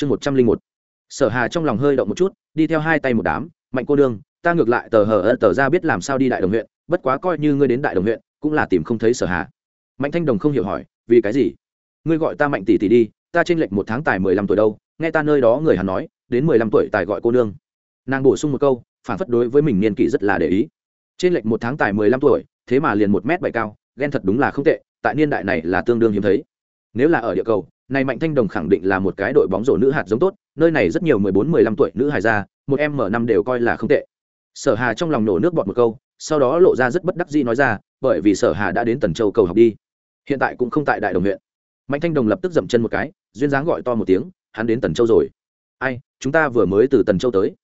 chương một trăm linh một. Sở hà trong lòng hơi động một chút, đi theo hai tay một đám, mạnh cô đương ta ngược lại tờ hờ ơ tờ ra biết làm sao đi đại đồng huyện, bất quá coi như ngươi đến đại đồng huyện, cũng là tìm không thấy sở hà. Mạnh thanh đồng không hiểu hỏi, vì cái gì? Ngươi gọi ta mạnh tỷ tỷ đi, ta tranh lệch một tháng tài mười lăm tuổi đâu, nghe ta nơi đó người hắn nói, đến mười lăm tuổi tài gọi cô nương. Nàng bổ sung một câu, phản phất đối với mình niên kỷ rất là để ý. Trên lệch một tháng tài mười lăm tuổi, thế mà liền một m bảy cao, ghen thật đúng là không tệ, tại niên đại này là tương đương hiếm thấy nếu là ở địa cầu, này mạnh thanh đồng khẳng định là một cái đội bóng rổ nữ hạt giống tốt, nơi này rất nhiều mười bốn, mười lăm tuổi nữ hài ra một em mở năm đều coi là không tệ. Sở hà trong lòng nổ nước bọt một câu, sau đó lộ ra rất bất đắc dĩ nói ra, bởi vì sở hà đã đến tần châu cầu học đi. Hiện tại cũng không tại đại đồng huyện. Mạnh thanh đồng lập tức dậm chân một cái, duyên dáng gọi to một tiếng, hắn đến tần châu rồi. Ai, chúng ta vừa mới từ tần châu tới.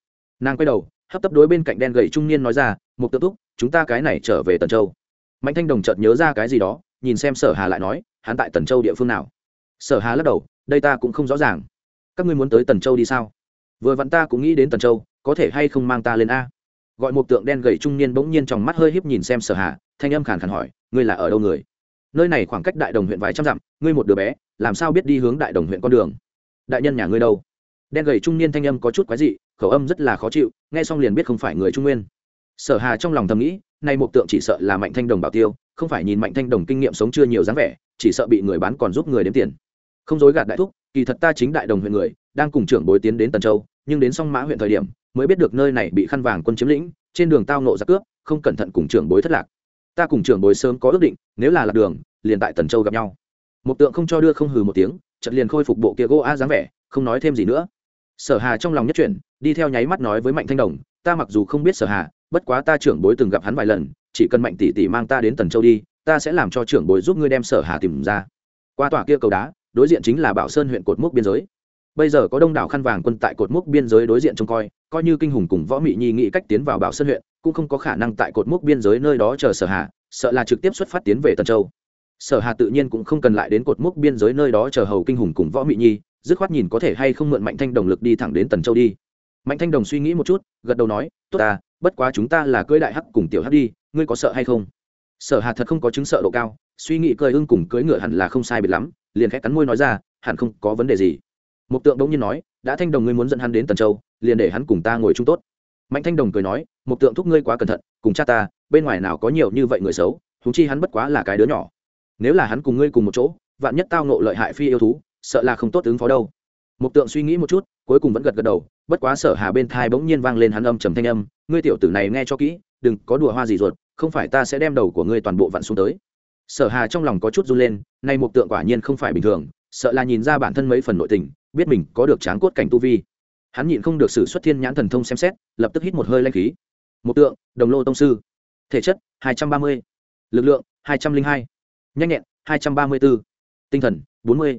Nàng quay đầu, hấp tấp đối bên cạnh đen gầy trung niên nói ra một tự túc chúng ta cái này trở về tần châu. Mạnh thanh đồng chợt nhớ ra cái gì đó, nhìn xem sở hà lại nói hắn tại tần châu địa phương nào? Sở hà lắc đầu, đây ta cũng không rõ ràng. Các ngươi muốn tới tần châu đi sao? Vừa vặn ta cũng nghĩ đến tần châu, có thể hay không mang ta lên a? Gọi một tượng đen gầy trung niên bỗng nhiên trong mắt hơi híp nhìn xem sở hà, thanh âm khàn khàn hỏi, ngươi là ở đâu người? Nơi này khoảng cách đại đồng huyện vài trăm dặm, ngươi một đứa bé, làm sao biết đi hướng đại đồng huyện con đường? Đại nhân nhà ngươi đâu? Đen gầy trung niên thanh âm có chút quái dị, khẩu âm rất là khó chịu, nghe xong liền biết không phải người trung nguyên. Sở hà trong lòng thầm nghĩ nay một tượng chỉ sợ là mạnh thanh đồng bảo tiêu, không phải nhìn mạnh thanh đồng kinh nghiệm sống chưa nhiều dáng vẻ, chỉ sợ bị người bán còn giúp người đếm tiền. Không dối gạt đại thúc, kỳ thật ta chính đại đồng huyện người, đang cùng trưởng bối tiến đến tần châu, nhưng đến song mã huyện thời điểm, mới biết được nơi này bị khăn vàng quân chiếm lĩnh, trên đường tao nộ giặc cướp, không cẩn thận cùng trưởng bối thất lạc. Ta cùng trưởng bối sớm có ước định, nếu là lạc đường, liền tại tần châu gặp nhau. Một tượng không cho đưa không hừ một tiếng, chợt liền khôi phục bộ kia gỗ a dáng vẻ, không nói thêm gì nữa. Sở hà trong lòng nhất chuyển, đi theo nháy mắt nói với mạnh thanh đồng, ta mặc dù không biết sở hà bất quá ta trưởng bối từng gặp hắn vài lần, chỉ cần mạnh tỷ tỷ mang ta đến tần châu đi, ta sẽ làm cho trưởng bối giúp ngươi đem sở hà tìm ra. Qua tòa kia cầu đá, đối diện chính là bảo sơn huyện cột mốc biên giới. Bây giờ có đông đảo khăn vàng quân tại cột mốc biên giới đối diện trông coi coi như kinh hùng cùng võ mị nhi nghĩ cách tiến vào bảo sơn huyện, cũng không có khả năng tại cột mốc biên giới nơi đó chờ sở hà, sợ là trực tiếp xuất phát tiến về tần châu. Sở hà tự nhiên cũng không cần lại đến cột mốc biên giới nơi đó chờ hầu kinh hùng cùng võ mị nhi, dứt khoát nhìn có thể hay không mượn mạnh thanh đồng lực đi thẳng đến tần châu đi. Mạnh thanh đồng suy nghĩ một chút, gật đầu nói, tốt ta bất quá chúng ta là cưới đại hắc cùng tiểu hắc đi, ngươi có sợ hay không? Sở hà thật không có chứng sợ độ cao, suy nghĩ cười ưng cùng cưới ngựa hẳn là không sai biệt lắm, liền khẽ cắn môi nói ra, hẳn không có vấn đề gì. Một tượng đống nhiên nói, đã thanh đồng ngươi muốn dẫn hắn đến tần châu, liền để hắn cùng ta ngồi chung tốt. Mạnh thanh đồng cười nói một tượng thúc ngươi quá cẩn thận, cùng cha ta, bên ngoài nào có nhiều như vậy người xấu thúng chi hắn bất quá là cái đứa nhỏ. Nếu là hắn cùng ngươi cùng một chỗ, vạn nhất tao nộ lợi hại phi yêu thú, sợ là không tốt ứng phó đâu. Mục tượng suy nghĩ một chút, cuối cùng vẫn gật gật đầu, bất quá sở hà bên thai bỗng nhiên vang lên hắn âm trầm thanh âm, ngươi tiểu tử này nghe cho kỹ, đừng có đùa hoa gì ruột, không phải ta sẽ đem đầu của ngươi toàn bộ vặn xuống tới sở hà trong lòng có chút run lên, nay Mục tượng quả nhiên không phải bình thường, sợ là nhìn ra bản thân mấy phần nội tình, biết mình có được tráng cốt cảnh tu vi hắn nhịn không được sự xuất thiên nhãn thần thông xem xét, lập tức hít một hơi lanh khí Mục tượng, đồng lô tông sư, thể chất 230. lực lượng 202. nhanh nhẹn 234. tinh thần 40.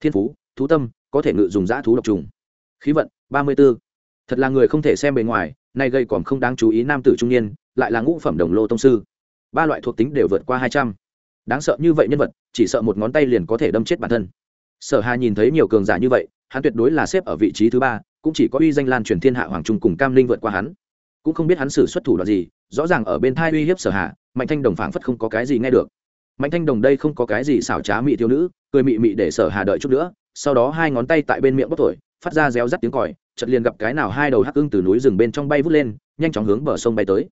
thiên phú thú tâm, có thể ngự dùng dã thú độc trùng. Khí vận 34. thật là người không thể xem bề ngoài, nay gây còn không đáng chú ý nam tử trung niên, lại là ngũ phẩm đồng lô tông sư. Ba loại thuộc tính đều vượt qua hai trăm. Đáng sợ như vậy nhân vật, chỉ sợ một ngón tay liền có thể đâm chết bản thân. Sở hà nhìn thấy nhiều cường giả như vậy, hắn tuyệt đối là xếp ở vị trí thứ ba, cũng chỉ có uy danh lan truyền thiên hạ hoàng trung cùng cam linh vượt qua hắn. Cũng không biết hắn xử xuất thủ đoạn gì, rõ ràng ở bên thai uy hiếp sở hà, mạnh thanh đồng phảng phất không có cái gì nghe được. Mạnh thanh đồng đây không có cái gì xảo trá mị thiếu nữ, cười mị mị để sở hà đợi chút nữa sau đó hai ngón tay tại bên miệng bốc thổi, phát ra réo rắt tiếng còi, chợt liền gặp cái nào hai đầu hắc ưng từ núi rừng bên trong bay vút lên, nhanh chóng hướng bờ sông bay tới.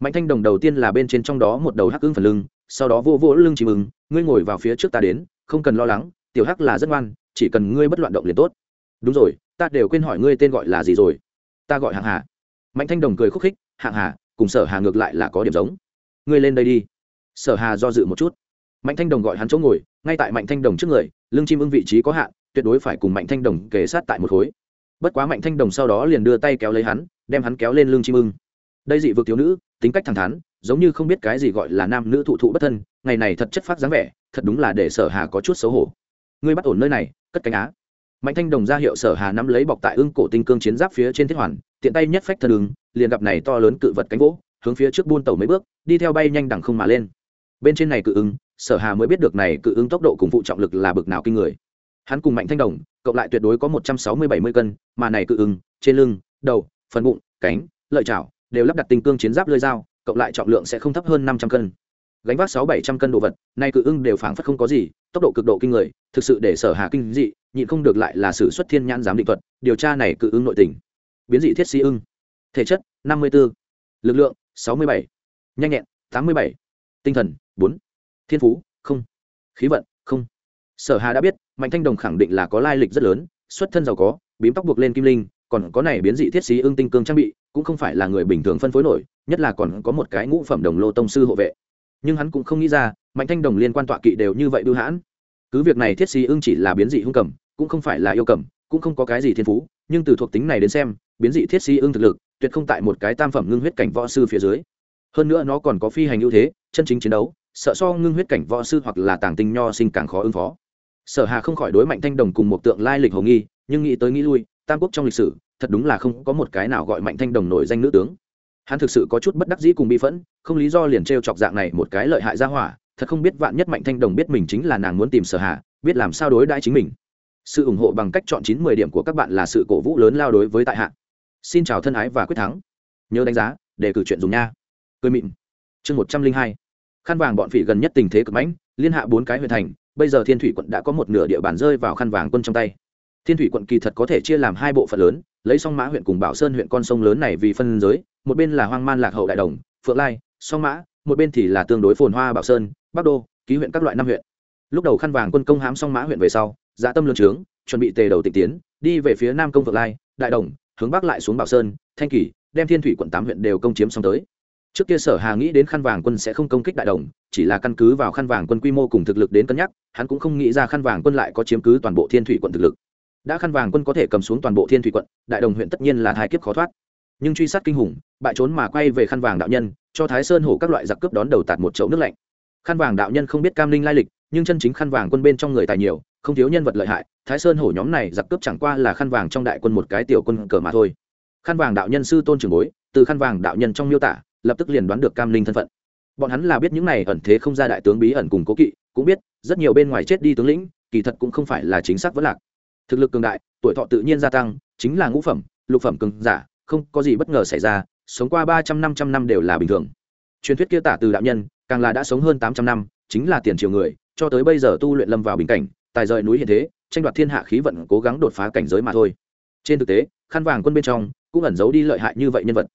Mạnh thanh đồng đầu tiên là bên trên trong đó một đầu hắc ưng phần lưng, sau đó vô vô lưng chỉ mừng ngươi ngồi vào phía trước ta đến, không cần lo lắng, tiểu hắc là rất ngoan, chỉ cần ngươi bất loạn động liền tốt. Đúng rồi, ta đều quên hỏi ngươi tên gọi là gì rồi. Ta gọi hạng hà. Mạnh thanh đồng cười khúc khích, hạng hà, cùng sở hà ngược lại là có điểm giống. Ngươi lên đây đi. Sở hà do dự một chút. Mạnh thanh đồng gọi hắn chỗ ngồi, ngay tại mạnh thanh đồng trước người, lưng chim ưng vị trí có hạn tuyệt đối phải cùng mạnh thanh đồng kề sát tại một khối. Bất quá mạnh thanh đồng sau đó liền đưa tay kéo lấy hắn, đem hắn kéo lên lưng chim ưng. Đây dị vực thiếu nữ, tính cách thẳng thắn, giống như không biết cái gì gọi là nam nữ thụ thụ bất thân, ngày này thật chất phát dáng vẻ, thật đúng là để sở hà có chút xấu hổ. Ngươi bắt ổn nơi này, cất cánh á. Mạnh thanh đồng ra hiệu sở hà nắm lấy bọc tại ưng cổ tinh cương chiến giáp phía trên thiết hoàn, tiện tay nhất phách thân đường liền gặp này to lớn cự vật cánh gỗ, hướng phía trước buôn tàu mấy bước, đi theo bay nhanh đẳng không mà lên. Bên trên này cự ứng sở hà mới biết được này cự ứng tốc độ cùng phụ trọng lực là bực nào kinh người hắn cùng mạnh thanh đồng, cộng lại tuyệt đối có một trăm sáu mươi bảy mươi cân, mà này cự ứng, trên lưng, đầu, phần bụng, cánh, lợi chảo, đều lắp đặt tinh cương chiến giáp lơi dao, cộng lại trọng lượng sẽ không thấp hơn năm trăm cân. Gánh vác sáu bảy trăm cân đồ vật nay cự ưng đều phảng phất không có gì, tốc độ cực độ kinh người, thực sự để sở hà kinh dị, nhịn không được lại là sử xuất thiên nhãn giám định thuật, điều tra này cự ưng nội tình. Biến dị thiết sĩ ưng. Thể chất, năm mươi 54. lực lượng, sáu mươi bảy. Nhanh nhẹn, tám mươi bảy. Tinh thần, bốn. Thiên phú, không. Khí vận, không sở hà đã biết, mạnh thanh đồng khẳng định là có lai lịch rất lớn, xuất thân giàu có, bím tóc buộc lên kim linh, còn có này biến dị thiết sĩ ưng tinh cương trang bị, cũng không phải là người bình thường phân phối nổi, nhất là còn có một cái ngũ phẩm đồng lô tông sư hộ vệ. Nhưng hắn cũng không nghĩ ra, mạnh thanh đồng liên quan tọa kỵ đều như vậy bưu hãn. Cứ việc này thiết sĩ ưng chỉ là biến dị hung cầm, cũng không phải là yêu cầm, cũng không có cái gì thiên phú, nhưng từ thuộc tính này đến xem, biến dị thiết sĩ ưng thực lực, tuyệt không tại một cái tam phẩm ngưng huyết cảnh võ sư phía dưới. Hơn nữa nó còn có phi hành ưu thế, chân chính chiến đấu, sợ so ngưng huyết cảnh võ sư hoặc là tàng tinh nho sinh càng khó ứng phó sở hà không khỏi đối mạnh thanh đồng cùng một tượng lai lịch hồ nghi, nhưng nghĩ tới nghĩ lui, tam quốc trong lịch sử, thật đúng là không có một cái nào gọi mạnh thanh đồng nổi danh nữ tướng. Hắn thực sự có chút bất đắc dĩ cùng bi phẫn, không lý do liền t r e o chọc dạng này một cái lợi hại ra hỏa, thật không biết vạn nhất mạnh thanh đồng biết mình chính là nàng muốn tìm sở hạ biết làm sao đối đãi chính mình. Sự ủng hộ bằng cách chọn chín mười điểm của các bạn là sự cổ vũ lớn lao đối với tại hạ. Xin chào thân ái và quyết thắng. Nhớ đánh giá, để cử chuyện dùng nha. Cười mịn. Chương một trăm linh hai. Khăn vàng bọn phỉ gần nhất tình thế cực mãnh, liên hạ bốn cái huyện thành bây giờ thiên thủy quận đã có một nửa địa bàn rơi vào khăn vàng quân trong tay. Thiên thủy quận kỳ thật có thể chia làm hai bộ phận lớn, lấy song mã huyện cùng bảo sơn huyện con sông lớn này vì phân giới, một bên là hoang man lạc hậu đại đồng, phượng lai, song mã, một bên thì là tương đối phồn hoa bảo sơn, bắc đô, ký huyện các loại năm huyện. Lúc đầu khăn vàng quân công hám song mã huyện về sau dạ tâm lương trướng, chuẩn bị tề đầu tịch tiến, đi về phía nam công phượng lai, đại đồng, hướng bắc lại xuống bảo sơn, thanh kỳ đem thiên thủy quận tám huyện đều công chiếm xong tới trước kia sở hà nghĩ đến khăn vàng quân sẽ không công kích đại đồng, chỉ là căn cứ vào khăn vàng quân quy mô cùng thực lực đến cân nhắc, hắn cũng không nghĩ ra khăn vàng quân lại có chiếm cứ toàn bộ thiên thủy quận thực lực. Đã khăn vàng quân có thể cầm xuống toàn bộ thiên thủy quận, đại đồng huyện tất nhiên là thái kiếp khó thoát. Nhưng truy sát kinh hùng, bại trốn mà quay về khăn vàng đạo nhân, cho thái sơn hổ các loại giặc cướp đón đầu tạt một chậu nước lạnh. Khăn vàng đạo nhân không biết cam linh lai lịch, nhưng chân chính khăn vàng quân bên trong người tài nhiều, không thiếu nhân vật lợi hại, thái sơn hổ nhóm này giặc cướp chẳng qua là khăn vàng trong đại quân một cái tiểu quân cờ mà thôi. Khăn vàng đạo nhân sư tôn trường bối, từ khăn vàng đạo nhân trong miêu tả lập tức liền đoán được cam linh thân phận. Bọn hắn là biết những này ẩn thế không ra đại tướng bí ẩn cùng cố kỵ, cũng biết rất nhiều bên ngoài chết đi tướng lĩnh, kỳ thật cũng không phải là chính xác vẫn lạc. Thực lực cường đại, tuổi thọ tự nhiên gia tăng, chính là ngũ phẩm, lục phẩm cường giả, không có gì bất ngờ xảy ra, sống qua ba trăm, năm trăm năm đều là bình thường. Truyền thuyết kia tả từ đạo nhân, càng là đã sống hơn tám trăm năm, chính là tiền triều người, cho tới bây giờ tu luyện lâm vào bình cảnh, tài rời núi hiện thế, tranh đoạt thiên hạ khí vận, cố gắng đột phá cảnh giới mà thôi. Trên thực tế, khăn vàng quân bên trong cũng ẩn giấu đi lợi hại như vậy nhân vật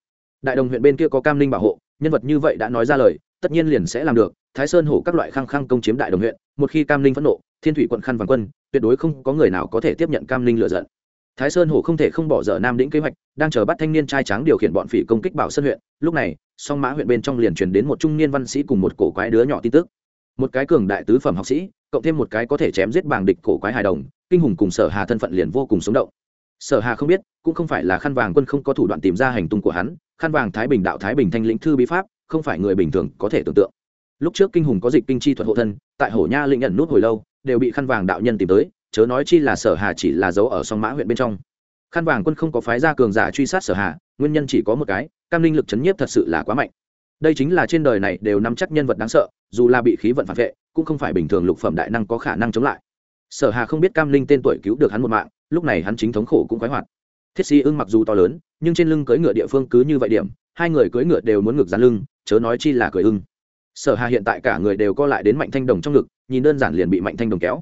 đại đồng huyện bên kia có cam linh bảo hộ, nhân vật như vậy đã nói ra lời, tất nhiên liền sẽ làm được. Thái sơn hổ các loại khăng khăng công chiếm đại đồng huyện, một khi cam linh phẫn nộ, thiên thủy quận khăn vàng quân, tuyệt đối không có người nào có thể tiếp nhận cam linh lựa giận. Thái sơn hổ không thể không bỏ dở nam đĩnh kế hoạch, đang chờ bắt thanh niên trai tráng điều khiển bọn phỉ công kích bảo sơn huyện. Lúc này, song mã huyện bên trong liền truyền đến một trung niên văn sĩ cùng một cổ quái đứa nhỏ tin tức. Một cái cường đại tứ phẩm học sĩ, cộng thêm một cái có thể chém giết bảng địch cổ quái hài đồng, kinh hùng cùng sở hà thân phận liền vô cùng sống động sở hà không biết, cũng không phải là khăn vàng quân không có thủ đoạn tìm ra hành tung của hắn, khăn vàng thái bình đạo thái bình thanh lĩnh thư bí pháp, không phải người bình thường có thể tưởng tượng. Lúc trước kinh hùng có dịch kinh chi thuật hộ thân, tại hổ nha lĩnh nhận nút hồi lâu, đều bị khăn vàng đạo nhân tìm tới, chớ nói chi là sở hà chỉ là dấu ở song mã huyện bên trong. Khăn vàng quân không có phái ra cường giả truy sát sở hà, nguyên nhân chỉ có một cái, cam linh lực chấn nhiếp thật sự là quá mạnh. Đây chính là trên đời này đều nắm chắc nhân vật đáng sợ, dù là bị khí vận phản vệ, cũng không phải bình thường lục phẩm đại năng có khả năng chống lại sở hà không biết cam linh tên tuổi cứu được hắn một mạng, lúc này hắn chính thống khổ cũng khoái hoạt. Thiết sĩ ưng mặc dù to lớn, nhưng trên lưng cưỡi ngựa địa phương cứ như vậy điểm, hai người cưỡi ngựa đều muốn ngược dán lưng, chớ nói chi là cười ưng. Sở hà hiện tại cả người đều co lại đến mạnh thanh đồng trong ngực, nhìn đơn giản liền bị mạnh thanh đồng kéo.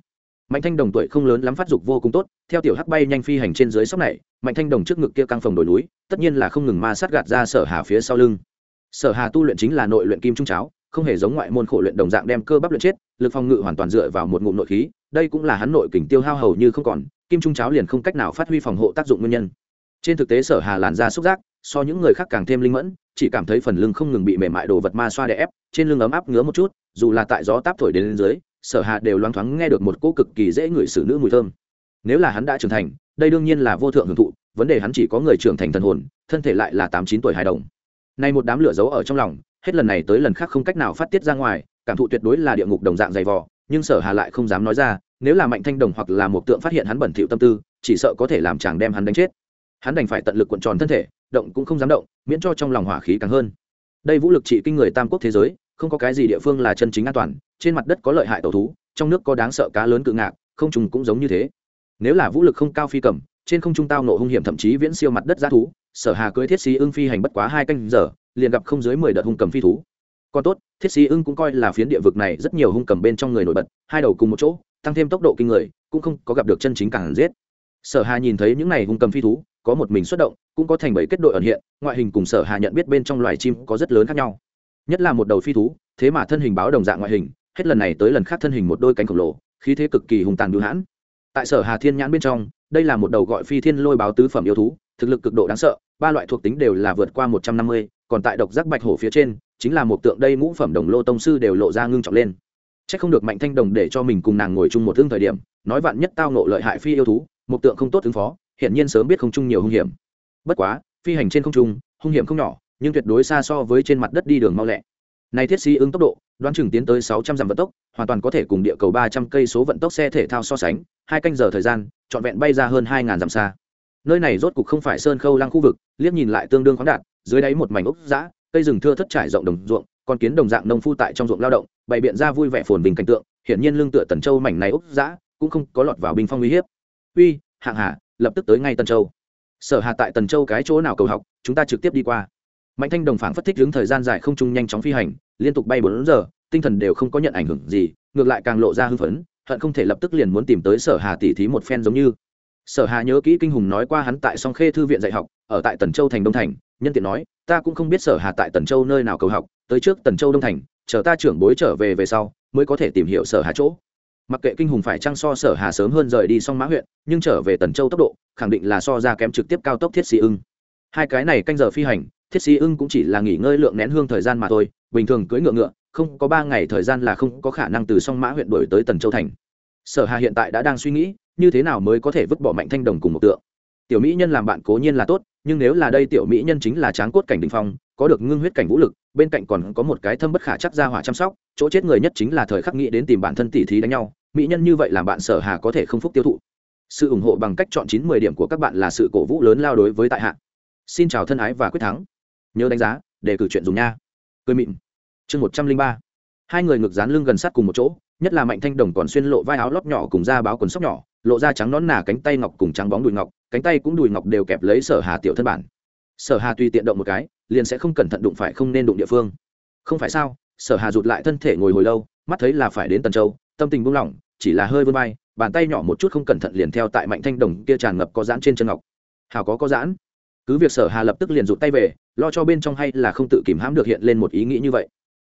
Mạnh thanh đồng tuổi không lớn lắm phát dục vô cùng tốt, theo tiểu hắc bay nhanh phi hành trên dưới sóc này, mạnh thanh đồng trước ngực kia căng phòng đồi núi, tất nhiên là không ngừng ma sát gạt ra sở hà phía sau lưng. Sở hà tu luyện chính là nội luyện kim trung cháo không hề giống ngoại môn khổ luyện đồng dạng đem cơ bắp luyện chết, lực phòng ngự hoàn toàn dựa vào một ngụm nội khí, đây cũng là hắn nội kình tiêu hao hầu như không còn, kim trung cháo liền không cách nào phát huy phòng hộ tác dụng nguyên nhân. Trên thực tế sở hà làn da xúc giác, so những người khác càng thêm linh mẫn, chỉ cảm thấy phần lưng không ngừng bị mềm mại đồ vật ma xoa đè ép, trên lưng ấm áp ngứa một chút, dù là tại gió táp thổi đến lên dưới, sở hà đều loáng thoáng nghe được một cỗ cực kỳ dễ ngửi xử nữ mùi thơm. Nếu là hắn đã trưởng thành, đây đương nhiên là vô thượng hưởng thụ, vấn đề hắn chỉ có người trưởng thành thần hồn, thân thể lại là tám chín tuổi hài đồng nay một đám lửa giấu ở trong lòng, hết lần này tới lần khác không cách nào phát tiết ra ngoài, cảm thụ tuyệt đối là địa ngục đồng dạng dày vò, nhưng sở hà lại không dám nói ra, nếu là mạnh thanh đồng hoặc là một tượng phát hiện hắn bẩn thỉu tâm tư, chỉ sợ có thể làm chàng đem hắn đánh chết. Hắn đành phải tận lực cuộn tròn thân thể, động cũng không dám động, miễn cho trong lòng hỏa khí càng hơn. Đây vũ lực trị kinh người tam quốc thế giới, không có cái gì địa phương là chân chính an toàn, trên mặt đất có lợi hại tàu thú, trong nước có đáng sợ cá lớn cự ngạc, không trùng cũng giống như thế. Nếu là vũ lực không cao phi cầm, trên không trung tao nổ hung hiểm thậm chí viễn siêu mặt đất giá thú sở hà cưới thiết sĩ ưng phi hành bất quá hai canh giờ, liền gặp không dưới mười đợt hung cầm phi thú. Còn tốt, thiết sĩ ưng cũng coi là phiến địa vực này rất nhiều hung cầm bên trong người nổi bật, hai đầu cùng một chỗ, tăng thêm tốc độ kinh người, cũng không có gặp được chân chính càng giết. Sở hà nhìn thấy những này hung cầm phi thú, có một mình xuất động, cũng có thành bảy kết đội ẩn hiện, ngoại hình cùng sở hà nhận biết bên trong loài chim có rất lớn khác nhau. Nhất là một đầu phi thú, thế mà thân hình báo đồng dạng ngoại hình, hết lần này tới lần khác thân hình một đôi cánh khổng lồ, khí thế cực kỳ hùng tàn bưu hãn. Tại sở hà thiên nhãn bên trong, đây là một đầu gọi phi thiên lôi báo tứ phẩm yêu thú thực lực cực độ đáng sợ, ba loại thuộc tính đều là vượt qua một trăm năm mươi, còn tại độc giác bạch hổ phía trên, chính là một tượng đây ngũ phẩm đồng lô tông sư đều lộ ra ngưng trọng lên. C h ắ c không được mạnh thanh đồng để cho mình cùng nàng ngồi chung một thương thời điểm, nói vạn nhất tao nộ lợi hại phi yêu thú, một tượng không tốt ứng phó hiện nhiên sớm biết không chung nhiều hung hiểm. Bất quá, phi hành trên không trung, hung hiểm không nhỏ, nhưng tuyệt đối xa so với trên mặt đất đi đường mau lẹ. Này thiết sĩ ứng tốc độ, đoán chừng tiến tới sáu trăm dặm vận tốc, hoàn toàn có thể cùng địa cầu ba trăm cây số vận tốc xe thể thao so sánh, hai canh giờ thời gian, trọn vẹn bay ra hơn hai ngàn dặm xa nơi này rốt cục không phải sơn khâu lăng khu vực, liếc nhìn lại tương đương khoáng đạt, dưới đáy một mảnh ốc dã, cây rừng thưa thất trải rộng đồng ruộng, con kiến đồng dạng nông phu tại trong ruộng lao động, bày biện ra vui vẻ phồn bình cảnh tượng, hiển nhiên lương tựa tần châu mảnh này ốc dã, cũng không có lọt vào binh phong uy hiếp. Uy, hạng hà, lập tức tới ngay tần châu. Sở hà tại tần châu cái chỗ nào cầu học, chúng ta trực tiếp đi qua. Mạnh thanh đồng phản phất thích đứng thời gian dài không chung nhanh chóng phi hành, liên tục bay bốn giờ, tinh thần đều không có nhận ảnh hưởng gì, ngược lại càng lộ ra hưng phấn, hận không thể lập tức liền muốn tìm tới sở hà tỉ thí một phen giống như sở hà nhớ kỹ kinh hùng nói qua hắn tại song khê thư viện dạy học, ở tại tần châu thành đông thành, nhân tiện nói, ta cũng không biết sở hà tại tần châu nơi nào cầu học, tới trước tần châu đông thành, chờ ta trưởng bối trở về về sau, mới có thể tìm hiểu sở hà chỗ. Mặc kệ kinh hùng phải trăng so sở hà sớm hơn rời đi song mã huyện, nhưng trở về tần châu tốc độ, khẳng định là so ra kém trực tiếp cao tốc thiết sĩ ưng. Hai cái này canh giờ phi hành, thiết sĩ ưng cũng chỉ là nghỉ ngơi lượng nén hương thời gian mà thôi, bình thường cưỡi ngựa ngựa, không có ba ngày thời gian là không có khả năng từ song mã huyện đổi tới tần châu thành. Sở hà hiện tại đã đang suy nghĩ như thế nào mới có thể vứt bỏ mạnh thanh đồng cùng một tượng? Tiểu mỹ nhân làm bạn cố nhiên là tốt, nhưng nếu là đây tiểu mỹ nhân chính là tráng cốt cảnh đình phong, có được ngưng huyết cảnh vũ lực, bên cạnh còn có một cái thâm bất khả chắc ra hỏa chăm sóc, chỗ chết người nhất chính là thời khắc nghĩ đến tìm bản thân tỉ thí đánh nhau, mỹ nhân như vậy làm bạn sở hà có thể không phúc tiêu thụ. Sự ủng hộ bằng cách chọn chín mười điểm của các bạn là sự cổ vũ lớn lao đối với tại hạ. Xin chào thân ái và quyết thắng. Nhớ đánh giá, để cử chuyện dùng nha. Cười mịn. Chương một trăm linh ba. Hai người ngực dán lưng gần sát cùng một chỗ, nhất là mạnh thanh đồng còn xuyên lộ vai áo lót nhỏ cùng da báo quần sóc nhỏ lộ ra trắng nón nà cánh tay ngọc cùng trắng bóng đùi ngọc, cánh tay cũng đùi ngọc đều kẹp lấy sở hà tiểu thân bản. Sở hà tùy tiện động một cái, liền sẽ không cẩn thận đụng phải không nên đụng địa phương. Không phải sao? Sở hà rụt lại thân thể ngồi hồi lâu, mắt thấy là phải đến tần châu, tâm tình buông lỏng, chỉ là hơi vươn vai, bàn tay nhỏ một chút không cẩn thận liền theo tại mạnh thanh đồng kia tràn ngập có giãn trên chân ngọc. Hào có có giãn. Cứ việc sở hà lập tức liền rụt tay về, lo cho bên trong hay là không tự kìm hãm được hiện lên một ý nghĩ như vậy.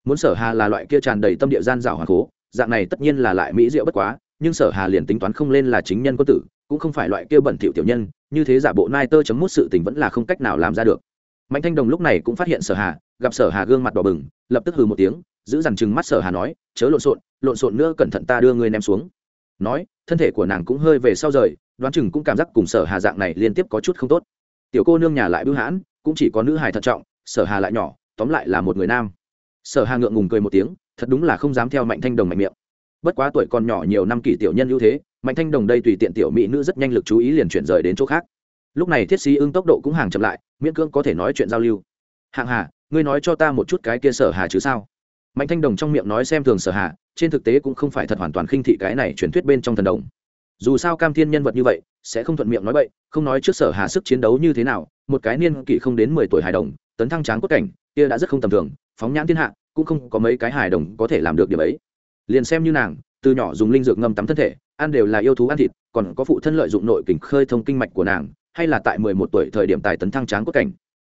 Muốn sở hà là loại kia tràn đầy tâm địa gian rào hoàng cố, dạng này tất nhiên là lại mỹ diệu bất quá nhưng sở hà liền tính toán không lên là chính nhân quân tử, cũng không phải loại kia bẩn thỉu tiểu nhân, như thế giả bộ nai tơ chấm mút sự tình vẫn là không cách nào làm ra được. Mạnh thanh đồng lúc này cũng phát hiện sở hà, gặp sở hà gương mặt đỏ bừng, lập tức hừ một tiếng, giữ dằn chừng mắt sở hà nói, chớ lộn xộn lộn xộn nữa cẩn thận ta đưa ngươi ném xuống. Nói, thân thể của nàng cũng hơi về sau rời, đoán chừng cũng cảm giác cùng sở hà dạng này liên tiếp có chút không tốt. Tiểu cô nương nhà lại bưu hãn, cũng chỉ có nữ hài thận trọng, sở hà lại nhỏ, tóm lại là một người nam. Sở hà ngượng ngùng cười một tiếng, thật đúng là không dám theo mạnh thanh đồng mạnh miệng bất quá tuổi còn nhỏ nhiều năm kỷ tiểu nhân ưu thế, mạnh thanh đồng đây tùy tiện tiểu mỹ nữ rất nhanh lực chú ý liền chuyển rời đến chỗ khác. Lúc này thiết sĩ ưng tốc độ cũng hàng chậm lại, miễn cưỡng có thể nói chuyện giao lưu. Hạng hà, ngươi nói cho ta một chút cái kia sở hà chứ sao? Mạnh thanh đồng trong miệng nói xem thường sở hà, trên thực tế cũng không phải thật hoàn toàn khinh thị cái này truyền thuyết bên trong thần đồng. Dù sao cam thiên nhân vật như vậy, sẽ không thuận miệng nói bậy, không nói trước sở hà sức chiến đấu như thế nào, một cái niên kỷ không đến mười tuổi hài đồng, tấn thăng tráng cốt cảnh, kia đã rất không tầm thường, phóng nhãn thiên hạ, cũng không có mấy cái hài đồng có thể làm được điểm ấy liền xem như nàng, từ nhỏ dùng linh dược ngâm tắm thân thể, ăn đều là yêu thú ăn thịt, còn có phụ thân lợi dụng nội kình khơi thông kinh mạch của nàng, hay là tại mười một tuổi thời điểm tài tấn thăng tráng cốt cảnh.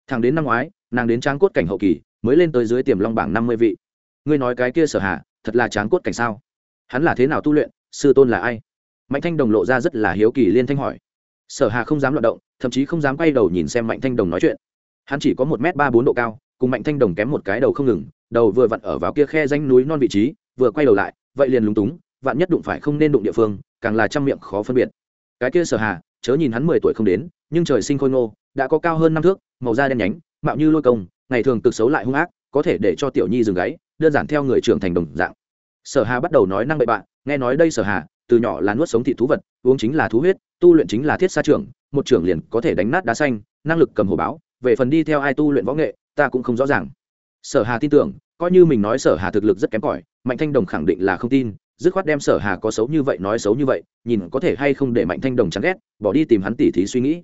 Thằng đến năm ngoái, nàng đến tráng cốt cảnh hậu kỳ, mới lên tới dưới tiềm long bảng năm mươi vị. Ngươi nói cái kia sở hạ thật là tráng cốt cảnh sao? Hắn là thế nào tu luyện, sư tôn là ai? Mạnh thanh đồng lộ ra rất là hiếu kỳ liên thanh hỏi. Sở hà không dám loạt động, thậm chí không dám quay đầu nhìn xem mạnh thanh đồng nói chuyện. Hắn chỉ có một m ba bốn độ cao, cùng mạnh thanh đồng kém một cái đầu không ngừng, đầu vừa vặn ở vào kia khe danh núi non vị trí vừa quay đầu lại, vậy liền lúng túng, vạn nhất đụng phải không nên đụng địa phương, càng là trăm miệng khó phân biệt. Cái kia sở hà, chớ nhìn hắn mười tuổi không đến, nhưng trời sinh khôi ngô, đã có cao hơn năm thước, màu da đen nhánh, mạo như lôi công, ngày thường cực xấu lại hung ác, có thể để cho tiểu nhi dừng gáy, đơn giản theo người trưởng thành đồng dạng. Sở hà bắt đầu nói năng bậy bạn nghe nói đây sở hà, từ nhỏ là nuốt sống thị thú vật, uống chính là thú huyết, tu luyện chính là thiết xa trưởng, một trưởng liền có thể đánh nát đá xanh, năng lực cầm hồ báo, về phần đi theo ai tu luyện võ nghệ, ta cũng không rõ ràng. Sở hà tin tưởng coi như mình nói sở hà thực lực rất kém cỏi, mạnh thanh đồng khẳng định là không tin, dứt khoát đem sở hà có xấu như vậy nói xấu như vậy, nhìn có thể hay không để mạnh thanh đồng chán ghét, bỏ đi tìm hắn tỉ thí suy nghĩ.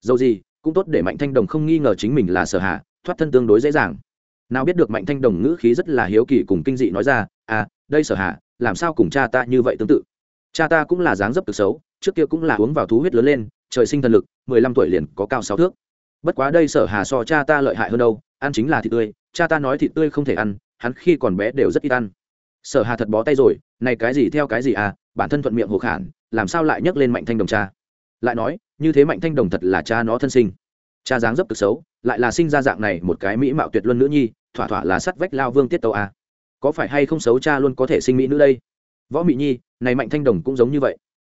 Dầu gì, cũng tốt để mạnh thanh đồng không nghi ngờ chính mình là sở hà, thoát thân tương đối dễ dàng. Nào biết được mạnh thanh đồng ngữ khí rất là hiếu kỳ cùng kinh dị nói ra à đây sở hạ làm sao cùng cha ta như vậy tương tự? Cha ta cũng là dáng dấp cực xấu, trước kia cũng là uống vào thú huyết lớn lên, trời sinh thần lực, mười lăm tuổi liền có cao sáu thước bất quá đây sở hà so cha ta lợi hại hơn đâu, ăn chính là thịt tươi, cha ta nói thịt tươi không thể ăn, hắn khi còn bé đều rất ít ăn. Sở hà thật bó tay rồi, này cái gì theo cái gì à bản thân thuận miệng hồ khản, làm sao lại nhắc lên mạnh thanh đồng cha? Lại nói, như thế mạnh thanh đồng thật là cha nó thân sinh. Cha dáng dấp cực xấu, lại là sinh ra dạng này một cái mỹ mạo tuyệt luân nữ nhi, thỏa thỏa là sắt vách lao vương tiết tàu à. có phải hay không xấu cha luôn có thể sinh mỹ nữ đây? Võ mỹ nhi, này mạnh thanh đồng cũng giống như vậy.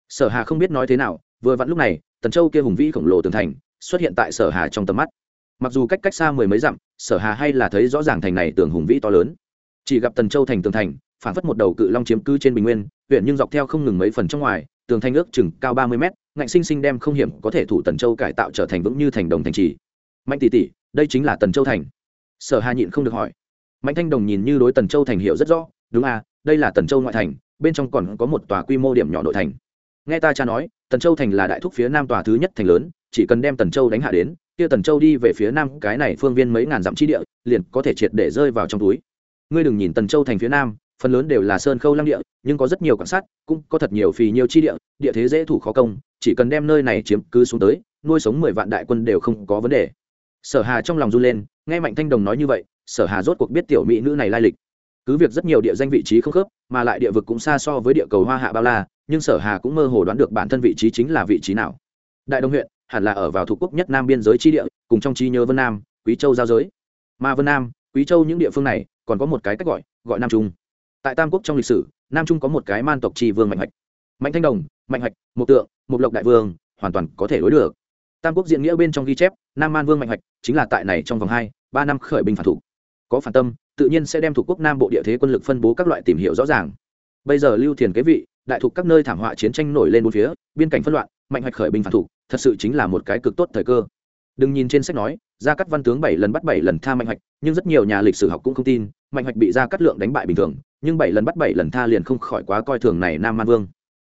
Sở hà không biết nói thế nào, vừa vặn lúc này, tần châu kia hùng vĩ khổng lồ tường thành xuất hiện tại sở hà trong tầm mắt. Mặc dù cách cách xa mười mấy dặm, sở hà hay là thấy rõ ràng thành này tường hùng vĩ to lớn. Chỉ gặp tần châu thành tường thành phản phất một đầu cự long chiếm cư trên bình nguyên, huyện nhưng dọc theo không ngừng mấy phần trong ngoài, tường thành ước chừng cao ba mươi mét, ngạnh sinh sinh đem không hiểm có thể thủ tần châu cải tạo trở thành vững như thành đồng thành trì. Mạnh tỷ tỷ, đây chính là tần châu thành. Sở hà nhịn không được hỏi. Mạnh thanh đồng nhìn như đối tần châu thành hiệu rất rõ, đúng à đây là tần châu ngoại thành, bên trong còn có một tòa quy mô điểm nhỏ nội thành. Nghe ta cha nói, tần châu thành là đại thúc phía nam tòa thứ nhất thành lớn chỉ cần đem tần châu đánh hạ đến, kia tần châu đi về phía nam, cái này phương viên mấy ngàn dặm chi địa, liền có thể triệt để rơi vào trong túi. Ngươi đừng nhìn tần châu thành phía nam, phần lớn đều là sơn khâu lăng địa, nhưng có rất nhiều quan sát, cũng có thật nhiều phì nhiều chi địa địa thế dễ thủ khó công, chỉ cần đem nơi này chiếm cứ xuống tới, nuôi sống mười vạn đại quân đều không có vấn đề. Sở hà trong lòng run lên, nghe mạnh thanh đồng nói như vậy, sở hà rốt cuộc biết tiểu mỹ nữ này lai lịch. Cứ việc rất nhiều địa danh vị trí không khớp, mà lại địa vực cũng xa so với địa cầu hoa hạ bao la, nhưng sở hà cũng mơ hồ đoán được bản thân vị trí chính là vị trí nào. Đại đông huyện hẳn là ở vào thuộc quốc nhất nam biên giới chi địa, cùng trong trí nhớ vân nam, quý châu giao giới. Mà vân nam, quý châu những địa phương này, còn có một cái cách gọi gọi nam trung. Tại tam quốc trong lịch sử, nam trung có một cái man tộc tri vương mạnh hạch mạnh thanh đồng, mạnh hạch một tượng một lộc đại vương, hoàn toàn có thể đối được. Tam quốc diện nghĩa bên trong ghi chép, nam man vương mạnh hạch chính là tại này trong vòng hai, ba năm khởi binh phản thủ. Có phản tâm, tự nhiên sẽ đem thuộc quốc nam bộ địa thế quân lực phân bố các loại tìm hiểu rõ ràng. Bây giờ lưu thiền kế vị, đại thuộc các nơi thảm họa chiến tranh nổi lên bốn phía, biên cảnh phân loạn, mạnh hoạch khởi binh phản thủ thật sự chính là một cái cực tốt thời cơ. Đừng nhìn trên sách nói, gia cắt văn tướng bảy lần bắt bảy lần tha mạnh hoạch, nhưng rất nhiều nhà lịch sử học cũng không tin, mạnh hoạch bị gia cắt lượng đánh bại bình thường, nhưng bảy lần bắt bảy lần tha liền không khỏi quá coi thường này nam man vương.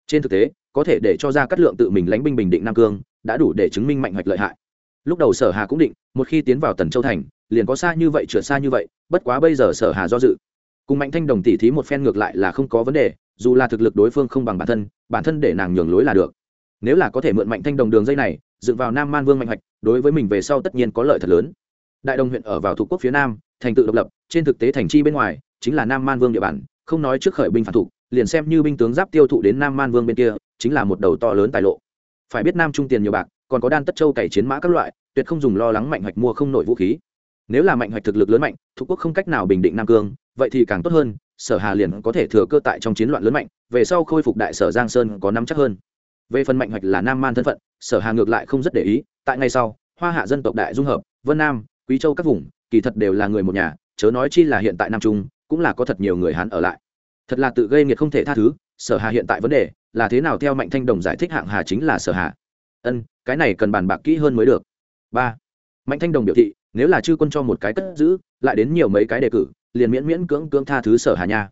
Trên thực tế, có thể để cho gia cắt lượng tự mình lánh binh bình định nam cương, đã đủ để chứng minh mạnh hoạch lợi hại. Lúc đầu sở hà cũng định, một khi tiến vào tần châu thành, liền có xa như vậy trượt xa như vậy, bất quá bây giờ sở hà do dự. Cùng mạnh thanh đồng tỉ thí một phen ngược lại là không có vấn đề, dù là thực lực đối phương không bằng bản thân bản thân để nàng nhường lối là được nếu là có thể mượn mạnh thanh đồng đường dây này, dựng vào nam man vương mạnh hoạch, đối với mình về sau tất nhiên có lợi thật lớn. Đại đồng huyện ở vào thuộc quốc phía nam, thành tự độc lập, trên thực tế thành chi bên ngoài, chính là nam man vương địa bàn, không nói trước khởi binh phản thủ, liền xem như binh tướng giáp tiêu thụ đến nam man vương bên kia, chính là một đầu to lớn tài lộ. Phải biết nam trung tiền nhiều bạc, còn có đan tất châu cày chiến mã các loại, tuyệt không dùng lo lắng mạnh hoạch mua không nổi vũ khí. Nếu là mạnh hoạch thực lực lớn mạnh, thuộc quốc không cách nào bình định nam cương, vậy thì càng tốt hơn, sở hà liền có thể thừa cơ tại trong chiến loạn lớn mạnh, về sau khôi phục đại sở giang sơn có nắm chắc hơn về phần mạnh hoạch là nam man thân phận, sở hà ngược lại không rất để ý, tại ngày sau, hoa hạ dân tộc đại dung hợp, vân nam, quý châu các vùng, kỳ thật đều là người một nhà, chớ nói chi là hiện tại nam trung, cũng là có thật nhiều người hán ở lại. Thật là tự gây nghiệt không thể tha thứ, sở hà hiện tại vấn đề, là thế nào theo mạnh thanh đồng giải thích hạng hà chính là sở hà. Ân, cái này cần bàn bạc kỹ hơn mới được. Ba, mạnh thanh đồng biểu thị, nếu là chư quân cho một cái cất giữ, lại đến nhiều mấy cái đề cử, liền miễn miễn cưỡng cưỡng tha thứ sở hà nha.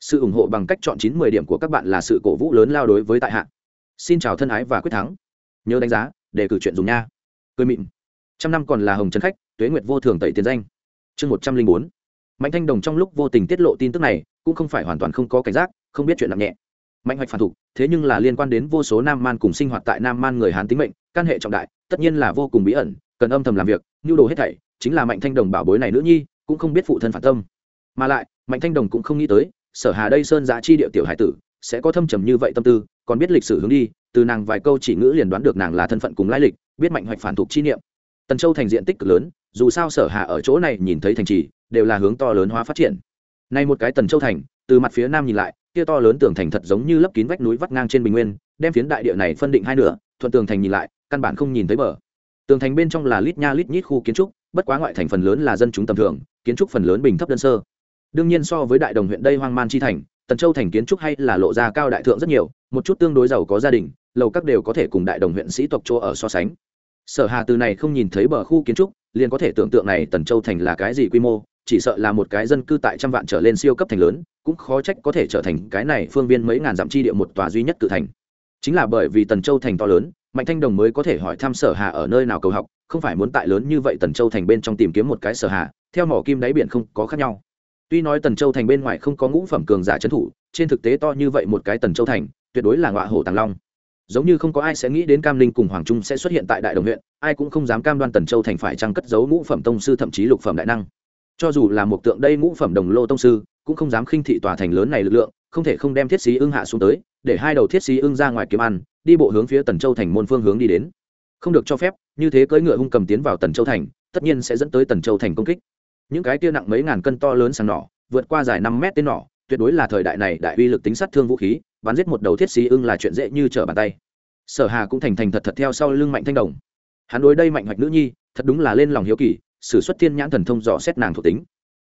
Sự ủng hộ bằng cách chọn chín mười điểm của các bạn là sự cổ vũ lớn lao đối với tại hạ xin chào thân ái và quyết thắng. Nhớ đánh giá để cử chuyện dùng nha. Cười mịn. Trăm năm còn là hồng trấn khách, tuế nguyệt vô thường tẩy tiền danh. Chương một trăm linh bốn. Mạnh thanh đồng trong lúc vô tình tiết lộ tin tức này, cũng không phải hoàn toàn không có cảnh giác, không biết chuyện nặng nhẹ. Mạnh hoạch phản thục thế nhưng là liên quan đến vô số nam man cùng sinh hoạt tại nam man người hán tính mệnh, căn hệ trọng đại, tất nhiên là vô cùng bí ẩn, cần âm thầm làm việc, nhu đồ hết thảy, chính là mạnh thanh đồng bảo bối này nữ nhi, cũng không biết phụ thân phản tâm. Mà lại, mạnh thanh đồng cũng không nghĩ tới, sở hà đây sơn giá chi địa tiểu hải tử sẽ có thâm trầm như vậy tâm tư, còn biết lịch sử hướng đi, từ nàng vài câu chỉ ngữ liền đoán được nàng là thân phận cùng lai lịch, biết mạnh hoạch phản thục chi niệm. Tần châu thành diện tích cực lớn, dù sao sở hạ ở chỗ này nhìn thấy thành trì, đều là hướng to lớn hóa phát triển. Nay một cái tần châu thành, từ mặt phía nam nhìn lại, kia to lớn tường thành thật giống như lấp kín vách núi vắt ngang trên bình nguyên, đem phiến đại địa này phân định hai nửa, thuận tường thành nhìn lại, căn bản không nhìn thấy bờ. Tường thành bên trong là lít nha lít nhít khu kiến trúc, bất quá ngoại thành phần lớn là dân chúng tầm thường, kiến trúc phần lớn bình thấp đơn sơ. Đương nhiên so với đại đồng huyện đây hoang man chi thành tần châu thành kiến trúc hay là lộ ra cao đại thượng rất nhiều, một chút tương đối giàu có gia đình, lầu các đều có thể cùng đại đồng huyện sĩ tộc chỗ ở so sánh. Sở hà từ này không nhìn thấy bờ khu kiến trúc, liền có thể tưởng tượng này tần châu thành là cái gì quy mô, chỉ sợ là một cái dân cư tại trăm vạn trở lên siêu cấp thành lớn, cũng khó trách có thể trở thành cái này phương viên mấy ngàn dặm chi địa một tòa duy nhất cự thành. Chính là bởi vì tần châu thành to lớn, mạnh thanh đồng mới có thể hỏi thăm sở hà ở nơi nào cầu học, không phải muốn tại lớn như vậy tần châu thành bên trong tìm kiếm một cái sở hà, theo mỏ kim đáy biển không có khác nhau tuy nói tần châu thành bên ngoài không có ngũ phẩm cường giả trấn thủ, trên thực tế to như vậy một cái tần châu thành, tuyệt đối là ngọa hổ tàng long. Giống như không có ai sẽ nghĩ đến cam linh cùng hoàng trung sẽ xuất hiện tại đại đồng huyện, ai cũng không dám cam đoan tần châu thành phải trăng cất giấu ngũ phẩm tông sư thậm chí lục phẩm đại năng. Cho dù là một tượng đây ngũ phẩm đồng lô tông sư, cũng không dám khinh thị tòa thành lớn này lực lượng, không thể không đem thiết sĩ ưng hạ xuống tới, để hai đầu thiết sĩ ưng ra ngoài kiếm ăn, đi bộ hướng phía tần châu thành môn phương hướng đi đến. Không được cho phép, như thế cưỡi ngựa hung cầm tiến vào tần châu thành, tất nhiên sẽ dẫn tới tần châu thành công kích những cái kia nặng mấy ngàn cân to lớn sàng nỏ, vượt qua dài năm mét tên nỏ, tuyệt đối là thời đại này đại uy lực tính sát thương vũ khí, bắn giết một đầu thiết sĩ ưng là chuyện dễ như trở bàn tay. Sở hà cũng thành thành thật thật theo sau lưng mạnh thanh đồng. Hắn đối đây mạnh hoạch nữ nhi, thật đúng là lên lòng hiếu kỳ, sử xuất thiên nhãn thần thông dò xét nàng thuộc tính.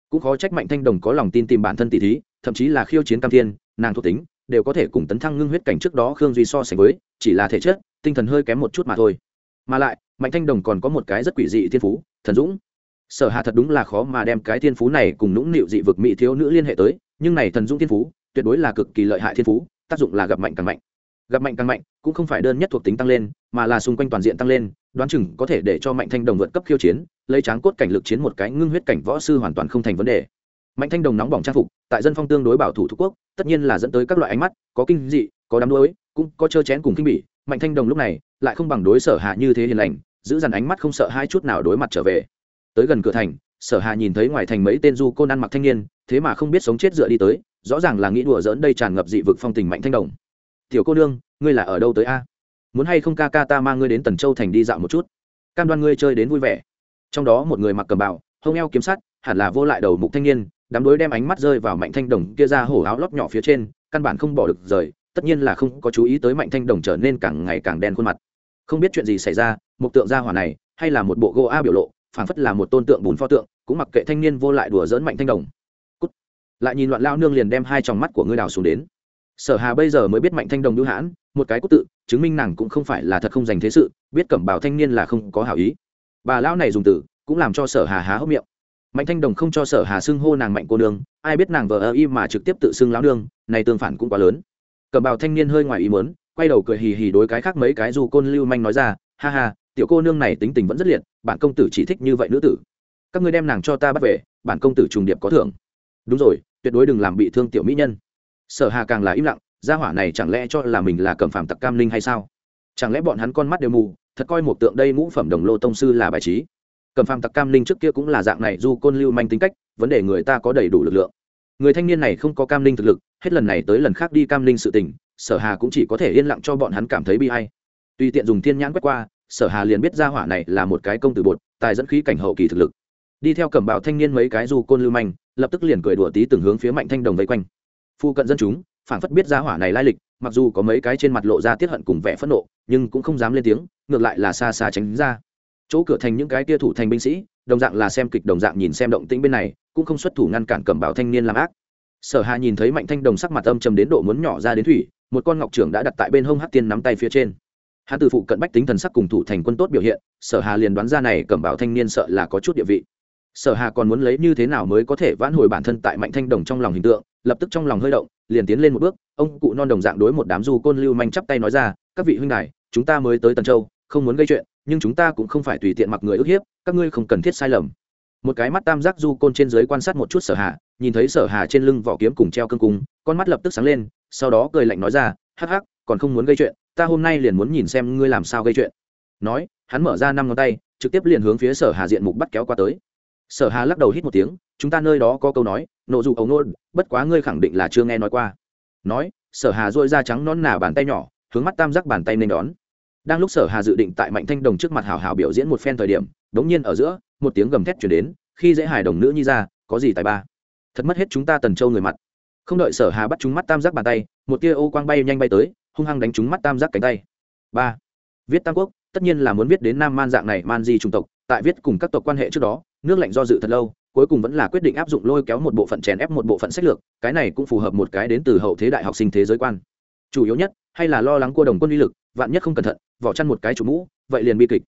Cũng khó trách mạnh thanh đồng có lòng tin tìm bản thân tỷ thí, thậm chí là khiêu chiến cam thiên, nàng thuộc tính đều có thể cùng tấn thăng ngưng huyết cảnh trước đó khương duy so sánh với, chỉ là thể chất, tinh thần hơi kém một chút mà thôi. Mà lại, mạnh thanh đồng còn có một cái rất quỷ dị thiên phú, thần dũng sở hạ thật đúng là khó mà đem cái thiên phú này cùng nũng nịu dị vực mỹ thiếu nữ liên hệ tới, nhưng này thần dũng thiên phú, tuyệt đối là cực kỳ lợi hại thiên phú, tác dụng là gặp mạnh càng mạnh. Gặp mạnh càng mạnh, cũng không phải đơn nhất thuộc tính tăng lên, mà là xung quanh toàn diện tăng lên, đoán chừng có thể để cho mạnh thanh đồng vượt cấp khiêu chiến, lấy tráng cốt cảnh lực chiến một cái ngưng huyết cảnh võ sư hoàn toàn không thành vấn đề. Mạnh thanh đồng nóng bỏng trang phục, tại dân phong tương đối bảo thủ thuộc quốc, tất nhiên là dẫn tới các loại ánh mắt, có kinh dị, có đám đuối, cũng có trơ chén cùng kinh bỉ. Mạnh thanh đồng lúc này, lại không bằng đối sở hạ như thế hiền lành, giữ dằn ánh mắt không sợ hai chút nào đối mặt trở về tới gần cửa thành, sở hà nhìn thấy ngoài thành mấy tên du côn ăn mặc thanh niên, thế mà không biết sống chết dựa đi tới, rõ ràng là nghĩ đùa dỡn đây tràn ngập dị vực phong tình mạnh thanh đồng. Tiểu cô nương, ngươi là ở đâu tới a? Muốn hay không ca ca ta mang ngươi đến tần châu thành đi dạo một chút? Cam đoan ngươi chơi đến vui vẻ. Trong đó một người mặc cầm bào, hông eo kiếm sắt, hẳn là vô lại đầu mục thanh niên, đám đối đem ánh mắt rơi vào mạnh thanh đồng kia ra hổ áo lót nhỏ phía trên, căn bản không bỏ được rời, tất nhiên là không có chú ý tới mạnh thanh đồng trở nên càng ngày càng đen khuôn mặt. Không biết chuyện gì xảy ra một tượng gia hỏa này, hay là một bộ gỗ a biểu lộ phảng phất là một tôn tượng bùn pho tượng, cũng mặc kệ thanh niên vô lại đùa dỡn mạnh thanh đồng. Cút. lại nhìn loạn lao nương liền đem hai tròng mắt của ngươi đào xuống đến. Sở hà bây giờ mới biết mạnh thanh đồng đưu hãn, một cái cốt tự, chứng minh nàng cũng không phải là thật không dành thế sự, biết cẩm bào thanh niên là không có hảo ý. Bà lão này dùng từ, cũng làm cho sở hà há hốc miệng. Mạnh thanh đồng không cho sở hà xưng hô nàng mạnh cô nương, ai biết nàng vợ ơ y mà trực tiếp tự xưng lão nương, này tương phản cũng quá lớn. Cẩm bào thanh niên hơi ngoài ý muốn, quay đầu cười hì hì đối cái khác mấy cái dù côn lưu manh nói ra, ha ha, tiểu cô nương này tính tình vẫn rất liệt bản công tử chỉ thích như vậy nữ tử. Các ngươi đem nàng cho ta bắt về, bản công tử trùng điệp có thưởng. Đúng rồi, tuyệt đối đừng làm bị thương tiểu mỹ nhân. Sở hà càng là im lặng, gia hỏa này chẳng lẽ cho là mình là cầm phàm tặc cam linh hay sao? Chẳng lẽ bọn hắn con mắt đều mù, thật coi một tượng đây ngũ phẩm đồng lô tông sư là bài trí. Cầm phàm tặc cam linh trước kia cũng là dạng này, du côn lưu manh tính cách, vấn đề người ta có đầy đủ lực lượng. Người thanh niên này không có cam linh thực lực, hết lần này tới lần khác đi cam linh sự tình, sở hà cũng chỉ có thể yên lặng cho bọn hắn cảm thấy bi hay tùy tiện dùng thiên nhãn quét qua sở hà liền biết gia hỏa này là một cái công tử bột, tài dẫn khí cảnh hậu kỳ thực lực. Đi theo cẩm bào thanh niên mấy cái du côn lưu manh, lập tức liền cười đùa tí từng hướng phía mạnh thanh đồng vây quanh. Phu cận dân chúng phản phất biết gia hỏa này lai lịch, mặc dù có mấy cái trên mặt lộ ra tiết hận cùng vẻ phẫn nộ, nhưng cũng không dám lên tiếng, ngược lại là xa xa tránh ra. Chỗ cửa thành những cái tia thủ thành binh sĩ, đồng dạng là xem kịch đồng dạng nhìn xem động tĩnh bên này, cũng không xuất thủ ngăn cản cẩm bào thanh niên làm ác. Sở hà nhìn thấy mạnh thanh đồng sắc mặt âm trầm đến độ muốn nhỏ ra đến thủy, một con ngọc trưởng đã đặt tại bên hông hắc tiên nắm tay phía trên hắn từ phụ cận bách tính thần sắc cùng thủ thành quân tốt biểu hiện, sở hà liền đoán ra này cẩm bảo thanh niên sợ là có chút địa vị. Sở hà còn muốn lấy như thế nào mới có thể vãn hồi bản thân tại mạnh thanh đồng trong lòng hình tượng, lập tức trong lòng hơi động, liền tiến lên một bước, ông cụ non đồng dạng đối một đám du côn lưu manh chắp tay nói ra, các vị huynh đài, chúng ta mới tới tần châu, không muốn gây chuyện, nhưng chúng ta cũng không phải tùy tiện mặc người ức hiếp, các ngươi không cần thiết sai lầm. Một cái mắt tam giác du côn trên dưới quan sát một chút sở hà, nhìn thấy sở hà trên lưng vỏ kiếm cùng treo cương cung, con mắt lập tức sáng lên, sau đó cười lạnh nói ra, hắc hắc, còn không muốn gây chuyện ta hôm nay liền muốn nhìn xem ngươi làm sao gây chuyện. Nói, hắn mở ra năm ngón tay, trực tiếp liền hướng phía sở hà diện mục bắt kéo qua tới. Sở hà lắc đầu hít một tiếng, chúng ta nơi đó có câu nói, nộ dù ống nôn, bất quá ngươi khẳng định là chưa nghe nói qua. Nói, sở hà dội da trắng non nà bàn tay nhỏ, hướng mắt tam giác bàn tay nên đón. Đang lúc sở hà dự định tại mạnh thanh đồng trước mặt hào hào biểu diễn một phen thời điểm, đống nhiên ở giữa, một tiếng gầm thét chuyển đến, khi dễ hài đồng nữ nhi ra, có gì tài ba? Thật mất hết chúng ta tần châu người mặt. Không đợi sở hà bắt chúng mắt tam giác bàn tay, một tia ô quang bay nhanh bay tới hung hăng đánh trúng mắt tam giác cánh tay. Ba. Viết tam quốc, tất nhiên là muốn viết đến nam man dạng này, man di chủng tộc, tại viết cùng các tộc quan hệ trước đó, nước lạnh do dự thật lâu, cuối cùng vẫn là quyết định áp dụng lôi kéo một bộ phận chèn ép một bộ phận sách lược, cái này cũng phù hợp một cái đến từ hậu thế đại học sinh thế giới quan. Chủ yếu nhất, hay là lo lắng cô đồng quân uy lực, vạn nhất không cẩn thận, vỏ chăn một cái chủ mũ, vậy liền bi kịch.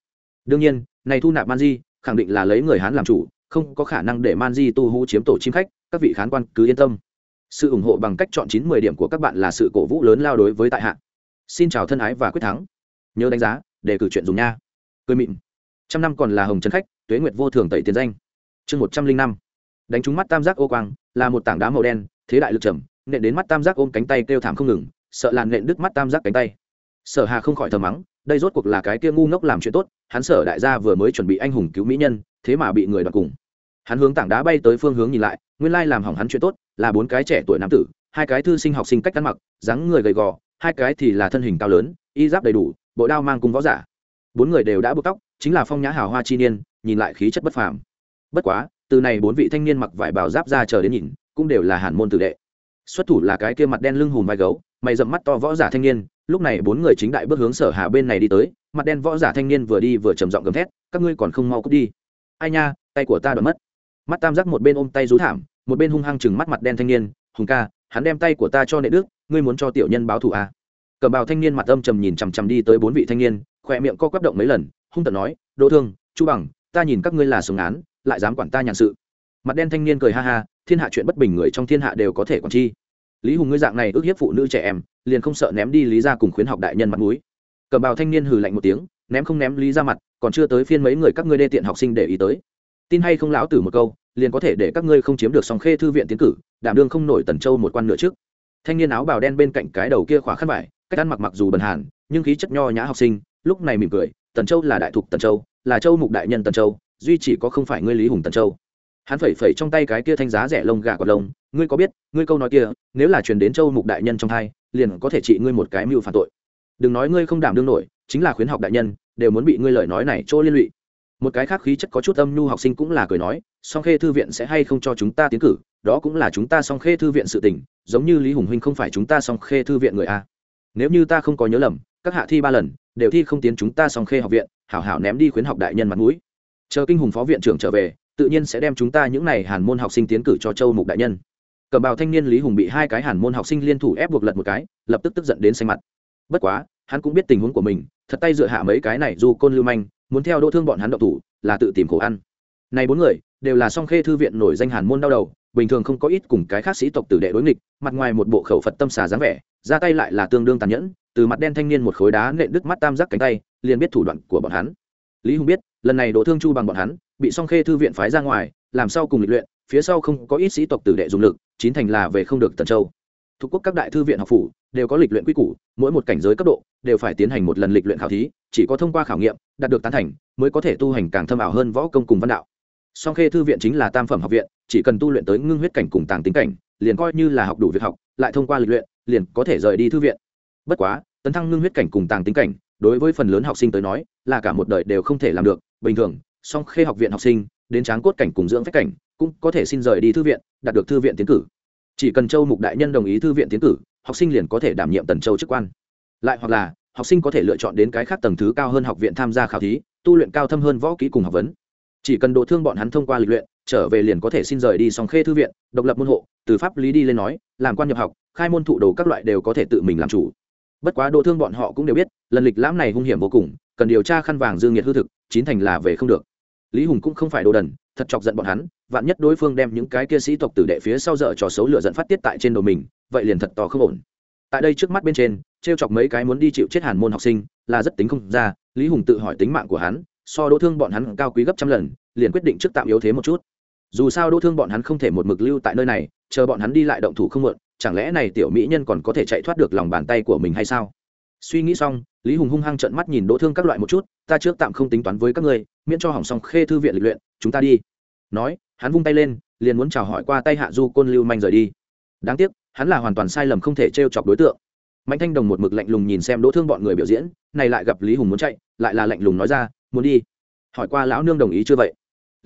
Đương nhiên, này thu nạp man di, khẳng định là lấy người hán làm chủ, không có khả năng để man di tu hú chiếm tổ chim khách, các vị khán quan cứ yên tâm sự ủng hộ bằng cách chọn chín mười điểm của các bạn là sự cổ vũ lớn lao đối với tại hạ. Xin chào thân ái và quyết thắng. Nhớ đánh giá, để cử chuyện dùng nha. Cười mịn. Trăm năm còn là hồng trấn khách, tuế nguyệt vô thường tẩy tiền danh. Chương một trăm linh năm. Đánh trúng mắt tam giác ô quang, là một tảng đá màu đen, thế đại lực trầm, nện đến mắt tam giác ôm cánh tay kêu thảm không ngừng, sợ làn nện đứt mắt tam giác cánh tay. Sở hà không khỏi thờ mắng, đây rốt cuộc là cái kia ngu ngốc làm chuyện tốt, hắn sở đại gia vừa mới chuẩn bị anh hùng cứu mỹ nhân, thế mà bị người đoạt cùng. Hắn hướng tảng đá bay tới phương hướng nhìn lại, nguyên lai làm hỏng hắn chuyện tốt là bốn cái trẻ tuổi nam tử, hai cái thư sinh học sinh cách ăn mặc, dáng người gầy gò, hai cái thì là thân hình cao lớn, y giáp đầy đủ, bộ đao mang cùng võ giả. Bốn người đều đã buộc tóc, chính là phong nhã hào hoa chi niên, nhìn lại khí chất bất phàm. Bất quá, từ này bốn vị thanh niên mặc vải bào giáp ra chờ đến nhìn, cũng đều là hàn môn tử đệ. Xuất thủ là cái kia mặt đen lưng hùm vai gấu, mày dậm mắt to võ giả thanh niên, lúc này bốn người chính đại bước hướng sở hạ bên này đi tới, mặt đen võ giả thanh niên vừa đi vừa trầm giọng gầm thét, các ngươi còn không mau cút đi. Ai nha, tay của ta đã mất. Mắt tam giác một bên ôm tay rú thảm một bên hung hăng chừng mắt mặt đen thanh niên, hùng ca, hắn đem tay của ta cho nệ đức, ngươi muốn cho tiểu nhân báo thù à. cầm bào thanh niên mặt âm trầm nhìn chằm chằm đi tới bốn vị thanh niên, khỏe miệng co quắp động mấy lần, hung tận nói, đỗ thương, chu bằng, ta nhìn các ngươi là sống án, lại dám quản ta nhàn sự. Mặt đen thanh niên cười ha ha, thiên hạ chuyện bất bình người trong thiên hạ đều có thể quản chi. Lý hùng ngươi dạng này ước hiếp phụ nữ trẻ em, liền không sợ ném đi lý ra cùng khuyến học đại nhân mặt mũi. Cầm bào thanh niên hừ lạnh một tiếng, ném không ném lý ra mặt, còn chưa tới phiên mấy người các ngươi đê tiện học sinh để ý tới. Tin hay không lão tử một câu liền có thể để các ngươi không chiếm được song khê thư viện tiến cử, đảm đương không nổi tần châu một quan nửa trước. Thanh niên áo bào đen bên cạnh cái đầu kia khóa khăn vải, cách ăn mặc mặc dù bần hàn, nhưng khí chất nho nhã học sinh, lúc này mỉm cười, tần châu là đại thục tần châu, là châu mục đại nhân tần châu, duy chỉ có không phải ngươi lý hùng tần châu. Hắn phẩy phẩy trong tay cái kia thanh giá rẻ lông gà còn lông, ngươi có biết, ngươi câu nói kia, nếu là truyền đến châu mục đại nhân trong thai liền có thể trị ngươi một cái mưu phản tội. Đừng nói ngươi không đảm đương nổi, chính là khuyến học đại nhân, đều muốn bị ngươi lời nói này chỗ liên lụy một cái khác khí chất có chút âm nhu học sinh cũng là cười nói, song khê thư viện sẽ hay không cho chúng ta tiến cử? Đó cũng là chúng ta song khê thư viện sự tình, giống như lý hùng huynh không phải chúng ta song khê thư viện người a. Nếu như ta không có nhớ lầm, các hạ thi ba lần, đều thi không tiến chúng ta song khê học viện, hảo hảo ném đi khuyến học đại nhân mặt mũi. Chờ kinh hùng phó viện trưởng trở về, tự nhiên sẽ đem chúng ta những n à y hàn môn học sinh tiến cử cho châu mục đại nhân. Cầm bào thanh niên lý hùng bị hai cái hàn môn học sinh liên thủ ép buộc lật một cái, lập tức tức giận đến xanh mặt. Bất quá, hắn cũng biết tình huống của mình, thật tay dựa hạ mấy cái này dù côn lưu manh muốn theo đỗ thương bọn hắn động thủ, là tự tìm khổ ăn. Này bốn người, đều là song khê thư viện nổi danh hàn môn đau đầu, bình thường không có ít cùng cái khác sĩ tộc tử đệ đối nghịch, mặt ngoài một bộ khẩu phật tâm xà dáng vẻ, ra tay lại là tương đương tàn nhẫn, từ mặt đen thanh niên một khối đá nện đứt mắt tam giác cánh tay, liền biết thủ đoạn của bọn hắn. Lý hùng biết, lần này đỗ thương chu bằng bọn hắn, bị song khê thư viện phái ra ngoài, làm sao cùng lịch luyện, phía sau không có ít sĩ tộc tử đệ dùng lực, chín thành là về không được tần châu. Thuộc quốc các đại thư viện học phủ đều có lịch luyện quy củ, mỗi một cảnh giới cấp độ đều phải tiến hành một lần lịch luyện khảo thí, chỉ có thông qua khảo nghiệm đạt được tán thành mới có thể tu hành càng thâm ảo hơn võ công cùng văn đạo. Song khê thư viện chính là tam phẩm học viện, chỉ cần tu luyện tới ngưng huyết cảnh cùng tàng tính cảnh, liền coi như là học đủ việc học, lại thông qua lịch luyện, liền có thể rời đi thư viện. Bất quá, tấn thăng ngưng huyết cảnh cùng tàng tính cảnh, đối với phần lớn học sinh tới nói, là cả một đời đều không thể làm được. Bình thường, song khê học viện học sinh, đến tráng cốt cảnh cùng dưỡng phép cảnh, cũng có thể xin rời đi thư viện, đạt được thư viện tiến cử. Chỉ cần châu mục đại nhân đồng ý thư viện tiến cử học sinh liền có thể đảm nhiệm tần châu chức quan. Lại hoặc là, học sinh có thể lựa chọn đến cái khác tầng thứ cao hơn học viện tham gia khảo thí, tu luyện cao thâm hơn võ kỹ cùng học vấn. Chỉ cần độ thương bọn hắn thông qua lịch luyện, trở về liền có thể xin rời đi song khê thư viện, độc lập môn hộ, từ pháp lý đi lên nói, làm quan nhập học, khai môn thụ đồ các loại đều có thể tự mình làm chủ. Bất quá độ thương bọn họ cũng đều biết, lần lịch lãm này hung hiểm vô cùng, cần điều tra khăn vàng dương nhiệt hư thực, chín thành là về không được. Lý hùng cũng không phải đồ đần, thật chọc giận bọn hắn, vạn nhất đối phương đem những cái kia sĩ tộc tử đệ phía sau dở trò xấu lửa dẫn phát tiết tại trên đầu mình vậy liền thật to không ổn. Tại đây trước mắt bên trên t r e o chọc mấy cái muốn đi chịu chết hàn môn học sinh, là rất tính không ra, lý hùng tự hỏi tính mạng của hắn, so đỗ thương bọn hắn cao quý gấp trăm lần, liền quyết định trước tạm yếu thế một chút. Dù sao đỗ thương bọn hắn không thể một mực lưu tại nơi này, chờ bọn hắn đi lại động thủ không mượn chẳng lẽ này tiểu mỹ nhân còn có thể chạy thoát được lòng bàn tay của mình hay sao? Suy nghĩ xong, lý hùng hung hăng trợn mắt nhìn đỗ thương các loại một chút, ta trước tạm không tính toán với các ngươi, miễn cho hỏng xong khê thư viện lịch luyện, chúng ta đi. Nói, hắn vung tay lên, liền muốn chào hỏi qua tay hạ du côn lưu manh rời đi. Đáng tiếc hắn là hoàn toàn sai lầm không thể t r e o chọc đối tượng. Mạnh thanh đồng một mực lạnh lùng nhìn xem đỗ thương bọn người biểu diễn, này lại gặp lý hùng muốn chạy, lại là lạnh lùng nói ra, muốn đi. Hỏi qua lão nương đồng ý chưa vậy?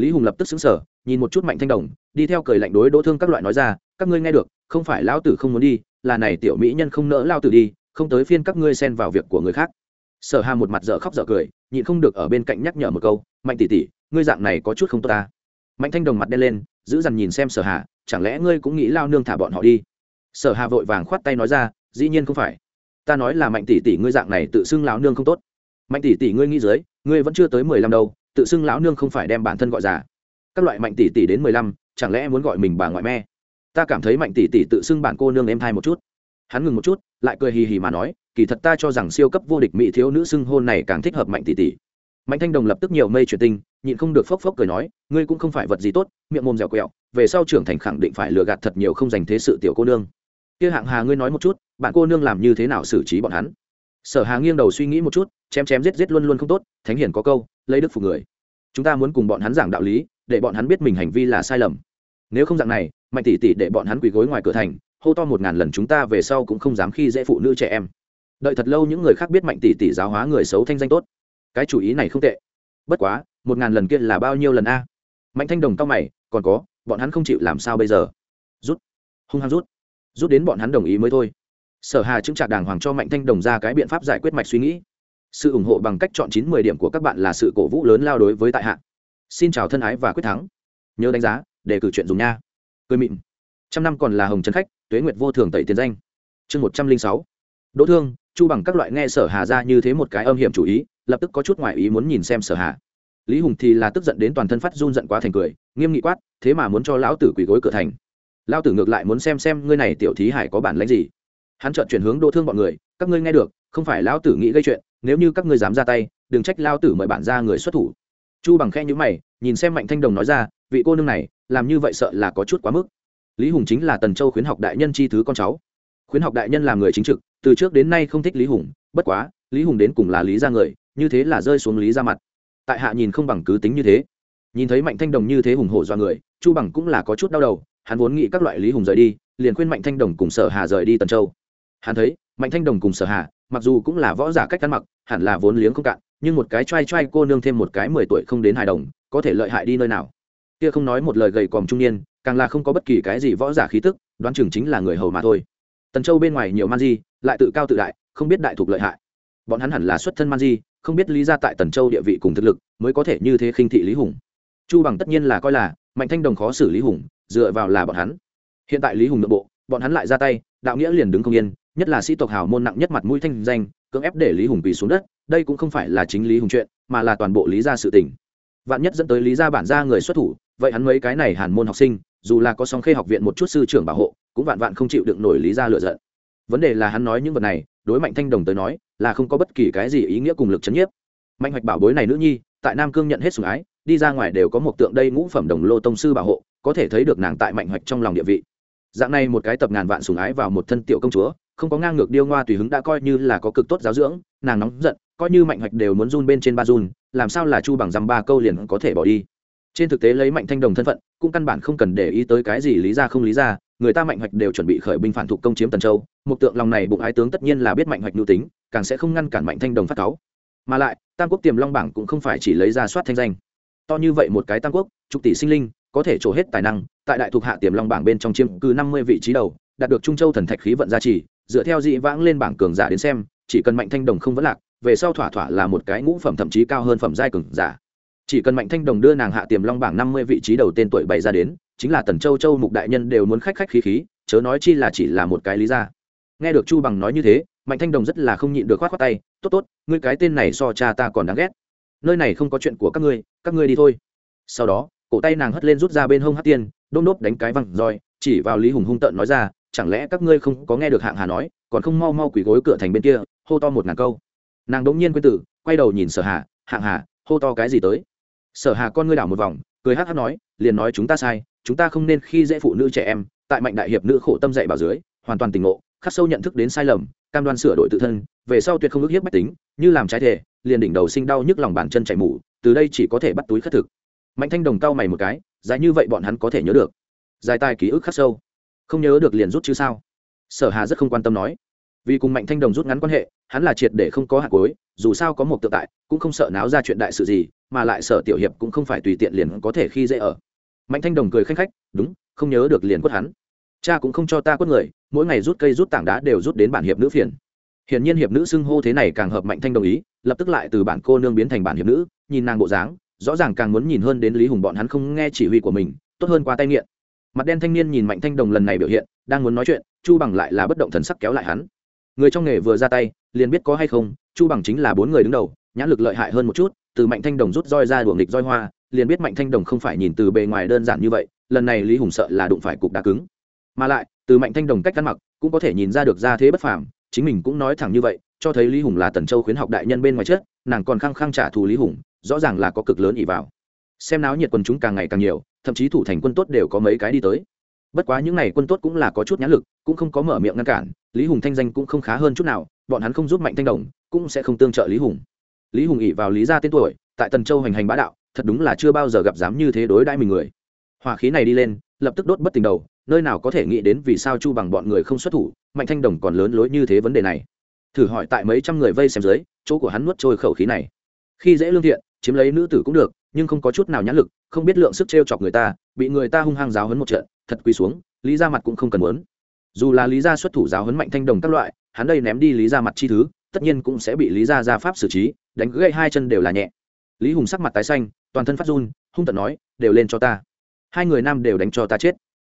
Lý hùng lập tức xứng sở nhìn một chút mạnh thanh đồng, đi theo cười lạnh đối đỗ thương các loại nói ra, các ngươi nghe được, không phải lão tử không muốn đi, là này tiểu mỹ nhân không nỡ lao tử đi, không tới phiên các ngươi xen vào việc của người khác. Sở hà một mặt dở khóc dở cười, nhịn không được ở bên cạnh nhắc nhở một câu, mạnh tỷ tỷ, ngươi dạng này có chút không tốt ta. Mạnh thanh đồng mặt đen lên, giữ dằn nhìn xem sở hà, chẳng lẽ ngươi cũng nghĩ lao nương thả bọn họ đi? Sở hà vội vàng khoát tay nói ra, dĩ nhiên không phải. Ta nói là mạnh tỷ tỷ ngươi dạng này tự xưng lão nương không tốt. Mạnh tỷ tỷ ngươi nghĩ dưới, ngươi vẫn chưa tới mười lăm đâu, tự xưng lão nương không phải đem bản thân gọi già. Các loại mạnh tỷ tỷ đến mười lăm, chẳng lẽ muốn gọi mình bà ngoại me? Ta cảm thấy mạnh tỷ tỷ tự xưng bản cô nương em thai một chút. Hắn ngừng một chút, lại cười hì hì mà nói, kỳ thật ta cho rằng siêu cấp vô địch mỹ thiếu nữ xưng hôn này càng thích hợp mạnh tỷ tỷ. Mạnh thanh đồng lập tức nhiều mây truyền tinh nhịn không được phốc phốc cười nói, ngươi cũng không phải vật gì tốt, miệng mồm dẻo quẹo, về sau trưởng thành khẳng định phải lừa gạt thật nhiều không dành thế sự tiểu cô nương kia hạng hà ngươi nói một chút, bạn cô nương làm như thế nào xử trí bọn hắn? Sở hà nghiêng đầu suy nghĩ một chút, chém chém giết giết luôn luôn không tốt, thánh hiển có câu, lấy đức phục người. Chúng ta muốn cùng bọn hắn giảng đạo lý, để bọn hắn biết mình hành vi là sai lầm. Nếu không dạng này, mạnh tỷ tỷ để bọn hắn quỳ gối ngoài cửa thành, hô to một ngàn lần chúng ta về sau cũng không dám khi dễ phụ nữ trẻ em. Đợi thật lâu những người khác biết mạnh tỷ tỷ giáo hóa người xấu thanh danh tốt. Cái chủ ý này không tệ. Bất quá, một ngàn lần kia là bao nhiêu lần a? Mạnh thanh đồng cao mày, còn có, bọn hắn không chịu làm sao bây giờ? Rút. Hung hăng rút rút đến bọn hắn đồng ý mới thôi. Sở hà chứng trạc đàng hoàng cho mạnh thanh đồng ra cái biện pháp giải quyết mạch suy nghĩ. Sự ủng hộ bằng cách chọn chín mười điểm của các bạn là sự cổ vũ lớn lao đối với tại hạ. Xin chào thân ái và quyết thắng. Nhớ đánh giá, để cử chuyện dùng nha. Cười mịn. Trăm năm còn là hồng trấn khách, tuế nguyệt vô thường tẩy tiền danh. Chương một trăm linh sáu. Đỗ thương, chu bằng các loại nghe sở hà ra như thế một cái âm hiểm chủ ý, lập tức có chút ngoại ý muốn nhìn xem sở hà. Lý hùng thì là tức giận đến toàn thân phát run giận quá thành cười, nghiêm nghị quát, thế mà muốn cho lão tử quỳ gối cửa thành lão tử ngược lại muốn xem xem ngươi này tiểu thí hải có bản lãnh gì. Hắn chợt chuyển hướng đỗ thương bọn người, các ngươi nghe được, không phải lão tử nghĩ gây chuyện, nếu như các ngươi dám ra tay, đừng trách lão tử mời bản ra người xuất thủ. Chu bằng khe nhữ mày, nhìn xem mạnh thanh đồng nói ra, vị cô nương này, làm như vậy sợ là có chút quá mức. Lý hùng chính là tần châu khuyến học đại nhân chi thứ con cháu. Khuyến học đại nhân là người chính trực, từ trước đến nay không thích lý hùng, bất quá, lý hùng đến cùng là lý ra người, như thế là rơi xuống lý ra mặt. Tại hạ nhìn không bằng cứ tính như thế. Nhìn thấy mạnh thanh đồng như thế hùng hổ do người, chu bằng cũng là có chút đau đầu hắn vốn nghĩ các loại lý hùng rời đi, liền khuyên mạnh thanh đồng cùng sở hà rời đi tần châu. Hắn thấy, mạnh thanh đồng cùng sở hà, mặc dù cũng là võ giả cách ăn mặc, hẳn là vốn liếng không cạn, nhưng một cái t r a i t r a i cô nương thêm một cái mười tuổi không đến hài đồng, có thể lợi hại đi nơi nào. Kia không nói một lời gầy còm trung niên, càng là không có bất kỳ cái gì võ giả khí tức, đoán chừng chính là người hầu mà thôi. Tần châu bên ngoài nhiều man di, lại tự cao tự đại, không biết đại thục lợi hại. Bọn hắn hẳn là xuất thân man di, không biết lý ra tại tần châu địa vị cùng thực lực, mới có thể như thế khinh thị lý hùng. Chu bằng tất nhiên là coi là, mạnh thanh đồng khó xử lý hùng dựa vào là bọn hắn. Hiện tại lý hùng nội bộ, bọn hắn lại ra tay, đạo nghĩa liền đứng không yên, nhất là sĩ tộc hào môn nặng nhất mặt mũi thanh danh, cưỡng ép để lý hùng quỳ xuống đất, đây cũng không phải là chính lý hùng chuyện, mà là toàn bộ lý gia sự tình. Vạn nhất dẫn tới lý gia bản gia người xuất thủ, vậy hắn mấy cái này hàn môn học sinh, dù là có song khê học viện một chút sư trưởng bảo hộ, cũng vạn vạn không chịu đựng nổi lý gia lựa giận. Vấn đề là hắn nói những vật này, đối mạnh thanh đồng tới nói, là không có bất kỳ cái gì ý nghĩa cùng lực chấn nhiếp. Mạnh hoạch bảo bối này nữ nhi, tại nam cương nhận hết sủng ái, đi ra ngoài đều có một tượng đây ngũ phẩm đồng lô tông sư bảo hộ có thể thấy được nàng tại mạnh hoạch trong lòng địa vị. Dạng này một cái tập ngàn vạn sủng ái vào một thân tiểu công chúa, không có ngang ngược điêu ngoa tùy hứng đã coi như là có cực tốt giáo dưỡng, nàng nóng giận, coi như mạnh hoạch đều muốn run bên trên ba run, làm sao là chu bằng dăm ba câu liền có thể bỏ đi. Trên thực tế lấy mạnh thanh đồng thân phận, cũng căn bản không cần để ý tới cái gì lý ra không lý ra, người ta mạnh hoạch đều chuẩn bị khởi binh phản thục công chiếm tần châu, một tượng lòng này bụng ái tướng tất nhiên là biết mạnh hoạch nhu tính, càng sẽ không ngăn cản mạnh thanh đồng phát cáu. Mà lại, tam quốc tiềm long bảng cũng không phải chỉ lấy ra soát thanh danh. To như vậy một cái tam quốc trục tỷ sinh linh có thể trổ hết tài năng, tại đại thuộc hạ tiềm long bảng bên trong chiêm cứ năm mươi vị trí đầu, đạt được trung châu thần thạch khí vận gia trì, dựa theo dị vãng lên bảng cường giả đến xem, chỉ cần mạnh thanh đồng không vẫn lạc, về sau thỏa thỏa là một cái ngũ phẩm thậm chí cao hơn phẩm giai cường giả. Chỉ cần mạnh thanh đồng đưa nàng hạ tiềm long bảng năm mươi vị trí đầu tên tuổi bày ra đến, chính là tần châu châu mục đại nhân đều muốn khách khách khí khí, chớ nói chi là chỉ là một cái lý ra nghe được chu bằng nói như thế, mạnh thanh đồng rất là không nhịn được khoát khoát tay, tốt tốt, ngươi cái tên này so cha ta còn đáng ghét. Nơi này không có chuyện của các ngươi các ngươi đi thôi. Sau đó cổ tay nàng hất lên rút ra bên hông hát tiên, đôm đốp đánh cái văng roi, chỉ vào lý hùng hung tợn nói ra, chẳng lẽ các ngươi không có nghe được hạng hà nói, còn không mau mau quỳ gối cửa thành bên kia, hô to một ngàn câu? Nàng đống nhiên quên tử, quay đầu nhìn sở hà, hạng hà, hô to cái gì tới? Sở hà con ngươi đảo một vòng, cười hát hát nói, liền nói chúng ta sai, chúng ta không nên khi dễ phụ nữ trẻ em, tại mạnh đại hiệp nữ khổ tâm dạy bảo dưới, hoàn toàn tỉnh ngộ, khắc sâu nhận thức đến sai lầm, cam đoan sửa đổi tự thân, về sau tuyệt không ước hiếp bách tính, như làm trái thể liền đỉnh đầu sinh đau nhức lòng bàn chân chạy mù, từ đây chỉ có thể bắt túi khất thực mạnh thanh đồng cao mày một cái, dài như vậy bọn hắn có thể nhớ được. Dài tai ký ức khắc sâu. Không nhớ được liền rút chứ sao? Sở hà rất không quan tâm nói. Vì cùng mạnh thanh đồng rút ngắn quan hệ, hắn là triệt để không có hạt cối dù sao có một tự tại, cũng không sợ náo ra chuyện đại sự gì, mà lại sở tiểu hiệp cũng không phải tùy tiện liền có thể khi dễ ở. Mạnh thanh đồng cười khanh khách, đúng, không nhớ được liền quất hắn. Cha cũng không cho ta quất người, mỗi ngày rút cây rút tảng đá đều rút đến bản hiệp nữ phiền. Hiển nhiên hiệp nữ xưng hô thế này càng hợp mạnh thanh đồng ý, lập tức lại từ bản cô nương biến thành bản hiệp nữ, nhìn nàng bộ dáng rõ ràng càng muốn nhìn hơn đến lý hùng bọn hắn không nghe chỉ huy của mình, tốt hơn qua tay nghiện. Mặt đen thanh niên nhìn mạnh thanh đồng lần này biểu hiện, đang muốn nói chuyện, chu bằng lại là bất động thần sắc kéo lại hắn. Người trong nghề vừa ra tay, liền biết có hay không, chu bằng chính là bốn người đứng đầu, nhãn lực lợi hại hơn một chút, từ mạnh thanh đồng rút roi ra đuồng địch roi hoa, liền biết mạnh thanh đồng không phải nhìn từ bề ngoài đơn giản như vậy, lần này lý hùng sợ là đụng phải cục đá cứng. Mà lại, từ mạnh thanh đồng cách ăn mặc, cũng có thể nhìn ra được ra thế bất phàm, chính mình cũng nói thẳng như vậy, cho thấy lý hùng là tần châu khuyến học đại nhân bên ngoài chết nàng còn khăng khăng trả thù lý hùng rõ ràng là có cực lớn ỉ vào. Xem náo nhiệt quần chúng càng ngày càng nhiều, thậm chí thủ thành quân tốt đều có mấy cái đi tới. Bất quá những n à y quân tốt cũng là có chút nhãn lực, cũng không có mở miệng ngăn cản, lý hùng thanh danh cũng không khá hơn chút nào, bọn hắn không giúp mạnh thanh đồng, cũng sẽ không tương trợ lý hùng. Lý hùng ỉ vào lý gia tên tuổi, tại tần châu hành hành bá đạo, thật đúng là chưa bao giờ gặp dám như thế đối đãi mình người. Hỏa khí này đi lên, lập tức đốt bất tình đầu, nơi nào có thể nghĩ đến vì sao chu bằng bọn người không xuất thủ, mạnh thanh đồng còn lớn lối như thế vấn đề này. Thử hỏi tại mấy trăm người vây xem dưới, chỗ của hắn nuốt trôi khẩu khí này. Khi dễ lương thiện chiếm lấy nữ tử cũng được, nhưng không có chút nào nhãn lực, không biết lượng sức t r e o chọc người ta, bị người ta hung hăng giáo hấn một trận, thật quỳ xuống, lý ra mặt cũng không cần muốn. Dù là lý gia xuất thủ giáo hấn mạnh thanh đồng các loại, hắn đây ném đi lý ra mặt chi thứ, tất nhiên cũng sẽ bị lý ra ra pháp xử trí, đánh gãy hai chân đều là nhẹ. Lý hùng sắc mặt tái xanh, toàn thân phát run, hung tận nói, đều lên cho ta. Hai người nam đều đánh cho ta chết.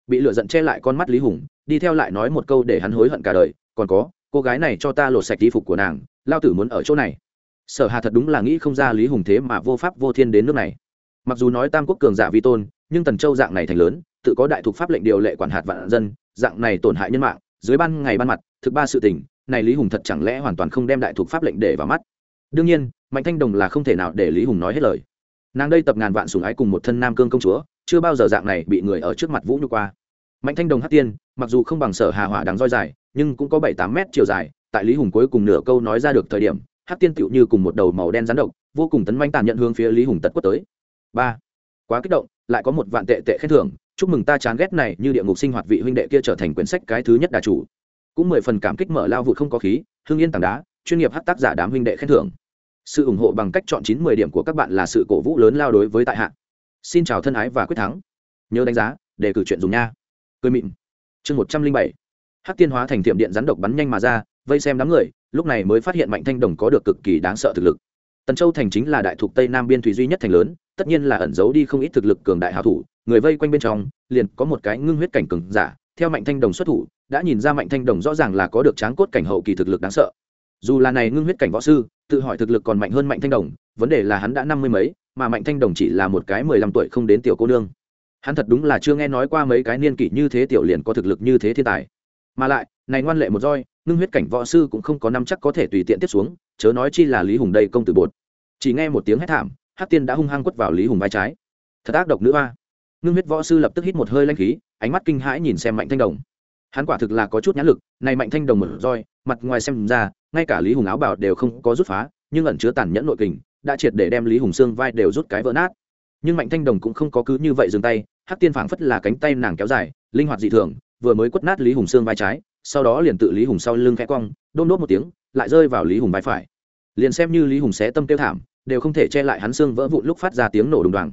Bị lựa giận che lại con mắt lý hùng, đi theo lại nói một câu để hắn hối hận cả đời, còn có, cô gái này cho ta lột sạch y phục của nàng, lao tử muốn ở chỗ này sở hà thật đúng là nghĩ không ra lý hùng thế mà vô pháp vô thiên đến nước này. Mặc dù nói tam quốc cường giả vi tôn, nhưng tần châu dạng này thành lớn, tự có đại thuộc pháp lệnh điều lệ quản hạt vạn dân, dạng này tổn hại nhân mạng, dưới ban ngày ban mặt, thực ba sự tình, này lý hùng thật chẳng lẽ hoàn toàn không đem đại thuộc pháp lệnh để vào mắt? Đương nhiên, mạnh thanh đồng là không thể nào để lý hùng nói hết lời. Nàng đây tập ngàn vạn sùng ái cùng một thân nam cương công chúa, chưa bao giờ dạng này bị người ở trước mặt vũ như qua. Mạnh thanh đồng hát tiên, mặc dù không bằng sở hà hỏa đáng roi dài, nhưng cũng có bảy tám mét chiều dài, tại lý hùng cuối cùng nửa câu nói ra được thời điểm Hắc tiên tựu như cùng một đầu màu đen rắn độc, vô cùng tấn manh tàn nhận hướng phía lý hùng tật quất tới. Ba. Quá kích động, lại có một vạn tệ tệ khen thưởng, chúc mừng ta chán ghét này như địa ngục sinh hoạt vị huynh đệ kia trở thành quyển sách cái thứ nhất đà chủ. Cũng mười phần cảm kích mở lao vụt không có khí hương yên tảng đá, chuyên nghiệp hát tác giả đám huynh đệ khen thưởng. Sự ủng hộ bằng cách chọn chín mười điểm của các bạn là sự cổ vũ lớn lao đối với tại hạ. Xin chào thân ái và quyết thắng. Nhớ đánh giá, để cử chuyện dùng nha. Cười mịn. Chương một trăm linh bảy. Hắc tiên hóa thành tiệm điện rắn độc bắn nhanh mà ra vây xem đám người, lúc này mới phát hiện mạnh thanh đồng có được cực kỳ đáng sợ thực lực. Tần châu thành chính là đại thuộc tây nam biên thủy duy nhất thành lớn, tất nhiên là ẩn giấu đi không ít thực lực cường đại hào thủ, người vây quanh bên trong, liền có một cái ngưng huyết cảnh cường giả, theo mạnh thanh đồng xuất thủ, đã nhìn ra mạnh thanh đồng rõ ràng là có được tráng cốt cảnh hậu kỳ thực lực đáng sợ. Dù là này ngưng huyết cảnh võ sư, tự hỏi thực lực còn mạnh hơn mạnh thanh đồng, vấn đề là hắn đã năm mươi mấy, mà mạnh thanh đồng chỉ là một cái mười lăm tuổi không đến tiểu cô nương. Hắn thật đúng là chưa nghe nói qua mấy cái niên kỷ như thế tiểu liền có thực lực như thế thiên tài. Mà lại này ngoan lệ một roi, ngưng huyết cảnh võ sư cũng không có năm chắc có thể tùy tiện tiếp xuống, chớ nói chi là lý hùng đây công tử bột. Chỉ nghe một tiếng hét thảm hát tiên đã hung hăng quất vào lý hùng vai trái. Thật ác độc nữ a ngưng huyết võ sư lập tức hít một hơi lanh khí, ánh mắt kinh hãi nhìn xem mạnh thanh đồng. Hắn quả thực là có chút nhãn lực, này mạnh thanh đồng một roi, mặt ngoài xem ra, ngay cả lý hùng áo bảo đều không có rút phá, nhưng ẩn chứa tàn nhẫn nội kình, đã triệt để đem lý hùng xương vai đều rút cái vỡ nát. Nhưng mạnh thanh đồng cũng không có cứ như vậy dừng tay, hắc tiên phảng phất là cánh tay nàng kéo dài, linh hoạt dị thường, vừa mới quất nát lý hùng xương vai trái sau đó liền tự lý hùng sau lưng khẽ cong đôn đốt một tiếng, lại rơi vào lý hùng vai phải. Liền xem như lý hùng xé tâm tiêu thảm, đều không thể che lại hắn xương vỡ vụn lúc phát ra tiếng nổ đùng đoàng.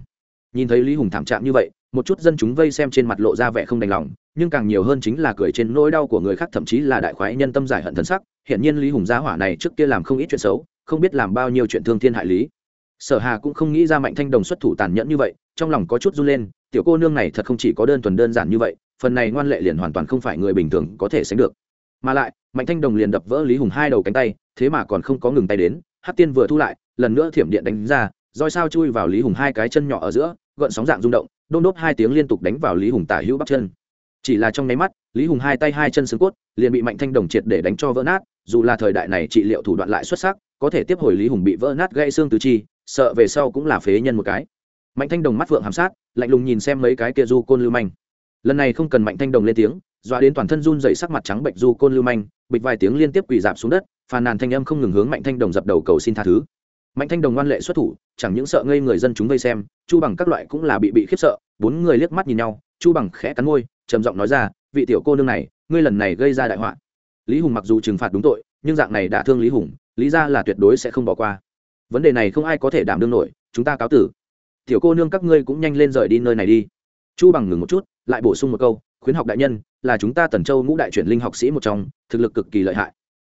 Nhìn thấy lý hùng thảm trạng như vậy, một chút dân chúng vây xem trên mặt lộ ra vẻ không đành lòng, nhưng càng nhiều hơn chính là cười trên nỗi đau của người khác, thậm chí là đại khoái nhân tâm giải hận thân sắc. Hiện nhiên lý hùng gia hỏa này trước kia làm không ít chuyện xấu, không biết làm bao nhiêu chuyện thương thiên hại lý. Sở hà cũng không nghĩ ra mạnh thanh đồng xuất thủ tàn nhẫn như vậy, trong lòng có chút run lên tiểu cô nương này thật không chỉ có đơn thuần đơn giản như vậy, phần này ngoan lệ liền hoàn toàn không phải người bình thường có thể sánh được. Mà lại, mạnh thanh đồng liền đập vỡ lý hùng hai đầu cánh tay, thế mà còn không có ngừng tay đến hát tiên vừa thu lại, lần nữa thiểm điện đánh ra, roi sao chui vào lý hùng hai cái chân nhỏ ở giữa, gợn sóng dạng rung động, đôn đốt hai tiếng liên tục đánh vào lý hùng tả hữu bắp chân. Chỉ là trong nháy mắt, lý hùng hai tay hai chân xương cốt, liền bị mạnh thanh đồng triệt để đánh cho vỡ nát, dù là thời đại này trị liệu thủ đoạn lại xuất sắc, có thể tiếp hồi lý hùng bị vỡ nát gây xương tứ chi, sợ về sau cũng là phế nhân một cái mạnh thanh đồng mắt phượng hàm sát, lạnh lùng nhìn xem mấy cái kia du côn lưu manh. Lần này không cần mạnh thanh đồng lên tiếng, dọa đến toàn thân run dậy sắc mặt trắng bệnh du côn lưu manh, bịch vài tiếng liên tiếp quỳ dạp xuống đất, phàn nàn thanh âm không ngừng hướng mạnh thanh đồng dập đầu cầu xin tha thứ. Mạnh thanh đồng ngoan lệ xuất thủ, chẳng những sợ ngây người dân chúng vây xem, chu bằng các loại cũng là bị bị khiếp sợ, bốn người liếc mắt nhìn nhau, chu bằng khẽ cắn môi, trầm giọng nói ra, vị tiểu cô nương này, ngươi lần này gây ra đại họa. Lý hùng mặc dù trừng phạt đúng tội, nhưng dạng này đã thương lý hùng, lý ra là tuyệt đối sẽ không bỏ qua. Vấn đề này không ai có thể đảm đương nổi, chúng ta cáo tử tiểu cô nương các ngươi cũng nhanh lên rời đi nơi này đi. Chu bằng ngừng một chút, lại bổ sung một câu, khuyến học đại nhân, là chúng ta tần châu ngũ đại chuyển linh học sĩ một trong, thực lực cực kỳ lợi hại.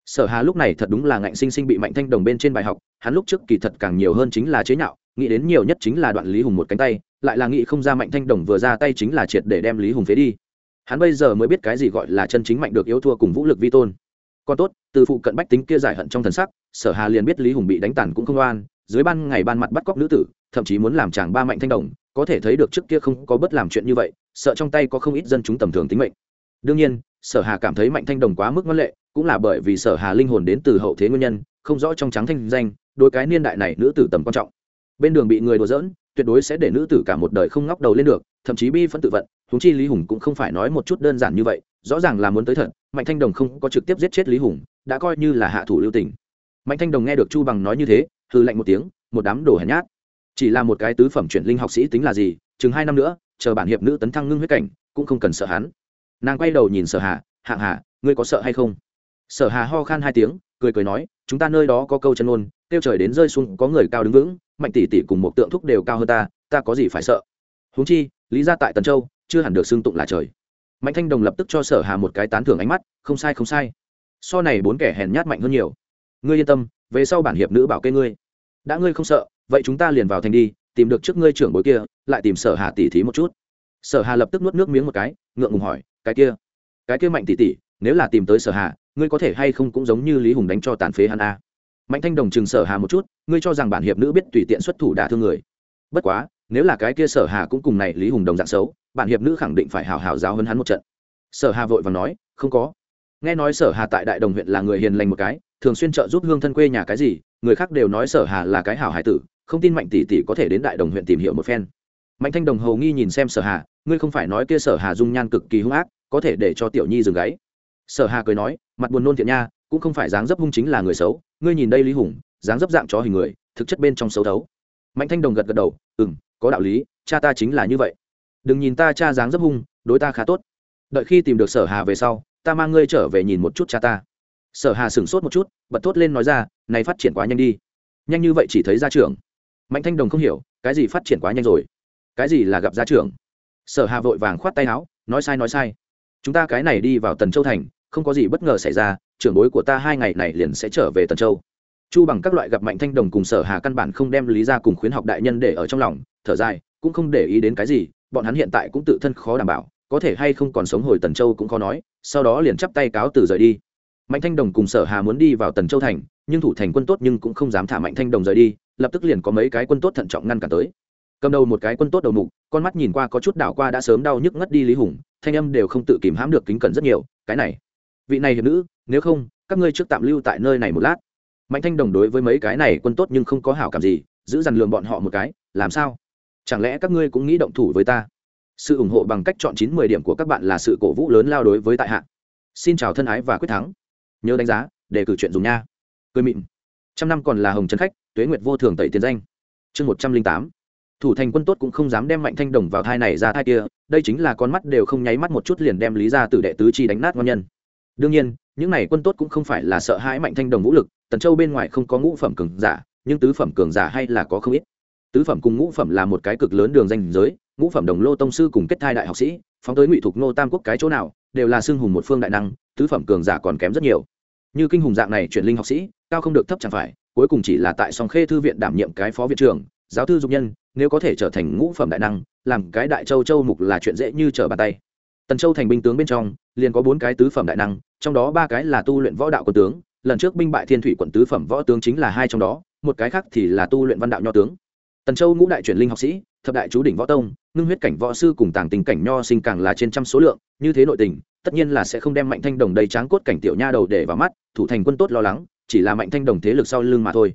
Sở hà lúc này thật đúng là ngạnh sinh sinh bị mạnh thanh đồng bên trên bài học, hắn lúc trước kỳ thật càng nhiều hơn chính là chế nhạo, nghĩ đến nhiều nhất chính là đoạn lý hùng một cánh tay, lại là nghĩ không ra mạnh thanh đồng vừa ra tay chính là triệt để đem lý hùng phế đi. Hắn bây giờ mới biết cái gì gọi là chân chính mạnh được yếu thua cùng vũ lực vi tôn. Còn tốt, từ phụ cận bách tính kia giải hận trong thần sắc, sở hà liền biết lý hùng bị đánh tàn cũng không oan, dưới ban ngày ban mặt bắt cóc nữ tử thậm chí muốn làm chàng ba mạnh thanh đồng, có thể thấy được trước kia không có bất làm chuyện như vậy, sợ trong tay có không ít dân chúng tầm thường tính mệnh. Đương nhiên, sở hà cảm thấy mạnh thanh đồng quá mức ngân lệ, cũng là bởi vì sở hà linh hồn đến từ hậu thế nguyên nhân, không rõ trong trắng thanh danh đôi cái niên đại này nữ tử tầm quan trọng. Bên đường bị người đùa giỡn, tuyệt đối sẽ để nữ tử cả một đời không ngóc đầu lên được, thậm chí bi phân tự vận, huống chi lý hùng cũng không phải nói một chút đơn giản như vậy, rõ ràng là muốn tới thật, mạnh thanh đồng không có trực tiếp giết chết lý hùng, đã coi như là hạ thủ lưu tình. Mạnh thanh đồng nghe được chu bằng nói như thế hư lạnh một tiếng, một đám đồ hèn nhát chỉ là một cái tứ phẩm chuyển linh học sĩ tính là gì, chừng hai năm nữa, chờ bản hiệp nữ tấn thăng ngưng huyết cảnh, cũng không cần sợ hắn. Nàng quay đầu nhìn sở hà hạng hà, ngươi có sợ hay không? Sở hà ho khan hai tiếng, cười cười nói, chúng ta nơi đó có câu chân ôn tiêu trời đến rơi xuống có người cao đứng vững, mạnh tỷ tỷ cùng một tượng thúc đều cao hơn ta ta có gì phải sợ? Huống chi, lý ra tại tần châu, chưa hẳn được xưng tụng là trời. Mạnh thanh đồng lập tức cho sở hà một cái tán thưởng ánh mắt, không sai không sai. So này bốn kẻ hèn nhát mạnh hơn nhiều. Ngươi yên tâm, về sau bản hiệp nữ bảo kê ngươi. Đã ngươi không sợ vậy chúng ta liền vào thành đi, tìm được trước ngươi trưởng bối kia, lại tìm sở hà tỷ thí một chút. Sở hà lập tức nuốt nước miếng một cái, ngượng ngùng hỏi, cái kia cái kia mạnh tỷ tỷ, nếu là tìm tới sở hà, ngươi có thể hay không cũng giống như lý hùng đánh cho tàn phế hắn a? Mạnh thanh đồng chừng sở hà một chút, ngươi cho rằng bản hiệp nữ biết tùy tiện xuất thủ đả thương người. Bất quá, nếu là cái kia sở hà cũng cùng này lý hùng đồng dạng xấu, bản hiệp nữ khẳng định phải hào hào giáo hơn hắn một trận. Sở hà vội và nói, không có. Nghe nói sở hà tại đại đồng huyện là người hiền lành một cái, thường xuyên trợ giúp hương thân quê nhà cái gì, người khác đều nói sở hà là cái hảo hải tử không tin mạnh tỷ tỷ có thể đến đại đồng huyện tìm hiểu một phen. Mạnh thanh đồng hầu nghi nhìn xem sở hà, ngươi không phải nói kia sở hà dung nhan cực kỳ hung ác, có thể để cho tiểu nhi dừng gáy. Sở hà cười nói, mặt buồn nôn thiện nha, cũng không phải dáng dấp hung chính là người xấu, ngươi nhìn đây lý hùng, dáng dấp dạng chó hình người, thực chất bên trong xấu thấu. Mạnh thanh đồng gật gật đầu ừ m có đạo lý, cha ta chính là như vậy. Đừng nhìn ta cha dáng dấp hung, đối ta khá tốt. Đợi khi tìm được sở hà về sau, ta mang ngươi trở về nhìn một chút cha ta. Sở hà sửng sốt một chút, bật thốt lên nói ra, này phát triển quá nhanh đi. Nhanh như vậy chỉ thấy ra trường mạnh thanh đồng không hiểu, cái gì phát triển quá nhanh rồi? Cái gì là gặp gia trưởng? Sở hà vội vàng khoát tay áo, nói sai nói sai. Chúng ta cái này đi vào tần châu thành, không có gì bất ngờ xảy ra, trưởng bối của ta hai ngày này liền sẽ trở về tần châu. Chu bằng các loại gặp mạnh thanh đồng cùng sở hà căn bản không đem lý ra cùng khuyến học đại nhân để ở trong lòng, thở dài, cũng không để ý đến cái gì, bọn hắn hiện tại cũng tự thân khó đảm bảo, có thể hay không còn sống hồi tần châu cũng khó nói, sau đó liền chắp tay cáo từ rời đi. Mạnh thanh đồng cùng sở hà muốn đi vào tần châu thành, nhưng thủ thành quân tốt nhưng cũng không dám thả mạnh thanh đồng rời đi lập tức liền có mấy cái quân tốt thận trọng ngăn cản tới. Cầm đầu một cái quân tốt đầu mục, con mắt nhìn qua có chút đảo qua đã sớm đau nhức ngất đi lý hùng, thanh âm đều không tự kìm hãm được kính cẩn rất nhiều, cái này, vị này hiệp nữ, nếu không, các ngươi trước tạm lưu tại nơi này một lát. Mạnh thanh đồng đối với mấy cái này quân tốt nhưng không có hảo cảm gì, giữ dằn lường bọn họ một cái, làm sao? Chẳng lẽ các ngươi cũng nghĩ động thủ với ta? Sự ủng hộ bằng cách chọn chín mười điểm của các bạn là sự cổ vũ lớn lao đối với tại hạ. Xin chào thân ái và quyết thắng. Nhớ đánh giá để cử chuyện dùng nha. Cười mịn trăm năm còn là hồng trấn khách, tuế nguyệt vô thường tẩy tiền danh. Chương một trăm linh tám. Thủ thành quân tốt cũng không dám đem mạnh thanh đồng vào thai này ra thai kia, đây chính là con mắt đều không nháy mắt một chút liền đem lý ra từ đệ tứ chi đánh nát ngon nhân. Đương nhiên, những này quân tốt cũng không phải là sợ hãi mạnh thanh đồng vũ lực, tần châu bên ngoài không có ngũ phẩm cường giả, nhưng tứ phẩm cường giả hay là có không ít. Tứ phẩm cùng ngũ phẩm là một cái cực lớn đường danh giới, ngũ phẩm đồng lô tông sư cùng kết thai đại học sĩ, phóng tới ngụy thục nô tam quốc cái chỗ nào, đều là xưng hùng một phương đại năng, tứ phẩm cường giả còn kém rất nhiều. Như kinh hùng dạng này chuyển linh học sĩ cao không được thấp chẳng phải, cuối cùng chỉ là tại song khê thư viện đảm nhiệm cái phó viện trưởng, giáo thư dục nhân, nếu có thể trở thành ngũ phẩm đại năng, làm cái đại châu châu mục là chuyện dễ như trở bàn tay. Tần châu thành binh tướng bên trong, liền có bốn cái tứ phẩm đại năng, trong đó ba cái là tu luyện võ đạo quân tướng, lần trước binh bại thiên thủy quận tứ phẩm võ tướng chính là hai trong đó, một cái khác thì là tu luyện văn đạo nho tướng. Tần châu ngũ đại truyền linh học sĩ, thập đại chú đỉnh võ tông, ngưng huyết cảnh võ sư cùng tàng tình cảnh nho sinh càng là trên trăm số lượng, như thế nội tình, tất nhiên là sẽ không đem mạnh thanh đồng đầy tráng cốt cảnh tiểu nha đầu để vào mắt, thủ thành quân tốt lo lắng chỉ là mạnh thanh đồng thế lực sau lưng mà thôi.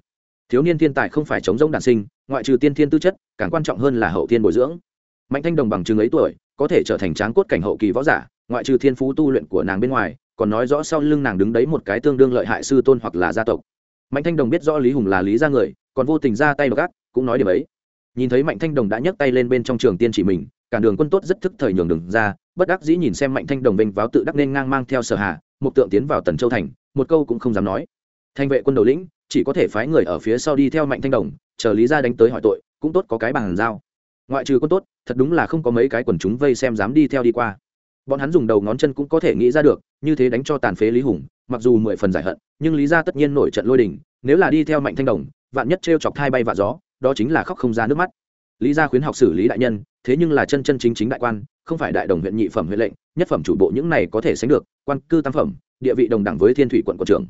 Thiếu niên thiên tài không phải chống rỗng đàn sinh, ngoại trừ tiên thiên tư chất, càng quan trọng hơn là hậu thiên bồi dưỡng. Mạnh thanh đồng bằng chừng ấy tuổi, có thể trở thành tráng cốt cảnh hậu kỳ võ giả, ngoại trừ thiên phú tu luyện của nàng bên ngoài, còn nói rõ sau lưng nàng đứng đấy một cái tương đương lợi hại sư tôn hoặc là gia tộc. Mạnh thanh đồng biết rõ lý hùng là lý ra người, còn vô tình ra tay gác cũng nói điểm ấy. Nhìn thấy mạnh thanh đồng đã nhấc tay lên bên trong trường tiên chỉ mình, cả đường quân tốt rất thức thời nhường đường ra, bất đắc dĩ nhìn xem mạnh thanh đồng vênh váo tự đắc nên ngang mang theo sở hạ một tượng tiến vào tần châu thành, một câu cũng không dám nói thanh vệ quân đầu lĩnh, chỉ có thể phái người ở phía sau đi theo mạnh thanh đồng, chờ lý ra đánh tới hỏi tội, cũng tốt có cái bàn giao. Ngoại trừ quân tốt, thật đúng là không có mấy cái quần chúng vây xem dám đi theo đi qua. Bọn hắn dùng đầu ngón chân cũng có thể nghĩ ra được, như thế đánh cho tàn phế lý hùng, mặc dù mười phần giải hận, nhưng lý ra tất nhiên nổi trận lôi đình, nếu là đi theo mạnh thanh đồng, vạn nhất t r e o chọc thai bay vạ gió, đó chính là khóc không ra nước mắt. Lý gia khuyến học xử lý đại nhân, thế nhưng là chân chân chính chính đại quan, không phải đại đồng huyện nhị phẩm huyện lệnh, nhất phẩm chủ bộ những này có thể sánh được, quan cư tam phẩm, địa vị đồng đẳng với thiên thủy quận quận trưởng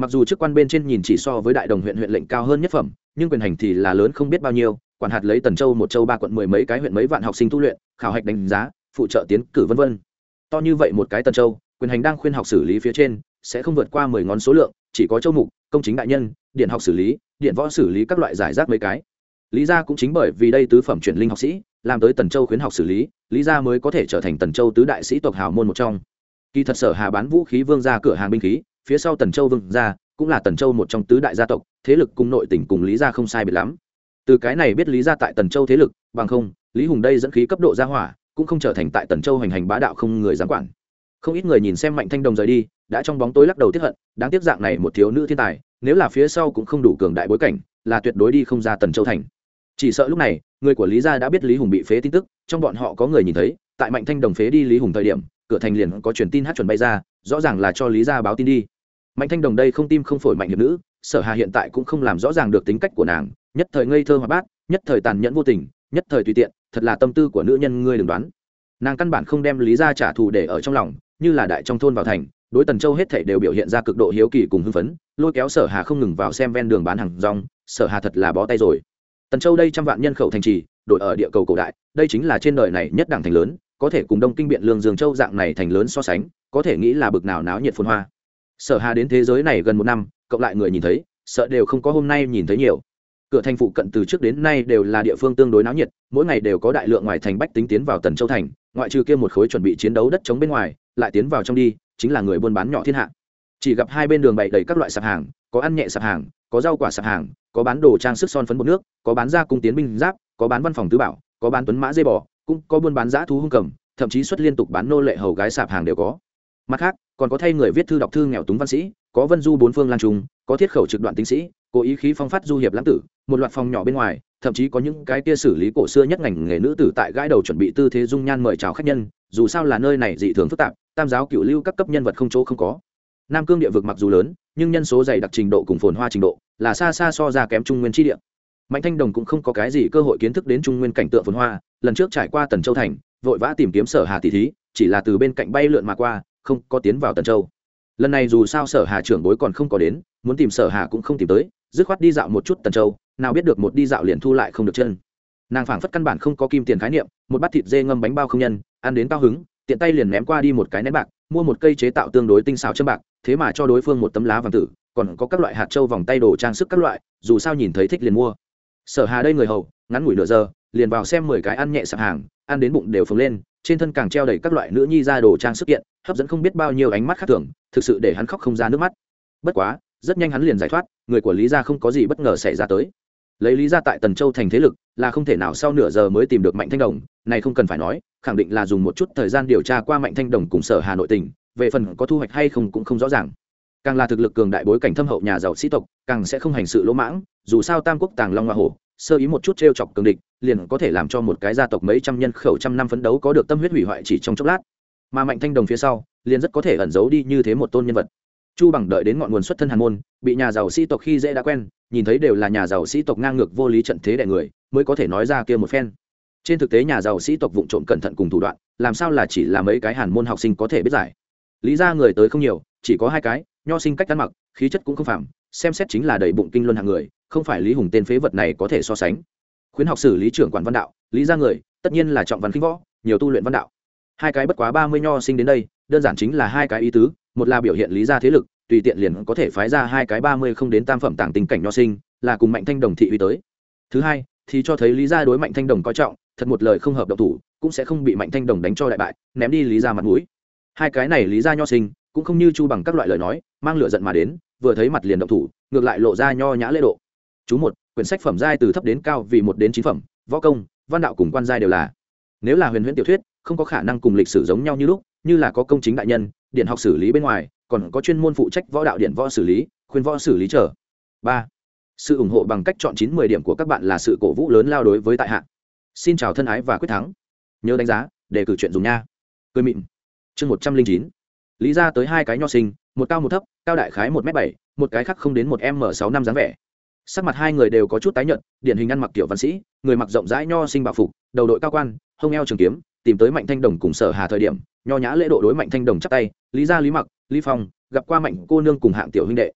mặc dù chức quan bên trên nhìn chỉ so với đại đồng huyện huyện lệnh cao hơn nhất phẩm, nhưng quyền hành thì là lớn không biết bao nhiêu, quản hạt lấy tần châu một châu ba quận mười mấy cái huyện mấy vạn học sinh tu luyện, khảo hạch đánh giá, phụ trợ tiến cử v v to như vậy một cái tần châu, quyền hành đang khuyên học xử lý phía trên, sẽ không vượt qua mười ngón số lượng, chỉ có châu mục, công chính đại nhân, điện học xử lý, điện võ xử lý các loại giải rác mấy cái. Lý gia cũng chính bởi vì đây tứ phẩm chuyển linh học sĩ, làm tới tần châu khuyến học xử lý lý gia mới có thể trở thành tần châu tứ đại sĩ tộc hào môn một trong. Kỳ thật sở hà bán vũ khí vương ra cửa hàng binh khí phía sau tần châu vương gia, cũng là tần châu một trong tứ đại gia tộc, thế lực cùng nội tỉnh cùng lý gia không sai biệt lắm. Từ cái này biết lý gia tại tần châu thế lực, bằng không, lý hùng đây dẫn khí cấp độ gia hỏa, cũng không trở thành tại tần châu hành hành bá đạo không người dám quản. Không ít người nhìn xem mạnh thanh đồng rời đi, đã trong bóng tối lắc đầu tiếp hận, đáng tiếc dạng này một thiếu nữ thiên tài, nếu là phía sau cũng không đủ cường đại bối cảnh, là tuyệt đối đi không ra tần châu thành. Chỉ sợ lúc này, người của lý gia đã biết lý hùng bị phế tin tức, trong bọn họ có người nhìn thấy, tại mạnh thanh đồng phế đi lý hùng thời điểm, cửa thành liền có truyền tin hát chuẩn bay ra rõ ràng là cho lý gia báo tin đi. Mạnh thanh đồng đây không tim không phổi mạnh hiệp nữ, sở hà hiện tại cũng không làm rõ ràng được tính cách của nàng, nhất thời ngây thơ hoa bát, nhất thời tàn nhẫn vô tình, nhất thời tùy tiện, thật là tâm tư của nữ nhân ngươi đừng đoán. Nàng căn bản không đem lý gia trả thù để ở trong lòng, như là đại trong thôn vào thành, đối tần châu hết thảy đều biểu hiện ra cực độ hiếu kỳ cùng hưng phấn, lôi kéo sở hà không ngừng vào xem ven đường bán hàng rong, sở hà thật là bó tay rồi. Tần châu đây trăm vạn nhân khẩu thành trì đội ở địa cầu cổ đại, đây chính là trên đời này nhất đẳng thành lớn có thể cùng đông kinh biện lương dương châu dạng này thành lớn so sánh, có thể nghĩ là bực nào náo nhiệt phồn hoa. Sở hà đến thế giới này gần một năm, cộng lại người nhìn thấy, sợ đều không có hôm nay nhìn thấy nhiều. Cửa thành phụ cận từ trước đến nay đều là địa phương tương đối náo nhiệt, mỗi ngày đều có đại lượng ngoài thành bách tính tiến vào tần châu thành, ngoại trừ kia một khối chuẩn bị chiến đấu đất chống bên ngoài, lại tiến vào trong đi, chính là người buôn bán nhỏ thiên hạ. Chỉ gặp hai bên đường bày đầy các loại sạp hàng, có ăn nhẹ sạp hàng, có rau quả sạp hàng, có bán đồ trang sức son phấn bột nước, có bán gia cung tiến binh giáp, có bán văn phòng tứ bảo, có bán tuấn mã dây bò cũng có buôn bán giã thú hung cầm, thậm chí xuất liên tục bán nô lệ hầu gái sạp hàng đều có. Mặt khác, còn có thay người viết thư đọc thư nghèo túng văn sĩ, có vân du bốn phương lan trung, có thiết khẩu trực đoạn tính sĩ, cố ý khí phong phát du hiệp lãng tử, một loạt phòng nhỏ bên ngoài, thậm chí có những cái kia xử lý cổ xưa nhất ngành nghề nữ tử tại gãi đầu chuẩn bị tư thế dung nhan mời chào khách nhân, dù sao là nơi này dị thường phức tạp, tam giáo cựu lưu các cấp nhân vật không chỗ không có. Nam cương địa vực mặc dù lớn, nhưng nhân số dày đặc trình độ cùng phồn hoa trình độ, là xa xa so ra kém trung nguyên tri địa mạnh thanh đồng cũng không có cái gì cơ hội kiến thức đến trung nguyên cảnh tượng phồn hoa, lần trước trải qua tần châu thành, vội vã tìm kiếm sở hà tỷ thí, chỉ là từ bên cạnh bay lượn mà qua, không có tiến vào tần châu. Lần này dù sao sở hà trưởng bối còn không có đến, muốn tìm sở hà cũng không tìm tới, dứt khoát đi dạo một chút tần châu, nào biết được một đi dạo liền thu lại không được chân. Nàng phảng phất căn bản không có kim tiền khái niệm, một bát thịt dê ngâm bánh bao không nhân, ăn đến cao hứng, tiện tay liền ném qua đi một cái nén bạc, mua một cây chế tạo tương đối tinh xảo châm bạc, thế mà cho đối phương một tấm lá vàng tử, còn có các loại hạt trâu vòng tay đồ trang sức các loại, dù sao nhìn thấy thích liền mua sở hà đây người hầu, ngắn ngủi nửa giờ, liền vào xem mười cái ăn nhẹ sạp hàng, ăn đến bụng đều phồng lên, trên thân càng treo đầy các loại nữ nhi ra đồ trang sức kiện, hấp dẫn không biết bao nhiêu ánh mắt khác thường, thực sự để hắn khóc không ra nước mắt. Bất quá, rất nhanh hắn liền giải thoát, người của lý gia không có gì bất ngờ xảy ra tới. Lấy lý gia tại tần châu thành thế lực, là không thể nào sau nửa giờ mới tìm được mạnh thanh đồng, này không cần phải nói, khẳng định là dùng một chút thời gian điều tra qua mạnh thanh đồng cùng sở hà nội tình, về phần có thu hoạch hay không cũng không rõ ràng càng là thực lực cường đại bối cảnh thâm hậu nhà giàu sĩ tộc, càng sẽ không hành sự lỗ mãng, dù sao tam quốc tàng long hoa hổ, sơ ý một chút t r e o chọc cường địch, liền có thể làm cho một cái gia tộc mấy trăm nhân khẩu trăm năm phấn đấu có được tâm huyết hủy hoại chỉ trong chốc lát. Mà mạnh thanh đồng phía sau, liền rất có thể ẩn giấu đi như thế một tôn nhân vật. Chu bằng đợi đến ngọn nguồn xuất thân hàn môn, bị nhà giàu sĩ tộc khi dễ đã quen, nhìn thấy đều là nhà giàu sĩ tộc ngang ngược vô lý trận thế đại người, mới có thể nói ra kia một phen. Trên thực tế nhà giàu sĩ tộc vụ trộm cẩn thận cùng thủ đoạn, làm sao là chỉ là mấy cái hàn môn học sinh có thể biết giải? Lý ra người tới không nhiều, chỉ có hai cái nho sinh cách ăn mặc, khí chất cũng không phạm xem xét chính là đầy bụng kinh luân hàng người, không phải lý hùng tên phế vật này có thể so sánh. Khuyến học sử lý trưởng quản văn đạo, lý ra người, tất nhiên là trọng văn khinh võ, nhiều tu luyện văn đạo. Hai cái bất quá ba mươi nho sinh đến đây, đơn giản chính là hai cái ý tứ, một là biểu hiện lý ra thế lực, tùy tiện liền có thể phái ra hai cái ba mươi không đến tam phẩm tàng tình cảnh nho sinh, là cùng mạnh thanh đồng thị uy tới. Thứ hai, thì cho thấy lý ra đối mạnh thanh đồng coi trọng, thật một lời không hợp độc thủ, cũng sẽ không bị mạnh thanh đồng đánh cho đại bại, ném đi lý ra mặt mũi. Hai cái này lý ra nho sinh, cũng không như chu bằng các loại lời nói mang lửa giận mà đến, vừa thấy mặt liền động thủ, ngược lại lộ ra nho nhã lễ độ. Chú một, quyển sách phẩm giai từ thấp đến cao vì một đến chín phẩm, võ công, văn đạo cùng quan giai đều là. Nếu là huyền huyễn tiểu thuyết, không có khả năng cùng lịch sử giống nhau như lúc, như là có công chính đại nhân, điện học xử lý bên ngoài, còn có chuyên môn phụ trách võ đạo điện võ xử lý, khuyên võ xử lý trở ba, sự ủng hộ bằng cách chọn chín mười điểm của các bạn là sự cổ vũ lớn lao đối với tại hạ. Xin chào thân ái và quyết thắng. Nhớ đánh giá để cử chuyện dùng nha. Cười mịn. Chương một trăm linh chín. Lý ra tới hai cái nho sinh một cao một thấp, cao đại khái một m bảy, một cái khác không đến một m sáu năm dáng vẻ. Sắc mặt hai người đều có chút tái nhợt, điển hình ăn mặc kiểu văn sĩ, người mặc rộng rãi nho sinh bạo phục, đầu đội cao quan, hông eo trường kiếm, tìm tới mạnh thanh đồng cùng sở hà thời điểm, nho nhã lễ độ đối mạnh thanh đồng chắc tay, lý gia, lý mặc, lý phong, gặp qua mạnh cô nương cùng hạng tiểu huynh đệ.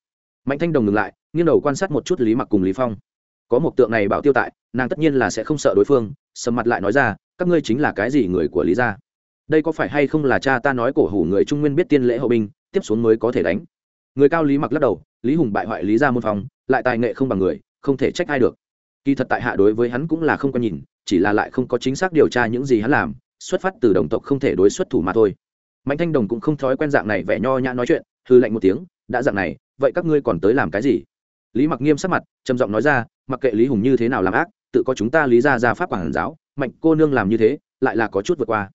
Mạnh thanh đồng ngừng lại, nghiêng đầu quan sát một chút lý mặc cùng lý phong. Có một tượng này bảo tiêu tại, nàng tất nhiên là sẽ không sợ đối phương, sầm mặt lại nói ra, các ngươi chính là cái gì người của lý gia? Đây có phải hay không là cha ta nói cổ hủ người trung nguyên biết tiên lễ hậu binh tiếp xuống mới có thể đánh. Người cao lý mặc lắc đầu, lý hùng bại hoại lý gia môn phòng lại tài nghệ không bằng người, không thể trách ai được. Kỳ thật tại hạ đối với hắn cũng là không có nhìn, chỉ là lại không có chính xác điều tra những gì hắn làm, xuất phát từ đồng tộc không thể đối xuất thủ mà thôi. Mạnh thanh đồng cũng không thói quen dạng này vẻ nho nhã nói chuyện hư lạnh một tiếng, đã dạng này, vậy các ngươi còn tới làm cái gì? Lý mặc nghiêm sắc mặt, trầm giọng nói ra, mặc kệ lý hùng như thế nào làm ác, tự có chúng ta lý ra ra pháp quản giáo, mạnh cô nương làm như thế, lại là có chút vượt qua.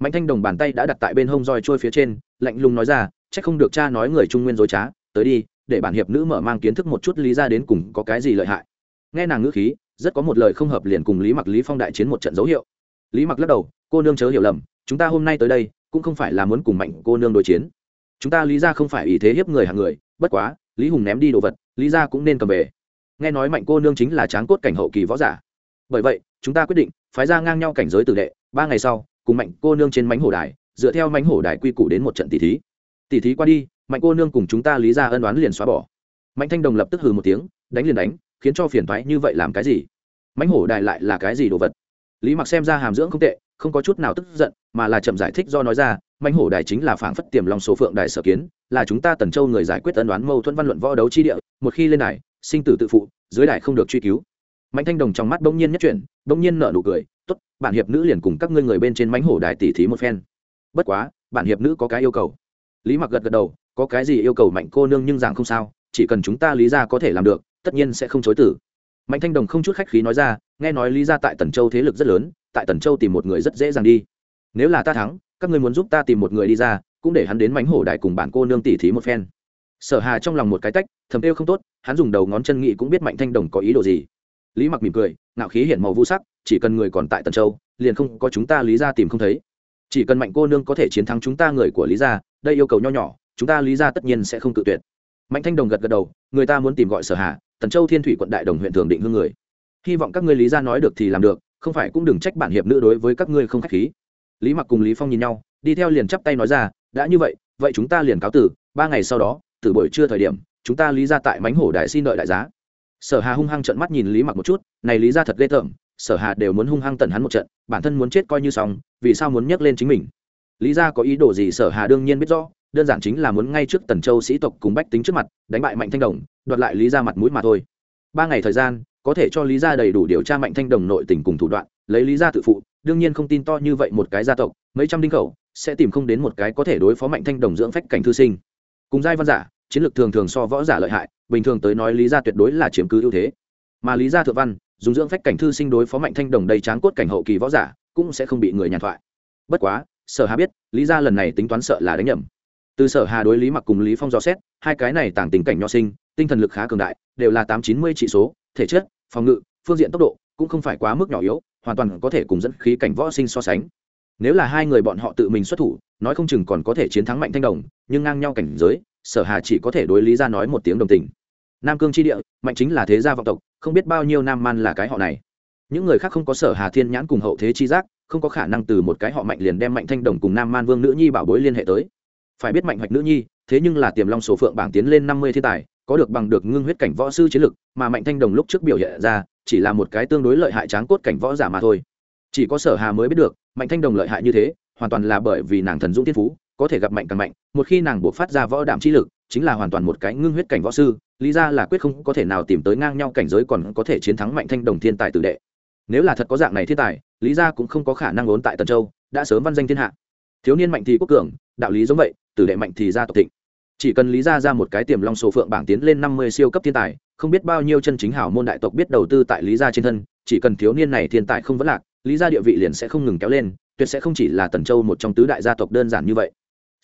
Mạnh thanh đồng bàn tay đã đặt tại bên hông roi trôi phía trên lạnh lùng nói ra c h ắ c không được cha nói người trung nguyên dối trá, tới đi, để bản hiệp nữ mở mang kiến thức một chút lý ra đến cùng có cái gì lợi hại. Nghe nàng ngữ khí, rất có một lời không hợp liền cùng lý mặc, lý phong đại chiến một trận dấu hiệu. Lý mặc lắc đầu, cô nương chớ hiểu lầm, chúng ta hôm nay tới đây, cũng không phải là muốn cùng mạnh cô nương đối chiến. Chúng ta lý ra không phải ý thế hiếp người hàng người, bất quá, lý hùng ném đi đồ vật, lý ra cũng nên cầm về. Nghe nói mạnh cô nương chính là tráng cốt cảnh hậu kỳ võ giả. Bởi vậy, chúng ta quyết định phái ra ngang nhau cảnh giới tử đệ, ba ngày sau, cùng mạnh cô nương trên mánh hổ đài dựa theo mánh hổ đài quy củ đến một trận tỷ thí. Tỷ thí qua đi, mạnh cô nương cùng chúng ta lý ra ân đoán liền xóa bỏ. Mạnh thanh đồng lập tức hừ một tiếng, đánh liền đánh, khiến cho phiền thoái như vậy làm cái gì? Mánh hổ đài lại là cái gì đồ vật? Lý mặc xem ra hàm dưỡng không tệ, không có chút nào tức giận, mà là chậm giải thích do nói ra mánh hổ đài chính là phảng phất tiềm lòng số phượng đài sở kiến, là chúng ta tần châu người giải quyết ân đoán mâu thuẫn văn luận võ đấu chi địa, một khi lên đài, sinh tử tự phụ, dưới đài không được truy cứu. Mạnh thanh đồng trong mắt bỗng nhiên nhất chuyển, bỗng nhiên nở nụ cười, tốt, bản hiệp nữ liền cùng các ngươi người bên trên mánh hổ đài tỉ thí một phen bất quá, bản hiệp nữ có cái yêu cầu. Lý mặc gật gật đầu, có cái gì yêu cầu mạnh cô nương nhưng rằng không sao, chỉ cần chúng ta lý ra có thể làm được, tất nhiên sẽ không chối tử mạnh thanh đồng không chút khách khí nói ra, nghe nói lý ra tại tần châu thế lực rất lớn, tại tần châu tìm một người rất dễ dàng đi. Nếu là ta thắng, các ngươi muốn giúp ta tìm một người đi ra, cũng để hắn đến mánh hổ đài cùng bản cô nương tỉ thí một phen. Sở hà trong lòng một cái tách, thầm yêu không tốt, hắn dùng đầu ngón chân nghị cũng biết mạnh thanh đồng có ý đồ gì. Lý mặc mỉm cười, ngạo khí hiện màu vũ sắc, chỉ cần người còn tại tần châu, liền không có chúng ta lý ra tìm không thấy chỉ cần mạnh cô nương có thể chiến thắng chúng ta người của lý gia, đây yêu cầu nho nhỏ, chúng ta lý gia tất nhiên sẽ không tự tuyệt. Mạnh thanh đồng gật gật đầu, người ta muốn tìm gọi sở hạ tần châu thiên thủy quận đại đồng huyện thường định hương người. Hy vọng các ngươi lý gia nói được thì làm được, không phải cũng đừng trách bản hiệp nữ đối với các ngươi không khách khí. Lý mặc cùng lý phong nhìn nhau, đi theo liền chắp tay nói ra, đã như vậy vậy chúng ta liền cáo tử ba ngày sau đó, từ buổi trưa thời điểm, chúng ta lý ra tại mánh hổ đại xin đợi đại giá. Sở hà hung hăng trợn mắt nhìn lý mặc một chút, này lý ra thật ghê tởm sở hà đều muốn hung hăng tần hắn một trận, bản thân muốn chết coi như xong, vì sao muốn nhắc lên chính mình? Lý ra có ý đồ gì sở hà đương nhiên biết rõ, đơn giản chính là muốn ngay trước tần châu sĩ tộc cùng bách tính trước mặt, đánh bại mạnh thanh đồng, đoạt lại lý ra mặt mũi mà thôi. Ba ngày thời gian, có thể cho lý ra đầy đủ điều tra mạnh thanh đồng nội tình cùng thủ đoạn, lấy lý ra tự phụ, đương nhiên không tin to như vậy một cái gia tộc, mấy trăm đinh khẩu, sẽ tìm không đến một cái có thể đối phó mạnh thanh đồng dưỡng phách cảnh thư sinh. Cùng giai văn giả, chiến lược thường thường so võ giả lợi hại, bình thường tới nói lý gia tuyệt đối là chiếm cứ ưu thế. Mà lý gia thượng văn dùng dưỡng phách cảnh thư sinh đối phó mạnh thanh đồng đầy tráng cốt cảnh hậu kỳ võ giả, cũng sẽ không bị người nhàn thoại. Bất quá, sở hà biết, lý gia lần này tính toán sợ là đánh nhầm. Từ sở hà đối lý mặc cùng lý phong dò xét, hai cái này tàng tình cảnh nho sinh, tinh thần lực khá cường đại, đều là tám chín mươi trị số, thể chất, phòng ngự, phương diện tốc độ cũng không phải quá mức nhỏ yếu, hoàn toàn có thể cùng dẫn khí cảnh võ sinh so sánh. Nếu là hai người bọn họ tự mình xuất thủ, nói không chừng còn có thể chiến thắng mạnh thanh đồng, nhưng ngang nhau cảnh giới, sở hà chỉ có thể đối lý ra nói một tiếng đồng tình nam cương tri địa, mạnh chính là thế gia vọng tộc, không biết bao nhiêu nam man là cái họ này. Những người khác không có sở hà thiên nhãn cùng hậu thế chi giác, không có khả năng từ một cái họ mạnh liền đem mạnh thanh đồng cùng nam man vương nữ nhi bảo bối liên hệ tới. Phải biết mạnh hoạch nữ nhi, thế nhưng là tiềm long số phượng bảng tiến lên năm mươi thiên tài, có được bằng được ngưng huyết cảnh võ sư chiến lực, mà mạnh thanh đồng lúc trước biểu hiện ra, chỉ là một cái tương đối lợi hại tráng cốt cảnh võ giả mà thôi. Chỉ có sở hà mới biết được, mạnh thanh đồng lợi hại như thế, hoàn toàn là bởi vì nàng thần dũng tiên phú, có thể gặp mạnh càng mạnh, một khi nàng buộc phát ra võ đảm chi lực, chính là hoàn toàn một cái ngưng huyết cảnh võ sư lý ra là quyết không có thể nào tìm tới ngang nhau cảnh giới còn có thể chiến thắng mạnh thanh đồng thiên tài tử đệ. Nếu là thật có dạng này thiên tài, lý ra cũng không có khả năng ốn tại tần châu, đã sớm văn danh thiên hạ. Thiếu niên mạnh thì quốc cường, đạo lý giống vậy, tử đệ mạnh thì gia tộc thịnh. Chỉ cần lý ra ra một cái tiềm long sổ phượng bảng tiến lên năm mươi siêu cấp thiên tài, không biết bao nhiêu chân chính hảo môn đại tộc biết đầu tư tại lý gia trên thân, chỉ cần thiếu niên này thiên tài không vấn lạc, lý gia địa vị liền sẽ không ngừng kéo lên, tuyệt sẽ không chỉ là tần châu một trong tứ đại gia tộc đơn giản như vậy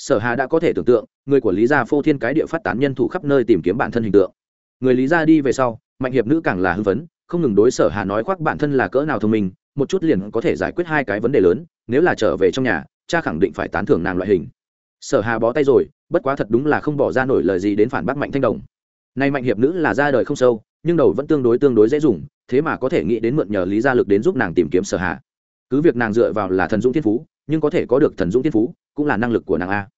sở hà đã có thể tưởng tượng, người của lý gia phô thiên cái địa phát tán nhân thủ khắp nơi tìm kiếm bản thân hình tượng. Người lý gia đi về sau, mạnh hiệp nữ càng là hưng phấn, không ngừng đối sở hà nói khoác bản thân là cỡ nào thông minh, một chút liền có thể giải quyết hai cái vấn đề lớn, nếu là trở về trong nhà, cha khẳng định phải tán thưởng nàng loại hình. Sở hà bó tay rồi, bất quá thật đúng là không bỏ ra nổi lời gì đến phản bác mạnh thanh đồng. Nay mạnh hiệp nữ là ra đời không sâu, nhưng đầu vẫn tương đối tương đối dễ dùng, thế mà có thể nghĩ đến mượn nhờ lý gia lực đến giúp nàng tìm kiếm sở hà. Cứ việc nàng dựa vào là thần dũng thiên phú, nhưng có thể có được thần dũng thiên phú cũng là năng lực của nàng a.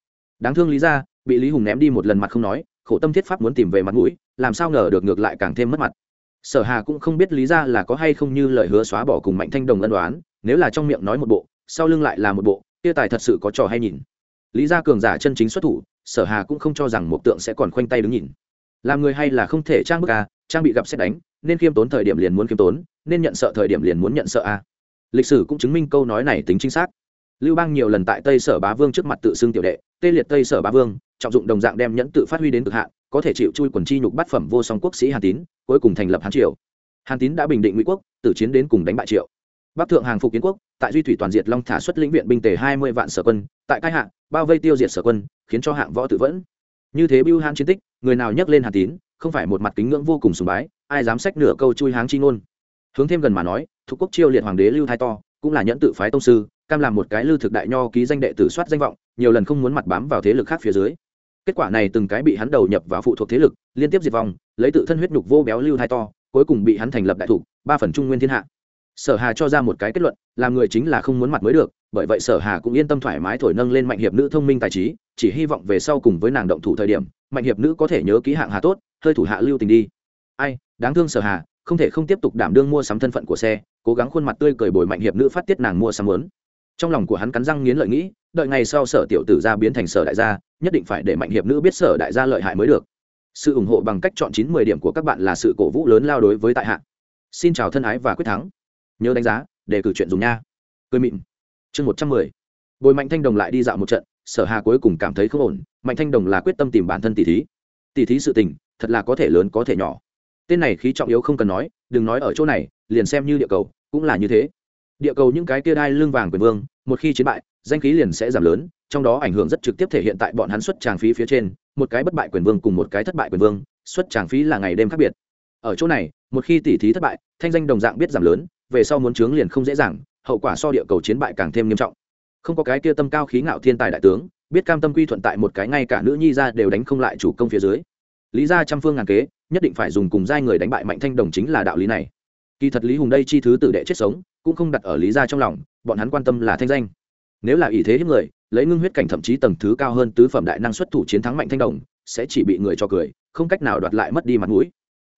Đáng thương lý gia, bị lý hùng ném đi một lần mặt không nói, khổ tâm thiết pháp muốn tìm về mặt mũi, làm sao ngờ được ngược lại càng thêm mất mặt. Sở hà cũng không biết lý gia là có hay không như lời hứa xóa bỏ cùng mạnh thanh đồng ân đoán nếu là trong miệng nói một bộ, sau lưng lại là một bộ, kia tài thật sự có trò hay nhìn. Lý gia cường giả chân chính xuất thủ, sở hà cũng không cho rằng một tượng sẽ còn khoanh tay đứng nhìn. Làm người hay là không thể trang bức à trang bị gặp xét đánh, nên khiêm tốn thời điểm liền muốn khiêm tốn, nên nhận sợ thời điểm liền muốn nhận sợ a. Lịch sử cũng chứng minh câu nói này tính chính xác lưu bang nhiều lần tại tây sở bá vương trước mặt tự xưng tiểu đệ, tê liệt tây sở bá vương, trọng dụng đồng dạng đem nhẫn tự phát huy đến cực hạn, có thể chịu chui quần chi nhục bát phẩm vô song quốc sĩ hàn tín, cuối cùng thành lập hán triều. Hàn tín đã bình định ngụy quốc, tử chiến đến cùng đánh bại triệu. Bắc thượng hàng phục kiến quốc, tại duy thủy toàn diệt long thả xuất lĩnh viện binh tề hai mươi vạn sở quân, tại cai hạng bao vây tiêu diệt sở quân, khiến cho hạng võ tự vẫn. Như thế bưu hán chiến tích, người nào nhắc lên hàn tín, không phải một mặt kính ngưỡng vô cùng sùng bái, ai dám sách nửa câu chui háng chi ngôn. Hướng thêm gần mà nói, thuộc quốc chiêu liệt hoàng đế lưu Thái to, cũng là nhẫn tự phái tông sư cam làm một cái lưu thực đại nho ký danh đệ tử soát danh vọng, nhiều lần không muốn mặt bám vào thế lực khác phía dưới. Kết quả này từng cái bị hắn đầu nhập vào phụ thuộc thế lực, liên tiếp diệt vong, lấy tự thân huyết nhục vô béo lưu thai to, cuối cùng bị hắn thành lập đại thủ, ba phần trung nguyên thiên hạ. Sở hà cho ra một cái kết luận, làm người chính là không muốn mặt mới được, bởi vậy sở hà cũng yên tâm thoải mái thổi nâng lên mạnh hiệp nữ thông minh tài trí, chỉ hy vọng về sau cùng với nàng động thủ thời điểm, mạnh hiệp nữ có thể nhớ ký hạng hà tốt, hơi thủ hạ lưu tình đi. Ai, đáng thương sở hà, không thể không tiếp tục đảm đương mua sắm thân phận của xe, cố gắng khuôn mặt tươi cười bồi mạnh hiệp nữ phát tiết nàng mua sắm lớn trong lòng của hắn cắn răng nghiến lợi nghĩ, đợi ngày sau sở tiểu tử gia biến thành sở đại gia, nhất định phải để mạnh hiệp nữ biết sở đại gia lợi hại mới được. Sự ủng hộ bằng cách chọn chín mười điểm của các bạn là sự cổ vũ lớn lao đối với tại hạ. Xin chào thân ái và quyết thắng. Nhớ đánh giá để cử chuyện dùng nha. Cười mịn. Chương một trăm mười. Bồi mạnh thanh đồng lại đi dạo một trận, sở hà cuối cùng cảm thấy không ổn, mạnh thanh đồng là quyết tâm tìm bản thân tỷ thí. Tỷ thí sự tình, thật là có thể lớn có thể nhỏ. Tên này khí trọng yếu không cần nói, đừng nói ở chỗ này, liền xem như địa cầu, cũng là như thế địa cầu những cái kia đai lưng vàng quyền vương, một khi chiến bại, danh khí liền sẽ giảm lớn, trong đó ảnh hưởng rất trực tiếp thể hiện tại bọn hắn xuất tràng phí phía trên, một cái bất bại quyền vương cùng một cái thất bại quyền vương, xuất tràng phí là ngày đêm khác biệt. Ở chỗ này, một khi tỷ thí thất bại, thanh danh đồng dạng biết giảm lớn, về sau muốn chướng liền không dễ dàng, hậu quả so địa cầu chiến bại càng thêm nghiêm trọng. Không có cái kia tâm cao khí ngạo thiên tài đại tướng, biết cam tâm quy thuận tại một cái ngay cả nữ nhi ra đều đánh không lại chủ công phía dưới. Lý ra trăm phương ngàn kế, nhất định phải dùng cùng giai người đánh bại mạnh thanh đồng chính là đạo lý này. Kỳ thật lý hùng đây chi thứ tử đệ chết sống cũng không đặt ở lý ra trong lòng, bọn hắn quan tâm là thanh danh. Nếu là ý thế hiếp người, lấy ngưng huyết cảnh thậm chí tầng thứ cao hơn tứ phẩm đại năng xuất thủ chiến thắng mạnh thanh đồng, sẽ chỉ bị người cho cười, không cách nào đoạt lại mất đi mặt mũi.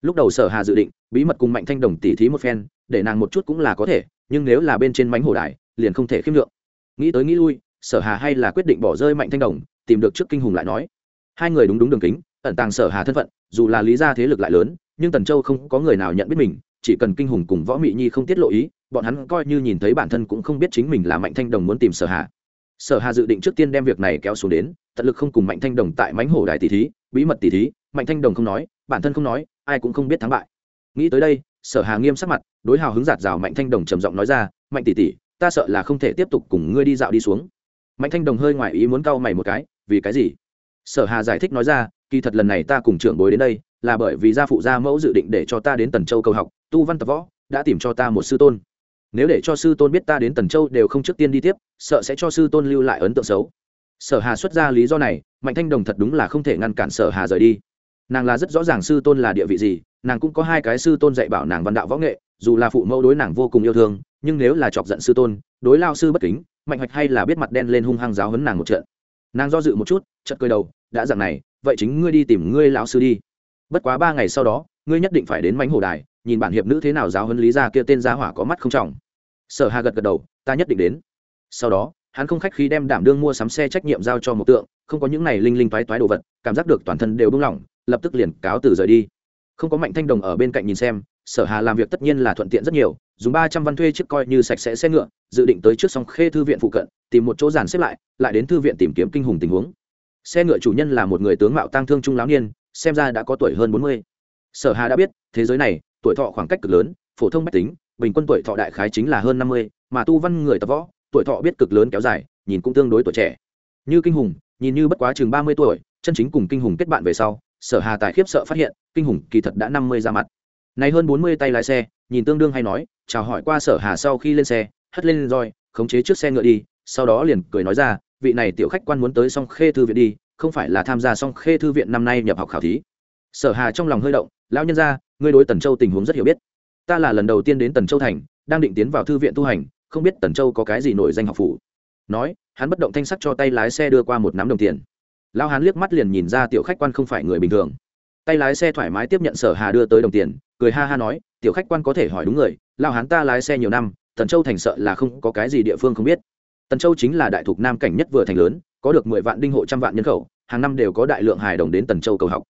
Lúc đầu sở hà dự định, bí mật cùng mạnh thanh đồng tỉ thí một phen, để nàng một chút cũng là có thể, nhưng nếu là bên trên mánh hổ đài, liền không thể khiêm lượng. Nghĩ tới nghĩ lui, sở hà hay là quyết định bỏ rơi mạnh thanh đồng, tìm được trước kinh hùng lại nói. Hai người đúng đúng đường kính, ẩn tàng sở hà thân phận, dù là lý gia thế lực lại lớn, nhưng tần châu không có người nào nhận biết mình, chỉ cần kinh hùng cùng võ mị nhi không tiết lộ ý bọn hắn coi như nhìn thấy bản thân cũng không biết chính mình là mạnh thanh đồng muốn tìm sở hà. Sở hà dự định trước tiên đem việc này kéo xuống đến, tận lực không cùng mạnh thanh đồng tại mánh hổ đài tỷ thí, bí mật tỷ thí, mạnh thanh đồng không nói, bản thân không nói, ai cũng không biết thắng bại. Nghĩ tới đây, sở hà nghiêm sắc mặt, đối hào hứng giạt rào mạnh thanh đồng trầm giọng nói ra, mạnh tỷ tỷ, ta sợ là không thể tiếp tục cùng ngươi đi dạo đi xuống. Mạnh thanh đồng hơi ngoài ý muốn cau mày một cái, vì cái gì? Sở hà giải thích nói ra, kỳ thật lần này ta cùng trưởng bối đến đây, là bởi vì gia phụ gia mẫu dự định để cho ta đến tần châu cầu học, tu văn tập võ, đã tìm cho ta một sư tôn nếu để cho sư tôn biết ta đến tần châu đều không trước tiên đi tiếp, sợ sẽ cho sư tôn lưu lại ấn tượng xấu. Sở hà xuất ra lý do này, mạnh thanh đồng thật đúng là không thể ngăn cản sở hà rời đi. Nàng là rất rõ ràng sư tôn là địa vị gì, nàng cũng có hai cái sư tôn dạy bảo nàng văn đạo võ nghệ, dù là phụ mẫu đối nàng vô cùng yêu thương, nhưng nếu là chọc giận sư tôn, đối lao sư bất kính, mạnh hoạch hay là biết mặt đen lên hung hăng giáo hấn nàng một trận. Nàng do dự một chút chật cười đầu, đã dặn này, vậy chính ngươi đi tìm ngươi lão sư đi. Bất quá ba ngày sau đó, ngươi nhất định phải đến mánh hồ đài, nhìn bản hiệp nữ thế nào giáo hấn lý ra kia tên gia hỏa có mắt không trọng sở hà gật gật đầu, ta nhất định đến. Sau đó, hắn không khách khí đem đảm đương mua sắm xe trách nhiệm giao cho một tượng, không có những này linh linh toái toái đồ vật, cảm giác được toàn thân đều buông lỏng, lập tức liền cáo từ rời đi. Không có mạnh thanh đồng ở bên cạnh nhìn xem, sở hà làm việc tất nhiên là thuận tiện rất nhiều, dùng ba trăm văn thuê chiếc coi như sạch sẽ xe ngựa, dự định tới trước song khê thư viện phụ cận, tìm một chỗ giàn xếp lại lại đến thư viện tìm kiếm kinh hùng tình huống. Xe ngựa chủ nhân là một người tướng mạo tang thương trung lão niên, xem ra đã có tuổi hơn bốn mươi. Sở hà đã biết, thế giới này, tuổi thọ khoảng cách cực lớn, phổ thông mách tính bình quân tuổi thọ đại khái chính là hơn năm mươi, mà tu văn người tập võ, tuổi thọ biết cực lớn kéo dài, nhìn cũng tương đối tuổi trẻ. Như kinh hùng, nhìn như bất quá chừng ba mươi tuổi, chân chính cùng kinh hùng kết bạn về sau, sở hà tài khiếp sợ phát hiện, kinh hùng kỳ thật đã năm mươi ra mặt. Này hơn bốn mươi tay lái xe, nhìn tương đương hay nói, chào hỏi qua sở hà sau khi lên xe, hất lên roi, khống chế trước xe ngựa đi, sau đó liền cười nói ra, vị này tiểu khách quan muốn tới song khê thư viện đi, không phải là tham gia song khê thư viện năm nay nhập học khảo thí. Sở hà trong lòng hơi động, lão nhân ra ngươi đối tần châu tình huống rất hiểu biết ta là lần đầu tiên đến tần châu thành, đang định tiến vào thư viện tu hành, không biết tần châu có cái gì nổi danh học phủ. Nói, hắn bất động thanh sắc cho tay lái xe đưa qua một nắm đồng tiền. Lao hắn liếc mắt liền nhìn ra tiểu khách quan không phải người bình thường. Tay lái xe thoải mái tiếp nhận sở hà đưa tới đồng tiền, cười ha ha nói, tiểu khách quan có thể hỏi đúng người, lao hắn ta lái xe nhiều năm, tần châu thành sợ là không có cái gì địa phương không biết. Tần châu chính là đại thục nam cảnh nhất vừa thành lớn, có được mười vạn đinh hộ trăm vạn nhân khẩu, hàng năm đều có đại lượng hài đồng đến tần châu cầu học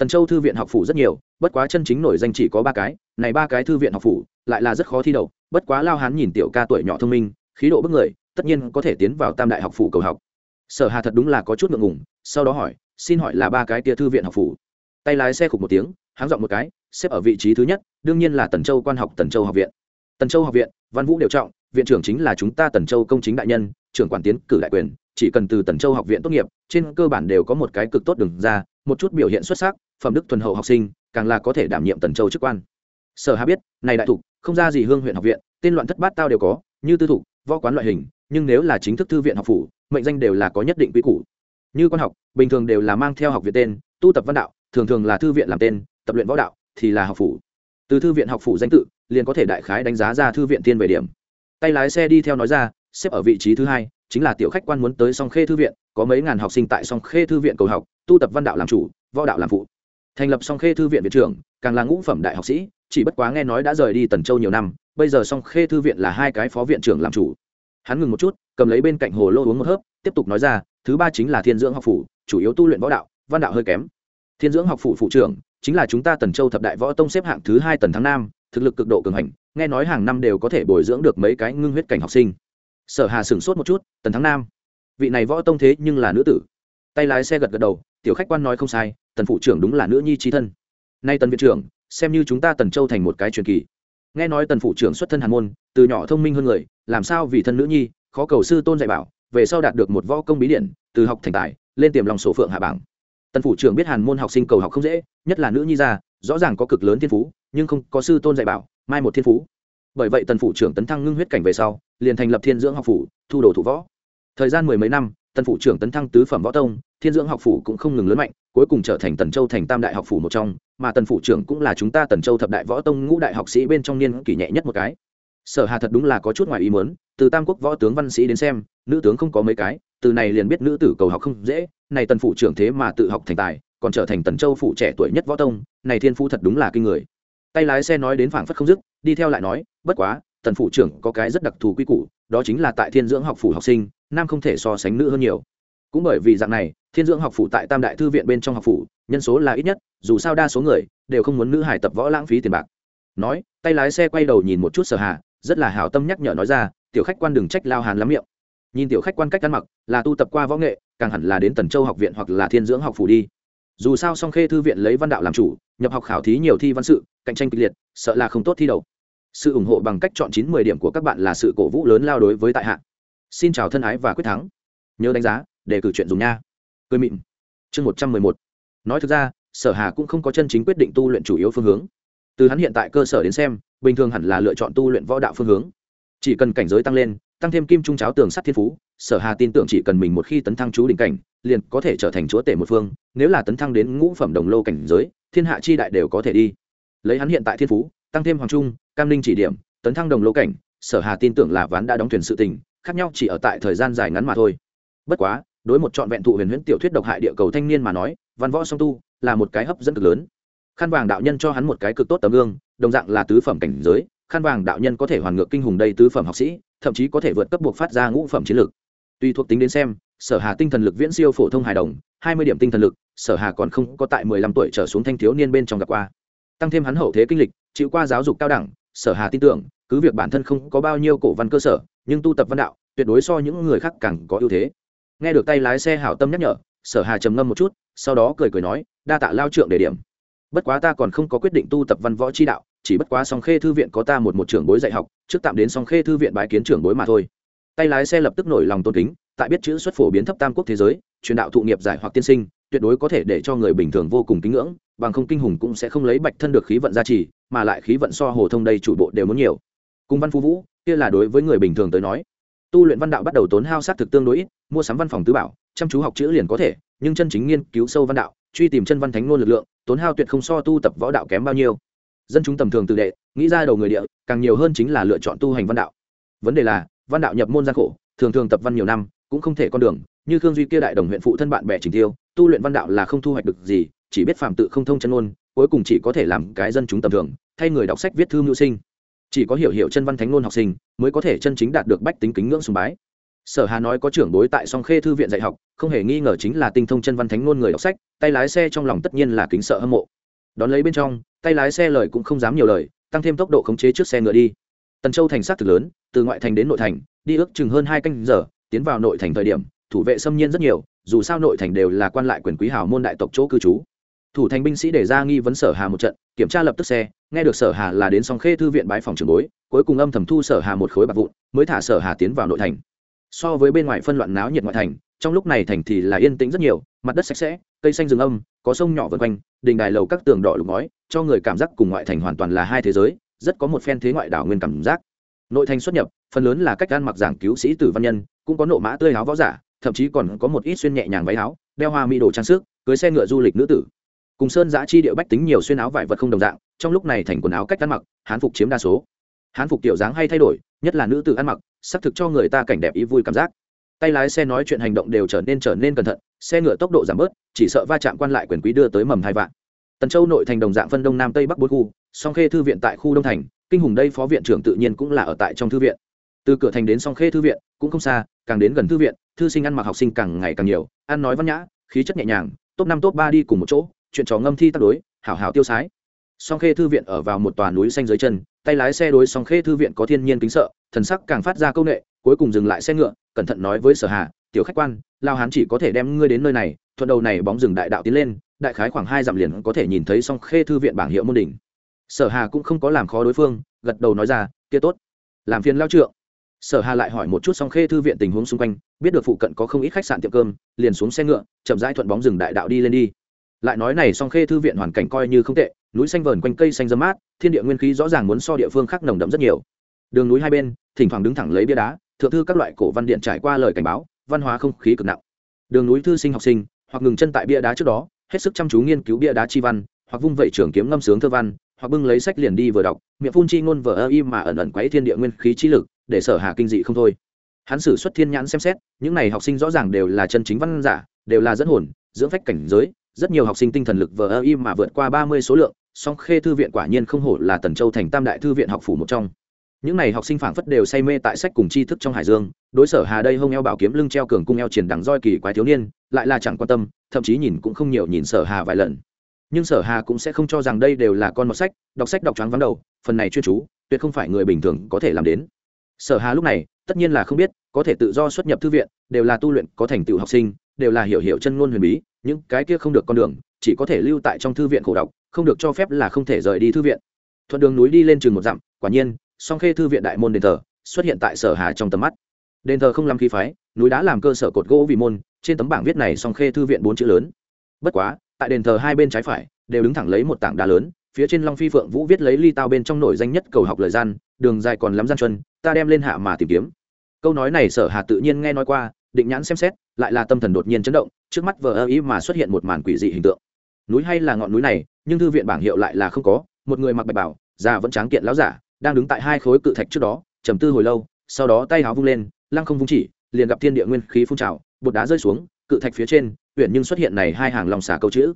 tần châu thư viện học phủ rất nhiều, bất quá chân chính nổi danh chỉ có ba cái, này ba cái thư viện học phủ lại là rất khó thi đậu, bất quá lao hán nhìn tiểu ca tuổi nhỏ thông minh, khí độ bức người, tất nhiên có thể tiến vào tam đại học phủ cầu học. Sở hà thật đúng là có chút ngượng ngùng, sau đó hỏi, xin hỏi là ba cái tia thư viện học phủ? Tay lái xe khục một tiếng, háng dọn một cái, xếp ở vị trí thứ nhất, đương nhiên là tần châu quan học tần châu học viện. Tần châu học viện, văn vũ đều trọng, viện trưởng chính là chúng ta tần châu công chính đại nhân, trưởng quản tiến cử đại quyền chỉ cần từ tần châu học viện tốt nghiệp, trên cơ bản đều có một cái cực tốt đừng ra, một chút biểu hiện xuất sắc, phẩm đức thuần hậu học sinh, càng là có thể đảm nhiệm tần châu chức quan. Sở hà biết, này đại thục, không ra gì hương huyện học viện, tên loạn thất bát tao đều có, như tư thục, võ quán loại hình, nhưng nếu là chính thức thư viện học phủ, mệnh danh đều là có nhất định quy củ. Như quan học, bình thường đều là mang theo học viện tên, tu tập văn đạo, thường thường là thư viện làm tên, tập luyện võ đạo thì là học phủ. Từ thư viện học phủ danh tự, liền có thể đại khái đánh giá ra thư viện tiên về điểm. Tay lái xe đi theo nói ra, xếp ở vị trí thứ hai chính là tiểu khách quan muốn tới song khê thư viện, có mấy ngàn học sinh tại song khê thư viện cầu học, tu tập văn đạo làm chủ, võ đạo làm phụ. Thành lập song khê thư viện viện trưởng, càng là ngũ phẩm đại học sĩ, chỉ bất quá nghe nói đã rời đi tần châu nhiều năm, bây giờ song khê thư viện là hai cái phó viện trưởng làm chủ. Hắn ngừng một chút, cầm lấy bên cạnh hồ lô uống một hớp, tiếp tục nói ra, thứ ba chính là thiên dưỡng học phủ, chủ yếu tu luyện võ đạo, văn đạo hơi kém. Thiên dưỡng học phủ phụ trưởng, chính là chúng ta tần châu thập đại võ tông xếp hạng thứ hai tần thắng nam, thực lực cực độ cường hành, nghe nói hàng năm đều có thể bồi dưỡng được mấy cái ngưng huyết cảnh học sinh sở hà sửng sốt một chút, tần thắng nam, vị này võ tông thế nhưng là nữ tử. Tay lái xe gật gật đầu, tiểu khách quan nói không sai, tần phụ trưởng đúng là nữ nhi trí thân. Nay tần viện trưởng, xem như chúng ta tần châu thành một cái truyền kỳ. Nghe nói tần phụ trưởng xuất thân hàn môn, từ nhỏ thông minh hơn người, làm sao vì thân nữ nhi, khó cầu sư tôn dạy bảo, về sau đạt được một võ công bí điển, từ học thành tài, lên tiềm lòng sổ phượng hạ bảng. Tần phụ trưởng biết hàn môn học sinh cầu học không dễ, nhất là nữ nhi ra rõ ràng có cực lớn thiên phú, nhưng không có sư tôn dạy bảo, mai một thiên phú bởi vậy tần phủ trưởng tấn thăng ngưng huyết cảnh về sau, liền thành lập thiên dưỡng học phủ, thu đồ thủ võ. Thời gian mười mấy năm, tần phủ trưởng tấn thăng tứ phẩm võ tông, thiên dưỡng học phủ cũng không ngừng lớn mạnh, cuối cùng trở thành tần châu thành tam đại học phủ một trong, mà tần phủ trưởng cũng là chúng ta tần châu thập đại võ tông ngũ đại học sĩ bên trong niên kỷ nhẹ nhất một cái. Sở hà thật đúng là có chút ngoài ý muốn, từ tam quốc võ tướng văn sĩ đến xem, nữ tướng không có mấy cái, từ này liền biết nữ tử cầu học không dễ, này tần phủ trưởng thế mà tự học thành tài, còn trở thành tần châu phủ trẻ tuổi nhất võ tông, này thiên phu thật đúng là kinh người tay lái xe nói đến phảng phất không dứt đi theo lại nói bất quá tần phủ trưởng có cái rất đặc thù quy củ đó chính là tại thiên dưỡng học phủ học sinh nam không thể so sánh nữ hơn nhiều. Cũng bởi vì dạng này thiên dưỡng học phủ tại tam đại thư viện bên trong học phủ nhân số là ít nhất dù sao đa số người đều không muốn nữ hải tập võ lãng phí tiền bạc. Nói tay lái xe quay đầu nhìn một chút sở hà, rất là hảo tâm nhắc nhở nói ra tiểu khách quan đừng trách lao hàn lắm miệng. Nhìn tiểu khách quan cách ăn mặc là tu tập qua võ nghệ càng hẳn là đến tần châu học viện hoặc là thiên dưỡng học phủ đi dù sao song khê thư viện lấy văn đạo làm chủ, nhập học khảo thí nhiều thi văn sự, cạnh tranh kịch liệt, sợ là không tốt thi đầu. Sự ủng hộ bằng cách chọn chín mười điểm của các bạn là sự cổ vũ lớn lao đối với tại hạ. Xin chào thân ái và quyết thắng. Nhớ đánh giá để cử chuyện dùng nha. Cười mịn. Chương một trăm mười một. Nói thực ra, sở hà cũng không có chân chính quyết định tu luyện chủ yếu phương hướng. Từ hắn hiện tại cơ sở đến xem, bình thường hẳn là lựa chọn tu luyện võ đạo phương hướng. Chỉ cần cảnh giới tăng lên tăng thêm kim trung cháo tường sắt thiên phú, sở hà tin tưởng chỉ cần mình một khi tấn thăng chú đỉnh cảnh, liền có thể trở thành chúa tể một phương, nếu là tấn thăng đến ngũ phẩm đồng lô cảnh giới, thiên hạ chi đại đều có thể đi. Lấy hắn hiện tại thiên phú, tăng thêm hoàng trung, cam linh chỉ điểm, tấn thăng đồng lô cảnh, sở hà tin tưởng là ván đã đóng thuyền sự tình, khác nhau chỉ ở tại thời gian dài ngắn mà thôi. Bất quá, đối một trọn vẹn thụ huyền huyễn tiểu thuyết độc hại địa cầu thanh niên mà nói, văn võ song tu là một cái hấp dẫn cực lớn. Khăn vàng đạo nhân cho hắn một cái cực tốt tấm gương, đồng dạng là tứ phẩm cảnh giới khăn vàng đạo nhân có thể hoàn ngược kinh hùng đây tứ phẩm học sĩ thậm chí có thể vượt cấp buộc phát ra ngũ phẩm chiến lực, tuy thuộc tính đến xem sở hà tinh thần lực viễn siêu phổ thông hài đồng hai mươi điểm tinh thần lực sở hà còn không có tại mười lăm tuổi trở xuống thanh thiếu niên bên trong gặp qua. Tăng thêm hắn hậu thế kinh lịch chịu qua giáo dục cao đẳng sở hà tin tưởng cứ việc bản thân không có bao nhiêu cổ văn cơ sở nhưng tu tập văn đạo tuyệt đối so những người khác càng có ưu thế. Nghe được tay lái xe hảo tâm nhắc nhở sở hà trầm ngâm một chút sau đó cười cười nói đa tạ lao trượng để điểm. Bất quá ta còn không có quyết định tu tập văn võ chi đạo chỉ bất quá song khê thư viện có ta một một trưởng bối dạy học, trước tạm đến song khê thư viện bái kiến trưởng bối mà thôi. Tay lái xe lập tức nổi lòng tôn kính, tại biết chữ xuất phổ biến thấp tam quốc thế giới, truyền đạo thụ nghiệp giải hoặc tiên sinh, tuyệt đối có thể để cho người bình thường vô cùng kính ngưỡng, bằng không kinh hùng cũng sẽ không lấy bạch thân được khí vận gia trì, mà lại khí vận so hồ thông đây chủ bộ đều muốn nhiều. Cùng văn phú vũ, kia là đối với người bình thường tới nói. Tu luyện văn đạo bắt đầu tốn hao sát thực tương đối ít, mua sắm văn phòng tứ bảo, chăm chú học chữ liền có thể, nhưng chân chính nghiên cứu sâu văn đạo, truy tìm chân văn thánh ngôn lực lượng, tốn hao tuyệt không so tu tập võ đạo kém bao nhiêu dân chúng tầm thường tự đệ, nghĩ ra đầu người địa, càng nhiều hơn chính là lựa chọn tu hành văn đạo. Vấn đề là, văn đạo nhập môn gian khổ, thường thường tập văn nhiều năm, cũng không thể con đường, như khương duy kia đại đồng huyện phụ thân bạn bè trình tiêu, tu luyện văn đạo là không thu hoạch được gì, chỉ biết phạm tự không thông chân ngôn, cuối cùng chỉ có thể làm cái dân chúng tầm thường, thay người đọc sách viết thư mưu sinh. Chỉ có hiểu hiểu chân văn thánh ngôn học sinh, mới có thể chân chính đạt được bách tính kính ngưỡng sùng bái. Sở hà nói có trưởng bối tại song khê thư viện dạy học, không hề nghi ngờ chính là tinh thông chân văn thánh ngôn người đọc sách, tay lái xe trong lòng tất nhiên là kính sợ hâm mộ đón lấy bên trong, tay lái xe lời cũng không dám nhiều lời, tăng thêm tốc độ khống chế trước xe ngựa đi. Tần châu thành sát thực lớn, từ ngoại thành đến nội thành, đi ước chừng hơn hai canh giờ, tiến vào nội thành thời điểm, thủ vệ xâm nhiên rất nhiều, dù sao nội thành đều là quan lại quyền quý hào môn đại tộc chỗ cư trú. Thủ thành binh sĩ để ra nghi vấn sở hà một trận, kiểm tra lập tức xe, nghe được sở hà là đến song khê thư viện bái phòng trường bối, cuối cùng âm thầm thu sở hà một khối bạc vụn, mới thả sở hà tiến vào nội thành. So với bên ngoài phân loạn náo nhiệt ngoại thành, trong lúc này thành thì là yên tĩnh rất nhiều, mặt đất sạch sẽ, cây xanh rừng âm có sông nhỏ vân quanh, đình đài lầu các tường đỏ lục ngói, cho người cảm giác cùng ngoại thành hoàn toàn là hai thế giới, rất có một phen thế ngoại đảo nguyên cảm giác. Nội thành xuất nhập, phần lớn là cách ăn mặc giảng cứu sĩ tử văn nhân, cũng có nộ mã tươi áo võ giả, thậm chí còn có một ít xuyên nhẹ nhàng váy áo, đeo hoa mỹ đồ trang sức, cưới xe ngựa du lịch nữ tử. Cùng sơn giã chi điệu bách tính nhiều xuyên áo vải vật không đồng dạng, trong lúc này thành quần áo cách ăn mặc, hán phục chiếm đa số. Hán phục kiểu dáng hay thay đổi, nhất là nữ tử ăn mặc, xác thực cho người ta cảnh đẹp ý vui cảm giác tay lái xe nói chuyện hành động đều trở nên trở nên cẩn thận, xe ngựa tốc độ giảm bớt, chỉ sợ va chạm quan lại quyền quý đưa tới mầm hai vạn. Tần châu nội thành đồng dạng phân đông nam tây bắc bốn khu, song khê thư viện tại khu đông thành, kinh hùng đây phó viện trưởng tự nhiên cũng là ở tại trong thư viện. Từ cửa thành đến song khê thư viện, cũng không xa, càng đến gần thư viện, thư sinh ăn mặc học sinh càng ngày càng nhiều, ăn nói văn nhã, khí chất nhẹ nhàng, top năm top ba đi cùng một chỗ, chuyện trò ngâm thi tác đối, hảo hảo tiêu sái. Song khê thư viện ở vào một tòa núi xanh dưới chân, tay lái xe đối song khê thư viện có thiên nhiên kính sợ, thần sắc càng phát ra công nghệ cuối cùng dừng lại xe ngựa, cẩn thận nói với sở hà, tiểu khách quan, lao hán chỉ có thể đem ngươi đến nơi này. Thuận đầu này bóng rừng đại đạo tiến lên, đại khái khoảng hai dặm liền có thể nhìn thấy song khê thư viện bảng hiệu môn đỉnh. Sở hà cũng không có làm khó đối phương, gật đầu nói ra, kia tốt, làm phiền lao trượng. Sở hà lại hỏi một chút song khê thư viện tình huống xung quanh, biết được phụ cận có không ít khách sạn tiệm cơm, liền xuống xe ngựa, chậm rãi thuận bóng rừng đại đạo đi lên đi. Lại nói này song khê thư viện hoàn cảnh coi như không tệ, núi xanh vờn quanh cây xanh dâm mát, thiên địa nguyên khí rõ ràng muốn so địa phương khác nồng đậm rất nhiều. Đường núi hai bên, thỉnh thoảng đứng thẳng lấy bia đá thượng thư các loại cổ văn điện trải qua lời cảnh báo, văn hóa không khí cực nặng. Đường núi thư sinh học sinh, hoặc ngừng chân tại bia đá trước đó, hết sức chăm chú nghiên cứu bia đá chi văn, hoặc vung vẩy trường kiếm ngâm sướng thơ văn, hoặc bưng lấy sách liền đi vừa đọc, miệng phun chi ngôn vở ơ im mà ẩn ẩn quấy thiên địa nguyên khí chi lực, để sở hà kinh dị không thôi. Hắn sử xuất thiên nhãn xem xét, những này học sinh rõ ràng đều là chân chính văn giả, đều là dẫn hồn, dưỡng phách cảnh giới, rất nhiều học sinh tinh thần lực vờ ơ im mà vượt qua ba mươi số lượng, song khê thư viện quả nhiên không hổ là tần châu thành tam đại thư viện học phủ một trong những n à y học sinh phảng phất đều say mê tại sách cùng tri thức trong hải dương, đối sở hà đây hông eo bảo kiếm lưng treo cường cung eo triển đằng roi kỳ quái thiếu niên, lại là chẳng quan tâm, thậm chí nhìn cũng không nhiều nhìn sở hà vài lần. Nhưng sở hà cũng sẽ không cho rằng đây đều là con một sách, đọc sách đọc choáng vắng đầu, phần này chuyên chú, tuyệt không phải người bình thường có thể làm đến. Sở hà lúc này, tất nhiên là không biết, có thể tự do xuất nhập thư viện, đều là tu luyện, có thành tựu học sinh, đều là hiểu hiểu chân ngôn huyền bí, những cái kia không được con đường, chỉ có thể lưu tại trong thư viện khổ đọc, không được cho phép là không thể rời đi thư viện. Thuận đường núi đi lên trường một dặm, quả nhiên song khê thư viện đại môn đền thờ xuất hiện tại sở hà trong tầm mắt. Đền thờ không làm khí phái, núi đá làm cơ sở cột gỗ vì môn, trên tấm bảng viết này song khê thư viện bốn chữ lớn. Bất quá, tại đền thờ hai bên trái phải, đều đứng thẳng lấy một tảng đá lớn, phía trên long phi phượng vũ viết lấy ly tao bên trong nổi danh nhất cầu học lời gian, đường dài còn lắm gian chuân ta đem lên hạ mà tìm kiếm. Câu nói này sở hà tự nhiên nghe nói qua, định nhãn xem xét, lại là tâm thần đột nhiên chấn động, trước mắt vờ ơ ý mà xuất hiện một màn quỷ dị hình tượng. Núi hay là ngọn núi này, nhưng thư viện bảng hiệu lại là không có, một người mặc bạch bảo già vẫn tráng kiện láo giả đang đứng tại hai khối cự thạch trước đó, trầm tư hồi lâu, sau đó tay áo vung lên, lăng không vung chỉ, liền gặp thiên địa nguyên khí phun trào, bột đá rơi xuống, cự thạch phía trên huyện nhưng xuất hiện này hai hàng lòng xả câu chữ.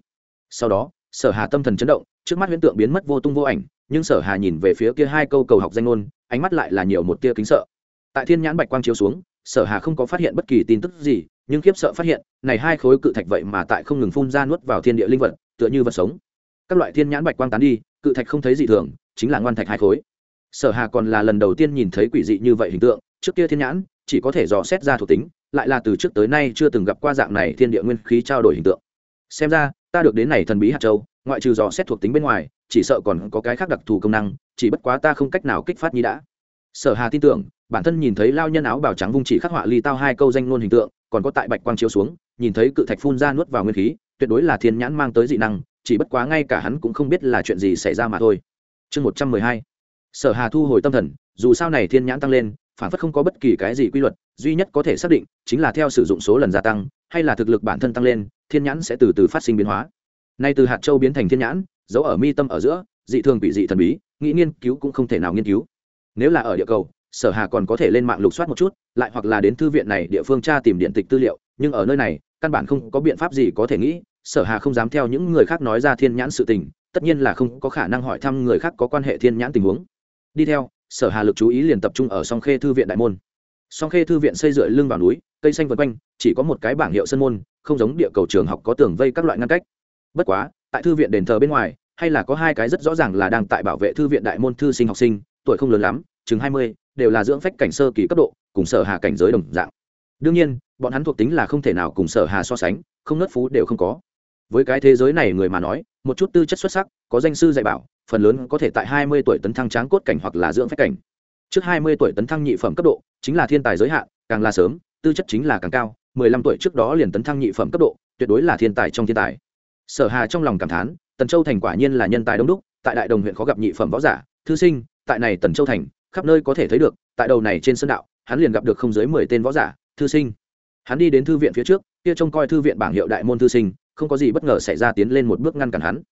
Sau đó, sở hà tâm thần chấn động, trước mắt huyễn tượng biến mất vô tung vô ảnh, nhưng sở hà nhìn về phía kia hai câu cầu học danh ngôn, ánh mắt lại là nhiều một tia kính sợ. Tại thiên nhãn bạch quang chiếu xuống, sở hà không có phát hiện bất kỳ tin tức gì, nhưng khiếp sợ phát hiện, này hai khối cự thạch vậy mà tại không ngừng phun ra nuốt vào thiên địa linh vật, tựa như vật sống. Các loại thiên nhãn bạch quang tán đi, cự thạch không thấy gì thường, chính là ngoan thạch hai khối sở hà còn là lần đầu tiên nhìn thấy quỷ dị như vậy hình tượng, trước kia thiên nhãn, chỉ có thể dò xét ra thuộc tính, lại là từ trước tới nay chưa từng gặp qua dạng này thiên địa nguyên khí trao đổi hình tượng. Xem ra, ta được đến này thần bí hạt châu, ngoại trừ dò xét thuộc tính bên ngoài, chỉ sợ còn có cái khác đặc thù công năng, chỉ bất quá ta không cách nào kích phát như đã. Sở hà tin tưởng, bản thân nhìn thấy lao nhân áo bào trắng vung chỉ khắc họa ly tao hai câu danh ngôn hình tượng, còn có tại bạch quang chiếu xuống, nhìn thấy cự thạch phun ra nuốt vào nguyên khí, tuyệt đối là thiên nhãn mang tới dị năng, chỉ bất quá ngay cả hắn cũng không biết là chuyện gì xảy ra mà thôi. Chương một trăm mười hai sở hà thu hồi tâm thần, dù sao này thiên nhãn tăng lên, phản phất không có bất kỳ cái gì quy luật, duy nhất có thể xác định chính là theo sử dụng số lần gia tăng, hay là thực lực bản thân tăng lên, thiên nhãn sẽ từ từ phát sinh biến hóa. Nay từ hạt châu biến thành thiên nhãn giấu ở mi tâm ở giữa, dị thường bị dị thần bí, nghĩ nghiên cứu cũng không thể nào nghiên cứu. Nếu là ở địa cầu, sở hà còn có thể lên mạng lục soát một chút, lại hoặc là đến thư viện này địa phương tra tìm điện tịch tư liệu, nhưng ở nơi này, căn bản không có biện pháp gì có thể nghĩ, sở hà không dám theo những người khác nói ra thiên nhãn sự tình, tất nhiên là không có khả năng hỏi thăm người khác có quan hệ thiên nhãn tình huống đi theo, sở hà lực chú ý liền tập trung ở song khê thư viện đại môn. Song khê thư viện xây dựa lưng vào núi, cây xanh vân quanh, chỉ có một cái bảng hiệu sân môn, không giống địa cầu trường học có tường vây các loại ngăn cách. Bất quá, tại thư viện đền thờ bên ngoài, hay là có hai cái rất rõ ràng là đang tại bảo vệ thư viện đại môn thư sinh học sinh, tuổi không lớn lắm, chừng hai mươi, đều là dưỡng phách cảnh sơ kỳ cấp độ, cùng sở hà cảnh giới đồng dạng. Đương nhiên, bọn hắn thuộc tính là không thể nào cùng sở hà so sánh, không nớt phú đều không có. Với cái thế giới này người mà nói, một chút tư chất xuất sắc, có danh sư dạy bảo phần lớn có thể tại hai mươi tuổi tấn thăng tráng cốt cảnh hoặc là dưỡng phách cảnh. Trước hai mươi tuổi tấn thăng nhị phẩm cấp độ, chính là thiên tài giới hạn, càng là sớm, tư chất chính là càng cao. Mười lăm tuổi trước đó liền tấn thăng nhị phẩm cấp độ, tuyệt đối là thiên tài trong thiên tài. Sở hà trong lòng cảm thán, tần châu thành quả nhiên là nhân tài đông đúc, tại đại đồng huyện khó gặp nhị phẩm võ giả, thư sinh, tại này tần châu thành, khắp nơi có thể thấy được, tại đầu này trên sân đạo, hắn liền gặp được không dưới mười tên võ giả, thư sinh. Hắn đi đến thư viện phía trước, kia trông coi thư viện bảng hiệu đại môn thư sinh, không có gì bất ngờ xảy ra tiến lên một bước ngăn cản hắn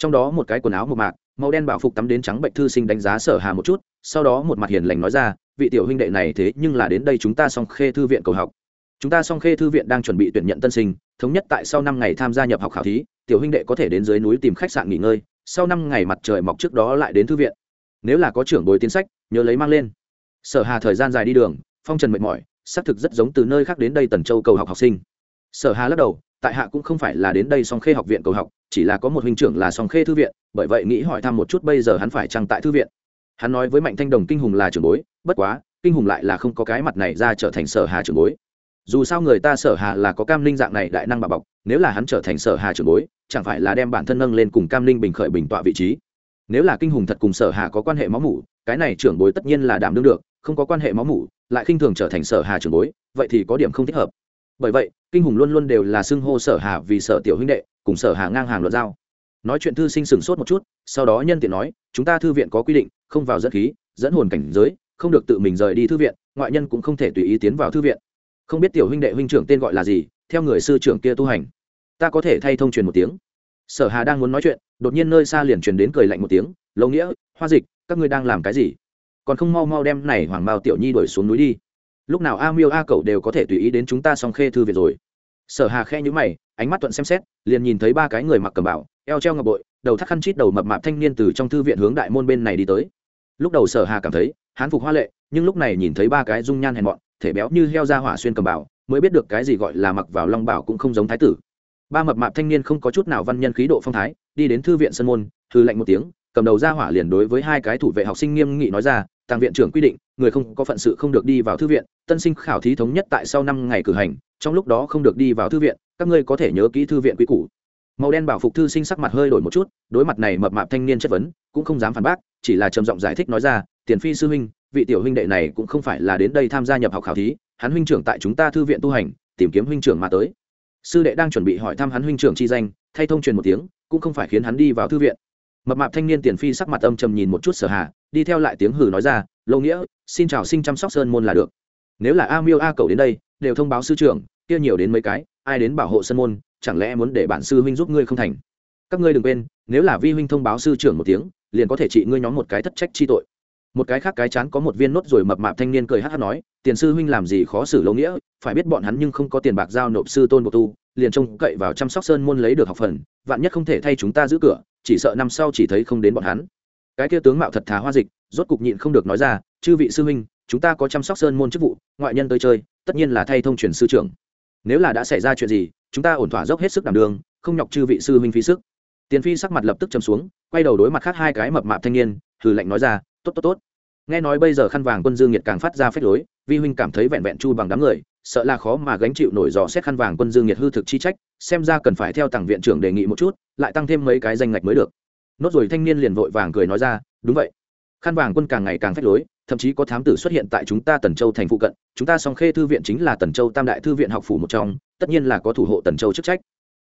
trong đó một cái quần áo một mạc, màu đen bảo phục tắm đến trắng bệnh thư sinh đánh giá sở hà một chút, sau đó một mặt hiền lành nói ra, vị tiểu huynh đệ này thế nhưng là đến đây chúng ta song khê thư viện cầu học. Chúng ta song khê thư viện đang chuẩn bị tuyển nhận tân sinh, thống nhất tại sau năm ngày tham gia nhập học khảo thí, tiểu huynh đệ có thể đến dưới núi tìm khách sạn nghỉ ngơi, sau năm ngày mặt trời mọc trước đó lại đến thư viện. Nếu là có trưởng bồi tiến sách, nhớ lấy mang lên. Sở hà thời gian dài đi đường, phong trần mệt mỏi, xác thực rất giống từ nơi khác đến đây tần châu cầu học học sinh. Sở hà lắc đầu tại hạ cũng không phải là đến đây song khê học viện cầu học, chỉ là có một huynh trưởng là song khê thư viện, bởi vậy nghĩ hỏi thăm một chút bây giờ hắn phải chăng tại thư viện. Hắn nói với mạnh thanh đồng kinh hùng là trưởng bối, bất quá, kinh hùng lại là không có cái mặt này ra trở thành sở hà trưởng bối. Dù sao người ta sở hà là có cam linh dạng này đại năng bà bọc, nếu là hắn trở thành sở hà trưởng bối, chẳng phải là đem bản thân nâng lên cùng cam linh bình khởi bình tọa vị trí. Nếu là kinh hùng thật cùng sở hà có quan hệ máu mủ, cái này trưởng bối tất nhiên là đảm đương được, không có quan hệ máu mủ, lại khinh thường trở thành sở hà trưởng bối, vậy thì có điểm không thích hợp bởi vậy, kinh hùng luôn luôn đều là xưng hô sở hà vì sở tiểu huynh đệ, cùng sở hà ngang hàng luận giao. Nói chuyện thư sinh sửng sốt một chút, sau đó nhân tiện nói, chúng ta thư viện có quy định, không vào dẫn khí, dẫn hồn cảnh giới, không được tự mình rời đi thư viện, ngoại nhân cũng không thể tùy ý tiến vào thư viện. Không biết tiểu huynh đệ huynh trưởng tên gọi là gì, theo người sư trưởng kia tu hành. Ta có thể thay thông truyền một tiếng. Sở hà đang muốn nói chuyện, đột nhiên nơi xa liền truyền đến cười lạnh một tiếng lâu nghĩa, hoa dịch, các ngươi đang làm cái gì? Còn không mau mau đem này hoàng bao tiểu nhi đuổi xuống núi đi lúc nào a miêu a cậu đều có thể tùy ý đến chúng ta song khê thư viện rồi. Sở hà khe nhữ mày, ánh mắt thuận xem xét, liền nhìn thấy ba cái người mặc cầm bảo eo treo ngọc bội, đầu thắt khăn chít đầu mập mạp thanh niên từ trong thư viện hướng đại môn bên này đi tới. Lúc đầu sở hà cảm thấy hán phục hoa lệ, nhưng lúc này nhìn thấy ba cái dung nhan hèn mọn, thể béo như heo ra hỏa xuyên cầm bảo mới biết được cái gì gọi là mặc vào long bảo cũng không giống thái tử. Ba mập mạp thanh niên không có chút nào văn nhân khí độ phong thái, đi đến thư viện sân môn thư lệnh một tiếng, cầm đầu ra hỏa liền đối với hai cái thủ vệ học sinh nghiêm nghị nói ra, tàng viện trưởng quy định người không có phận sự không được đi vào thư viện, tân sinh khảo thí thống nhất tại sau năm ngày cử hành, trong lúc đó không được đi vào thư viện, các ngươi có thể nhớ kỹ thư viện quy củ. Màu đen bảo phục thư sinh sắc mặt hơi đổi một chút, đối mặt này mập mạp thanh niên chất vấn, cũng không dám phản bác, chỉ là trầm giọng giải thích nói ra, tiền phi sư huynh, vị tiểu huynh đệ này cũng không phải là đến đây tham gia nhập học khảo thí, hắn huynh trưởng tại chúng ta thư viện tu hành, tìm kiếm huynh trưởng mà tới. Sư đệ đang chuẩn bị hỏi thăm hắn huynh trưởng chi danh, thay thông truyền một tiếng, cũng không phải khiến hắn đi vào thư viện. Mập mạp thanh niên tiền phi sắc mặt âm trầm nhìn một chút sở hà, đi theo lại tiếng hử nói ra lâu nghĩa, xin chào sinh chăm sóc sơn môn là được. Nếu là a miêu a cầu đến đây, đều thông báo sư trưởng, kia nhiều đến mấy cái, ai đến bảo hộ sơn môn, chẳng lẽ muốn để bản sư huynh giúp ngươi không thành? Các ngươi đừng quên, nếu là vi huynh thông báo sư trưởng một tiếng, liền có thể trị ngươi nhóm một cái thất trách chi tội. Một cái khác cái chán có một viên nốt rồi mập mạp thanh niên cười hát hát nói, tiền sư huynh làm gì khó xử lâu nghĩa, phải biết bọn hắn nhưng không có tiền bạc giao nộp sư tôn bộ tu, liền trông cậy vào chăm sóc sơn môn lấy được học phần, vạn nhất không thể thay chúng ta giữ cửa, chỉ sợ năm sau chỉ thấy không đến bọn hắn cái kia tướng mạo thật thà hoa dịch, rốt cục nhịn không được nói ra, chư vị sư huynh, chúng ta có chăm sóc sơn môn chức vụ, ngoại nhân tới chơi, tất nhiên là thay thông truyền sư trưởng. Nếu là đã xảy ra chuyện gì, chúng ta ổn thỏa dốc hết sức đảm đường, không nhọc chư vị sư huynh phí sức. Tiền phi sắc mặt lập tức châm xuống, quay đầu đối mặt khác hai cái mập mạp thanh niên, hừ lạnh nói ra, tốt tốt tốt. Nghe nói bây giờ khăn vàng quân dương nhiệt càng phát ra phép lối, vi huynh cảm thấy vẹn vẹn chu bằng đám người, sợ là khó mà gánh chịu nổi dò xét khăn vàng quân dương nhiệt hư thực chi trách, xem ra cần phải theo tặng viện trưởng đề nghị một chút, lại tăng thêm mấy cái danh ngạch mới được nốt rồi thanh niên liền vội vàng cười nói ra, đúng vậy. Khăn vàng quân càng ngày càng phách lối, thậm chí có thám tử xuất hiện tại chúng ta tần châu thành phụ cận. Chúng ta song khê thư viện chính là tần châu tam đại thư viện học phủ một trong, tất nhiên là có thủ hộ tần châu chức trách.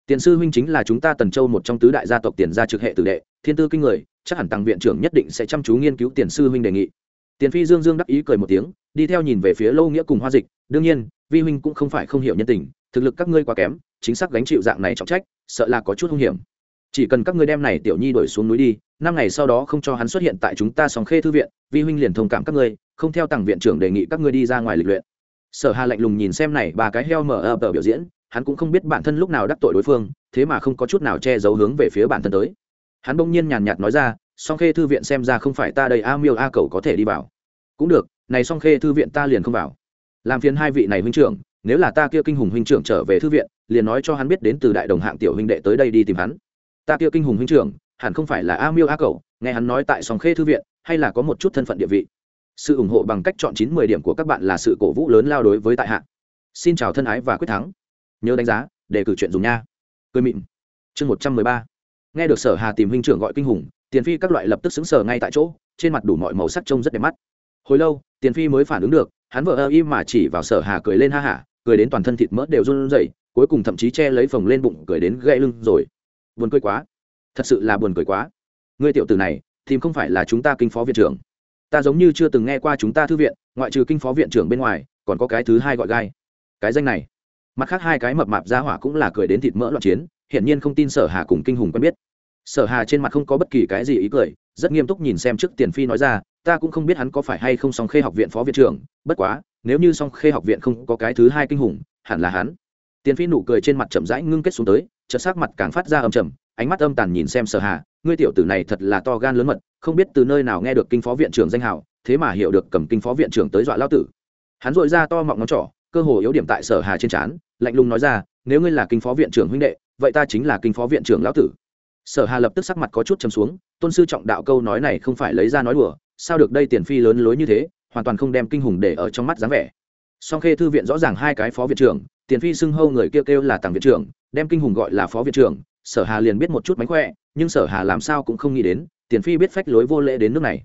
Tiền sư huynh chính là chúng ta tần châu một trong tứ đại gia tộc tiền gia trực hệ tử đệ, thiên tư kinh người, chắc hẳn tăng viện trưởng nhất định sẽ chăm chú nghiên cứu tiền sư huynh đề nghị. Tiền phi dương dương đắc ý cười một tiếng, đi theo nhìn về phía lâu nghĩa cùng hoa dịch. Đương nhiên, vi huynh cũng không phải không hiểu nhân tình, thực lực các ngươi quá kém, chính xác gánh chịu dạng này trọng trách, sợ là có chút hung hiểm chỉ cần các ngươi đem này tiểu nhi đuổi xuống núi đi, năm ngày sau đó không cho hắn xuất hiện tại chúng ta sòng khê thư viện, vi huynh liền thông cảm các ngươi, không theo tặng viện trưởng đề nghị các ngươi đi ra ngoài lịch luyện. Sở hà lạnh lùng nhìn xem này ba cái heo mở ập biểu diễn, hắn cũng không biết bản thân lúc nào đắc tội đối phương, thế mà không có chút nào che giấu hướng về phía bản thân tới. Hắn bỗng nhiên nhàn nhạt nói ra, song khê thư viện xem ra không phải ta đây, a miêu a cầu có thể đi vào. Cũng được, này song khê thư viện ta liền không vào. Làm phiền hai vị này huynh trưởng, nếu là ta kia kinh hùng huynh trưởng trở về thư viện, liền nói cho hắn biết đến từ đại đồng hạng tiểu huynh đệ tới đây đi tìm hắn ta kia kinh hùng huynh trưởng, hẳn không phải là a miêu a cầu nghe hắn nói tại sòng khê thư viện, hay là có một chút thân phận địa vị. Sự ủng hộ bằng cách chọn chín mười điểm của các bạn là sự cổ vũ lớn lao đối với tại hạ. Xin chào thân ái và quyết thắng. Nhớ đánh giá, để cử chuyện dùng nha. Cười mịn. Chương một trăm mười ba. Nghe được sở hà tìm huynh trưởng gọi kinh hùng, tiền phi các loại lập tức xứng sờ ngay tại chỗ, trên mặt đủ mọi màu sắc trông rất đẹp mắt. Hồi lâu, tiền phi mới phản ứng được, hắn vợ ơ im mà chỉ vào sở hà cười lên ha hả, cười đến toàn thân thịt mỡ đều run rẩy, cuối cùng thậm chí che lấy phồng lên bụng, cười đến gãy lưng rồi buồn cười quá. Thật sự là buồn cười quá. Người tiểu tử này thì không phải là chúng ta kinh phó viện trưởng. Ta giống như chưa từng nghe qua chúng ta thư viện, ngoại trừ kinh phó viện trưởng bên ngoài, còn có cái thứ hai gọi gai. Cái danh này. Mặt khác hai cái mập mạp ra hỏa cũng là cười đến thịt mỡ loạn chiến, hiển nhiên không tin sở hà cùng kinh hùng quen biết. Sở hà trên mặt không có bất kỳ cái gì ý cười, rất nghiêm túc nhìn xem trước tiền phi nói ra, ta cũng không biết hắn có phải hay không song khê học viện phó viện trưởng, bất quá, nếu như song khê học viện không có cái thứ hai kinh hùng, hẳn là hắn tiền phi nụ cười trên mặt chậm rãi ngưng kết xuống tới, chợt sắc mặt càng phát ra âm trầm, ánh mắt âm tàn nhìn xem sở hà, ngươi tiểu tử này thật là to gan lớn mật, không biết từ nơi nào nghe được kinh phó viện trưởng danh hào, thế mà hiểu được cầm kinh phó viện trưởng tới dọa lao tử. Hắn rội ra to mọng ngón trỏ, cơ hồ yếu điểm tại sở hà trên trán, lạnh lùng nói ra, nếu ngươi là kinh phó viện trưởng huynh đệ, vậy ta chính là kinh phó viện trưởng lão tử. Sở hà lập tức sắc mặt có chút trầm xuống, tôn sư trọng đạo câu nói này không phải lấy ra nói đùa, sao được đây tiền phi lớn lối như thế, hoàn toàn không đem kinh hùng để ở trong mắt dáng vẻ. Song khê thư viện rõ ràng hai cái phó viện trưởng tiền phi xưng hâu người kêu kêu là tàng viện trưởng, đem kinh hùng gọi là phó viện trưởng, sở hà liền biết một chút mánh khỏe, nhưng sở hà làm sao cũng không nghĩ đến, tiền phi biết phách lối vô lễ đến nước này.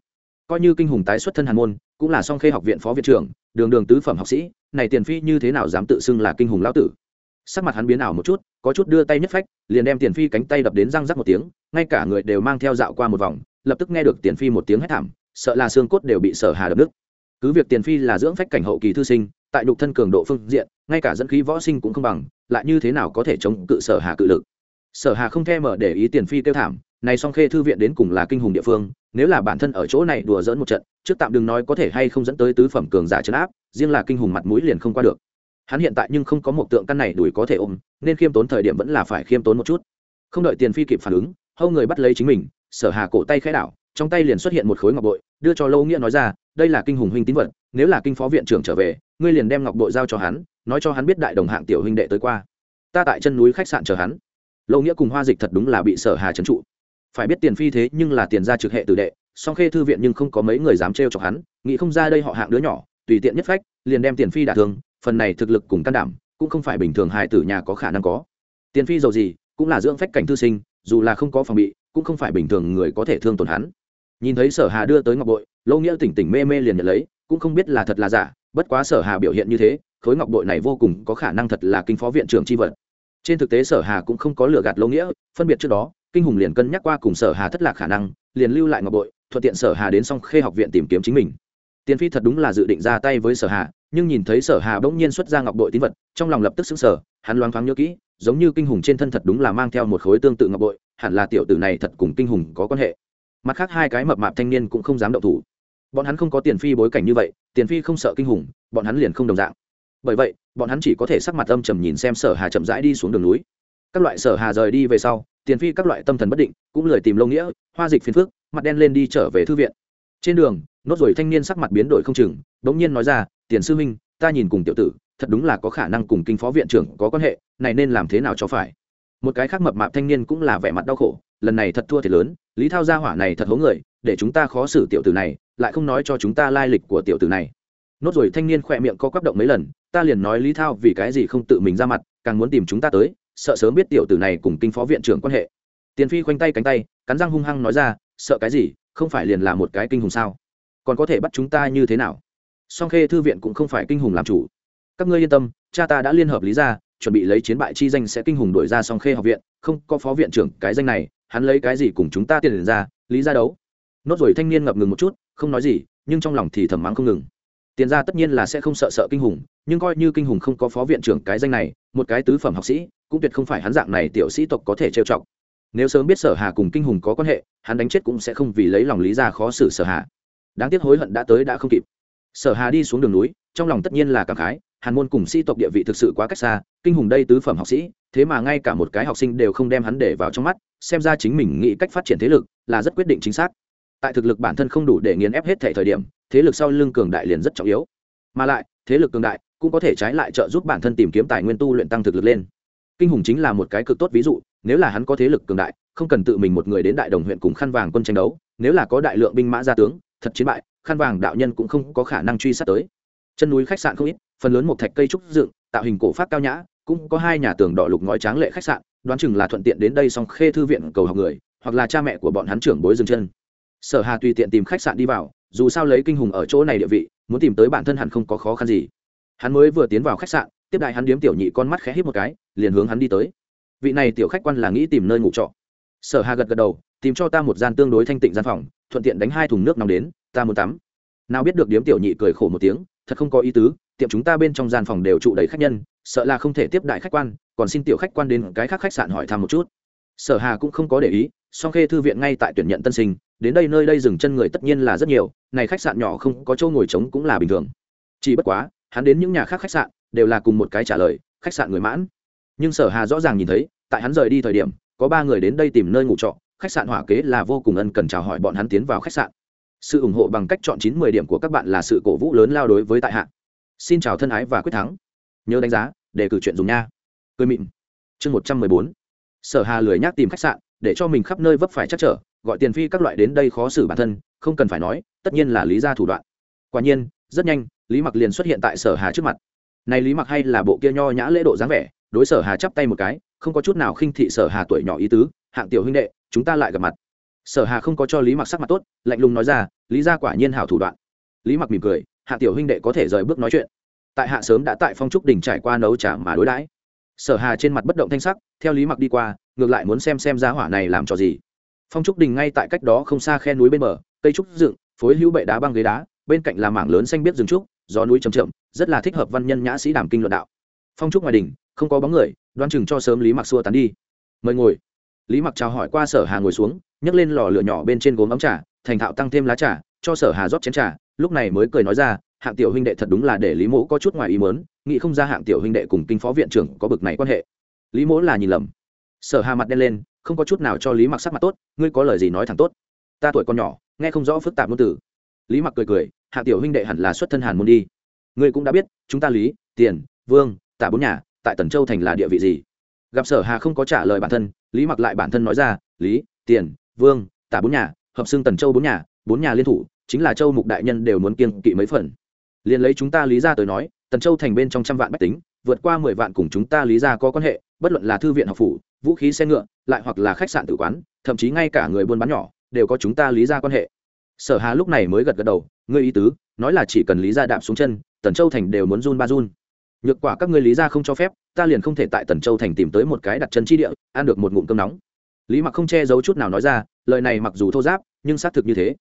Coi như kinh hùng tái xuất thân hàn môn, cũng là song khê học viện phó viện trưởng, đường đường tứ phẩm học sĩ, này tiền phi như thế nào dám tự xưng là kinh hùng lão tử? Sắc mặt hắn biến ảo một chút, có chút đưa tay nhất phách, liền đem tiền phi cánh tay đập đến răng rắc một tiếng, ngay cả người đều mang theo dạo qua một vòng, lập tức nghe được tiền phi một tiếng hét thảm, sợ là xương cốt đều bị sở hà đập nứt cứ việc tiền phi là dưỡng phách cảnh hậu kỳ thư sinh tại nhục thân cường độ phương diện, ngay cả dẫn khí võ sinh cũng không bằng, lại như thế nào có thể chống cự sở hà cự lực? Sở hà không thèm mở để ý tiền phi kêu thảm, này song khê thư viện đến cùng là kinh hùng địa phương, nếu là bản thân ở chỗ này đùa dỡn một trận, trước tạm đừng nói có thể hay không dẫn tới tứ phẩm cường giả chấn áp, riêng là kinh hùng mặt mũi liền không qua được. Hắn hiện tại nhưng không có một tượng căn này đuổi có thể ôm, nên khiêm tốn thời điểm vẫn là phải khiêm tốn một chút. Không đợi tiền phi kịp phản ứng, hâu người bắt lấy chính mình, sở hà cổ tay khẽ đảo, trong tay liền xuất hiện một khối ngọc bội, đưa cho lâu nghĩa nói ra đây là kinh hùng huynh tín vật, nếu là kinh phó viện trưởng trở về, ngươi liền đem ngọc bội giao cho hắn, nói cho hắn biết đại đồng hạng tiểu huynh đệ tới qua. Ta tại chân núi khách sạn chờ hắn. Lâu nghĩa cùng hoa dịch thật đúng là bị sở hà trấn trụ. Phải biết tiền phi thế nhưng là tiền gia trực hệ tử đệ, song khê thư viện nhưng không có mấy người dám trêu chọc hắn, nghĩ không ra đây họ hạng đứa nhỏ, tùy tiện nhất phách, liền đem tiền phi đả thương, phần này thực lực cùng can đảm, cũng không phải bình thường hài tử nhà có khả năng có. Tiền phi giàu gì, cũng là dưỡng phách cảnh thư sinh, dù là không có phòng bị, cũng không phải bình thường người có thể thương tổn hắn. Nhìn thấy sở hà đưa tới ngọc bội lâu nghĩa tỉnh tỉnh mê mê liền nhận lấy, cũng không biết là thật là giả, bất quá sở hà biểu hiện như thế, khối ngọc bội này vô cùng có khả năng thật là kinh phó viện trưởng tri vật. Trên thực tế sở hà cũng không có lừa gạt lâu nghĩa, phân biệt trước đó, kinh hùng liền cân nhắc qua cùng sở hà thất lạc khả năng, liền lưu lại ngọc bội, thuận tiện sở hà đến xong khê học viện tìm kiếm chính mình. Tiền phi thật đúng là dự định ra tay với sở hà, nhưng nhìn thấy sở hà bỗng nhiên xuất ra ngọc bội tín vật, trong lòng lập tức xứng sở hắn loáng thoáng nhớ kỹ, giống như kinh hùng trên thân thật đúng là mang theo một khối tương tự ngọc bội, hẳn là tiểu tử này thật cùng kinh hùng có quan hệ. Mặt khác hai cái mập mạp thanh niên cũng không dám động thủ bọn hắn không có tiền phi bối cảnh như vậy, tiền phi không sợ kinh hùng, bọn hắn liền không đồng dạng. Bởi vậy, bọn hắn chỉ có thể sắc mặt âm trầm nhìn xem sở hà chậm rãi đi xuống đường núi. Các loại sở hà rời đi về sau, tiền phi các loại tâm thần bất định, cũng lười tìm lâu nghĩa, hoa dịch phiền phước mặt đen lên đi trở về thư viện. Trên đường, nốt rồi thanh niên sắc mặt biến đổi không chừng, đống nhiên nói ra, tiền sư minh ta nhìn cùng tiểu tử, thật đúng là có khả năng cùng kinh phó viện trưởng có quan hệ, này nên làm thế nào cho phải? Một cái khác mập mạp thanh niên cũng là vẻ mặt đau khổ, lần này thật thua thiệt lớn, lý thao gia hỏa này thật hố người, để chúng ta khó xử tiểu tử này, lại không nói cho chúng ta lai lịch của tiểu tử này. Nốt rồi thanh niên khỏe miệng co quắp động mấy lần, ta liền nói lý thao vì cái gì không tự mình ra mặt, càng muốn tìm chúng ta tới, sợ sớm biết tiểu tử này cùng kinh phó viện trưởng quan hệ. Tiền phi khoanh tay cánh tay, cắn răng hung hăng nói ra, sợ cái gì, không phải liền là một cái kinh hùng sao? Còn có thể bắt chúng ta như thế nào? Song khê thư viện cũng không phải kinh hùng làm chủ. Các ngươi yên tâm, cha ta đã liên hợp lý ra chuẩn bị lấy chiến bại chi danh sẽ kinh hùng đổi ra song khê học viện, không có phó viện trưởng cái danh này, hắn lấy cái gì cùng chúng ta tiền ra, lý ra đấu. Nốt rồi thanh niên ngập ngừng một chút, không nói gì, nhưng trong lòng thì thầm mắng không ngừng. Tiền ra tất nhiên là sẽ không sợ sợ kinh hùng, nhưng coi như kinh hùng không có phó viện trưởng cái danh này, một cái tứ phẩm học sĩ, cũng tuyệt không phải hắn dạng này tiểu sĩ tộc có thể trêu chọc. Nếu sớm biết sở hà cùng kinh hùng có quan hệ, hắn đánh chết cũng sẽ không vì lấy lòng lý ra khó xử sở hà. Đáng tiếc hối hận đã tới đã không kịp. Sở hà đi xuống đường núi, trong lòng tất nhiên là cảm khái hàn môn cùng sĩ tộc địa vị thực sự quá cách xa, kinh hùng đây tứ phẩm học sĩ, thế mà ngay cả một cái học sinh đều không đem hắn để vào trong mắt, xem ra chính mình nghĩ cách phát triển thế lực là rất quyết định chính xác. Tại thực lực bản thân không đủ để nghiền ép hết thể thời điểm, thế lực sau lưng cường đại liền rất trọng yếu. Mà lại, thế lực cường đại cũng có thể trái lại trợ giúp bản thân tìm kiếm tài nguyên tu luyện tăng thực lực lên. Kinh hùng chính là một cái cực tốt ví dụ, nếu là hắn có thế lực cường đại, không cần tự mình một người đến đại đồng huyện cùng khăn vàng quân tranh đấu, nếu là có đại lượng binh mã gia tướng, thật chiến bại, khăn vàng đạo nhân cũng không có khả năng truy sát tới. Chân núi khách sạn không ít phần lớn một thạch cây trúc dựng, tạo hình cổ pháp cao nhã, cũng có hai nhà tường đỏ lục ngói tráng lệ khách sạn, đoán chừng là thuận tiện đến đây xong khê thư viện cầu học người, hoặc là cha mẹ của bọn hắn trưởng bối dừng chân. Sở hà tùy tiện tìm khách sạn đi vào, dù sao lấy kinh hùng ở chỗ này địa vị, muốn tìm tới bản thân hẳn không có khó khăn gì. Hắn mới vừa tiến vào khách sạn, tiếp đại hắn điếm tiểu nhị con mắt khẽ hít một cái, liền hướng hắn đi tới. Vị này tiểu khách quan là nghĩ tìm nơi ngủ trọ. Sở hà gật gật đầu, tìm cho ta một gian tương đối thanh tịnh gian phòng, thuận tiện đánh hai thùng nước nóng đến, ta muốn tắm. Nào biết được điếm tiểu nhị cười khổ một tiếng, thật không có ý tứ tiệm chúng ta bên trong gian phòng đều trụ đầy khách nhân, sợ là không thể tiếp đại khách quan, còn xin tiểu khách quan đến cái khác khách sạn hỏi thăm một chút. Sở hà cũng không có để ý, song khê thư viện ngay tại tuyển nhận tân sinh, đến đây nơi đây dừng chân người tất nhiên là rất nhiều, này khách sạn nhỏ không có chỗ ngồi trống cũng là bình thường. Chỉ bất quá, hắn đến những nhà khác khách sạn, đều là cùng một cái trả lời, khách sạn người mãn. Nhưng sở hà rõ ràng nhìn thấy, tại hắn rời đi thời điểm, có ba người đến đây tìm nơi ngủ trọ, khách sạn hỏa kế là vô cùng ân cần chào hỏi bọn hắn tiến vào khách sạn. Sự ủng hộ bằng cách chọn chín mười điểm của các bạn là sự cổ vũ lớn lao đối với tại hạ xin chào thân ái và quyết thắng. Nhớ đánh giá để cử chuyện dùng nha. Cười mịn. Chương một trăm mười bốn. Sở hà lười nhác tìm khách sạn, để cho mình khắp nơi vấp phải chắc trở, gọi tiền phi các loại đến đây khó xử bản thân, không cần phải nói, tất nhiên là lý ra thủ đoạn. Quả nhiên, rất nhanh, lý mặc liền xuất hiện tại sở hà trước mặt. Này lý mặc hay là bộ kia nho nhã lễ độ dáng vẻ, đối sở hà chắp tay một cái, không có chút nào khinh thị sở hà tuổi nhỏ ý tứ, hạng tiểu huynh đệ, chúng ta lại gặp mặt. Sở hà không có cho lý mặc sắc mặt tốt, lạnh lùng nói ra, lý ra quả nhiên hảo thủ đoạn. Lý mặc mỉm cười hạ tiểu huynh đệ có thể rời bước nói chuyện. Tại hạ sớm đã tại phong trúc đình trải qua nấu trả mà đối đãi. Sở hà trên mặt bất động thanh sắc, theo lý mặc đi qua, ngược lại muốn xem xem giá hỏa này làm trò gì. Phong trúc đình ngay tại cách đó không xa khe núi bên bờ, cây trúc dựng, phối hữu bệ đá băng ghế đá, bên cạnh là mảng lớn xanh biết rừng trúc, gió núi trầm chậm, rất là thích hợp văn nhân nhã sĩ đàm kinh luận đạo. Phong trúc ngoài đỉnh, không có bóng người, đoan chừng cho sớm lý mặc xua tán đi. Mời ngồi. Lý mặc chào hỏi qua sở hà ngồi xuống, nhấc lên lò lửa nhỏ bên trên gốm ấm trà, thành thạo tăng thêm lá trà, cho sở hà rót chén trà lúc này mới cười nói ra, hạng tiểu huynh đệ thật đúng là để lý mỗ có chút ngoài ý mớn nghĩ không ra hạng tiểu huynh đệ cùng kinh phó viện trưởng có bực này quan hệ. Lý mỗ là nhìn lầm. Sở hà mặt đen lên, không có chút nào cho lý mặc sắc mặt tốt, ngươi có lời gì nói thẳng tốt? Ta tuổi còn nhỏ, nghe không rõ phức tạp ngôn từ. Lý mặc cười cười, hạng tiểu huynh đệ hẳn là xuất thân hàn môn đi. Ngươi cũng đã biết, chúng ta lý, tiền, vương, tả bốn nhà, tại tần châu thành là địa vị gì? Gặp sở hà không có trả lời bản thân, lý mặc lại bản thân nói ra, lý, tiền, vương, tả bốn nhà, hợp xưng tần châu bốn nhà bốn nhà liên thủ chính là châu mục đại nhân đều muốn kiêng kỵ mấy phần. Liền lấy chúng ta lý ra tới nói, tần châu thành bên trong trăm vạn bách tính, vượt qua mười vạn cùng chúng ta lý ra có quan hệ, bất luận là thư viện học phủ, vũ khí xe ngựa, lại hoặc là khách sạn tử quán, thậm chí ngay cả người buôn bán nhỏ, đều có chúng ta lý ra quan hệ. Sở hà lúc này mới gật gật đầu, ngươi ý tứ, nói là chỉ cần lý ra đạp xuống chân, tần châu thành đều muốn run ba run. Nhược quả các ngươi lý ra không cho phép, ta liền không thể tại tần châu thành tìm tới một cái đặt chân chi địa, ăn được một ngụm cơm nóng. Lý mặc không che giấu chút nào nói ra, lời này mặc dù thô giáp, nhưng xác thực như thế.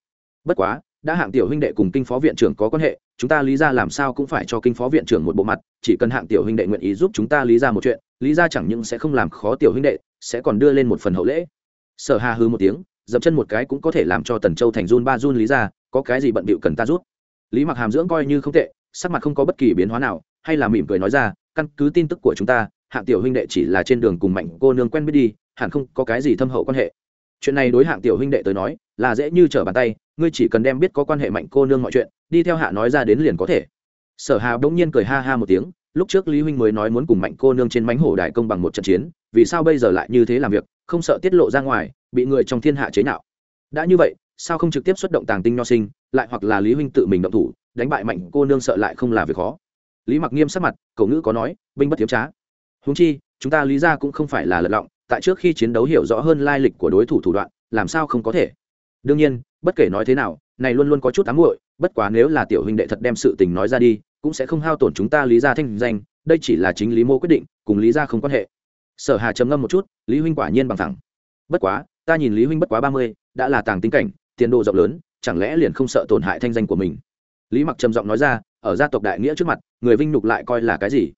Bất quá đã hạng tiểu huynh đệ cùng kinh phó viện trưởng có quan hệ, chúng ta lý ra làm sao cũng phải cho kinh phó viện trưởng một bộ mặt, chỉ cần hạng tiểu huynh đệ nguyện ý giúp chúng ta lý ra một chuyện, lý ra chẳng những sẽ không làm khó tiểu huynh đệ, sẽ còn đưa lên một phần hậu lễ. Sở hà hư một tiếng, dậm chân một cái cũng có thể làm cho tần châu thành run ba run lý ra, có cái gì bận bịu cần ta rút lý mặc hàm dưỡng coi như không tệ, sắc mặt không có bất kỳ biến hóa nào, hay là mỉm cười nói ra, căn cứ tin tức của chúng ta, hạng tiểu huynh đệ chỉ là trên đường cùng mạnh cô nương quen biết đi, hẳn không có cái gì thâm hậu quan hệ chuyện này đối hạng tiểu huynh đệ tới nói, là dễ như trở bàn tay, ngươi chỉ cần đem biết có quan hệ mạnh cô nương mọi chuyện, đi theo hạ nói ra đến liền có thể. Sở hà bỗng nhiên cười ha ha một tiếng, lúc trước lý huynh mới nói muốn cùng mạnh cô nương trên mánh hổ đại công bằng một trận chiến, vì sao bây giờ lại như thế làm việc, không sợ tiết lộ ra ngoài, bị người trong thiên hạ chế nhạo. Đã như vậy, sao không trực tiếp xuất động tàng tinh nho sinh, lại hoặc là lý huynh tự mình động thủ, đánh bại mạnh cô nương sợ lại không là việc khó. Lý mặc nghiêm sắc mặt, cậu ngữ có nói, binh bất thiếu trá. Húng chi, chúng ta lý ra cũng không phải là lật lọng tại trước khi chiến đấu hiểu rõ hơn lai lịch của đối thủ thủ đoạn, làm sao không có thể? Đương nhiên, bất kể nói thế nào, này luôn luôn có chút ám muội, bất quá nếu là tiểu huynh đệ thật đem sự tình nói ra đi, cũng sẽ không hao tổn chúng ta lý ra thanh danh, đây chỉ là chính lý mô quyết định, cùng lý ra không quan hệ. Sở hà trầm ngâm một chút, lý huynh quả nhiên bằng thẳng. Bất quá, ta nhìn lý huynh bất quá ba mươi, đã là tàng tính cảnh, tiền đồ rộng lớn, chẳng lẽ liền không sợ tổn hại thanh danh của mình? Lý mặc trầm giọng nói ra, ở gia tộc đại nghĩa trước mặt, người vinh nhục lại coi là cái gì?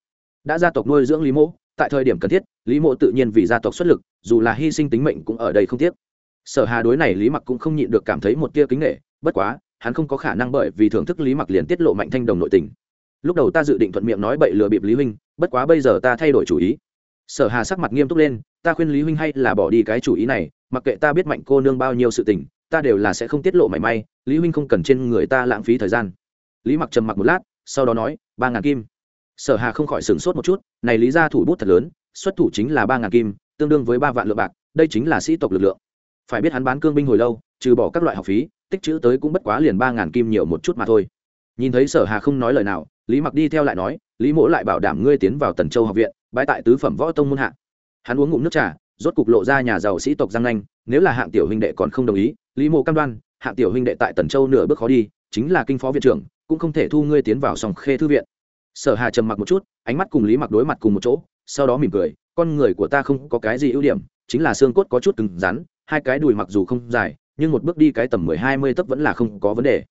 Đã gia tộc nuôi dưỡng lý mỗ tại thời điểm cần thiết, lý mộ tự nhiên vì gia tộc xuất lực, dù là hy sinh tính mệnh cũng ở đây không tiếc. Sở hà đối này lý mặc cũng không nhịn được cảm thấy một tia kính nghệ bất quá, hắn không có khả năng bởi vì thưởng thức lý mặc liền tiết lộ mạnh thanh đồng nội tình. Lúc đầu ta dự định thuận miệng nói bậy lừa bịp lý huynh, bất quá bây giờ ta thay đổi chủ ý. Sở hà sắc mặt nghiêm túc lên, ta khuyên lý huynh hay là bỏ đi cái chủ ý này, mặc kệ ta biết mạnh cô nương bao nhiêu sự tình, ta đều là sẽ không tiết lộ mảy may, lý huynh không cần trên người ta lãng phí thời gian. Lý mặc trầm mặc một lát, sau đó nói, ba ngàn kim sở hà không khỏi sửng sốt một chút, này lý ra thủ bút thật lớn, xuất thủ chính là ba ngàn kim, tương đương với ba vạn lượng bạc, đây chính là sĩ tộc lực lượng. Phải biết hắn bán cương binh hồi lâu, trừ bỏ các loại học phí, tích chữ tới cũng bất quá liền ba ngàn kim nhiều một chút mà thôi. Nhìn thấy sở hà không nói lời nào, lý mặc đi theo lại nói, lý mỗ lại bảo đảm ngươi tiến vào tần châu học viện, bãi tại tứ phẩm võ tông môn hạ. Hắn uống ngụm nước trà, rốt cục lộ ra nhà giàu sĩ tộc giang nanh, nếu là hạng tiểu huynh đệ còn không đồng ý, lý mộ cam đoan, hạng tiểu huynh đệ tại tần châu nửa bước khó đi, chính là kinh phó viện trưởng, cũng không thể thu ngươi tiến vào sòng khê thư viện sở hà trầm mặc một chút, ánh mắt cùng lý mặc đối mặt cùng một chỗ, sau đó mỉm cười, con người của ta không có cái gì ưu điểm, chính là xương cốt có chút cứng rắn, hai cái đùi mặc dù không dài, nhưng một bước đi cái tầm mười hai mươi tấc vẫn là không có vấn đề.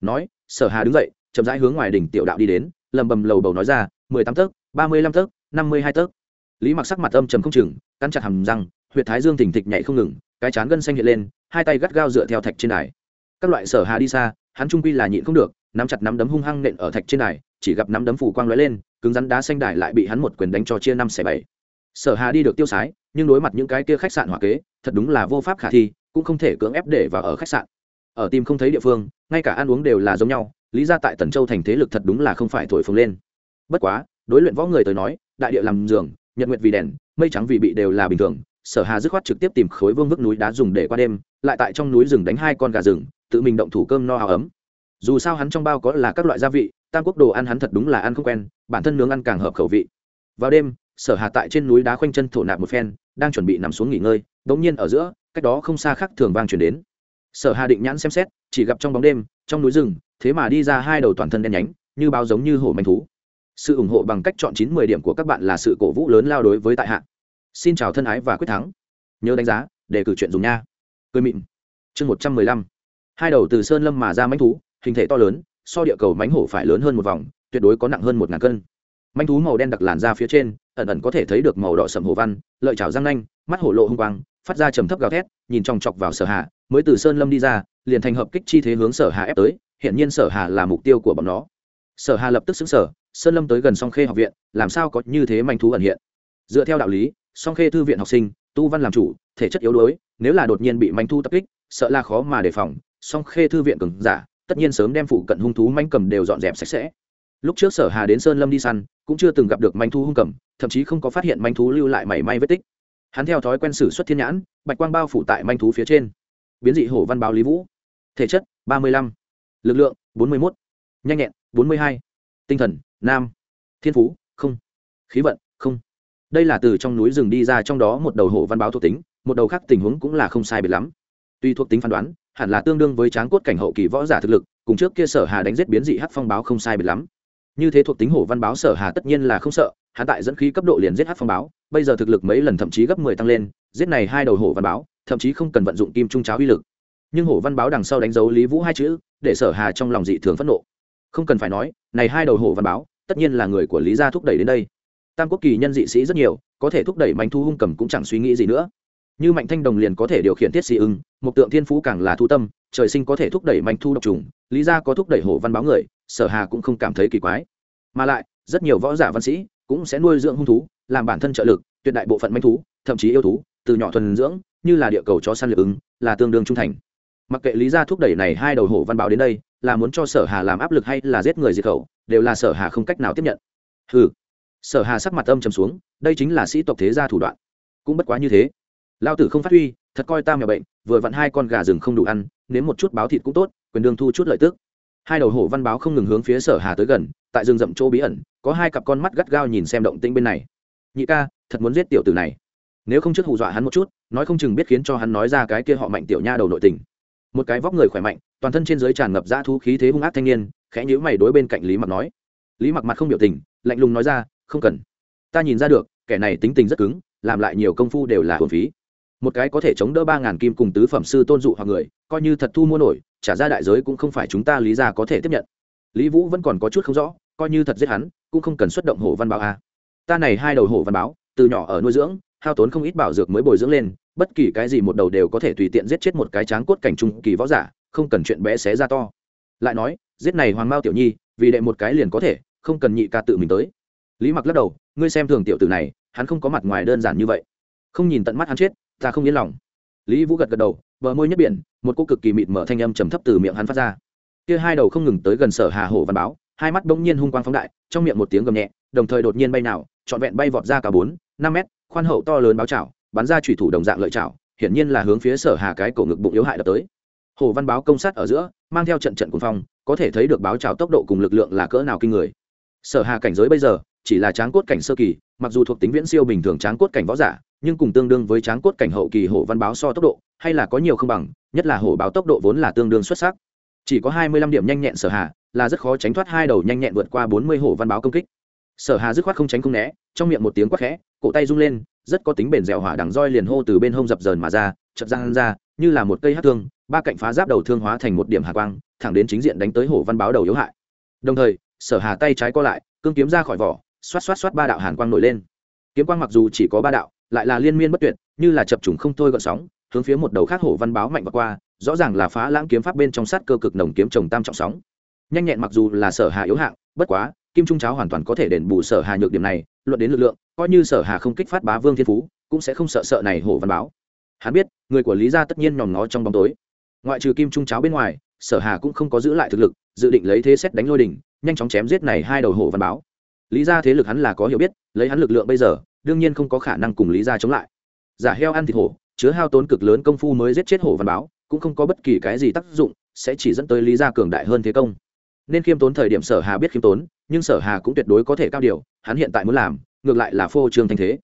Nói, sở hà đứng dậy, chậm rãi hướng ngoài đỉnh tiểu đạo đi đến, lầm bầm lầu bầu nói ra, mười tám tấc, ba mươi lăm tấc, năm mươi hai tấc. Lý mặc sắc mặt âm trầm không chừng, cắn chặt hầm răng, huyệt thái dương thỉnh thịch nhảy không ngừng, cái chán gân xanh hiện lên, hai tay gắt gao dựa theo thạch trên đài. Các loại sở hà đi xa, hắn trung quy là nhịn không được, nắm chặt nắm đấm hung hăng nện ở thạch trên đài chỉ gặp nắm đấm phủ quang lóe lên, cứng rắn đá xanh đài lại bị hắn một quyền đánh cho chia năm xẻ bảy. Sở hà đi được tiêu sái, nhưng đối mặt những cái kia khách sạn hỏa kế, thật đúng là vô pháp khả thi, cũng không thể cưỡng ép để vào ở khách sạn. Ở tìm không thấy địa phương, ngay cả ăn uống đều là giống nhau, lý ra tại tần châu thành thế lực thật đúng là không phải thổi phồng lên. Bất quá, đối luyện võ người tới nói, đại địa làm giường, nhật nguyệt vì đèn, mây trắng vì bị đều là bình thường. Sở hà dứt khoát trực tiếp tìm khối vương vức núi đá dùng để qua đêm, lại tại trong núi rừng đánh hai con gà rừng, tự mình động thủ cơm no hào ấm. Dù sao hắn trong bao có là các loại gia vị tam quốc đồ ăn hắn thật đúng là ăn không quen, bản thân nướng ăn càng hợp khẩu vị. Vào đêm, sở hà tại trên núi đá khoanh chân thổ nạp một phen, đang chuẩn bị nằm xuống nghỉ ngơi, đống nhiên ở giữa, cách đó không xa khác thường vang chuyển đến. Sở hà định nhãn xem xét, chỉ gặp trong bóng đêm, trong núi rừng, thế mà đi ra hai đầu toàn thân đen nhánh, như bao giống như hổ manh thú. Sự ủng hộ bằng cách chọn chín mười điểm của các bạn là sự cổ vũ lớn lao đối với tại hạ. Xin chào thân ái và quyết thắng. Nhớ đánh giá, để cử chuyện dùng nha. Cười mịn. Chương một trăm mười lăm. Hai đầu từ sơn lâm mà ra manh thú, hình thể to lớn so địa cầu mánh hổ phải lớn hơn một vòng, tuyệt đối có nặng hơn một ngàn cân. Manh thú màu đen đặc làn ra phía trên, ẩn ẩn có thể thấy được màu đỏ sầm hồ văn, lợi chảo răng nanh, mắt hổ lộ hung quang, phát ra trầm thấp gào thét, nhìn chòng chọc vào sở hạ, mới từ sơn lâm đi ra, liền thành hợp kích chi thế hướng sở hạ ép tới hiện nhiên sở hà là mục tiêu của bọn nó. Sở hà lập tức xứng sở, sơn lâm tới gần song khê học viện, làm sao có như thế manh thú ẩn hiện? Dựa theo đạo lý, song khê thư viện học sinh, tu văn làm chủ, thể chất yếu đuối, nếu là đột nhiên bị manh thu tập kích, sợ là khó mà đề phòng, song khê thư viện cứng giả tất nhiên sớm đem phụ cận hung thú manh cầm đều dọn dẹp sạch sẽ. Lúc trước sở hà đến sơn lâm đi săn, cũng chưa từng gặp được manh thú hung cầm, thậm chí không có phát hiện manh thú lưu lại mảy may vết tích. Hắn theo thói quen sử xuất thiên nhãn, bạch quang bao phủ tại manh thú phía trên. Biến dị hổ văn báo lý vũ. Thể chất, ba mươi lăm. Lực lượng, bốn mươi một nhanh nhẹn, bốn mươi hai. Tinh thần, nam. Thiên phú, không. Khí vận, không. Đây là từ trong núi rừng đi ra trong đó một đầu hổ văn báo thuộc tính, một đầu khác tình huống cũng là không sai biệt lắm. Tuy thuộc tính phán đoán hẳn là tương đương với tráng cốt cảnh hậu kỳ võ giả thực lực, cùng trước kia sở hà đánh giết biến dị hắc phong báo không sai biệt lắm. Như thế thuộc tính hổ văn báo sở hà tất nhiên là không sợ, hắn tại dẫn khí cấp độ liền giết hắc phong báo, bây giờ thực lực mấy lần thậm chí gấp mười tăng lên, giết này hai đầu hổ văn báo, thậm chí không cần vận dụng kim trung cháo uy lực. Nhưng hổ văn báo đằng sau đánh dấu lý vũ hai chữ, để sở hà trong lòng dị thường phẫn nộ. Không cần phải nói, này hai đầu hổ văn báo, tất nhiên là người của lý gia thúc đẩy đến đây. Tam quốc kỳ nhân dị sĩ rất nhiều, có thể thúc đẩy manh thu hung cầm cũng chẳng suy nghĩ gì nữa như mạnh thanh đồng liền có thể điều khiển thiết sĩ ưng một tượng thiên phú càng là thu tâm, trời sinh có thể thúc đẩy mạnh thu độc trùng, lý gia có thúc đẩy hổ văn báo người, sở hà cũng không cảm thấy kỳ quái. Mà lại, rất nhiều võ giả văn sĩ cũng sẽ nuôi dưỡng hung thú, làm bản thân trợ lực, tuyệt đại bộ phận manh thú, thậm chí yêu thú, từ nhỏ thuần dưỡng, như là địa cầu chó săn lực ứng, là tương đương trung thành. Mặc kệ lý gia thúc đẩy này hai đầu hổ văn báo đến đây, là muốn cho sở hà làm áp lực hay là giết người diệt khẩu, đều là sở hà không cách nào tiếp nhận. Ừ sở hà sắc mặt âm trầm xuống, đây chính là sĩ tộc thế gia thủ đoạn. Cũng bất quá như thế lao tử không phát huy, thật coi ta mèo bệnh, vừa vặn hai con gà rừng không đủ ăn, nếm một chút báo thịt cũng tốt, quyền đương thu chút lợi tức. Hai đầu hổ văn báo không ngừng hướng phía sở hà tới gần, tại rừng rậm chỗ bí ẩn, có hai cặp con mắt gắt gao nhìn xem động tĩnh bên này. Nhị ca, thật muốn giết tiểu tử này. Nếu không trước hù dọa hắn một chút, nói không chừng biết khiến cho hắn nói ra cái kia họ mạnh tiểu nha đầu nội tình. Một cái vóc người khỏe mạnh, toàn thân trên dưới tràn ngập dã thu khí thế hung ác thanh niên, khẽ nhíu mày đối bên cạnh lý mặc nói. Lý mặc mặt không biểu tình, lạnh lùng nói ra, không cần. Ta nhìn ra được, kẻ này tính tình rất cứng, làm lại nhiều công phu đều là hồn phí một cái có thể chống đỡ ba ngàn kim cùng tứ phẩm sư tôn dụ hoặc người, coi như thật thu mua nổi, trả ra đại giới cũng không phải chúng ta lý ra có thể tiếp nhận. Lý vũ vẫn còn có chút không rõ, coi như thật giết hắn, cũng không cần xuất động hổ văn báo a. Ta này hai đầu hổ văn báo, từ nhỏ ở nuôi dưỡng, hao tốn không ít bảo dược mới bồi dưỡng lên, bất kỳ cái gì một đầu đều có thể tùy tiện giết chết một cái tráng cốt cảnh trung kỳ võ giả, không cần chuyện bé xé ra to. Lại nói, giết này hoàng mao tiểu nhi, vì đệ một cái liền có thể, không cần nhị ca tự mình tới. Lý mặc lắc đầu, ngươi xem thường tiểu tử này, hắn không có mặt ngoài đơn giản như vậy. Không nhìn tận mắt hắn chết ta không yên lòng. Lý vũ gật gật đầu, bờ môi nhất biển, một cô cực kỳ mịt mở thanh âm trầm thấp từ miệng hắn phát ra. Kia hai đầu không ngừng tới gần sở hà hổ văn báo, hai mắt bỗng nhiên hung quang phóng đại, trong miệng một tiếng gầm nhẹ, đồng thời đột nhiên bay nào, trọn vẹn bay vọt ra cả bốn, năm mét, khoan hậu to lớn báo chảo, bắn ra thủy thủ đồng dạng lợi chảo, hiển nhiên là hướng phía sở hà cái cổ ngực bụng yếu hại đập tới. Hồ văn báo công sát ở giữa, mang theo trận trận cuồng phong, có thể thấy được báo chảo tốc độ cùng lực lượng là cỡ nào kinh người. Sở hà cảnh giới bây giờ, chỉ là tráng cốt cảnh sơ kỳ, mặc dù thuộc tính viễn siêu bình thường tráng cốt cảnh võ giả nhưng cùng tương đương với tráng cốt cảnh hậu kỳ hổ văn báo so tốc độ, hay là có nhiều không bằng, nhất là hổ báo tốc độ vốn là tương đương xuất sắc. Chỉ có hai mươi lăm điểm nhanh nhẹn sở hà, là rất khó tránh thoát hai đầu nhanh nhẹn vượt qua bốn mươi hổ văn báo công kích. Sở hà dứt khoát không tránh không né, trong miệng một tiếng quắc khẽ, cổ tay rung lên, rất có tính bền dẻo hỏa đằng roi liền hô từ bên hông dập dờn mà ra chập răng ra, như là một cây hát thương, ba cạnh phá giáp đầu thương hóa thành một điểm hạ quang, thẳng đến chính diện đánh tới hổ văn báo đầu yếu hại. Đồng thời, sở hà tay trái co lại, cương kiếm ra khỏi vỏ, xoát xoát xoát ba đạo hàn quang nổi lên. Kiếm quang mặc dù chỉ có ba đạo lại là liên miên bất tuyệt, như là chập trùng không thôi gợn sóng, hướng phía một đầu khác hổ văn báo mạnh và qua, rõ ràng là phá lãng kiếm pháp bên trong sát cơ cực nồng kiếm trồng tam trọng sóng. Nhanh nhẹn mặc dù là sở hà yếu hạng, bất quá, kim trung cháo hoàn toàn có thể đền bù sở hà nhược điểm này, luận đến lực lượng, coi như sở hà không kích phát bá vương thiên phú, cũng sẽ không sợ sợ này hổ văn báo. Hắn biết, người của lý gia tất nhiên nhòm ngó trong bóng tối. Ngoại trừ kim trung cháo bên ngoài, sở hà cũng không có giữ lại thực lực, dự định lấy thế xét đánh lôi đỉnh, nhanh chóng chém giết này hai đầu hổ văn báo. Lý gia thế lực hắn là có hiểu biết, lấy hắn lực lượng bây giờ đương nhiên không có khả năng cùng lý gia chống lại. Giả heo ăn thịt hổ, chứa hao tốn cực lớn công phu mới giết chết hổ văn báo, cũng không có bất kỳ cái gì tác dụng, sẽ chỉ dẫn tới lý gia cường đại hơn thế công. Nên khiêm tốn thời điểm sở hà biết khiêm tốn, nhưng sở hà cũng tuyệt đối có thể cao điều, hắn hiện tại muốn làm, ngược lại là phô trương thanh thế.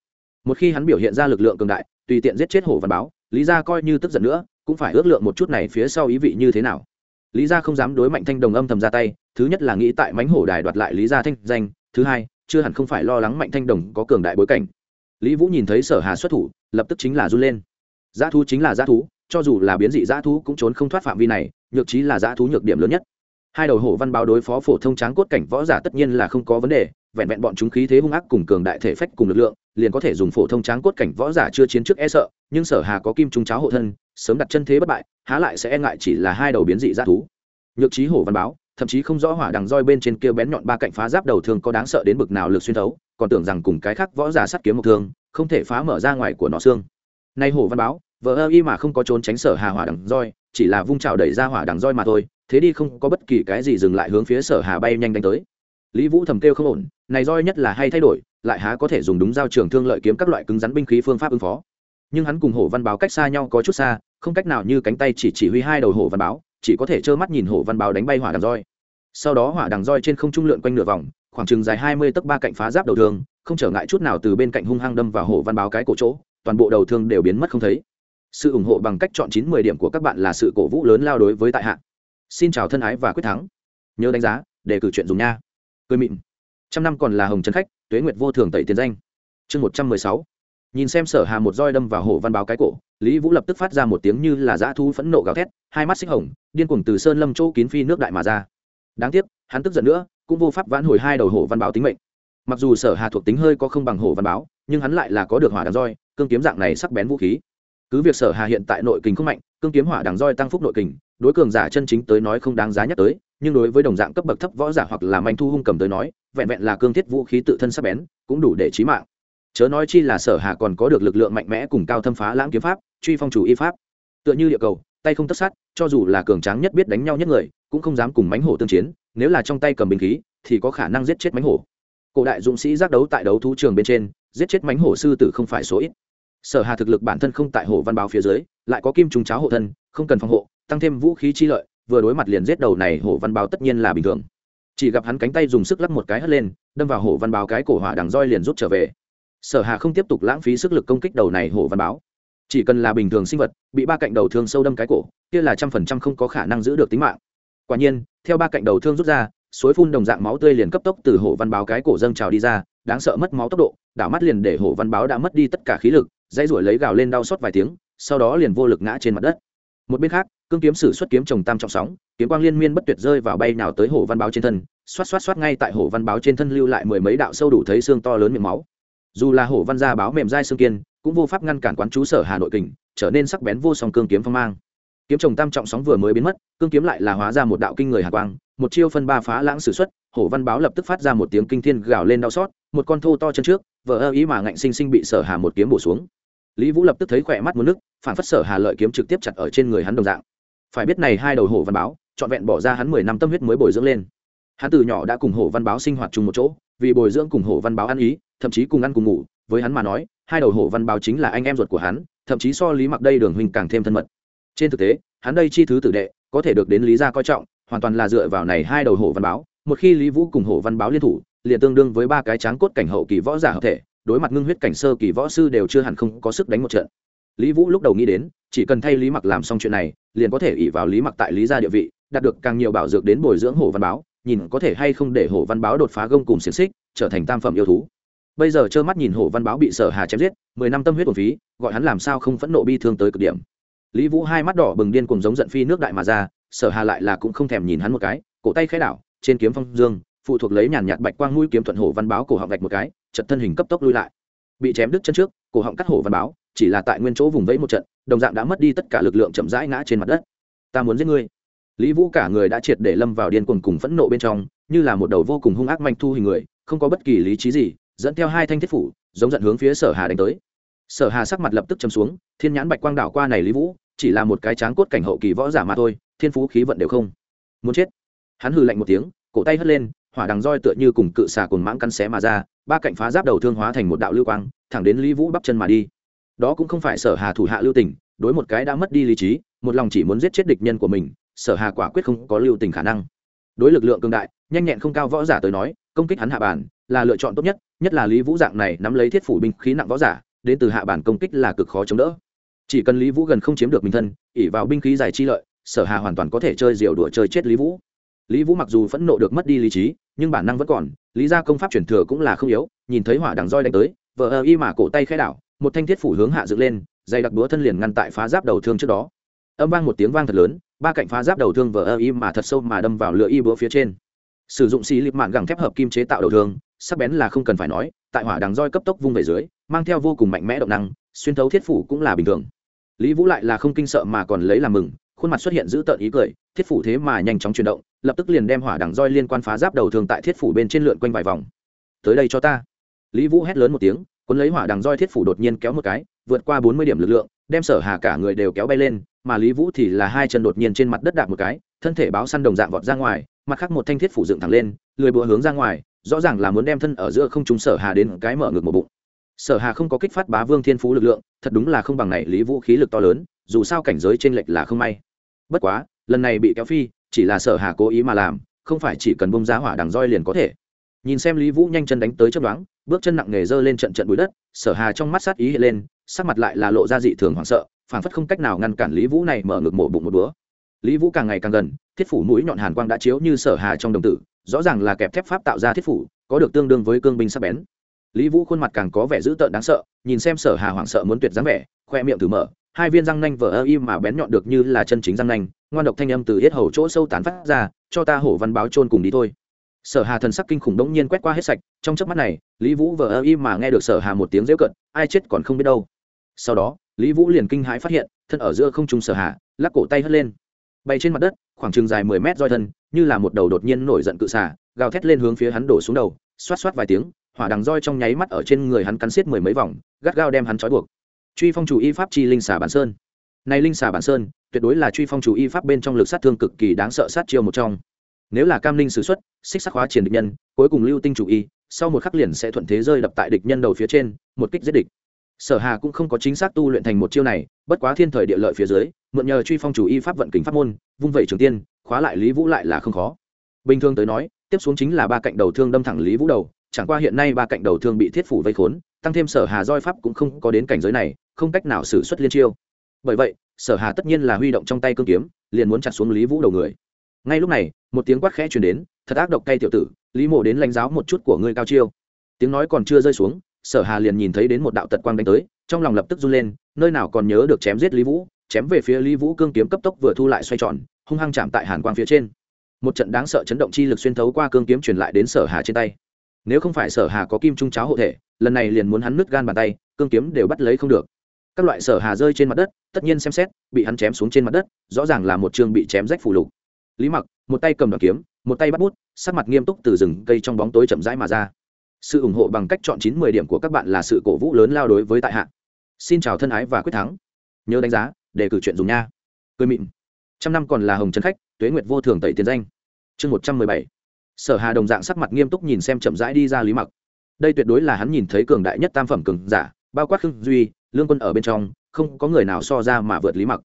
Một khi hắn biểu hiện ra lực lượng cường đại, tùy tiện giết chết hổ văn báo, lý gia coi như tức giận nữa, cũng phải ước lượng một chút này phía sau ý vị như thế nào. Lý gia không dám đối mạnh thanh đồng âm thầm ra tay, thứ nhất là nghĩ tại mánh hổ đài đoạt lại lý gia thanh danh, thứ hai chưa hẳn không phải lo lắng mạnh thanh đồng có cường đại bối cảnh. Lý vũ nhìn thấy sở hà xuất thủ, lập tức chính là run lên. Giá thú chính là giá thú, cho dù là biến dị giá thú cũng trốn không thoát phạm vi này, nhược trí là giá thú nhược điểm lớn nhất. Hai đầu hổ văn báo đối phó phổ thông tráng cốt cảnh võ giả tất nhiên là không có vấn đề, vẹn vẹn bọn chúng khí thế hung ác cùng cường đại thể phách cùng lực lượng, liền có thể dùng phổ thông tráng cốt cảnh võ giả chưa chiến trước e sợ, nhưng sở hà có kim trung cháo hộ thân, sớm đặt chân thế bất bại, há lại sẽ e ngại chỉ là hai đầu biến dị giá thú. Nhược trí hổ văn báo thậm chí không rõ hỏa đằng roi bên trên kia bén nhọn ba cạnh phá giáp đầu thường có đáng sợ đến bực nào lực xuyên thấu, còn tưởng rằng cùng cái khác võ giả sắt kiếm một thương, không thể phá mở ra ngoài của nó xương. Nay hổ văn báo vợ ơ y mà không có trốn tránh sở hà hỏa đằng roi, chỉ là vung trào đẩy ra hỏa đằng roi mà thôi, thế đi không có bất kỳ cái gì dừng lại hướng phía sở hà bay nhanh đánh tới. Lý vũ thầm kêu không ổn, này roi nhất là hay thay đổi, lại há có thể dùng đúng giao trường thương lợi kiếm các loại cứng rắn binh khí phương pháp ứng phó. Nhưng hắn cùng hổ văn báo cách xa nhau có chút xa, không cách nào như cánh tay chỉ chỉ huy hai đầu hổ văn báo chỉ có thể trơ mắt nhìn hổ văn báo đánh bay hỏa đằng roi. Sau đó hỏa đằng roi trên không trung lượn quanh nửa vòng, khoảng chừng dài hai mươi tấc ba cạnh phá giáp đầu thương, không trở ngại chút nào từ bên cạnh hung hăng đâm vào hổ văn báo cái cổ chỗ, toàn bộ đầu thương đều biến mất không thấy. Sự ủng hộ bằng cách chọn chín mười điểm của các bạn là sự cổ vũ lớn lao đối với tại hạ. Xin chào thân ái và quyết thắng. Nhớ đánh giá để cử chuyện dùng nha. Cười mịn. Trăm năm còn là hồng trấn khách, tuế nguyệt vô thường tẩy tiền danh. Chương một trăm mười sáu. Nhìn xem sở hà một roi đâm vào hổ văn báo cái cổ lý vũ lập tức phát ra một tiếng như là dã thu phẫn nộ gào thét, hai mắt xích hồng, điên cuồng từ sơn lâm chỗ kín phi nước đại mà ra. Đáng tiếc, hắn tức giận nữa, cũng vô pháp vãn hồi hai đầu hổ văn báo tính mệnh. Mặc dù sở hà thuộc tính hơi có không bằng hổ văn báo, nhưng hắn lại là có được hỏa đằng roi, cương kiếm dạng này sắc bén vũ khí. Cứ việc sở hà hiện tại nội kình không mạnh, cương kiếm hỏa đằng roi tăng phúc nội kình, đối cường giả chân chính tới nói không đáng giá nhắc tới, nhưng đối với đồng dạng cấp bậc thấp võ giả hoặc là manh thu hung cầm tới nói, vẹn vẹn là cương thiết vũ khí tự thân sắc bén, cũng đủ để chí mạng. Chớ nói chi là sở hà còn có được lực lượng mạnh mẽ cùng cao thâm phá lãng kiếm pháp truy phong chủ y pháp. Tựa như địa cầu, tay không tất sát, cho dù là cường tráng nhất biết đánh nhau nhất người, cũng không dám cùng mánh hổ tương chiến, nếu là trong tay cầm bình khí, thì có khả năng giết chết mánh hổ. Cổ đại dũng sĩ giác đấu tại đấu thú trường bên trên, giết chết mánh hổ sư tử không phải số ít. Sở hà thực lực bản thân không tại hổ văn báo phía dưới, lại có kim trùng cháo hộ thân, không cần phòng hộ, tăng thêm vũ khí chi lợi, vừa đối mặt liền giết đầu này hổ văn báo tất nhiên là bình thường. Chỉ gặp hắn cánh tay dùng sức lắp một cái hất lên, đâm vào hổ văn báo cái cổ hỏa đằng roi liền rút trở về. Sở hà không tiếp tục lãng phí sức lực công kích đầu này hổ văn báo chỉ cần là bình thường sinh vật, bị ba cạnh đầu thương sâu đâm cái cổ, kia là trăm phần trăm không có khả năng giữ được tính mạng. Quả nhiên, theo ba cạnh đầu thương rút ra, suối phun đồng dạng máu tươi liền cấp tốc từ hổ văn báo cái cổ dâng trào đi ra, đáng sợ mất máu tốc độ, đảo mắt liền để hổ văn báo đã mất đi tất cả khí lực, dãy ruổi lấy gào lên đau xót vài tiếng, sau đó liền vô lực ngã trên mặt đất. Một bên khác, cương kiếm sử xuất kiếm trồng tam trọng sóng, kiếm quang liên miên bất tuyệt rơi vào bay nào tới hổ văn báo trên thân, xoát xoát xoát ngay tại hổ văn báo trên thân lưu lại mười mấy đạo sâu đủ thấy xương to lớn miệng máu. Dù là hổ văn gia báo mềm dai xương kiên cũng vô pháp ngăn cản quán chú sở hà nội kình, trở nên sắc bén vô song cương kiếm phong mang. Kiếm chồng tam trọng sóng vừa mới biến mất, cương kiếm lại là hóa ra một đạo kinh người hà quang, một chiêu phân ba phá lãng sử xuất, hổ văn báo lập tức phát ra một tiếng kinh thiên gào lên đau xót, một con thô to chân trước vợ ơ ý mà ngạnh sinh sinh bị sở hà một kiếm bổ xuống. Lý vũ lập tức thấy khỏe mắt muốn nước, phản phất sở hà lợi kiếm trực tiếp chặt ở trên người hắn đồng dạng. Phải biết này hai đầu hổ văn báo, trọn vẹn bỏ ra hắn mười năm tâm huyết mới bồi dưỡng lên. Hắn từ nhỏ đã cùng hổ văn báo sinh hoạt chung một chỗ, vì bồi dưỡng cùng hổ văn báo ăn ý, thậm chí cùng ăn cùng ngủ, với hắn mà nói hai đầu hổ văn báo chính là anh em ruột của hắn, thậm chí so lý mặc đây đường huynh càng thêm thân mật. Trên thực tế, hắn đây chi thứ tử đệ, có thể được đến lý gia coi trọng, hoàn toàn là dựa vào này hai đầu hổ văn báo. Một khi lý vũ cùng hổ văn báo liên thủ, liền tương đương với ba cái tráng cốt cảnh hậu kỳ võ giả hợp thể, đối mặt ngưng huyết cảnh sơ kỳ võ sư đều chưa hẳn không có sức đánh một trận. Lý vũ lúc đầu nghĩ đến, chỉ cần thay lý mặc làm xong chuyện này, liền có thể ỉ vào lý mặc tại lý gia địa vị, đạt được càng nhiều bảo dược đến bồi dưỡng hổ văn báo, nhìn có thể hay không để hổ văn báo đột phá gông cùng xiềng xích, trở thành tam phẩm yêu thú bây giờ trơ mắt nhìn hổ văn báo bị sở hà chém giết, mười năm tâm huyết hồn phí, gọi hắn làm sao không phẫn nộ bi thương tới cực điểm. Lý vũ hai mắt đỏ bừng điên cùng giống giận phi nước đại mà ra, sở hà lại là cũng không thèm nhìn hắn một cái, cổ tay khẽ đảo, trên kiếm phong dương, phụ thuộc lấy nhàn nhạt bạch quang mũi kiếm thuận hổ văn báo cổ họng gạch một cái chật thân hình cấp tốc lui lại. Bị chém đứt chân trước, cổ họng cắt hổ văn báo, chỉ là tại nguyên chỗ vùng vẫy một trận, đồng dạng đã mất đi tất cả lực lượng chậm rãi ngã trên mặt đất. Ta muốn giết ngươi. Lý vũ cả người đã triệt để lâm vào điên cuồng cùng phẫn nộ bên trong, như là một đầu vô cùng hung ác manh thu hình người, không có bất kỳ lý trí gì dẫn theo hai thanh thiết phủ, giống giận hướng phía sở hà đánh tới. Sở hà sắc mặt lập tức chấm xuống, thiên nhãn bạch quang đảo qua này lý vũ, chỉ là một cái tráng cốt cảnh hậu kỳ võ giả mà thôi, thiên phú khí vận đều không. Muốn chết. Hắn hừ lạnh một tiếng, cổ tay hất lên, hỏa đằng roi tựa như cùng cự xà cồn mãng cắn xé mà ra, ba cạnh phá giáp đầu thương hóa thành một đạo lưu quang, thẳng đến lý vũ bắp chân mà đi. Đó cũng không phải sở hà thủ hạ lưu tình, đối một cái đã mất đi lý trí, một lòng chỉ muốn giết chết địch nhân của mình, sở hà quả quyết không có lưu tình khả năng. Đối lực lượng cường đại nhanh nhẹn không cao võ giả tới nói, công kích hắn hạ bản là lựa chọn tốt nhất nhất là lý vũ dạng này nắm lấy thiết phủ binh khí nặng võ giả, đến từ hạ bản công kích là cực khó chống đỡ. Chỉ cần lý vũ gần không chiếm được mình thân ỉ vào binh khí dài chi lợi, sở hà hoàn toàn có thể chơi diều đùa chơi chết lý vũ. Lý vũ mặc dù phẫn nộ được mất đi lý trí, nhưng bản năng vẫn còn, lý ra công pháp truyền thừa cũng là không yếu, nhìn thấy hỏa đằng roi đánh tới vợ ơ y mà cổ tay khai đảo, một thanh thiết phủ hướng hạ dựng lên, dày đặc búa thân liền ngăn tại phá giáp đầu thương trước đó. Âm vang một tiếng vang thật lớn, ba cạnh phá giáp đầu thương vợ ơ y mà thật sâu mà đâm vào lửa y búa phía trên sử dụng xì lịp mạn gẳng thép hợp kim chế tạo đầu thương, sắc bén là không cần phải nói, tại hỏa đằng roi cấp tốc vung về dưới, mang theo vô cùng mạnh mẽ động năng, xuyên thấu thiết phủ cũng là bình thường. Lý vũ lại là không kinh sợ mà còn lấy làm mừng, khuôn mặt xuất hiện giữ tợn ý cười, thiết phủ thế mà nhanh chóng chuyển động, lập tức liền đem hỏa đằng roi liên quan phá giáp đầu thường tại thiết phủ bên trên lượn quanh vài vòng. Tới đây cho ta. Lý vũ hét lớn một tiếng, cuốn lấy hỏa đằng roi thiết phủ đột nhiên kéo một cái, vượt qua bốn mươi điểm lực lượng, đem sở hà cả người đều kéo bay lên, mà lý vũ thì là hai chân đột nhiên trên mặt đất đạp một cái, thân thể báo săn đồng dạng vọt ra ngoài mặt khác một thanh thiết phủ dựng thẳng lên, lười búa hướng ra ngoài, rõ ràng là muốn đem thân ở giữa không trung sở hà đến cái mở ngược một bụng. Sở hà không có kích phát bá vương thiên phú lực lượng, thật đúng là không bằng này lý vũ khí lực to lớn, dù sao cảnh giới trên lệch là không may. Bất quá, lần này bị kéo phi, chỉ là sở hà cố ý mà làm, không phải chỉ cần bông giá hỏa đằng roi liền có thể. Nhìn xem lý vũ nhanh chân đánh tới chấp đoán bước chân nặng nề giơ lên trận trận bụi đất, sở hà trong mắt sát ý hiện lên, sắc mặt lại là lộ ra dị thường hoảng sợ, phảng phất không cách nào ngăn cản lý vũ này mở ngực mổ bụng một búa lý vũ càng ngày càng gần, thiết phủ mũi nhọn hàn quang đã chiếu như sở hà trong đồng tử, rõ ràng là kẹp thép pháp tạo ra thiết phủ, có được tương đương với cương binh sắc bén. Lý vũ khuôn mặt càng có vẻ dữ tợn đáng sợ, nhìn xem sở hà hoảng sợ muốn tuyệt dáng vẻ, khoe miệng thử mở, hai viên răng nanh vỡ ơ im mà bén nhọn được như là chân chính răng nanh, ngoan độc thanh âm từ hết hầu chỗ sâu tán phát ra, cho ta hổ văn báo trôn cùng đi thôi. Sở hà thần sắc kinh khủng đống nhiên quét qua hết sạch, trong chớp mắt này, lý vũ vờ ơ im mà nghe được sở hà một tiếng rêu cận ai chết còn không biết đâu. Sau đó, lý vũ liền kinh hãi phát hiện, thân ở giữa không trung sở hà, lắc cổ tay hất lên bay trên mặt đất, khoảng chừng dài mười mét roi thân, như là một đầu đột nhiên nổi giận cự xả gào thét lên hướng phía hắn đổ xuống đầu, xoát xoát vài tiếng, hỏa đằng roi trong nháy mắt ở trên người hắn cắn xiết mười mấy vòng, gắt gao đem hắn trói buộc. Truy phong chủ y pháp chi linh xà bản sơn. Này linh xà bản sơn, tuyệt đối là truy phong chủ y pháp bên trong lực sát thương cực kỳ đáng sợ sát chiêu một trong. Nếu là cam linh sử xuất, xích sắc hóa triển địch nhân, cuối cùng lưu tinh chủ y, sau một khắc liền sẽ thuận thế rơi đập tại địch nhân đầu phía trên, một kích giết địch. Sở hà cũng không có chính xác tu luyện thành một chiêu này bất quá thiên thời địa lợi phía dưới, mượn nhờ truy phong chủ y pháp vận kính pháp môn, vung vẩy trường tiên, khóa lại lý vũ lại là không khó. Bình thường tới nói, tiếp xuống chính là ba cạnh đầu thương đâm thẳng lý vũ đầu, chẳng qua hiện nay ba cạnh đầu thương bị thiết phủ vây khốn, tăng thêm sở hà roi pháp cũng không có đến cảnh giới này, không cách nào xử xuất liên chiêu. Bởi vậy, sở hà tất nhiên là huy động trong tay cương kiếm, liền muốn chặt xuống lý vũ đầu người. Ngay lúc này, một tiếng quát khẽ truyền đến, thật ác độc cay tiểu tử, lý mộ đến lãnh giáo một chút của ngươi cao chiêu. Tiếng nói còn chưa rơi xuống, sở hà liền nhìn thấy đến một đạo tật quang đánh tới, trong lòng lập tức run lên nơi nào còn nhớ được chém giết lý vũ, chém về phía lý vũ cương kiếm cấp tốc vừa thu lại xoay tròn, hung hăng chạm tại hàn quang phía trên. Một trận đáng sợ chấn động chi lực xuyên thấu qua cương kiếm truyền lại đến sở hà trên tay. Nếu không phải sở hà có kim trung cháo hộ thể, lần này liền muốn hắn nứt gan bàn tay, cương kiếm đều bắt lấy không được. Các loại sở hà rơi trên mặt đất, tất nhiên xem xét, bị hắn chém xuống trên mặt đất, rõ ràng là một trường bị chém rách phủ lục. Lý mặc, một tay cầm đoàn kiếm, một tay bắt bút, sắc mặt nghiêm túc từ rừng cây trong bóng tối chậm rãi mà ra. Sự ủng hộ bằng cách chọn chín mười điểm của các bạn là sự cổ vũ lớn lao đối với tại hạ xin chào thân ái và quyết thắng. Nhớ đánh giá để cử chuyện dùng nha. Cười mịn. Trăm năm còn là hồng trấn khách, tuế nguyệt vô thường tẩy tiền danh. Chương một trăm mười bảy. Sở hà đồng dạng sắc mặt nghiêm túc nhìn xem chậm rãi đi ra lý mặc. Đây tuyệt đối là hắn nhìn thấy cường đại nhất tam phẩm cường giả, bao quát khương duy, lương quân ở bên trong, không có người nào so ra mà vượt lý mặc.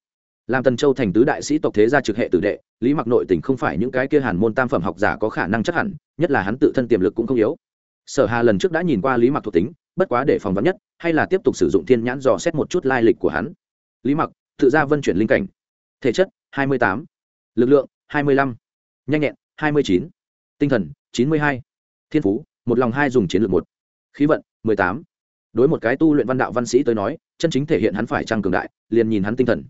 Làm tần châu thành tứ đại sĩ tộc thế gia trực hệ tử đệ, lý mặc nội tình không phải những cái kia hàn môn tam phẩm học giả có khả năng chắc hẳn, nhất là hắn tự thân tiềm lực cũng không yếu. Sở hà lần trước đã nhìn qua lý mặc thuộc tính bất quá để phòng vắn nhất hay là tiếp tục sử dụng thiên nhãn dò xét một chút lai lịch của hắn lý mặc tự ra vân chuyển linh cảnh thể chất 28. lực lượng 25. nhanh nhẹn 29. tinh thần 92. thiên phú một lòng hai dùng chiến lược một khí vận 18. đối một cái tu luyện văn đạo văn sĩ tới nói chân chính thể hiện hắn phải trăng cường đại liền nhìn hắn tinh thần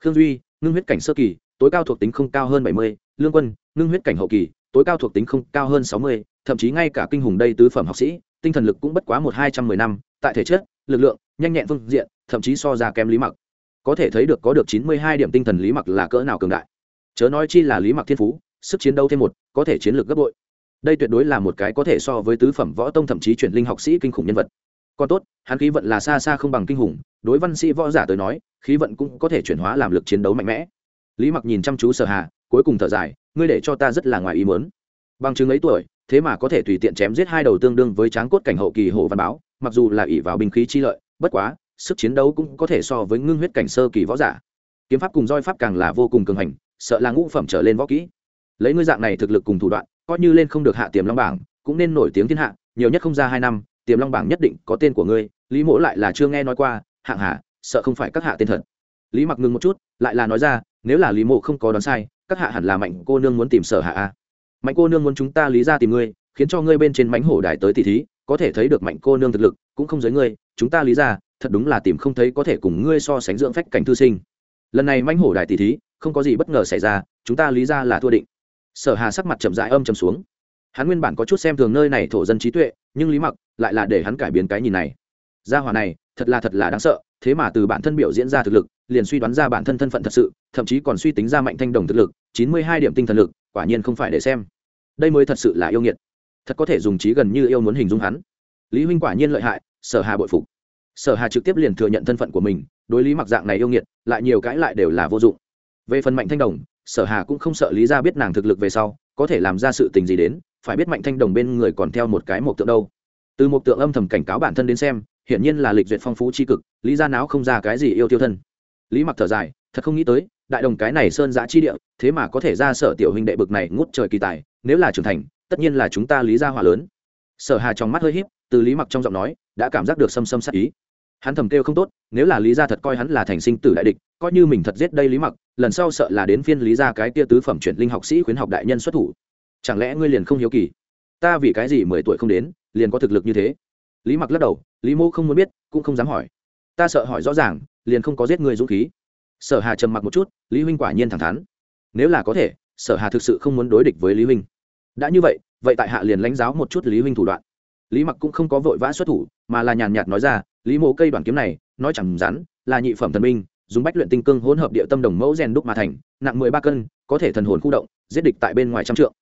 khương duy ngưng huyết cảnh sơ kỳ tối cao thuộc tính không cao hơn 70. lương quân ngưng huyết cảnh hậu kỳ tối cao thuộc tính không cao hơn 60, thậm chí ngay cả kinh hùng đây tứ phẩm học sĩ tinh thần lực cũng bất quá một hai trăm mười năm, tại thể chất, lực lượng, nhanh nhẹn phương diện, thậm chí so ra kém lý mặc. Có thể thấy được có được chín mươi hai điểm tinh thần lý mặc là cỡ nào cường đại. Chớ nói chi là lý mặc thiên phú, sức chiến đấu thêm một, có thể chiến lược gấp bội. Đây tuyệt đối là một cái có thể so với tứ phẩm võ tông thậm chí chuyển linh học sĩ kinh khủng nhân vật. Còn tốt, hắn khí vận là xa xa không bằng kinh hùng đối văn sĩ võ giả tới nói, khí vận cũng có thể chuyển hóa làm lực chiến đấu mạnh mẽ. Lý mặc nhìn chăm chú sở hà, cuối cùng thở dài, ngươi để cho ta rất là ngoài ý muốn. Bằng chứng ấy tuổi thế mà có thể tùy tiện chém giết hai đầu tương đương với tráng cốt cảnh hậu kỳ hồ văn báo, mặc dù là ỷ vào binh khí chi lợi, bất quá, sức chiến đấu cũng có thể so với ngưng huyết cảnh sơ kỳ võ giả. Kiếm pháp cùng roi pháp càng là vô cùng cường hành, sợ là ngũ phẩm trở lên võ kỹ. Lấy ngươi dạng này thực lực cùng thủ đoạn, coi như lên không được hạ tiềm long bảng, cũng nên nổi tiếng thiên hạ, nhiều nhất không ra hai năm, tiềm long bảng nhất định có tên của ngươi, lý mỗ lại là chưa nghe nói qua, hạng hạ, sợ không phải các hạ tên thật. Lý mặc ngừng một chút, lại là nói ra, nếu là lý mộ không có đoán sai, các hạ hẳn là mạnh cô nương muốn tìm sở hạ a mạnh cô nương muốn chúng ta lý ra tìm ngươi, khiến cho ngươi bên trên mánh hổ đài tới tỷ thí, có thể thấy được mạnh cô nương thực lực, cũng không giới ngươi, chúng ta lý ra, thật đúng là tìm không thấy có thể cùng ngươi so sánh dưỡng phách cảnh thư sinh. Lần này mánh hổ đài tỷ thí, không có gì bất ngờ xảy ra, chúng ta lý ra là thua định. Sở hà sắc mặt chậm dại âm chầm xuống. Hắn nguyên bản có chút xem thường nơi này thổ dân trí tuệ, nhưng lý mặc lại là để hắn cải biến cái nhìn này. Gia hỏa này, thật là thật là đáng sợ, thế mà từ bản thân biểu diễn ra thực lực, liền suy đoán ra bản thân thân phận thật sự, thậm chí còn suy tính ra mạnh thanh đồng thực lực, chín mươi hai điểm tinh thần lực quả nhiên không phải để xem. Đây mới thật sự là yêu nghiệt. Thật có thể dùng trí gần như yêu muốn hình dung hắn. Lý huynh quả nhiên lợi hại, sở hà bội phục. Sở hà trực tiếp liền thừa nhận thân phận của mình, đối lý mặc dạng này yêu nghiệt, lại nhiều cãi lại đều là vô dụng. Về phần mạnh thanh đồng, sở hà cũng không sợ lý ra biết nàng thực lực về sau, có thể làm ra sự tình gì đến, phải biết mạnh thanh đồng bên người còn theo một cái mộc tượng đâu. Từ mộc tượng âm thầm cảnh cáo bản thân đến xem, hiển nhiên là lịch duyệt phong phú tri cực, lý ra não không ra cái gì yêu tiêu thân. Lý mặc thở dài, thật không nghĩ tới đại đồng cái này sơn giã chi địa, thế mà có thể ra sở tiểu huynh đệ bực này ngút trời kỳ tài, nếu là trưởng thành, tất nhiên là chúng ta lý gia hỏa lớn. Sở hà trong mắt hơi híp, từ lý mặc trong giọng nói, đã cảm giác được xâm xâm sát ý. Hắn thầm kêu không tốt, nếu là lý gia thật coi hắn là thành sinh tử đại địch, coi như mình thật giết đây lý mặc, lần sau sợ là đến phiên lý gia cái tia tứ phẩm chuyển linh học sĩ khuyến học đại nhân xuất thủ. Chẳng lẽ ngươi liền không hiếu kỳ? Ta vì cái gì mười tuổi không đến, liền có thực lực như thế? Lý mặc lắc đầu, lý mô không muốn biết, cũng không dám hỏi. Ta sợ hỏi rõ ràng, liền không có giết người dũng khí sở hà trầm mặc một chút, lý huynh quả nhiên thẳng thắn. Nếu là có thể, sở hà thực sự không muốn đối địch với lý huynh. Đã như vậy vậy tại hạ liền lãnh giáo một chút lý huynh thủ đoạn. Lý mặc cũng không có vội vã xuất thủ, mà là nhàn nhạt nói ra, lý mộ cây đoàn kiếm này, nói chẳng rắn, là nhị phẩm thần minh dùng bách luyện tinh cương hỗn hợp địa tâm đồng mẫu rèn đúc mà thành, nặng mười ba cân, có thể thần hồn khu động, giết địch tại bên ngoài trăm trượng.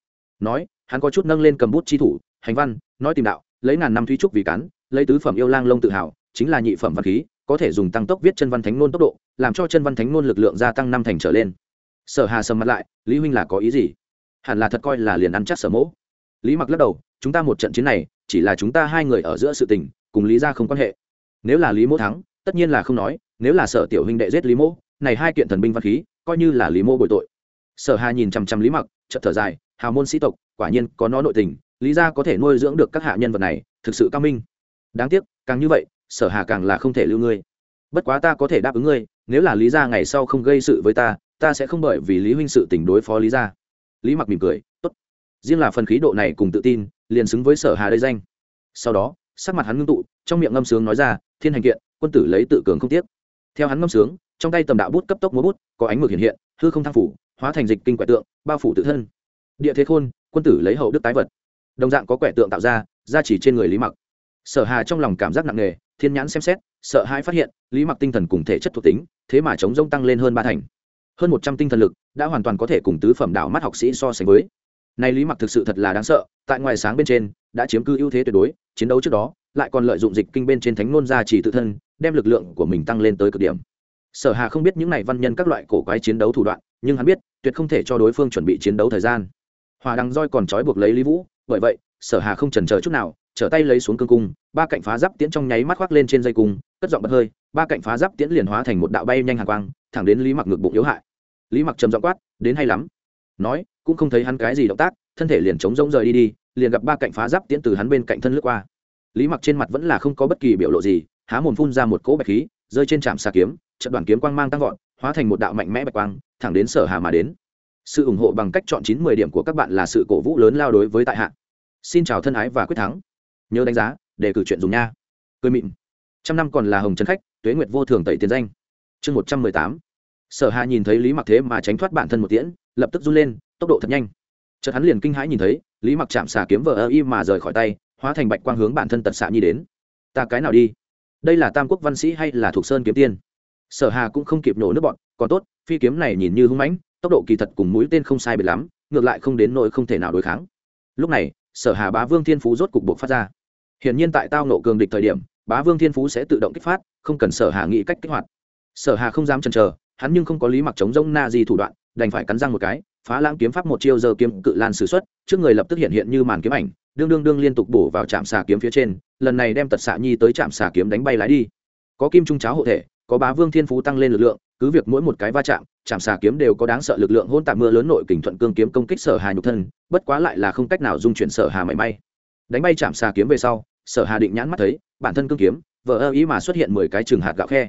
Nói, hắn có chút nâng lên cầm bút chi thủ, hành văn, nói tìm đạo, lấy ngàn năm thúy trúc vì cắn lấy tứ phẩm yêu lang lông tự hào, chính là nhị phẩm văn khí có thể dùng tăng tốc viết chân văn thánh ngôn tốc độ, làm cho chân văn thánh ngôn lực lượng gia tăng năm thành trở lên. Sở hà sầm mặt lại, lý huynh là có ý gì? Hẳn là thật coi là liền ăn chắc sở mỗ. Lý mặc lắc đầu, chúng ta một trận chiến này, chỉ là chúng ta hai người ở giữa sự tình, cùng lý ra không quan hệ. Nếu là lý mỗ thắng, tất nhiên là không nói, nếu là sở tiểu huynh đệ giết lý mỗ, này hai kiện thần binh văn khí, coi như là lý mỗ bội tội. Sở hà nhìn chằm chằm lý mặc, chợt thở dài, hào môn sĩ tộc, quả nhiên có nó nội tình, lý ra có thể nuôi dưỡng được các hạ nhân vật này, thực sự cao minh. Đáng tiếc, càng như vậy sở hà càng là không thể lưu ngươi. Bất quá ta có thể đáp ứng ngươi, nếu là lý gia ngày sau không gây sự với ta ta sẽ không bởi vì lý huynh sự tình đối phó lý gia. lý mặc mỉm cười, tốt. Riêng là phần khí độ này cùng tự tin, liền xứng với sở hà đây danh. Sau đó, sắc mặt hắn ngưng tụ, trong miệng ngâm sướng nói ra, thiên hành kiện, quân tử lấy tự cường không tiếc. Theo hắn ngâm sướng, trong tay tầm đạo bút cấp tốc múa bút, có ánh mực hiện hiện, hư không thăng phủ, hóa thành dịch kinh quẻ tượng, bao phủ tự thân. Địa thế khôn, quân tử lấy hậu đức tái vật. Đồng dạng có quẻ tượng tạo ra ra chỉ trên người lý mặc. Sở hà trong lòng cảm giác nặng nề thiên nhãn xem xét, sợ hãi phát hiện, lý mặc tinh thần cùng thể chất thuộc tính, thế mà chống rông tăng lên hơn ba thành. Hơn một trăm tinh thần lực đã hoàn toàn có thể cùng tứ phẩm đạo mắt học sĩ so sánh với. Nay lý mặc thực sự thật là đáng sợ, tại ngoài sáng bên trên, đã chiếm cư ưu thế tuyệt đối, chiến đấu trước đó, lại còn lợi dụng dịch kinh bên trên thánh nôn gia chỉ tự thân, đem lực lượng của mình tăng lên tới cực điểm. Sở hà không biết những này văn nhân các loại cổ quái chiến đấu thủ đoạn, nhưng hắn biết, tuyệt không thể cho đối phương chuẩn bị chiến đấu thời gian. Hòa đằng roi còn trói buộc lấy lý vũ, bởi vậy sở hà không chần chờ chút nào, trở tay lấy xuống cương cung, ba cạnh phá giáp tiễn trong nháy mắt khoác lên trên dây cung, cất giọng bật hơi, ba cạnh phá giáp tiễn liền hóa thành một đạo bay nhanh hàng quang, thẳng đến lý mặc ngực bụng yếu hại. Lý mặc trầm giọng quát, đến hay lắm. Nói, cũng không thấy hắn cái gì động tác, thân thể liền chống rỗng rời đi đi, liền gặp ba cạnh phá giáp tiễn từ hắn bên cạnh thân lướt qua. Lý mặc trên mặt vẫn là không có bất kỳ biểu lộ gì, há mồm phun ra một cỗ bạch khí, rơi trên trạm xà kiếm, trận đoàn kiếm quang mang tăng vọt, hóa thành một đạo mạnh mẽ bạch quang, thẳng đến sở hà mà đến. Sự ủng hộ bằng cách chọn chín mười điểm của các bạn là sự cổ vũ lớn lao đối với tại hạ xin chào thân ái và quyết thắng. Nhớ đánh giá để cử chuyện dùng nha. Cười mịn. Trăm năm còn là hồng trấn khách, tuế nguyệt vô thường tẩy tiền danh. Chương một trăm mười tám. Sở hà nhìn thấy lý mặc thế mà tránh thoát bản thân một tiễn, lập tức run lên, tốc độ thật nhanh. Chợt hắn liền kinh hãi nhìn thấy, lý mặc chạm xà kiếm vờ ơ y mà rời khỏi tay, hóa thành bạch quang hướng bản thân tật xạ nhi đến. Ta cái nào đi? Đây là tam quốc văn sĩ hay là thuộc sơn kiếm tiên? Sở hà cũng không kịp nổ nước bọn, còn tốt, phi kiếm này nhìn như hung mãnh, tốc độ kỳ thật cùng mũi tên không sai biệt lắm, ngược lại không đến nỗi không thể nào đối kháng. Lúc này sở hà bá vương thiên phú rốt cục buộc phát ra. Hiển nhiên tại tao nộ cường địch thời điểm, bá vương thiên phú sẽ tự động kích phát, không cần sở hà nghĩ cách kích hoạt. Sở hà không dám chần chờ, hắn nhưng không có lý mặc chống rông na gì thủ đoạn, đành phải cắn răng một cái, phá lãng kiếm pháp một chiêu giờ kiếm cự lan sử xuất, trước người lập tức hiện hiện như màn kiếm ảnh, đương đương đương liên tục bổ vào trạm xà kiếm phía trên, lần này đem tật xạ nhi tới trạm xà kiếm đánh bay lái đi. Có kim trung cháo hộ thể có bá vương thiên phú tăng lên lực lượng cứ việc mỗi một cái va chạm chạm xà kiếm đều có đáng sợ lực lượng hôn tạm mưa lớn nội kình thuận cương kiếm công kích sở hà nhục thân bất quá lại là không cách nào dung chuyển sở hà mảy may. Đánh bay chạm xà kiếm về sau sở hà định nhãn mắt thấy bản thân cương kiếm vợ ơ ý mà xuất hiện mười cái trường hạt gạo khe.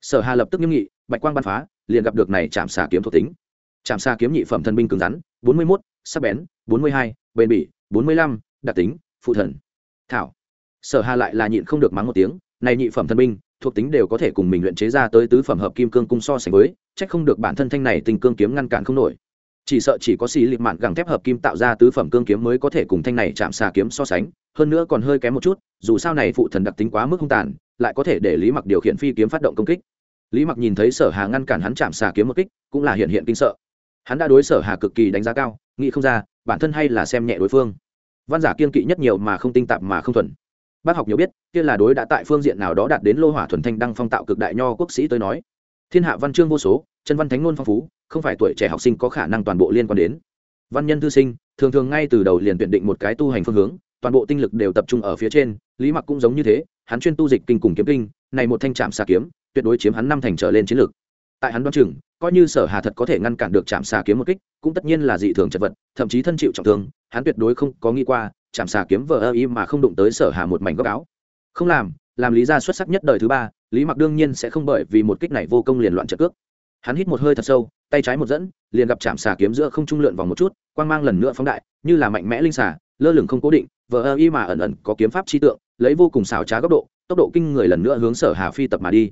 Sở hà lập tức nghiêm nghị bạch quang ban phá liền gặp được này chạm xà kiếm thuộc tính. Chạm xà kiếm nhị phẩm thần binh cứng rắn bốn mươi một sắc bén bốn mươi hai, bền bỉ bốn mươi lăm, đặc tính phụ thần. Thảo. Sở hà lại là nhịn không được mắng một tiếng này nhị phẩm thần binh thuộc tính đều có thể cùng mình luyện chế ra tới tứ phẩm hợp kim cương cung so sánh với, chắc không được bản thân thanh này tình cương kiếm ngăn cản không nổi. Chỉ sợ chỉ có xì lịp mạn gẳng thép hợp kim tạo ra tứ phẩm cương kiếm mới có thể cùng thanh này chạm xà kiếm so sánh, hơn nữa còn hơi kém một chút, dù sao này phụ thần đặc tính quá mức hung tàn, lại có thể để lý mặc điều khiển phi kiếm phát động công kích. Lý mặc nhìn thấy sở hà ngăn cản hắn chạm xà kiếm một kích, cũng là hiện hiện kinh sợ. Hắn đã đối sở hà cực kỳ đánh giá cao, nghĩ không ra, bản thân hay là xem nhẹ đối phương. Văn giả kiên kỵ nhất nhiều mà không tinh tạp mà không thuần bác học nhiều biết, kia là đối đã tại phương diện nào đó đạt đến lô hỏa thuần thanh đăng phong tạo cực đại nho quốc sĩ tới nói. Thiên hạ văn chương vô số, chân văn thánh ngôn phong phú, không phải tuổi trẻ học sinh có khả năng toàn bộ liên quan đến. Văn nhân thư sinh, thường thường ngay từ đầu liền tuyển định một cái tu hành phương hướng, toàn bộ tinh lực đều tập trung ở phía trên, lý mặc cũng giống như thế, hắn chuyên tu dịch kinh cùng kiếm kinh, này một thanh trạm xà kiếm, tuyệt đối chiếm hắn năm thành trở lên chiến lược. Tại hắn đoan chừng, coi như sở hà thật có thể ngăn cản được chạm xà kiếm một kích, cũng tất nhiên là dị thường chật vật, thậm chí thân chịu trọng thương, hắn tuyệt đối không có nghĩ qua chạm xà kiếm vờ ơ y mà không đụng tới sở hà một mảnh góc áo. Không làm làm lý gia xuất sắc nhất đời thứ ba, lý mặc đương nhiên sẽ không bởi vì một kích này vô công liền loạn trợ cước. Hắn hít một hơi thật sâu, tay trái một dẫn, liền gặp chạm xà kiếm giữa không trung lượn vòng một chút, quang mang lần nữa phóng đại, như là mạnh mẽ linh xà, lơ lửng không cố định, vờ ơ y mà ẩn ẩn có kiếm pháp chi tượng, lấy vô cùng xảo trá góc độ, tốc độ kinh người lần nữa hướng sở hà phi tập mà đi.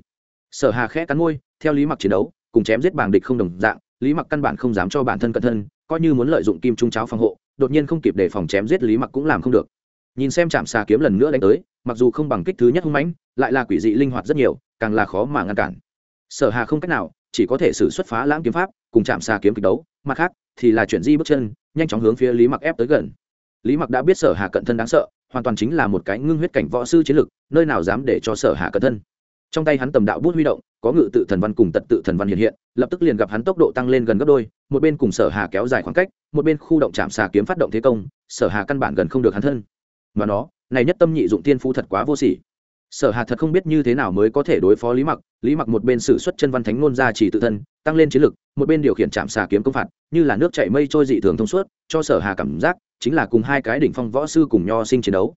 Sở hà khẽ cắn môi, theo lý mặc chiến đấu, cùng chém giết bảng địch không đồng dạng, lý mặc căn bản không dám cho bản thân cẩn thân, coi như muốn lợi dụng kim trung cháo phòng hộ đột nhiên không kịp để phòng chém giết lý mặc cũng làm không được. Nhìn xem chạm xà kiếm lần nữa đánh tới, mặc dù không bằng kích thứ nhất hung mãnh, lại là quỷ dị linh hoạt rất nhiều, càng là khó mà ngăn cản. Sở hà không cách nào, chỉ có thể xử xuất phá lãng kiếm pháp, cùng chạm xà kiếm kịch đấu, mặt khác, thì là chuyển di bước chân, nhanh chóng hướng phía lý mặc ép tới gần. Lý mặc đã biết sở hà cận thân đáng sợ, hoàn toàn chính là một cái ngưng huyết cảnh võ sư chiến lực, nơi nào dám để cho sở hà cận thân trong tay hắn tầm đạo bút huy động, có ngự tự thần văn cùng tật tự thần văn hiện hiện, lập tức liền gặp hắn tốc độ tăng lên gần gấp đôi, một bên cùng sở hà kéo dài khoảng cách, một bên khu động chạm xà kiếm phát động thế công, sở hà căn bản gần không được hắn thân. Mà nó, này nhất tâm nhị dụng tiên phu thật quá vô sỉ. Sở hà thật không biết như thế nào mới có thể đối phó lý mặc lý mặc một bên sử xuất chân văn thánh ngôn ra chỉ tự thân, tăng lên chiến lực, một bên điều khiển chạm xà kiếm công phạt, như là nước chảy mây trôi dị thường thông suốt, cho sở hà cảm giác chính là cùng hai cái đỉnh phong võ sư cùng nho sinh chiến đấu.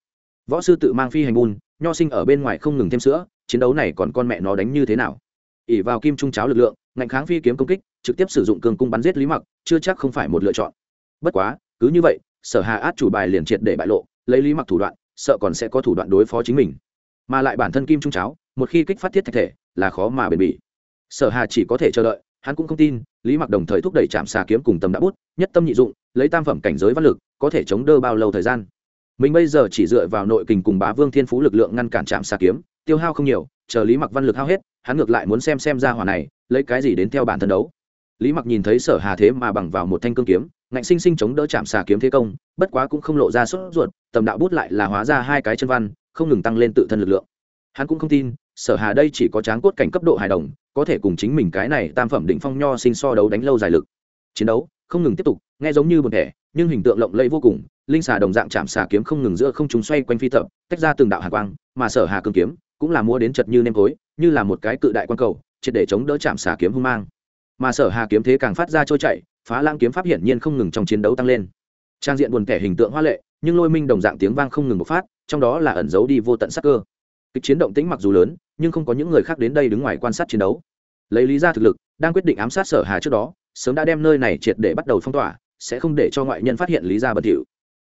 Võ sư tự mang phi hành bùn, nho sinh ở bên ngoài không ngừng thêm sữa chiến đấu này còn con mẹ nó đánh như thế nào? ỉ vào kim trung cháo lực lượng, ngạnh kháng phi kiếm công kích, trực tiếp sử dụng cường cung bắn giết lý mặc, chưa chắc không phải một lựa chọn. Bất quá, cứ như vậy, sở hà át chủ bài liền triệt để bại lộ, lấy lý mặc thủ đoạn, sợ còn sẽ có thủ đoạn đối phó chính mình. Mà lại bản thân kim trung cháo, một khi kích phát thiết thạch thể, là khó mà bền bỉ. Sở hà chỉ có thể chờ đợi, hắn cũng không tin, lý mặc đồng thời thúc đẩy chạm xà kiếm cùng tầm đã bút, nhất tâm nhị dụng, lấy tam phẩm cảnh giới văn lực, có thể chống đỡ bao lâu thời gian mình bây giờ chỉ dựa vào nội kình cùng bá vương thiên phú lực lượng ngăn cản chạm xà kiếm, tiêu hao không nhiều, chờ lý mặc văn lực hao hết, hắn ngược lại muốn xem xem ra hỏa này, lấy cái gì đến theo bản thân đấu. Lý mặc nhìn thấy sở hà thế mà bằng vào một thanh cương kiếm, ngạnh sinh sinh chống đỡ chạm xà kiếm thế công, bất quá cũng không lộ ra sốt ruột, tầm đạo bút lại là hóa ra hai cái chân văn, không ngừng tăng lên tự thân lực lượng. Hắn cũng không tin, sở hà đây chỉ có tráng cốt cảnh cấp độ hài đồng, có thể cùng chính mình cái này tam phẩm định phong nho sinh so đấu đánh lâu dài lực. Chiến đấu không ngừng tiếp tục, nghe giống như một thể nhưng hình tượng lộng lẫy vô cùng linh xà đồng dạng chạm xà kiếm không ngừng giữa không chúng xoay quanh phi tập tách ra từng đạo hà quang, mà sở hà cương kiếm cũng là mua đến chật như nêm tối, như là một cái cự đại quan cầu, triệt để chống đỡ chạm xà kiếm hung mang. Mà sở hà kiếm thế càng phát ra trôi chạy phá lãng kiếm pháp hiển nhiên không ngừng trong chiến đấu tăng lên. Trang diện buồn kẻ hình tượng hoa lệ, nhưng lôi minh đồng dạng tiếng vang không ngừng bộc phát, trong đó là ẩn giấu đi vô tận sắc cơ. Kịch chiến động tĩnh mặc dù lớn, nhưng không có những người khác đến đây đứng ngoài quan sát chiến đấu. Lấy lý ra thực lực, đang quyết định ám sát sở hà trước đó, sớm đã đem nơi này triệt để bắt đầu phong tỏa, sẽ không để cho ngoại nhân phát hiện lý ra bẩn thỉu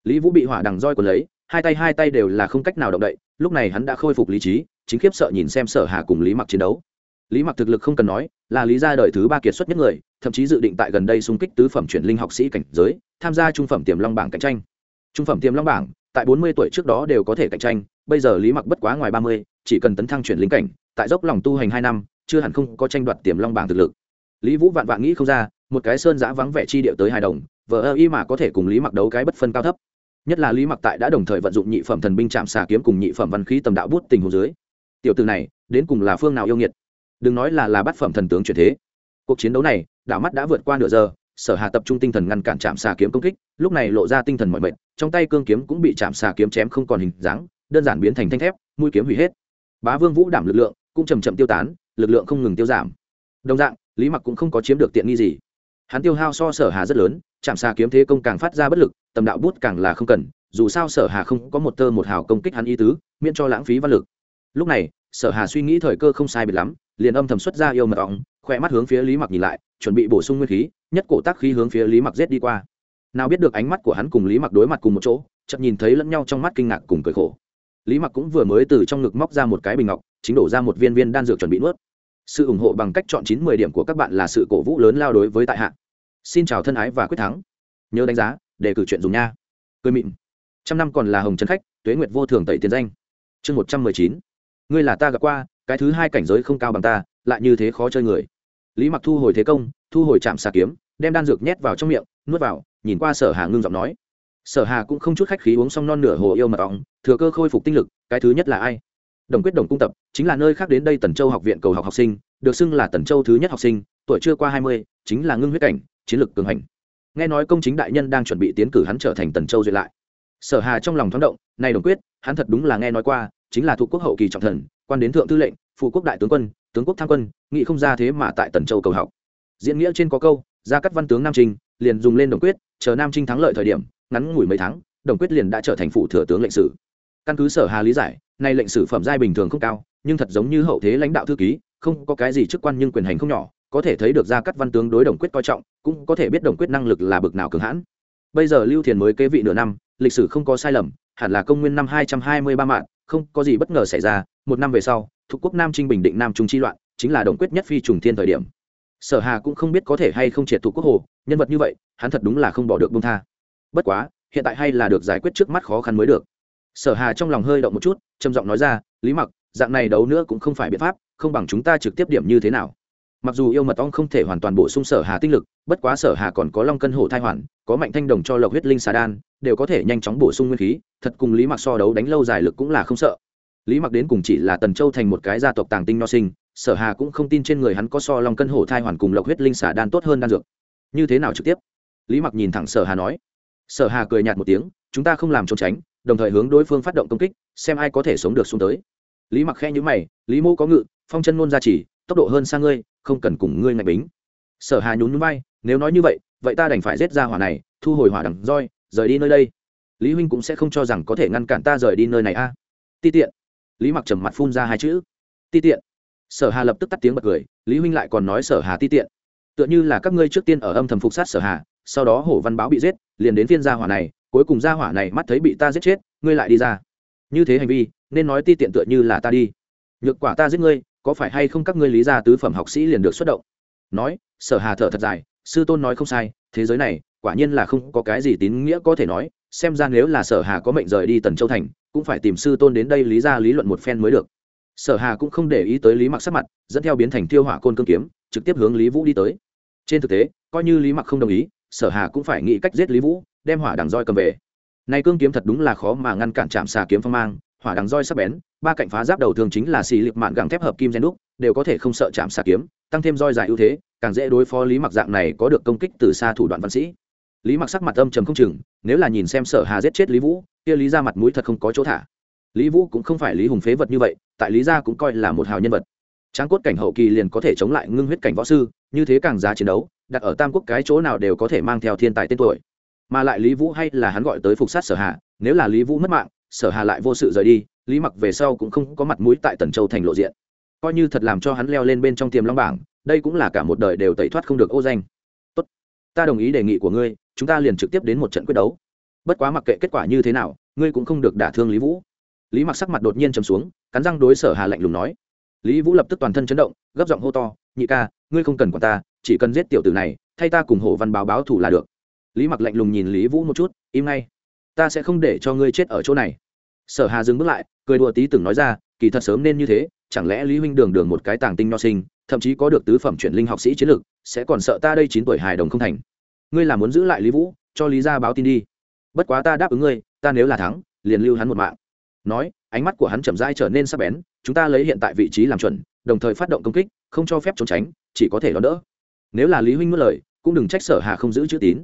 lý vũ bị hỏa đằng roi còn lấy, hai tay hai tay đều là không cách nào động đậy, lúc này hắn đã khôi phục lý trí, chính khiếp sợ nhìn xem sở hà cùng lý mặc chiến đấu. Lý mặc thực lực không cần nói, là lý gia đời thứ ba kiệt xuất nhất người, thậm chí dự định tại gần đây xung kích tứ phẩm chuyển linh học sĩ cảnh giới, tham gia trung phẩm tiềm long bảng cạnh tranh. Trung phẩm tiềm long bảng, tại bốn mươi tuổi trước đó đều có thể cạnh tranh, bây giờ lý mặc bất quá ngoài ba mươi, chỉ cần tấn thăng chuyển linh cảnh, tại dốc lòng tu hành hai năm, chưa hẳn không có tranh đoạt tiềm long bảng thực lực. Lý vũ vạn vạn nghĩ không ra, một cái sơn giã vắng vẻ chi địa tới hài đồng vợ ơ y mà có thể cùng lý mặc đấu cái bất phân cao thấp nhất là lý mặc tại đã đồng thời vận dụng nhị phẩm thần binh chạm xà kiếm cùng nhị phẩm văn khí tầm đạo bút tình hồ dưới. Tiểu từ này, đến cùng là phương nào yêu nghiệt? Đừng nói là là bát phẩm thần tướng chuyển thế. Cuộc chiến đấu này đảo mắt đã vượt qua nửa giờ, sở hà tập trung tinh thần ngăn cản chạm xà kiếm công kích, lúc này lộ ra tinh thần mọi mệnh trong tay cương kiếm cũng bị chạm xà kiếm chém không còn hình dáng, đơn giản biến thành thanh thép, mũi kiếm hủy hết. Bá vương vũ đảm lực lượng cũng chầm chậm tiêu tán, lực lượng không ngừng tiêu giảm. Đồng dạng, lý mặc cũng không có chiếm được tiện nghi gì. Hắn tiêu hao so sở hà rất lớn chạm xà kiếm thế công càng phát ra bất lực tầm đạo bút càng là không cần, dù sao sở hà không có một tơ một hào công kích hắn ý tứ, miễn cho lãng phí văn lực. Lúc này, sở hà suy nghĩ thời cơ không sai biệt lắm, liền âm thầm xuất ra yêu mật ong khỏe mắt hướng phía lý mặc nhìn lại, chuẩn bị bổ sung nguyên khí, nhất cổ tác khí hướng phía lý mặc rét đi qua. Nào biết được ánh mắt của hắn cùng lý mặc đối mặt cùng một chỗ chậm nhìn thấy lẫn nhau trong mắt kinh ngạc cùng cười khổ. Lý mặc cũng vừa mới từ trong ngực móc ra một cái bình ngọc, chính đổ ra một viên viên đan dược chuẩn bị nuốt. Sự ủng hộ bằng cách chọn chín mười điểm của các bạn là sự cổ vũ lớn lao đối với tại hạ. Xin chào thân ái và quyết thắng. Nhớ đánh giá để cử chuyện dùng nha. Cười mịn. Trăm năm còn là hồng trần khách, tuế nguyệt vô thường tẩy tiền danh. Chương một trăm mười chín. Ngươi là ta gặp qua, cái thứ hai cảnh giới không cao bằng ta, lại như thế khó chơi người. Lý mặc thu hồi thế công, thu hồi chạm xà kiếm, đem đan dược nhét vào trong miệng, nuốt vào, nhìn qua sở hà ngưng giọng nói. Sở hà cũng không chút khách khí uống xong non nửa hồ yêu mật ong, thừa cơ khôi phục tinh lực, cái thứ nhất là ai? Đồng quyết đồng cung tập, chính là nơi khác đến đây tần châu học viện cầu học học sinh, được xưng là tần châu thứ nhất học sinh, tuổi chưa qua hai mươi, chính là ngưng huyết cảnh, chiến lược cường hành nghe nói công chính đại nhân đang chuẩn bị tiến cử hắn trở thành tần châu duyệt lại. Sở hà trong lòng thoáng động này đồng quyết, hắn thật đúng là nghe nói qua, chính là thuộc quốc hậu kỳ trọng thần, quan đến thượng thư lệnh, phụ quốc đại tướng quân, tướng quốc tham quân nghị không ra thế mà tại tần châu cầu học. Diễn nghĩa trên có câu ra cắt văn tướng nam trinh, liền dùng lên đồng quyết, chờ nam trinh thắng lợi thời điểm, ngắn ngủi mấy tháng, đồng quyết liền đã trở thành phụ thừa tướng lệnh sử. Căn cứ sở hà lý giải, nay lệnh sử phẩm giai bình thường không cao, nhưng thật giống như hậu thế lãnh đạo thư ký, không có cái gì chức quan nhưng quyền hành không nhỏ có thể thấy được ra cắt văn tướng đối đồng quyết coi trọng, cũng có thể biết đồng quyết năng lực là bực nào cường hãn. Bây giờ lưu thiền mới kế vị nửa năm, lịch sử không có sai lầm, hẳn là công nguyên năm hai trăm hai mươi ba mạng, không có gì bất ngờ xảy ra, một năm về sau, thuộc quốc nam trinh bình định nam trung chi loạn, chính là đồng quyết nhất phi trùng thiên thời điểm. Sở hà cũng không biết có thể hay không triệt thủ quốc hồ, nhân vật như vậy, hắn thật đúng là không bỏ được bông tha. Bất quá, hiện tại hay là được giải quyết trước mắt khó khăn mới được. Sở hà trong lòng hơi động một chút, trầm giọng nói ra, lý mặc, dạng này đấu nữa cũng không phải biện pháp, không bằng chúng ta trực tiếp điểm như thế nào mặc dù yêu mật ong không thể hoàn toàn bổ sung sở hà tinh lực, bất quá sở hà còn có long cân hổ thai hoàn, có mạnh thanh đồng cho lộc huyết linh xà đan, đều có thể nhanh chóng bổ sung nguyên khí, thật cùng lý mặc so đấu đánh lâu dài lực cũng là không sợ. Lý mặc đến cùng chỉ là tần châu thành một cái gia tộc tàng tinh no sinh, sở hà cũng không tin trên người hắn có so long cân hổ thai hoàn cùng lộc huyết linh xà đan tốt hơn đan dược. Như thế nào trực tiếp? Lý mặc nhìn thẳng sở hà nói. Sở hà cười nhạt một tiếng, chúng ta không làm trốn tránh, đồng thời hướng đối phương phát động công kích, xem ai có thể sống được xuống tới. Lý mặc khe nhữ mày, lý mô có ngự, phong chân ngôn ra chỉ tốc độ hơn xa ngươi không cần cùng ngươi ngạch bính. Sở hà nhún nhún vai, nếu nói như vậy vậy ta đành phải giết ra hỏa này thu hồi hỏa đằng roi rời đi nơi đây. Lý huynh cũng sẽ không cho rằng có thể ngăn cản ta rời đi nơi này a. Ti tiện. Lý mặc trầm mặt phun ra hai chữ. Ti tiện. Sở hà lập tức tắt tiếng bật cười lý huynh lại còn nói sở hà ti tiện. Tựa như là các ngươi trước tiên ở âm thầm phục sát sở hà sau đó hổ văn báo bị giết liền đến phiên gia hỏa này cuối cùng gia hỏa này mắt thấy bị ta giết chết ngươi lại đi ra. Như thế hành vi nên nói ti tiện tựa như là ta đi. Nhược quả ta giết ngươi có phải hay không các ngươi lý gia tứ phẩm học sĩ liền được xuất động? Nói, sở hà thở thật dài, sư tôn nói không sai, thế giới này, quả nhiên là không có cái gì tín nghĩa có thể nói, xem ra nếu là sở hà có mệnh rời đi tần châu thành, cũng phải tìm sư tôn đến đây lý ra lý luận một phen mới được. Sở hà cũng không để ý tới lý mặc sắc mặt, dẫn theo biến thành tiêu hỏa côn cương kiếm, trực tiếp hướng lý vũ đi tới. Trên thực tế, coi như lý mặc không đồng ý, sở hà cũng phải nghĩ cách giết lý vũ, đem hỏa đằng roi cầm về. Nay cương kiếm thật đúng là khó mà ngăn cản chạm xà kiếm phong mang, hỏa đằng roi sắc bén ba cạnh phá giáp đầu thường chính là xì liệp mạn gẳng thép hợp kim gen đúc, đều có thể không sợ chạm xà kiếm, tăng thêm roi dài ưu thế, càng dễ đối phó lý mặc dạng này có được công kích từ xa thủ đoạn văn sĩ. Lý mặc sắc mặt âm trầm không chừng, nếu là nhìn xem sở hà giết chết lý vũ, kia lý ra mặt mũi thật không có chỗ thả. Lý vũ cũng không phải lý hùng phế vật như vậy, tại lý gia cũng coi là một hào nhân vật. Tráng cốt cảnh hậu kỳ liền có thể chống lại ngưng huyết cảnh võ sư, như thế càng giá chiến đấu, đặt ở tam quốc cái chỗ nào đều có thể mang theo thiên tài tên tuổi. Mà lại lý vũ hay là hắn gọi tới phục sát sở hà, nếu là lý vũ mất mạng, sở hà lại vô sự rời đi lý mặc về sau cũng không có mặt mũi tại tần châu thành lộ diện. Coi như thật làm cho hắn leo lên bên trong tiềm long bảng, đây cũng là cả một đời đều tẩy thoát không được ô danh. Tốt, ta đồng ý đề nghị của ngươi, chúng ta liền trực tiếp đến một trận quyết đấu. Bất quá mặc kệ kết quả như thế nào, ngươi cũng không được đả thương lý vũ. Lý mặc sắc mặt đột nhiên trầm xuống, cắn răng đối sở hà lạnh lùng nói. Lý vũ lập tức toàn thân chấn động, gấp giọng hô to, nhị ca, ngươi không cần quản ta, chỉ cần giết tiểu tử này, thay ta cùng hổ văn báo báo thủ là được. Lý mặc lạnh lùng nhìn lý vũ một chút, im ngay, ta sẽ không để cho ngươi chết ở chỗ này sở hà dừng bước lại, cười đùa tí từng nói ra, kỳ thật sớm nên như thế, chẳng lẽ lý huynh đường đường một cái tàng tinh nho sinh, thậm chí có được tứ phẩm chuyển linh học sĩ chiến lược sẽ còn sợ ta đây chín tuổi hài đồng không thành? Ngươi là muốn giữ lại lý vũ, cho lý gia báo tin đi. Bất quá ta đáp ứng ngươi, ta nếu là thắng, liền lưu hắn một mạng. Nói, ánh mắt của hắn chậm rãi trở nên sắc bén, chúng ta lấy hiện tại vị trí làm chuẩn, đồng thời phát động công kích, không cho phép trốn tránh, chỉ có thể đón đỡ. Nếu là lý huynh mất lời, cũng đừng trách sở hà không giữ chữ tín.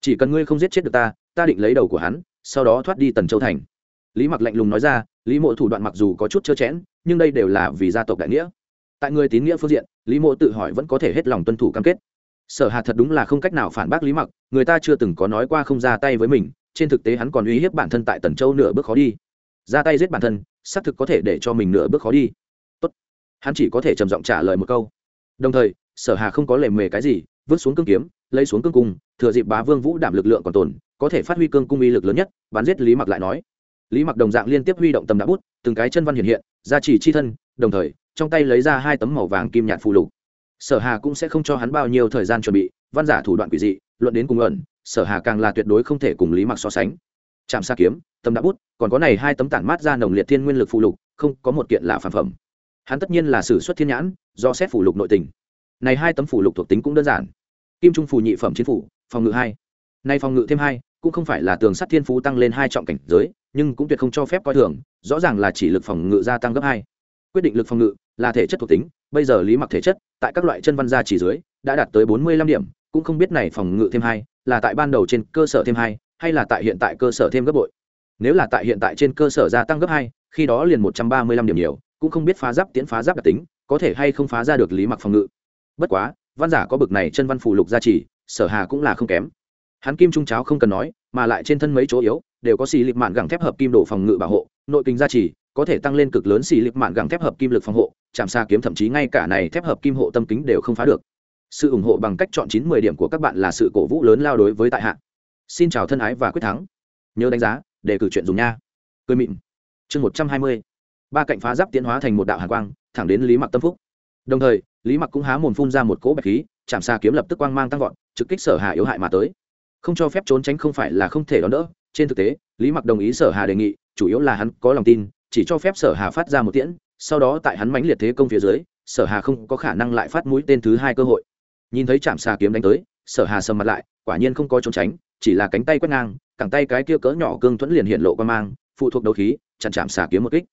Chỉ cần ngươi không giết chết được ta ta định lấy đầu của hắn, sau đó thoát đi tần châu thành lý mặc lạnh lùng nói ra, lý mộ thủ đoạn mặc dù có chút trơ chẽn, nhưng đây đều là vì gia tộc đại nghĩa. Tại người tín nghĩa phương diện, lý mộ tự hỏi vẫn có thể hết lòng tuân thủ cam kết. Sở hà thật đúng là không cách nào phản bác lý mặc, người ta chưa từng có nói qua không ra tay với mình, trên thực tế hắn còn uy hiếp bản thân tại tần châu nửa bước khó đi. Ra tay giết bản thân, xác thực có thể để cho mình nửa bước khó đi. Tốt. hắn chỉ có thể trầm giọng trả lời một câu. Đồng thời, sở hà không có lề mề cái gì, vứt xuống cương kiếm, lấy xuống cương cung, thừa dịp bá vương vũ đảm lực lượng còn tồn, có thể phát huy cương cung uy lực lớn nhất, bắn giết lý mặc lại nói lý mặc đồng dạng liên tiếp huy động tầm đã bút, từng cái chân văn hiện hiện ra chỉ chi thân, đồng thời, trong tay lấy ra hai tấm màu vàng kim nhạt phù lục. Sở hà cũng sẽ không cho hắn bao nhiêu thời gian chuẩn bị, văn giả thủ đoạn quỷ dị, luận đến cùng ẩn sở hà càng là tuyệt đối không thể cùng lý mặc so sánh. Chạm xa kiếm, tầm đã bút, còn có này hai tấm tản mát ra nồng liệt thiên nguyên lực phù lục, không có một kiện là phản phẩm. Hắn tất nhiên là sử xuất thiên nhãn, do xét phù lục nội tình. Này hai tấm phù lục thuộc tính cũng đơn giản. Kim trung phù nhị phẩm chiến phủ phòng ngự hai. Nay phòng ngự thêm hai, cũng không phải là tường sắt thiên phú tăng lên hai trọng cảnh giới nhưng cũng tuyệt không cho phép coi thường, rõ ràng là chỉ lực phòng ngự gia tăng gấp hai. Quyết định lực phòng ngự là thể chất thuộc tính, bây giờ lý mặc thể chất, tại các loại chân văn gia chỉ dưới, đã đạt tới bốn mươi lăm điểm, cũng không biết này phòng ngự thêm hai, là tại ban đầu trên cơ sở thêm hai, hay là tại hiện tại cơ sở thêm gấp bội. Nếu là tại hiện tại trên cơ sở gia tăng gấp hai, khi đó liền một trăm ba mươi lăm điểm nhiều, cũng không biết phá giáp tiến phá giáp đặc tính, có thể hay không phá ra được lý mặc phòng ngự. Bất quá, văn giả có bực này chân văn phù lục gia trì sở hà cũng là không kém. Hắn kim trung cháo không cần nói, mà lại trên thân mấy chỗ yếu đều có xì lịp mạn gẳng thép hợp kim độ phòng ngự bảo hộ, nội kinh gia trì, có thể tăng lên cực lớn xì lịp mạn gẳng thép hợp kim lực phòng hộ, chạm xa kiếm thậm chí ngay cả này thép hợp kim hộ tâm kính đều không phá được. Sự ủng hộ bằng cách chọn chín mười điểm của các bạn là sự cổ vũ lớn lao đối với tại hạ. Xin chào thân ái và quyết thắng. Nhớ đánh giá để cử chuyện dùng nha. Cười mịn. Chương một trăm hai mươi. Ba cạnh phá giáp tiến hóa thành một đạo hàn quang, thẳng đến lý mặc tâm phúc. Đồng thời, lý mặc cũng há mồm phun ra một cỗ bạch khí, chạm xa kiếm lập tức quang mang tăng vọt, trực kích sở hạ yếu hại mà tới. Không cho phép trốn tránh không phải là không thể đón đỡ trên thực tế lý mặc đồng ý sở hà đề nghị chủ yếu là hắn có lòng tin chỉ cho phép sở hà phát ra một tiễn sau đó tại hắn mãnh liệt thế công phía dưới sở hà không có khả năng lại phát mũi tên thứ hai cơ hội. Nhìn thấy chạm xa kiếm đánh tới sở hà sầm mặt lại quả nhiên không có trốn tránh chỉ là cánh tay quét ngang cẳng tay cái kia cỡ nhỏ cương thuẫn liền hiện lộ qua mang phụ thuộc đấu khí chặn chạm xà kiếm một kích.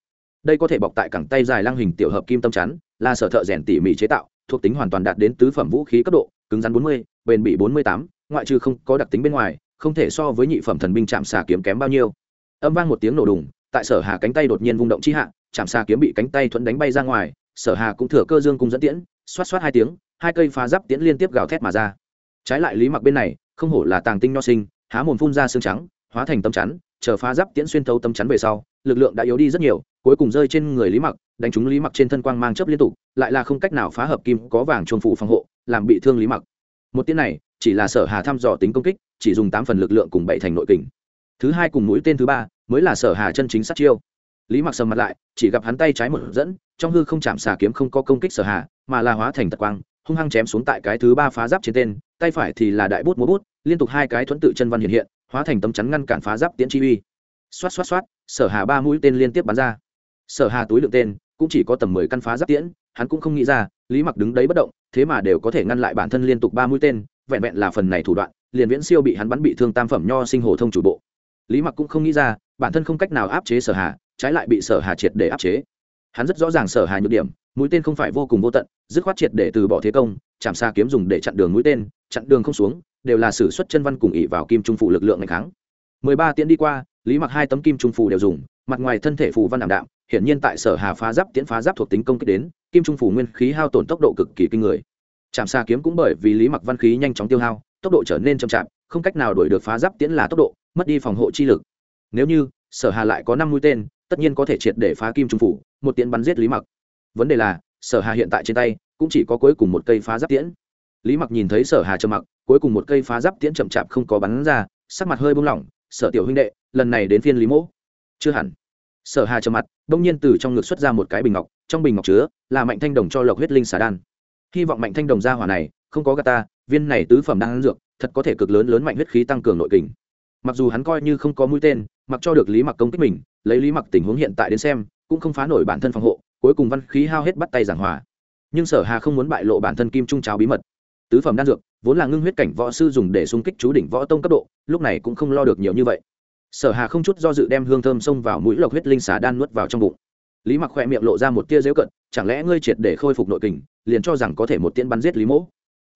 Đây có thể bọc tại cẳng tay dài lang hình tiểu hợp kim tâm chắn là sở thợ rèn tỉ mỉ chế tạo thuộc tính hoàn toàn đạt đến tứ phẩm vũ khí cấp độ cứng rắn 40, bền bỉ 48, ngoại trừ không có đặc tính bên ngoài không thể so với nhị phẩm thần binh chạm xà kiếm kém bao nhiêu. Âm vang một tiếng nổ đùng, tại sở hà cánh tay đột nhiên vung động chi hạ, chạm xà kiếm bị cánh tay thuẫn đánh bay ra ngoài, sở hà cũng thừa cơ dương cung dẫn tiễn, xoát xoát hai tiếng, hai cây phá giáp tiễn liên tiếp gào thét mà ra. Trái lại lý mặc bên này, không hổ là tàng tinh nho sinh, há mồm phun ra xương trắng, hóa thành tấm chắn, chờ phá giáp tiễn xuyên thấu tấm chắn về sau, lực lượng đã yếu đi rất nhiều, cuối cùng rơi trên người lý mặc, đánh trúng lý mặc trên thân quang mang chớp liên tục, lại là không cách nào phá hợp kim, có vàng chuông phủ phòng hộ, làm bị thương lý mặc. Một tiếng này, chỉ là sở hà thăm dò tính công kích chỉ dùng tám phần lực lượng cùng bảy thành nội kình. Thứ hai cùng mũi tên thứ ba mới là sở hà chân chính sát chiêu. Lý mặc sầm mặt lại, chỉ gặp hắn tay trái một dẫn, trong hư không chạm xà kiếm không có công kích sở hà, mà là hóa thành tật quang, hung hăng chém xuống tại cái thứ ba phá giáp trên tên, tay phải thì là đại bút múa bút, liên tục hai cái thuẫn tự chân văn hiện hiện, hóa thành tấm chắn ngăn cản phá giáp tiễn chi uy. Xoát xoát xoát, sở hà ba mũi tên liên tiếp bắn ra. Sở hà túi lượng tên, cũng chỉ có tầm mười căn phá giáp tiễn, hắn cũng không nghĩ ra, lý mặc đứng đấy bất động, thế mà đều có thể ngăn lại bản thân liên tục ba mũi tên vẹn vẹn là phần này thủ đoạn, liền viễn siêu bị hắn bắn bị thương tam phẩm nho sinh hồ thông chủ bộ. Lý mặc cũng không nghĩ ra, bản thân không cách nào áp chế sở hà, trái lại bị sở hà triệt để áp chế. Hắn rất rõ ràng sở hà nhược điểm, mũi tên không phải vô cùng vô tận, dứt khoát triệt để từ bỏ thế công, chạm xa kiếm dùng để chặn đường mũi tên, chặn đường không xuống, đều là sử xuất chân văn cùng ỉ vào kim trung phủ lực lượng ngày kháng. Mười ba tiễn đi qua, lý mặc hai tấm kim trung phủ đều dùng, mặt ngoài thân thể phù văn đảm đạm, hiển nhiên tại sở hà phá giáp tiễn phá giáp thuộc tính công kích đến, kim trung phủ nguyên khí hao tổn tốc độ cực kỳ kinh người chạm xa kiếm cũng bởi vì lý mặc văn khí nhanh chóng tiêu hao, tốc độ trở nên chậm chạp, không cách nào đuổi được phá giáp tiễn là tốc độ, mất đi phòng hộ chi lực. Nếu như, sở hà lại có năm mũi tên, tất nhiên có thể triệt để phá kim trung phủ, một tiễn bắn giết lý mặc. Vấn đề là, sở hà hiện tại trên tay, cũng chỉ có cuối cùng một cây phá giáp tiễn. Lý mặc nhìn thấy sở hà trầm mặc, cuối cùng một cây phá giáp tiễn chậm chạp không có bắn ra, sắc mặt hơi buông lỏng, sở tiểu huynh đệ, lần này đến phiên lý mỗ. Chưa hẳn. Sở hà trầm mặt đông nhiên từ trong ngực xuất ra một cái bình ngọc, trong bình ngọc chứa là mạnh thanh đồng cho lộc huyết linh xà đan hy vọng mạnh thanh đồng gia hỏa này không có gata viên này tứ phẩm đang ăn dược, thật có thể cực lớn lớn mạnh huyết khí tăng cường nội kình. Mặc dù hắn coi như không có mũi tên, mặc cho được lý mặc công kích mình, lấy lý mặc tình huống hiện tại đến xem, cũng không phá nổi bản thân phòng hộ, cuối cùng văn khí hao hết bắt tay giảng hòa. Nhưng sở hà không muốn bại lộ bản thân kim trung cháo bí mật. Tứ phẩm đan dược, vốn là ngưng huyết cảnh võ sư dùng để xung kích chú đỉnh võ tông cấp độ, lúc này cũng không lo được nhiều như vậy. Sở hà không chút do dự đem hương thơm xông vào mũi lộc huyết linh xà đan nuốt vào trong bụng lý mặc khỏe miệng lộ ra một tia dễu cận, chẳng lẽ ngươi triệt để khôi phục nội kình, liền cho rằng có thể một tiễn bắn giết lý mỗ?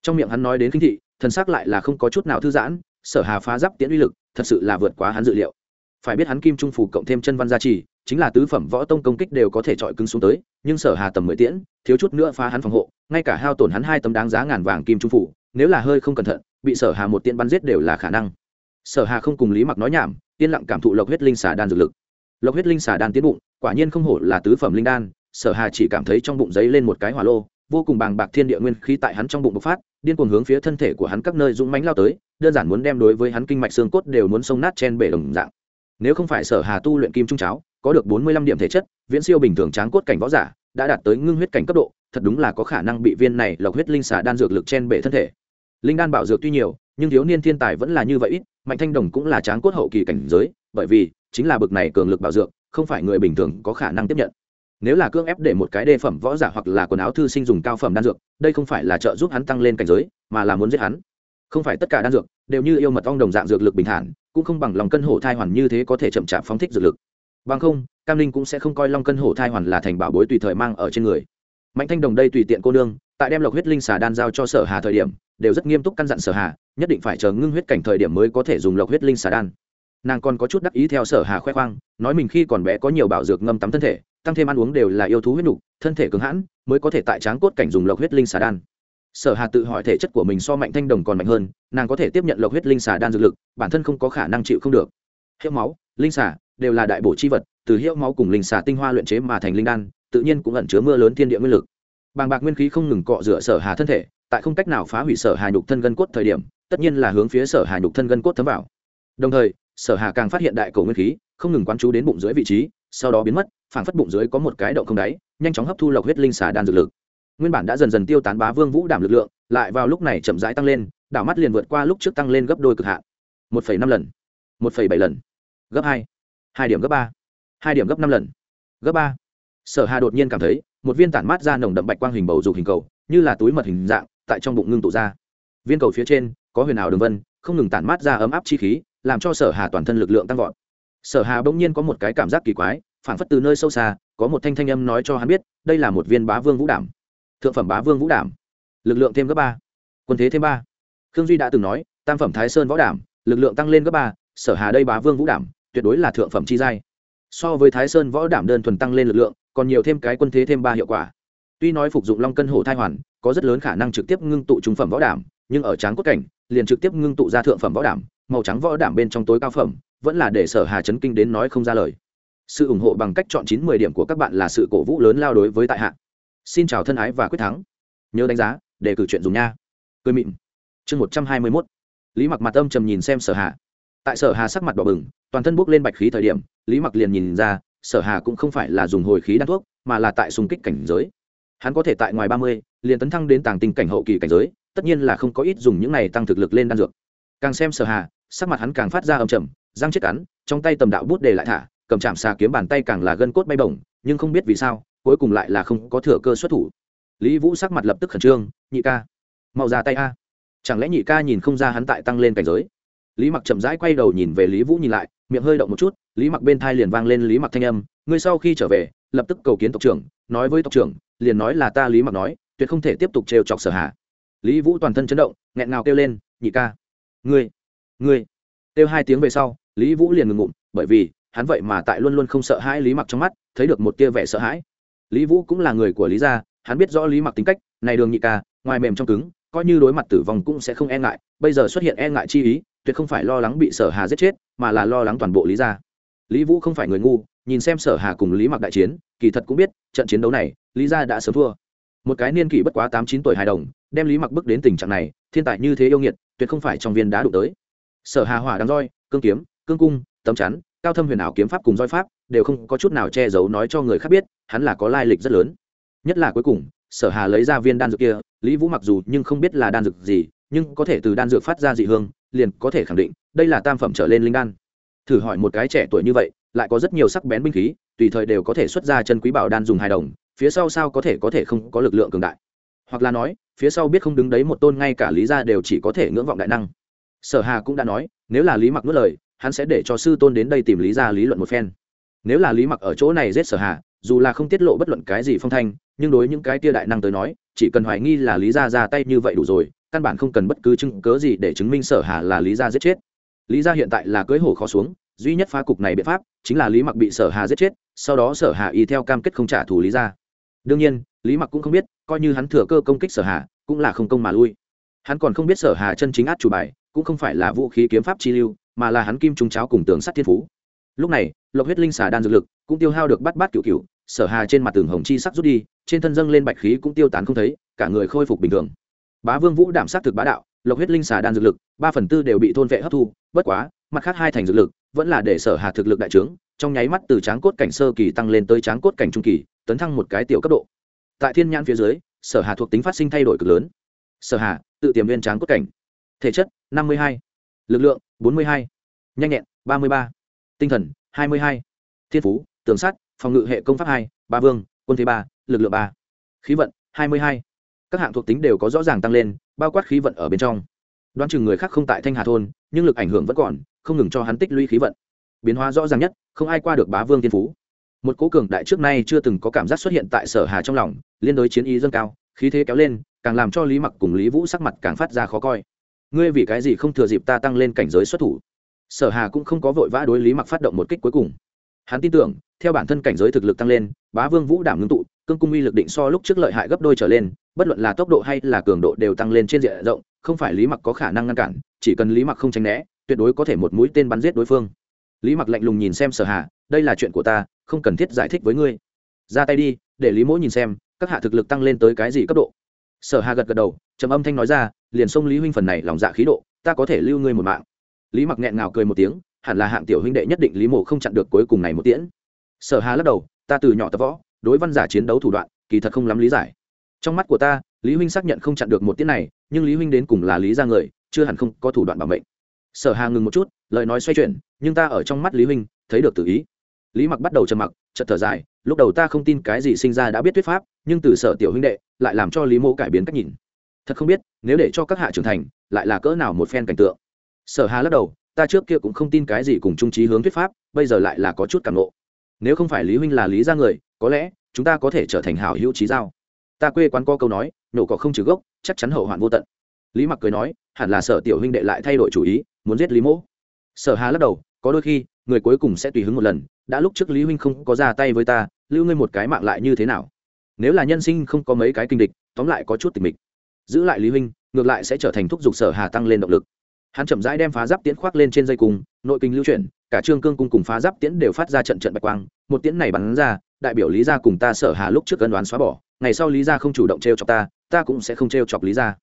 Trong miệng hắn nói đến kinh thị, thần xác lại là không có chút nào thư giãn, sở hà phá giáp tiễn uy lực, thật sự là vượt quá hắn dự liệu. Phải biết hắn kim trung phủ cộng thêm chân văn gia trì, chính là tứ phẩm võ tông công kích đều có thể chọi cứng xuống tới, nhưng sở hà tầm mười tiễn, thiếu chút nữa phá hắn phòng hộ, ngay cả hao tổn hắn hai tấm đáng giá ngàn vàng kim trung phủ, nếu là hơi không cẩn thận, bị sở hà một tiễn bắn giết đều là khả năng. Sở hà không cùng lý mặc nói nhảm, yên lặng cảm thụ lộc huyết linh xà đan dược lực. Lộc huyết linh xà đan tiến bụng quả nhiên không hổ là tứ phẩm linh đan, sở hà chỉ cảm thấy trong bụng giấy lên một cái hỏa lô, vô cùng bàng bạc thiên địa nguyên khí tại hắn trong bụng bộc phát, điên cuồng hướng phía thân thể của hắn các nơi dũng mánh lao tới, đơn giản muốn đem đối với hắn kinh mạch xương cốt đều muốn sông nát chen bể đồng dạng. Nếu không phải sở hà tu luyện kim trung cháo, có được bốn mươi lăm điểm thể chất, viễn siêu bình thường tráng cốt cảnh võ giả, đã đạt tới ngưng huyết cảnh cấp độ, thật đúng là có khả năng bị viên này lộc huyết linh xà đan dược lực chen bể thân thể. Linh đan bảo dược tuy nhiều, nhưng thiếu niên thiên tài vẫn là như vậy ít, mạnh thanh đồng cũng là tráng cốt hậu kỳ cảnh giới, bởi vì chính là bực này cường lực bảo dược không phải người bình thường có khả năng tiếp nhận. Nếu là cưỡng ép để một cái đề phẩm võ giả hoặc là quần áo thư sinh dùng cao phẩm đan dược, đây không phải là trợ giúp hắn tăng lên cảnh giới, mà là muốn giết hắn. Không phải tất cả đan dược đều như yêu mật ong đồng dạng dược lực bình thản, cũng không bằng lòng cân hổ thai hoàn như thế có thể chậm chạp phóng thích dược lực. Bằng không, cam linh cũng sẽ không coi long cân hổ thai hoàn là thành bảo bối tùy thời mang ở trên người. Mạnh thanh đồng đây tùy tiện cô nương, tại đem lộc huyết linh xà đan giao cho sở hà thời điểm, đều rất nghiêm túc căn dặn sở hà, nhất định phải chờ ngưng huyết cảnh thời điểm mới có thể dùng lộc huyết linh xà đan nàng còn có chút đắc ý theo sở hà khoe khoang, nói mình khi còn bé có nhiều bảo dược ngâm tắm thân thể, tăng thêm ăn uống đều là yêu thú huyết nục, thân thể cứng hãn, mới có thể tại tráng cốt cảnh dùng lộc huyết linh xà đan. Sở hà tự hỏi thể chất của mình so mạnh thanh đồng còn mạnh hơn, nàng có thể tiếp nhận lộc huyết linh xà đan dược lực, bản thân không có khả năng chịu không được. Hiệu máu, linh xà, đều là đại bổ chi vật, từ hiệu máu cùng linh xà tinh hoa luyện chế mà thành linh đan, tự nhiên cũng ẩn chứa mưa lớn thiên địa nguyên lực. Bàng bạc nguyên khí không ngừng cọ rửa sở hà thân thể, tại không cách nào phá hủy sở hà nhục thân gân cốt thời điểm, tất nhiên là hướng phía sở hà nhục thân gân cốt thấm vào. Đồng thời sở hà càng phát hiện đại cổ nguyên khí, không ngừng quán chú đến bụng dưới vị trí, sau đó biến mất, phảng phất bụng dưới có một cái động không đáy, nhanh chóng hấp thu lộc huyết linh xà đan dược lực. Nguyên bản đã dần dần tiêu tán bá vương vũ đảm lực lượng, lại vào lúc này chậm rãi tăng lên, đảo mắt liền vượt qua lúc trước tăng lên gấp đôi cực hạn. Một năm lần. Một bảy lần. Gấp hai. Hai điểm gấp ba. Hai điểm gấp năm lần. Gấp ba. Sở hà đột nhiên cảm thấy, một viên tản mát ra nồng đậm bạch quang hình bầu dục hình cầu, như là túi mật hình dạng, tại trong bụng ngưng tụ ra. Viên cầu phía trên, có huyền ảo đường vân, không ngừng tản mát ra ấm áp chi khí làm cho sở hà toàn thân lực lượng tăng vọt. Sở hà bỗng nhiên có một cái cảm giác kỳ quái phản phất từ nơi sâu xa, có một thanh thanh âm nói cho hắn biết, đây là một viên bá vương vũ đảm. Thượng phẩm bá vương vũ đảm. Lực lượng thêm gấp ba. Quân thế thêm ba. Khương duy đã từng nói, tam phẩm thái sơn võ đảm, lực lượng tăng lên gấp ba, sở hà đây bá vương vũ đảm, tuyệt đối là thượng phẩm chi giai. So với thái sơn võ đảm đơn thuần tăng lên lực lượng, còn nhiều thêm cái quân thế thêm ba hiệu quả. Tuy nói phục dụng long cân hổ thai hoàn, có rất lớn khả năng trực tiếp ngưng tụ trung phẩm võ đảm, nhưng ở tráng cốt cảnh, liền trực tiếp ngưng tụ ra thượng phẩm võ đảm màu trắng võ đảm bên trong tối cao phẩm, vẫn là để sở hà chấn kinh đến nói không ra lời. Sự ủng hộ bằng cách chọn chín mười điểm của các bạn là sự cổ vũ lớn lao đối với tại hạ. Xin chào thân ái và quyết thắng. Nhớ đánh giá, để cử chuyện dùng nha. Cười mịn. Chương một trăm hai mươi mốt. Lý mặc mặt âm trầm nhìn xem sở hà. Tại sở hà sắc mặt đỏ bừng, toàn thân bốc lên bạch khí thời điểm, lý mặc liền nhìn ra, sở hà cũng không phải là dùng hồi khí đan thuốc, mà là tại xung kích cảnh giới. Hắn có thể tại ngoài ba mươi, liền tấn thăng đến tàng tinh cảnh hậu kỳ cảnh giới, tất nhiên là không có ít dùng những này tăng thực lực lên đan dược. Càng xem sở hà sắc mặt hắn càng phát ra âm trầm, răng chết cắn, trong tay tầm đạo bút để lại thả, cầm chạm xà kiếm bàn tay càng là gân cốt bay bổng, nhưng không biết vì sao, cuối cùng lại là không có thừa cơ xuất thủ. Lý vũ sắc mặt lập tức khẩn trương, nhị ca, mau ra tay a. Chẳng lẽ nhị ca nhìn không ra hắn tại tăng lên cảnh giới? Lý mặc chậm rãi quay đầu nhìn về lý vũ nhìn lại, miệng hơi động một chút, lý mặc bên thai liền vang lên lý mặc thanh âm, ngươi sau khi trở về, lập tức cầu kiến tộc trưởng, nói với tộc trưởng, liền nói là ta lý mặc nói, tuyệt không thể tiếp tục trêu chọc sở hạ. Lý vũ toàn thân chấn động, nghẹn ngào kêu lên, nhị ca, ngươi ngươi. Kêu hai tiếng về sau, lý vũ liền ngừng ngụm, bởi vì, hắn vậy mà tại luôn luôn không sợ hãi lý mặc trong mắt, thấy được một tia vẻ sợ hãi. Lý vũ cũng là người của lý gia, hắn biết rõ lý mặc tính cách, này đường nhị ca, ngoài mềm trong cứng, coi như đối mặt tử vong cũng sẽ không e ngại, bây giờ xuất hiện e ngại chi ý, tuyệt không phải lo lắng bị sở hà giết chết, mà là lo lắng toàn bộ lý gia. Lý vũ không phải người ngu, nhìn xem sở hà cùng lý mặc đại chiến, kỳ thật cũng biết, trận chiến đấu này, lý gia đã sớm thua. Một cái niên kỷ bất quá tám chín tuổi hài đồng, đem lý mặc bước đến tình trạng này, thiên tài như thế yêu nghiệt, tuyệt không phải trong viên đá đụng tới sở hà hỏa đang roi, cương kiếm, cương cung, tấm chắn, cao thâm huyền ảo kiếm pháp cùng roi pháp đều không có chút nào che giấu nói cho người khác biết, hắn là có lai lịch rất lớn. Nhất là cuối cùng, sở hà lấy ra viên đan dược kia, lý vũ mặc dù nhưng không biết là đan dược gì, nhưng có thể từ đan dược phát ra dị hương, liền có thể khẳng định, đây là tam phẩm trở lên linh đan. Thử hỏi một cái trẻ tuổi như vậy, lại có rất nhiều sắc bén binh khí, tùy thời đều có thể xuất ra chân quý bảo đan dùng hài đồng, phía sau sao có thể có thể không có lực lượng cường đại? Hoặc là nói, phía sau biết không đứng đấy một tôn ngay cả lý gia đều chỉ có thể ngưỡng vọng đại năng sở hà cũng đã nói, nếu là lý mặc nuốt lời, hắn sẽ để cho sư tôn đến đây tìm lý gia lý luận một phen. Nếu là lý mặc ở chỗ này giết sở hà, dù là không tiết lộ bất luận cái gì phong thanh, nhưng đối những cái tia đại năng tới nói, chỉ cần hoài nghi là lý gia ra tay như vậy đủ rồi, căn bản không cần bất cứ chứng cớ gì để chứng minh sở hà là lý gia giết chết. Lý gia hiện tại là cưới hổ khó xuống, duy nhất phá cục này biện pháp chính là lý mặc bị sở hà giết chết, sau đó sở hà y theo cam kết không trả thù lý gia. Đương nhiên, lý mặc cũng không biết, coi như hắn thừa cơ công kích sở hà, cũng là không công mà lui. Hắn còn không biết sở hà chân chính át chủ bài cũng không phải là vũ khí kiếm pháp chi lưu, mà là hắn kim trung cháo cùng tường sắt thiên phú. Lúc này, lộc huyết linh xà đan dược lực cũng tiêu hao được bắt bát cựu cựu sở hà trên mặt tường hồng chi sắc rút đi, trên thân dâng lên bạch khí cũng tiêu tán không thấy, cả người khôi phục bình thường. Bá vương vũ đảm sát thực bá đạo, lộc huyết linh xà đan dược lực, ba phần tư đều bị thôn vệ hấp thu, bất quá, mặt khác hai thành dược lực vẫn là để sở hà thực lực đại trướng, trong nháy mắt từ tráng cốt cảnh sơ kỳ tăng lên tới tráng cốt cảnh trung kỳ, tấn thăng một cái tiểu cấp độ. Tại thiên nhãn phía dưới, sở hà thuộc tính phát sinh thay đổi cực lớn. Sở hà, tự tiềm viên tráng cốt cảnh thể chất năm mươi hai, lực lượng bốn mươi hai, nhanh nhẹn ba mươi ba, tinh thần hai mươi hai, thiên phú, tường sắt, phòng ngự hệ công pháp hai, ba vương, quân thế ba, lực lượng ba, khí vận hai mươi hai. Các hạng thuộc tính đều có rõ ràng tăng lên, bao quát khí vận ở bên trong. Đoán chừng người khác không tại thanh hà thôn, nhưng lực ảnh hưởng vẫn còn, không ngừng cho hắn tích lũy khí vận. Biến hóa rõ ràng nhất, không ai qua được bá vương thiên phú. Một cố cường đại trước nay chưa từng có cảm giác xuất hiện tại sở hà trong lòng, liên đối chiến ý dâng cao, khí thế kéo lên, càng làm cho lý mặc cùng lý vũ sắc mặt càng phát ra khó coi ngươi vì cái gì không thừa dịp ta tăng lên cảnh giới xuất thủ? Sở hà cũng không có vội vã đối lý mặc phát động một kích cuối cùng. Hắn tin tưởng, theo bản thân cảnh giới thực lực tăng lên, bá vương vũ đảm ngưng tụ, cương cung uy lực định so lúc trước lợi hại gấp đôi trở lên, bất luận là tốc độ hay là cường độ đều tăng lên trên diện rộng, không phải lý mặc có khả năng ngăn cản, chỉ cần lý mặc không tránh né, tuyệt đối có thể một mũi tên bắn giết đối phương. Lý mặc lạnh lùng nhìn xem sở hà, đây là chuyện của ta, không cần thiết giải thích với ngươi. Ra tay đi, để lý mỗi nhìn xem, các hạ thực lực tăng lên tới cái gì cấp độ. Sở hà gật gật đầu, trầm âm thanh nói ra liền xông lý huynh phần này lòng dạ khí độ, ta có thể lưu ngươi một mạng. Lý mặc nghẹn ngào cười một tiếng, hẳn là hạng tiểu huynh đệ nhất định lý mộ không chặn được cuối cùng này một tiễn. Sở hà lắc đầu, ta từ nhỏ tập võ, đối văn giả chiến đấu thủ đoạn, kỳ thật không lắm lý giải. Trong mắt của ta, lý huynh xác nhận không chặn được một tiễn này, nhưng lý huynh đến cùng là lý ra người, chưa hẳn không có thủ đoạn bảo mệnh. Sở hà ngừng một chút, lời nói xoay chuyển, nhưng ta ở trong mắt lý huynh, thấy được tự ý. Lý mặc bắt đầu trầm mặc, chợt thở dài, lúc đầu ta không tin cái gì sinh ra đã biết thuyết pháp, nhưng từ sở tiểu huynh đệ, lại làm cho lý mô cải biến cách nhìn thật không biết, nếu để cho các hạ trưởng thành, lại là cỡ nào một phen cảnh tượng. Sở hà lắc đầu, ta trước kia cũng không tin cái gì cùng trung trí hướng thuyết pháp, bây giờ lại là có chút cảm nộ nếu không phải lý huynh là lý ra người, có lẽ, chúng ta có thể trở thành hảo hữu trí giao. Ta quê quán có câu nói, nổ cỏ không trừ gốc, chắc chắn hậu hoạn vô tận. Lý mặc cười nói, hẳn là sở tiểu huynh đệ lại thay đổi chủ ý, muốn giết lý mỗ. Sở hà lắc đầu, có đôi khi, người cuối cùng sẽ tùy hứng một lần, đã lúc trước lý huynh không có ra tay với ta, lưu ngươi một cái mạng lại như thế nào? Nếu là nhân sinh không có mấy cái kinh địch, tóm lại có chút tình mịch giữ lại lý huynh, ngược lại sẽ trở thành thúc giục sở hà tăng lên động lực. Hắn chậm rãi đem phá giáp tiễn khoác lên trên dây cung, nội kinh lưu chuyển, cả trương cương cung cùng phá giáp tiễn đều phát ra trận trận bạch quang, một tiễn này bắn ra, đại biểu lý gia cùng ta sở hà lúc trước cân đoán xóa bỏ, ngày sau lý gia không chủ động trêu chọc ta ta cũng sẽ không trêu chọc lý gia.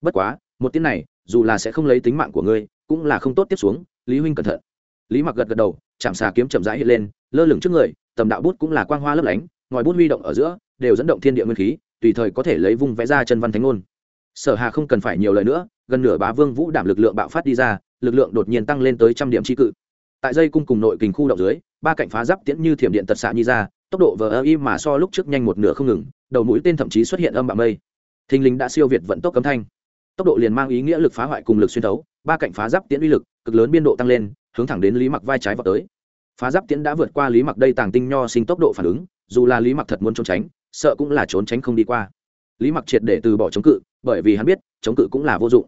Bất quá, một tiễn này, dù là sẽ không lấy tính mạng của ngươi, cũng là không tốt tiếp xuống, lý huynh cẩn thận. Lý mặc gật gật đầu, chạm xà kiếm chậm rãi hiện lên, lơ lửng trước người, tầm đạo bút cũng là quang hoa lấp lánh, ngòi bút huy động ở giữa, đều dẫn động thiên địa nguyên khí, tùy thời có thể lấy vung vẽ ra chân văn thánh ngôn sở hà không cần phải nhiều lời nữa, gần nửa bá vương vũ đảm lực lượng bạo phát đi ra, lực lượng đột nhiên tăng lên tới trăm điểm tri cự. Tại dây cung cùng nội kình khu động dưới, ba cạnh phá giáp tiễn như thiểm điện tật xạ nhi ra, tốc độ vờ ơ y mà so lúc trước nhanh một nửa không ngừng, đầu mũi tên thậm chí xuất hiện âm bạo mây. Thình lính đã siêu việt vận tốc cấm thanh. Tốc độ liền mang ý nghĩa lực phá hoại cùng lực xuyên thấu, ba cạnh phá giáp tiễn uy lực cực lớn biên độ tăng lên, hướng thẳng đến lý mặc vai trái vào tới. Phá giáp tiễn đã vượt qua lý mặc đây tàng tinh nho sinh tốc độ phản ứng, dù là lý mặc thật muốn trốn tránh, sợ cũng là trốn tránh không đi qua. Lý mặc triệt để từ bỏ chống cự bởi vì hắn biết, chống cự cũng là vô dụng.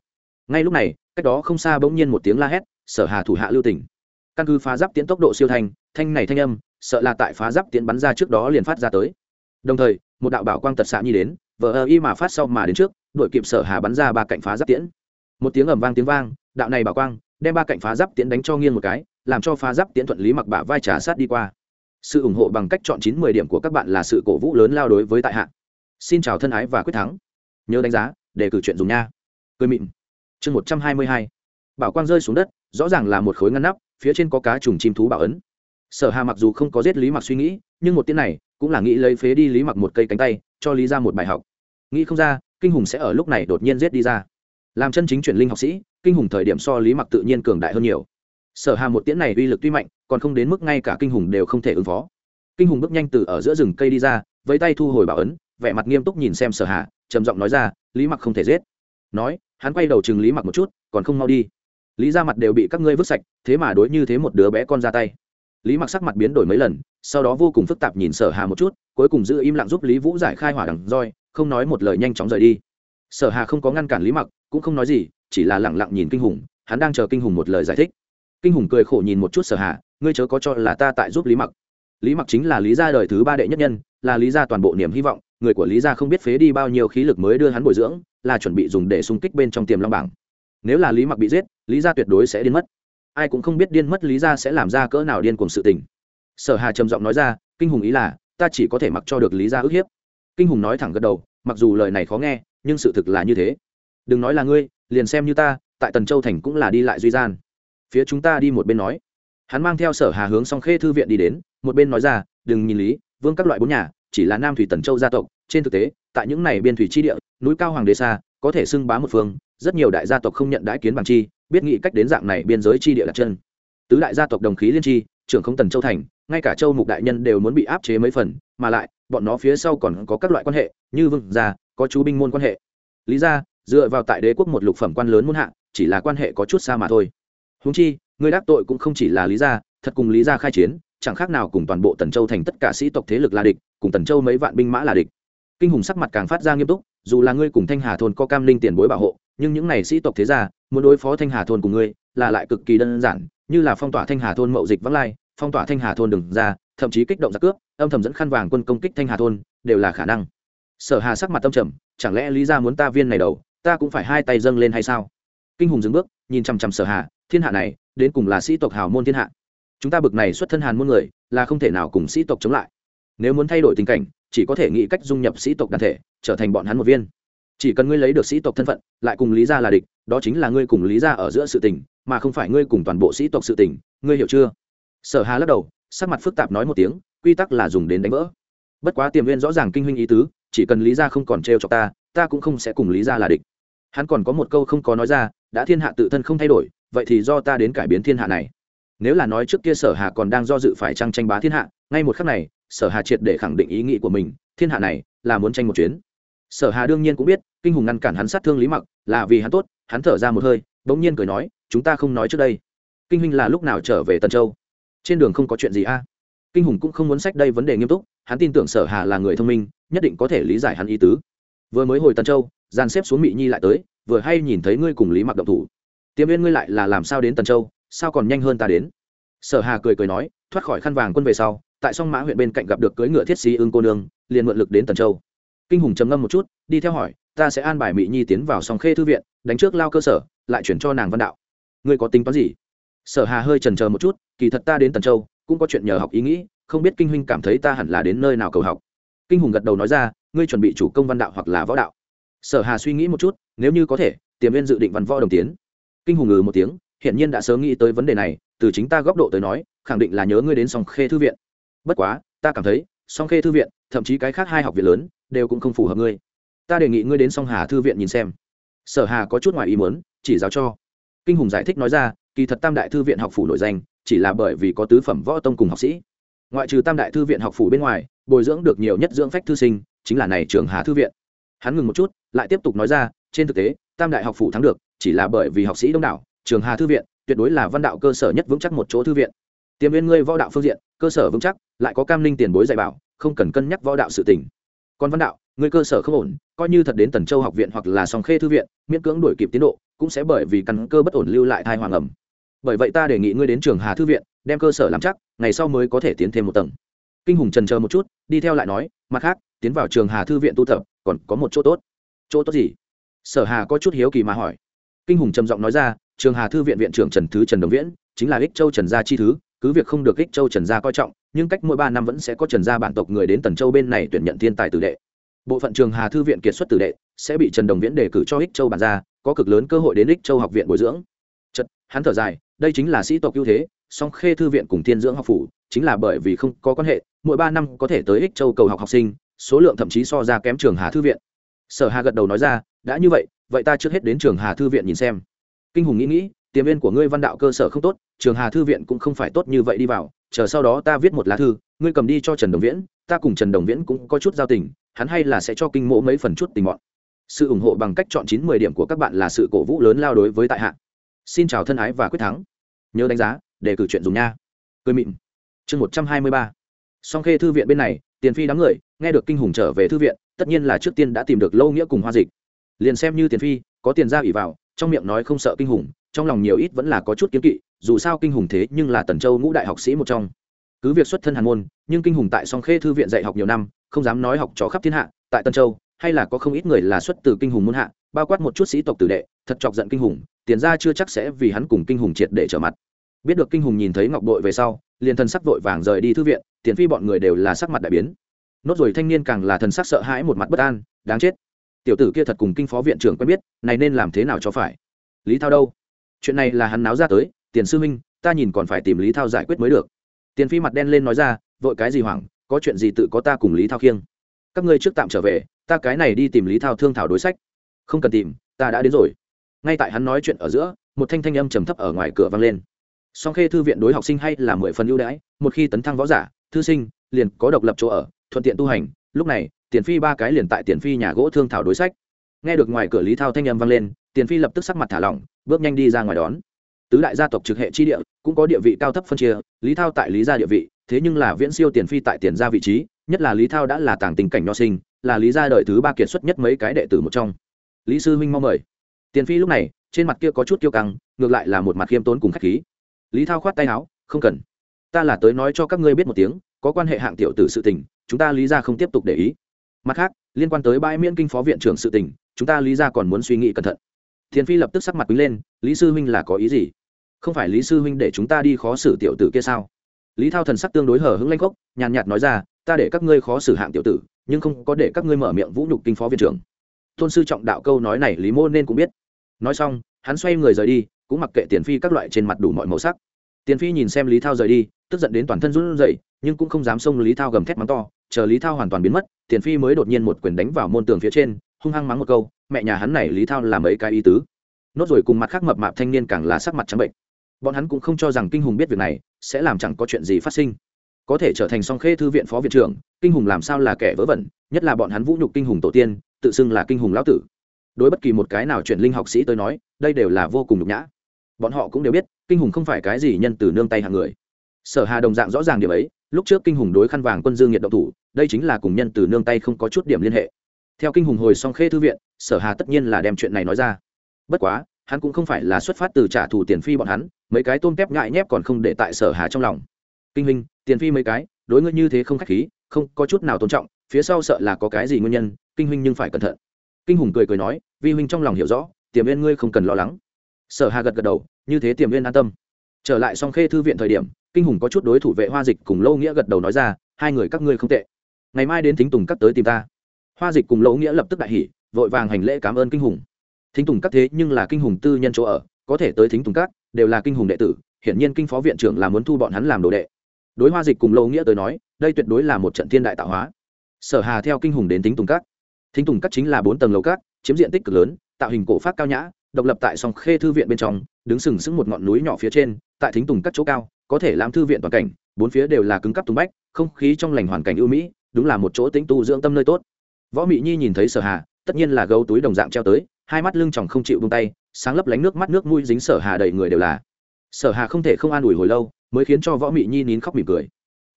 Ngay lúc này, cách đó không xa bỗng nhiên một tiếng la hét, sở hà thủ hạ lưu tỉnh căn cứ phá giáp tiến tốc độ siêu thanh thanh này thanh âm, sợ là tại phá giáp tiến bắn ra trước đó liền phát ra tới. Đồng thời, một đạo bảo quang tật xạ nhi đến, vờ ơ y mà phát sau mà đến trước đội kịp sở hà bắn ra ba cạnh phá giáp tiễn. Một tiếng ầm vang tiếng vang, đạo này bảo quang đem ba cạnh phá giáp tiễn đánh cho nghiêng một cái, làm cho phá giáp tiễn thuận lý mặc bả vai trả sát đi qua. Sự ủng hộ bằng cách chọn chín mười điểm của các bạn là sự cổ vũ lớn lao đối với tại hạ. Xin chào thân ái và quyết thắng. Nhớ đánh giá để cử chuyện dùng nha. Cười mịn. Chương một trăm hai mươi hai. Bảo quang rơi xuống đất, rõ ràng là một khối ngăn nắp, phía trên có cá trùng chim thú bảo ấn. Sở hà mặc dù không có giết lý mặc suy nghĩ, nhưng một tiếng này cũng là nghĩ lấy phế đi lý mặc một cây cánh tay, cho lý ra một bài học. Nghĩ không ra, kinh hùng sẽ ở lúc này đột nhiên giết đi ra. Làm chân chính chuyển linh học sĩ, kinh hùng thời điểm so lý mặc tự nhiên cường đại hơn nhiều. Sở hà một tiễn này uy lực tuy mạnh, còn không đến mức ngay cả kinh hùng đều không thể ứng phó. Kinh hùng bước nhanh từ ở giữa rừng cây đi ra với tay thu hồi bảo ấn, vẻ mặt nghiêm túc nhìn xem sở hà trầm giọng nói ra, lý mặc không thể giết. Nói, hắn quay đầu chừng lý mặc một chút, còn không mau đi. Lý ra mặt đều bị các ngươi vứt sạch, thế mà đối như thế một đứa bé con ra tay. Lý mặc sắc mặt biến đổi mấy lần, sau đó vô cùng phức tạp nhìn sở hà một chút, cuối cùng giữ im lặng giúp lý vũ giải khai hỏa đằng roi, không nói một lời nhanh chóng rời đi. Sở hà không có ngăn cản lý mặc, cũng không nói gì, chỉ là lẳng lặng nhìn kinh hùng, hắn đang chờ kinh hùng một lời giải thích. Kinh hùng cười khổ nhìn một chút sở hà, ngươi chớ có cho là ta tại giúp lý mặc. Lý mặc chính là lý gia đời thứ ba đệ nhất nhân là lý gia toàn bộ niềm hy vọng, người của lý gia không biết phế đi bao nhiêu khí lực mới đưa hắn bồi dưỡng, là chuẩn bị dùng để xung kích bên trong tiềm long bảng. Nếu là lý mặc bị giết, lý gia tuyệt đối sẽ điên mất. Ai cũng không biết điên mất lý gia sẽ làm ra cỡ nào điên cùng sự tình. Sở hà trầm giọng nói ra, kinh hùng ý là, ta chỉ có thể mặc cho được lý gia ức hiếp. Kinh hùng nói thẳng gật đầu, mặc dù lời này khó nghe, nhưng sự thực là như thế. Đừng nói là ngươi, liền xem như ta, tại tần châu thành cũng là đi lại duy gian. Phía chúng ta đi một bên nói. Hắn mang theo sở hà hướng song khê thư viện đi đến, một bên nói ra, đừng nhìn lý vương các loại bốn nhà, chỉ là nam thủy tần châu gia tộc. Trên thực tế, tại những này biên thủy chi địa, núi cao hoàng đế xa, có thể xưng bá một phương. Rất nhiều đại gia tộc không nhận đãi kiến bằng chi, biết nghĩ cách đến dạng này biên giới chi địa đặt chân. Tứ đại gia tộc đồng khí liên tri trưởng không tần châu thành, ngay cả châu mục đại nhân đều muốn bị áp chế mấy phần, mà lại, bọn nó phía sau còn có các loại quan hệ, như vương gia, có chú binh môn quan hệ. Lý gia, dựa vào tại đế quốc một lục phẩm quan lớn muôn hạ, chỉ là quan hệ có chút xa mà thôi. Húng chi, người đắc tội cũng không chỉ là lý gia, thật cùng lý gia khai chiến chẳng khác nào cùng toàn bộ tần châu thành tất cả sĩ tộc thế lực là địch, cùng tần châu mấy vạn binh mã là địch. Kinh hùng sắc mặt càng phát ra nghiêm túc, dù là ngươi cùng thanh hà thôn có cam linh tiền bối bảo hộ, nhưng những này sĩ tộc thế gia, muốn đối phó thanh hà thôn cùng ngươi, là lại cực kỳ đơn giản, như là phong tỏa thanh hà thôn mậu dịch vắng lai, phong tỏa thanh hà thôn đừng ra, thậm chí kích động giặc cướp, âm thầm dẫn khăn vàng quân công kích thanh hà thôn, đều là khả năng. Sở hà sắc mặt tâm trầm, chẳng lẽ lý ra muốn ta viên này đầu, ta cũng phải hai tay dâng lên hay sao? Kinh hùng dừng bước, nhìn chằm chằm sở hà, thiên hạ này, đến cùng là sĩ tộc hào môn thiên hạ chúng ta bực này xuất thân hàn môn người, là không thể nào cùng sĩ tộc chống lại. Nếu muốn thay đổi tình cảnh, chỉ có thể nghĩ cách dung nhập sĩ tộc đàn thể, trở thành bọn hắn một viên. Chỉ cần ngươi lấy được sĩ tộc thân phận, lại cùng lý gia là địch, đó chính là ngươi cùng lý gia ở giữa sự tình, mà không phải ngươi cùng toàn bộ sĩ tộc sự tình, ngươi hiểu chưa? Sở hà lắc đầu, sắc mặt phức tạp nói một tiếng, quy tắc là dùng đến đánh vỡ. Bất quá tiềm viên rõ ràng kinh huynh ý tứ, chỉ cần lý gia không còn trêu cho ta ta cũng không sẽ cùng lý gia là địch. Hắn còn có một câu không có nói ra, đã thiên hạ tự thân không thay đổi, vậy thì do ta đến cải biến thiên hạ này nếu là nói trước kia sở hà còn đang do dự phải tranh tranh bá thiên hạ, ngay một khắc này, sở hà triệt để khẳng định ý nghĩ của mình, thiên hạ này là muốn tranh một chuyến. Sở hà đương nhiên cũng biết, kinh hùng ngăn cản hắn sát thương lý mặc, là vì hắn tốt, hắn thở ra một hơi, bỗng nhiên cười nói, chúng ta không nói trước đây. Kinh huynh là lúc nào trở về tân châu? Trên đường không có chuyện gì a? Kinh hùng cũng không muốn sách đây vấn đề nghiêm túc, hắn tin tưởng sở hà là người thông minh, nhất định có thể lý giải hắn ý tứ. Vừa mới hồi tân châu, dàn xếp xuống mỹ nhi lại tới, vừa hay nhìn thấy ngươi cùng lý mặc động thủ. Tiêm viên ngươi lại là làm sao đến tân châu? Sao còn nhanh hơn ta đến? Sở hà cười cười nói, thoát khỏi khăn vàng quân về sau, tại song mã huyện bên cạnh gặp được cưỡi ngựa thiết sĩ ưng cô nương, liền mượn lực đến tần châu. Kinh hùng trầm ngâm một chút, đi theo hỏi, ta sẽ an bài mỹ nhi tiến vào song khê thư viện, đánh trước lao cơ sở, lại chuyển cho nàng văn đạo. Ngươi có tính toán gì? Sở hà hơi trần chờ một chút, kỳ thật ta đến tần châu, cũng có chuyện nhờ học ý nghĩ, không biết kinh huynh cảm thấy ta hẳn là đến nơi nào cầu học. Kinh hùng gật đầu nói ra, ngươi chuẩn bị chủ công văn đạo hoặc là võ đạo. Sở hà suy nghĩ một chút, nếu như có thể, tiềm viên dự định văn võ đồng tiến. Kinh hùng ngừ một tiếng hiển nhiên đã sớm nghĩ tới vấn đề này, từ chính ta góc độ tới nói, khẳng định là nhớ ngươi đến song khê thư viện. Bất quá, ta cảm thấy, song khê thư viện, thậm chí cái khác hai học viện lớn, đều cũng không phù hợp ngươi. Ta đề nghị ngươi đến song hà thư viện nhìn xem. Sở hà có chút ngoài ý muốn, chỉ giáo cho. Kinh hùng giải thích nói ra, kỳ thật tam đại thư viện học phủ nổi danh, chỉ là bởi vì có tứ phẩm võ tông cùng học sĩ. Ngoại trừ tam đại thư viện học phủ bên ngoài, bồi dưỡng được nhiều nhất dưỡng phách thư sinh, chính là này trường hà thư viện. Hắn ngừng một chút, lại tiếp tục nói ra, trên thực tế, tam đại học phủ thắng được, chỉ là bởi vì học sĩ đông đảo trường hà thư viện, tuyệt đối là văn đạo cơ sở nhất vững chắc một chỗ thư viện. Tiềm viên ngươi võ đạo phương diện, cơ sở vững chắc, lại có cam linh tiền bối dạy bảo, không cần cân nhắc võ đạo sự tỉnh còn văn đạo, ngươi cơ sở không ổn, coi như thật đến tần châu học viện hoặc là song khê thư viện, miễn cưỡng đổi kịp tiến độ, cũng sẽ bởi vì căn cơ bất ổn lưu lại thai hoàng ẩm. Bởi vậy ta đề nghị ngươi đến trường hà thư viện, đem cơ sở làm chắc, ngày sau mới có thể tiến thêm một tầng. Kinh hùng trần chờ một chút, đi theo lại nói, mặt khác, tiến vào trường hà thư viện tu tập, còn có một chỗ tốt. Chỗ tốt gì? Sở hà có chút hiếu kỳ mà hỏi. Kinh hùng trầm giọng nói ra trường hà thư viện viện trưởng trần thứ trần đồng viễn, chính là ích châu trần gia chi thứ, cứ việc không được ích châu trần gia coi trọng, nhưng cách mỗi ba năm vẫn sẽ có trần gia bản tộc người đến tần châu bên này tuyển nhận thiên tài tử đệ. Bộ phận trường hà thư viện kiệt xuất tử đệ sẽ bị trần đồng viễn đề cử cho ích châu bản gia, có cực lớn cơ hội đến ích châu học viện bồi dưỡng. Chật hắn thở dài, đây chính là sĩ tộc ưu thế, song khê thư viện cùng thiên dưỡng học phủ chính là bởi vì không có quan hệ, mỗi ba năm có thể tới ích châu cầu học học sinh, số lượng thậm chí so ra kém trường hà thư viện. Sở hà gật đầu nói ra, đã như vậy vậy ta trước hết đến trường hà thư viện nhìn xem kinh hùng nghĩ nghĩ tiềm viên của ngươi văn đạo cơ sở không tốt, trường hà thư viện cũng không phải tốt như vậy đi vào, chờ sau đó ta viết một lá thư, ngươi cầm đi cho trần đồng viễn, ta cùng trần đồng viễn cũng có chút giao tình, hắn hay là sẽ cho kinh mộ mấy phần chút tình bọn sự ủng hộ bằng cách chọn chín mười điểm của các bạn là sự cổ vũ lớn lao đối với tại hạ. Xin chào thân ái và quyết thắng. Nhớ đánh giá, để cử chuyện dùng nha. Cười mịn. Chương một trăm hai mươi ba. Song khê thư viện bên này, tiền phi đám người, nghe được kinh hùng trở về thư viện, tất nhiên là trước tiên đã tìm được lâu nghĩa cùng hoa dịch. Liền xem như tiền phi, có tiền ra ủy vào trong miệng nói không sợ kinh hùng, trong lòng nhiều ít vẫn là có chút kiếm kỵ, dù sao kinh hùng thế nhưng là tần châu ngũ đại học sĩ một trong. Cứ việc xuất thân hàn môn, nhưng kinh hùng tại song khê thư viện dạy học nhiều năm, không dám nói học trò khắp thiên hạ, tại tân châu, hay là có không ít người là xuất từ kinh hùng môn hạ, bao quát một chút sĩ tộc tử đệ, thật chọc giận kinh hùng, tiền ra chưa chắc sẽ vì hắn cùng kinh hùng triệt để trở mặt. Biết được kinh hùng nhìn thấy ngọc đội về sau, liền thần sắc vội vàng rời đi thư viện, tiền phi bọn người đều là sắc mặt đại biến. Nốt rồi thanh niên càng là thần sắc sợ hãi một mặt bất an, đáng chết tiểu tử kia thật cùng kinh phó viện trưởng quen biết, này nên làm thế nào cho phải? Lý thao đâu? Chuyện này là hắn náo ra tới, tiền sư minh ta nhìn còn phải tìm lý thao giải quyết mới được. Tiền phi mặt đen lên nói ra, vội cái gì hoảng, có chuyện gì tự có ta cùng lý thao khiêng. Các ngươi trước tạm trở về, ta cái này đi tìm lý thao thương thảo đối sách. Không cần tìm, ta đã đến rồi. Ngay tại hắn nói chuyện ở giữa, một thanh thanh âm trầm thấp ở ngoài cửa vang lên. Song khê thư viện đối học sinh hay là mười phần ưu đãi, một khi tấn thăng võ giả, thư sinh liền có độc lập chỗ ở, thuận tiện tu hành, lúc này tiền phi ba cái liền tại tiền phi nhà gỗ thương thảo đối sách. Nghe được ngoài cửa lý thao thanh âm vang lên, tiền phi lập tức sắc mặt thả lỏng, bước nhanh đi ra ngoài đón. Tứ đại gia tộc trực hệ chi địa, cũng có địa vị cao thấp phân chia, lý thao tại lý gia địa vị, thế nhưng là viễn siêu tiền phi tại tiền gia vị trí, nhất là lý thao đã là tàng tình cảnh nho sinh, là lý gia đời thứ ba kiệt xuất nhất mấy cái đệ tử một trong. Lý sư huynh mong mời. Tiền phi lúc này, trên mặt kia có chút kiêu căng, ngược lại là một mặt khiêm tốn cùng khách khí. Lý thao khoát tay áo, không cần. Ta là tới nói cho các ngươi biết một tiếng, có quan hệ hạng tiểu tử sự tình, chúng ta lý ra không tiếp tục để ý mặt khác, liên quan tới bãi miễn kinh phó viện trưởng sự tình, chúng ta lý ra còn muốn suy nghĩ cẩn thận. Thiền phi lập tức sắc mặt quý lên, lý sư huynh là có ý gì? Không phải lý sư huynh để chúng ta đi khó xử tiểu tử kia sao? Lý thao thần sắc tương đối hở hững lanh khốc, nhàn nhạt nói ra, ta để các ngươi khó xử hạng tiểu tử, nhưng không có để các ngươi mở miệng vũ nhục kinh phó viện trưởng. Tôn sư trọng đạo câu nói này lý mô nên cũng biết. Nói xong, hắn xoay người rời đi, cũng mặc kệ tiền phi các loại trên mặt đủ mọi màu sắc. Tiền phi nhìn xem lý thao rời đi, tức giận đến toàn thân run rẩy nhưng cũng không dám xông lý thao gầm thét mắng to, chờ lý thao hoàn toàn biến mất, tiền phi mới đột nhiên một quyền đánh vào môn tường phía trên, hung hăng mắng một câu, mẹ nhà hắn này lý thao làm ấy cái ý tứ? Nốt rồi cùng mặt khác mập mạp thanh niên càng là sắc mặt trắng bệnh. Bọn hắn cũng không cho rằng kinh hùng biết việc này, sẽ làm chẳng có chuyện gì phát sinh. Có thể trở thành song khê thư viện phó viện trưởng, kinh hùng làm sao là kẻ vớ vẩn, nhất là bọn hắn vũ nhục kinh hùng tổ tiên, tự xưng là kinh hùng lão tử. Đối bất kỳ một cái nào chuyển linh học sĩ tới nói, đây đều là vô cùng nhục nhã. Bọn họ cũng đều biết, kinh hùng không phải cái gì nhân từ nương tay hàng người. Sở hà đồng dạng rõ ràng điểm ấy lúc trước kinh hùng đối khăn vàng quân dương nhiệt động thủ, đây chính là cùng nhân từ nương tay không có chút điểm liên hệ. Theo kinh hùng hồi song khê thư viện, sở hà tất nhiên là đem chuyện này nói ra. Bất quá, hắn cũng không phải là xuất phát từ trả thù tiền phi bọn hắn, mấy cái tôm tép ngại nhép còn không để tại sở hà trong lòng. Kinh hình tiền phi mấy cái, đối ngươi như thế không khách khí, không có chút nào tôn trọng, phía sau sợ là có cái gì nguyên nhân, kinh huynh nhưng phải cẩn thận. Kinh hùng cười cười nói, vi huynh trong lòng hiểu rõ tiềm viên ngươi không cần lo lắng. Sở hà gật gật đầu, như thế tiềm viên an tâm. Trở lại song khê thư viện thời điểm kinh hùng có chút đối thủ vệ hoa dịch cùng lâu nghĩa gật đầu nói ra, hai người các ngươi không tệ. Ngày mai đến thính tùng cắt tới tìm ta. Hoa dịch cùng lâu nghĩa lập tức đại hỉ, vội vàng hành lễ cảm ơn kinh hùng. Thính tùng cắt thế nhưng là kinh hùng tư nhân chỗ ở, có thể tới thính tùng cắt đều là kinh hùng đệ tử, hiển nhiên kinh phó viện trưởng là muốn thu bọn hắn làm đồ đệ. Đối hoa dịch cùng lâu nghĩa tới nói, đây tuyệt đối là một trận thiên đại tạo hóa. Sở hà theo kinh hùng đến thính tùng cắt thính tùng cắt chính là bốn tầng lầu cát chiếm diện tích cực lớn, tạo hình cổ phát cao nhã, độc lập tại song khê thư viện bên trong, đứng sừng sững một ngọn núi nhỏ phía trên, tại thính tùng cắt chỗ cao có thể làm thư viện toàn cảnh, bốn phía đều là cứng cắp tùng bách, không khí trong lành hoàn cảnh ưu mỹ, đúng là một chỗ tĩnh tu dưỡng tâm nơi tốt. Võ mị nhi nhìn thấy sở hà, tất nhiên là gấu túi đồng dạng treo tới, hai mắt lưng chòng không chịu buông tay, sáng lấp lánh nước mắt nước mũi dính sở hà đầy người đều là. Sở hà không thể không an ủi hồi lâu, mới khiến cho võ mị nhi nín khóc mỉm cười.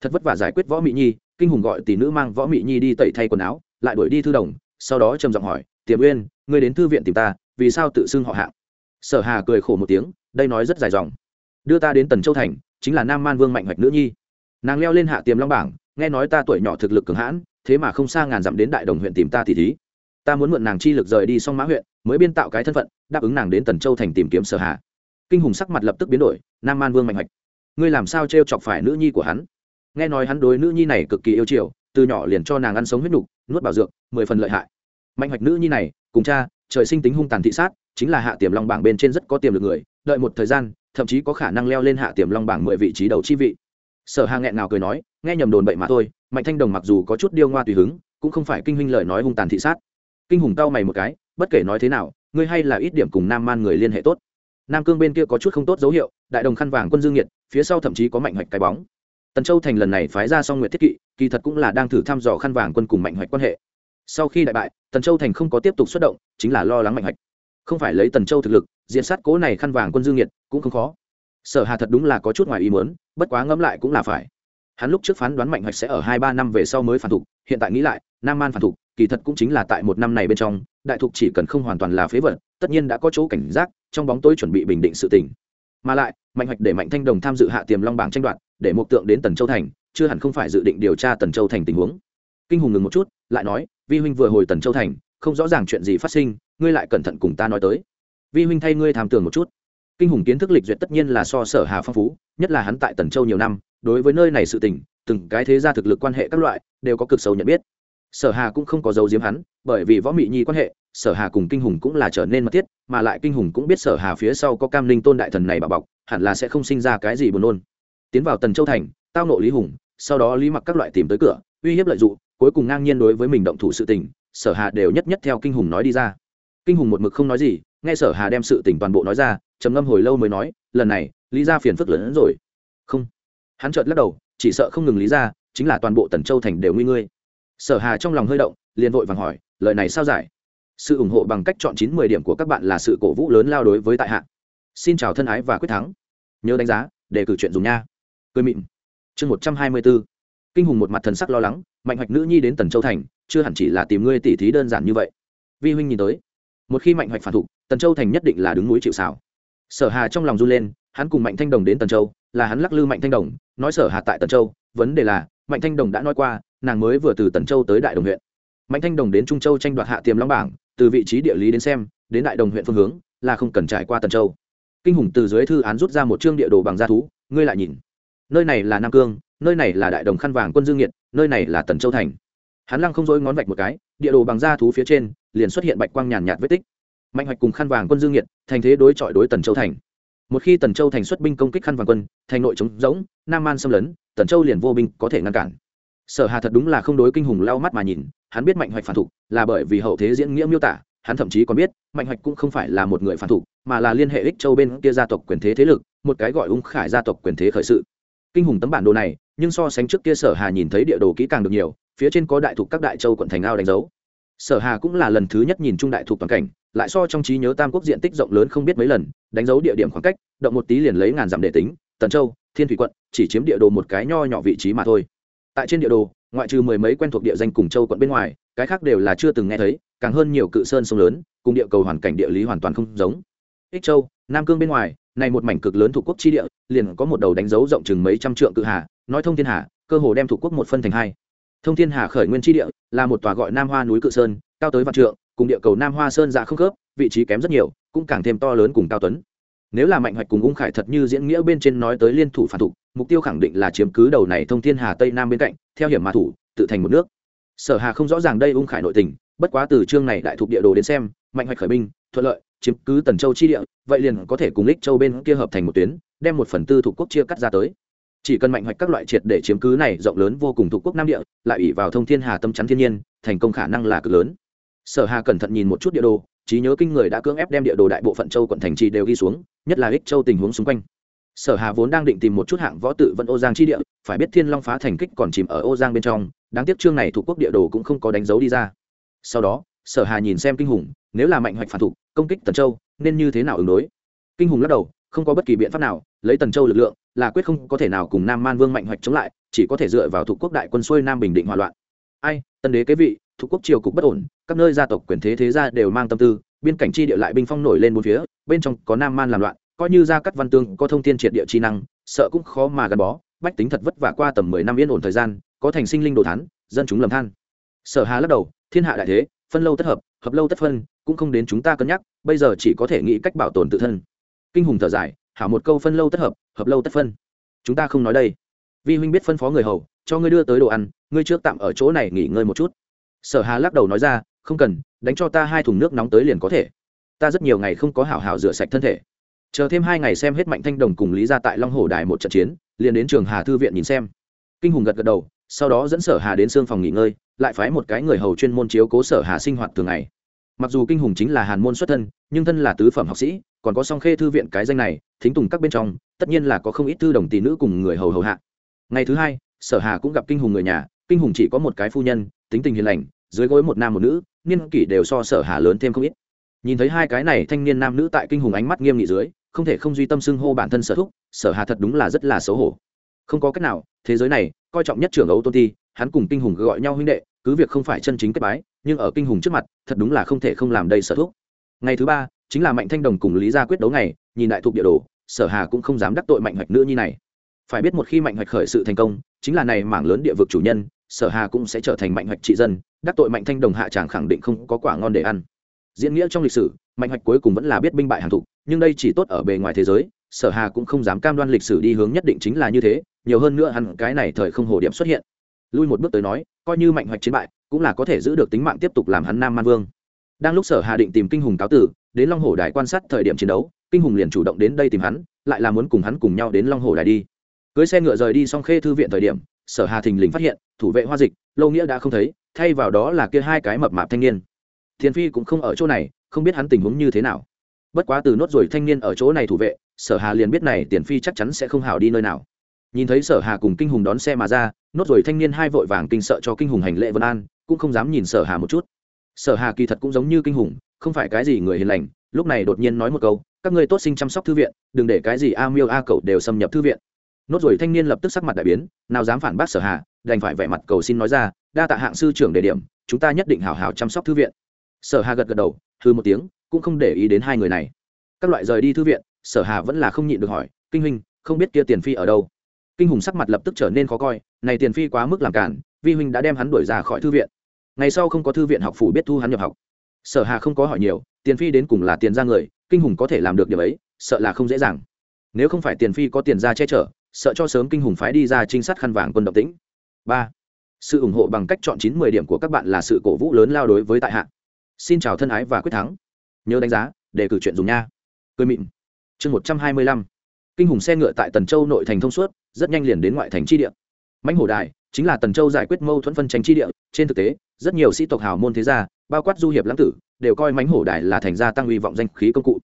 Thật vất vả giải quyết võ mị nhi, kinh hùng gọi tỷ nữ mang võ mị nhi đi tẩy thay quần áo, lại đuổi đi thư đồng, sau đó trầm giọng hỏi, tiềm uyên, ngươi đến thư viện tìm ta, vì sao tự xưng họ hạng? Sở hà cười khổ một tiếng, đây nói rất dài dòng. Đưa ta đến tần châu thành chính là nam man vương mạnh hoạch nữ nhi. Nàng leo lên hạ tiềm long bảng, nghe nói ta tuổi nhỏ thực lực cường hãn, thế mà không xa ngàn dặm đến đại đồng huyện tìm ta thì thí. Ta muốn mượn nàng chi lực rời đi xong mã huyện, mới biên tạo cái thân phận, đáp ứng nàng đến tần châu thành tìm kiếm sở hạ. kinh hùng sắc mặt lập tức biến đổi, nam man vương mạnh hoạch. Ngươi làm sao t chọc phải nữ nhi của hắn? Nghe nói hắn đối nữ nhi này cực kỳ yêu chiều, từ nhỏ liền cho nàng ăn sống huyết nục, nuốt bảo dược, mười phần lợi hại. Mạnh hoạch nữ nhi này, cùng cha, trời sinh tính hung tàn thị sát, chính là hạ tiềm long bảng bên trên rất có tiềm lực người, đợi một thời gian thậm chí có khả năng leo lên hạ tiềm long bảng mười vị trí đầu chi vị. Sở hà nghẹn nào cười nói, nghe nhầm đồn bậy mà thôi, mạnh thanh đồng mặc dù có chút điêu ngoa tùy hứng, cũng không phải kinh huynh lời nói hung tàn thị sát. Kinh hùng tao mày một cái, bất kể nói thế nào, ngươi hay là ít điểm cùng nam man người liên hệ tốt. Nam cương bên kia có chút không tốt dấu hiệu, đại đồng khăn vàng quân dương nhiệt, phía sau thậm chí có mạnh hoạch cái bóng. Tần châu thành lần này phái ra xong nguyệt thiết kỵ, kỳ thật cũng là đang thử thăm dò khăn vàng quân cùng mạnh hoạch quan hệ. Sau khi đại bại, tần châu thành không có tiếp tục xuất động, chính là lo lắng mạnh hoạch. Không phải lấy tần châu thực lực diện sát cố này khăn vàng quân dương nhiệt cũng không khó. Sở hà thật đúng là có chút ngoài ý muốn, bất quá ngẫm lại cũng là phải. Hắn lúc trước phán đoán mạnh hoạch sẽ ở hai ba năm về sau mới phản thục, hiện tại nghĩ lại, nam man phản thục, kỳ thật cũng chính là tại một năm này bên trong, đại thục chỉ cần không hoàn toàn là phế vật, tất nhiên đã có chỗ cảnh giác, trong bóng tối chuẩn bị bình định sự tình. Mà lại, mạnh hoạch để mạnh thanh đồng tham dự hạ tiềm long bảng tranh đoạt, để mục tượng đến tần châu thành, chưa hẳn không phải dự định điều tra tần châu thành tình huống. Kinh hùng ngừng một chút, lại nói, vi huynh vừa hồi tần châu thành, không rõ ràng chuyện gì phát sinh, ngươi lại cẩn thận cùng ta nói tới vi huynh thay ngươi tham tưởng một chút. Kinh hùng kiến thức lịch duyệt tất nhiên là so sở hà phong phú, nhất là hắn tại tần châu nhiều năm, đối với nơi này sự tình, từng cái thế gia thực lực quan hệ các loại, đều có cực sâu nhận biết. Sở hà cũng không có dấu diếm hắn, bởi vì võ mị nhi quan hệ, sở hà cùng kinh hùng cũng là trở nên mật thiết, mà lại kinh hùng cũng biết sở hà phía sau có cam linh tôn đại thần này bảo bọc, hẳn là sẽ không sinh ra cái gì buồn nôn. Tiến vào tần châu thành, tao nộ lý hùng, sau đó lý mặc các loại tìm tới cửa, uy hiếp lợi dụng, cuối cùng ngang nhiên đối với mình động thủ sự tình, sở hà đều nhất nhất theo kinh hùng nói đi ra. Kinh hùng một mực không nói gì nghe sở hà đem sự tình toàn bộ nói ra, trầm ngâm hồi lâu mới nói, lần này, lý ra phiền phức lớn hơn rồi. Không. Hắn chợt lắc đầu, chỉ sợ không ngừng lý ra chính là toàn bộ tần châu thành đều nguy ngươi. Sở hà trong lòng hơi động, liền vội vàng hỏi, lời này sao giải? Sự ủng hộ bằng cách chọn chín mười điểm của các bạn là sự cổ vũ lớn lao đối với tại hạ. Xin chào thân ái và quyết thắng. Nhớ đánh giá, để cử chuyện dùng nha. Cười mịn. Chương một trăm hai mươi bốn kinh hùng một mặt thần sắc lo lắng, mạnh hoạch nữ nhi đến tần châu thành, chưa hẳn chỉ là tìm ngươi tỉ thí đơn giản như vậy. Vi huynh nhìn tới. Một khi mạnh hoạch phản thục tần châu thành nhất định là đứng núi chịu xảo sở hà trong lòng run lên, hắn cùng mạnh thanh đồng đến tần châu, là hắn lắc lư mạnh thanh đồng, nói sở hà tại tần châu, vấn đề là, mạnh thanh đồng đã nói qua, nàng mới vừa từ tần châu tới đại đồng huyện. Mạnh thanh đồng đến trung châu tranh đoạt hạ tiềm long bảng, từ vị trí địa lý đến xem, đến đại đồng huyện phương hướng, là không cần trải qua tần châu. Kinh hùng từ dưới thư án rút ra một chương địa đồ bằng da thú, ngươi lại nhìn. Nơi này là nam cương, nơi này là đại đồng khăn vàng quân dương nhiệt nơi này là tần châu thành. Hắn lăng không dối ngón vạch một cái, địa đồ bằng da thú phía trên, liền xuất hiện bạch quang nhàn nhạt vết tích mạnh hoạch cùng khăn vàng quân dương nhiệt thành thế đối chọi đối tần châu thành. Một khi tần châu thành xuất binh công kích khăn vàng quân thành nội chống rỗng nam man xâm lấn tần châu liền vô binh có thể ngăn cản. Sở hà thật đúng là không đối kinh hùng lau mắt mà nhìn hắn biết mạnh hoạch phản thủ là bởi vì hậu thế diễn nghĩa miêu tả hắn thậm chí còn biết mạnh hoạch cũng không phải là một người phản thủ, mà là liên hệ ích châu bên kia gia tộc quyền thế thế lực một cái gọi ung khải gia tộc quyền thế khởi sự. Kinh hùng tấm bản đồ này nhưng so sánh trước kia sở hà nhìn thấy địa đồ kỹ càng được nhiều phía trên có đại thục các đại châu quận thành ao đánh dấu sở hà cũng là lần thứ nhất nhìn trung đại thuộc toàn cảnh, lại so trong trí nhớ tam quốc diện tích rộng lớn không biết mấy lần, đánh dấu địa điểm khoảng cách, động một tí liền lấy ngàn dặm để tính, tần châu, thiên thủy quận, chỉ chiếm địa đồ một cái nho nhỏ vị trí mà thôi. Tại trên địa đồ, ngoại trừ mười mấy quen thuộc địa danh cùng châu quận bên ngoài, cái khác đều là chưa từng nghe thấy, càng hơn nhiều cự sơn sông lớn, cùng địa cầu hoàn cảnh địa lý hoàn toàn không giống. Ích châu, nam cương bên ngoài, này một mảnh cực lớn thuộc quốc chi địa, liền có một đầu đánh dấu rộng chừng mấy trăm trượng cự hà, nói thông thiên hà, cơ hồ đem thuộc quốc một phân thành hai thông thiên hà khởi nguyên chi địa là một tòa gọi nam hoa núi cự sơn, cao tới vạn trượng, cùng địa cầu nam hoa sơn dạ không khớp, vị trí kém rất nhiều, cũng càng thêm to lớn cùng cao tuấn. Nếu là mạnh hoạch cùng ung khải thật như diễn nghĩa bên trên nói tới liên thủ phản thủ, mục tiêu khẳng định là chiếm cứ đầu này thông thiên hà tây nam bên cạnh, theo hiểm mà thủ, tự thành một nước. Sở hà không rõ ràng đây ung khải nội tình, bất quá từ chương này đại thuộc địa đồ đến xem, mạnh hoạch khởi binh, thuận lợi, chiếm cứ tần châu chi địa, vậy liền có thể cùng lích châu bên kia hợp thành một tuyến, đem một phần tư thuộc quốc chia cắt ra tới chỉ cần mạnh hoạch các loại triệt để chiếm cứ này rộng lớn vô cùng thuộc quốc nam địa, lại ủy vào thông thiên hà tâm chắn thiên nhiên, thành công khả năng là cực lớn. Sở hà cẩn thận nhìn một chút địa đồ, trí nhớ kinh người đã cưỡng ép đem địa đồ đại bộ phận châu quận thành trì đều ghi xuống, nhất là ích châu tình huống xung quanh. Sở hà vốn đang định tìm một chút hạng võ tự vận ô giang chi địa, phải biết thiên long phá thành kích còn chìm ở ô giang bên trong, đáng tiếc chương này thuộc quốc địa đồ cũng không có đánh dấu đi ra. Sau đó, sở hà nhìn xem kinh hùng, nếu là mạnh hoạch phản thủ công kích tần châu, nên như thế nào ứng đối? Kinh hùng lắc đầu, không có bất kỳ biện pháp nào, lấy tần châu lực lượng là quyết không có thể nào cùng nam man vương mạnh hoạch chống lại, chỉ có thể dựa vào thuộc quốc đại quân xuôi nam bình định hòa loạn. Ai, tân đế kế vị, thuộc quốc triều cục bất ổn, các nơi gia tộc quyền thế thế gia đều mang tâm tư, biên cảnh chi địa lại binh phong nổi lên bốn phía, bên trong có nam man làm loạn, coi như gia cắt văn tương có thông tin triệt địa chi năng, sợ cũng khó mà gắn bó, bách tính thật vất vả qua tầm mười năm yên ổn thời gian, có thành sinh linh đồ thán, dân chúng lầm than. Sở hà lắc đầu, thiên hạ đại thế, phân lâu tất hợp hợp lâu tất phân, cũng không đến chúng ta cân nhắc, bây giờ chỉ có thể nghĩ cách bảo tồn tự thân. Kinh hùng thở dài hảo một câu phân lâu tất hợp hợp lâu tất phân. Chúng ta không nói đây. Vi huynh biết phân phó người hầu, cho ngươi đưa tới đồ ăn, ngươi trước tạm ở chỗ này nghỉ ngơi một chút. Sở hà lắc đầu nói ra, không cần, đánh cho ta hai thùng nước nóng tới liền có thể. Ta rất nhiều ngày không có hảo hảo rửa sạch thân thể. Chờ thêm hai ngày xem hết mạnh thanh đồng cùng lý ra tại long hồ đài một trận chiến, liền đến trường hà thư viện nhìn xem. Kinh hùng gật gật đầu, sau đó dẫn sở hà đến xương phòng nghỉ ngơi, lại phái một cái người hầu chuyên môn chiếu cố sở hà sinh hoạt thường ngày mặc dù kinh hùng chính là hàn môn xuất thân, nhưng thân là tứ phẩm học sĩ, còn có song khê thư viện cái danh này, thính tùng các bên trong, tất nhiên là có không ít thư đồng tỷ nữ cùng người hầu hầu hạ. Ngày thứ hai, sở hà cũng gặp kinh hùng người nhà, kinh hùng chỉ có một cái phu nhân, tính tình hiền lành, dưới gối một nam một nữ, niên kỷ đều so sở hà lớn thêm không ít. Nhìn thấy hai cái này thanh niên nam nữ tại kinh hùng ánh mắt nghiêm nghị dưới, không thể không duy tâm xưng hô bản thân sở thúc, sở hà thật đúng là rất là xấu hổ. Không có cách nào, thế giới này, coi trọng nhất trưởng ấu tôn ti hắn cùng kinh hùng gọi nhau huynh đệ, cứ việc không phải chân chính kết bái, nhưng ở kinh hùng trước mặt, thật đúng là không thể không làm đây sở thúc. Ngày thứ ba, chính là mạnh thanh đồng cùng lý gia quyết đấu ngày, nhìn đại thục địa đồ, sở hà cũng không dám đắc tội mạnh hoạch nữ như này. Phải biết một khi mạnh hoạch khởi sự thành công, chính là này mảng lớn địa vực chủ nhân, sở hà cũng sẽ trở thành mạnh hoạch trị dân, đắc tội mạnh thanh đồng hạ tràng khẳng định không có quả ngon để ăn. Diễn nghĩa trong lịch sử, mạnh hoạch cuối cùng vẫn là biết binh bại hàng thục, nhưng đây chỉ tốt ở bề ngoài thế giới, sở hà cũng không dám cam đoan lịch sử đi hướng nhất định chính là như thế, nhiều hơn nữa hẳn cái này thời không hồ điểm xuất hiện lui một bước tới nói, coi như mạnh hoạch chiến bại, cũng là có thể giữ được tính mạng tiếp tục làm hắn nam man vương. Đang lúc sở hà định tìm kinh hùng cáo tử, đến long hồ đài quan sát thời điểm chiến đấu, kinh hùng liền chủ động đến đây tìm hắn, lại là muốn cùng hắn cùng nhau đến long hồ đài đi. Cưới xe ngựa rời đi xong khê thư viện thời điểm, sở hà thình lình phát hiện, thủ vệ hoa dịch, lâu nghĩa đã không thấy, thay vào đó là kia hai cái mập mạp thanh niên. Thiên phi cũng không ở chỗ này, không biết hắn tình huống như thế nào. Bất quá từ nốt rồi thanh niên ở chỗ này thủ vệ, sở hà liền biết này tiền phi chắc chắn sẽ không hảo đi nơi nào. Nhìn thấy sở hà cùng kinh hùng đón xe mà ra nốt rồi thanh niên hai vội vàng kinh sợ cho kinh hùng hành lễ vân an, cũng không dám nhìn sở hà một chút. Sở hà kỳ thật cũng giống như kinh hùng, không phải cái gì người hiền lành, lúc này đột nhiên nói một câu, các ngươi tốt sinh chăm sóc thư viện, đừng để cái gì a miêu a cậu đều xâm nhập thư viện. Nốt rồi thanh niên lập tức sắc mặt đại biến, nào dám phản bác sở hà, đành phải vẻ mặt cầu xin nói ra, đa tạ hạng sư trưởng đề điểm, chúng ta nhất định hào hào chăm sóc thư viện. Sở hà gật gật đầu hư một tiếng, cũng không để ý đến hai người này. Các loại rời đi thư viện, sở hà vẫn là không nhịn được hỏi, kinh huynh, không biết kia tiền phi ở đâu? Kinh hùng sắc mặt lập tức trở nên khó coi, này tiền phi quá mức làm cản vi huynh đã đem hắn đuổi ra khỏi thư viện. Ngày sau không có thư viện học phủ biết thu hắn nhập học. Sở hà không có hỏi nhiều, tiền phi đến cùng là tiền ra người, kinh hùng có thể làm được điều ấy, sợ là không dễ dàng. Nếu không phải tiền phi có tiền ra che chở, sợ cho sớm kinh hùng phái đi ra trinh sát khăn vàng quân động tĩnh. Ba, sự ủng hộ bằng cách chọn chín mười điểm của các bạn là sự cổ vũ lớn lao đối với tại hạ. Xin chào thân ái và quyết thắng. Nhớ đánh giá để cử chuyện dùng nha. Cười mịn. Chương một trăm hai mươi lăm kinh hùng xe ngựa tại tần châu nội thành thông suốt, rất nhanh liền đến ngoại thành tri địa. Mãnh hổ đài chính là tần châu giải quyết mâu thuẫn phân tranh tri địa, trên thực tế, rất nhiều sĩ tộc hào môn thế gia, bao quát du hiệp lãng tử, đều coi mãnh hổ đài là thành gia tăng uy vọng danh khí công cụ.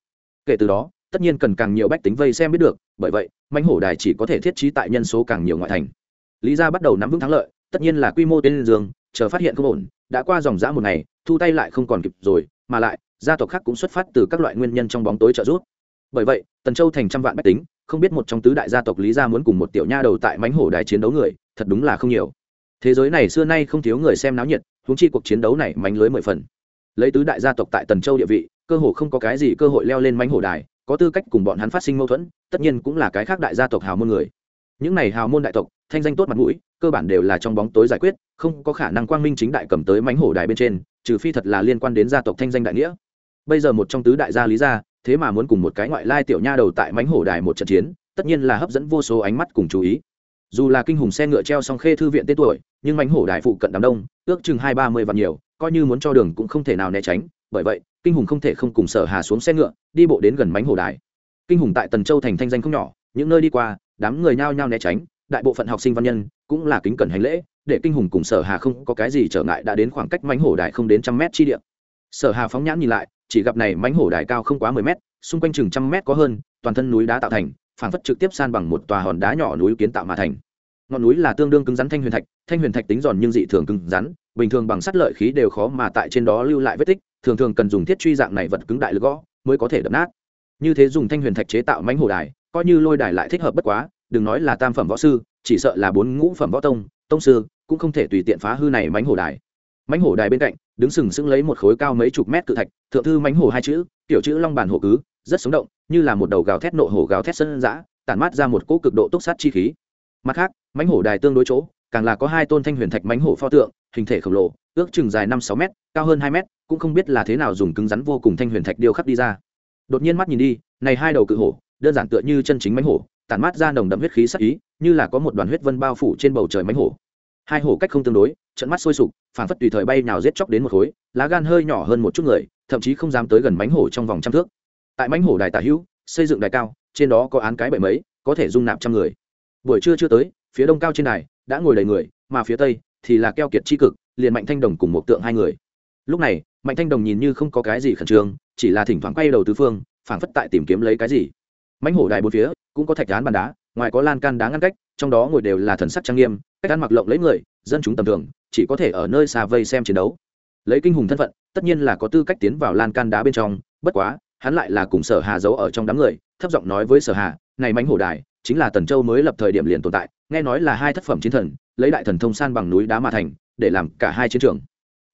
Kể từ đó, tất nhiên cần càng nhiều bách tính vây xem biết được, bởi vậy, mãnh hổ đài chỉ có thể thiết trí tại nhân số càng nhiều ngoại thành. Lý gia bắt đầu nắm vững thắng lợi, tất nhiên là quy mô tên dương, chờ phát hiện không ổn, đã qua dòng dã một ngày, thu tay lại không còn kịp rồi, mà lại, gia tộc khác cũng xuất phát từ các loại nguyên nhân trong bóng tối trợ giúp. Bởi vậy, tần châu thành trăm vạn bách tính không biết một trong tứ đại gia tộc lý gia muốn cùng một tiểu nha đầu tại mánh hổ đài chiến đấu người, thật đúng là không nhiều. Thế giới này xưa nay không thiếu người xem náo nhiệt, huống chi cuộc chiến đấu này mánh lưới mười phần. Lấy tứ đại gia tộc tại tần châu địa vị, cơ hồ không có cái gì cơ hội leo lên mánh hổ đài, có tư cách cùng bọn hắn phát sinh mâu thuẫn, tất nhiên cũng là cái khác đại gia tộc hào môn người. Những này hào môn đại tộc, thanh danh tốt mặt mũi, cơ bản đều là trong bóng tối giải quyết, không có khả năng quang minh chính đại cầm tới mánh hổ đài bên trên, trừ phi thật là liên quan đến gia tộc thanh danh đại nghĩa. Bây giờ một trong tứ đại gia lý gia thế mà muốn cùng một cái ngoại lai tiểu nha đầu tại mánh hổ đài một trận chiến, tất nhiên là hấp dẫn vô số ánh mắt cùng chú ý. Dù là kinh hùng xe ngựa treo song khê thư viện tên tuổi, nhưng mánh hổ đài phụ cận đám đông, ước chừng hai ba mươi vạn nhiều, coi như muốn cho đường cũng không thể nào né tránh, bởi vậy, kinh hùng không thể không cùng sở hà xuống xe ngựa, đi bộ đến gần mánh hổ đài. Kinh hùng tại tần châu thành thanh danh không nhỏ, những nơi đi qua, đám người nhao nhao né tránh, đại bộ phận học sinh văn nhân cũng là kính cẩn hành lễ, để kinh hùng cùng sở hà không có cái gì trở ngại đã đến khoảng cách mánh hổ đài không đến trăm mét chi địa. Sở hà phóng nhãn nhìn lại chỉ gặp này mánh hổ đài cao không quá mười mét, xung quanh chừng trăm mét có hơn, toàn thân núi đá tạo thành, phảng phất trực tiếp san bằng một tòa hòn đá nhỏ núi kiến tạo mà thành. Ngọn núi là tương đương cứng rắn thanh huyền thạch, thanh huyền thạch tính giòn nhưng dị thường cứng rắn, bình thường bằng sắt lợi khí đều khó mà tại trên đó lưu lại vết tích, thường thường cần dùng thiết truy dạng này vật cứng đại lực gõ, mới có thể đập nát. Như thế dùng thanh huyền thạch chế tạo mánh hổ đài, coi như lôi đài lại thích hợp bất quá, đừng nói là tam phẩm võ sư, chỉ sợ là bốn ngũ phẩm võ tông tông sư, cũng không thể tùy tiện phá hư này mánh hổ đài mãnh hổ đài bên cạnh, đứng sừng sững lấy một khối cao mấy chục mét cự thạch, thượng thư mãnh hổ hai chữ, tiểu chữ long bản hổ cứ, rất sống động, như là một đầu gào thét nộ hổ gào thét sân dã, tản mát ra một cỗ cực độ túc sát chi khí. Mặt khác, mãnh hổ đài tương đối chỗ, càng là có hai tôn thanh huyền thạch mãnh hổ pho tượng, hình thể khổng lồ, ước chừng dài năm sáu m cao hơn hai m cũng không biết là thế nào dùng cứng rắn vô cùng thanh huyền thạch điêu khắc đi ra. Đột nhiên mắt nhìn đi, này hai đầu cự hổ, đơn giản tựa như chân chính mãnh hổ, tản mát ra nồng đậm huyết khí sắc ý, như là có một đoàn huyết vân bao phủ trên bầu trời mãnh hổ hai hổ cách không tương đối, trận mắt sôi sục phản phất tùy thời bay nào giết chóc đến một khối, lá gan hơi nhỏ hơn một chút người, thậm chí không dám tới gần mánh hổ trong vòng trăm thước. Tại mánh hổ đài tả hữu, xây dựng đài cao, trên đó có án cái bảy mấy, có thể dung nạp trăm người. Buổi trưa chưa tới, phía đông cao trên đài, đã ngồi đầy người, mà phía tây thì là keo kiệt tri cực, liền mạnh thanh đồng cùng một tượng hai người. Lúc này, mạnh thanh đồng nhìn như không có cái gì khẩn trương, chỉ là thỉnh thoảng quay đầu tứ phương, phảng phất tại tìm kiếm lấy cái gì. Mãnh hổ đài bốn phía, cũng có thạch đán bàn đá ngoài có lan can đá ngăn cách, trong đó ngồi đều là thần sắc trang nghiêm, cách ăn mặc lộng lấy người, dân chúng tầm thường, chỉ có thể ở nơi xa vây xem chiến đấu. Lấy kinh hùng thân phận, tất nhiên là có tư cách tiến vào lan can đá bên trong, bất quá, hắn lại là cùng sở hà giấu ở trong đám người, thấp giọng nói với sở hà, này mánh hổ đài, chính là tần châu mới lập thời điểm liền tồn tại, nghe nói là hai thất phẩm chiến thần, lấy đại thần thông san bằng núi đá mà thành, để làm cả hai chiến trường.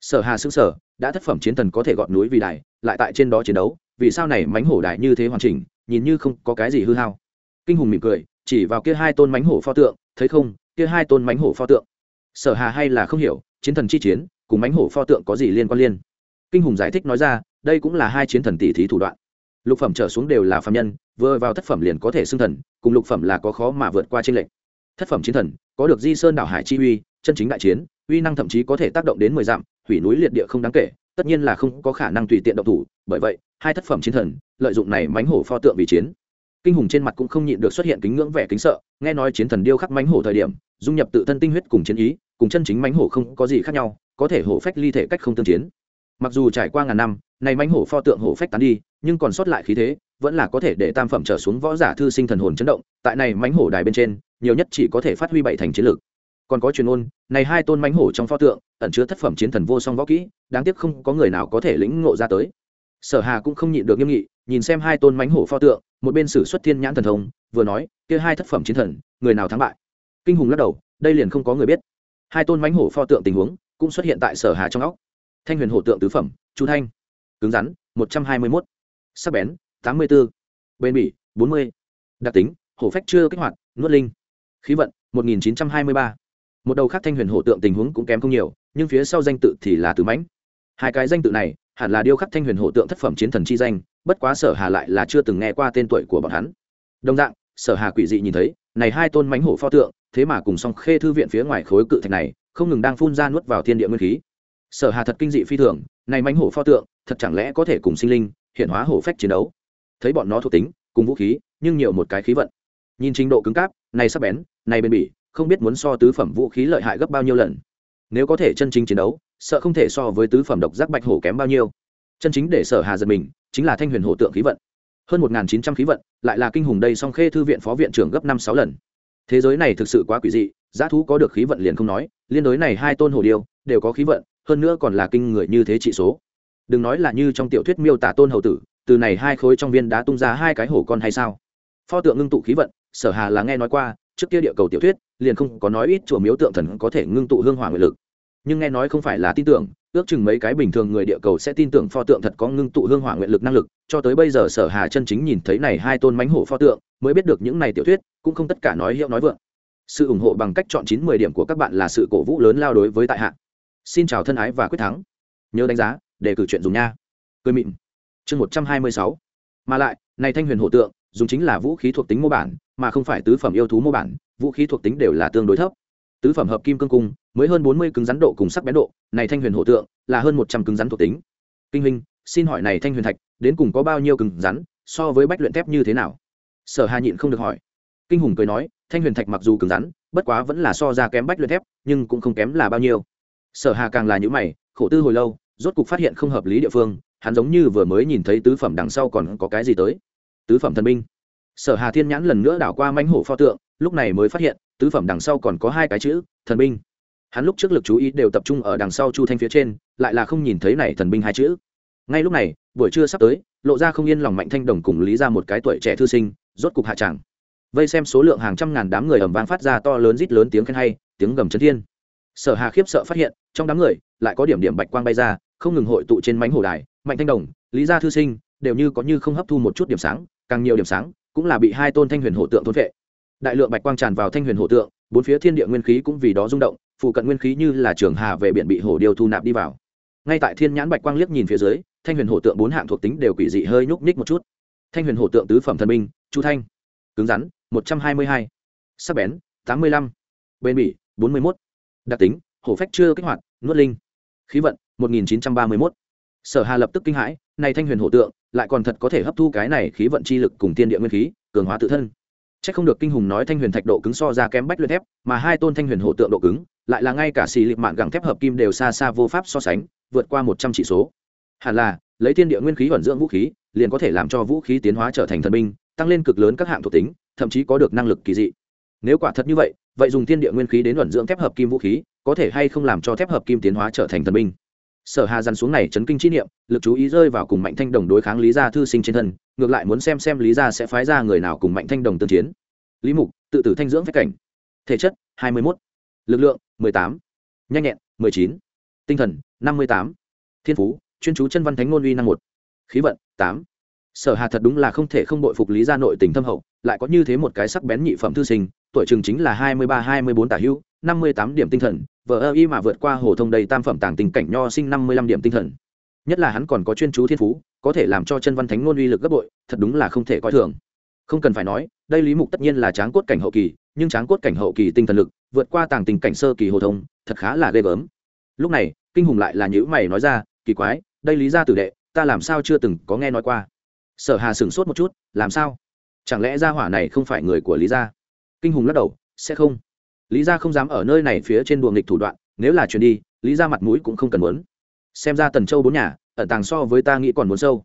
Sở hà xứ sở đã thất phẩm chiến thần có thể gọt núi vì đài, lại tại trên đó chiến đấu, vì sao này mánh hổ đài như thế hoàn chỉnh, nhìn như không có cái gì hư hao. Kinh hùng mỉm cười chỉ vào kia hai tôn mánh hổ pho tượng, thấy không, kia hai tôn mánh hổ pho tượng. Sở hà hay là không hiểu, chiến thần chi chiến, cùng mánh hổ pho tượng có gì liên quan liên? Kinh hùng giải thích nói ra, đây cũng là hai chiến thần tỷ thí thủ đoạn. Lục phẩm trở xuống đều là phạm nhân, vừa vào thất phẩm liền có thể xưng thần, cùng lục phẩm là có khó mà vượt qua tranh lệch. Thất phẩm chiến thần, có được di sơn đảo hải chi uy, chân chính đại chiến, uy năng thậm chí có thể tác động đến mười dặm, hủy núi liệt địa không đáng kể, tất nhiên là không có khả năng tùy tiện động thủ, bởi vậy, hai thất phẩm chiến thần, lợi dụng này mánh hổ pho tượng vì chiến kinh hùng trên mặt cũng không nhịn được xuất hiện kính ngưỡng vẻ kính sợ, nghe nói chiến thần điêu khắc mánh hổ thời điểm, dung nhập tự thân tinh huyết cùng chiến ý, cùng chân chính mánh hổ không có gì khác nhau, có thể hổ phách ly thể cách không tương chiến. Mặc dù trải qua ngàn năm, này mánh hổ pho tượng hổ phách tán đi, nhưng còn sót lại khí thế, vẫn là có thể để tam phẩm trở xuống võ giả thư sinh thần hồn chấn động, tại này mánh hổ đài bên trên, nhiều nhất chỉ có thể phát huy bảy thành chiến lược còn có truyền ôn, này hai tôn mánh hổ trong pho tượng, ẩn chứa thất phẩm chiến thần vô song võ kỹ, đáng tiếc không có người nào có thể lĩnh ngộ ra tới. Sở hà cũng không nhịn được nghiêm nghị, nhìn xem hai tôn mánh hổ pho tượng một bên sử xuất thiên nhãn thần thông, vừa nói, kia hai thất phẩm chiến thần, người nào thắng bại? Kinh hùng lắc đầu, đây liền không có người biết. Hai tôn mánh hổ pho tượng tình huống cũng xuất hiện tại sở hà trong óc. Thanh huyền hổ tượng tứ phẩm, chu thanh. Cứng rắn, một trăm hai mươi mốt. Sắc bén, tám mươi b bền bỉ, bốn mươi. Đặc tính, hổ phách chưa kích hoạt, nuốt linh. Khí vận, một nghìn chín trăm hai mươi ba. Một đầu khác thanh huyền hổ tượng tình huống cũng kém không nhiều, nhưng phía sau danh tự thì là tứ mãnh. Hai cái danh tự này hẳn là điêu khắc thanh huyền hổ tượng thất phẩm chiến thần chi danh, bất quá sở hà lại là chưa từng nghe qua tên tuổi của bọn hắn. Đồng dạng, sở hà quỷ dị nhìn thấy, này hai tôn mánh hổ pho tượng, thế mà cùng song khê thư viện phía ngoài khối cự thạch này, không ngừng đang phun ra nuốt vào thiên địa nguyên khí. Sở hà thật kinh dị phi thường, này mánh hổ pho tượng, thật chẳng lẽ có thể cùng sinh linh, hiện hóa hổ phách chiến đấu? Thấy bọn nó thuộc tính, cùng vũ khí, nhưng nhiều một cái khí vận. Nhìn trình độ cứng cáp, này sắp bén, này bền bỉ, không biết muốn so tứ phẩm vũ khí lợi hại gấp bao nhiêu lần. Nếu có thể chân chính chiến đấu sợ không thể so với tứ phẩm độc giác bạch hổ kém bao nhiêu. Chân chính để sở hà giật mình chính là thanh huyền hổ tượng khí vận. Hơn một chín trăm khí vận, lại là kinh hùng đây song khê thư viện phó viện trưởng gấp năm sáu lần. Thế giới này thực sự quá quỷ dị, giá thú có được khí vận liền không nói, liên đối này hai tôn hổ điêu đều có khí vận, hơn nữa còn là kinh người như thế trị số. Đừng nói là như trong tiểu thuyết miêu tả tôn hầu tử, từ này hai khối trong viên đá tung ra hai cái hổ con hay sao? Pho tượng ngưng tụ khí vận, sở hà là nghe nói qua, trước kia địa cầu tiểu thuyết, liền không có nói ít chùa miếu tượng thần có thể ngưng tụ hương hỏa nguyện lực nhưng nghe nói không phải là tin tưởng, ước chừng mấy cái bình thường người địa cầu sẽ tin tưởng pho tượng thật có ngưng tụ hương hỏa nguyện lực năng lực, cho tới bây giờ sở hà chân chính nhìn thấy này hai tôn mánh hổ pho tượng, mới biết được những này tiểu thuyết, cũng không tất cả nói hiệu nói vượng. Sự ủng hộ bằng cách chọn chín mười điểm của các bạn là sự cổ vũ lớn lao đối với tại hạ. Xin chào thân ái và quyết thắng. Nhớ đánh giá, để cử chuyện dùng nha. Cười mịn. Chương một trăm hai mươi sáu. Mà lại, này thanh huyền hổ tượng, dùng chính là vũ khí thuộc tính mô bản, mà không phải tứ phẩm yêu thú mô bản, vũ khí thuộc tính đều là tương đối thấp tứ phẩm hợp kim cương cung, mới hơn bốn mươi cứng rắn độ cùng sắc bén độ, này thanh huyền hổ tượng là hơn một trăm cứng rắn thuộc tính. Kinh huynh, xin hỏi này thanh huyền thạch, đến cùng có bao nhiêu cứng rắn, so với bách luyện thép như thế nào? Sở hà nhịn không được hỏi. Kinh hùng cười nói, thanh huyền thạch mặc dù cứng rắn, bất quá vẫn là so ra kém bách luyện thép, nhưng cũng không kém là bao nhiêu. Sở hà càng là những mày, khổ tư hồi lâu, rốt cục phát hiện không hợp lý địa phương, hắn giống như vừa mới nhìn thấy tứ phẩm đằng sau còn có cái gì tới. Tứ phẩm thần binh. Sở hà thiên nhãn lần nữa đảo qua manh hổ pho tượng, lúc này mới phát hiện tứ phẩm đằng sau còn có hai cái chữ, thần binh. Hắn lúc trước lực chú ý đều tập trung ở đằng sau chu thanh phía trên, lại là không nhìn thấy này thần binh hai chữ. Ngay lúc này, buổi trưa sắp tới, lộ ra không yên lòng mạnh thanh đồng cùng lý ra một cái tuổi trẻ thư sinh, rốt cục hạ tràng. Vây xem số lượng hàng trăm ngàn đám người ẩm vang phát ra to lớn rít lớn tiếng khen hay, tiếng gầm chấn thiên. Sở hà khiếp sợ phát hiện, trong đám người lại có điểm điểm bạch quang bay ra, không ngừng hội tụ trên mánh hồ đài, mạnh thanh đồng, lý gia thư sinh đều như có như không hấp thu một chút điểm sáng, càng nhiều điểm sáng cũng là bị hai tôn thanh huyền hộ tượng thôn vệ đại lượng bạch quang tràn vào thanh huyền hổ tượng, bốn phía thiên địa nguyên khí cũng vì đó rung động, phụ cận nguyên khí như là trường hà về biển bị hổ điêu thu nạp đi vào. Ngay tại thiên nhãn bạch quang liếc nhìn phía dưới, thanh huyền hổ tượng bốn hạng thuộc tính đều quỷ dị hơi nhúc nhích một chút. Thanh huyền hổ tượng tứ phẩm thần minh chu thanh, cứng rắn, một trăm hai mươi hai, sắc bén, tám mươi lăm bên bỉ, bốn mươi mốt, đặc tính, hổ phách chưa kích hoạt, nuốt linh, khí vận, một nghìn chín trăm ba mươi mốt. Sở hà lập tức kinh hãi, này thanh huyền hổ tượng, lại còn thật có thể hấp thu cái này khí vận chi lực cùng tiên địa nguyên khí, cường hóa tự thân. Chắc không được kinh hùng nói thanh huyền thạch độ cứng so ra kém bách luyện thép, mà hai tôn thanh huyền hộ tượng độ cứng, lại là ngay cả xì lịp mạn gẳng thép hợp kim đều xa xa vô pháp so sánh, vượt qua một trăm chỉ số. Hẳn là, lấy thiên địa nguyên khí vận dưỡng vũ khí, liền có thể làm cho vũ khí tiến hóa trở thành thần binh, tăng lên cực lớn các hạng thuộc tính, thậm chí có được năng lực kỳ dị. Nếu quả thật như vậy, vậy dùng thiên địa nguyên khí đến vận dưỡng thép hợp kim vũ khí, có thể hay không làm cho thép hợp kim tiến hóa trở thành thần binh? Sở hà dằn xuống này chấn kinh chi niệm, lực chú ý rơi vào cùng mạnh thanh đồng đối kháng lý gia thư sinh trên thân, ngược lại muốn xem xem lý gia sẽ phái ra người nào cùng mạnh thanh đồng tương chiến lý mục, tự tử thanh dưỡng phép cảnh thể chất 21. lực lượng 18. nhanh nhẹn 19. tinh thần 58. thiên phú, chuyên chú chân văn thánh ngôn uy năng một khí vận 8. sở hà thật đúng là không thể không bội phục lý gia nội tình thâm hậu, lại có như thế một cái sắc bén nhị phẩm thư sinh tuổi trường chính là 23-24 tả hữu 58 điểm tinh thần vợ ơ y mà vượt qua hồ thông đầy tam phẩm tàng tình cảnh nho sinh 55 điểm tinh thần. Nhất là hắn còn có chuyên chú thiên phú, có thể làm cho chân văn thánh ngôn uy lực gấp bội, thật đúng là không thể coi thường. Không cần phải nói, đây lý mục tất nhiên là tráng cốt cảnh hậu kỳ, nhưng tráng cốt cảnh hậu kỳ tinh thần lực, vượt qua tàng tình cảnh sơ kỳ hồ thông, thật khá là ghê gớm. Lúc này, kinh hùng lại là nhữ mày nói ra, kỳ quái, đây lý ra tử đệ, ta làm sao chưa từng có nghe nói qua? Sở hà sửng sốt một chút, làm sao? Chẳng lẽ gia hỏa này không phải người của lý gia? Kinh hùng lắc đầu, sẽ không. Lý gia không dám ở nơi này phía trên đùa nghịch thủ đoạn, nếu là chuyển đi, lý gia mặt mũi cũng không cần muốn. Xem ra tần châu bốn nhà, ẩn tàng so với ta nghĩ còn muốn sâu.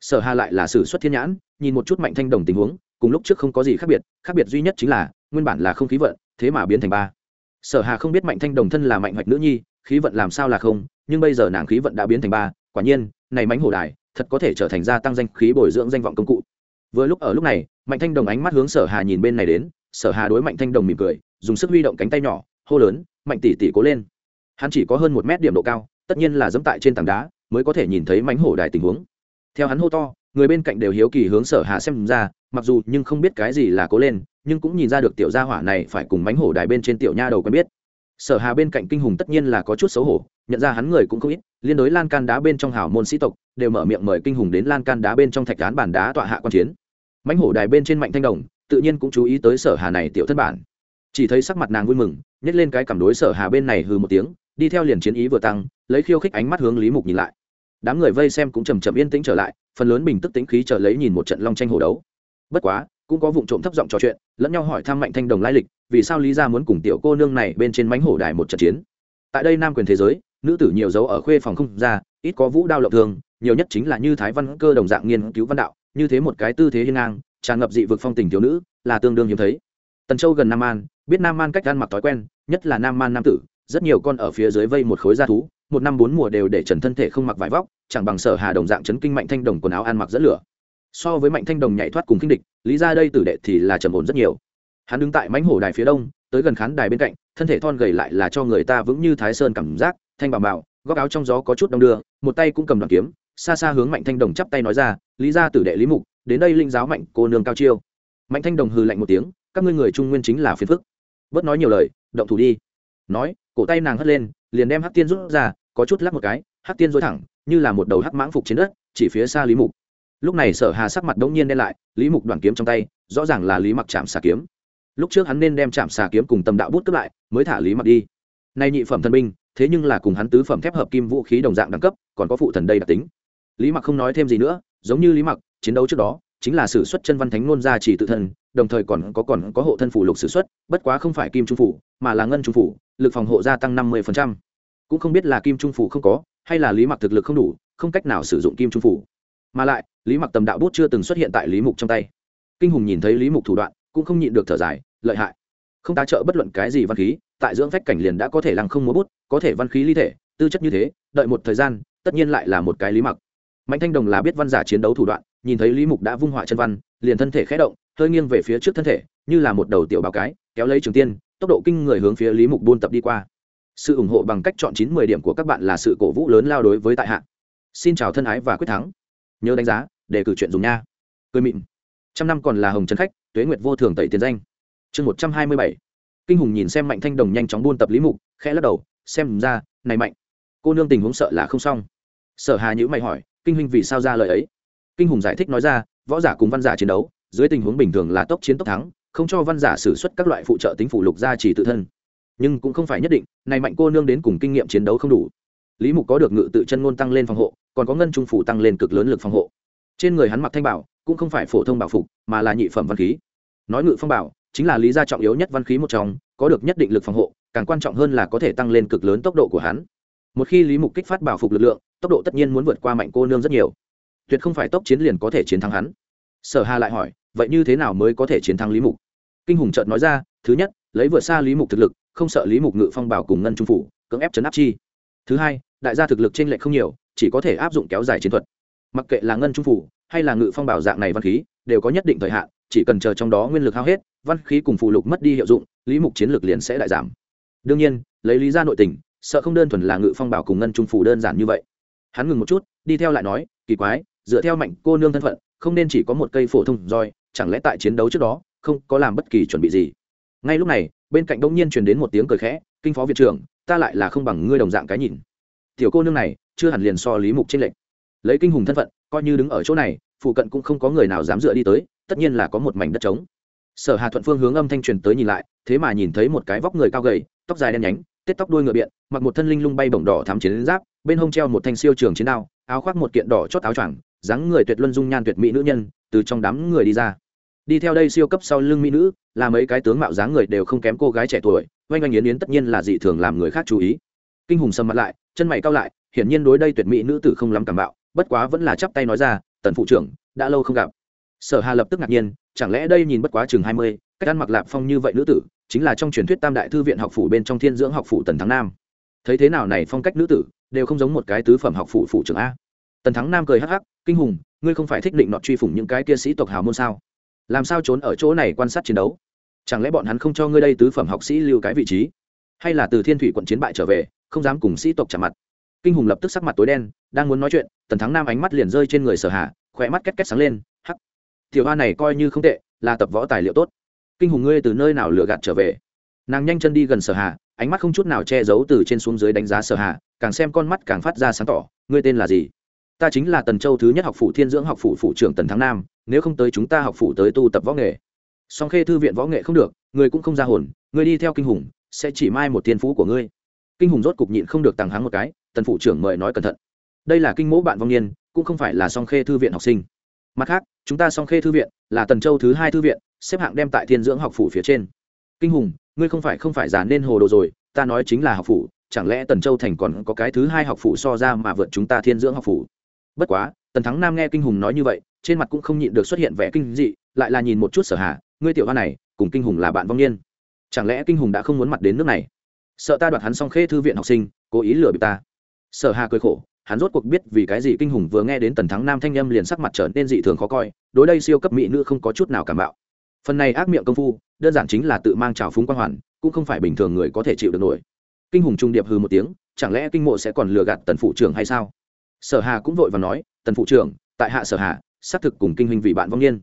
Sở hà lại là sử xuất thiên nhãn, nhìn một chút mạnh thanh đồng tình huống, cùng lúc trước không có gì khác biệt khác biệt duy nhất chính là, nguyên bản là không khí vận, thế mà biến thành ba. Sở hà không biết mạnh thanh đồng thân là mạnh hoạch nữ nhi, khí vận làm sao là không, nhưng bây giờ nàng khí vận đã biến thành ba, quả nhiên, này mánh hổ đài, thật có thể trở thành gia tăng danh khí bồi dưỡng danh vọng công cụ. Vừa lúc ở lúc này, mạnh thanh đồng ánh mắt hướng sở hà nhìn bên này đến sở hà đối mạnh thanh đồng mỉm cười, dùng sức huy động cánh tay nhỏ, hô lớn, mạnh tỷ tỷ cố lên. Hắn chỉ có hơn một mét điểm độ cao, tất nhiên là dẫm tại trên tảng đá, mới có thể nhìn thấy mánh hổ đài tình huống. Theo hắn hô to, người bên cạnh đều hiếu kỳ hướng sở hà xem ra, mặc dù nhưng không biết cái gì là cố lên, nhưng cũng nhìn ra được tiểu gia hỏa này phải cùng mánh hổ đài bên trên tiểu nha đầu quen biết. Sở hà bên cạnh kinh hùng tất nhiên là có chút xấu hổ, nhận ra hắn người cũng không ít, liên đối lan can đá bên trong hào môn sĩ tộc, đều mở miệng mời kinh hùng đến lan can đá bên trong thạch án bản đá tọa hạ quan chiến. Mánh hổ đài bên trên mạnh thanh đồng tự nhiên cũng chú ý tới sở hà này tiểu thất bản. Chỉ thấy sắc mặt nàng vui mừng nhét lên cái cảm đối sở hà bên này hừ một tiếng, đi theo liền chiến ý vừa tăng, lấy khiêu khích ánh mắt hướng lý mục nhìn lại. Đám người vây xem cũng chầm chậm yên tĩnh trở lại, phần lớn bình tức tính khí chờ lấy nhìn một trận long tranh hồ đấu. Bất quá, cũng có vụ trộm thấp giọng trò chuyện, lẫn nhau hỏi thăm mạnh thanh đồng lai lịch, vì sao lý gia muốn cùng tiểu cô nương này bên trên mánh hổ đài một trận chiến. Tại đây nam quyền thế giới, nữ tử nhiều dấu ở khuê phòng không ra, ít có vũ đao lộng thường, nhiều nhất chính là như thái văn cơ đồng dạng nghiên cứu văn đạo, như thế một cái tư thế hiên ngang tràn ngập dị vực phong tình thiếu nữ, là tương đương hiếm thấy. Tần châu gần nam an, biết nam an cách ăn mặc thói quen, nhất là nam an nam tử, rất nhiều con ở phía dưới vây một khối da thú, một năm bốn mùa đều để trần thân thể không mặc vải vóc, chẳng bằng sở hà đồng dạng chấn kinh mạnh thanh đồng quần áo ăn mặc dẫn lửa. So với mạnh thanh đồng nhảy thoát cùng kinh địch, lý ra đây tử đệ thì là trầm ổn rất nhiều. Hắn đứng tại mãnh hổ đài phía đông, tới gần khán đài bên cạnh, thân thể thon gầy lại là cho người ta vững như thái sơn cảm giác, thanh bảo bảo góc áo trong gió có chút đông đưa, một tay cũng cầm đoàn kiếm, xa xa hướng mạnh thanh đồng chắp tay nói ra, lý ra tử đệ lý mục đến đây linh giáo mạnh, cô nương cao chiêu. Mạnh thanh đồng hừ lạnh một tiếng, các ngươi người trung nguyên chính là phiền phức. Bớt nói nhiều lời, động thủ đi. Nói, cổ tay nàng hất lên, liền đem hắc tiên rút ra, có chút lắc một cái, hắc tiên dối thẳng, như là một đầu hắc mãng phục trên đất, chỉ phía xa lý mục. Lúc này sở hà sắc mặt đống nhiên đen lại, lý mục đoàn kiếm trong tay, rõ ràng là lý mặc chạm xà kiếm. Lúc trước hắn nên đem chạm xà kiếm cùng tầm đạo bút cướp lại, mới thả lý mặc đi. Nay nhị phẩm thần binh, thế nhưng là cùng hắn tứ phẩm thép hợp kim vũ khí đồng dạng đẳng cấp, còn có phụ thần đây đặc tính. Lý mặc không nói thêm gì nữa giống như lý mặc, chiến đấu trước đó, chính là sử xuất chân văn thánh nôn gia chỉ tự thân, đồng thời còn có còn có hộ thân phủ lục sử xuất, bất quá không phải kim trung phủ, mà là ngân trung phủ, lực phòng hộ gia tăng năm mươi cũng không biết là kim trung phủ không có, hay là lý mặc thực lực không đủ, không cách nào sử dụng kim trung phủ. Mà lại, lý mặc tầm đạo bút chưa từng xuất hiện tại lý mục trong tay. Kinh hùng nhìn thấy lý mục thủ đoạn, cũng không nhịn được thở dài, lợi hại. Không tá trợ bất luận cái gì văn khí, tại dưỡng phách cảnh liền đã có thể lăng không múa bút, có thể văn khí ly thể, tư chất như thế, đợi một thời gian, tất nhiên lại là một cái lý mặc mạnh thanh đồng là biết văn giả chiến đấu thủ đoạn, nhìn thấy lý mục đã vung họa chân văn, liền thân thể khé động, hơi nghiêng về phía trước thân thể, như là một đầu tiểu báo cái, kéo lấy trường tiên, tốc độ kinh người hướng phía lý mục buôn tập đi qua. Sự ủng hộ bằng cách chọn chín mười điểm của các bạn là sự cổ vũ lớn lao đối với tại hạ. Xin chào thân ái và quyết thắng. Nhớ đánh giá, để cử chuyện dùng nha. Cười mịn. Trăm năm còn là hồng trấn khách, tuế nguyệt vô thường tẩy tiền danh. Chương một trăm hai mươi bảy. Kinh hùng nhìn xem mạnh thanh đồng nhanh chóng buôn tập lý mục, khẽ lắc đầu, xem ra, này mạnh. Cô nương tình huống sợ là không xong. Sở hà nhữ mày hỏi kinh huynh vì sao ra lời ấy? Kinh hùng giải thích nói ra, võ giả cùng văn giả chiến đấu, dưới tình huống bình thường là tốc chiến tốc thắng, không cho văn giả xử suất các loại phụ trợ tính phủ lục gia chỉ tự thân. Nhưng cũng không phải nhất định này mạnh cô nương đến cùng kinh nghiệm chiến đấu không đủ. Lý mục có được ngự tự chân ngôn tăng lên phòng hộ, còn có ngân trung phủ tăng lên cực lớn lực phòng hộ. Trên người hắn mặc thanh bảo, cũng không phải phổ thông bảo phục, mà là nhị phẩm văn khí. Nói ngự phong bảo, chính là lý gia trọng yếu nhất văn khí một trong, có được nhất định lực phòng hộ, càng quan trọng hơn là có thể tăng lên cực lớn tốc độ của hắn. Một khi lý mục kích phát bảo phục lực lượng tốc độ tất nhiên muốn vượt qua mạnh cô nương rất nhiều. Tuyệt không phải tốc chiến liền có thể chiến thắng hắn. Sở hà lại hỏi, vậy như thế nào mới có thể chiến thắng lý mục? Kinh hùng trợt nói ra, thứ nhất, lấy vượt xa lý mục thực lực, không sợ lý mục ngự phong bảo cùng ngân trung phủ, cưỡng ép chấn áp chi. Thứ hai, đại gia thực lực trên lệch không nhiều, chỉ có thể áp dụng kéo dài chiến thuật. Mặc kệ là ngân trung phủ, hay là ngự phong bảo dạng này văn khí, đều có nhất định thời hạn, chỉ cần chờ trong đó nguyên lực hao hết, văn khí cùng phụ lục mất đi hiệu dụng, lý mục chiến lược liền sẽ đại giảm. Đương nhiên, lấy lý ra nội tình, sợ không đơn thuần là ngự phong bảo cùng ngân trung phủ đơn giản như vậy hắn ngừng một chút, đi theo lại nói, kỳ quái, dựa theo mạnh cô nương thân phận, không nên chỉ có một cây phổ thông roi, chẳng lẽ tại chiến đấu trước đó, không có làm bất kỳ chuẩn bị gì? Ngay lúc này, bên cạnh đông nhiên truyền đến một tiếng cười khẽ, kinh phó viện trưởng, ta lại là không bằng ngươi đồng dạng cái nhìn. Tiểu cô nương này, chưa hẳn liền so lý mục trên lệnh lấy kinh hùng thân phận, coi như đứng ở chỗ này, phụ cận cũng không có người nào dám dựa đi tới, tất nhiên là có một mảnh đất trống. Sở hà thuận phương hướng âm thanh truyền tới nhìn lại, thế mà nhìn thấy một cái vóc người cao gầy, tóc dài đen nhánh, tết tóc đuôi ngựa biện, mặc một thân linh lung bay bổng đỏ thắm chiến giáp bên hông treo một thanh siêu trường chiến đao, áo khoác một kiện đỏ chót áo choàng, dáng người tuyệt luân dung nhan tuyệt mỹ nữ nhân, từ trong đám người đi ra. Đi theo đây siêu cấp sau lưng mỹ nữ, là mấy cái tướng mạo dáng người đều không kém cô gái trẻ tuổi, oanh oanh yến yến tất nhiên là dị thường làm người khác chú ý. Kinh hùng sầm mặt lại, chân mày cao lại, hiển nhiên đối đây tuyệt mỹ nữ tử không lắm cảm bạo, bất quá vẫn là chắp tay nói ra, tần phụ trưởng, đã lâu không gặp. Sở hà lập tức ngạc nhiên, chẳng lẽ đây nhìn bất quá chừng hai mươi, cách ăn mặc lạp phong như vậy nữ tử, chính là trong truyền thuyết tam đại thư viện học phủ bên trong thiên dưỡng học phủ tần thắng nam? Thấy thế nào này phong cách nữ tử, đều không giống một cái tứ phẩm học phụ phụ trưởng a. Tần thắng nam cười hắc hắc, kinh hùng, ngươi không phải thích định nọt truy phủng những cái kia sĩ tộc hào môn sao? Làm sao trốn ở chỗ này quan sát chiến đấu? Chẳng lẽ bọn hắn không cho ngươi đây tứ phẩm học sĩ lưu cái vị trí? Hay là từ thiên thủy quận chiến bại trở về, không dám cùng sĩ tộc chạm mặt? Kinh hùng lập tức sắc mặt tối đen, đang muốn nói chuyện, tần thắng nam ánh mắt liền rơi trên người sở hạ khỏe mắt két két sáng lên, hắc, tiểu hoa này coi như không tệ, là tập võ tài liệu tốt. Kinh hùng ngươi từ nơi nào lừa gạt trở về? Nàng nhanh chân đi gần sở hạ ánh mắt không chút nào che giấu từ trên xuống dưới đánh giá sở hà, càng xem con mắt càng phát ra sáng tỏ, ngươi tên là gì? Ta chính là tần châu thứ nhất học phủ thiên dưỡng học phủ phủ trưởng tần thắng nam, nếu không tới chúng ta học phủ tới tu tập võ nghệ. Song khê thư viện võ nghệ không được, người cũng không ra hồn, người đi theo kinh hùng, sẽ chỉ mai một thiên phú của ngươi. Kinh hùng rốt cục nhịn không được tàng hắng một cái, tần phủ trưởng mời nói cẩn thận. Đây là kinh mẫu bạn vong niên, cũng không phải là song khê thư viện học sinh. Mặt khác, chúng ta song khê thư viện là tần châu thứ hai thư viện, xếp hạng đem tại thiên dưỡng học phủ phía trên. Kinh hùng ngươi không phải không phải giả nên hồ đồ rồi, ta nói chính là học phủ, chẳng lẽ tần châu thành còn có cái thứ hai học phủ so ra mà vượt chúng ta thiên dưỡng học phủ? Bất quá, tần thắng nam nghe kinh hùng nói như vậy, trên mặt cũng không nhịn được xuất hiện vẻ kinh dị, lại là nhìn một chút sở hạ ngươi tiểu hoa này, cùng kinh hùng là bạn vong niên. Chẳng lẽ kinh hùng đã không muốn mặt đến nước này? Sợ ta đoạt hắn xong khê thư viện học sinh, cố ý lừa bị ta. Sở hà cười khổ, hắn rốt cuộc biết vì cái gì kinh hùng vừa nghe đến tần thắng nam thanh â m liền sắc mặt trở nên dị thường khó coi, đối đây siêu cấp mỹ nữ không có chút nào cảm bạo phần này ác miệng công phu, đơn giản chính là tự mang trào phúng quang hoàn, cũng không phải bình thường người có thể chịu được nổi. Kinh hùng trung điệp hư một tiếng, chẳng lẽ kinh mộ sẽ còn lừa gạt tần phụ trưởng hay sao? Sở hà cũng vội và nói, tần phụ trưởng, tại hạ sở hà, xác thực cùng kinh huynh vì bạn vong niên.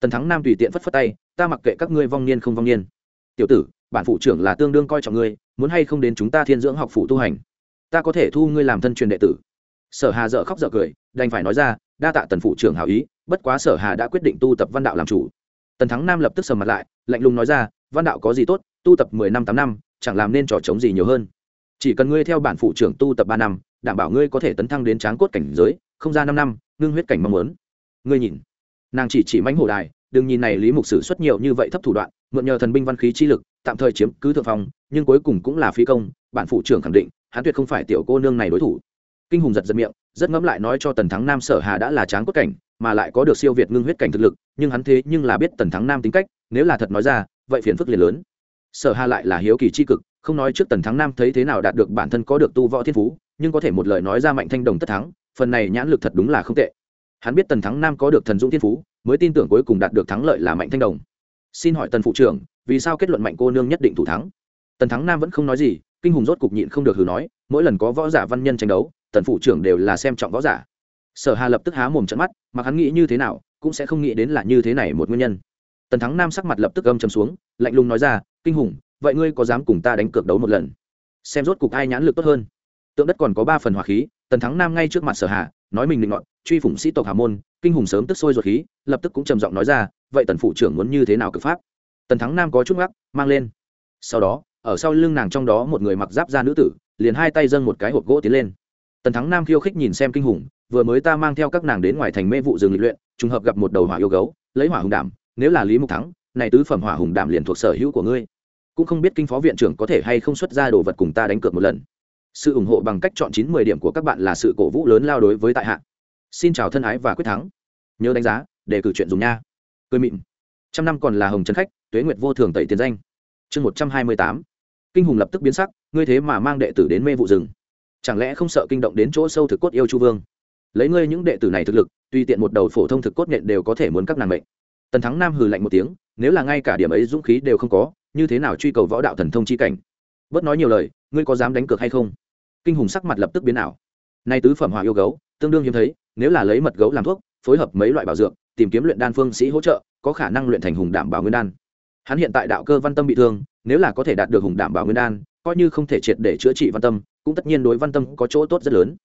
Tần thắng nam tùy tiện phất phất tay, ta mặc kệ các ngươi vong niên không vong niên. Tiểu tử, bản phụ trưởng là tương đương coi trọng ngươi, muốn hay không đến chúng ta thiên dưỡng học phụ tu hành? Ta có thể thu ngươi làm thân truyền đệ tử. Sở hà dợ khóc dợ cười, đành phải nói ra, đa tạ tần phụ trưởng hào ý, bất quá sở hà đã quyết định tu tập văn đạo làm chủ tần thắng nam lập tức sầm mặt lại, lạnh lùng nói ra, văn đạo có gì tốt, tu tập mười năm tám năm, chẳng làm nên trò chống gì nhiều hơn. Chỉ cần ngươi theo bản phụ trưởng tu tập ba năm, đảm bảo ngươi có thể tấn thăng đến tráng cốt cảnh giới, không ra năm năm, ngưng huyết cảnh mong muốn. Ngươi nhìn, nàng chỉ chỉ mánh hổ đài, đừng nhìn này lý mục sử xuất nhiều như vậy thấp thủ đoạn, mượn nhờ thần binh văn khí chi lực, tạm thời chiếm cứ thượng phong, nhưng cuối cùng cũng là phi công, bản phụ trưởng khẳng định, hắn tuyệt không phải tiểu cô nương này đối thủ. Kinh hùng giật giật miệng, rất ngẫm lại nói cho tần thắng nam sở hà đã là tráng cốt cảnh mà lại có được siêu việt ngưng huyết cảnh thực lực, nhưng hắn thế nhưng là biết tần thắng nam tính cách, nếu là thật nói ra, vậy phiền phức liền lớn. Sở hà lại là hiếu kỳ tri cực, không nói trước tần thắng nam thấy thế nào đạt được bản thân có được tu võ thiên phú, nhưng có thể một lời nói ra mạnh thanh đồng tất thắng, phần này nhãn lực thật đúng là không tệ. Hắn biết tần thắng nam có được thần dũng thiên phú, mới tin tưởng cuối cùng đạt được thắng lợi là mạnh thanh đồng. Xin hỏi tần phụ trưởng, vì sao kết luận mạnh cô nương nhất định thủ thắng? Tần thắng nam vẫn không nói gì, kinh hùng rốt cục nhịn không được hừ nói, mỗi lần có võ giả văn nhân tranh đấu, tần phụ trưởng đều là xem trọng võ giả sở hà lập tức há mồm trận mắt mà hắn nghĩ như thế nào, cũng sẽ không nghĩ đến là như thế này một nguyên nhân. Tần thắng nam sắc mặt lập tức âm chầm xuống, lạnh lùng nói ra, kinh hùng, vậy ngươi có dám cùng ta đánh cược đấu một lần? Xem rốt cục ai nhãn lực tốt hơn. Tượng đất còn có ba phần hỏa khí, tần thắng nam ngay trước mặt sở hà, nói mình định ngọn, truy phủng sĩ tộc hà môn, kinh hùng sớm tức sôi ruột khí, lập tức cũng trầm giọng nói ra, vậy tần phụ trưởng muốn như thế nào cực pháp? Tần thắng nam có chút ngắc, mang lên. Sau đó, ở sau lưng nàng trong đó một người mặc giáp da nữ tử, liền hai tay dâng một cái hộp gỗ tiến lên tần thắng nam khiêu khích nhìn xem kinh hùng, vừa mới ta mang theo các nàng đến ngoài thành mê vụ rừng lịch luyện, trùng hợp gặp một đầu hỏa yêu gấu, lấy hỏa hùng đảm, nếu là lý mục thắng, này tứ phẩm hỏa hùng đảm liền thuộc sở hữu của ngươi. Cũng không biết kinh phó viện trưởng có thể hay không xuất ra đồ vật cùng ta đánh cược một lần. Sự ủng hộ bằng cách chọn chín mười điểm của các bạn là sự cổ vũ lớn lao đối với tại hạ. Xin chào thân ái và quyết thắng. Nhớ đánh giá, để cử chuyện dùng nha. Cười mịn. Trăm năm còn là hồng trấn khách, tuế nguyệt vô thường tẩy tiền danh. Chương một trăm hai mươi tám. Kinh hùng lập tức biến sắc, ngươi thế mà mang đệ tử đến mê vụ rừng chẳng lẽ không sợ kinh động đến chỗ sâu thực cốt yêu chu vương? Lấy ngươi những đệ tử này thực lực, tùy tiện một đầu phổ thông thực cốt nhện đều có thể muốn các nàng mệnh. Tần thắng nam hừ lạnh một tiếng, nếu là ngay cả điểm ấy dũng khí đều không có, như thế nào truy cầu võ đạo thần thông chi cảnh? Bớt nói nhiều lời, ngươi có dám đánh cược hay không? Kinh hùng sắc mặt lập tức biến ảo. Nay tứ phẩm hỏa yêu gấu, tương đương hiếm thấy, nếu là lấy mật gấu làm thuốc, phối hợp mấy loại bảo dược, tìm kiếm luyện đan phương sĩ hỗ trợ, có khả năng luyện thành hùng đảm bảo nguyên đan. Hắn hiện tại đạo cơ văn tâm bị thương, nếu là có thể đạt được hùng đảm bảo nguyên đan, coi như không thể triệt để chữa trị văn tâm cũng tất nhiên đối văn tâm có chỗ tốt rất lớn.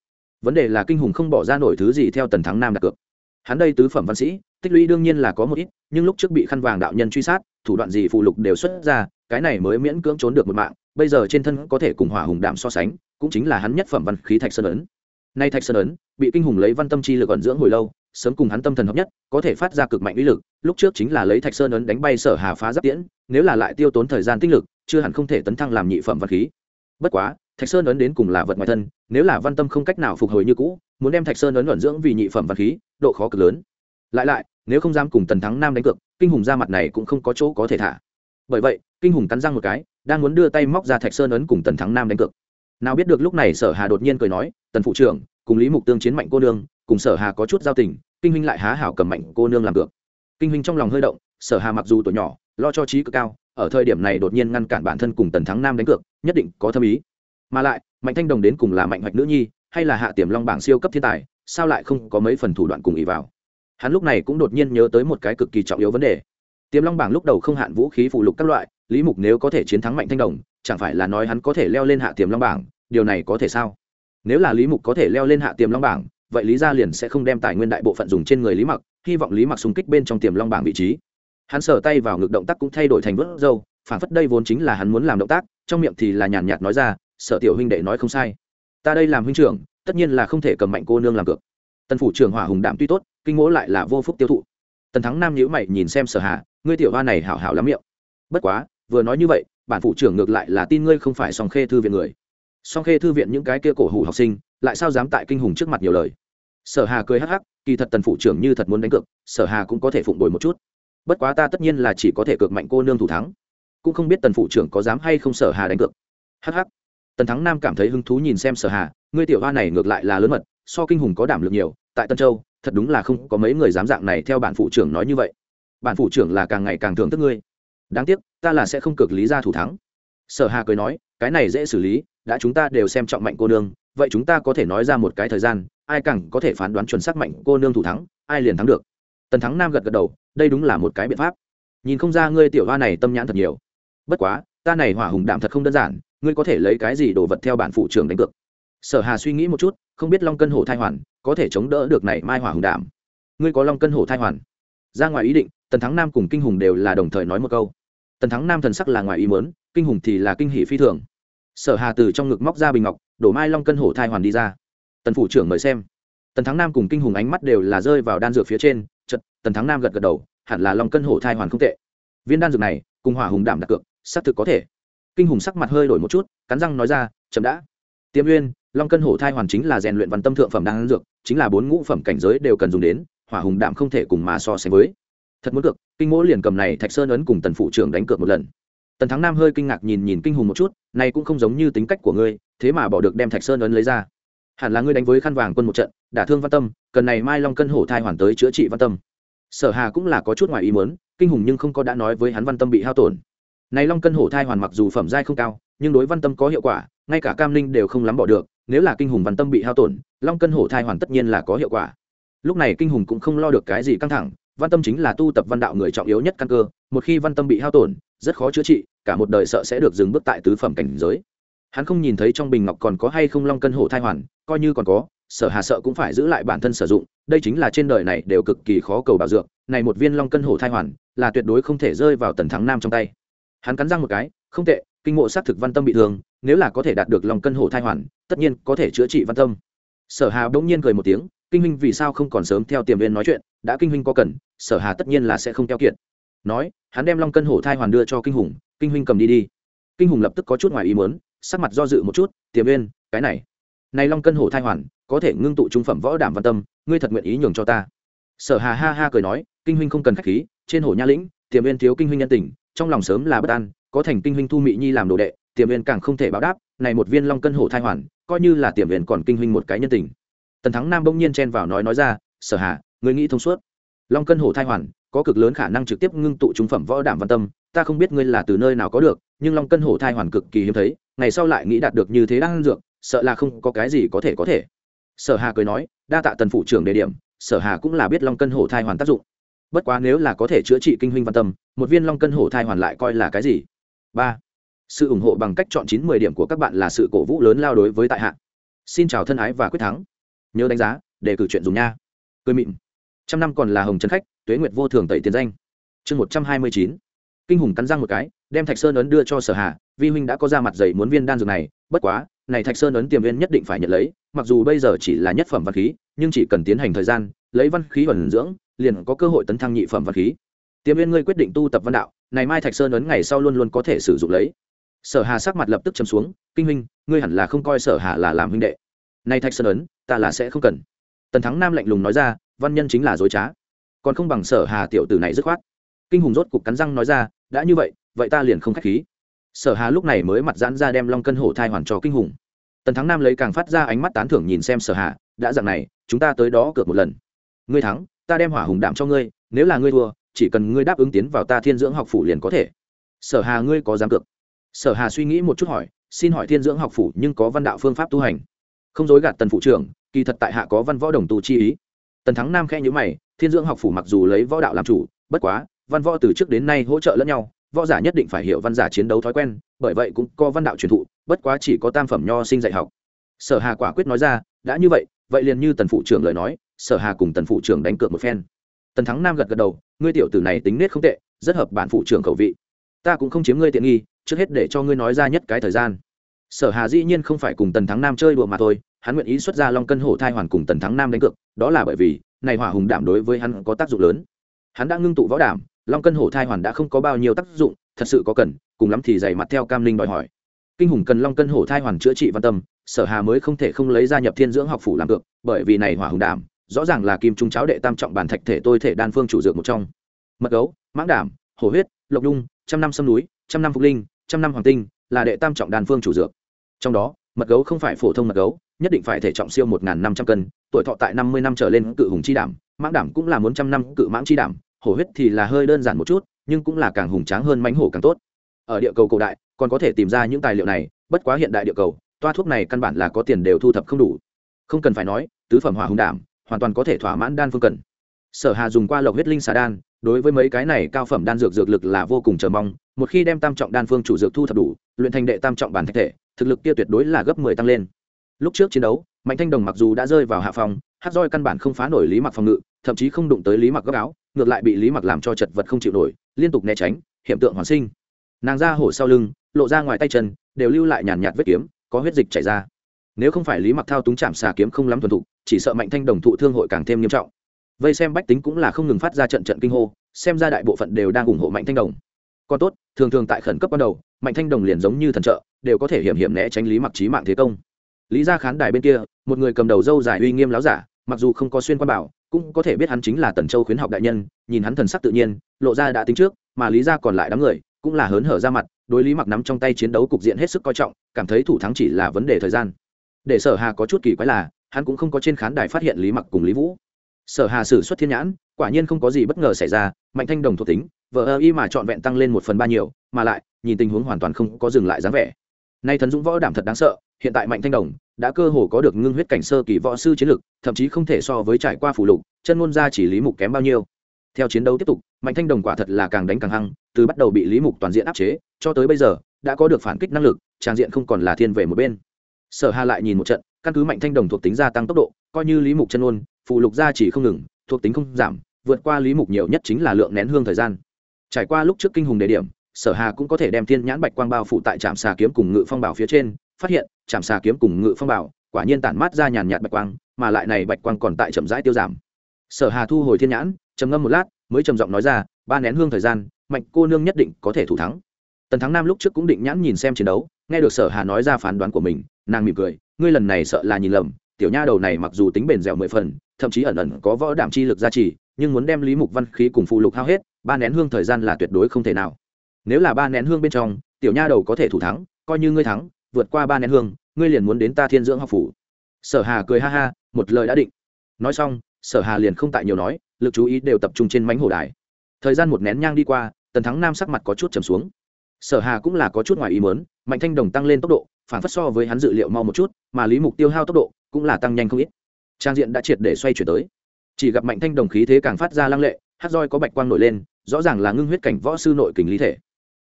Vấn đề là kinh hùng không bỏ ra nổi thứ gì theo tần thắng nam đặt cược. Hắn đây tứ phẩm văn sĩ, tích lũy đương nhiên là có một ít, nhưng lúc trước bị khăn vàng đạo nhân truy sát, thủ đoạn gì phụ lục đều xuất ra, cái này mới miễn cưỡng trốn được một mạng, bây giờ trên thân có thể cùng hỏa hùng đạm so sánh, cũng chính là hắn nhất phẩm văn khí thạch sơn ấn. Nay thạch sơn ấn, bị kinh hùng lấy văn tâm chi lực ẩn dưỡng hồi lâu, sớm cùng hắn tâm thần hợp nhất, có thể phát ra cực mạnh uy lực, lúc trước chính là lấy thạch sơn ấn đánh bay sở hà phá giáp tiễn, nếu là lại tiêu tốn thời gian tích lực, chưa hẳn không thể tấn thăng làm nhị phẩm văn khí. Bất quá thạch sơn ấn đến cùng là vật ngoài thân, nếu là văn tâm không cách nào phục hồi như cũ, muốn đem thạch sơn ấn luận dưỡng vì nhị phẩm văn khí, độ khó cực lớn. Lại lại, nếu không dám cùng tần thắng nam đánh cược, kinh hùng ra mặt này cũng không có chỗ có thể thả. Bởi vậy, kinh hùng cắn răng một cái, đang muốn đưa tay móc ra thạch sơn ấn cùng tần thắng nam đánh cược. Nào biết được lúc này sở hà đột nhiên cười nói, tần phụ trưởng, cùng lý mục tương chiến mạnh cô nương, cùng sở hà có chút giao tình, kinh huynh lại há hảo cầm mạnh cô nương làm được kinh huynh trong lòng hơi động, sở hà mặc dù tuổi nhỏ, lo cho trí cực cao, ở thời điểm này đột nhiên ngăn cản bản thân cùng tần thắng nam đánh cược, nhất định có thâm ý mà lại, mạnh thanh đồng đến cùng là mạnh hoạch nữ nhi, hay là hạ tiềm long bảng siêu cấp thiên tài, sao lại không có mấy phần thủ đoạn cùng ý vào? Hắn lúc này cũng đột nhiên nhớ tới một cái cực kỳ trọng yếu vấn đề. Tiềm long bảng lúc đầu không hạn vũ khí phụ lục các loại, lý mục nếu có thể chiến thắng mạnh thanh đồng, chẳng phải là nói hắn có thể leo lên hạ tiềm long bảng, điều này có thể sao? Nếu là lý mục có thể leo lên hạ tiềm long bảng, vậy lý gia liền sẽ không đem tài nguyên đại bộ phận dùng trên người lý mặc, hy vọng lý mặc xung kích bên trong tiềm long bảng vị trí. Hắn sờ tay vào ngực động tác cũng thay đổi thành vớt dâu phản phất đây vốn chính là hắn muốn làm động tác, trong miệng thì là nhàn nhạt nói ra sở tiểu huynh đệ nói không sai. Ta đây làm huynh trưởng tất nhiên là không thể cầm mạnh cô nương làm cược. Tần phủ trưởng hỏa hùng đạm tuy tốt kinh ngỗ lại là vô phúc tiêu thụ. Tần thắng nam nhữ mày nhìn xem sở hà, ngươi tiểu hoa này hảo hảo lắm miệng. Bất quá vừa nói như vậy bản phụ trưởng ngược lại là tin ngươi không phải song khê thư viện người. Song khê thư viện những cái kia cổ hủ học sinh lại sao dám tại kinh hùng trước mặt nhiều lời? Sở hà cười hắc hắc kỳ thật tần phụ trưởng như thật muốn đánh cược sở hà cũng có thể phụng đổi một chút. Bất quá ta tất nhiên là chỉ có thể cược mạnh cô nương thủ thắng. Cũng không biết tần phụ trưởng có dám hay không sở hà đánh cược. Hắc hắc tần thắng nam cảm thấy hứng thú nhìn xem sở hà, ngươi tiểu hoa này ngược lại là lớn mật, so kinh hùng có đảm lực nhiều, tại tân châu, thật đúng là không có mấy người dám dạng này theo bản phụ trưởng nói như vậy. Bản phụ trưởng là càng ngày càng thưởng thức ngươi. Đáng tiếc, ta là sẽ không cực lý ra thủ thắng. Sở hà cười nói, cái này dễ xử lý, đã chúng ta đều xem trọng mạnh cô nương, vậy chúng ta có thể nói ra một cái thời gian, ai càng có thể phán đoán chuẩn xác mạnh cô nương thủ thắng, ai liền thắng được. Tần thắng nam gật gật đầu, đây đúng là một cái biện pháp. Nhìn không ra ngươi tiểu hoa này tâm nhãn thật nhiều. Bất quá, ta này hỏa hùng đạm thật không đơn giản ngươi có thể lấy cái gì đồ vật theo bản phụ trưởng đánh cược? Sở hà suy nghĩ một chút, không biết long cân hổ thai hoàn có thể chống đỡ được này mai hỏa hùng đảm ngươi có long cân hổ thai hoàn? Ra ngoài ý định, tần thắng nam cùng kinh hùng đều là đồng thời nói một câu. Tần thắng nam thần sắc là ngoài ý mớn kinh hùng thì là kinh hỷ phi thường. Sở hà từ trong ngực móc ra bình ngọc, đổ mai long cân hổ thai hoàn đi ra. Tần phủ trưởng mời xem. Tần thắng nam cùng kinh hùng ánh mắt đều là rơi vào đan dược phía trên chật tần thắng nam gật gật đầu, hẳn là long cân hổ thai hoàn không tệ. Viên đan dược này, cùng hỏa hùng đảm đặt cược, xác thực có thể kinh hùng sắc mặt hơi đổi một chút, cắn răng nói ra, chậm đã. Tiêm uyên, long cân hổ thai hoàn chính là rèn luyện văn tâm thượng phẩm đan dược, chính là bốn ngũ phẩm cảnh giới đều cần dùng đến, hỏa hùng đạm không thể cùng mà so sánh với. Thật muốn cược, kinh mỗ liền cầm này thạch sơn ấn cùng tần phụ trưởng đánh cược một lần. Tần thắng nam hơi kinh ngạc nhìn nhìn kinh hùng một chút, này cũng không giống như tính cách của ngươi, thế mà bỏ được đem thạch sơn ấn lấy ra. Hẳn là ngươi đánh với khăn vàng quân một trận, đả thương văn tâm, cần này mai long cân hổ thai hoàn tới chữa trị văn tâm. Sở hà cũng là có chút ngoài ý muốn, kinh hùng nhưng không có đã nói với hắn văn tâm bị hao tổn này long cân hổ thai hoàn mặc dù phẩm giai không cao, nhưng đối văn tâm có hiệu quả, ngay cả cam linh đều không lắm bỏ được, nếu là kinh hùng văn tâm bị hao tổn, long cân hổ thai hoàn tất nhiên là có hiệu quả. Lúc này kinh hùng cũng không lo được cái gì căng thẳng, văn tâm chính là tu tập văn đạo người trọng yếu nhất căn cơ, một khi văn tâm bị hao tổn, rất khó chữa trị, cả một đời sợ sẽ được dừng bước tại tứ phẩm cảnh giới. Hắn không nhìn thấy trong bình ngọc còn có hay không long cân hổ thai hoàn, coi như còn có, sở hà sợ cũng phải giữ lại bản thân sử dụng, đây chính là trên đời này đều cực kỳ khó cầu bảo dược này một viên long cân hổ thai hoàn là tuyệt đối không thể rơi vào tần thắng nam trong tay hắn cắn răng một cái, không tệ, kinh mộ xác thực văn tâm bị thương, nếu là có thể đạt được long cân hổ thai hoàn, tất nhiên có thể chữa trị văn tâm. Sở hà bỗng nhiên cười một tiếng, kinh huynh vì sao không còn sớm theo tiềm viên nói chuyện, đã kinh huynh có cần, sở hà tất nhiên là sẽ không keo kiệt. Nói, hắn đem long cân hổ thai hoàn đưa cho kinh hùng, kinh huynh cầm đi đi. Kinh hùng lập tức có chút ngoài ý muốn, sắc mặt do dự một chút, tiềm viên, cái này này long cân hổ thai hoàn, có thể ngưng tụ trung phẩm võ đảm văn tâm, ngươi thật nguyện ý nhường cho ta. Sở hà ha ha cười nói, kinh huynh không cần khách khí, trên hồ nha lĩnh, tiềm viên thiếu kinh huynh nhân tình trong lòng sớm là bất an, có thành kinh huynh thu mỹ nhi làm đồ đệ, tiềm viên càng không thể báo đáp, này một viên long cân hổ thai hoàn, coi như là tiềm viên còn kinh huynh một cái nhân tình. Tần thắng nam bỗng nhiên chen vào nói nói ra, sở hà người nghĩ thông suốt. Long cân hổ thai hoàn, có cực lớn khả năng trực tiếp ngưng tụ trung phẩm võ đảm văn tâm, ta không biết ngươi là từ nơi nào có được, nhưng long cân hổ thai hoàn cực kỳ hiếm thấy, ngày sau lại nghĩ đạt được như thế đang dược, sợ là không có cái gì có thể có thể. Sở hà cười nói, đa tạ tần phụ trưởng đề điểm, sở hà cũng là biết long cân hổ thai hoàn tác dụng bất quá nếu là có thể chữa trị kinh huynh văn tâm, một viên long cân hổ thai hoàn lại coi là cái gì? Ba. Sự ủng hộ bằng cách chọn chín mười điểm của các bạn là sự cổ vũ lớn lao đối với tại hạ. Xin chào thân ái và quyết thắng. Nhớ đánh giá, để cử chuyện dùng nha. Cười mịn. Trăm năm còn là hồng trấn khách, tuế nguyệt vô thường tẩy tiền danh. Chương một trăm hai mươi chín. Kinh hùng cắn răng một cái, đem thạch sơn ấn đưa cho sở hà, vi huynh đã có ra mặt dày muốn viên đan dược này, bất quá, này thạch sơn ấn tiềm viên nhất định phải nhận lấy, mặc dù bây giờ chỉ là nhất phẩm văn khí, nhưng chỉ cần tiến hành thời gian, lấy văn khí ẩn dưỡng liền có cơ hội tấn thăng nhị phẩm vật khí. Tiêm viên ngươi quyết định tu tập văn đạo, này mai thạch sơn ấn ngày sau luôn luôn có thể sử dụng lấy. Sở hà sắc mặt lập tức chấm xuống, kinh huynh, ngươi hẳn là không coi sở hà là làm huynh đệ. Này thạch sơn ấn, ta là sẽ không cần. Tần thắng nam lạnh lùng nói ra, văn nhân chính là dối trá. Còn không bằng sở hà tiểu tử này dứt khoát. Kinh hùng rốt cục cắn răng nói ra, đã như vậy vậy ta liền không khách khí. Sở hà lúc này mới mặt giãn ra đem long cân hổ thai hoàn cho kinh hùng. Tần thắng nam lấy càng phát ra ánh mắt tán thưởng nhìn xem sở hà, đã dạng này, chúng ta tới đó cược một lần. Ngươi thắng ta đem hỏa hùng đảm cho ngươi, nếu là ngươi thua, chỉ cần ngươi đáp ứng tiến vào ta thiên dưỡng học phủ liền có thể. Sở hà, ngươi có dám cược? Sở hà suy nghĩ một chút hỏi, xin hỏi thiên dưỡng học phủ nhưng có văn đạo phương pháp tu hành? Không dối gạt tần phụ trưởng, kỳ thật tại hạ có văn võ đồng tu chi ý. Tần thắng nam khẽ nhữ mày, thiên dưỡng học phủ mặc dù lấy võ đạo làm chủ, bất quá, văn võ từ trước đến nay hỗ trợ lẫn nhau, võ giả nhất định phải hiểu văn giả chiến đấu thói quen, bởi vậy cũng có văn đạo truyền thụ, bất quá chỉ có tam phẩm nho sinh dạy học. Sở hà quả quyết nói ra, đã như vậy vậy liền như tần phụ trưởng lời nói sở hà cùng tần phụ trưởng đánh cược một phen. Tần thắng nam gật gật đầu, ngươi tiểu tử này tính nết không tệ, rất hợp bản phụ trưởng khẩu vị. Ta cũng không chiếm ngươi tiện nghi, trước hết để cho ngươi nói ra nhất cái thời gian. Sở hà dĩ nhiên không phải cùng tần thắng nam chơi đùa mà thôi, hắn nguyện ý xuất ra long cân hổ thai hoàn cùng tần thắng nam đánh cược, đó là bởi vì, này hỏa hùng đảm đối với hắn có tác dụng lớn. Hắn đã ngưng tụ võ đảm, long cân hổ thai hoàn đã không có bao nhiêu tác dụng, thật sự có cần, cùng lắm thì dày mặt theo cam linh đòi hỏi. Kinh hùng cần long cân hổ thai hoàn chữa trị văn tâm, sở hà mới không thể không lấy ra nhập thiên dưỡng học phủ làm cược, bởi vì này hỏa hùng đảm rõ ràng là kim trung cháo đệ tam trọng bản thạch thể tôi thể đan phương chủ dược một trong. Mật gấu, mãng đảm, hổ huyết, lộc nhung trăm năm sâm núi, trăm năm phục linh, trăm năm hoàng tinh là đệ tam trọng đan phương chủ dược. Trong đó, mật gấu không phải phổ thông mật gấu, nhất định phải thể trọng siêu một năm trăm cân, tuổi thọ tại năm mươi năm trở lên cự hùng chi đảm, mãng đảm cũng là muốn trăm năm cự mãng chi đảm, hổ huyết thì là hơi đơn giản một chút, nhưng cũng là càng hùng tráng hơn mãnh hổ càng tốt. Ở địa cầu cổ đại, còn có thể tìm ra những tài liệu này, bất quá hiện đại địa cầu, toa thuốc này căn bản là có tiền đều thu thập không đủ. Không cần phải nói, tứ phẩm hỏa hùng đảm hoàn toàn có thể thỏa mãn đan phương cần. Sở hà dùng qua lộc huyết linh xà đan, đối với mấy cái này cao phẩm đan dược dược lực là vô cùng chờ mong, một khi đem tam trọng đan phương chủ dược thu thập đủ, luyện thành đệ tam trọng bản thạch thể, thực lực kia tuyệt đối là gấp mười tăng lên. Lúc trước chiến đấu, mạnh thanh đồng mặc dù đã rơi vào hạ phòng hát roi căn bản không phá nổi lý mặc phòng ngự, thậm chí không đụng tới lý mặc gấp áo, ngược lại bị lý mặc làm cho chật vật không chịu nổi, liên tục né tránh hiện tượng hoàn sinh. Nàng ra hổ sau lưng, lộ ra ngoài tay chân, đều lưu lại nhàn nhạt vết kiếm, có huyết dịch chảy ra nếu không phải lý mặc thao túng chạm xà kiếm không lắm thuần thục, chỉ sợ mạnh thanh đồng thụ thương hội càng thêm nghiêm trọng. Vây xem bách tính cũng là không ngừng phát ra trận trận kinh hô, xem ra đại bộ phận đều đang ủng hộ mạnh thanh đồng. Còn tốt, thường thường tại khẩn cấp ban đầu, mạnh thanh đồng liền giống như thần trợ, đều có thể hiểm hiểm né tránh lý mặc trí mạng thế công. Lý ra khán đài bên kia, một người cầm đầu dâu dài uy nghiêm láo giả, mặc dù không có xuyên quan bảo, cũng có thể biết hắn chính là tần châu khuyến học đại nhân, nhìn hắn thần sắc tự nhiên, lộ ra đã tính trước, mà lý ra còn lại đám người, cũng là hớn hở ra mặt, đối lý mặc nắm trong tay chiến đấu cục diện hết sức coi trọng, cảm thấy thủ thắng chỉ là vấn đề thời gian để sở hà có chút kỳ quái là, hắn cũng không có trên khán đài phát hiện lý mặc cùng lý vũ. Sở hà xử xuất thiên nhãn, quả nhiên không có gì bất ngờ xảy ra, mạnh thanh đồng thuộc tính vợ ơ y mà trọn vẹn tăng lên một phần ba nhiều, mà lại, nhìn tình huống hoàn toàn không có dừng lại dáng vẻ. Nay thần dũng võ đảm thật đáng sợ, hiện tại mạnh thanh đồng đã cơ hồ có được ngưng huyết cảnh sơ kỳ võ sư chiến lực, thậm chí không thể so với trải qua phủ lục, chân ngôn ra chỉ lý mục kém bao nhiêu. Theo chiến đấu tiếp tục, mạnh thanh đồng quả thật là càng đánh càng hăng, từ bắt đầu bị lý mục toàn diện áp chế, cho tới bây giờ, đã có được phản kích năng lực, trang diện không còn là thiên về một bên sở hà lại nhìn một trận, căn cứ mạnh thanh đồng thuộc tính gia tăng tốc độ, coi như lý mục chân ôn, phụ lục gia chỉ không ngừng, thuộc tính không giảm, vượt qua lý mục nhiều nhất chính là lượng nén hương thời gian. Trải qua lúc trước kinh hùng đề điểm, sở hà cũng có thể đem thiên nhãn bạch quang bao phủ tại trạm xà kiếm cùng ngự phong bảo phía trên, phát hiện trạm xà kiếm cùng ngự phong bảo, quả nhiên tản mát ra nhàn nhạt bạch quang, mà lại này bạch quang còn tại chậm rãi tiêu giảm. Sở hà thu hồi thiên nhãn, trầm ngâm một lát, mới trầm giọng nói ra, ba nén hương thời gian, mạnh cô nương nhất định có thể thủ thắng tần thắng nam lúc trước cũng định nhãn nhìn xem chiến đấu, nghe được sở hà nói ra phán đoán của mình, nàng mỉm cười, ngươi lần này sợ là nhìn lầm, tiểu nha đầu này mặc dù tính bền dẻo mười phần, thậm chí ẩn ẩn có võ đảm chi lực gia trì, nhưng muốn đem lý mục văn khí cùng phụ lục hao hết, ba nén hương thời gian là tuyệt đối không thể nào. Nếu là ba nén hương bên trong, tiểu nha đầu có thể thủ thắng, coi như ngươi thắng, vượt qua ba nén hương, ngươi liền muốn đến ta thiên dưỡng học phủ. Sở hà cười ha ha, một lời đã định. Nói xong, sở hà liền không tại nhiều nói, lực chú ý đều tập trung trên mánh hồ đài. Thời gian một nén nhang đi qua, tần thắng nam sắc mặt có chút trầm xuống sở hà cũng là có chút ngoài ý mớn mạnh thanh đồng tăng lên tốc độ, phản phất so với hắn dự liệu mau một chút, mà lý mục tiêu hao tốc độ cũng là tăng nhanh không ít. Trang diện đã triệt để xoay chuyển tới. Chỉ gặp mạnh thanh đồng khí thế càng phát ra lăng lệ, hát roi có bạch quang nổi lên, rõ ràng là ngưng huyết cảnh võ sư nội kình lý thể.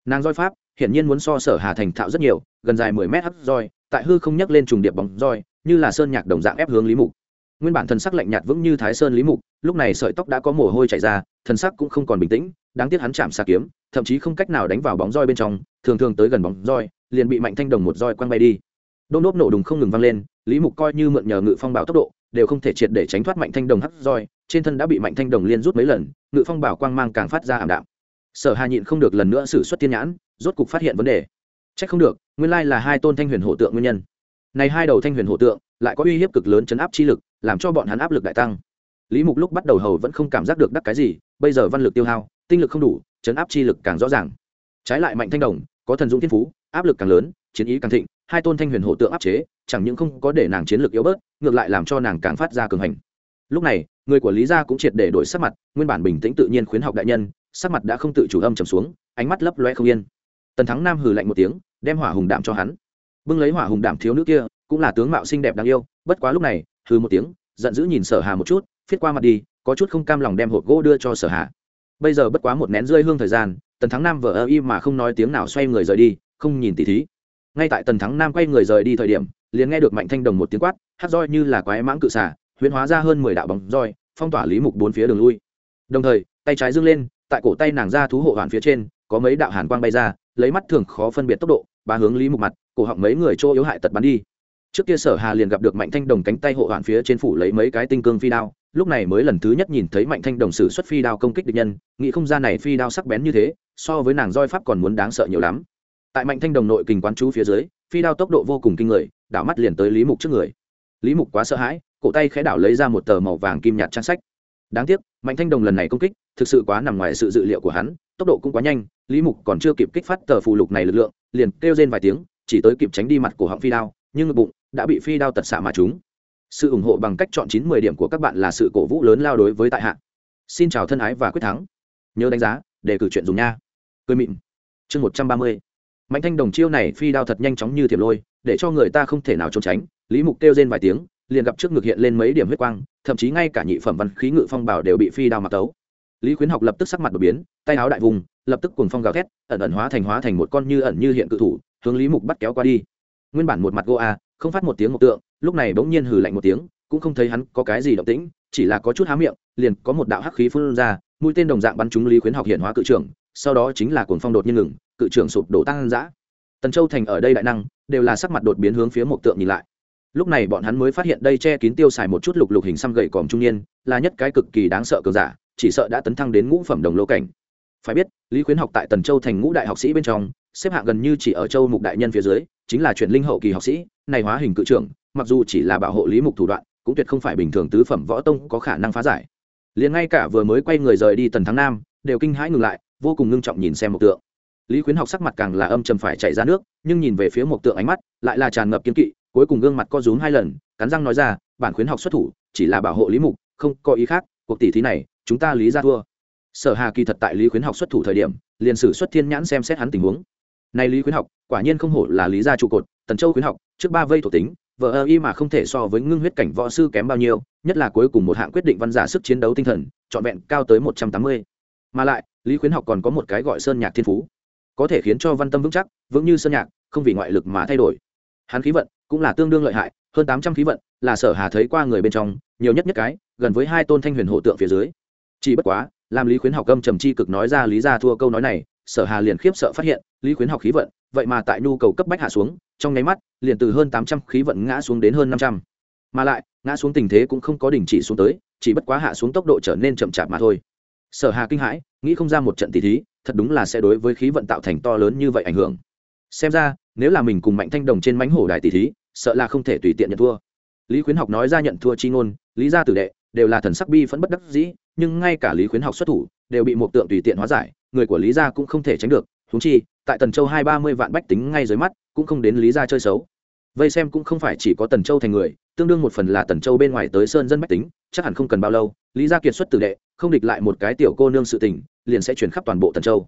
Nàng roi pháp, hiển nhiên muốn so sở hà thành thạo rất nhiều, gần dài mười mét hát roi, tại hư không nhắc lên trùng điệp bóng roi, như là sơn nhạc đồng dạng ép hướng lý mục. Nguyên bản thần sắc lạnh nhạt vững như thái sơn lý mục, lúc này sợi tóc đã có mồ hôi chảy ra, thần sắc cũng không còn bình tĩnh, đáng tiếc hắn chạm xa kiếm thậm chí không cách nào đánh vào bóng roi bên trong, thường thường tới gần bóng roi, liền bị mạnh thanh đồng một roi quăng bay đi. Đôm nốt nổ đùng không ngừng vang lên, lý mục coi như mượn nhờ ngự phong bảo tốc độ, đều không thể triệt để tránh thoát mạnh thanh đồng hắt roi, trên thân đã bị mạnh thanh đồng liên rút mấy lần, ngự phong bảo quang mang càng phát ra ảm đạm. Sở hà nhịn không được lần nữa xử suất tiên nhãn, rốt cục phát hiện vấn đề. Trách không được, nguyên lai là hai tôn thanh huyền hổ tượng nguyên nhân. Này hai đầu thanh huyền hổ tượng, lại có uy hiếp cực lớn chấn áp chi lực, làm cho bọn hắn áp lực đại tăng. Lý mục lúc bắt đầu hầu vẫn không cảm giác được đắc cái gì, bây giờ văn lực tiêu hao, tinh lực không đủ chấn áp chi lực càng rõ ràng. Trái lại mạnh thanh đồng, có thần dũng thiên phú, áp lực càng lớn, chiến ý càng thịnh, hai tôn thanh huyền hổ tượng áp chế, chẳng những không có để nàng chiến lực yếu bớt, ngược lại làm cho nàng càng phát ra cường hành. Lúc này, người của lý gia cũng triệt để đổi sắc mặt, nguyên bản bình tĩnh tự nhiên khuyến học đại nhân, sắc mặt đã không tự chủ âm trầm xuống, ánh mắt lấp loe không yên. Tần thắng nam hừ lạnh một tiếng, đem hỏa hùng đạm cho hắn. Bưng lấy hỏa hùng đạm thiếu nữ kia, cũng là tướng mạo xinh đẹp đáng yêu, bất quá lúc này, hừ một tiếng, giận dữ nhìn sở hà một chút, phiết qua mặt đi, có chút không cam lòng đem hộp gỗ đưa cho sở hà bây giờ bất quá một nén rơi hương thời gian, tần thắng nam vờ ơ y mà không nói tiếng nào xoay người rời đi, không nhìn tỉ thí. Ngay tại tần thắng nam quay người rời đi thời điểm, liền nghe được mạnh thanh đồng một tiếng quát, hát roi như là quái mãng cự xả huyễn hóa ra hơn mười đạo bóng roi, phong tỏa lý mục bốn phía đường lui. Đồng thời, tay trái dâng lên, tại cổ tay nàng ra thú hộ hoàn phía trên, có mấy đạo hàn quang bay ra, lấy mắt thường khó phân biệt tốc độ ba hướng lý mục mặt, cổ họng mấy người chỗ yếu hại tật bắn đi. Trước kia sở hà liền gặp được mạnh thanh đồng cánh tay hộ hoàn phía trên phủ lấy mấy cái tinh cương phi đao lúc này mới lần thứ nhất nhìn thấy mạnh thanh đồng sử xuất phi đao công kích địch nhân, nghĩ không ra này phi đao sắc bén như thế, so với nàng roi pháp còn muốn đáng sợ nhiều lắm. Tại mạnh thanh đồng nội kình quán chú phía dưới, phi đao tốc độ vô cùng kinh người, đảo mắt liền tới lý mục trước người. Lý mục quá sợ hãi, cổ tay khẽ đảo lấy ra một tờ màu vàng kim nhạt trang sách. Đáng tiếc, mạnh thanh đồng lần này công kích, thực sự quá nằm ngoài sự dự liệu của hắn, tốc độ cũng quá nhanh, lý mục còn chưa kịp kích phát tờ phù lục này lực lượng, liền kêu rên vài tiếng, chỉ tới kịp tránh đi mặt của họng phi đao, nhưng ngực bụng đã bị phi đao tật xạ mà chúng sự ủng hộ bằng cách chọn chín mười điểm của các bạn là sự cổ vũ lớn lao đối với tại hạ. Xin chào thân ái và quyết thắng. Nhớ đánh giá để cử chuyện dùng nha. Cười mịn. Chương một trăm ba mươi. Mạnh thanh đồng chiêu này phi đao thật nhanh chóng như thiệp lôi, để cho người ta không thể nào trốn tránh. Lý mục kêu trên vài tiếng, liền gặp trước ngực hiện lên mấy điểm huyết quang, thậm chí ngay cả nhị phẩm văn khí ngự phong bảo đều bị phi đao mặc tấu. Lý khuyến học lập tức sắc mặt đột biến, tay áo đại vùng, lập tức cùng phong gào thét, ẩn ẩn hóa thành hóa thành một con như ẩn như hiện cự thủ, hướng lý mục bắt kéo qua đi. Nguyên bản một mặt gô a, không phát một tiếng một tượng lúc này bỗng nhiên hừ lạnh một tiếng, cũng không thấy hắn có cái gì động tĩnh, chỉ là có chút há miệng, liền có một đạo hắc khí phun ra, mũi tên đồng dạng bắn trúng lý khuyến học hiện hóa cự trưởng, sau đó chính là cuồng phong đột nhiên ngừng, cự trưởng sụp đổ tăng dã. Tần châu thành ở đây đại năng, đều là sắc mặt đột biến hướng phía một tượng nhìn lại. Lúc này bọn hắn mới phát hiện đây che kín tiêu xài một chút lục lục hình xăm gậy còm trung niên, là nhất cái cực kỳ đáng sợ cường giả, chỉ sợ đã tấn thăng đến ngũ phẩm đồng lô cảnh. Phải biết, lý khuyến học tại tần châu thành ngũ đại học sĩ bên trong, xếp hạng gần như chỉ ở châu mục đại nhân phía dưới, chính là truyền linh hậu kỳ học sĩ, này hóa hình cự trưởng mặc dù chỉ là bảo hộ lý mục thủ đoạn, cũng tuyệt không phải bình thường tứ phẩm võ tông có khả năng phá giải. Liền ngay cả vừa mới quay người rời đi tần thắng nam, đều kinh hãi ngừng lại, vô cùng ngưng trọng nhìn xem một tượng. Lý khuyến học sắc mặt càng là âm trầm phải chảy ra nước, nhưng nhìn về phía một tượng ánh mắt, lại là tràn ngập kiên kỵ, cuối cùng gương mặt co rúm hai lần, cắn răng nói ra, bản khuyến học xuất thủ, chỉ là bảo hộ lý mục, không có ý khác, cuộc tỷ thí này, chúng ta lý ra thua. Sở hà kỳ thật tại lý khuyến học xuất thủ thời điểm, liền sử xuất thiên nhãn xem xét hắn tình huống. Này lý khuyến học, quả nhiên không hổ là lý gia trụ cột, tần châu khuyến học, trước ba vây thuộc tính vợ ơ y mà không thể so với ngưng huyết cảnh võ sư kém bao nhiêu, nhất là cuối cùng một hạng quyết định văn giả sức chiến đấu tinh thần, trọn vẹn cao tới một trăm tám mươi. Mà lại, lý khuyến học còn có một cái gọi sơn nhạc thiên phú. Có thể khiến cho văn tâm vững chắc, vững như sơn nhạc, không vì ngoại lực mà thay đổi. Hắn khí vận cũng là tương đương lợi hại, hơn tám trăm khí vận là sở hà thấy qua người bên trong, nhiều nhất nhất cái, gần với hai tôn thanh huyền hộ tượng phía dưới. Chỉ bất quá, làm lý khuyến học gâm trầm chi cực nói ra lý ra thua câu nói này, sở hà liền khiếp sợ phát hiện, lý khuyến học khí vận, vậy mà tại nhu cầu cấp bách hạ xuống trong nháy mắt, liền từ hơn tám trăm khí vận ngã xuống đến hơn năm trăm. Mà lại, ngã xuống tình thế cũng không có đình chỉ xuống tới, chỉ bất quá hạ xuống tốc độ trở nên chậm chạp mà thôi. Sở hà kinh hãi, nghĩ không ra một trận tỷ thí, thật đúng là sẽ đối với khí vận tạo thành to lớn như vậy ảnh hưởng. Xem ra, nếu là mình cùng mạnh thanh đồng trên mánh hổ đài tỷ thí, sợ là không thể tùy tiện nhận thua. Lý khuyến học nói ra nhận thua chi ngôn, lý gia tử đệ đều là thần sắc bi phẫn bất đắc dĩ, nhưng ngay cả lý khuyến học xuất thủ, đều bị một tượng tùy tiện hóa giải, người của lý gia cũng không thể tránh được. Húng chi, tại tần châu hai ba mươi vạn bách tính ngay dưới mắt cũng không đến lý gia chơi xấu. Vây xem cũng không phải chỉ có tần châu thành người, tương đương một phần là tần châu bên ngoài tới sơn dân bách tính, chắc hẳn không cần bao lâu, lý gia kiệt xuất tử đệ, không địch lại một cái tiểu cô nương sự tình, liền sẽ chuyển khắp toàn bộ tần châu.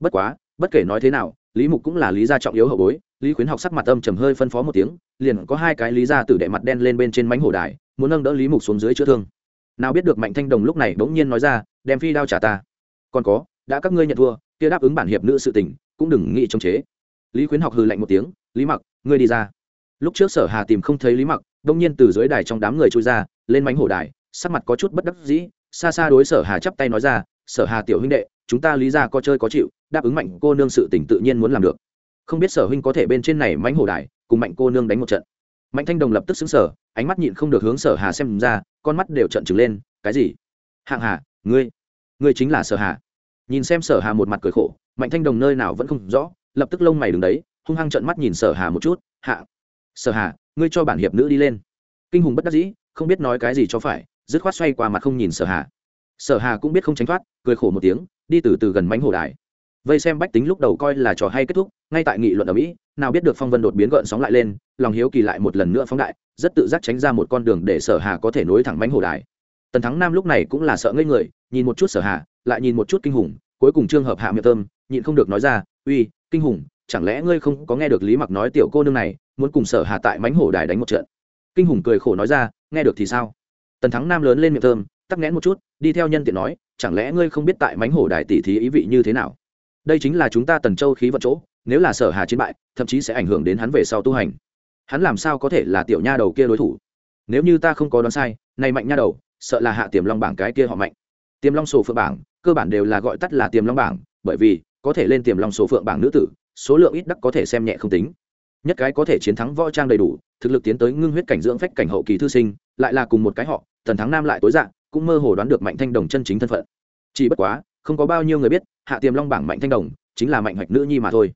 Bất quá, bất kể nói thế nào, lý mục cũng là lý gia trọng yếu hậu bối, lý khuyến học sắc mặt âm trầm hơi phân phó một tiếng, liền có hai cái lý gia tử đệ mặt đen lên bên trên mánh hổ đài, muốn nâng đỡ lý mục xuống dưới chữa thương. Nào biết được mạnh thanh đồng lúc này bỗng nhiên nói ra, đem phi đao trả ta. Còn có, đã các ngươi nhận thua, kia đáp ứng bản hiệp nữ sự tình, cũng đừng nghĩ chống chế lý khuyến học hừ lạnh một tiếng, lý mặc, ngươi đi ra. Lúc trước sở hà tìm không thấy lý mặc, đông nhiên từ dưới đài trong đám người trôi ra, lên mánh hổ đài, sắc mặt có chút bất đắc dĩ, xa xa đối sở hà chắp tay nói ra, sở hà tiểu huynh đệ, chúng ta lý ra có chơi có chịu, đáp ứng mạnh cô nương sự tỉnh tự nhiên muốn làm được. Không biết sở huynh có thể bên trên này mánh hổ đài, cùng mạnh cô nương đánh một trận. Mạnh thanh đồng lập tức xứng sở, ánh mắt nhịn không được hướng sở hà xem ra, con mắt đều trận trừng lên, cái gì? Hạng hà, ngươi ngươi chính là sở hà. Nhìn xem sở hà một mặt cười khổ, mạnh thanh đồng nơi nào vẫn không rõ lập tức lông mày đứng đấy, hung hăng trợn mắt nhìn sở hà một chút, hạ, sở hà, ngươi cho bản hiệp nữ đi lên. Kinh hùng bất đắc dĩ, không biết nói cái gì cho phải, dứt khoát xoay qua mặt không nhìn sở hà. Sở hà cũng biết không tránh thoát, cười khổ một tiếng, đi từ từ gần mánh hồ đài. Vây xem bách tính lúc đầu coi là trò hay kết thúc, ngay tại nghị luận ở mỹ, nào biết được phong vân đột biến gợn sóng lại lên, lòng hiếu kỳ lại một lần nữa phóng đại, rất tự giác tránh ra một con đường để sở hà có thể nối thẳng mánh hồ đài. Tần thắng nam lúc này cũng là sợ ngây người, nhìn một chút sở hà, lại nhìn một chút kinh hùng, cuối cùng trương hợp hạ miệng thơm, nhịn không được nói ra, uy kinh hùng, chẳng lẽ ngươi không có nghe được lý mặc nói tiểu cô nương này muốn cùng sở hà tại mánh hổ đài đánh một trận? Kinh hùng cười khổ nói ra, nghe được thì sao? Tần thắng nam lớn lên miệng thơm, tắc nghẽn một chút, đi theo nhân tiện nói, chẳng lẽ ngươi không biết tại mánh hổ đài tỷ thí ý vị như thế nào? Đây chính là chúng ta tần châu khí vận chỗ, nếu là sở hà chiến bại, thậm chí sẽ ảnh hưởng đến hắn về sau tu hành. Hắn làm sao có thể là tiểu nha đầu kia đối thủ? Nếu như ta không có đoán sai, này mạnh nha đầu, sợ là hạ tiềm long bảng cái kia họ mạnh. Tiềm long sổ phượng bảng, cơ bản đều là gọi tắt là tiềm long bảng, bởi vì có thể lên tiềm long số phượng bảng nữ tử, số lượng ít đắc có thể xem nhẹ không tính. Nhất cái có thể chiến thắng võ trang đầy đủ, thực lực tiến tới ngưng huyết cảnh dưỡng phách cảnh hậu kỳ thư sinh, lại là cùng một cái họ, tần thắng nam lại tối dạng, cũng mơ hồ đoán được mạnh thanh đồng chân chính thân phận. Chỉ bất quá, không có bao nhiêu người biết, hạ tiềm long bảng mạnh thanh đồng chính là mạnh hoạch nữ nhi mà thôi.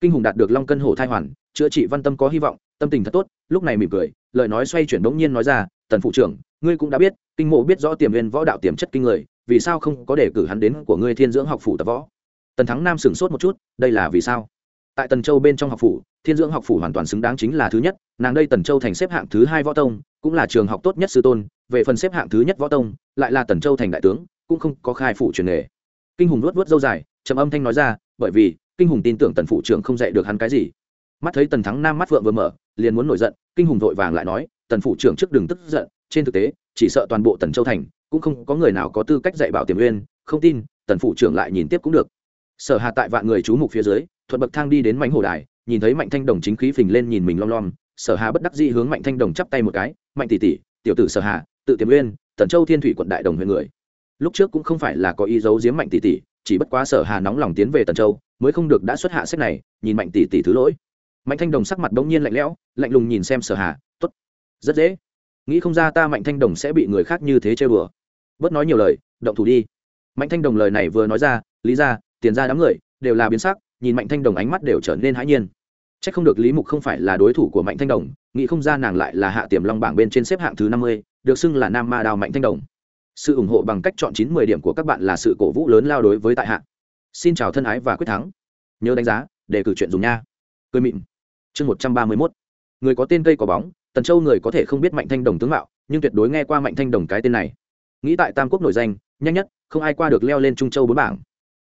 Kinh hùng đạt được long cân hổ thai hoàn, chữa trị văn tâm có hy vọng, tâm tình thật tốt, lúc này mỉm cười, lời nói xoay chuyển đống nhiên nói ra, tần phụ trưởng, ngươi cũng đã biết, kinh mộ biết rõ tiềm viên võ đạo tiềm chất kinh người, vì sao không có để cử hắn đến của ngươi thiên dưỡng học phủ tập võ? Tần thắng nam sửng sốt một chút, đây là vì sao? Tại tần châu bên trong học phủ, thiên dưỡng học phủ hoàn toàn xứng đáng chính là thứ nhất, nàng đây tần châu thành xếp hạng thứ hai võ tông, cũng là trường học tốt nhất sư tôn, về phần xếp hạng thứ nhất võ tông, lại là tần châu thành đại tướng, cũng không có khai phủ truyền nghề. Kinh hùng luốt vớt dâu dài, trầm âm thanh nói ra, bởi vì, kinh hùng tin tưởng tần phụ trưởng không dạy được hắn cái gì. Mắt thấy tần thắng nam mắt vượng vừa mở, liền muốn nổi giận, kinh hùng vội vàng lại nói, tần phụ trưởng trước đừng tức giận, trên thực tế, chỉ sợ toàn bộ tần châu thành, cũng không có người nào có tư cách dạy bảo tiềm uyên, không tin, tần phụ trưởng lại nhìn tiếp cũng được sở hà tại vạn người chú mục phía dưới, thuận bậc thang đi đến mảnh hồ đài, nhìn thấy mạnh thanh đồng chính khí phình lên nhìn mình lom lom. Sở hà bất đắc dĩ hướng mạnh thanh đồng chắp tay một cái, mạnh tỷ tỷ, tiểu tử sở hà, tự tiềm uyên, tần châu thiên thủy quận đại đồng huyện người. Lúc trước cũng không phải là có ý giấu giếm mạnh tỷ tỷ, chỉ bất quá sở hà nóng lòng tiến về tần châu, mới không được đã xuất hạ sách này, nhìn mạnh tỷ tỷ thứ lỗi. Mạnh thanh đồng sắc mặt bỗng nhiên lạnh lẽo, lạnh lùng nhìn xem sở hà, tốt, rất dễ. Nghĩ không ra ta mạnh thanh đồng sẽ bị người khác như thế chơi bừa bớt nói nhiều lời, động thủ đi. Mạnh thanh đồng lời này vừa nói ra, lý ra tiền ra đám người, đều là biến sắc, nhìn mạnh thanh đồng ánh mắt đều trở nên hãi nhiên. C h ắ c không được lý mục không phải là đối thủ của mạnh thanh đồng, nghĩ không ra nàng lại là hạ tiềm long bảng bên trên xếp hạng thứ năm mươi, được xưng là nam ma đào mạnh thanh đồng. Sự ủng hộ bằng cách chọn chín mười điểm của các bạn là sự cổ vũ lớn lao đối với tại hạ. Xin chào thân ái và quyết thắng. Nhớ đánh giá, để cử chuyện dùng nha. Cười mịn. Chương một trăm ba mươi mốt. Người có tên cây có bóng, tần châu người có thể không biết mạnh thanh đồng tướng mạo, nhưng tuyệt đối nghe qua mạnh thanh đồng cái tên này. Nghĩ tại tam quốc nổi danh, nhanh nhất, không ai qua được leo lên trung châu bốn bảng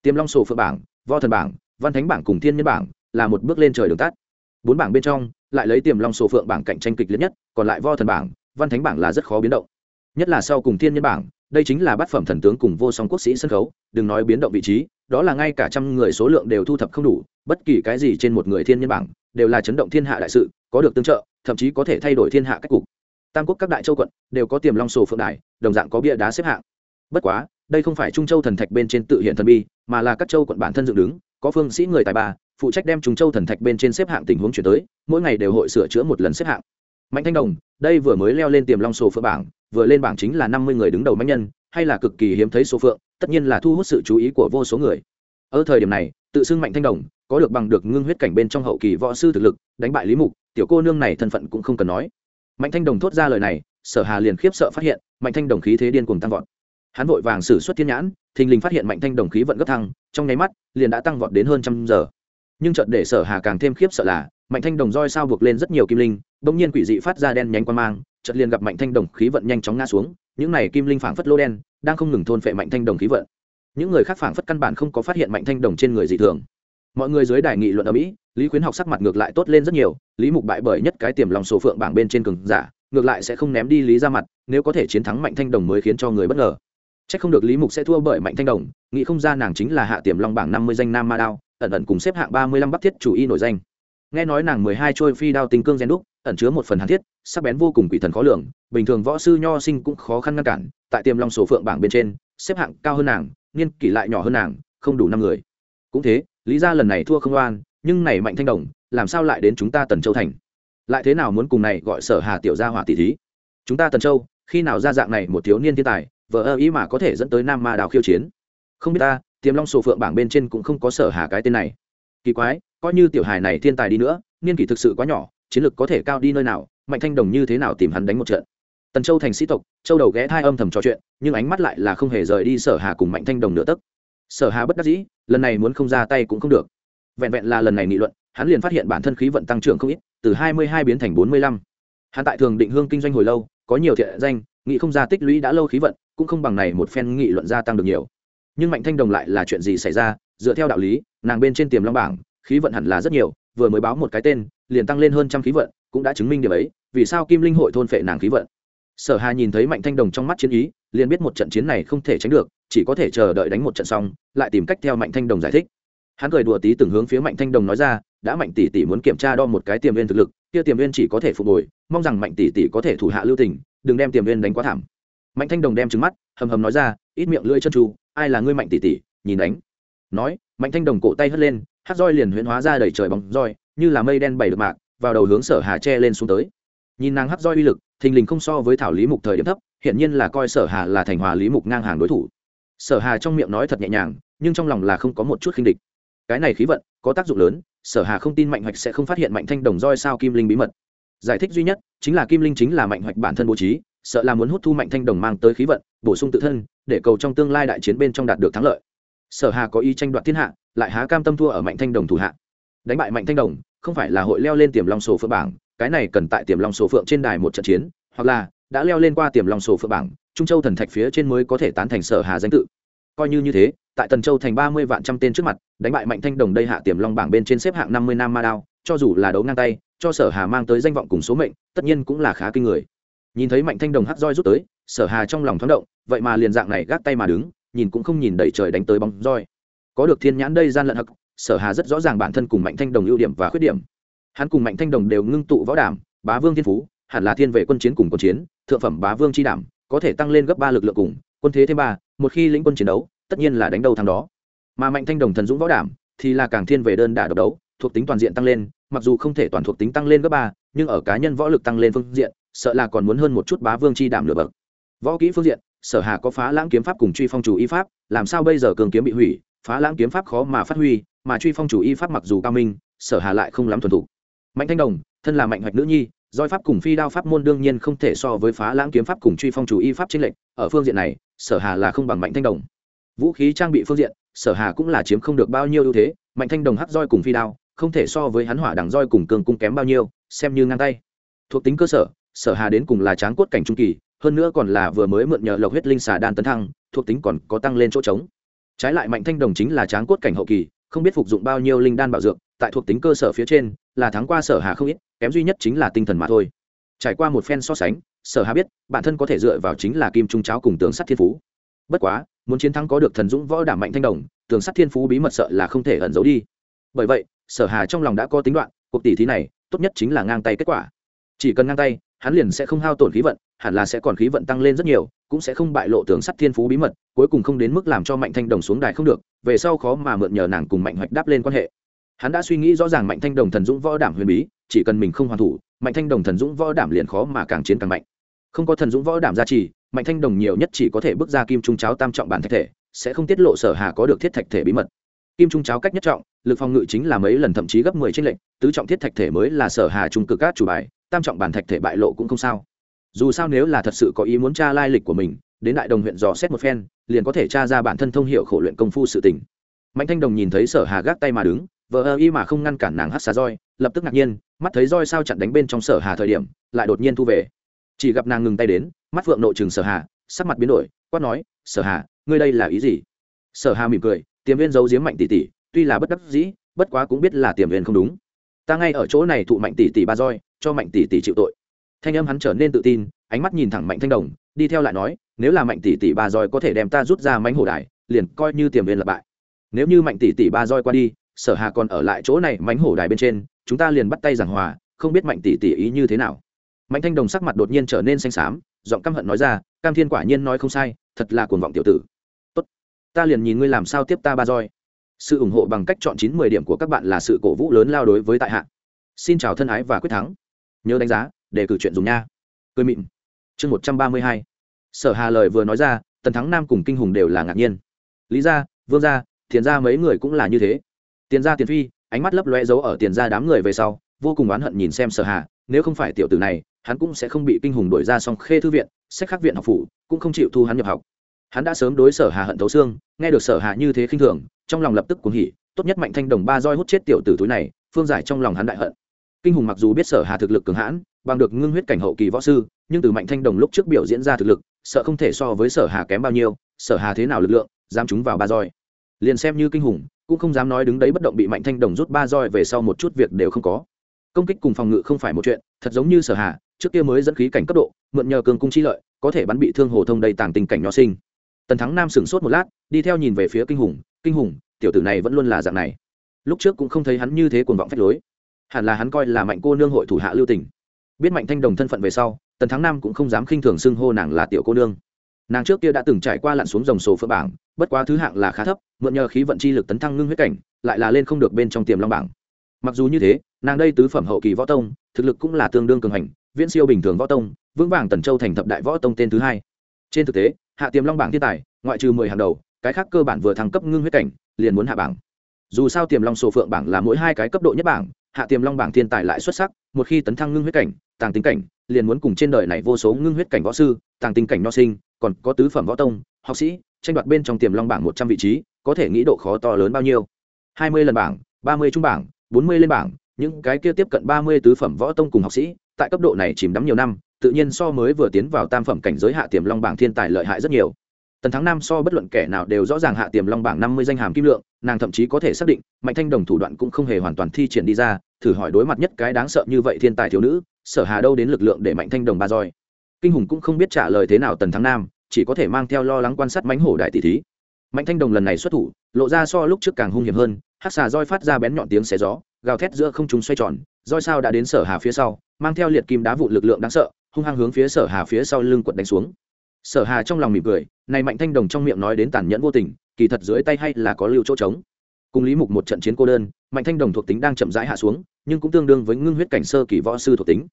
tiềm long sổ phượng bảng vo thần bảng, văn thánh bảng cùng thiên nhân bảng là một bước lên trời đường tắt. Bốn bảng bên trong, lại lấy tiềm long sổ phượng bảng cạnh tranh kịch liệt nhất, còn lại vo thần bảng, văn thánh bảng là rất khó biến động. Nhất là sau cùng thiên nhân bảng, đây chính là bát phẩm thần tướng cùng vô song quốc sĩ sân khấu, đừng nói biến động vị trí, đó là ngay cả trăm người số lượng đều thu thập không đủ, bất kỳ cái gì trên một người thiên nhân bảng đều là chấn động thiên hạ đại sự, có được tương trợ, thậm chí có thể thay đổi thiên hạ cách cục. Tam quốc các đại châu quận đều có tiềm long sổ phượng đài, đồng dạng có bia đá xếp hạng. Bất quá đây không phải trung châu thần thạch bên trên tự hiện thần bi, mà là các châu quận bản thân dựng đứng, có phương sĩ người tài ba, phụ trách đem trung châu thần thạch bên trên xếp hạng tình huống chuyển tới, mỗi ngày đều hội sửa chữa một lần xếp hạng. Mạnh thanh đồng, đây vừa mới leo lên tiềm long sổ phượng bảng, vừa lên bảng chính là năm mươi người đứng đầu mạnh nhân, hay là cực kỳ hiếm thấy số phượng, tất nhiên là thu hút sự chú ý của vô số người. Ở thời điểm này, tự xưng mạnh thanh đồng, có được bằng được ngưng huyết cảnh bên trong hậu kỳ võ sư thực lực, đánh bại lý mục, tiểu cô nương này thân phận cũng không cần nói. Mạnh thanh đồng thốt ra lời này, sở hà liền khiếp sợ phát hiện, mạnh thanh đồng khí thế điên cuồng tăng vọt hắn vội vàng xử suất thiên nhãn, thình lình phát hiện mạnh thanh đồng khí vận gấp thăng, trong nháy mắt, liền đã tăng vọt đến hơn trăm giờ. Nhưng chợt để sở hà càng thêm khiếp sợ là, mạnh thanh đồng roi sao buộc lên rất nhiều kim linh, bỗng nhiên quỷ dị phát ra đen nhánh quan mang, chợt liền gặp mạnh thanh đồng khí vận nhanh chóng ngã xuống, những này kim linh phảng phất lô đen, đang không ngừng thôn phệ mạnh thanh đồng khí vận. Những người khác phảng phất căn bản không có phát hiện mạnh thanh đồng trên người dị thường. Mọi người dưới đài nghị luận ở mỹ lý khuyến học sắc mặt ngược lại tốt lên rất nhiều, lý mục bại bởi nhất cái tiềm lòng sổ phượng bảng bên trên cường giả, ngược lại sẽ không ném đi lý ra mặt, nếu có thể chiến thắng mạnh thanh đồng mới khiến cho người bất ngờ c h ắ c không được lý mục sẽ thua bởi mạnh thanh đồng, nghĩ không ra nàng chính là hạ tiềm long bảng năm mươi danh nam ma đao, ẩn ẩn cùng xếp hạng ba mươi lăm bắc thiết chủ y nổi danh. Nghe nói nàng mười hai trôi phi đao tình cương gen đúc, ẩn chứa một phần hàn thiết, sắc bén vô cùng quỷ thần khó lường, bình thường võ sư nho sinh cũng khó khăn ngăn cản, tại tiềm long sổ phượng bảng bên trên, xếp hạng cao hơn nàng, niên kỷ lại nhỏ hơn nàng, không đủ năm người. Cũng thế, lý ra lần này thua không oan, nhưng này mạnh thanh đồng, làm sao lại đến chúng ta tần châu thành? Lại thế nào muốn cùng này gọi sở hà tiểu gia hỏa tỷ thí? Chúng ta tần châu, khi nào ra dạng này một thiếu niên thiên tài vợ ơ ý mà có thể dẫn tới nam ma đào khiêu chiến. Không biết ta, tiềm long sổ phượng bảng bên trên cũng không có sở hà cái tên này. Kỳ quái, coi như tiểu hài này thiên tài đi nữa, niên kỷ thực sự quá nhỏ, chiến lược có thể cao đi nơi nào, mạnh thanh đồng như thế nào tìm hắn đánh một trận. Tần châu thành sĩ tộc, châu đầu ghé thai âm thầm trò chuyện, nhưng ánh mắt lại là không hề rời đi sở hà cùng mạnh thanh đồng nửa tấc. Sở hà bất đắc dĩ, lần này muốn không ra tay cũng không được. Vẹn vẹn là lần này nghị luận, hắn liền phát hiện bản thân khí vận tăng trưởng không ít, từ hai mươi hai biến thành bốn mươi lăm. Hắn tại thường định hương kinh doanh hồi lâu, có nhiều thiện danh nghị không ra tích lũy đã lâu khí vận cũng không bằng này một phen nghị luận gia tăng được nhiều. Nhưng mạnh thanh đồng lại là chuyện gì xảy ra? Dựa theo đạo lý, nàng bên trên tiềm long bảng, khí vận hẳn là rất nhiều, vừa mới báo một cái tên, liền tăng lên hơn trăm khí vận, cũng đã chứng minh điều ấy, vì sao kim linh hội thôn phệ nàng khí vận? Sở hà nhìn thấy mạnh thanh đồng trong mắt chiến ý, liền biết một trận chiến này không thể tránh được, chỉ có thể chờ đợi đánh một trận xong, lại tìm cách theo mạnh thanh đồng giải thích. Hắn cười đùa tí từng hướng phía mạnh thanh đồng nói ra, đã mạnh tỷ tỷ muốn kiểm tra đo một cái tiềm viên thực lực, kia tiềm viên chỉ có thể phục hồi, mong rằng mạnh tỷ tỷ có thể thủ hạ lưu tình, đừng đem tiềm viên đánh quá thảm mạnh thanh đồng đem trứng mắt, hầm hầm nói ra, ít miệng lưỡi chân tru ai là ngươi mạnh tỷ tỷ? Nhìn đánh. Nói, mạnh thanh đồng cổ tay hất lên, hát roi liền huyễn hóa ra đầy trời bóng roi, như là mây đen bày được mạc, vào đầu hướng sở hà che lên xuống tới. Nhìn nàng hát roi uy lực, thình lình không so với thảo lý mục thời điểm thấp hiện nhiên là coi sở hà là thành hòa lý mục ngang hàng đối thủ. Sở hà trong miệng nói thật nhẹ nhàng, nhưng trong lòng là không có một chút khinh địch. Cái này khí vận, có tác dụng lớn, sở hà không tin mạnh hoạch sẽ không phát hiện mạnh thanh đồng roi sao kim linh bí mật. Giải thích duy nhất, chính là kim linh chính là mạnh hoạch bản thân bố trí sợ là muốn hút thu mạnh thanh đồng mang tới khí vận, bổ sung tự thân, để cầu trong tương lai đại chiến bên trong đạt được thắng lợi. Sở hà có ý tranh đoạt thiên hạ, lại há cam tâm thua ở mạnh thanh đồng thủ hạ. Đánh bại mạnh thanh đồng, không phải là hội leo lên tiềm long sổ phượng bảng, cái này cần tại tiềm long sổ phượng trên đài một trận chiến, hoặc là đã leo lên qua tiềm long sổ phượng bảng, trung châu thần thạch phía trên mới có thể tán thành sở hà danh tự. Coi như như thế, tại tần châu thành ba mươi vạn trăm tên trước mặt, đánh bại mạnh thanh đồng đây hạ tiềm long bảng bên trên xếp hạng năm mươi nam ma đao, cho dù là đấu ngang tay, cho sở hà mang tới danh vọng cùng số mệnh, tất nhiên cũng là khá kinh người nhìn thấy mạnh thanh đồng hắt roi rút tới, sở hà trong lòng thoáng động, vậy mà liền dạng này gác tay mà đứng, nhìn cũng không nhìn đẩy trời đánh tới bóng roi. Có được thiên nhãn đây gian lận hắc, sở hà rất rõ ràng bản thân cùng mạnh thanh đồng ưu điểm và khuyết điểm. Hắn cùng mạnh thanh đồng đều ngưng tụ võ đảm bá vương thiên phú, hẳn là thiên vệ quân chiến cùng quân chiến, thượng phẩm bá vương chi đảm, có thể tăng lên gấp ba lực lượng cùng, quân thế thêm ba, một khi lĩnh quân chiến đấu, tất nhiên là đánh đầu thằng đó. Mà mạnh thanh đồng thần dũng võ đảm thì là càng thiên về đơn đả độc đấu, thuộc tính toàn diện tăng lên, mặc dù không thể toàn thuộc tính tăng lên gấp ba, nhưng ở cá nhân võ lực tăng lên phương diện sợ là còn muốn hơn một chút bá vương chi đảm nửa bậc. Võ kỹ phương diện, sở hà có phá lãng kiếm pháp cùng truy phong chủ y pháp, làm sao bây giờ cường kiếm bị hủy, phá lãng kiếm pháp khó mà phát huy, mà truy phong chủ y pháp mặc dù cao minh, sở hà lại không lắm thuần thủ mạnh thanh đồng, thân là mạnh hoạch nữ nhi doi pháp cùng phi đao pháp môn đương nhiên không thể so với phá lãng kiếm pháp cùng truy phong chủ y pháp chính lệnh ở phương diện này, sở hà là không bằng mạnh thanh đồng. Vũ khí trang bị phương diện, sở hà cũng là chiếm không được bao nhiêu ưu thế, mạnh thanh đồng hắc roi cùng phi đao, không thể so với hắn hỏa đằng roi cùng cường cung kém bao nhiêu, xem như ngang tay. Thuộc tính cơ sở sở hà đến cùng là tráng cốt cảnh trung kỳ, hơn nữa còn là vừa mới mượn nhờ lộc huyết linh xà đan tấn thăng, thuộc tính còn có tăng lên chỗ trống. Trái lại mạnh thanh đồng chính là tráng cốt cảnh hậu kỳ, không biết phục dụng bao nhiêu linh đan bảo dược, tại thuộc tính cơ sở phía trên, là thắng qua sở hà không ít, kém duy nhất chính là tinh thần mà thôi. Trải qua một phen so sánh, sở hà biết, bản thân có thể dựa vào chính là kim trung cháo cùng tướng sắt thiên phú. Bất quá, muốn chiến thắng có được thần dũng võ đảm mạnh thanh đồng tướng sắt thiên phú bí mật sợ là không thể ẩn giấu đi. Bởi vậy, sở hà trong lòng đã có tính đoạn, cuộc tỷ thí này, tốt nhất chính là ngang tay kết quả. Chỉ cần ngang tay hắn liền sẽ không hao tổn khí vận, hẳn là sẽ còn khí vận tăng lên rất nhiều, cũng sẽ không bại lộ tường sắt thiên phú bí mật, cuối cùng không đến mức làm cho mạnh thanh đồng xuống đài không được, về sau khó mà mượn nhờ nàng cùng mạnh hoạch đáp lên quan hệ. Hắn đã suy nghĩ rõ ràng mạnh thanh đồng thần dũng võ đảm huyền bí, chỉ cần mình không hoàn thủ, mạnh thanh đồng thần dũng võ đảm liền khó mà càng chiến càng mạnh. Không có thần dũng võ đảm gia trì, mạnh thanh đồng nhiều nhất chỉ có thể bước ra kim trung cháo tam trọng bản thạch thể, sẽ không tiết lộ sở hà có được thiết thạch thể bí mật. Kim trung cháo cách nhất trọng, lực phòng ngự chính là mấy lần thậm chí gấp mười trên lệnh tứ trọng thiết thạch thể mới là sở hà trung cực cát chủ bài tam trọng bản thạch thể bại lộ cũng không sao. Dù sao nếu là thật sự có ý muốn tra lai lịch của mình, đến đại đồng huyện dò xét một phen, liền có thể tra ra bản thân thông hiệu khổ luyện công phu sự tình. Mạnh thanh đồng nhìn thấy sở hà gác tay mà đứng vợ ơ y mà không ngăn cản nàng hát xà roi, lập tức ngạc nhiên, mắt thấy roi sao chặn đánh bên trong sở hà thời điểm, lại đột nhiên thu về. Chỉ gặp nàng ngừng tay đến, mắt phượng nội trường sở hà, sắc mặt biến đổi, quát nói, sở hà, ngươi đây là ý gì? Sở hà mỉm cười, tiềm viên giấu giếm mạnh tỷ tỷ, tuy là bất đắc dĩ, bất quá cũng biết là tiềm viên không đúng. Ta ngay ở chỗ này thụ mạnh tỷ tỷ ba roi cho mạnh tỷ tỷ chịu tội. Thanh âm hắn trở nên tự tin, ánh mắt nhìn thẳng mạnh thanh đồng, đi theo lại nói, nếu là mạnh tỷ tỷ ba roi có thể đem ta rút ra mánh hổ đài, liền coi như tiềm viên lập bại. Nếu như mạnh tỷ tỷ ba roi qua đi, sở hà còn ở lại chỗ này mánh hổ đài bên trên, chúng ta liền bắt tay giảng hòa, không biết mạnh tỷ tỷ ý như thế nào. Mạnh thanh đồng sắc mặt đột nhiên trở nên xanh xám, giọng căm hận nói ra, cam thiên quả nhiên nói không sai, thật là cuồng vọng tiểu tử. Tốt, ta liền nhìn ngươi làm sao tiếp ta ba roi sự ủng hộ bằng cách chọn chín mười điểm của các bạn là sự cổ vũ lớn lao đối với tại hạ. Xin chào thân ái và quyết thắng nhớ đánh giá để cử chuyện dùng nha. Cười mịn. Chương một trăm ba mươi hai. Sở hà lời vừa nói ra, tần thắng nam cùng kinh hùng đều là ngạc nhiên. Lý gia, vương gia tiền gia mấy người cũng là như thế. Tiền gia tiền phi, ánh mắt lấp loe giấu ở tiền gia đám người về sau, vô cùng oán hận nhìn xem sở hà, nếu không phải tiểu tử này, hắn cũng sẽ không bị kinh hùng đổi ra song khê thư viện, sách khắc viện học phủ, cũng không chịu thu hắn nhập học. Hắn đã sớm đối sở hà hận thấu xương, nghe được sở hà như thế khinh thường, trong lòng lập tức cuồng hỉ, tốt nhất mạnh thanh đồng ba roi hút chết tiểu tử túi này, phương giải trong lòng hắn đại hận kinh hùng mặc dù biết sở hà thực lực cường hãn, bằng được ngưng huyết cảnh hậu kỳ võ sư, nhưng từ mạnh thanh đồng lúc trước biểu diễn ra thực lực, sợ không thể so với sở hà kém bao nhiêu, sở hà thế nào lực lượng, dám chúng vào ba roi. Liền xem như kinh hùng, cũng không dám nói đứng đấy bất động bị mạnh thanh đồng rút ba roi về sau một chút việc đều không có. Công kích cùng phòng ngự không phải một chuyện, thật giống như sở hà, trước kia mới dẫn khí cảnh cấp độ, mượn nhờ cường cung chi lợi, có thể bắn bị thương hồ thông đầy tàng tình cảnh nho sinh. Tần thắng nam sửng sốt một lát, đi theo nhìn về phía kinh hùng kinh hùng, tiểu tử này vẫn luôn là dạng này. Lúc trước cũng không thấy hắn như thế cuồng vọng phách lối hẳn là hắn coi là mạnh cô nương hội thủ hạ lưu tình. Biết mạnh thanh đồng thân phận về sau, tần thắng nam cũng không dám khinh thường xưng hô nàng là tiểu cô nương. Nàng trước kia đã từng trải qua lặn xuống dòng sổ phượng bảng, bất quá thứ hạng là khá thấp, mượn nhờ khí vận chi lực tấn thăng ngưng huyết cảnh, lại là lên không được bên trong tiềm long bảng. Mặc dù như thế, nàng đây tứ phẩm hậu kỳ võ tông, thực lực cũng là tương đương cường hành, viễn siêu bình thường võ tông, vững vàng tần châu thành thập đại võ tông tên thứ hai. Trên thực tế, hạ tiềm long bảng thiên tài, ngoại trừ mười hàng đầu, cái khác cơ bản vừa thăng cấp ngưng huyết cảnh, liền muốn hạ bảng. Dù sao tiềm long sổ phượng bảng là mỗi hai cái cấp độ nhất bảng hạ tiềm long bảng thiên tài lại xuất sắc, một khi tấn thăng ngưng huyết cảnh, tàng tính cảnh, liền muốn cùng trên đời này vô số ngưng huyết cảnh võ sư, tàng tính cảnh nho sinh, còn có tứ phẩm võ tông, học sĩ, tranh đoạt bên trong tiềm long bảng một trăm vị trí, có thể nghĩ độ khó to lớn bao nhiêu. Hai mươi lần bảng, ba mươi trung bảng, bốn mươi lên bảng, những cái kia tiếp cận ba mươi tứ phẩm võ tông cùng học sĩ, tại cấp độ này chìm đắm nhiều năm, tự nhiên so mới vừa tiến vào tam phẩm cảnh giới hạ tiềm long bảng thiên tài lợi hại rất nhiều. Tần thắng nam so bất luận kẻ nào đều rõ ràng hạ tiềm long bảng năm mươi danh hàm kim lượng nàng thậm chí có thể xác định, mạnh thanh đồng thủ đoạn cũng không hề hoàn toàn thi triển đi ra, thử hỏi đối mặt nhất cái đáng sợ như vậy thiên tài thiếu nữ, sở hà đâu đến lực lượng để mạnh thanh đồng ba roi. Kinh hùng cũng không biết trả lời thế nào tần thắng nam, chỉ có thể mang theo lo lắng quan sát mánh hổ đại tỷ thí. Mạnh thanh đồng lần này xuất thủ, lộ ra so lúc trước càng hung hiểm hơn, hát xà roi phát ra bén nhọn tiếng xé gió, gào thét giữa không trung xoay tròn, roi sao đã đến sở hà phía sau, mang theo liệt kim đá vụ lực lượng đáng sợ, hung hăng hướng phía sở hà phía sau lưng quật đánh xuống sở hà trong lòng mỉm cười, này mạnh thanh đồng trong miệng nói đến tàn nhẫn vô tình, kỳ thật dưới tay hay là có lưu chỗ trống. Cùng lý mục một trận chiến cô đơn, mạnh thanh đồng thuộc tính đang chậm rãi hạ xuống, nhưng cũng tương đương với ngưng huyết cảnh sơ kỳ võ sư thuộc tính.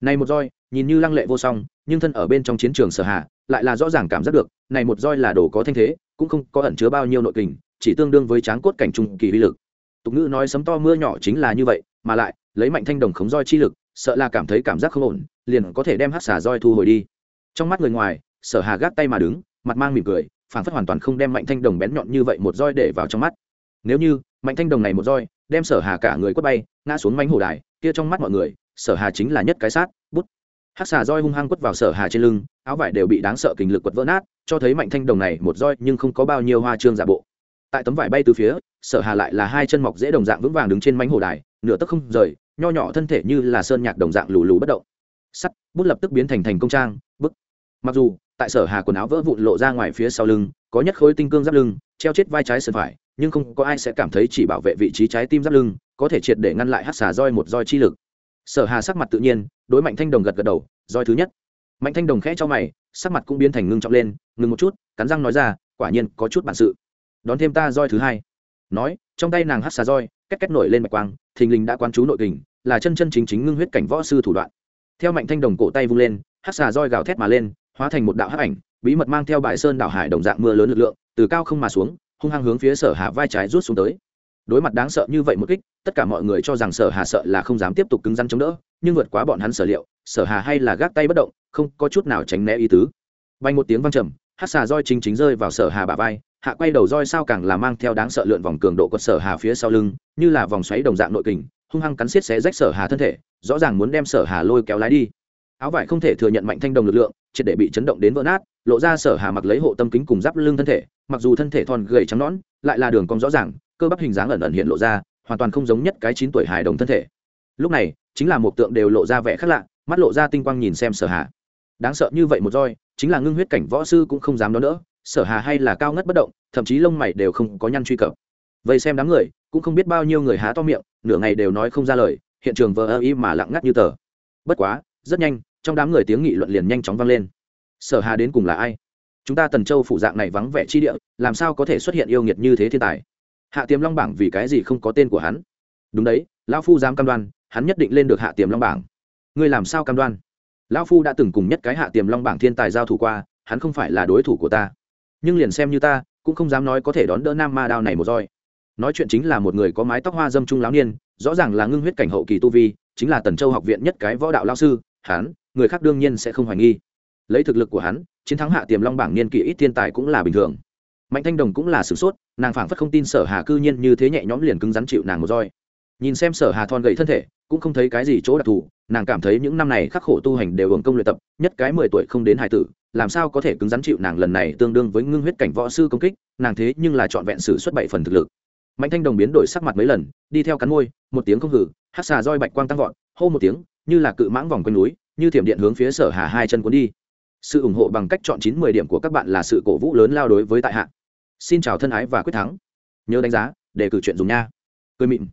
Này một roi, nhìn như lăng lệ vô song, nhưng thân ở bên trong chiến trường sở hà, lại là rõ ràng cảm giác được, này một roi là đồ có thanh thế, cũng không có ẩn chứa bao nhiêu nội kình, chỉ tương đương với tráng cốt cảnh trung kỳ uy lực. Tục ngữ nói sấm to mưa nhỏ chính là như vậy, mà lại, lấy mạnh thanh đồng khống roi chi lực, sợ là cảm thấy cảm giác không ổn, liền có thể đem hát xả roi thu hồi đi. Trong mắt người ngoài sở hà gác tay mà đứng, mặt mang mỉm cười phản phất hoàn toàn không đem mạnh thanh đồng bén nhọn như vậy một roi để vào trong mắt. Nếu như, mạnh thanh đồng này một roi, đem sở hà cả người quất bay, ngã xuống mánh hổ đài, kia trong mắt mọi người, sở hà chính là nhất cái sát, bút. Hắc xà roi hung hăng quất vào sở hà trên lưng, áo vải đều bị đáng sợ kình lực quật vỡ nát, cho thấy mạnh thanh đồng này một roi nhưng không có bao nhiêu hoa trương giả bộ. Tại tấm vải bay từ phía, sở hà lại là hai chân mọc dễ đồng dạng vững vàng đứng trên mánh hồ đài, nửa tấc không rời, nho nhỏ thân thể như là sơn nhạc đồng dạng lù lù bất động. Sắt, bút lập tức biến thành thành công trang, bức. Mặc dù tại sở hà quần áo vỡ vụn lộ ra ngoài phía sau lưng, có nhất khối tinh cương giáp lưng, treo chết vai trái sườn phải, nhưng không có ai sẽ cảm thấy chỉ bảo vệ vị trí trái tim giáp lưng, có thể triệt để ngăn lại hát xà roi một roi chi lực. Sở hà sắc mặt tự nhiên, đối mạnh thanh đồng gật gật đầu, roi thứ nhất. Mạnh thanh đồng khẽ cho mày, sắc mặt cũng biến thành ngưng trọng lên, ngừng một chút, cắn răng nói ra, quả nhiên có chút bản sự. Đón thêm ta roi thứ hai. Nói, trong tay nàng hát xà roi cách cách nổi lên mạch quang, thình lình đã quan chú nội kình, là chân chân chính chính ngưng huyết cảnh võ sư thủ đoạn. Theo mạnh thanh đồng cổ tay vung lên hát xà roi gào thét mà lên hóa thành một đạo hắc ảnh, bí mật mang theo bài sơn đảo hải đồng dạng mưa lớn lực lượng, từ cao không mà xuống, hung hăng hướng phía sở hà vai trái rút xuống tới. Đối mặt đáng sợ như vậy một kích, tất cả mọi người cho rằng sở hà sợ là không dám tiếp tục cứng rắn chống đỡ, nhưng vượt quá bọn hắn sở liệu, sở hà hay là gác tay bất động, không có chút nào tránh né ý tứ. Bay một tiếng vang trầm hát xà roi chính chính rơi vào sở hà bả vai, hạ quay đầu roi sao càng là mang theo đáng sợ lượn vòng cường độ của sở hà phía sau lưng, như là vòng xoáy đồng dạng nội kình, hung hăng cắn xiết xé rách sở hà thân thể, rõ ràng muốn đem sở hà lôi kéo lái đi. Áo vải không thể thừa nhận mạnh thanh đồng lực lượng triệt để bị chấn động đến vỡ nát, lộ ra sở hà mặc lấy hộ tâm kính cùng giáp lưng thân thể, mặc dù thân thể thon gầy trắng nõn, lại là đường cong rõ ràng, cơ bắp hình dáng ẩn ẩn hiện lộ ra, hoàn toàn không giống nhất cái chín tuổi hài đồng thân thể. Lúc này, chính là một tượng đều lộ ra vẻ khác lạ, mắt lộ ra tinh quang nhìn xem sở hà. Đáng sợ như vậy một roi, chính là ngưng huyết cảnh võ sư cũng không dám đón đỡ, sở hà hay là cao ngất bất động, thậm chí lông mày đều không có nhăn truy cập. Vậy xem đám người, cũng không biết bao nhiêu người há to miệng, nửa ngày đều nói không ra lời, hiện trường vờ ơ y mà lặng ngắt như tờ. Bất quá, rất nhanh trong đám người tiếng nghị luận liền nhanh chóng vang lên. Sở hà đến cùng là ai? Chúng ta tần châu phủ dạng này vắng vẻ chi địa, làm sao có thể xuất hiện yêu nghiệt như thế thiên tài? Hạ tiềm long bảng vì cái gì không có tên của hắn? Đúng đấy, lão phu dám cam đoan, hắn nhất định lên được hạ tiềm long bảng. Ngươi làm sao cam đoan? Lão phu đã từng cùng nhất cái hạ tiềm long bảng thiên tài giao thủ qua, hắn không phải là đối thủ của ta. Nhưng liền xem như ta, cũng không dám nói có thể đón đỡ nam ma đao này một roi. Nói chuyện chính là một người có mái tóc hoa dâm trung lão niên, rõ ràng là ngưng huyết cảnh hậu kỳ tu vi, chính là tần châu học viện nhất cái võ đạo lao sư, hắn người khác đương nhiên sẽ không hoài nghi. Lấy thực lực của hắn, chiến thắng hạ tiềm long bảng niên kỷ ít thiên tài cũng là bình thường. Mạnh thanh đồng cũng là sửng sốt, nàng phảng phất không tin sở hà cư nhiên như thế nhẹ nhõm liền cứng rắn chịu nàng một roi. Nhìn xem sở hà thon gậy thân thể, cũng không thấy cái gì chỗ đặc thù, nàng cảm thấy những năm này khắc khổ tu hành đều hưởng công luyện tập, nhất cái mười tuổi không đến hải tử, làm sao có thể cứng rắn chịu nàng lần này tương đương với ngưng huyết cảnh võ sư công kích, nàng thế nhưng là trọn vẹn sử xuất bảy phần thực lực. Mạnh thanh đồng biến đổi sắc mặt mấy lần, đi theo cắn môi, một tiếng không hử hát xà roi bạch quang tăng vọt, hô một tiếng, như là cự mãng vòng quanh núi như thiểm điện hướng phía sở hà hai chân cuốn đi. Sự ủng hộ bằng cách chọn chín mười điểm của các bạn là sự cổ vũ lớn lao đối với tại hạ. Xin chào thân ái và quyết thắng. Nhớ đánh giá, để cử chuyện dùng nha. Cười mịn.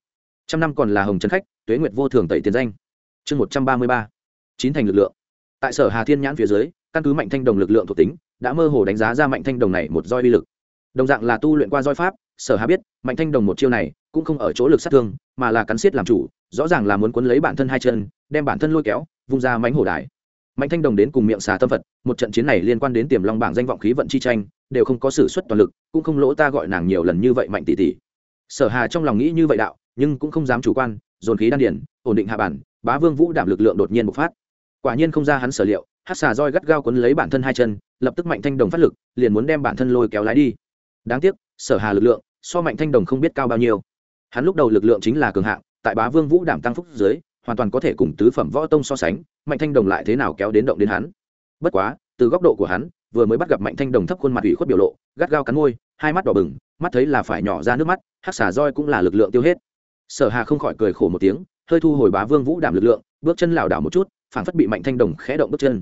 Trăm năm còn là hồng trấn khách, tuế nguyệt vô thường tẩy tiền danh. Chương một trăm ba mươi ba. Chín thành lực lượng. Tại sở hà thiên nhãn phía dưới, căn cứ mạnh thanh đồng lực lượng thuộc tính, đã mơ hồ đánh giá ra mạnh thanh đồng này một roi uy lực. Đồng dạng là tu luyện qua roi pháp, sở hà biết, mạnh thanh đồng một chiêu này cũng không ở chỗ lực sát thương, mà là cắn xiết làm chủ, rõ ràng là muốn quấn lấy bản thân hai chân, đem bản thân lôi kéo, vung ra mánh hổ đài. Mạnh thanh đồng đến cùng miệng xà tâm phật, một trận chiến này liên quan đến tiềm long bảng danh vọng khí vận chi tranh, đều không có sự xuất toàn lực, cũng không lỗ ta gọi nàng nhiều lần như vậy mạnh tỷ tỷ. Sở hà trong lòng nghĩ như vậy đạo, nhưng cũng không dám chủ quan, dồn khí đan điển ổn định hạ bản, bá vương vũ đảm lực lượng đột nhiên bộc phát. Quả nhiên không ra hắn sở liệu, hát xà roi gắt gao quấn lấy bản thân hai chân, lập tức mạnh thanh đồng phát lực, liền muốn đem bản thân lôi kéo lái đi. Đáng tiếc, sở hà lực lượng so mạnh thanh đồng không biết cao bao nhiêu hắn lúc đầu lực lượng chính là cường hạng, tại bá vương vũ đảm tăng phúc dưới, hoàn toàn có thể cùng tứ phẩm võ tông so sánh, mạnh thanh đồng lại thế nào kéo đến động đến hắn. Bất quá, từ góc độ của hắn, vừa mới bắt gặp mạnh thanh đồng thấp khuôn mặt ủy khuất biểu lộ, gắt gao cắn môi, hai mắt đỏ bừng, mắt thấy là phải nhỏ ra nước mắt, hắc xà roi cũng là lực lượng tiêu hết. Sở hà không khỏi cười khổ một tiếng, hơi thu hồi bá vương vũ đảm lực lượng, bước chân lảo đảo một chút phản phất bị mạnh thanh đồng khẽ động bước chân.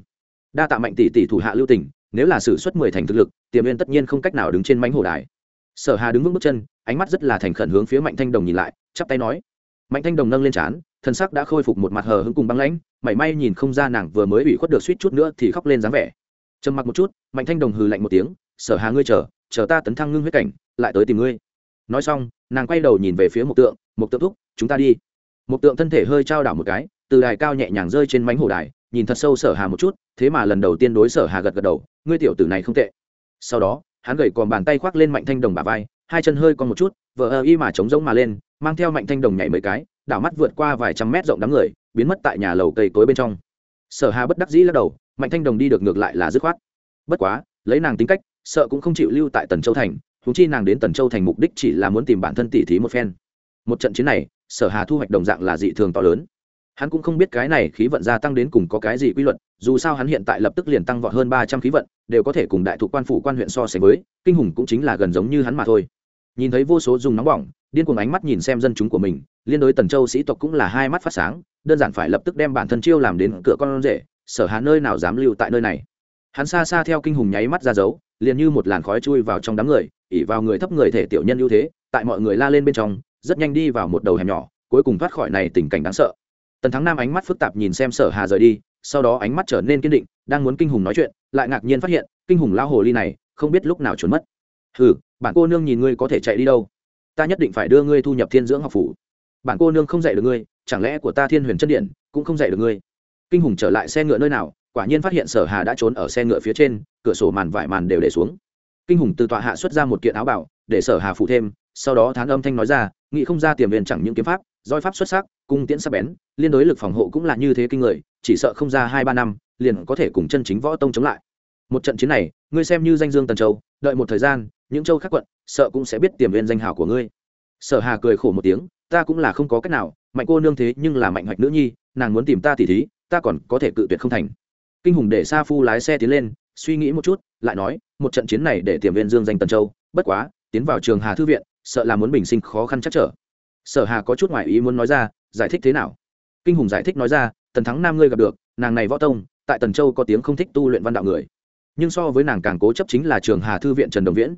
Đa tạ mạnh tỷ tỷ thủ hạ lưu tình, nếu là sử xuất mười thành thực lực, tiềm viên tất nhiên không cách nào đứng trên mánh hổ đài sở hà đứng vững bước chân, ánh mắt rất là thành khẩn hướng phía mạnh thanh đồng nhìn lại, chắp tay nói. Mạnh thanh đồng nâng lên trán, thân sắc đã khôi phục một mặt hờ hững cùng băng lãnh, mảy may nhìn không ra nàng vừa mới ủy khuất được suýt chút nữa thì khóc lên dáng vẻ. Trầm mặc một chút, mạnh thanh đồng hừ lạnh một tiếng, sở hà ngươi chờ chờ ta tấn thăng ngưng huyết cảnh, lại tới tìm ngươi. Nói xong, nàng quay đầu nhìn về phía một tượng một tượng thúc, chúng ta đi. Một tượng thân thể hơi trao đảo một cái, từ đài cao nhẹ nhàng rơi trên mánh hồ đài, nhìn thật sâu sở hà một chút, thế mà lần đầu tiên đối sở hà gật gật đầu, ngươi tiểu tử này không tệ. Sau đó hắn gầy còn bàn tay khoác lên mạnh thanh đồng bà vai, hai chân hơi còn một chút, vờ ơ y mà trống rỗng mà lên, mang theo mạnh thanh đồng nhảy mấy cái, đảo mắt vượt qua vài trăm mét rộng đám người, biến mất tại nhà lầu cây tối bên trong. Sở hà bất đắc dĩ lắc đầu, mạnh thanh đồng đi được ngược lại là dứt khoát. Bất quá, lấy nàng tính cách, sợ cũng không chịu lưu tại tần châu thành thú chi nàng đến tần châu thành mục đích chỉ là muốn tìm bản thân tỉ thí một phen. Một trận chiến này, sở hà thu hoạch đồng dạng là dị thường to lớn hắn cũng không biết cái này khí vận gia tăng đến cùng có cái gì quy luật, dù sao hắn hiện tại lập tức liền tăng vọt hơn ba trăm khí vận, đều có thể cùng đại thụ quan phủ quan huyện so sánh với, kinh hùng cũng chính là gần giống như hắn mà thôi. Nhìn thấy vô số dùng nóng bỏng, điên cuồng ánh mắt nhìn xem dân chúng của mình, liên đối tần châu sĩ tộc cũng là hai mắt phát sáng, đơn giản phải lập tức đem bản thân chiêu làm đến cửa con rể, sở hà nơi nào dám lưu tại nơi này. Hắn xa xa theo kinh hùng nháy mắt ra dấu, liền như một làn khói chui vào trong đám người, ỉ vào người thấp người thể tiểu nhân ưu thế, tại mọi người la lên bên trong, rất nhanh đi vào một đầu hẻm nhỏ, cuối cùng thoát khỏi này tình cảnh đáng sợ tần thắng nam ánh mắt phức tạp nhìn xem sở hà rời đi, sau đó ánh mắt trở nên kiên định, đang muốn kinh hùng nói chuyện, lại ngạc nhiên phát hiện, kinh hùng lao hồ ly này, không biết lúc nào trốn mất. Hừ, bản cô nương nhìn ngươi có thể chạy đi đâu? Ta nhất định phải đưa ngươi thu nhập thiên dưỡng học phủ. Bản cô nương không dạy được ngươi, chẳng lẽ của ta thiên huyền chân điện cũng không dạy được ngươi? Kinh hùng trở lại xe ngựa nơi nào, quả nhiên phát hiện sở hà đã trốn ở xe ngựa phía trên, cửa sổ màn vải màn đều để xuống. Kinh hùng từ tọa hạ xuất ra một kiện áo bảo, để sở hà phụ thêm, sau đó thán âm thanh nói ra, nghĩ không ra tiềm viên chẳng những kiếm pháp roi pháp xuất sắc, cung tiễn sắc bén, liên đối lực phòng hộ cũng là như thế kinh người, chỉ sợ không ra hai ba năm, liền có thể cùng chân chính võ tông chống lại. Một trận chiến này, ngươi xem như danh dương tần châu, đợi một thời gian, những châu khác quận, sợ cũng sẽ biết tiềm viên danh hảo của ngươi. Sở hà cười khổ một tiếng, ta cũng là không có cách nào, mạnh cô nương thế nhưng là mạnh hoạch nữ nhi, nàng muốn tìm ta thì thí, ta còn có thể cự tuyệt không thành. Kinh hùng để sa phu lái xe tiến lên, suy nghĩ một chút, lại nói, một trận chiến này để tiềm viên dương danh tần châu, bất quá, tiến vào trường hà thư viện, sợ là muốn bình sinh khó khăn chắc trở sở hà có chút ngoại ý muốn nói ra, giải thích thế nào? Kinh hùng giải thích nói ra, tần thắng nam ngươi gặp được, nàng này võ tông, tại tần châu có tiếng không thích tu luyện văn đạo người. Nhưng so với nàng càng cố chấp chính là trường hà thư viện trần đồng viễn.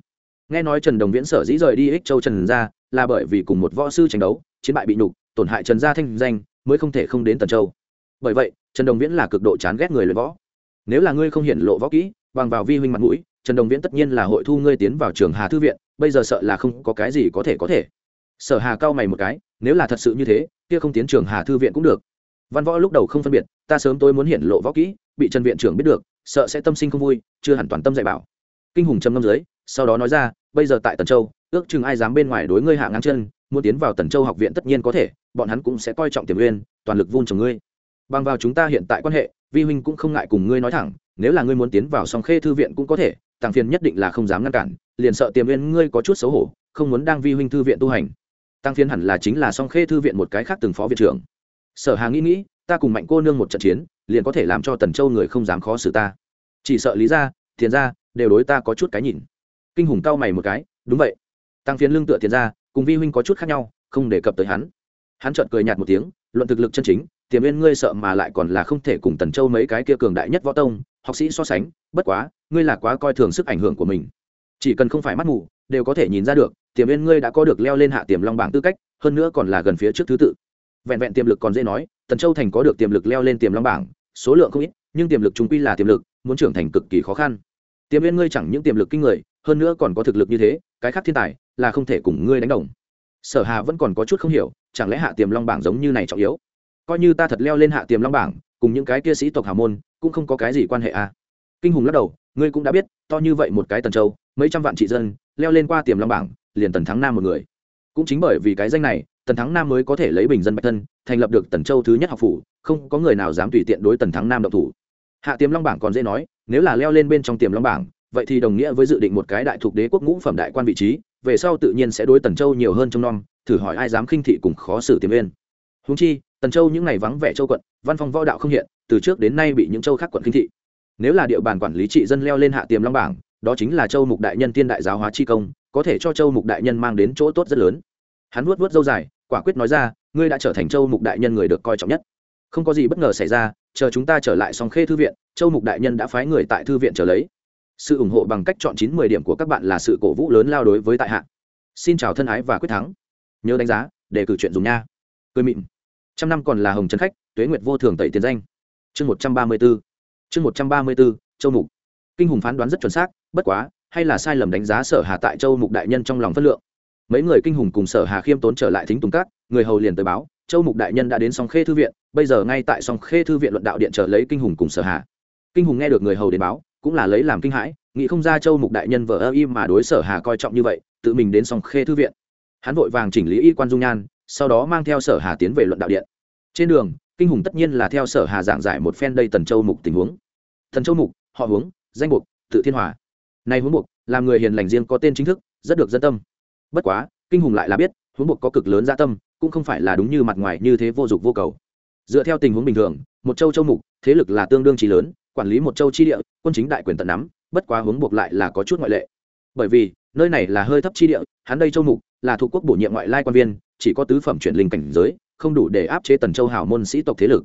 Nghe nói trần đồng viễn sở dĩ rời đi ích châu trần gia là bởi vì cùng một võ sư tranh đấu, chiến bại bị nhục, tổn hại trần gia thanh danh, mới không thể không đến tần châu. Bởi vậy, trần đồng viễn là cực độ chán ghét người luyện võ. Nếu là ngươi không hiện lộ võ kỹ, bằng vào vi huynh mặt mũi, trần đồng viễn tất nhiên là hội thu ngươi tiến vào trường hà thư viện, bây giờ sợ là không có cái gì có thể có thể sở hà cao mày một cái, nếu là thật sự như thế, kia không tiến trường hà thư viện cũng được. Văn võ lúc đầu không phân biệt, ta sớm tôi muốn hiện lộ võ kỹ, bị trần viện trưởng biết được, sợ sẽ tâm sinh không vui, chưa hẳn toàn tâm dạy bảo. Kinh hùng trầm ngâm dưới, sau đó nói ra, bây giờ tại tần châu, ước chừng ai dám bên ngoài đối ngươi hạ ngang chân, muốn tiến vào tần châu học viện tất nhiên có thể, bọn hắn cũng sẽ coi trọng tiềm uyên, toàn lực vun trồng ngươi. Bằng vào chúng ta hiện tại quan hệ, vi huynh cũng không ngại cùng ngươi nói thẳng, nếu là ngươi muốn tiến vào song khê thư viện cũng có thể, tàng phiền nhất định là không dám ngăn cản, liền sợ tiềm uyên ngươi có chút xấu hổ, không muốn đang vi huynh thư viện tu hành tăng phiền hẳn là chính là song khê thư viện một cái khác từng phó viện trưởng. Sở hà nghĩ nghĩ, ta cùng mạnh cô nương một trận chiến, liền có thể làm cho tần châu người không dám khó xử ta. Chỉ sợ lý ra thiền ra đều đối ta có chút cái nhìn. Kinh hùng cao mày một cái, đúng vậy. Tăng phiến lương tựa thiền ra cùng vi huynh có chút khác nhau, không đề cập tới hắn. Hắn chợt cười nhạt một tiếng, luận thực lực chân chính tiềm viên ngươi sợ mà lại còn là không thể cùng tần châu mấy cái kia cường đại nhất võ tông, học sĩ so sánh, bất quá, ngươi là quá coi thường sức ảnh hưởng của mình. Chỉ cần không phải mắt mù, đều có thể nhìn ra được tiềm viên ngươi đã có được leo lên hạ tiềm long bảng tư cách, hơn nữa còn là gần phía trước thứ tự. Vẹn vẹn tiềm lực còn dễ nói, tần châu thành có được tiềm lực leo lên tiềm long bảng, số lượng không ít, nhưng tiềm lực chúng quy là tiềm lực, muốn trưởng thành cực kỳ khó khăn. Tiềm viên ngươi chẳng những tiềm lực kinh người, hơn nữa còn có thực lực như thế, cái khác thiên tài là không thể cùng ngươi đánh đồng. Sở hà vẫn còn có chút không hiểu, chẳng lẽ hạ tiềm long bảng giống như này trọng yếu? Coi như ta thật leo lên hạ tiềm long bảng, cùng những cái kia sĩ tộc hà môn, cũng không có cái gì quan hệ à? Kinh hùng lắc đầu, ngươi cũng đã biết, to như vậy một cái tần châu, mấy trăm vạn trị dân, leo lên qua tiềm long bảng liền tần thắng nam một người. Cũng chính bởi vì cái danh này, tần thắng nam mới có thể lấy bình dân bạch thân, thành lập được tần châu thứ nhất học phủ, không có người nào dám tùy tiện đối tần thắng nam độc thủ. Hạ tiềm long bảng còn dễ nói, nếu là leo lên bên trong tiềm long bảng, vậy thì đồng nghĩa với dự định một cái đại thuộc đế quốc ngũ phẩm đại quan vị trí, về sau tự nhiên sẽ đối tần châu nhiều hơn trong non thử hỏi ai dám khinh thị cùng khó xử tiềm viên húng chi, tần châu những ngày vắng vẻ châu quận, văn phòng võ đạo không hiện, từ trước đến nay bị những châu khác quận khinh thị. Nếu là địa bàn quản lý trị dân leo lên hạ tiềm long bảng, đó chính là châu mục đại nhân tiên đại giáo hóa chi công có thể cho châu mục đại nhân mang đến chỗ tốt rất lớn. Hắn vuốt vuốt dâu dài, quả quyết nói ra, ngươi đã trở thành châu mục đại nhân người được coi trọng nhất. Không có gì bất ngờ xảy ra, chờ chúng ta trở lại song khê thư viện, châu mục đại nhân đã phái người tại thư viện trở lấy. Sự ủng hộ bằng cách chọn chín mười điểm của các bạn là sự cổ vũ lớn lao đối với tại hạ. Xin chào thân ái và quyết thắng. Nhớ đánh giá, để cử chuyện dùng nha. Cười mịn. Trăm năm còn là hồng trấn khách, tuế nguyệt vô thường tẩy tiền danh. Chương một trăm ba mươi b ố chương một trăm ba mươi b ố châu mục. Kinh hùng phán đoán rất chuẩn xác, bất quá hay là sai lầm đánh giá sở hà tại châu mục đại nhân trong lòng phân lượng? Mấy người kinh hùng cùng sở hà khiêm tốn trở lại thính tùng các, người hầu liền tới báo, châu mục đại nhân đã đến song khê thư viện, bây giờ ngay tại song khê thư viện luận đạo điện chờ lấy kinh hùng cùng sở hà. Kinh hùng nghe được người hầu đến báo, cũng là lấy làm kinh hãi, nghĩ không ra châu mục đại nhân vợ ơ im mà đối sở hà coi trọng như vậy, tự mình đến song khê thư viện. Hắn vội vàng chỉnh lý y quan dung nhan, sau đó mang theo sở hà tiến về luận đạo điện. Trên đường, kinh hùng tất nhiên là theo sở hà giảng giải một phen đây tần châu mục tình huống. Thần châu mục, họ hướng, danh mục tự thiên hòa này huống buộc, làm người hiền lành riêng có tên chính thức, rất được dân tâm. Bất quá, kinh hùng lại là biết, huống buộc có cực lớn gia tâm, cũng không phải là đúng như mặt ngoài như thế vô dụng vô cầu. Dựa theo tình huống bình thường, một châu châu mục, thế lực là tương đương trí lớn, quản lý một châu chi địa, quân chính đại quyền tận nắm, bất quá huống buộc lại là có chút ngoại lệ. Bởi vì, nơi này là hơi thấp chi địa, hắn đây châu mục, là thuộc quốc bổ nhiệm ngoại lai quan viên, chỉ có tứ phẩm chuyển linh cảnh giới, không đủ để áp chế tần châu hảo môn sĩ tộc thế lực.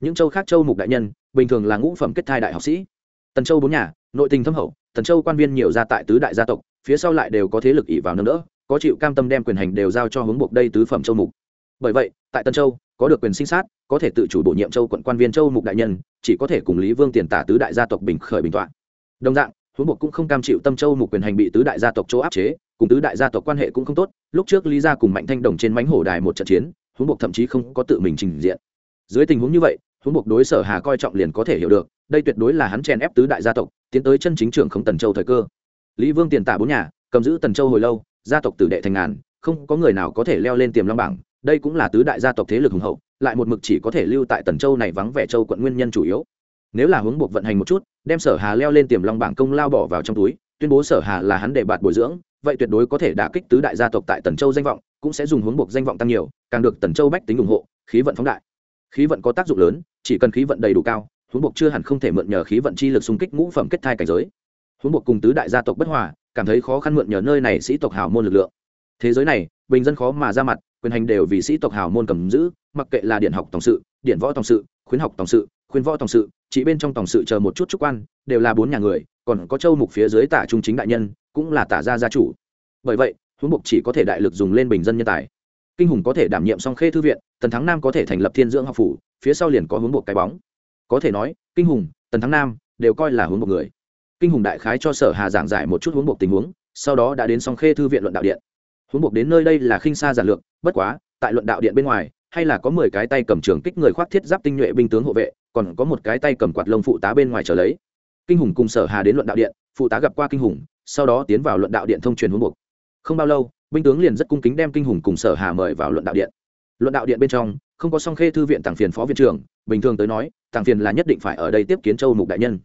Những châu khác châu mục đại nhân, bình thường là ngũ phẩm kết thai đại học sĩ. Tần châu bốn nhà nội tình thâm hậu, tần châu quan viên nhiều gia tại tứ đại gia tộc, phía sau lại đều có thế lực ỷ vào nâng đỡ, có chịu cam tâm đem quyền hành đều giao cho hướng buộc đây tứ phẩm châu mục. Bởi vậy, tại tân châu, có được quyền sinh sát, có thể tự chủ bổ nhiệm châu quận quan viên châu mục đại nhân, chỉ có thể cùng lý vương tiền tả tứ đại gia tộc bình khởi bình t đồng dạng, hướng buộc cũng không cam chịu tâm châu mục quyền hành bị tứ đại gia tộc chỗ áp chế, cùng tứ đại gia tộc quan hệ cũng không tốt, lúc trước lý gia cùng mạnh thanh đồng trên mánh hổ đài một trận chiến, hướng buộc thậm chí không có tự mình trình diện. Dưới tình huống như vậy huống buộc đối sở hà coi trọng liền có thể hiểu được, đây tuyệt đối là hắn chèn ép tứ đại gia tộc, tiến tới chân chính trưởng không tần châu thời cơ. Lý vương tiền tả bốn nhà, cầm giữ tần châu hồi lâu, gia tộc tử đệ thành ngàn, không có người nào có thể leo lên tiềm long bảng, đây cũng là tứ đại gia tộc thế lực hùng hậu, lại một mực chỉ có thể lưu tại tần châu này vắng vẻ châu quận nguyên nhân chủ yếu. Nếu là hướng buộc vận hành một chút, đem sở hà leo lên tiềm long bảng công lao bỏ vào trong túi, tuyên bố sở hà là hắn để bạt bồi dưỡng, vậy tuyệt đối có thể đả kích tứ đại gia tộc tại tần châu danh vọng, cũng sẽ dùng hướng buộc danh vọng tăng nhiều, càng được tần châu bách tính ủng hộ, khí vận phóng đại. Khí vận có tác dụng lớn chỉ cần khí vận đầy đủ cao, Huống buộc chưa hẳn không thể mượn nhờ khí vận chi lực xung kích ngũ phẩm kết thai cảnh giới. Huống buộc cùng tứ đại gia tộc bất hòa, cảm thấy khó khăn mượn nhờ nơi này sĩ tộc hào môn lực lượng. Thế giới này, bình dân khó mà ra mặt, quyền hành đều vì sĩ tộc hào môn cầm giữ, mặc kệ là điện học tổng sự, điện võ tổng sự, khuyến học tổng sự khuyến võ tổng sự, chỉ bên trong tổng sự chờ một chút trúc quan, đều là bốn nhà người, còn có châu mục phía dưới tả trung chính đại nhân, cũng là tả gia gia chủ. Bởi vậy, huống mục chỉ có thể đại lực dùng lên bình dân nhân tài. Kinh hùng có thể đảm nhiệm song khê thư viện tần thắng nam có thể thành lập thiên dưỡng học phủ, phía sau liền có hướng buộc cái bóng. Có thể nói, kinh hùng, tần thắng nam đều coi là hướng buộc người. Kinh hùng đại khái cho sở hà giảng giải một chút hướng buộc tình huống, sau đó đã đến song khê thư viện luận đạo điện. Hướng buộc đến nơi đây là khinh xa giản lược, bất quá, tại luận đạo điện bên ngoài, hay là có mười cái tay cầm trường kích người khoác thiết giáp tinh nhuệ binh tướng hộ vệ, còn có một cái tay cầm quạt lông phụ tá bên ngoài trở lấy. Kinh hùng cùng sở hà đến luận đạo điện, phụ tá gặp qua kinh hùng, sau đó tiến vào luận đạo điện thông truyền hướng buộc. Không bao lâu, binh tướng liền rất cung kính đem kinh hùng cùng sở hà mời vào luận đạo điện luận đạo điện bên trong, không có song khê thư viện tàng phiền phó viện trưởng, bình thường tới nói, tàng phiền là nhất định phải ở đây tiếp kiến châu mục đại nhân.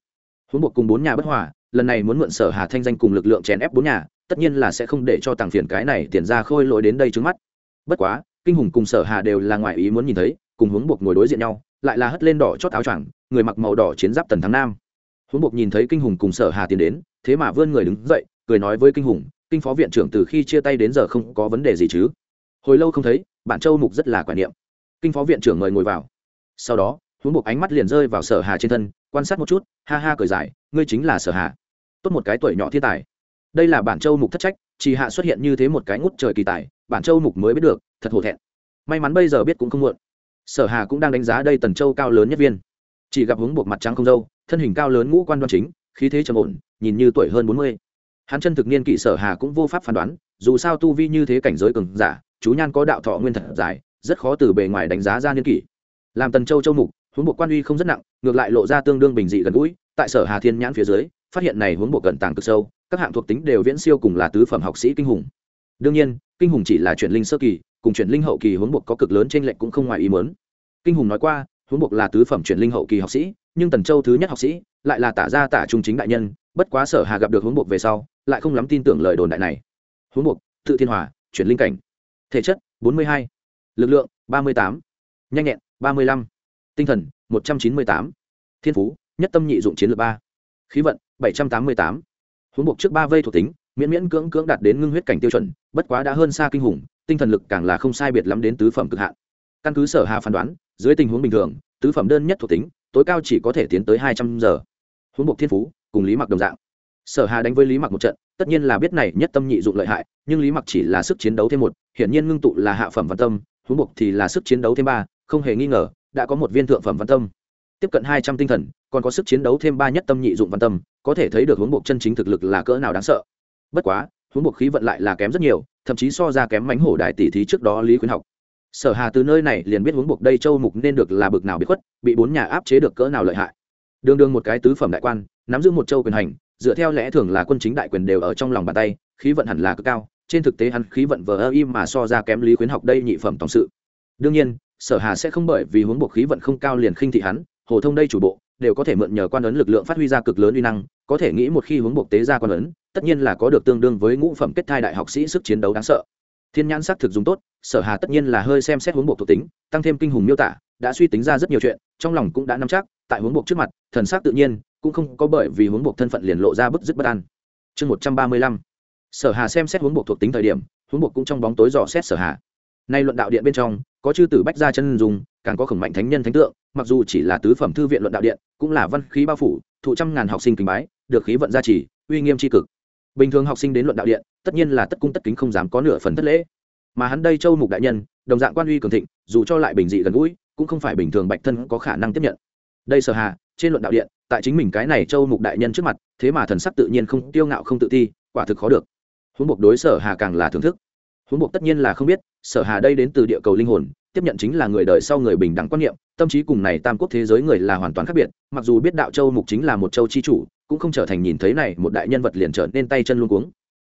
Huống buộc cùng bốn nhà bất hòa, lần này muốn mượn sở hà thanh danh cùng lực lượng chèn ép bốn nhà, tất nhiên là sẽ không để cho tàng phiền cái này tiền ra khôi lỗi đến đây trước mắt. Bất quá, kinh hùng cùng sở hà đều là ngoại ý muốn nhìn thấy, cùng huống buộc ngồi đối diện nhau, lại là hất lên đỏ chót áo choàng, người mặc màu đỏ chiến giáp tần thắng nam. Huống buộc nhìn thấy kinh hùng cùng sở hà tiến đến, thế mà vươn người đứng dậy, cười nói với kinh hùng, kinh phó viện trưởng từ khi chia tay đến giờ không có vấn đề gì chứ? Hồi lâu không thấy bản châu mục rất là quả niệm. Kinh phó viện trưởng mời ngồi vào. Sau đó hướng buộc ánh mắt liền rơi vào sở hà trên thân, quan sát một chút, ha ha cười dài, ngươi chính là sở hà. Tốt một cái tuổi nhỏ thiên tài. Đây là bản châu mục thất trách, chỉ hạ xuất hiện như thế một cái ngút trời kỳ tài, bản châu mục mới biết được, thật hổ thẹn. May mắn bây giờ biết cũng không muộn. Sở hà cũng đang đánh giá đây tần châu cao lớn nhất viên. Chỉ gặp hướng buộc mặt trắng không dâu thân hình cao lớn ngũ quan đoan chính, khí thế trầm ổn, nhìn như tuổi hơn bốn mươi. Hắn chân thực niên kỵ sở hà cũng vô pháp phán đoán, dù sao tu vi như thế cảnh giới cường giả chú nhan có đạo thọ nguyên thật dài, rất khó từ bề ngoài đánh giá ra niên kỷ. Làm tần châu châu mục, huống bộ quan uy không rất nặng, ngược lại lộ ra tương đương bình dị gần gũi, tại sở hà thiên nhãn phía dưới, phát hiện này huống bộ gần tàng cực sâu, các hạng thuộc tính đều viễn siêu cùng là tứ phẩm học sĩ kinh hùng. Đương nhiên, kinh hùng chỉ là chuyển linh sơ kỳ, cùng chuyển linh hậu kỳ huống bộ có cực lớn trên lệnh cũng không ngoài ý muốn. Kinh hùng nói qua, huống bộ là tứ phẩm chuyển linh hậu kỳ học sĩ, nhưng tần châu thứ nhất học sĩ, lại là tả gia tả trung chính đại nhân, bất quá sở hà gặp được huống bộ về sau, lại không lắm tin tưởng lời đồn đại này. Huống bộ tự thiên hòa, chuyển linh cảnh thể chất 42. lực lượng 38. nhanh nhẹn 35. tinh thần 198. thiên phú, nhất tâm nhị dụng chiến lược ba, khí vận 788. huống buộc trước ba vây thuộc tính, miễn miễn cưỡng cưỡng đạt đến ngưng huyết cảnh tiêu chuẩn, bất quá đã hơn xa kinh hùng, tinh thần lực càng là không sai biệt lắm đến tứ phẩm cực hạn căn cứ sở hà phán đoán, dưới tình huống bình thường, tứ phẩm đơn nhất thuộc tính, tối cao chỉ có thể tiến tới hai trăm giờ huống buộc thiên phú, cùng lý mặc đồng dạng sở hà đánh với lý mặc một trận tất nhiên là biết này nhất tâm nhị dụng lợi hại, nhưng lý mặc chỉ là sức chiến đấu thêm một, hiển nhiên ngưng tụ là hạ phẩm văn tâm, huống buộc thì là sức chiến đấu thêm ba, không hề nghi ngờ, đã có một viên thượng phẩm văn tâm. Tiếp cận hai trăm tinh thần, còn có sức chiến đấu thêm ba nhất tâm nhị dụng văn tâm, có thể thấy được huống buộc chân chính thực lực là cỡ nào đáng sợ. Bất quá, huống buộc khí vận lại là kém rất nhiều, thậm chí so ra kém mánh hổ đại tỷ thí trước đó lý khuyến học. Sở hà từ nơi này liền biết huống buộc đây châu mục nên được là bực nào bị khuất, bị bốn nhà áp chế được cỡ nào lợi hại. Đường đường một cái tứ phẩm đại quan, nắm giữ một châu quyền hành dựa theo lẽ thường là quân chính đại quyền đều ở trong lòng bàn tay, khí vận hẳn là cực cao, trên thực tế hắn khí vận vờ ơ im mà so ra kém lý khuyến học đây nhị phẩm tổng sự. Đương nhiên, sở hà sẽ không bởi vì huống buộc khí vận không cao liền khinh thị hắn, hồ thông đây chủ bộ, đều có thể mượn nhờ quan ấn lực lượng phát huy ra cực lớn uy năng, có thể nghĩ một khi huống buộc tế ra quan ấn, tất nhiên là có được tương đương với ngũ phẩm kết thai đại học sĩ sức chiến đấu đáng sợ. Thiên nhãn xác thực dùng tốt, sở hà tất nhiên là hơi xem xét huống buộc thuộc tính, tăng thêm kinh hùng miêu tả, đã suy tính ra rất nhiều chuyện, trong lòng cũng đã nắm chắc, tại huống buộc trước mặt, thần sắc tự nhiên cũng không có bởi vì huống buộc thân phận liền lộ ra bức dứt bất an. Chương một trăm ba mươi lăm. Sở hà xem xét huống buộc thuộc tính thời điểm, huống buộc cũng trong bóng tối dò xét sở hà. Nay luận đạo điện bên trong, có chư tử bách gia chân dùng càng có khổng mạnh thánh nhân thánh tượng, mặc dù chỉ là tứ phẩm thư viện luận đạo điện, cũng là văn khí bao phủ, thụ trăm ngàn học sinh kính bái, được khí vận gia trì, uy nghiêm tri cực. Bình thường học sinh đến luận đạo điện, tất nhiên là tất cung tất kính không dám có nửa phần thất lễ. Mà hắn đây châu mục đại nhân, đồng dạng quan uy cường thịnh, dù cho lại bình dị gần gũi, cũng không phải bình thường bạch thân có khả năng tiếp nhận. Đây sở hà, trên luận đạo điện tại chính mình cái này châu mục đại nhân trước mặt, thế mà thần sắc tự nhiên không tiêu ngạo không tự ti, quả thực khó được. Huống buộc đối sở hà càng là thưởng thức. Huống buộc tất nhiên là không biết, sở hà đây đến từ địa cầu linh hồn, tiếp nhận chính là người đời sau người bình đẳng quan niệm, tâm trí cùng này tam quốc thế giới người là hoàn toàn khác biệt, mặc dù biết đạo châu mục chính là một châu chi chủ, cũng không trở thành nhìn thấy này một đại nhân vật liền trở nên tay chân luôn cuống.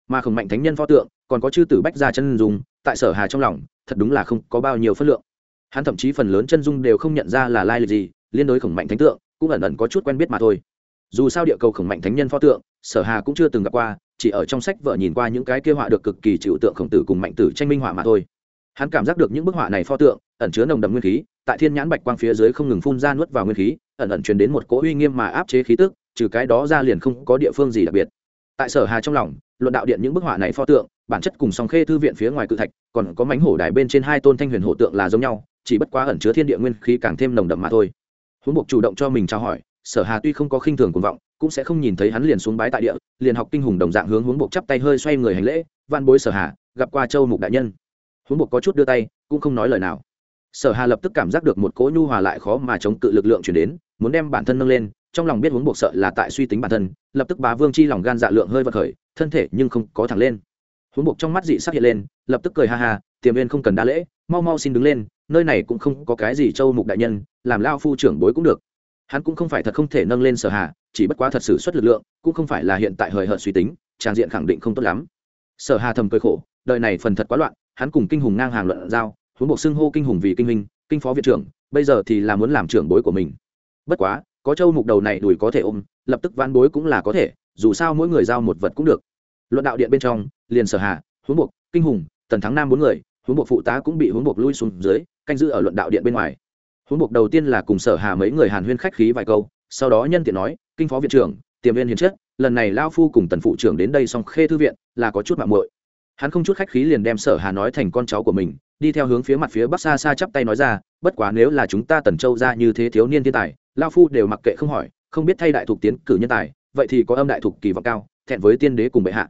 Mà khổng mạnh thánh nhân pho tượng, còn có chư tử bách gia chân dung, tại sở hà trong lòng, thật đúng là không có bao nhiêu phân lượng. Hắn thậm chí phần lớn chân dung đều không nhận ra là lai lịch gì, liên đối khổng mạnh thánh tượng cũng ẩn ẩn có chút quen biết mà thôi. Dù sao địa cầu khổng mạnh thánh nhân pho tượng, sở hà cũng chưa từng gặp qua, chỉ ở trong sách vợ nhìn qua những cái kia họa được cực kỳ chịu tượng khổng tử cùng mạnh tử tranh minh họa mà thôi. Hắn cảm giác được những bức họa này pho tượng, ẩn chứa nồng đậm nguyên khí, tại thiên nhãn bạch quang phía dưới không ngừng phun ra nuốt vào nguyên khí, ẩn ẩn truyền đến một cỗ uy nghiêm mà áp chế khí tức, trừ cái đó ra liền không có địa phương gì đặc biệt. Tại sở hà trong lòng, luận đạo điện những bức họa này pho tượng, bản chất cùng song khê thư viện phía ngoài cự thạch, còn có mánh hổ đài bên trên hai tôn thanh huyền hổ tượng là giống nhau, chỉ bất quá ẩn chứa thiên địa nguyên khí càng thêm nồng đậm mà thôi huống buộc chủ động cho mình trao hỏi, sở hà tuy không có khinh thường cuồng vọng, cũng sẽ không nhìn thấy hắn liền xuống bái tại địa, liền học kinh hùng đồng dạng hướng huống buộc chắp tay hơi xoay người hành lễ van bối sở hà, gặp qua châu mục đại nhân. Huống buộc có chút đưa tay, cũng không nói lời nào. Sở hà lập tức cảm giác được một cỗ nhu hòa lại khó mà chống cự lực lượng chuyển đến, muốn đem bản thân nâng lên, trong lòng biết huống buộc sợ là tại suy tính bản thân, lập tức bá vương chi lòng gan dạ lượng hơi vật khởi, thân thể nhưng không có thẳng lên. Huống buộc trong mắt dị sắc hiện lên, lập tức cười ha ha, tiềm viên không cần đa lễ, mau mau xin đứng lên nơi này cũng không có cái gì châu mục đại nhân, làm lao phu trưởng bối cũng được. Hắn cũng không phải thật không thể nâng lên sở hà, chỉ bất quá thật sự xuất lực lượng, cũng không phải là hiện tại hời hợt suy tính, trang diện khẳng định không tốt lắm. Sở hà thầm cười khổ, đời này phần thật quá loạn, hắn cùng kinh hùng ngang hàng luận giao, huống bộ xưng hô kinh hùng vì kinh huynh, kinh phó viện trưởng, bây giờ thì là muốn làm trưởng bối của mình. Bất quá, có châu mục đầu này đùi có thể ôm, lập tức ván bối cũng là có thể, dù sao mỗi người giao một vật cũng được. Luận đạo điện bên trong, liền sở hà, huống buộc kinh hùng, tần thắng nam bốn người, huống buộc phụ tá cũng bị huống buộc lui xuống dưới canh giữ ở luận đạo điện bên ngoài. Huống buộc đầu tiên là cùng sở hà mấy người hàn huyên khách khí vài câu, sau đó nhân tiện nói, kinh phó viện trưởng, tiềm viên hiền chất lần này lao phu cùng tần phụ trưởng đến đây xong khê thư viện, là có chút mạng muội. Hắn không chút khách khí liền đem sở hà nói thành con cháu của mình, đi theo hướng phía mặt phía bắc xa xa chắp tay nói ra, bất quá nếu là chúng ta tần châu ra như thế thiếu niên thiên tài lao phu đều mặc kệ không hỏi, không biết thay đại thục tiến cử nhân tài, vậy thì có âm đại thục kỳ vọng cao, thẹn với tiên đế cùng bệ hạ.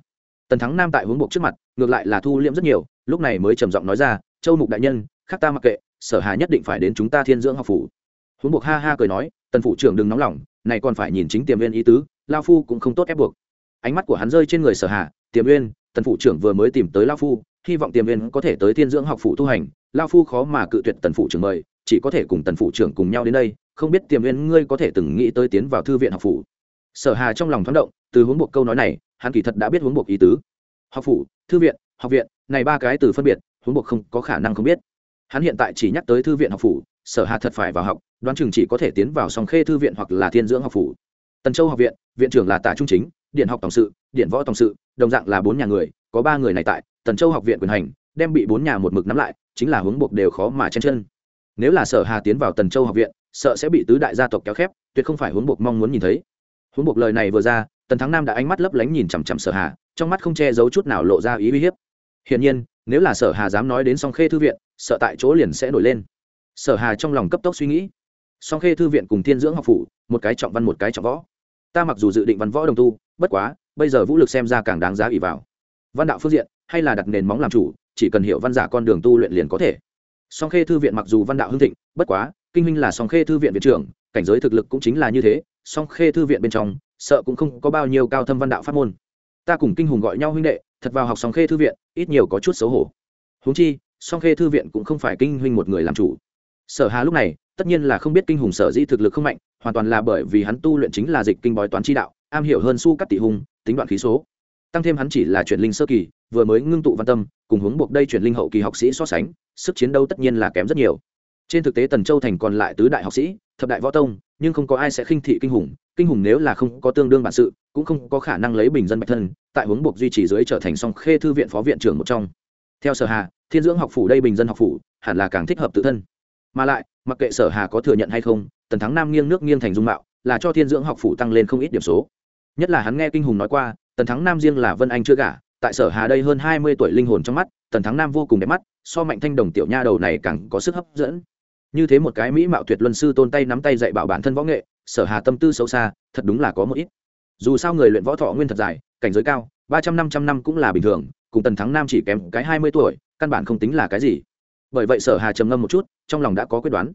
Tần thắng nam tại hướng buộc trước mặt, ngược lại là thu liễm rất nhiều, lúc này mới trầm giọng nói ra, châu mục đại nhân khác ta mặc kệ, sở hà nhất định phải đến chúng ta thiên dưỡng học phủ. Huống buộc ha ha cười nói, tần phụ trưởng đừng nóng lòng, này còn phải nhìn chính tiềm viên ý tứ, lao phu cũng không tốt ép buộc. Ánh mắt của hắn rơi trên người sở hà, tiềm viên tần phụ trưởng vừa mới tìm tới lao phu, hy vọng tiềm viên có thể tới thiên dưỡng học phủ tu hành. Lao phu khó mà cự tuyệt tần phụ trưởng mời, chỉ có thể cùng tần phụ trưởng cùng nhau đến đây, không biết tiềm viên ngươi có thể từng nghĩ tới tiến vào thư viện học phủ? Sở hà trong lòng thoáng động, từ huống buộc câu nói này, hắn kỳ thật đã biết huống buộc ý tứ. Học phủ, thư viện, học viện, này ba cái từ phân biệt, huống buộc không có khả năng không biết hắn hiện tại chỉ nhắc tới thư viện học phủ, sở hà thật phải vào học, đoán chừng chỉ có thể tiến vào song khê thư viện hoặc là thiên dưỡng học phủ. Tần châu học viện viện trưởng là tả trung chính, điện học tổng sự, điện võ tổng sự, đồng dạng là bốn nhà người, có ba người này tại, tần châu học viện quyền hành, đem bị bốn nhà một mực nắm lại, chính là hướng buộc đều khó mà chen chân. Nếu là sở hà tiến vào tần châu học viện, sợ sẽ bị tứ đại gia tộc kéo khép, tuyệt không phải hướng buộc mong muốn nhìn thấy. Hướng buộc lời này vừa ra, tần thắng nam đã ánh mắt lấp lánh nhìn chằm chằm sở hà, trong mắt không che giấu chút nào lộ ra ý uy hiếp. Hiển nhiên, nếu là sở hà dám nói đến song khê thư viện sợ tại chỗ liền sẽ nổi lên. Sở hà trong lòng cấp tốc suy nghĩ. Song khê thư viện cùng thiên dưỡng học phủ, một cái trọng văn một cái trọng võ. Ta mặc dù dự định văn võ đồng tu, bất quá, bây giờ vũ lực xem ra càng đáng giá ủy vào. Văn đạo phương diện, hay là đặt nền móng làm chủ, chỉ cần hiểu văn giả con đường tu luyện liền có thể. Song khê thư viện mặc dù văn đạo hưng thịnh, bất quá, kinh huynh là song khê thư viện viện trưởng, cảnh giới thực lực cũng chính là như thế, song khê thư viện bên trong, sợ cũng không có bao nhiêu cao thâm văn đạo pháp môn. Ta cùng kinh hùng gọi nhau huynh đệ, thật vào học song khê thư viện, ít nhiều có chút xấu hổ. Huống chi song khê thư viện cũng không phải kinh huynh một người làm chủ. Sở hà lúc này, tất nhiên là không biết kinh hùng sở di thực lực không mạnh, hoàn toàn là bởi vì hắn tu luyện chính là dịch kinh bói toán chi đạo, am hiểu hơn su cắt tỷ hùng, tính đoạn khí số. Tăng thêm hắn chỉ là chuyển linh sơ kỳ, vừa mới ngưng tụ văn tâm, cùng hướng buộc đây chuyển linh hậu kỳ học sĩ so sánh, sức chiến đấu tất nhiên là kém rất nhiều. Trên thực tế tần châu thành còn lại tứ đại học sĩ, thập đại võ tông, nhưng không có ai sẽ khinh thị kinh hùng kinh hùng nếu là không có tương đương bản sự, cũng không có khả năng lấy bình dân bạch thân, tại hướng buộc duy trì dưới trở thành song khê thư viện phó viện trưởng một trong theo sở hà, thiên dưỡng học phủ đây bình dân học phủ, hẳn là càng thích hợp tự thân. Mà lại, mặc kệ sở hà có thừa nhận hay không, tần thắng nam nghiêng nước nghiêng thành dung mạo, là cho thiên dưỡng học phủ tăng lên không ít điểm số. Nhất là hắn nghe kinh hùng nói qua, tần thắng nam riêng là vân anh chưa gả, tại sở hà đây hơn hai mươi tuổi linh hồn trong mắt, tần thắng nam vô cùng đẹp mắt, so mạnh thanh đồng tiểu nha đầu này càng có sức hấp dẫn. Như thế một cái mỹ mạo tuyệt luân sư tôn tay nắm tay dạy bảo bản thân võ nghệ, sở hà tâm tư sâu xa, thật đúng là có một ít. Dù sao người luyện võ thọ nguyên thật dài, cảnh giới cao, ba trăm năm trăm năm cũng là bình thường cùng tần thắng nam chỉ kém cái hai mươi tuổi, căn bản không tính là cái gì. Bởi vậy sở hà trầm ngâm một chút, trong lòng đã có quyết đoán.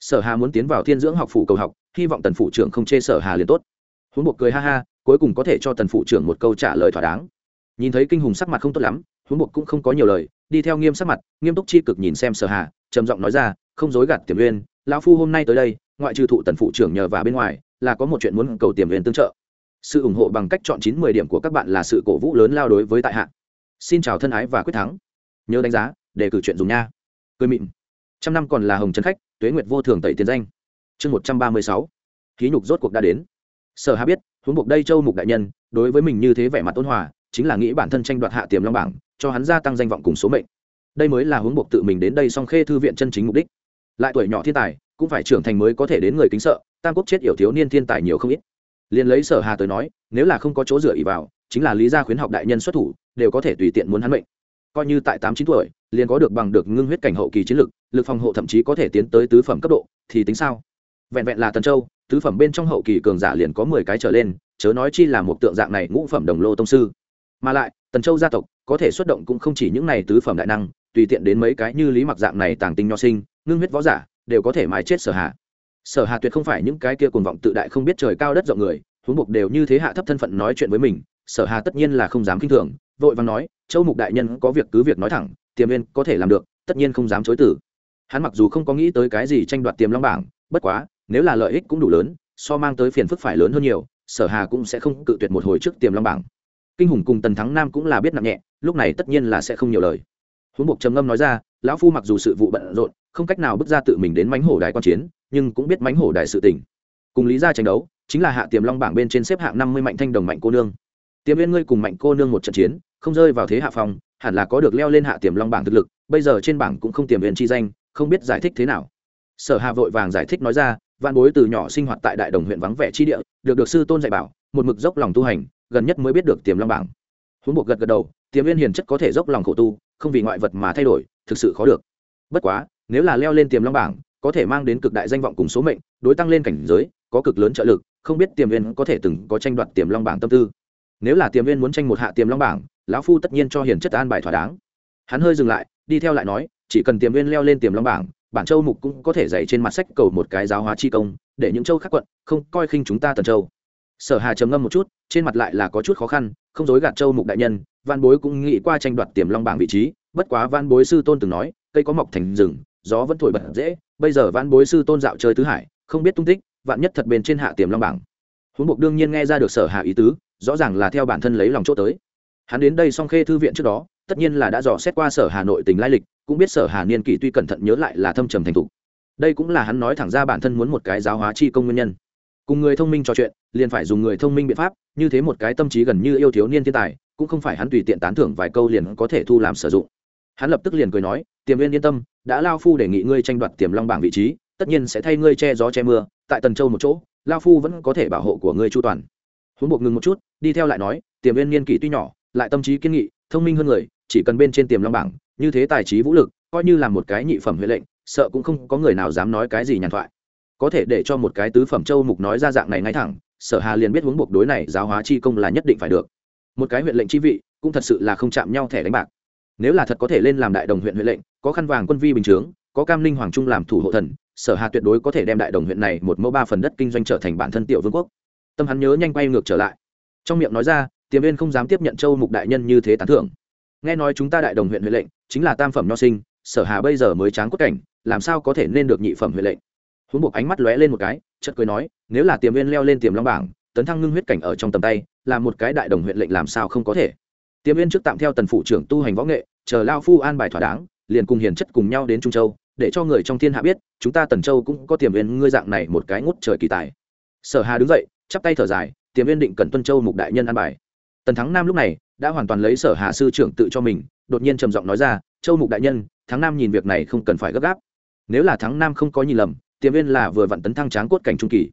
Sở hà muốn tiến vào thiên dưỡng học phủ cầu học, hy vọng tần phủ trưởng không chê sở hà liền tốt. Huống buộc cười ha ha, cuối cùng có thể cho tần phủ trưởng một câu trả lời thỏa đáng. Nhìn thấy kinh hùng sắc mặt không tốt lắm, huống buộc cũng không có nhiều lời, đi theo nghiêm sắc mặt, nghiêm túc chi cực nhìn xem sở hà, trầm giọng nói ra, không dối gạt tiềm uyên, lão phu hôm nay tới đây, ngoại trừ thụ tần phụ trưởng nhờ và bên ngoài, là có một chuyện muốn cầu tiềm uyên tương trợ. Sự ủng hộ bằng cách chọn chín mười điểm của các bạn là sự cổ vũ lớn lao đối với tại hạ xin chào thân ái và quyết thắng. Nhớ đánh giá để cử chuyện dùng nha. Cười mịn. Trăm năm còn là hồng trấn khách, tuế nguyệt vô thường tẩy tiền danh. Chương một trăm ba mươi sáu. Khí nhục rốt cuộc đã đến. Sở hà biết, huống buộc đây châu mục đại nhân, đối với mình như thế vẻ mặt ôn hòa, chính là nghĩ bản thân tranh đoạt hạ tiềm long bảng, cho hắn gia tăng danh vọng cùng số mệnh. Đây mới là huống buộc tự mình đến đây song khê thư viện chân chính mục đích. Lại tuổi nhỏ thiên tài, cũng phải trưởng thành mới có thể đến người kính sợ, tam quốc chết yểu thiếu niên thiên tài nhiều không ít. Liền lấy sở hà tới nói, nếu là không có chỗ dựa ỉ vào chính là lý gia khuyến học đại nhân xuất thủ, đều có thể tùy tiện muốn hắn mệnh. Coi như tại tám chín tuổi, liền có được bằng được ngưng huyết cảnh hậu kỳ chiến lực lực phòng hộ thậm chí có thể tiến tới tứ phẩm cấp độ, thì tính sao? Vẹn vẹn là tần châu, tứ phẩm bên trong hậu kỳ cường giả liền có mười cái trở lên, chớ nói chi là một tượng dạng này ngũ phẩm đồng lô tông sư. Mà lại, tần châu gia tộc, có thể xuất động cũng không chỉ những này tứ phẩm đại năng, tùy tiện đến mấy cái như lý mặc dạng này tàng tinh nho sinh, ngưng huyết võ giả, đều có thể mái chết sở hạ sở hà tuyệt không phải những cái kia cuồng vọng tự đại không biết trời cao đất rộng người, huống buộc đều như thế hạ thấp thân phận nói chuyện với mình sở hà tất nhiên là không dám kinh thường, vội vàng nói, châu mục đại nhân có việc cứ việc nói thẳng, tiềm viên có thể làm được, tất nhiên không dám chối tử hắn mặc dù không có nghĩ tới cái gì tranh đoạt tiềm long bảng, bất quá, nếu là lợi ích cũng đủ lớn, so mang tới phiền phức phải lớn hơn nhiều, sở hà cũng sẽ không cự tuyệt một hồi trước tiềm long bảng. Kinh hùng cùng tần thắng nam cũng là biết nặng nhẹ, lúc này tất nhiên là sẽ không nhiều lời. Huống buộc trầm ngâm nói ra, lão phu mặc dù sự vụ bận rộn, không cách nào bước ra tự mình đến mánh hổ đài quan chiến, nhưng cũng biết mánh hổ đài sự tình. Cùng lý ra tranh đấu, chính là hạ tiềm long bảng bên trên xếp hạng năm mươi mạnh thanh đồng mạnh cô nương tiềm viên ngươi cùng mạnh cô nương một trận chiến, không rơi vào thế hạ phòng hẳn là có được leo lên hạ tiềm long bảng thực lực, bây giờ trên bảng cũng không tiềm viên chi danh, không biết giải thích thế nào. Sở hà vội vàng giải thích nói ra văn bối từ nhỏ sinh hoạt tại đại đồng huyện vắng vẻ chi địa, được được sư tôn dạy bảo, một mực dốc lòng tu hành, gần nhất mới biết được tiềm long bảng. Huống buộc gật gật đầu, tiềm viên hiền chất có thể dốc lòng khổ tu, không vì ngoại vật mà thay đổi, thực sự khó được. Bất quá, nếu là leo lên tiềm long bảng, có thể mang đến cực đại danh vọng cùng số mệnh, đối tăng lên cảnh giới, có cực lớn trợ lực, không biết tiềm viên có thể từng có tranh đoạt tiềm long bảng tâm tư nếu là tiềm viên muốn tranh một hạ tiềm long bảng, lão phu tất nhiên cho hiền chất an bài thỏa đáng. Hắn hơi dừng lại, đi theo lại nói, chỉ cần tiềm viên leo lên tiềm long bảng, bản châu mục cũng có thể dạy trên mặt sách cầu một cái giáo hóa chi công, để những châu khác quận, không coi khinh chúng ta tần châu. Sở hà trầm ngâm một chút, trên mặt lại là có chút khó khăn, không dối gạt châu mục đại nhân, văn bối cũng nghĩ qua tranh đoạt tiềm long bảng vị trí, bất quá văn bối sư tôn từng nói, cây có mọc thành rừng, gió vẫn thổi bật dễ, bây giờ văn bối sư tôn dạo chơi tứ hải, không biết tung tích, vạn nhất thật bền trên hạ tiềm long bảng. Huống buộc đương nhiên nghe ra được sở hạ ý tứ rõ ràng là theo bản thân lấy lòng chỗ tới. Hắn đến đây song khê thư viện trước đó, tất nhiên là đã dò xét qua sở hà nội tình lai lịch, cũng biết sở hà niên kỷ tuy cẩn thận nhớ lại là thâm trầm thành thục. Đây cũng là hắn nói thẳng ra bản thân muốn một cái giáo hóa chi công nguyên nhân. Cùng người thông minh trò chuyện, liền phải dùng người thông minh biện pháp, như thế một cái tâm trí gần như yêu thiếu niên thiên tài, cũng không phải hắn tùy tiện tán thưởng vài câu liền có thể thu làm sử dụng. Hắn lập tức liền cười nói, tiềm viên yên tâm, đã lao phu đề nghị ngươi tranh đoạt tiềm long bảng vị trí, tất nhiên sẽ thay ngươi che gió che mưa, tại tần châu một chỗ, lao phu vẫn có thể bảo hộ của ngươi chu toàn huống buộc ngừng một chút, đi theo lại nói, tiềm viên niên kỷ tuy nhỏ, lại tâm trí kiên nghị, thông minh hơn người, chỉ cần bên trên tiềm long bảng, như thế tài trí vũ lực, coi như là một cái nhị phẩm huệ lệnh, sợ cũng không có người nào dám nói cái gì nhàn thoại. Có thể để cho một cái tứ phẩm châu mục nói ra dạng này ngay thẳng, sở hà liền biết huống buộc đối này giáo hóa chi công là nhất định phải được. Một cái huyện lệnh chi vị, cũng thật sự là không chạm nhau thẻ đánh bạc. Nếu là thật có thể lên làm đại đồng huyện huyện lệnh, có khăn vàng quân vi bình chướng, có cam linh hoàng trung làm thủ hộ thần, sở hà tuyệt đối có thể đem đại đồng huyện này một mẫu ba phần đất kinh doanh trở thành bản thân tiểu vương quốc tâm hắn nhớ nhanh quay ngược trở lại. Trong miệng nói ra, tiềm viên không dám tiếp nhận châu mục đại nhân như thế tán thưởng. Nghe nói chúng ta đại đồng huyện huệ lệnh, chính là tam phẩm nho sinh, sở hà bây giờ mới tráng cốt cảnh, làm sao có thể nên được nhị phẩm huệ lệnh? Huống buộc ánh mắt lóe lên một cái, chợt cười nói, nếu là tiềm viên leo lên tiềm long bảng, tấn thăng ngưng huyết cảnh ở trong tầm tay, là một cái đại đồng huyện lệnh làm sao không có thể? Tiềm viên trước tạm theo tần phủ trưởng tu hành võ nghệ, chờ lao phu an bài thỏa đáng, liền cùng hiền chất cùng nhau đến trung châu, để cho người trong thiên hạ biết, chúng ta tần châu cũng có tiềm viên ngươi dạng này một cái ngút trời kỳ tài. Sở hà đứng dậy chắp tay thở dài, tiềm viên định cần tuân châu mục đại nhân an bài. Tần thắng nam lúc này đã hoàn toàn lấy sở hạ sư trưởng tự cho mình, đột nhiên trầm giọng nói ra, châu mục đại nhân, thắng nam nhìn việc này không cần phải gấp gáp. Nếu là thắng nam không có nhìn lầm, tiềm viên là vừa vặn tấn thăng tráng cốt cảnh trung kỳ.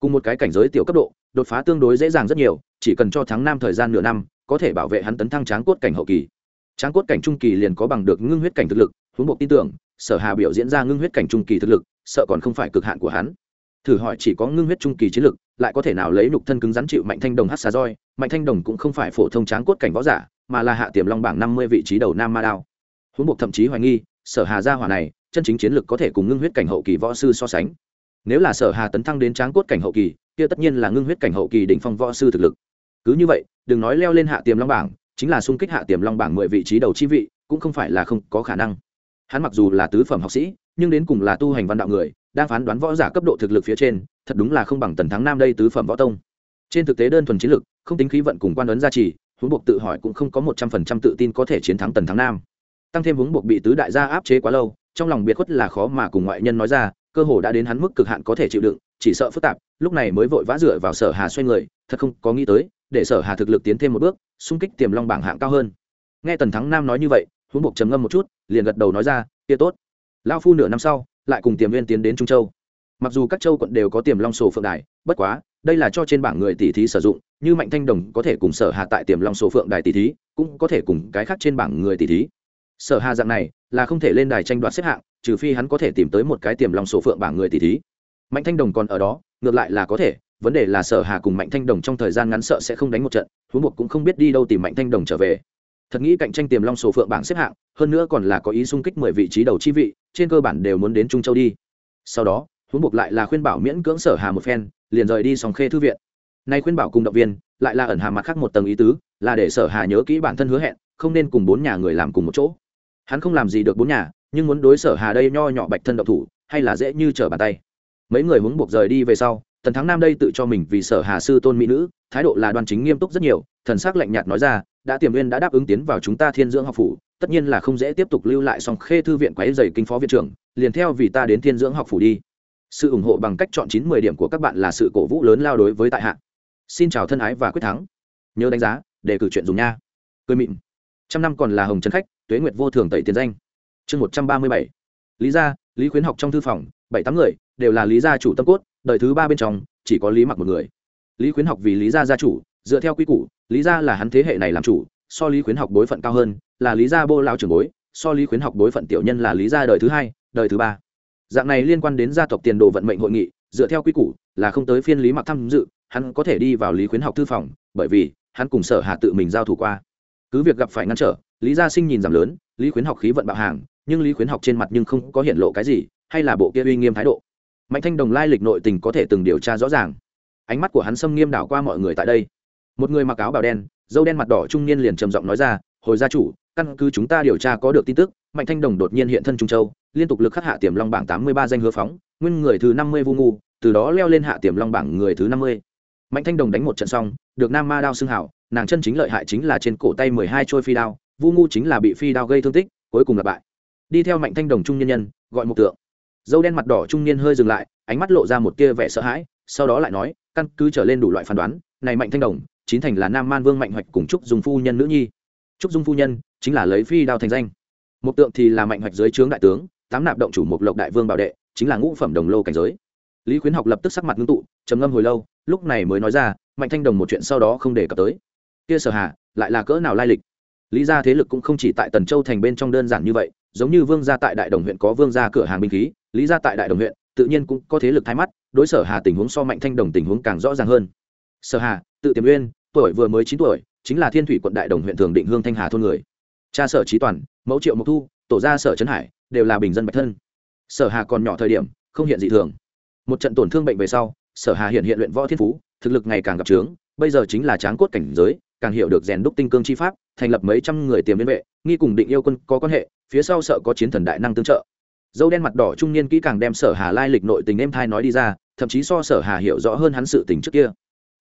Cùng một cái cảnh giới tiểu cấp độ, đột phá tương đối dễ dàng rất nhiều, chỉ cần cho thắng nam thời gian nửa năm, có thể bảo vệ hắn tấn thăng tráng cốt cảnh hậu kỳ. Tráng cốt cảnh trung kỳ liền có bằng được ngưng huyết cảnh thực lực, huống buộc tin tưởng, sở hà biểu diễn ra ngưng huyết cảnh trung kỳ thực lực, sợ còn không phải cực hạn của hắn. Thử hỏi chỉ có ngưng huyết trung kỳ chiến lực lại có thể nào lấy nhục thân cứng rắn chịu mạnh thanh đồng hát xà roi, mạnh thanh đồng cũng không phải phổ thông tráng cốt cảnh võ giả, mà là hạ tiềm long bảng năm mươi vị trí đầu nam ma đao. Huống buộc thậm chí hoài nghi, sở hà gia hỏa này, chân chính chiến lực có thể cùng ngưng huyết cảnh hậu kỳ võ sư so sánh. Nếu là sở hà tấn thăng đến tráng cốt cảnh hậu kỳ, kia tất nhiên là ngưng huyết cảnh hậu kỳ đỉnh phong võ sư thực lực. Cứ như vậy, đừng nói leo lên hạ tiềm long bảng, chính là xung kích hạ tiềm long bảng mười vị trí đầu chi vị, cũng không phải là không có khả năng. Hắn mặc dù là tứ phẩm học sĩ, nhưng đến cùng là tu hành văn đạo người đang phán đoán võ giả cấp độ thực lực phía trên, thật đúng là không bằng tần thắng nam đây tứ phẩm võ tông. Trên thực tế đơn thuần chiến lực, không tính khí vận cùng quan ấn gia trì, huống buộc tự hỏi cũng không có một trăm phần trăm tự tin có thể chiến thắng tần thắng nam. Tăng thêm huống buộc bị tứ đại gia áp chế quá lâu, trong lòng biệt khuất là khó mà cùng ngoại nhân nói ra, cơ hồ đã đến hắn mức cực hạn có thể chịu đựng, chỉ sợ phức tạp, lúc này mới vội vã dựa vào sở hà xoay người, thật không có nghĩ tới, để sở hà thực lực tiến thêm một bước, xung kích tiềm long bảng hạng cao hơn. Nghe tần thắng nam nói như vậy, huống buộc trầm ngâm một chút, liền gật đầu nói ra, kia tốt. Lao phu nửa năm sau lại cùng tiềm viên tiến đến trung châu. Mặc dù các châu quận đều có tiềm long sổ phượng đài, bất quá, đây là cho trên bảng người tỷ thí sử dụng, như mạnh thanh đồng có thể cùng sở hà tại tiềm long sổ phượng đài tỷ thí, cũng có thể cùng cái khác trên bảng người tỷ thí. Sở hà dạng này, là không thể lên đài tranh đoạt xếp hạng, trừ phi hắn có thể tìm tới một cái tiềm long sổ phượng bảng người tỷ thí. Mạnh thanh đồng còn ở đó, ngược lại là có thể, vấn đề là sở hà cùng mạnh thanh đồng trong thời gian ngắn sợ sẽ không đánh một trận, huống buộc cũng không biết đi đâu tìm mạnh thanh đồng trở về thật nghĩ cạnh tranh tiềm long sổ phượng bảng xếp hạng, hơn nữa còn là có ý xung kích mười vị trí đầu chi vị, trên cơ bản đều muốn đến trung châu đi. Sau đó, huống buộc lại là khuyên bảo miễn cưỡng sở hà một phen, liền rời đi sòng khê thư viện. Nay khuyên bảo cùng động viên, lại là ẩn hà mặt khác một tầng ý tứ, là để sở hà nhớ kỹ bản thân hứa hẹn, không nên cùng bốn nhà người làm cùng một chỗ. Hắn không làm gì được bốn nhà, nhưng muốn đối sở hà đây nho nhỏ bạch thân độc thủ, hay là dễ như trở bàn tay. Mấy người huống buộc rời đi về sau, tần thắng nam đây tự cho mình vì sở hà sư tôn mỹ nữ, thái độ là đoan chính nghiêm túc rất nhiều, thần sắc lạnh nhạt nói ra đã tiềm viên đã đáp ứng tiến vào chúng ta thiên dưỡng học phủ, tất nhiên là không dễ tiếp tục lưu lại song khê thư viện quáy dày kinh phó viện trưởng, liền theo vì ta đến thiên dưỡng học phủ đi. Sự ủng hộ bằng cách chọn chín mười điểm của các bạn là sự cổ vũ lớn lao đối với tại hạ. Xin chào thân ái và quyết thắng. Nhớ đánh giá để cử chuyện dùng nha. Cười mịn. Trăm năm còn là hồng trần khách, tuế nguyệt vô thường tẩy tiền danh. Chương một trăm ba mươi bảy. Lý gia, lý khuyến học trong thư phòng, bảy tám người, đều là lý gia chủ tâm cốt, đời thứ ba bên trong, chỉ có lý mặc một người. Lý khuyến học vì lý gia gia chủ dựa theo quy củ, lý gia là hắn thế hệ này làm chủ, so lý khuyến học bối phận cao hơn, là lý gia bô lao trưởng bối, so lý khuyến học bối phận tiểu nhân là lý gia đời thứ hai, đời thứ ba. Dạng này liên quan đến gia tộc tiền đồ vận mệnh hội nghị, dựa theo quy củ, là không tới phiên lý mặc tham dự, hắn có thể đi vào lý khuyến học thư phòng, bởi vì, hắn cùng sở hà tự mình giao thủ qua. Cứ việc gặp phải ngăn trở, lý gia sinh nhìn giảm lớn, lý khuyến học khí vận bạo hàng, nhưng lý khuyến học trên mặt nhưng không có hiện lộ cái gì, hay là bộ kia uy nghiêm thái độ. Mạnh thanh đồng lai lịch nội tình có thể từng điều tra rõ ràng. Ánh mắt của hắn xâm nghiêm đảo qua mọi người tại đây một người mặc áo bào đen, dâu đen mặt đỏ trung niên liền trầm giọng nói ra, hồi gia chủ, căn cứ chúng ta điều tra có được tin tức, mạnh thanh đồng đột nhiên hiện thân trung châu, liên tục lực khắc hạ tiềm long bảng tám mươi ba danh hứa phóng, nguyên người thứ năm mươi vu ngu, từ đó leo lên hạ tiềm long bảng người thứ năm mươi. Mạnh thanh đồng đánh một trận xong, được nam ma đao xưng hảo, nàng chân chính lợi hại chính là trên cổ tay mười hai trôi phi đao, vu ngu chính là bị phi đao gây thương tích, cuối cùng là bại. Đi theo mạnh thanh đồng trung nhân nhân, gọi một tượng. Dâu đen mặt đỏ trung niên hơi dừng lại, ánh mắt lộ ra một tia vẻ sợ hãi, sau đó lại nói, căn cứ trở lên đủ loại phán đoán, này mạnh thanh đồng Chín thành là nam man vương mạnh hoạch cùng trúc dung phu nhân nữ nhi. Trúc dung phu nhân chính là lấy phi đao thành danh. Một tượng thì là mạnh hoạch dưới trướng đại tướng, tám nạp động chủ mục lộc đại vương bảo đệ, chính là ngũ phẩm đồng lô cảnh giới. Lý khuyến học lập tức sắc mặt ngưng tụ, trầm ngâm hồi lâu, lúc này mới nói ra, mạnh thanh đồng một chuyện sau đó không đề cập tới. Kia sở Hà, lại là cỡ nào lai lịch? Lý gia thế lực cũng không chỉ tại tần châu thành bên trong đơn giản như vậy, giống như vương gia tại đại đồng huyện có vương gia cửa hàng binh khí, lý gia tại đại đồng huyện, tự nhiên cũng có thế lực thái mắt, đối sở hà tình huống so mạnh thanh đồng tình huống càng rõ ràng hơn. Sở hà, tự tiềm uyên tuổi vừa mới chín tuổi, chính là thiên thủy quận đại đồng huyện thường định hương thanh hà thôn người. Cha sở trí toàn, mẫu triệu mộc thu, tổ gia sở trấn hải, đều là bình dân bạch thân. Sở hà còn nhỏ thời điểm, không hiện dị thường. Một trận tổn thương bệnh về sau, sở hà hiện hiện luyện võ thiên phú, thực lực ngày càng gặp trướng, bây giờ chính là tráng cốt cảnh giới, càng hiểu được rèn đúc tinh cương chi pháp, thành lập mấy trăm người tiềm liên vệ, nghi cùng định yêu quân có quan hệ, phía sau sợ có chiến thần đại năng tương trợ. Dâu đen mặt đỏ trung niên kỹ càng đem sở hà lai lịch nội tình em thai nói đi ra, thậm chí so sở hà hiểu rõ hơn hắn sự tình trước kia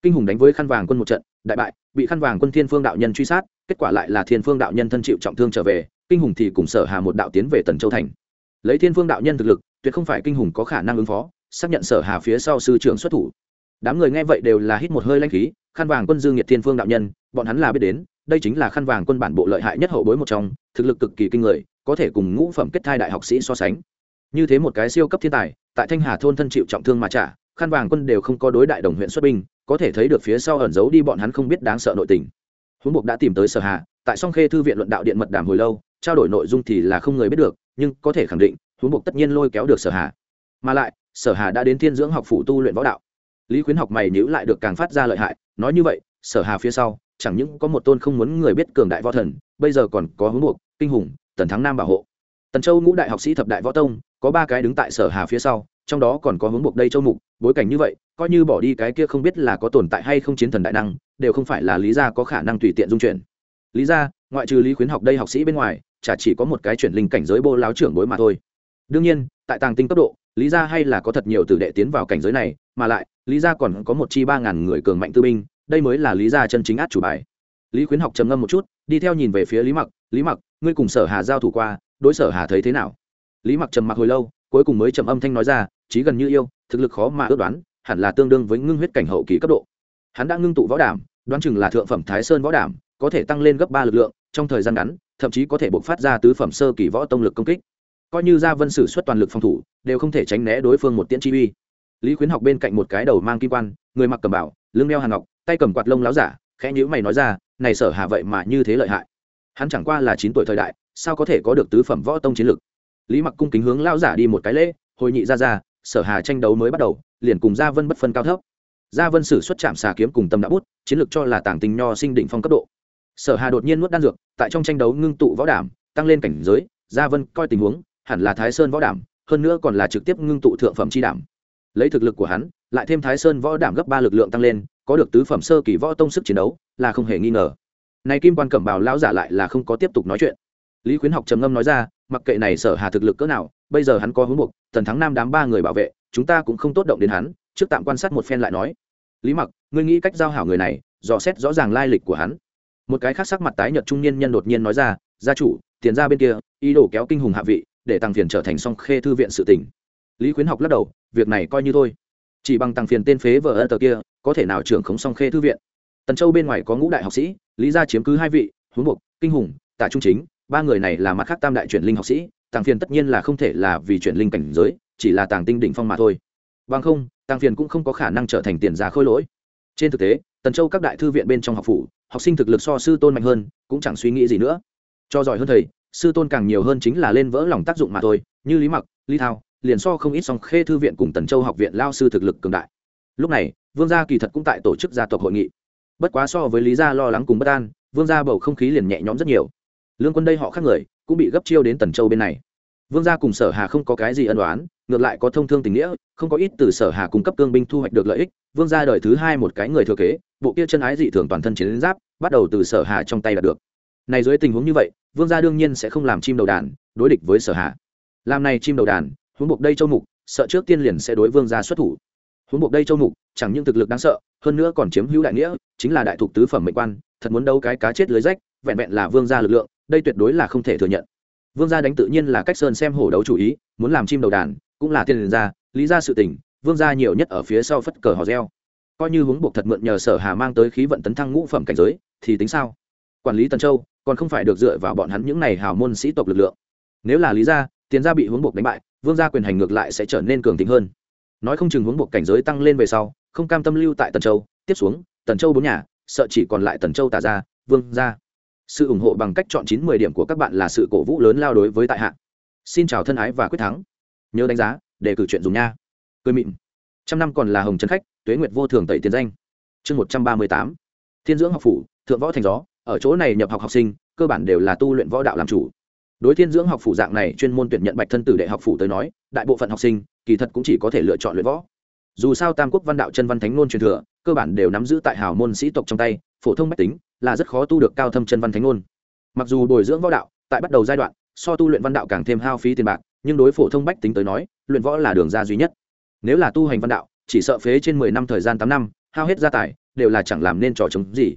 kinh hùng đánh với khăn vàng quân một trận, đại bại, bị khăn vàng quân thiên phương đạo nhân truy sát, kết quả lại là thiên phương đạo nhân thân chịu trọng thương trở về, kinh hùng thì cùng sở hà một đạo tiến về tần châu thành. Lấy thiên phương đạo nhân thực lực, tuyệt không phải kinh hùng có khả năng ứng phó, xác nhận sở hà phía sau sư trưởng xuất thủ. Đám người nghe vậy đều là hít một hơi lanh khí, khăn vàng quân dương nhiệt thiên phương đạo nhân, bọn hắn là biết đến, đây chính là khăn vàng quân bản bộ lợi hại nhất hậu bối một trong, thực lực cực kỳ kinh người, có thể cùng ngũ phẩm kết thai đại học sĩ so sánh. Như thế một cái siêu cấp thiên tài, tại thanh hà thôn thân chịu trọng thương mà trả, khăn vàng quân đều không có đối đại đồng huyện xuất binh có thể thấy được phía sau ẩn giấu đi bọn hắn không biết đáng sợ nội tình. Huống buộc đã tìm tới sở hà, tại song khê thư viện luận đạo điện mật đàm hồi lâu, trao đổi nội dung thì là không người biết được, nhưng có thể khẳng định, huống buộc tất nhiên lôi kéo được sở hà. Mà lại, sở hà đã đến thiên dưỡng học phủ tu luyện võ đạo. Lý khuyến học mày nhữ lại được càng phát ra lợi hại, nói như vậy, sở hà phía sau, chẳng những có một tôn không muốn người biết cường đại võ thần, bây giờ còn có huống buộc kinh hùng, tần thắng nam bảo hộ. Tần châu ngũ đại học sĩ thập đại võ tông có ba cái đứng tại sở hà phía sau, trong đó còn có hướng buộc đây châu mục, bối cảnh như vậy, coi như bỏ đi cái kia không biết là có tồn tại hay không chiến thần đại năng, đều không phải là lý gia có khả năng tùy tiện dung chuyển. Lý gia, ngoại trừ lý khuyến học đây học sĩ bên ngoài, chả chỉ có một cái chuyển linh cảnh giới bô láo trưởng bối mà thôi. Đương nhiên, tại tàng tinh cấp độ, lý gia hay là có thật nhiều tử đệ tiến vào cảnh giới này, mà lại, lý gia còn có một chi ba ngàn người cường mạnh tư binh, đây mới là lý gia chân chính át chủ bài. Lý khuyến học trầm ngâm một chút, đi theo nhìn về phía lý mặc lý mặc, ngươi cùng sở hà giao thủ qua, đối sở hà thấy thế nào? Lý mặc trầm mặc hồi lâu, cuối cùng mới trầm âm thanh nói ra trí gần như yêu, thực lực khó mà ước đoán, hẳn là tương đương với ngưng huyết cảnh hậu kỳ cấp độ. Hắn đã ngưng tụ võ đảm, đoán chừng là thượng phẩm thái sơn võ đảm, có thể tăng lên gấp ba lực lượng, trong thời gian ngắn, thậm chí có thể bộc phát ra tứ phẩm sơ kỳ võ tông lực công kích. Coi như gia vân sử xuất toàn lực phòng thủ, đều không thể tránh né đối phương một tiễn chi uy. Lý khuyến học bên cạnh một cái đầu mang kim quan, người mặc cầm bảo, lưng đeo hàng ngọc, tay cầm quạt lông láo giả, khẽ nhữ mày nói ra, này sở hà vậy mà như thế lợi hại. Hắn chẳng qua là chín tuổi thời đại, sao có thể có được tứ phẩm võ tông chiến lực? Lý mặc cung kính hướng lao giả đi một cái lễ, hồi nhị ra ra, sở hà tranh đấu mới bắt đầu, liền cùng gia vân bất phân cao thấp. Gia vân sử xuất chạm xà kiếm cùng tâm đã bút, chiến lược cho là tảng tình nho sinh định phong cấp độ. Sở hà đột nhiên nuốt đan dược, tại trong tranh đấu ngưng tụ võ đảm, tăng lên cảnh giới, gia vân coi tình huống, hẳn là thái sơn võ đảm, hơn nữa còn là trực tiếp ngưng tụ thượng phẩm chi đảm. Lấy thực lực của hắn, lại thêm thái sơn võ đảm gấp ba lực lượng tăng lên, có được tứ phẩm sơ kỳ võ tông sức chiến đấu, là không hề nghi ngờ. Này kim quan cẩm bào lão giả lại là không có tiếp tục nói chuyện. Lý khuyến học trầm ngâm nói ra mặc kệ này sở hà thực lực cỡ nào, bây giờ hắn có hướng buộc, tần thắng nam đám ba người bảo vệ, chúng ta cũng không tốt động đến hắn, trước tạm quan sát một phen lại nói. Lý mặc, ngươi nghĩ cách giao hảo người này, dò xét rõ ràng lai lịch của hắn. Một cái khác sắc mặt tái nhợt trung niên nhân đột nhiên nói ra, gia chủ, tiền ra bên kia, ý đồ kéo kinh hùng hạ vị, để tăng phiền trở thành song khê thư viện sự tỉnh lý khuyến học lắc đầu, việc này coi như thôi. Chỉ bằng tăng phiền tên phế vợ ân tờ kia, có thể nào trưởng khống song khê thư viện? Tần châu bên ngoài có ngũ đại học sĩ, lý gia chiếm cứ hai vị huống mục kinh hùng tạ trung chính ba người này là mặt khác tam đại chuyển linh học sĩ, tàng phiền tất nhiên là không thể là vì chuyển linh cảnh giới, chỉ là tàng tinh đỉnh phong mà thôi. Bằng không, tàng phiền cũng không có khả năng trở thành tiền Giả khôi lỗi. Trên thực tế, tần châu các đại thư viện bên trong học phủ, học sinh thực lực so sư tôn mạnh hơn, cũng chẳng suy nghĩ gì nữa. Cho giỏi hơn thầy, sư tôn càng nhiều hơn chính là lên vỡ lòng tác dụng mà thôi, như lý mặc, lý thao, liền so không ít song khê thư viện cùng tần châu học viện lao sư thực lực cường đại. Lúc này, vương gia kỳ thật cũng tại tổ chức gia tộc hội nghị. Bất quá so với lý gia lo lắng cùng bất an, vương gia bầu không khí liền nhẹ nhõm rất nhiều lương quân đây họ khác người, cũng bị gấp chiêu đến tần châu bên này. Vương gia cùng sở hà không có cái gì ân đoán ngược lại có thông thương tình nghĩa, không có ít từ sở hà cung cấp cương binh thu hoạch được lợi ích, vương gia đời thứ hai một cái người thừa kế, bộ kia chân ái dị thường toàn thân chiến giáp, bắt đầu từ sở hà trong tay đạt được. Này dưới tình huống như vậy, vương gia đương nhiên sẽ không làm chim đầu đàn, đối địch với sở hà. Làm này chim đầu đàn, huống buộc đây châu mục, sợ trước tiên liền sẽ đối vương gia xuất thủ. Huống buộc đây châu mục, chẳng những thực lực đáng sợ, hơn nữa còn chiếm hữu đại nghĩa, chính là đại thục tứ phẩm mệnh quan, thật muốn đấu cái cá chết lưới rách, vẹn vẹn là vương gia lực lượng đây tuyệt đối là không thể thừa nhận. Vương gia đánh tự nhiên là cách sơn xem hổ đấu chủ ý, muốn làm chim đầu đàn, cũng là tiền gia, lý gia sự tình, vương gia nhiều nhất ở phía sau phất cờ hò reo. Coi như huống buộc thật mượn nhờ sở hà mang tới khí vận tấn thăng ngũ phẩm cảnh giới, thì tính sao? Quản lý tần châu, còn không phải được dựa vào bọn hắn những này hào môn sĩ tộc lực lượng. Nếu là lý gia, tiền gia bị huống buộc đánh bại, vương gia quyền hành ngược lại sẽ trở nên cường tính hơn. Nói không chừng huống buộc cảnh giới tăng lên về sau, không cam tâm lưu tại tần châu, tiếp xuống, tần châu bốn nhà, sợ chỉ còn lại tần châu tả gia, vương gia sự ủng hộ bằng cách chọn chín mười điểm của các bạn là sự cổ vũ lớn lao đối với tại hạ. Xin chào thân ái và quyết thắng. Nhớ đánh giá để cử chuyện dùng nha. Cười mịn. Trăm năm còn là hồng trấn khách, tuế nguyệt vô thường tẩy tiền danh. Chương một trăm ba mươi tám. Thiên dưỡng học phủ, thượng võ thành gió. Ở chỗ này nhập học học sinh, cơ bản đều là tu luyện võ đạo làm chủ. Đối thiên dưỡng học phủ dạng này, chuyên môn tuyển nhận bạch thân tử đệ học phủ tới nói, đại bộ phận học sinh, kỳ thật cũng chỉ có thể lựa chọn luyện võ. Dù sao tam quốc văn đạo chân văn thánh nôn truyền thừa, cơ bản đều nắm giữ tại hào môn sĩ tộc trong tay, phổ thông mách tính là rất khó tu được cao thâm chân văn thánh ngôn. Mặc dù bồi dưỡng võ đạo, tại bắt đầu giai đoạn, so tu luyện văn đạo càng thêm hao phí tiền bạc, nhưng đối phổ thông bách tính tới nói, luyện võ là đường ra duy nhất. Nếu là tu hành văn đạo, chỉ sợ phế trên mười năm thời gian tám năm, hao hết gia tài, đều là chẳng làm nên trò chống gì.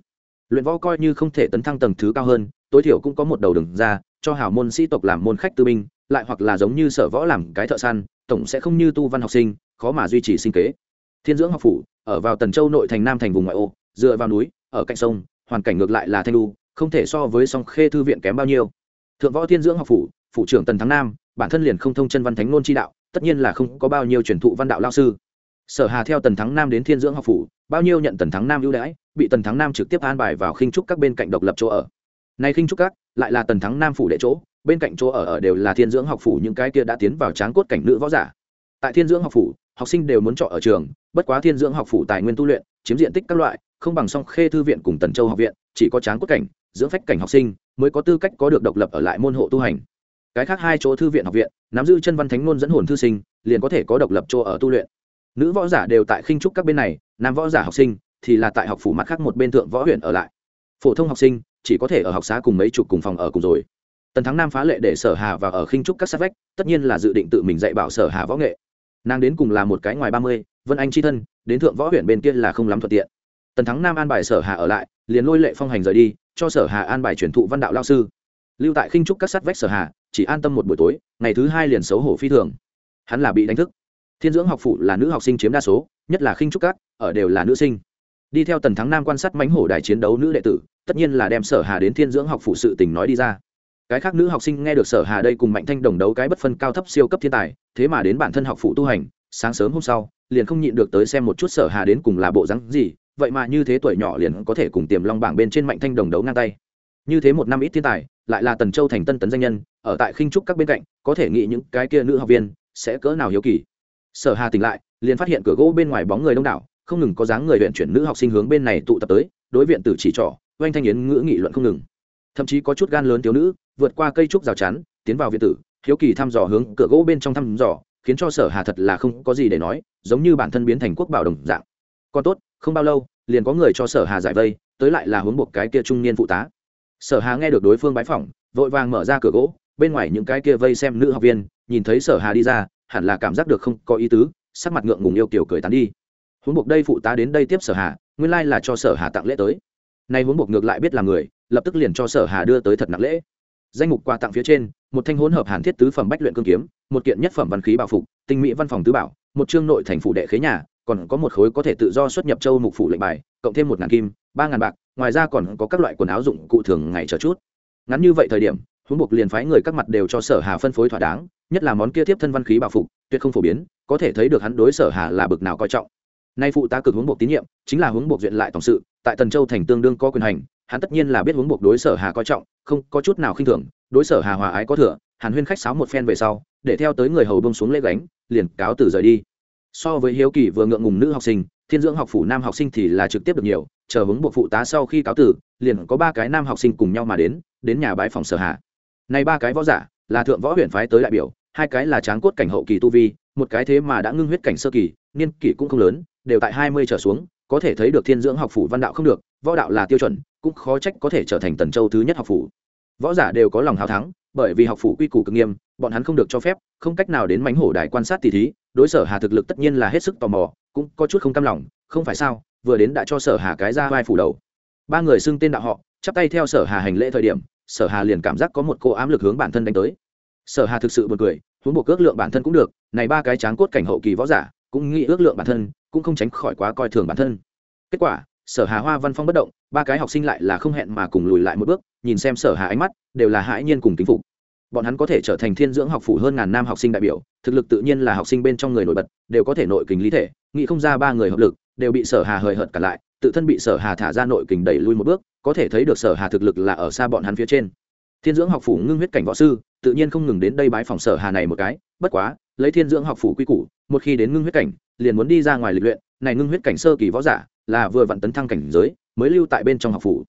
Luyện võ coi như không thể tấn thăng tầng thứ cao hơn, tối thiểu cũng có một đầu đường ra, cho hảo môn sĩ tộc làm môn khách tư binh, lại hoặc là giống như sở võ làm cái thợ săn, tổng sẽ không như tu văn học sinh, khó mà duy trì sinh kế. Thiên dưỡng học phủ, ở vào tần châu nội thành nam thành vùng ngoại ô, dựa vào núi, ở cạnh sông hoàn cảnh ngược lại là thanh lu không thể so với song khê thư viện kém bao nhiêu. Thượng võ thiên dưỡng học phủ phủ trưởng tần thắng nam, bản thân liền không thông chân văn thánh ngôn chi đạo, tất nhiên là không có bao nhiêu truyền thụ văn đạo lao sư. Sở hà theo tần thắng nam đến thiên dưỡng học phủ, bao nhiêu nhận tần thắng nam ưu đãi, bị tần thắng nam trực tiếp an bài vào khinh trúc các bên cạnh độc lập chỗ ở. Nay khinh trúc các, lại là tần thắng nam phủ đệ chỗ, bên cạnh chỗ ở ở đều là thiên dưỡng học phủ những cái kia đã tiến vào tráng cốt cảnh nữ võ giả. Tại thiên dưỡng học phủ, học sinh đều muốn trọ ở trường, bất quá thiên dưỡng học phủ tài nguyên tu luyện chiếm diện tích các loại, không bằng song khê thư viện cùng tần châu học viện, chỉ có tráng quốc cảnh, dưỡng phách cảnh học sinh mới có tư cách có được độc lập ở lại môn hộ tu hành. Cái khác hai chỗ thư viện học viện, nắm giữ chân văn thánh ngôn dẫn hồn thư sinh, liền có thể có độc lập chỗ ở tu luyện. Nữ võ giả đều tại khinh trúc các bên này, nam võ giả học sinh thì là tại học phủ mặt khác một bên thượng võ huyện ở lại. Phổ thông học sinh chỉ có thể ở học xá cùng mấy chục cùng phòng ở cùng rồi. Tần thắng nam phá lệ để sở hà và ở khinh trúc các sát vách, tất nhiên là dự định tự mình dạy bảo sở hà võ nghệ. Nàng đến cùng là một cái ngoài ba mươi vân anh c h i thân, đến thượng võ huyện bên kia là không lắm thuận tiện. Tần thắng nam an bài sở hà ở lại, liền lôi lệ phong hành rời đi, cho sở hà an bài truyền thụ văn đạo lao sư. Lưu tại khinh trúc các sát vách sở hà, chỉ an tâm một buổi tối, ngày thứ hai liền xấu hổ phi thường. Hắn là bị đánh thức. Thiên dưỡng học phụ là nữ học sinh chiếm đa số, nhất là khinh trúc các, ở đều là nữ sinh. Đi theo tần thắng nam quan sát mánh hổ đài chiến đấu nữ đệ tử, tất nhiên là đem sở hà đến thiên dưỡng học phụ sự tình nói đi ra. Cái khác nữ học sinh nghe được sở hà đây cùng mạnh thanh đồng đấu cái bất phân cao thấp siêu cấp thiên tài, thế mà đến bản thân học phụ tu hành, sáng sớm hôm sau liền không nhịn được tới xem một chút sở hà đến cùng là bộ rắn gì, vậy mà như thế tuổi nhỏ liền có thể cùng tiềm long bảng bên trên mạnh thanh đồng đấu ngang tay. Như thế một năm ít thiên tài, lại là tần châu thành tân tấn danh nhân, ở tại khinh trúc các bên cạnh, có thể nghĩ những cái kia nữ học viên sẽ cỡ nào hiếu kỳ. Sở hà tỉnh lại, liền phát hiện cửa gỗ bên ngoài bóng người đông đảo, không ngừng có dáng người viện chuyển nữ học sinh hướng bên này tụ tập tới, đối viện tử chỉ trỏ, oanh thanh yến ngữ nghị luận không ngừng. Thậm chí có chút gan lớn thiếu nữ, vượt qua cây trúc rào chắn, tiến vào viện tử, hiếu kỳ thăm dò hướng cửa gỗ bên trong thăm dò khiến cho sở hà thật là không có gì để nói, giống như bản thân biến thành quốc bảo đồng dạng. Còn tốt, không bao lâu, liền có người cho sở hà giải vây, tới lại là hướng buộc cái kia trung niên phụ tá. Sở hà nghe được đối phương bái phỏng, vội vàng mở ra cửa gỗ, bên ngoài những cái kia vây xem nữ học viên, nhìn thấy sở hà đi ra, hẳn là cảm giác được không có ý tứ, sắc mặt ngượng ngùng yêu kiểu cười tán đi. Huống buộc đây phụ tá đến đây tiếp sở hà, nguyên lai là cho sở hà tặng lễ tới. Nay huống buộc ngược lại biết là người, lập tức liền cho sở hà đưa tới thật nặng lễ danh mục quà tặng phía trên, một thanh hỗn hợp hàn thiết tứ phẩm bách luyện cương kiếm, một kiện nhất phẩm văn khí bảo phục, tinh mỹ văn phòng tứ bảo, một chương nội thành phủ đệ khế nhà, còn có một khối có thể tự do xuất nhập châu mục phủ lệnh bài, cộng thêm một ngàn kim, ba ngàn bạc, ngoài ra còn có các loại quần áo dụng cụ thường ngày chờ chút. Ngắn như vậy thời điểm, huống buộc liền phái người các mặt đều cho sở hà phân phối thỏa đáng, nhất là món kia tiếp thân văn khí bảo phục, tuyệt không phổ biến, có thể thấy được hắn đối sở hà là bực nào coi trọng. Nay phụ tá cực hướng buộc tín nhiệm, chính là hướng buộc duyện lại tổng sự, tại tần châu thành tương đương có quyền hành hắn tất nhiên là biết huống buộc đối sở hà coi trọng, không có chút nào khinh thường, đối sở hà hòa ái có thừa, hàn huyên khách sáo một phen về sau, để theo tới người hầu bông xuống lễ gánh, liền cáo từ rời đi. So với hiếu kỳ vừa ngượng ngùng nữ học sinh, thiên dưỡng học phủ nam học sinh thì là trực tiếp được nhiều, chờ hướng buộc phụ tá sau khi cáo tử liền có ba cái nam học sinh cùng nhau mà đến đến nhà bái phòng sở hà. Này ba cái võ giả, là thượng võ huyện phái tới đại biểu, hai cái là tráng cốt cảnh hậu kỳ tu vi, một cái thế mà đã ngưng huyết cảnh sơ kỳ, niên kỷ cũng không lớn, đều tại hai mươi trở xuống, có thể thấy được thiên dưỡng học phủ văn đạo không được võ đạo là tiêu chuẩn, cũng khó trách có thể trở thành tần châu thứ nhất học phủ. Võ giả đều có lòng hào thắng, bởi vì học phủ quy củ cực nghiêm, bọn hắn không được cho phép, không cách nào đến mánh hổ đài quan sát tỷ thí, đối sở hà thực lực tất nhiên là hết sức tò mò, cũng có chút không cam lòng, không phải sao, vừa đến đã cho sở hà cái ra vai phủ đầu. Ba người xưng tên đạo họ, chắp tay theo sở hà hành lễ thời điểm, sở hà liền cảm giác có một cô ám lực hướng bản thân đánh tới. Sở hà thực sự buồn cười, huống bộ ước lượng bản thân cũng được, này ba cái tráng cốt cảnh hậu kỳ võ giả, cũng nghĩ ước lượng bản thân, cũng không tránh khỏi quá coi thường bản thân. Kết quả sở hà hoa văn phong bất động, ba cái học sinh lại là không hẹn mà cùng lùi lại một bước, nhìn xem sở hà ánh mắt, đều là hãi nhiên cùng kính phục. Bọn hắn có thể trở thành thiên dưỡng học phủ hơn ngàn nam học sinh đại biểu, thực lực tự nhiên là học sinh bên trong người nổi bật, đều có thể nội kình lý thể, nghĩ không ra ba người hợp lực, đều bị sở hà hời hợt cả lại, tự thân bị sở hà thả ra nội kình đẩy lui một bước, có thể thấy được sở hà thực lực là ở xa bọn hắn phía trên. Thiên dưỡng học phủ ngưng huyết cảnh võ sư, tự nhiên không ngừng đến đây bái phòng sở hà này một cái, bất quá, lấy thiên dưỡng học phủ quy củ, một khi đến ngưng huyết cảnh, liền muốn đi ra ngoài lịch luyện, này ngưng huyết cảnh sơ kỳ võ giả là vừa vặn tấn thăng cảnh giới, mới lưu tại bên trong học phủ.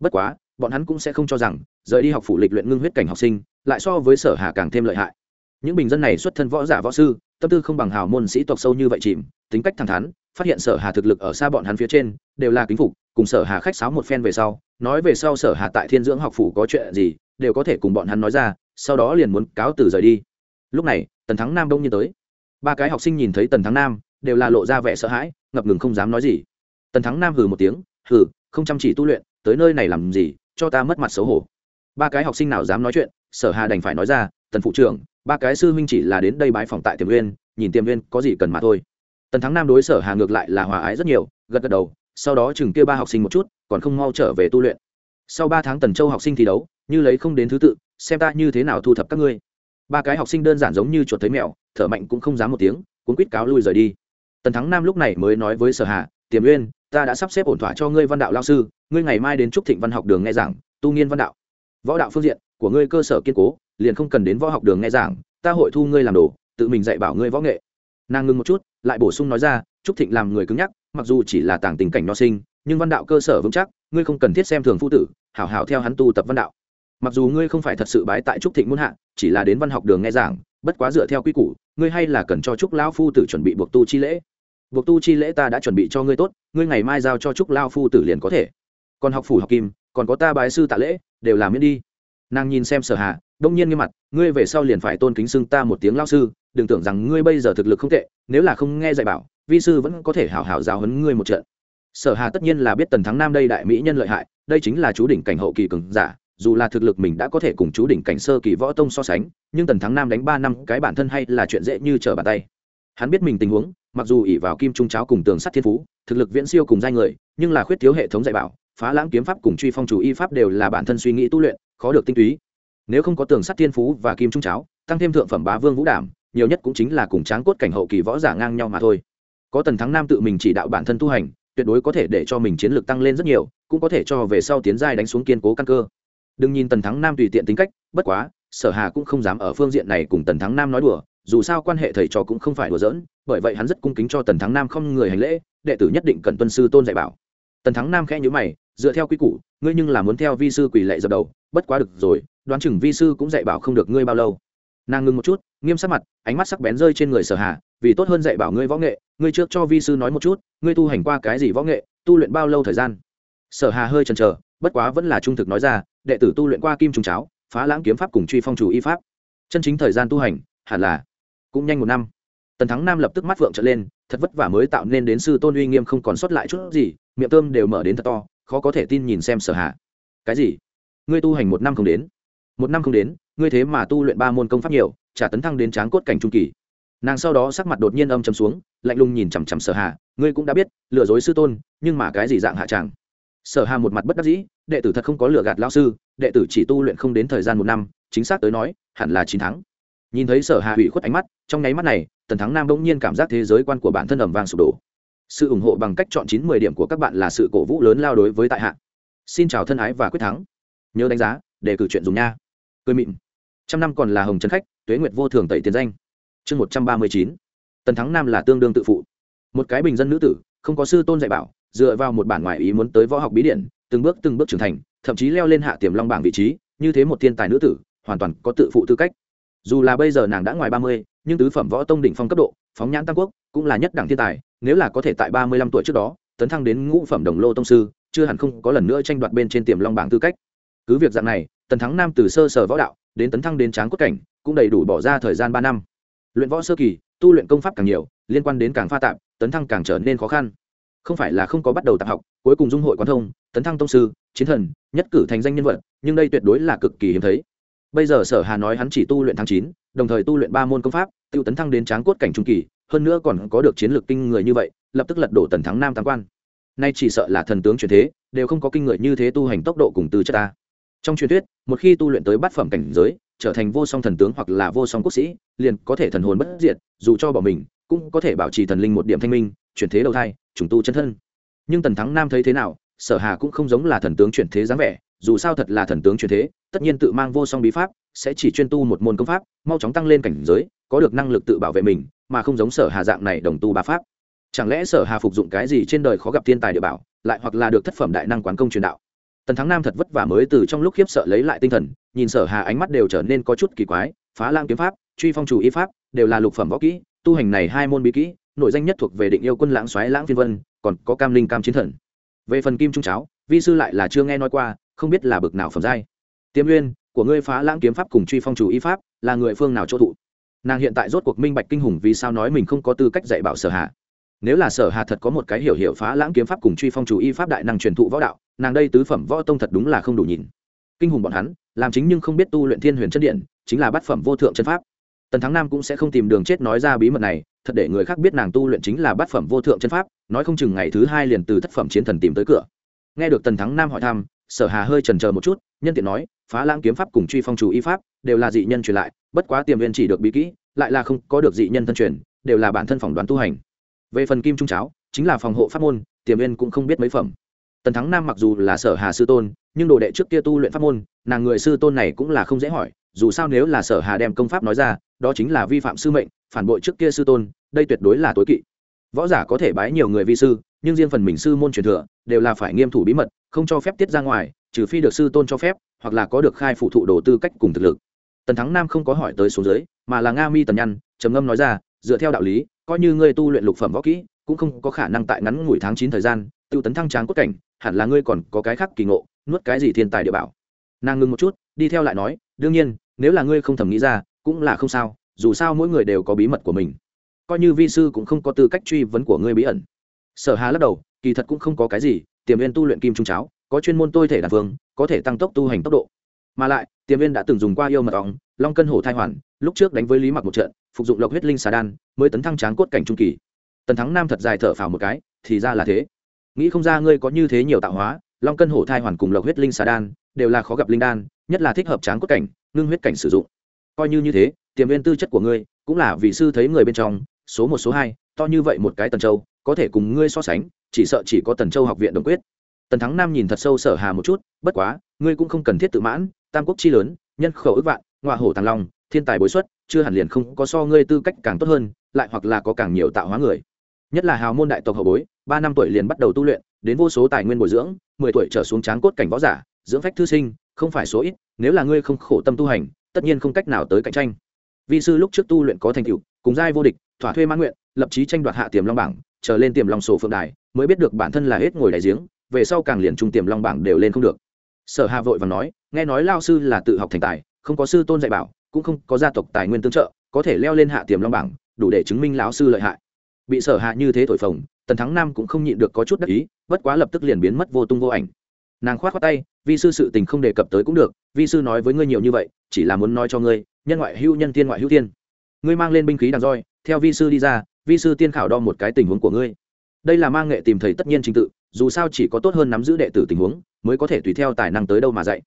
Bất quá, bọn hắn cũng sẽ không cho rằng, rời đi học phủ lịch luyện ngưng huyết cảnh học sinh, lại so với sở hà càng thêm lợi hại. Những bình dân này xuất thân võ giả võ sư, tâm tư không bằng hào môn sĩ tộc sâu như vậy chìm, tính cách thẳng thắn, phát hiện sở hà thực lực ở xa bọn hắn phía trên, đều là kính phục, cùng sở hà khách sáo một phen về sau, nói về sau sở hà tại thiên dưỡng học phủ có chuyện gì, đều có thể cùng bọn hắn nói ra, sau đó liền muốn cáo từ rời đi. Lúc này, tần thắng nam đông nhiên tới. Ba cái học sinh nhìn thấy tần thắng nam, đều là lộ ra vẻ sợ hãi, ngập ngừng không dám nói gì tần thắng nam hừ một tiếng, hừ, không chăm chỉ tu luyện, tới nơi này làm gì, cho ta mất mặt xấu hổ. Ba cái học sinh nào dám nói chuyện, sở hà đành phải nói ra, tần phụ trưởng, ba cái sư huynh chỉ là đến đây bái phòng tại tiềm nguyên, nhìn tiềm nguyên có gì cần mà thôi. Tần thắng nam đối sở hà ngược lại là hòa ái rất nhiều, gật gật đầu, sau đó chừng kia ba học sinh một chút, còn không mau trở về tu luyện. Sau ba tháng tần châu học sinh thi đấu, như lấy không đến thứ tự, xem ta như thế nào thu thập các ngươi. Ba cái học sinh đơn giản giống như chuột thấy mèo, thở mạnh cũng không dám một tiếng, cuốn quýt cáo lui rời đi. Tần thắng nam lúc này mới nói với sở hà, tiềm uyên ta đã sắp xếp ổn thỏa cho ngươi văn đạo lao sư, ngươi ngày mai đến trúc thịnh văn học đường nghe giảng, tu nghiên văn đạo. Võ đạo phương diện của ngươi cơ sở kiên cố, liền không cần đến võ học đường nghe giảng, ta hội thu ngươi làm đồ, tự mình dạy bảo ngươi võ nghệ. Nàng ngưng một chút, lại bổ sung nói ra, trúc thịnh làm người cứng nhắc, mặc dù chỉ là tàng tình cảnh nho sinh, nhưng văn đạo cơ sở vững chắc, ngươi không cần thiết xem thường phu tử, hảo hảo theo hắn tu tập văn đạo. Mặc dù ngươi không phải thật sự bái tại trúc thịnh muôn hạ, chỉ là đến văn học đường nghe giảng, bất quá dựa theo quy củ, ngươi hay là cần cho trúc lão phu tử chuẩn bị buộc tu chi lễ buộc tu chi lễ ta đã chuẩn bị cho ngươi tốt, ngươi ngày mai giao cho trúc lao phu tử liền có thể. Còn học phủ học kim, còn có ta bái sư tạ lễ, đều làm miễn đi. Nàng nhìn xem sở hạ đông nhiên nghiêm mặt, ngươi về sau liền phải tôn kính xưng ta một tiếng lao sư, đừng tưởng rằng ngươi bây giờ thực lực không tệ, nếu là không nghe dạy bảo, vi sư vẫn có thể hảo hảo giáo huấn ngươi một trận. Sở hà tất nhiên là biết tần thắng nam đây đại mỹ nhân lợi hại, đây chính là chú đỉnh cảnh hậu kỳ cường giả, dù là thực lực mình đã có thể cùng chú đỉnh cảnh sơ kỳ võ tông so sánh, nhưng tần thắng nam đánh ba năm cái bản thân hay là chuyện dễ như trở bàn tay. Hắn biết mình tình huống mặc dù ỷ vào kim trung cháo cùng tường sắt thiên phú, thực lực viễn siêu cùng giai người, nhưng là khuyết thiếu hệ thống dạy bảo, phá lãng kiếm pháp cùng truy phong chủ y pháp đều là bản thân suy nghĩ tu luyện, khó được tinh túy. Nếu không có tường sắt thiên phú và kim trung cháo, tăng thêm thượng phẩm bá vương vũ đảm, nhiều nhất cũng chính là cùng tráng cốt cảnh hậu kỳ võ giả ngang nhau mà thôi. Có tần thắng nam tự mình chỉ đạo bản thân tu hành, tuyệt đối có thể để cho mình chiến lược tăng lên rất nhiều, cũng có thể cho về sau tiến giai đánh xuống kiên cố căn cơ. Đừng nhìn tần thắng nam tùy tiện tính cách, bất quá, sở hà cũng không dám ở phương diện này cùng tần thắng nam nói đùa dù sao quan hệ thầy trò cũng không phải đùa giỡn, bởi vậy hắn rất cung kính cho tần thắng nam không người hành lễ, đệ tử nhất định cần tuân sư tôn dạy bảo. Tần thắng nam khẽ nhíu mày, dựa theo quy củ, ngươi nhưng là muốn theo vi sư quỳ lệ dập đầu, bất quá được rồi, đoán chừng vi sư cũng dạy bảo không được ngươi bao lâu. Nàng ngừng một chút, nghiêm sắc mặt, ánh mắt sắc bén rơi trên người sở hà, vì tốt hơn dạy bảo ngươi võ nghệ, ngươi trước cho vi sư nói một chút, ngươi tu hành qua cái gì võ nghệ, tu luyện bao lâu thời gian? Sở hà hơi chần chờ, bất quá vẫn là trung thực nói ra, đệ tử tu luyện qua kim trùng cháo, phá lãng kiếm pháp cùng truy phong chủ y pháp. Chân chính thời gian tu hành, hẳn là cũng nhanh một năm. Tần thắng nam lập tức mắt vượng trở lên, thật vất vả mới tạo nên đến sư tôn uy nghiêm không còn sót lại chút gì, miệng tôm đều mở đến thật to, khó có thể tin nhìn xem sở hạ cái gì? Ngươi tu hành một năm không đến? Một năm không đến, ngươi thế mà tu luyện ba môn công pháp nhiều trả tấn thăng đến tráng cốt cảnh trung kỳ. Nàng sau đó sắc mặt đột nhiên âm chầm xuống, lạnh lùng nhìn chằm chằm sở hà, ngươi cũng đã biết, lừa dối sư tôn, nhưng mà cái gì dạng hạ tràng? Sở hà một mặt bất đắc dĩ, đệ tử thật không có lừa gạt lao sư, đệ tử chỉ tu luyện không đến thời gian một năm, chính xác tới nói, hẳn là chín tháng nhìn thấy sở hạ hủy khuất ánh mắt, trong nháy mắt này, tần thắng nam bỗng nhiên cảm giác thế giới quan của bản thân ẩm vàng sụp đổ. Sự ủng hộ bằng cách chọn chín mười điểm của các bạn là sự cổ vũ lớn lao đối với tại hạ. Xin chào thân ái và quyết thắng. Nhớ đánh giá để cử chuyện dùng nha. Cười mịn. Trăm năm còn là hồng trấn khách, tuế nguyệt vô thường tẩy tiền danh. Chương một trăm ba mươi chín. Tần thắng nam là tương đương tự phụ. Một cái bình dân nữ tử, không có sư tôn dạy bảo, dựa vào một bản ngoại ý muốn tới võ học bí điển, từng bước từng bước trưởng thành, thậm chí leo lên hạ tiềm long bảng vị trí, như thế một thiên tài nữ tử, hoàn toàn có tự phụ tư cách dù là bây giờ nàng đã ngoài ba mươi, nhưng tứ phẩm võ tông đỉnh phong cấp độ, phóng nhãn tam quốc, cũng là nhất đẳng thiên tài, nếu là có thể tại ba mươi lăm tuổi trước đó, tấn thăng đến ngũ phẩm đồng lô tông sư, chưa hẳn không có lần nữa tranh đoạt bên trên tiềm long bảng tư cách. Cứ việc dạng này, tần thắng nam từ sơ sở võ đạo, đến tấn thăng đến tráng cốt cảnh, cũng đầy đủ bỏ ra thời gian ba năm. Luyện võ sơ kỳ, tu luyện công pháp càng nhiều, liên quan đến càng pha tạp, tấn thăng càng trở nên khó khăn. Không phải là không có bắt đầu tạp học, cuối cùng dung hội quán thông, tấn thăng tông sư, chiến thần, nhất cử thành danh nhân vật, nhưng đây tuyệt đối là cực kỳ hiếm thấy bây giờ sở hà nói hắn chỉ tu luyện tháng chín, đồng thời tu luyện ba môn công pháp, tiêu tấn thăng đến tráng cốt cảnh trung kỳ, hơn nữa còn có được chiến lược kinh người như vậy, lập tức lật đổ tần thắng nam tam quan. Nay chỉ sợ là thần tướng truyền thế, đều không có kinh người như thế tu hành tốc độ cùng tư chất ta. Trong truyền thuyết, một khi tu luyện tới bát phẩm cảnh giới, trở thành vô song thần tướng hoặc là vô song quốc sĩ, liền có thể thần hồn bất diệt, dù cho bỏ mình, cũng có thể bảo trì thần linh một điểm thanh minh, chuyển thế đầu thai, trùng tu chân thân. Nhưng tần thắng nam thấy thế nào, sở hà cũng không giống là thần tướng chuyển thế dáng vẻ dù sao thật là thần tướng chuyển thế, tất nhiên tự mang vô song bí pháp, sẽ chỉ chuyên tu một môn công pháp, mau chóng tăng lên cảnh giới, có được năng lực tự bảo vệ mình, mà không giống sở hà dạng này đồng tu ba pháp. Chẳng lẽ sở hà phục dụng cái gì trên đời khó gặp thiên tài địa bảo, lại hoặc là được thất phẩm đại năng quán công truyền đạo? Tần thắng nam thật vất vả mới từ trong lúc khiếp sợ lấy lại tinh thần, nhìn sở hà ánh mắt đều trở nên có chút kỳ quái, phá lang kiếm pháp, truy phong chủ y pháp, đều là lục phẩm võ kỹ, tu hành này hai môn bí kỹ, nội danh nhất thuộc về định yêu quân lãng xoáy lãng phiên vân, còn có cam linh cam chiến thần. Về phần kim trung cháo, vi sư lại là chưa nghe nói qua không biết là bực nào phẩm giai. Tiêm nguyên của ngươi phá lãng kiếm pháp cùng truy phong chủ y pháp, là người phương nào chỗ thụ? Nàng hiện tại rốt cuộc minh bạch kinh hùng vì sao nói mình không có tư cách dạy bảo sở hạ nếu là sở hạ thật có một cái hiểu hiểu phá lãng kiếm pháp cùng truy phong chủ y pháp đại năng truyền thụ võ đạo, nàng đây tứ phẩm võ tông thật đúng là không đủ nhìn. Kinh hùng bọn hắn, làm chính nhưng không biết tu luyện thiên huyền chân điện, chính là bát phẩm vô thượng chân pháp. Tần thắng nam cũng sẽ không tìm đường chết nói ra bí mật này, thật để người khác biết nàng tu luyện chính là bát phẩm vô thượng chân pháp, nói không chừng ngày thứ hai liền từ thất phẩm chiến thần tìm tới cửa. Nghe được tần thắng nam hỏi thăm sở hà hơi trần chờ một chút, nhân tiện nói, phá lãng kiếm pháp cùng truy phong chủ y pháp đều là dị nhân truyền lại, bất quá tiềm viên chỉ được bí kỹ, lại là không có được dị nhân thân truyền, đều là bản thân phỏng đoán tu hành. Về phần kim trung cháo, chính là phòng hộ pháp môn, tiềm viên cũng không biết mấy phẩm. Tần thắng nam mặc dù là sở hà sư tôn, nhưng đồ đệ trước kia tu luyện pháp môn, nàng người sư tôn này cũng là không dễ hỏi, dù sao nếu là sở hà đem công pháp nói ra, đó chính là vi phạm sư mệnh, phản bội trước kia sư tôn, đây tuyệt đối là tối kỵ. Võ giả có thể bái nhiều người vi sư, nhưng riêng phần mình sư môn truyền thừa, đều là phải nghiêm thủ bí mật không cho phép tiết ra ngoài, trừ phi được sư tôn cho phép, hoặc là có được khai phụ thụ đồ tư cách cùng thực lực. Tần thắng nam không có hỏi tới số dưới mà là nga mi tần nhăn trầm ngâm nói ra, dựa theo đạo lý, coi như ngươi tu luyện lục phẩm võ kỹ, cũng không có khả năng tại ngắn ngủi tháng chín thời gian, tiêu tấn thăng tráng cốt cảnh, hẳn là ngươi còn có cái khác kỳ ngộ, nuốt cái gì thiên tài địa bảo. Nàng ngưng một chút, đi theo lại nói, đương nhiên, nếu là ngươi không thầm nghĩ ra, cũng là không sao, dù sao mỗi người đều có bí mật của mình. Coi như vi sư cũng không có tư cách truy vấn của ngươi bí ẩn. Sở hà lắc đầu, kỳ thật cũng không có cái gì tiềm viên tu luyện kim trung cháo, có chuyên môn tôi thể đàn phương có thể tăng tốc tu hành tốc độ. Mà lại, tiềm viên đã từng dùng qua yêu mật ong, long cân hổ thai hoàn, lúc trước đánh với lý mặc một trận, phục dụng lộc huyết linh xà đan, mới tấn thăng tráng cốt cảnh trung kỳ. Tần thắng nam thật dài thở phào một cái, thì ra là thế. Nghĩ không ra ngươi có như thế nhiều tạo hóa, long cân hổ thai hoàn cùng lộc huyết linh xà đan đều là khó gặp linh đan, nhất là thích hợp tráng cốt cảnh, ngưng huyết cảnh sử dụng. Coi như như thế, tiềm viên tư chất của ngươi cũng là vì sư thấy người bên trong, số một, số hai, to như vậy một cái tần châu có thể cùng ngươi so sánh, chỉ sợ chỉ có tần châu học viện đồng quyết. Tần thắng nam nhìn thật sâu sở hà một chút, bất quá, ngươi cũng không cần thiết tự mãn, tam quốc chi lớn, nhân khẩu ước vạn ngoại hổ tàng long, thiên tài bối xuất, chưa hẳn liền không có so ngươi tư cách càng tốt hơn, lại hoặc là có càng nhiều tạo hóa người. Nhất là hào môn đại tộc hậu bối, ba năm tuổi liền bắt đầu tu luyện, đến vô số tài nguyên bồi dưỡng, mười tuổi trở xuống tráng cốt cảnh võ giả, dưỡng phách thư sinh, không phải số ít, nếu là ngươi không khổ tâm tu hành, tất nhiên không cách nào tới cạnh tranh. Vi sư lúc trước tu luyện có thành tựu, cùng giai vô địch, thỏa thuê mãn nguyện, lập chí tranh đoạt hạ tiềm long bảng trở lên tiềm long sổ phượng đài, mới biết được bản thân là hết ngồi đại giếng, về sau càng liền trung tiềm long bảng đều lên không được. Sở hà vội và nói, nghe nói lao sư là tự học thành tài, không có sư tôn dạy bảo, cũng không có gia tộc tài nguyên tương trợ, có thể leo lên hạ tiềm long bảng, đủ để chứng minh lão sư lợi hại. Bị sở hạ như thế thổi phồng, tần thắng nam cũng không nhịn được có chút đắc ý, bất quá lập tức liền biến mất vô tung vô ảnh. Nàng khoát khoát tay, vi sư sự tình không đề cập tới cũng được, vi sư nói với ngươi nhiều như vậy, chỉ là muốn nói cho ngươi, nhân ngoại hữu nhân tiên ngoại hữu tiên. Ngươi mang lên binh khí đằng roi, theo vi sư đi ra vi sư tiên khảo đo một cái tình huống của ngươi. Đây là mang nghệ tìm thầy tất nhiên trình tự, dù sao chỉ có tốt hơn nắm giữ đệ tử tình huống, mới có thể tùy theo tài năng tới đâu mà dạy.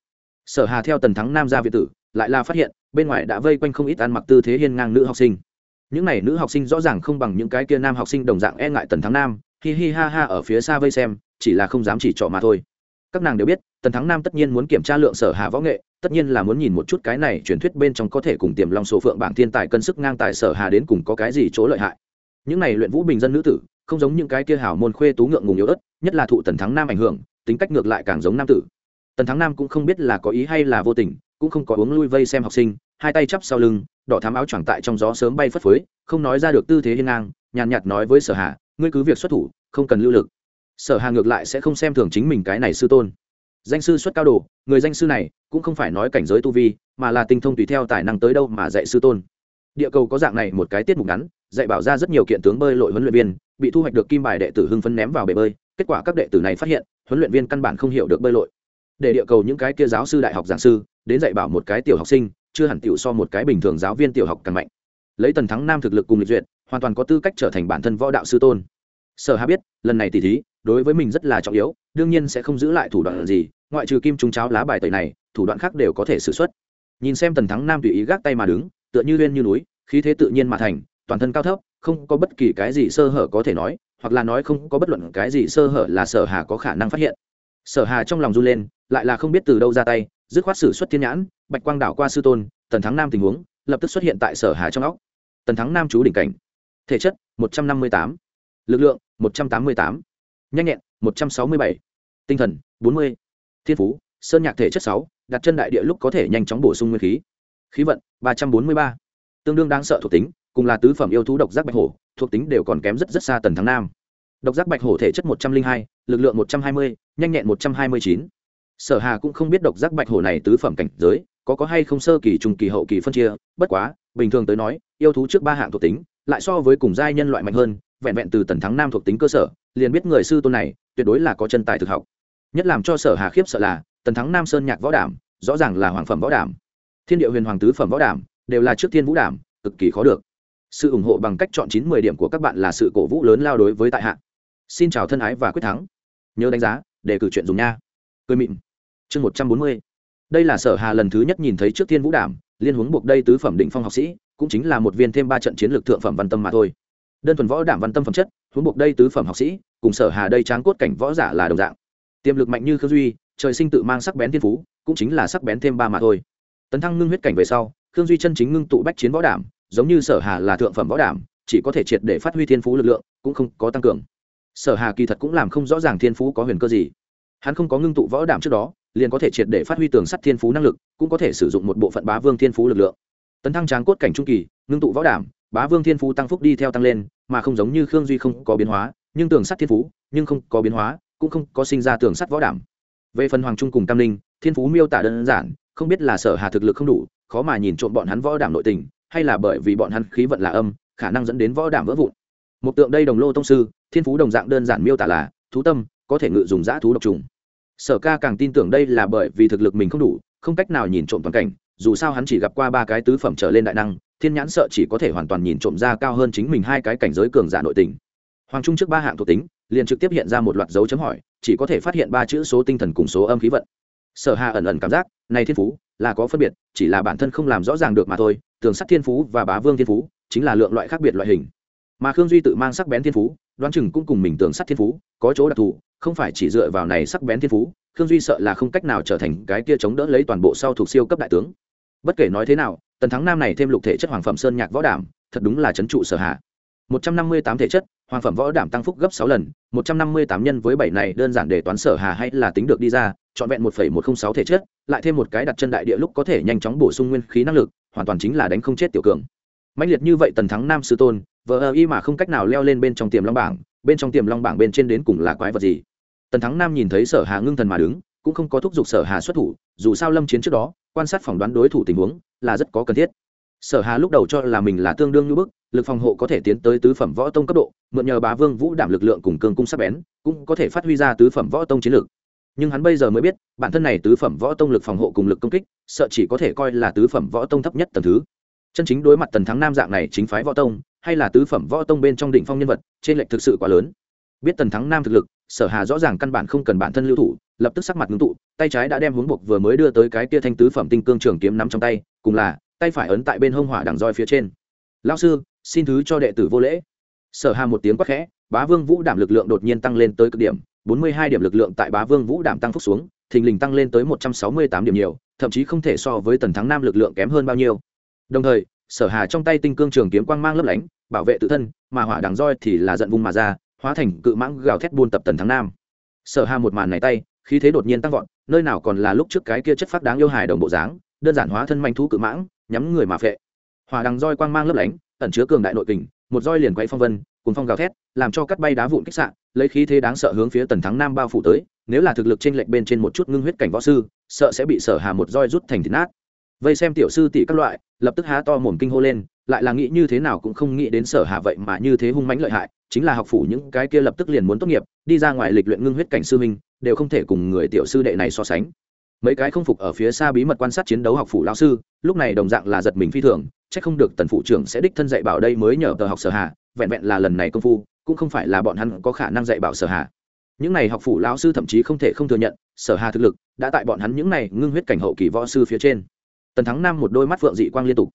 Sở hà theo tần thắng nam ra việt tử, lại là phát hiện, bên ngoài đã vây quanh không ít ăn mặc tư thế hiên ngang nữ học sinh. Những n à y nữ học sinh rõ ràng không bằng những cái kia nam học sinh đồng dạng e ngại tần thắng nam, hi hi ha ha ở phía xa vây xem, chỉ là không dám chỉ trỏ mà thôi. Các nàng đều biết, tần thắng nam tất nhiên muốn kiểm tra lượng sở hà võ nghệ, tất nhiên là muốn nhìn một chút cái này truyền thuyết bên trong có thể cùng tiềm long số phượng bảng thiên tài cân sức ngang tài sở hà đến cùng có cái gì chỗ lợi hại những này luyện vũ bình dân nữ tử, không giống những cái kia hảo môn khuê tú ngượng ngùng yếu ớt, nhất là thụ tần thắng nam ảnh hưởng, tính cách ngược lại càng giống nam tử. Tần thắng nam cũng không biết là có ý hay là vô tình, cũng không có uống lui vây xem học sinh, hai tay chắp sau lưng, đỏ thám áo choàng tại trong gió sớm bay phất phới, không nói ra được tư thế hiên ngang, nhàn nhạt nói với sở hà, ngươi cứ việc xuất thủ, không cần lưu lực. Sở hà ngược lại sẽ không xem thường chính mình cái này sư tôn. Danh sư xuất cao đồ, người danh sư này cũng không phải nói cảnh giới tu vi, mà là tinh thông tùy theo tài năng tới đâu mà dạy sư tôn. Địa cầu có dạng này một cái tiết mục ngắn dạy bảo ra rất nhiều kiện tướng bơi lội huấn luyện viên, bị thu hoạch được kim bài đệ tử hưng phấn ném vào bể bơi, kết quả các đệ tử này phát hiện, huấn luyện viên căn bản không hiểu được bơi lội. Để địa cầu những cái kia giáo sư đại học giảng sư, đến dạy bảo một cái tiểu học sinh, chưa hẳn tiểu so một cái bình thường giáo viên tiểu học càng mạnh. Lấy tần thắng nam thực lực cùng lịch duyệt, hoàn toàn có tư cách trở thành bản thân võ đạo sư tôn. Sở hà biết, lần này tỉ thí, đối với mình rất là trọng yếu, đương nhiên sẽ không giữ lại thủ đoạn gì, ngoại trừ kim trung cháo lá bài tẩy này, thủ đoạn khác đều có thể xử xuất. Nhìn xem tần thắng nam tùy ý gác tay mà đứng, tựa như lên như núi, khí thế tự nhiên mà thành toàn thân cao thấp không có bất kỳ cái gì sơ hở có thể nói hoặc là nói không có bất luận cái gì sơ hở là sở hà có khả năng phát hiện. Sở hà trong lòng run lên lại là không biết từ đâu ra tay dứt khoát sử xuất thiên nhãn bạch quang đảo qua sư tôn tần thắng nam tình huống lập tức xuất hiện tại sở hà trong óc. Tần thắng nam chú đỉnh cảnh. Thể chất một trăm năm mươi tám. Lực lượng một trăm tám mươi tám. Nhanh nhẹn một trăm sáu mươi bảy. Tinh thần bốn mươi. Thiên phú sơn nhạc thể chất 6, đặt chân đại địa lúc có thể nhanh chóng bổ sung nguyên khí. Khí vận ba trăm bốn mươi ba. Tương đương đáng sợ thuộc tính cùng là tứ phẩm yêu thú độc giác bạch hổ, thuộc tính đều còn kém rất rất xa tần thắng nam. Độc giác bạch hổ thể chất một trăm linh hai, lực lượng một trăm hai mươi, nhanh nhẹn một trăm hai mươi chín. Sở hà cũng không biết độc giác bạch hổ này tứ phẩm cảnh giới, có có hay không sơ kỳ, trung kỳ, hậu kỳ phân chia, bất quá, bình thường tới nói, yêu thú trước ba hạng thuộc tính, lại so với cùng giai nhân loại mạnh hơn, vẹn vẹn từ tần thắng nam thuộc tính cơ sở, liền biết người sư tôn này, tuyệt đối là có chân tài thực học. Nhất làm cho sở hà khiếp sợ là, tần thắng nam sơn nhạc võ đảm, rõ ràng là hoàng phẩm võ đảm. Thiên địa huyền hoàng tứ phẩm võ đảm, đều là trước thiên vũ đảm, cực kỳ khó được sự ủng hộ bằng cách chọn chín mười điểm của các bạn là sự cổ vũ lớn lao đối với tại hạ. Xin chào thân ái và quyết thắng. Nhớ đánh giá, để cử chuyện dùng nha. Cười mịn. Chương một trăm bốn mươi. Đây là sở hà lần thứ nhất nhìn thấy trước thiên vũ đảm, liên huống buộc đây tứ phẩm định phong học sĩ, cũng chính là một viên thêm ba trận chiến lược thượng phẩm văn tâm mà thôi. Đơn thuần võ đảm văn tâm phẩm chất, huống buộc đây tứ phẩm học sĩ, cùng sở hà đây tráng cốt cảnh võ giả là đồng dạng. Tiềm lực mạnh như khương duy, trời sinh tự mang sắc bén thiên phú, cũng chính là sắc bén thêm ba mà thôi. Tấn thăng ngưng huyết cảnh về sau, khương duy chân chính ngưng tụ bách chiến võ đảm giống như sở hà là thượng phẩm võ đảm, chỉ có thể triệt để phát huy thiên phú lực lượng, cũng không có tăng cường. Sở hà kỳ thật cũng làm không rõ ràng thiên phú có huyền cơ gì. Hắn không có ngưng tụ võ đảm trước đó, liền có thể triệt để phát huy tường sắt thiên phú năng lực, cũng có thể sử dụng một bộ phận bá vương thiên phú lực lượng. Tấn thăng tráng cốt cảnh trung kỳ, ngưng tụ võ đảm, bá vương thiên phú tăng phúc đi theo tăng lên, mà không giống như khương duy không có biến hóa, nhưng tường sắt thiên phú, nhưng không có biến hóa, cũng không có sinh ra tường sắt võ đảm. Về phần hoàng trung cùng tam linh thiên phú miêu tả đơn giản, không biết là sở hà thực lực không đủ, khó mà nhìn trộm bọn hắn võ đảm nội tình hay là bởi vì bọn hắn khí vận là âm, khả năng dẫn đến võ đảm vỡ vụn. Một tượng đây đồng lô tông sư, thiên phú đồng dạng đơn giản miêu tả là, thú tâm, có thể ngự dùng giã thú độc trùng. Sở ca càng tin tưởng đây là bởi vì thực lực mình không đủ, không cách nào nhìn trộm toàn cảnh, dù sao hắn chỉ gặp qua ba cái tứ phẩm trở lên đại năng, thiên nhãn sợ chỉ có thể hoàn toàn nhìn trộm ra cao hơn chính mình hai cái cảnh giới cường giả nội tình. Hoàng trung trước ba hạng thuộc tính, liền trực tiếp hiện ra một loạt dấu chấm hỏi, chỉ có thể phát hiện ba chữ số tinh thần cùng số âm khí vận sở hà ẩn ẩn cảm giác, này thiên phú, là có phân biệt, chỉ là bản thân không làm rõ ràng được mà thôi, tường sắc thiên phú và bá vương thiên phú, chính là lượng loại khác biệt loại hình. Mà khương duy tự mang sắc bén thiên phú, đoán chừng cũng cùng mình tường sắc thiên phú, có chỗ đặc thù, không phải chỉ dựa vào này sắc bén thiên phú, khương duy sợ là không cách nào trở thành cái kia chống đỡ lấy toàn bộ sau thuộc siêu cấp đại tướng. Bất kể nói thế nào, tần thắng nam này thêm lục thể chất hoàng phẩm sơn nhạc võ đảm, thật đúng là c trụ sở hạ. Một trăm năm mươi tám thể chất, hoàng phẩm võ đảm tăng phúc gấp sáu lần, một trăm năm mươi tám nhân với bảy này đơn giản để toán sở hà hay là tính được đi ra trọn vẹn một phẩy một không sáu thể chất, lại thêm một cái đặt chân đại địa lúc có thể nhanh chóng bổ sung nguyên khí năng lực, hoàn toàn chính là đánh không chết tiểu cường. Mãnh liệt như vậy tần thắng nam sư tôn, vờ ơ y mà không cách nào leo lên bên trong tiềm long bảng, bên trong tiềm long bảng bên trên đến cùng là quái vật gì? Tần thắng nam nhìn thấy sở hà ngưng thần mà đứng, cũng không có thúc giục sở hà xuất thủ, dù sao lâm chiến trước đó, quan sát phỏng đoán đối thủ tình huống, là rất có cần thiết. Sở hà lúc đầu cho là mình là tương đương như bức, lực phòng hộ có thể tiến tới tứ phẩm võ tông cấp độ, mượn nhờ bá vương vũ đảm lực lượng cùng cương cung sắc bén, cũng có thể phát huy ra tứ phẩm võ tông chiến lược nhưng hắn bây giờ mới biết, bản thân này tứ phẩm võ tông lực phòng hộ cùng lực công kích, sợ chỉ có thể coi là tứ phẩm võ tông thấp nhất tầng thứ. Chân chính đối mặt tần thắng nam dạng này chính phái võ tông, hay là tứ phẩm võ tông bên trong đỉnh phong nhân vật, trên lệnh thực sự quá lớn. Biết tần thắng nam thực lực, sở hà rõ ràng căn bản không cần bản thân lưu thủ, lập tức sắc mặt ngưng tụ, tay trái đã đem hướng buộc vừa mới đưa tới cái kia thanh tứ phẩm tinh cương trường kiếm nắm trong tay, cùng là, tay phải ấn tại bên hông hỏa đằng roi phía trên. Lao sư, xin thứ cho đệ tử vô lễ. Sở hà một tiếng quát khẽ, bá vương vũ đảm lực lượng đột nhiên tăng lên tới cực điểm bốn mươi hai điểm lực lượng tại bá vương vũ đảm tăng phúc xuống, thình lình tăng lên tới một trăm sáu mươi tám điểm nhiều, thậm chí không thể so với tần thắng nam lực lượng kém hơn bao nhiêu. Đồng thời, sở hà trong tay tinh cương trường kiếm quang mang lấp lánh, bảo vệ tự thân, mà hỏa đằng roi thì là giận vung mà ra, hóa thành cự mãng gào thét buôn tập tần thắng nam. Sở hà một màn này tay, khí thế đột nhiên tăng vọt, nơi nào còn là lúc trước cái kia chất phát đáng yêu hài đồng bộ dáng, đơn giản hóa thân manh thú cự mãng, nhắm người mà phệ. Hỏa đằng roi quang mang lấp lánh, ẩn chứa cường đại nội kình, một roi liền quay phong vân cùng phong gào thét, làm cho cắt bay đá vụn kích sạn lấy khí thế đáng sợ hướng phía tần thắng nam bao phủ tới, nếu là thực lực trên lệnh bên trên một chút ngưng huyết cảnh võ sư, sợ sẽ bị sở hà một roi rút thành thịt nát. Vây xem tiểu sư tỷ các loại, lập tức há to mồm kinh hô lên, lại là nghĩ như thế nào cũng không nghĩ đến sở hà vậy mà như thế hung mãnh lợi hại, chính là học phủ những cái kia lập tức liền muốn tốt nghiệp, đi ra ngoài lịch luyện ngưng huyết cảnh sư minh đều không thể cùng người tiểu sư đệ này so sánh mấy cái không phục ở phía xa bí mật quan sát chiến đấu học phủ lao sư, lúc này đồng dạng là giật mình phi thường, chắc không được tần phụ trưởng sẽ đích thân dạy bảo đây mới nhờ tờ học sở hạ, vẹn vẹn là lần này công phu, cũng không phải là bọn hắn có khả năng dạy bảo sở hạ. Những này học phủ lao sư thậm chí không thể không thừa nhận, sở hạ thực lực đã tại bọn hắn những này ngưng huyết cảnh hậu kỳ võ sư phía trên. Tần thắng nam một đôi mắt phượng dị quang liên tục.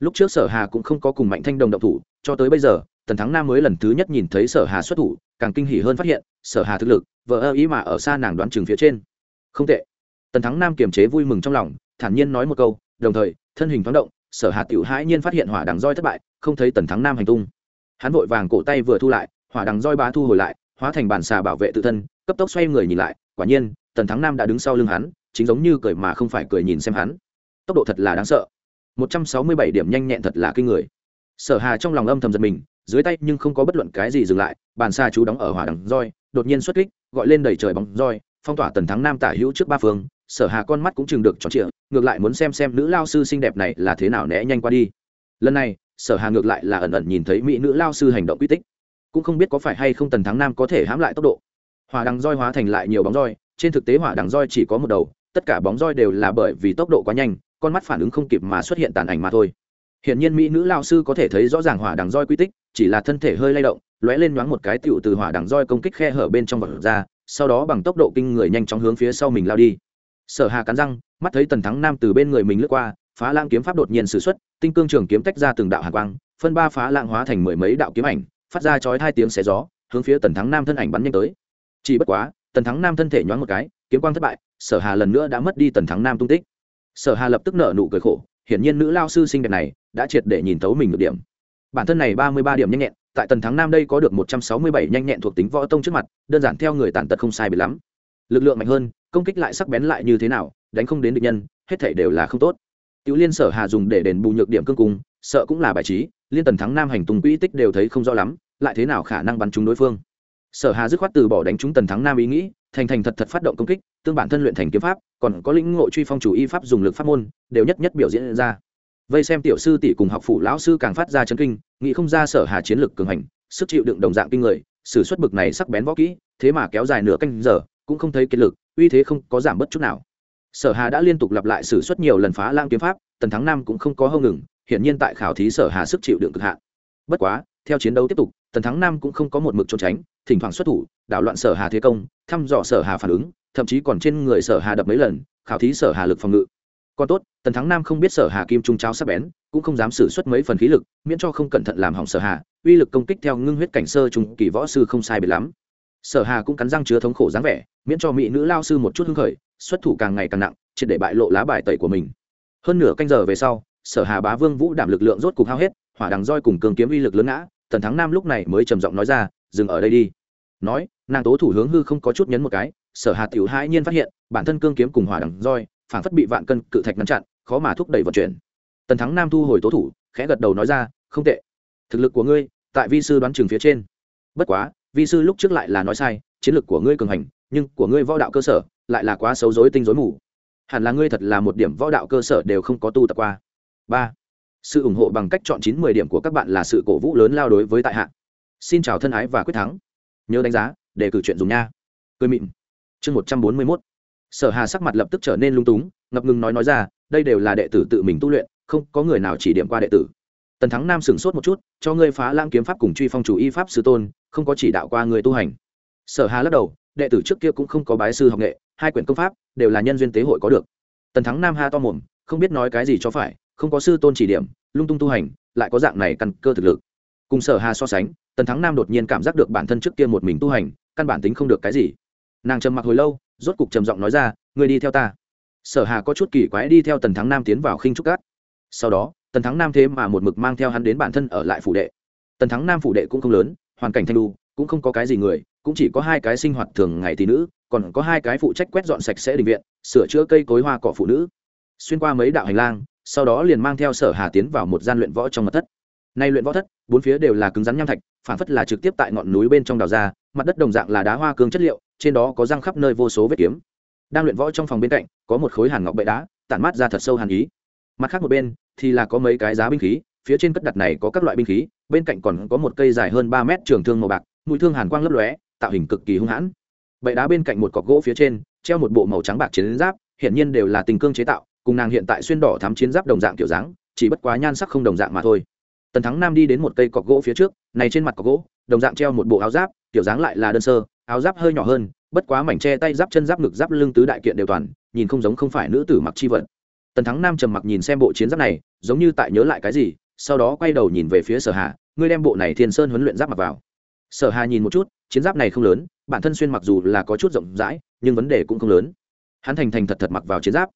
Lúc trước sở hà cũng không có cùng mạnh thanh đồng độc thủ, cho tới bây giờ, tần thắng nam mới lần thứ nhất nhìn thấy sở hà xuất thủ, càng kinh hỉ hơn phát hiện, sở hà thực lực vợ ơ ý mà ở xa nàng đoán chừng phía trên. Không tệ tần thắng nam kiềm chế vui mừng trong lòng, thản nhiên nói một câu, đồng thời, thân hình thoáng động, sở hà tiểu hãi nhiên phát hiện hỏa đằng roi thất bại, không thấy tần thắng nam hành tung. Hắn vội vàng cổ tay vừa thu lại, hỏa đằng roi bá thu hồi lại, hóa thành bản xà bảo vệ tự thân, cấp tốc xoay người nhìn lại, quả nhiên, tần thắng nam đã đứng sau lưng hắn, chính giống như cười mà không phải cười nhìn xem hắn. Tốc độ thật là đáng sợ. Một trăm sáu mươi bảy điểm nhanh nhẹn thật là kinh người. Sở hà trong lòng âm thầm giật mình, dưới tay nhưng không có bất luận cái gì dừng lại bàn xa chú đóng ở hỏa đằng roi, đột nhiên xuất kích, gọi lên đầy trời bóng roi, phong tỏa tần thắng nam tả hữu trước ba phương sở hà con mắt cũng chừng được tròn trịa ngược lại muốn xem xem nữ lao sư xinh đẹp này là thế nào né nhanh qua đi. Lần này sở hà ngược lại là ẩn ẩn nhìn thấy mỹ nữ lao sư hành động quy tích. Cũng không biết có phải hay không tần thắng nam có thể hãm lại tốc độ. Hỏa đằng roi hóa thành lại nhiều bóng roi trên thực tế hỏa đằng roi chỉ có một đầu tất cả bóng roi đều là bởi vì tốc độ quá nhanh con mắt phản ứng không kịp mà xuất hiện tàn ảnh mà thôi. Hiện nhiên mỹ nữ lao sư có thể thấy rõ ràng hỏa đằng roi quy tích, chỉ là thân thể hơi lay động, lóe lên nhoáng một cái tựu từ hỏa đằng roi công kích khe hở bên trong vật ra, sau đó bằng tốc độ kinh người nhanh chóng hướng phía sau mình lao đi. Sở Hà cắn răng, mắt thấy Tần Thắng Nam từ bên người mình lướt qua, phá lãng kiếm pháp đột nhiên sử xuất, tinh cương trường kiếm tách ra từng đạo hàn quang, phân ba phá lãng hóa thành mười mấy đạo kiếm ảnh, phát ra chói hai tiếng xé gió, hướng phía tần thắng nam thân ảnh bắn nhanh tới. Chỉ bất quá tần thắng nam thân thể nhoáng một cái kiếm quang thất bại sở hà lần nữa đã mất đi tần thắng nam tung tích. Sở hà lập tức nợ nụ cười khổ hiển nhiên nữ lao sư xinh đẹp này đã triệt để nhìn thấu mình được điểm. Bản thân này ba mươi ba điểm nhanh nhẹn tại tần thắng nam đây có được một trăm sáu mươi bảy nhanh nhẹn thuộc tính võ tông trước mặt đơn giản theo người tàn tật không sai bị lắm. Lực lượng mạnh hơn công kích lại sắc bén lại như thế nào, đánh không đến địch nhân, hết thể đều là không tốt. Tiểu liên sở hà dùng để đền bù nhược điểm cương cung, sợ cũng là bài trí, liên tần thắng nam hành tùng quỹ tích đều thấy không rõ lắm, lại thế nào khả năng bắn trúng đối phương. Sở hà dứt khoát từ bỏ đánh trúng tần thắng nam ý nghĩ, thành thành thật thật phát động công kích, tương bản thân luyện thành kiếm pháp, còn có lĩnh ngộ truy phong chủ y pháp dùng lực pháp môn, đều nhất nhất biểu diễn ra. Vây xem tiểu sư tỷ cùng học phụ lão sư càng phát ra chấn kinh, nghĩ không ra sở hà chiến lực cường hành, sức chịu đựng đồng dạng kinh người, sử xuất bực này sắc bén võ kỹ, thế mà kéo dài nửa canh giờ cũng không thấy kiệt lực, uy thế không có giảm bất chút nào. Sở hà đã liên tục lặp lại sử xuất nhiều lần phá lang kiếm pháp, tần thắng nam cũng không có hâu ngừng, hiển nhiên tại khảo thí sở hà sức chịu đựng cực hạn. Bất quá, theo chiến đấu tiếp tục, tần thắng nam cũng không có một mực trốn tránh, thỉnh thoảng xuất thủ, đảo loạn sở hà thế công, thăm dò sở hà phản ứng, thậm chí còn trên người sở hà đập mấy lần, khảo thí sở hà lực phòng ngự. Còn tốt, tần thắng nam không biết sở hà kim trung cháo sắp bén, cũng không dám sử xuất mấy phần khí lực, miễn cho không cẩn thận làm hỏng sở hà, uy lực công kích theo ngưng huyết cảnh sơ trùng kỳ võ sư không sai biệt lắm sở hà cũng cắn răng chứa thống khổ dáng vẻ, miễn cho mỹ nữ lao sư một chút hưng khởi, xuất thủ càng ngày càng nặng, triệt để bại lộ lá bài tẩy của mình. Hơn nửa canh giờ về sau, sở hà bá vương vũ đảm lực lượng rốt cục hao hết, hỏa đằng roi cùng cường kiếm uy lực lớn ngã tần thắng nam lúc này mới trầm giọng nói ra, dừng ở đây đi. Nói, nàng tố thủ hướng hư không có chút nhấn một cái, sở hà tiểu hãi nhiên phát hiện, bản thân cương kiếm cùng hỏa đằng roi phản phất bị vạn cân cự thạch ngăn chặn, khó mà thúc đẩy vận chuyển. Tần thắng nam thu hồi tố thủ, khẽ gật đầu nói ra, không tệ. Thực lực của ngươi, tại vi sư đoán trường phía trên. Bất quá vi sư lúc trước lại là nói sai, chiến lược của ngươi cường hành, nhưng của ngươi võ đạo cơ sở lại là quá xấu dối tinh dối mù. Hẳn là ngươi thật là một điểm võ đạo cơ sở đều không có tu tập qua. Ba, sự ủng hộ bằng cách chọn chín mười điểm của các bạn là sự cổ vũ lớn lao đối với tại hạ. Xin chào thân ái và quyết thắng. Nhớ đánh giá, để cử chuyện dùng nha. Cười mịn. Chương một trăm bốn mươi mốt. Sở hà sắc mặt lập tức trở nên lung túng, ngập ngừng nói nói ra, đây đều là đệ tử tự mình tu luyện, không có người nào chỉ điểm qua đệ tử. Tần thắng nam sửng sốt một chút, cho ngươi phá lãng kiếm pháp cùng truy phong chủ y pháp sư tôn không có chỉ đạo qua người tu hành. Sở hà lắc đầu, đệ tử trước kia cũng không có bái sư học nghệ, hai quyển công pháp đều là nhân duyên tế hội có được. Tần thắng nam ha to mồm, không biết nói cái gì cho phải, không có sư tôn chỉ điểm, lung tung tu hành, lại có dạng này căn cơ thực lực. Cùng sở hà so sánh, tần thắng nam đột nhiên cảm giác được bản thân trước kia một mình tu hành, căn bản tính không được cái gì. Nàng trầm mặc hồi lâu, rốt cục trầm giọng nói ra người đi theo ta. Sở hà có chút kỳ quái đi theo tần thắng nam tiến vào khinh trúc cát. Sau đó, tần thắng nam thế mà một mực mang theo hắn đến bản thân ở lại phủ đệ. Tần thắng nam phủ đệ cũng không lớn hoàn cảnh thanh đu, cũng không có cái gì người, cũng chỉ có hai cái sinh hoạt thường ngày tỷ nữ, còn có hai cái phụ trách quét dọn sạch sẽ định viện, sửa chữa cây cối hoa cỏ phụ nữ. Xuyên qua mấy đạo hành lang, sau đó liền mang theo sở hà tiến vào một gian luyện võ trong mật thất. Nay luyện võ thất, bốn phía đều là cứng rắn nham thạch, phản phất là trực tiếp tại ngọn núi bên trong đào ra, mặt đất đồng dạng là đá hoa cương chất liệu, trên đó có răng khắp nơi vô số vết kiếm. Đang luyện võ trong phòng bên cạnh, có một khối hàn ngọc bệ đá, tản mát ra thật sâu hàn ý. Mặt khác một bên, thì là có mấy cái giá binh khí, phía trên cất đặt này có các loại binh khí bên cạnh còn có một cây dài hơn ba mét trường thương màu bạc, mũi thương hàn quang lấp lóe, tạo hình cực kỳ hung hãn. Bệ đá bên cạnh một cọc gỗ phía trên, treo một bộ màu trắng bạc chiến giáp hiện nhiên đều là tình cương chế tạo, cùng nàng hiện tại xuyên đỏ thắm chiến giáp đồng dạng kiểu dáng, chỉ bất quá nhan sắc không đồng dạng mà thôi. Tần thắng nam đi đến một cây cọc gỗ phía trước, này trên mặt cọc gỗ, đồng dạng treo một bộ áo giáp, kiểu dáng lại là đơn sơ, áo giáp hơi nhỏ hơn, bất quá mảnh che tay giáp chân giáp ngực giáp lưng tứ đại kiện đều toàn, nhìn không giống không phải nữ tử mặc chi vật. Tần thắng nam trầm mặc nhìn xem bộ chiến giáp này, giống như tại nhớ lại cái gì sau đó quay đầu nhìn về phía sở hà ngươi đem bộ này thiên sơn huấn luyện giáp mặc vào sở hà nhìn một chút chiến giáp này không lớn bản thân xuyên mặc dù là có chút rộng rãi nhưng vấn đề cũng không lớn hắn thành thành thật thật mặc vào chiến giáp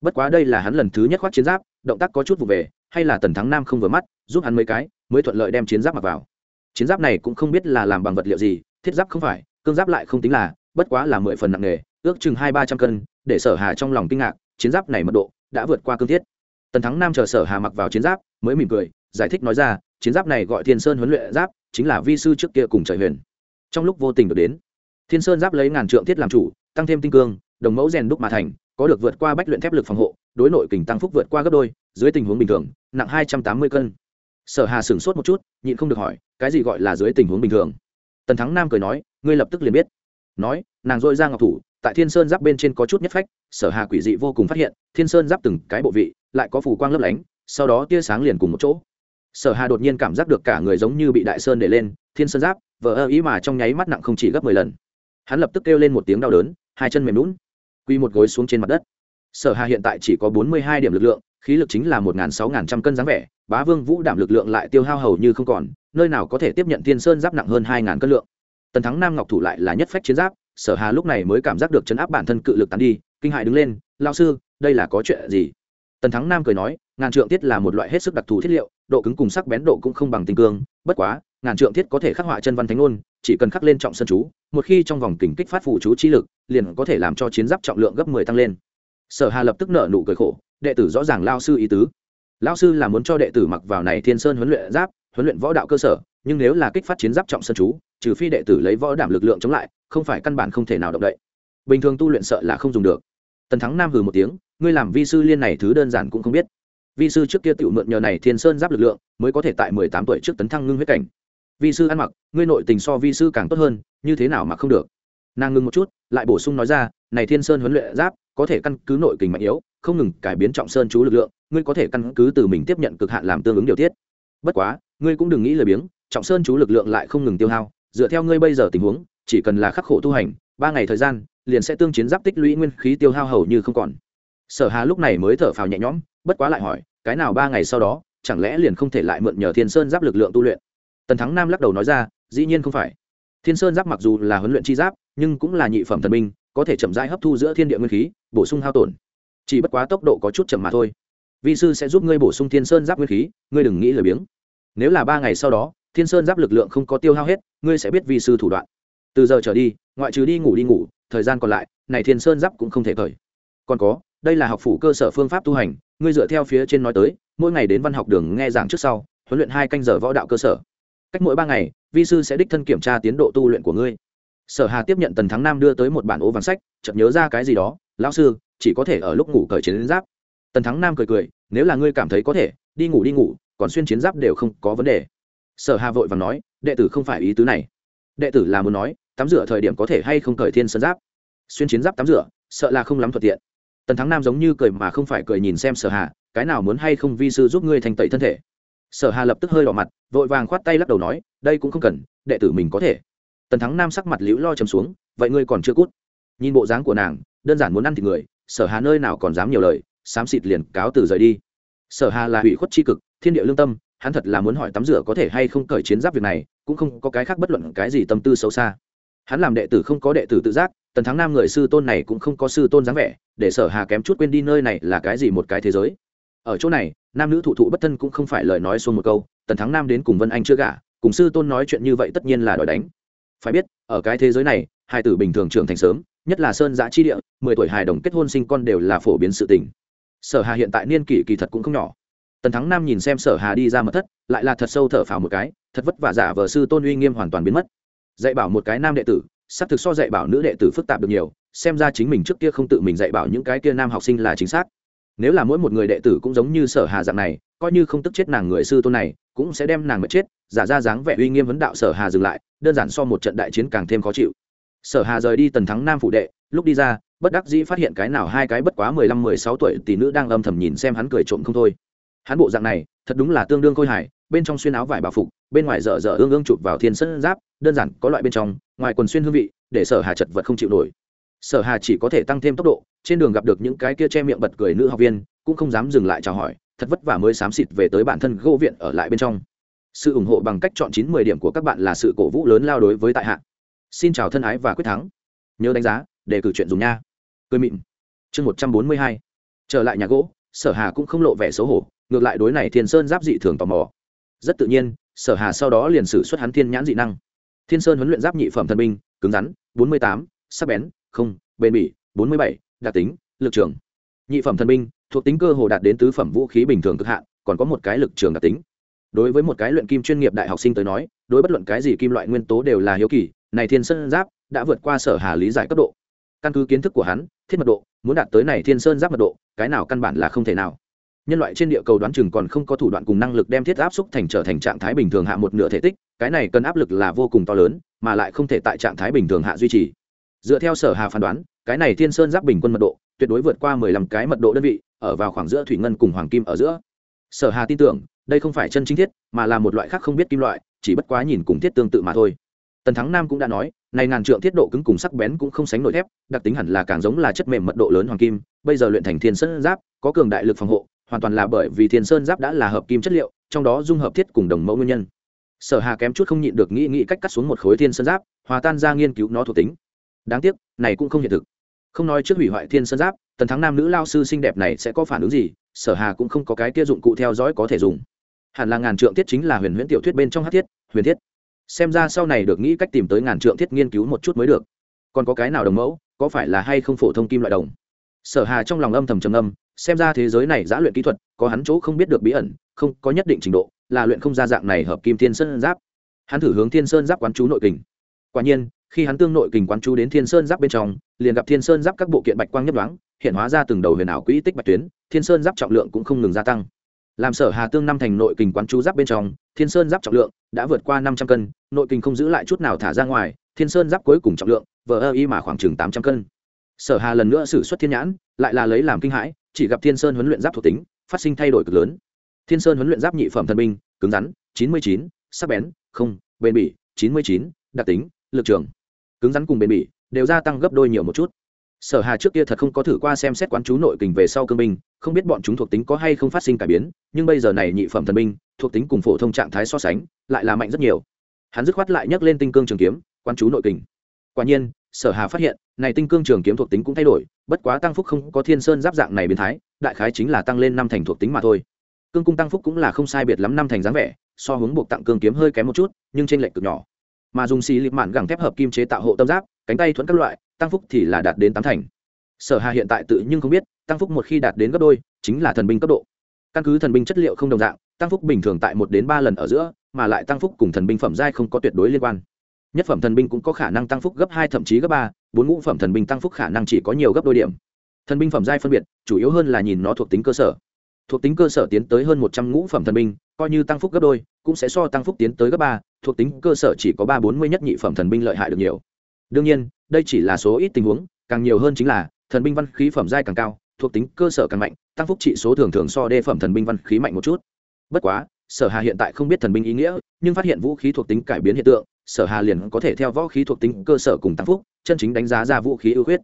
bất quá đây là hắn lần thứ nhất khoác chiến giáp động tác có chút vụ về hay là tần thắng nam không vừa mắt giúp hắn mấy cái mới thuận lợi đem chiến giáp mặc vào chiến giáp này cũng không biết là làm bằng vật liệu gì thiết giáp không phải cương giáp lại không tính là bất quá là mười phần nặng nghề ước chừng hai ba trăm cân để sở hà trong lòng kinh ngạc chiến giáp này mật độ đã vượt qua cương thiết tần thắng nam chờ sở hà mặc vào chiến giáp, mới mỉm cười, giải thích nói ra, chiến giáp này gọi thiên sơn huấn luyện giáp, chính là vi sư trước kia cùng trời huyền. Trong lúc vô tình được đến, thiên sơn giáp lấy ngàn trượng thiết làm chủ, tăng thêm tinh cương, đồng mẫu rèn đúc mà thành, có được vượt qua bách luyện thép lực phòng hộ, đối nội kình tăng phúc vượt qua gấp đôi, dưới tình huống bình thường, nặng hai trăm tám mươi cân. Sở hà sửng sốt một chút, nhịn không được hỏi, cái gì gọi là dưới tình huống bình thường? Tần thắng nam cười nói, ngươi lập tức liền biết. Nói, nàng dội ra ngọc thủ tại thiên sơn giáp bên trên có chút nhất phách, sở hà quỷ dị vô cùng phát hiện, thiên sơn giáp từng cái bộ vị, lại có phủ quang lấp lánh, sau đó tia sáng liền cùng một chỗ. Sở hà đột nhiên cảm giác được cả người giống như bị đại sơn để lên, thiên sơn giáp vỡ ơ ý mà trong nháy mắt nặng không chỉ gấp mười lần. Hắn lập tức kêu lên một tiếng đau đớn, hai chân mềm lún quy một gối xuống trên mặt đất. Sở hà hiện tại chỉ có bốn mươi hai điểm lực lượng, khí lực chính là một sáu trăm cân dáng vẻ, bá vương vũ đảm lực lượng lại tiêu hao hầu như không còn, nơi nào có thể tiếp nhận thiên sơn giáp nặng hơn hai cân lượng. Tần thắng nam ngọc thủ lại là nhất phách chiến giáp sở hà lúc này mới cảm giác được chấn áp bản thân cự lực tán đi, kinh hại đứng lên lao sư, đây là có chuyện gì? Tần thắng nam cười nói, ngàn trượng thiết là một loại hết sức đặc thù thiết liệu, độ cứng cùng sắc bén độ cũng không bằng tinh cương, bất quá, ngàn trượng thiết có thể khắc họa chân văn thánh ngôn, chỉ cần khắc lên trọng sân chú, một khi trong vòng kình kích phát phụ chú chi lực, liền có thể làm cho chiến giáp trọng lượng gấp mười tăng lên. Sở hà lập tức nở nụ cười khổ, đệ tử rõ ràng lao sư ý tứ. Lao sư là muốn cho đệ tử mặc vào này thiên sơn huấn luyện giáp, huấn luyện võ đạo cơ sở, nhưng nếu là kích phát chiến giáp trọng sân chú, trừ phi đệ tử lấy võ đảm lực lượng chống lại không phải căn bản không thể nào động đậy. Bình thường tu luyện sợ là không dùng được. Tần thắng nam hừ một tiếng, ngươi làm vi sư liên này thứ đơn giản cũng không biết. Vi sư trước kia tự mượn nhờ này thiên sơn giáp lực lượng, mới có thể tại mười tám tuổi trước tấn thăng ngưng huyết cảnh. Vi sư ăn mặc, ngươi nội tình so vi sư càng tốt hơn, như thế nào mà không được? Nàng ngưng một chút, lại bổ sung nói ra, này thiên sơn huấn luyện giáp, có thể căn cứ nội kình mạnh yếu, không ngừng cải biến trọng sơn chú lực lượng, ngươi có thể căn cứ từ mình tiếp nhận cực hạn làm tương ứng điều tiết. Bất quá, ngươi cũng đừng nghĩ lời biếng, trọng sơn chú lực lượng lại không ngừng tiêu hao, dựa theo ngươi bây giờ tình huống chỉ cần là khắc khổ tu hành, ba ngày thời gian, liền sẽ tương chiến giáp tích lũy nguyên khí tiêu hao hầu như không còn. Sở hà lúc này mới thở phào nhẹ nhõm, bất quá lại hỏi, cái nào ba ngày sau đó, chẳng lẽ liền không thể lại mượn nhờ thiên sơn giáp lực lượng tu luyện? Tần thắng nam lắc đầu nói ra, dĩ nhiên không phải. Thiên sơn giáp mặc dù là huấn luyện chi giáp, nhưng cũng là nhị phẩm thần binh, có thể chậm rãi hấp thu giữa thiên địa nguyên khí, bổ sung hao tổn. Chỉ bất quá tốc độ có chút chậm mà thôi. Vi sư sẽ giúp ngươi bổ sung thiên sơn giáp nguyên khí, ngươi đừng nghĩ lười biếng. Nếu là ba ngày sau đó, thiên sơn giáp lực lượng không có tiêu hao hết, ngươi sẽ biết vi sư thủ đoạn từ giờ trở đi, ngoại trừ đi ngủ đi ngủ, thời gian còn lại, này thiên sơn giáp cũng không thể cởi. Còn có, đây là học phủ cơ sở phương pháp tu hành, ngươi dựa theo phía trên nói tới, mỗi ngày đến văn học đường nghe giảng trước sau, huấn luyện hai canh giờ võ đạo cơ sở. Cách mỗi ba ngày, vi sư sẽ đích thân kiểm tra tiến độ tu luyện của ngươi. Sở hà tiếp nhận tần thắng nam đưa tới một bản ố vàng sách, chợt nhớ ra cái gì đó, lão sư, chỉ có thể ở lúc ngủ cởi chiến giáp. Tần thắng nam cười cười, nếu là ngươi cảm thấy có thể, đi ngủ đi ngủ, còn xuyên chiến giáp đều không có vấn đề. Sở hà vội và nói, đệ tử không phải ý tứ này. Đệ tử là muốn nói tắm rửa thời điểm có thể hay không cởi thiên sơn giáp. Xuyên chiến giáp tắm rửa, sợ là không lắm thuận tiện. Tần thắng nam giống như cười mà không phải cười nhìn xem sở hà, cái nào muốn hay không vi sư giúp ngươi thành tẩy thân thể. Sở hà lập tức hơi đỏ mặt, vội vàng khoát tay lắc đầu nói, đây cũng không cần, đệ tử mình có thể. Tần thắng nam sắc mặt liễu lo chầm xuống, vậy ngươi còn chưa cút. Nhìn bộ dáng của nàng, đơn giản muốn ăn thịt người, sở hà nơi nào còn dám nhiều lời, xám xịt liền cáo từ rời đi. Sở hà là hủy khuất tri cực, thiên địa lương tâm, hắn thật là muốn hỏi tắm rửa có thể hay không cởi chiến giáp việc này, cũng không có cái khác bất luận cái gì tâm tư xấu xa hắn làm đệ tử không có đệ tử tự giác, tần thắng nam người sư tôn này cũng không có sư tôn dáng vẻ, để sở hà kém chút quên đi nơi này là cái gì một cái thế giới. Ở chỗ này, nam nữ thụ thụ bất thân cũng không phải lời nói xuông một câu, tần thắng nam đến cùng vân anh chưa gả, cùng sư tôn nói chuyện như vậy tất nhiên là đòi đánh. Phải biết, ở cái thế giới này, hai tử bình thường trưởng thành sớm, nhất là sơn giã chi địa, mười tuổi hài đồng kết hôn sinh con đều là phổ biến sự tình. Sở hà hiện tại niên kỷ kỳ thật cũng không nhỏ. Tần thắng nam nhìn xem sở hà đi ra mật thất, lại là thật sâu thở phào một cái, thật vất vả giả vờ sư tôn uy nghiêm hoàn toàn biến mất dạy bảo một cái nam đệ tử, xác thực so dạy bảo nữ đệ tử phức tạp được nhiều, xem ra chính mình trước kia không tự mình dạy bảo những cái kia nam học sinh là chính xác. Nếu là mỗi một người đệ tử cũng giống như sở hà dạng này, coi như không tức chết nàng người sư tôn này, cũng sẽ đem nàng mà chết, giả ra dáng vẻ uy nghiêm vấn đạo sở hà dừng lại, đơn giản so một trận đại chiến càng thêm khó chịu. Sở hà rời đi tần thắng nam phụ đệ, lúc đi ra, bất đắc dĩ phát hiện cái nào hai cái bất quá mười lăm mười sáu tuổi tỷ nữ đang âm thầm nhìn xem hắn cười trộm không thôi. Hắn bộ dạng này, thật đúng là tương đương khôi hài bên trong xuyên áo vải bảo phục, bên ngoài dở dở ương ương chụp vào thiên sân giáp, đơn giản có loại bên trong, ngoài quần xuyên hương vị, để sở hà chật vật không chịu nổi. Sở hà chỉ có thể tăng thêm tốc độ, trên đường gặp được những cái kia che miệng bật cười nữ học viên, cũng không dám dừng lại chào hỏi, thật vất vả mới xám xịt về tới bản thân gỗ viện ở lại bên trong. Sự ủng hộ bằng cách chọn chín mười điểm của các bạn là sự cổ vũ lớn lao đối với tại hạ. Xin chào thân ái và quyết thắng. Nhớ đánh giá để cử chuyện dùng nha. Cười mịn. Chương một trăm bốn mươi hai. Trở lại nhà gỗ, sở hà cũng không lộ vẻ xấu hổ, ngược lại đối này thiên sơn giáp dị thường tò mò rất tự nhiên, sở hà sau đó liền sử xuất hắn thiên nhãn dị năng. Thiên sơn huấn luyện giáp nhị phẩm thần binh, cứng rắn, bốn mươi tám, sắc bén, không, bền bỉ, bốn mươi bảy, đặc tính, lực trường. Nhị phẩm thần binh, thuộc tính cơ hồ đạt đến tứ phẩm vũ khí bình thường cực hạn, còn có một cái lực trường đặc tính. Đối với một cái luyện kim chuyên nghiệp đại học sinh tới nói, đối bất luận cái gì kim loại nguyên tố đều là hiếu kỳ, này thiên sơn giáp đã vượt qua sở hà lý giải cấp độ. Căn cứ kiến thức của hắn, thiết mật độ, muốn đạt tới này thiên sơn giáp mật độ, cái nào căn bản là không thể nào nhân loại trên địa cầu đoán chừng còn không có thủ đoạn cùng năng lực đem thiết áp xúc thành trở thành trạng thái bình thường hạ một nửa thể tích, cái này cần áp lực là vô cùng to lớn, mà lại không thể tại trạng thái bình thường hạ duy trì. Dựa theo sở hà phán đoán, cái này thiên sơn giáp bình quân mật độ tuyệt đối vượt qua mười lăm cái mật độ đơn vị, ở vào khoảng giữa thủy ngân cùng hoàng kim ở giữa. Sở hà tin tưởng, đây không phải chân chính thiết, mà là một loại khác không biết kim loại, chỉ bất quá nhìn cùng thiết tương tự mà thôi. Tần thắng nam cũng đã nói, này ngàn trượng thiết độ cứng cùng sắc bén cũng không sánh nổi thép, đặc tính hẳn là càng giống là chất mềm mật độ lớn hoàng kim, bây giờ luyện thành thiên sơn giáp, có cường đại lực phòng hộ hoàn toàn là bởi vì thiên sơn giáp đã là hợp kim chất liệu, trong đó dung hợp thiết cùng đồng mẫu nguyên nhân. Sở hà kém chút không nhịn được nghĩ nghĩ cách cắt xuống một khối thiên sơn giáp, hòa tan ra nghiên cứu nó thuộc tính. Đáng tiếc, này cũng không hiện thực. Không nói trước hủy hoại thiên sơn giáp, tần thắng nam nữ lao sư xinh đẹp này sẽ có phản ứng gì, sở hà cũng không có cái kia dụng cụ theo dõi có thể dùng. Hẳn là ngàn trượng thiết chính là huyền huyễn tiểu thuyết bên trong hát thiết, huyền thiết. Xem ra sau này được nghĩ cách tìm tới ngàn trượng thiết nghiên cứu một chút mới được. Còn có cái nào đồng mẫu, có phải là hay không phổ thông kim loại đồng? Sở hà trong lòng âm thầm trầm âm xem ra thế giới này giã luyện kỹ thuật, có hắn chỗ không biết được bí ẩn, không có nhất định trình độ, là luyện không ra dạng này hợp kim thiên sơn giáp. Hắn thử hướng thiên sơn giáp quán chú nội kình. Quả nhiên, khi hắn tương nội kình quán chú đến thiên sơn giáp bên trong, liền gặp thiên sơn giáp các bộ kiện bạch quang nhấp đoáng hiện hóa ra từng đầu huyền ảo quỹ tích bạch tuyến, thiên sơn giáp trọng lượng cũng không ngừng gia tăng. Làm sở hà tương năm thành nội kình quán chú giáp bên trong, thiên sơn giáp trọng lượng đã vượt qua năm trăm cân, nội kình không giữ lại chút nào thả ra ngoài, thiên sơn giáp cuối cùng trọng lượng, vờ ơ y mà khoảng chừng tám trăm cân sở hà lần nữa xử xuất thiên nhãn, lại là lấy làm kinh hãi, chỉ gặp thiên sơn huấn luyện giáp thuộc tính, phát sinh thay đổi cực lớn. Thiên sơn huấn luyện giáp nhị phẩm thần binh, cứng rắn, chín mươi chín, sắc bén, không, bền bỉ, chín mươi chín, đặc tính, lực trường. Cứng rắn cùng bền bỉ đều gia tăng gấp đôi nhiều một chút. Sở hà trước kia thật không có thử qua xem xét quán chú nội kình về sau cương binh, không biết bọn chúng thuộc tính có hay không phát sinh cải biến, nhưng bây giờ này nhị phẩm thần binh, thuộc tính cùng phổ thông trạng thái so sánh, lại là mạnh rất nhiều. Hắn dứt khoát lại nhấc lên tinh cương trường kiếm, quán chú nội kình. Quả nhiên sở hà phát hiện, này tinh cương trường kiếm thuộc tính cũng thay đổi, bất quá tăng phúc không có thiên sơn giáp dạng này biến thái, đại khái chính là tăng lên năm thành thuộc tính mà thôi. Cương cung tăng phúc cũng là không sai biệt lắm năm thành dáng vẻ, so hướng buộc tặng cương kiếm hơi kém một chút, nhưng trên lệch cực nhỏ. Mà dùng xì lịp mạn gẳng thép hợp kim chế tạo hộ tâm giáp, cánh tay thuẫn các loại, tăng phúc thì là đạt đến tám thành. Sở hà hiện tại tự nhưng không biết, tăng phúc một khi đạt đến gấp đôi, chính là thần binh cấp độ. Căn cứ thần binh chất liệu không đồng dạng, tăng phúc bình thường tại một đến ba lần ở giữa, mà lại tăng phúc cùng thần binh phẩm giai không có tuyệt đối liên quan nhất phẩm thần binh cũng có khả năng tăng phúc gấp hai, thậm chí gấp ba, bốn ngũ phẩm thần binh tăng phúc khả năng chỉ có nhiều gấp đôi điểm. Thần binh phẩm giai phân biệt, chủ yếu hơn là nhìn nó thuộc tính cơ sở. Thuộc tính cơ sở tiến tới hơn một trăm ngũ phẩm thần binh, coi như tăng phúc gấp đôi, cũng sẽ so tăng phúc tiến tới gấp ba, thuộc tính cơ sở chỉ có ba, bốn mươi nhất nhị phẩm thần binh lợi hại được nhiều. Đương nhiên, đây chỉ là số ít tình huống, càng nhiều hơn chính là, thần binh văn khí phẩm giai càng cao, thuộc tính cơ sở càng mạnh, tăng phúc trị số thường thường so đê phẩm thần binh văn khí mạnh một chút. Bất quá sở hà hiện tại không biết thần binh ý nghĩa, nhưng phát hiện vũ khí thuộc tính cải biến hiện tượng, sở hà liền có thể theo võ khí thuộc tính cơ sở cùng tăng phúc, chân chính đánh giá ra vũ khí ưu khuyết.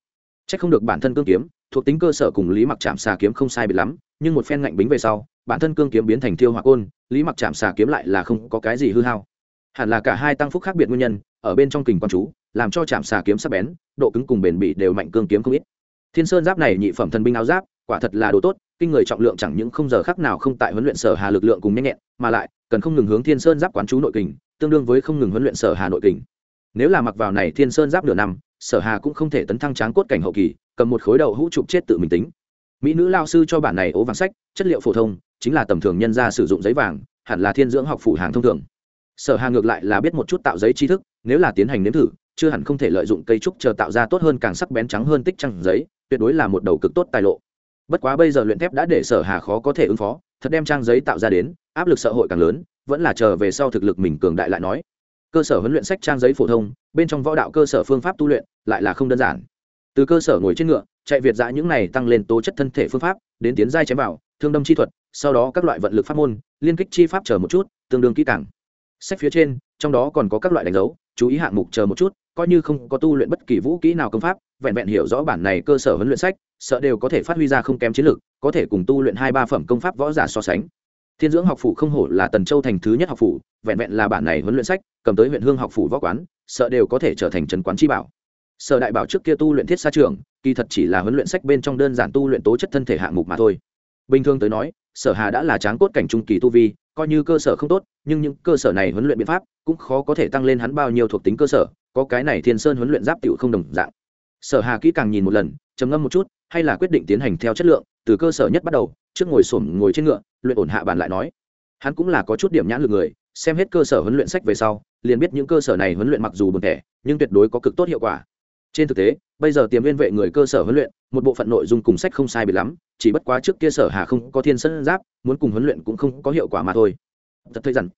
Chắc không được bản thân cương kiếm, thuộc tính cơ sở cùng lý mặc chạm xà kiếm không sai biệt lắm, nhưng một phen ngạnh bính về sau, bản thân cương kiếm biến thành thiêu hỏa côn, lý mặc chạm xà kiếm lại là không có cái gì hư hao. Hẳn là cả hai tăng phúc khác biệt nguyên nhân, ở bên trong kình quan chú, làm cho chạm xà kiếm sắc bén, độ cứng cùng bền bỉ đều mạnh cương kiếm không ít. Thiên sơn giáp này nhị phẩm thần binh áo giáp, quả thật là đồ tốt kinh người trọng lượng chẳng những không giờ khác nào không tại huấn luyện sở hà lực lượng cùng nhanh nhẹn, mà lại, cần không ngừng hướng thiên sơn giáp quán chú nội kình, tương đương với không ngừng huấn luyện sở hà nội kình. Nếu là mặc vào này thiên sơn giáp nửa năm, sở hà cũng không thể tấn thăng tráng cốt cảnh hậu kỳ, cầm một khối đầu hũ chụp chết tự mình tính. Mỹ nữ lao sư cho bản này ố vàng sách, chất liệu phổ thông, chính là tầm thường nhân ra sử dụng giấy vàng, hẳn là thiên dưỡng học phủ hàng thông thường. Sở hà ngược lại là biết một chút tạo giấy tri thức, nếu là tiến hành nếm thử, chưa hẳn không thể lợi dụng cây trúc chờ tạo ra tốt hơn càng sắc bén trắng hơn tích trăng giấy, tuyệt đối là một đầu cực tốt tài lộ bất quá bây giờ luyện thép đã để sở hà khó có thể ứng phó, thật đem trang giấy tạo ra đến, áp lực xã hội càng lớn, vẫn là chờ về sau thực lực mình cường đại lại nói. Cơ sở huấn luyện sách trang giấy phổ thông, bên trong võ đạo cơ sở phương pháp tu luyện, lại là không đơn giản. Từ cơ sở ngồi trên ngựa, chạy việt dã những này tăng lên tố chất thân thể phương pháp, đến tiến giai chém vào, thương đâm chi thuật, sau đó các loại vận lực pháp môn, liên kích chi pháp chờ một chút, tương đương kỹ càng. Sách phía trên, trong đó còn có các loại đánh dấu, chú ý hạng mục chờ một chút coi như không có tu luyện bất kỳ vũ kỹ nào công pháp, vẹn vẹn hiểu rõ bản này cơ sở huấn luyện sách, sợ đều có thể phát huy ra không kém chiến lược, có thể cùng tu luyện hai ba phẩm công pháp võ giả so sánh. Thiên dưỡng học phủ không hổ là tần châu thành thứ nhất học phủ, vẹn vẹn là bản này huấn luyện sách, cầm tới huyện hương học phủ võ quán, sợ đều có thể trở thành trần quán chi bảo. Sở đại bảo trước kia tu luyện thiết xa trường, kỳ thật chỉ là huấn luyện sách bên trong đơn giản tu luyện tố chất thân thể hạng mục mà thôi. Bình thường tới nói, sở hà đã là tráng cốt cảnh trung kỳ tu vi coi như cơ sở không tốt, nhưng những cơ sở này huấn luyện biện pháp cũng khó có thể tăng lên hắn bao nhiêu thuộc tính cơ sở, có cái này thiên sơn huấn luyện giáp tựu không đồng dạng. Sở hà kỹ càng nhìn một lần, trầm ngâm một chút, hay là quyết định tiến hành theo chất lượng, từ cơ sở nhất bắt đầu, trước ngồi xổm ngồi trên ngựa, luyện ổn hạ bàn lại nói. Hắn cũng là có chút điểm nhãn lực người, xem hết cơ sở huấn luyện sách về sau, liền biết những cơ sở này huấn luyện mặc dù buồn thẻ nhưng tuyệt đối có cực tốt hiệu quả trên thực tế, bây giờ tiềm viên vệ người cơ sở huấn luyện, một bộ phận nội dung cùng sách không sai bị lắm, chỉ bất quá trước kia sở hà không có thiên sân giáp, muốn cùng huấn luyện cũng không có hiệu quả mà thôi. Thật thấy rằng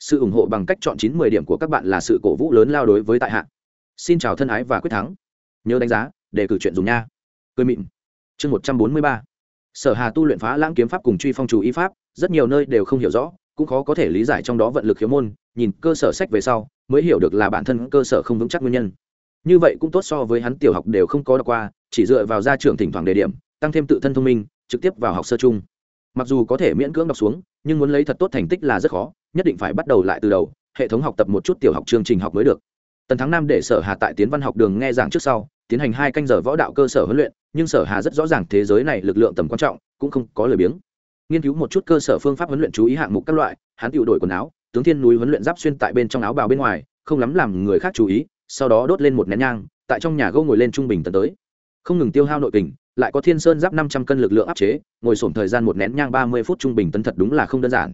sự ủng hộ bằng cách chọn chín mười điểm của các bạn là sự cổ vũ lớn lao đối với tại hạ. Xin chào thân ái và quyết thắng. Nhớ đánh giá, để cử chuyện dùng nha. Cười mịn. Chương một trăm bốn mươi ba. Sở hà tu luyện phá lãng kiếm pháp cùng truy phong chủ y pháp, rất nhiều nơi đều không hiểu rõ, cũng khó có thể lý giải trong đó vận lực khiếu môn, nhìn cơ sở sách về sau, mới hiểu được là bản thân cơ sở không vững chắc nguyên nhân như vậy cũng tốt so với hắn tiểu học đều không có đọc qua, chỉ dựa vào gia trưởng thỉnh thoảng đề điểm, tăng thêm tự thân thông minh, trực tiếp vào học sơ chung. Mặc dù có thể miễn cưỡng đọc xuống, nhưng muốn lấy thật tốt thành tích là rất khó, nhất định phải bắt đầu lại từ đầu, hệ thống học tập một chút tiểu học chương trình học mới được. Tần thắng nam để sở hà tại tiến văn học đường nghe giảng trước sau, tiến hành hai canh giờ võ đạo cơ sở huấn luyện, nhưng sở hà rất rõ ràng thế giới này lực lượng tầm quan trọng, cũng không có lời biếng. Nghiên cứu một chút cơ sở phương pháp huấn luyện chú ý hạng mục các loại, hắn tự đổi quần áo, tướng thiên núi huấn luyện giáp xuyên tại bên trong áo bào bên ngoài, không lắm làm người khác chú ý sau đó đốt lên một nén nhang, tại trong nhà gâu ngồi lên trung bình tần tới. Không ngừng tiêu hao nội kình, lại có thiên sơn giáp năm trăm cân lực lượng áp chế, ngồi sổm thời gian một nén nhang ba mươi phút trung bình tấn thật đúng là không đơn giản.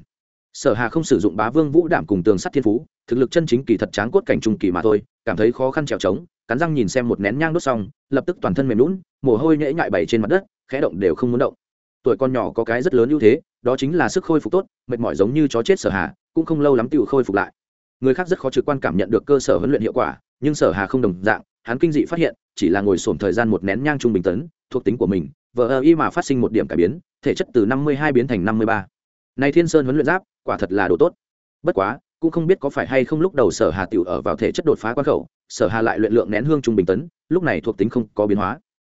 Sở hà không sử dụng bá vương vũ đảm cùng tường sắt thiên phú, thực lực chân chính kỳ thật tráng cốt cảnh trung kỳ mà thôi, cảm thấy khó khăn trèo trống, cắn răng nhìn xem một nén nhang đốt xong, lập tức toàn thân mềm lún mồ hôi nhễ nhại bày trên mặt đất, khẽ động đều không muốn động. Tuổi con nhỏ có cái rất lớn ưu thế, đó chính là sức khôi phục tốt, mệt mỏi giống như chó chết sở hà, cũng không lâu lắm tựu khôi phục lại. Người khác rất khó trực quan cảm nhận được cơ sở huấn luyện hiệu quả nhưng sở hà không đồng dạng, hắn kinh dị phát hiện, chỉ là ngồi sổm thời gian một nén nhang trung bình tấn, thuộc tính của mình, vờ ơ y mà phát sinh một điểm cải biến, thể chất từ năm mươi hai biến thành năm mươi ba. Nay thiên sơn huấn luyện giáp, quả thật là đồ tốt. Bất quá, cũng không biết có phải hay không lúc đầu sở hà tiểu ở vào thể chất đột phá quan khẩu, sở hà lại luyện lượng nén hương trung bình tấn, lúc này thuộc tính không có biến hóa.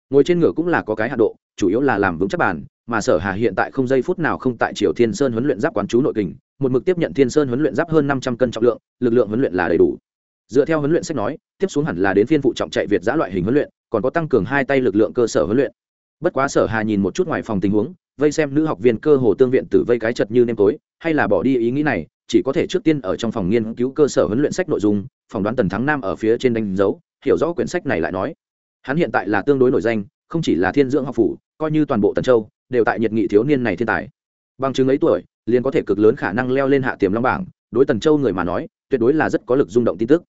Ngồi trên ngựa cũng là có cái hạ độ, chủ yếu là làm vững chắc bàn, mà sở hà hiện tại không giây phút nào không tại triều thiên sơn huấn luyện giáp quán chú nội kình, một mực tiếp nhận thiên sơn huấn luyện giáp hơn năm trăm cân trọng lượng, lực lượng huấn luyện là đầy đủ dựa theo huấn luyện sách nói, tiếp xuống hẳn là đến phiên phụ trọng chạy việt giã loại hình huấn luyện, còn có tăng cường hai tay lực lượng cơ sở huấn luyện. Bất quá sở hà nhìn một chút ngoài phòng tình huống, vây xem nữ học viên cơ hồ tương viện tử vây cái chật như nêm tối, hay là bỏ đi ý nghĩ này, chỉ có thể trước tiên ở trong phòng nghiên cứu cơ sở huấn luyện sách nội dung, phỏng đoán tần thắng nam ở phía trên đánh dấu, hiểu rõ quyển sách này lại nói. Hắn hiện tại là tương đối nổi danh, không chỉ là thiên dưỡng học phủ, coi như toàn bộ tần châu đều tại nhiệt nghị thiếu niên này thiên tài. Bằng chứng ấy tuổi, liền có thể cực lớn khả năng leo lên hạ tiềm long bảng, đối tần châu người mà nói, tuyệt đối là rất có lực rung động tin tức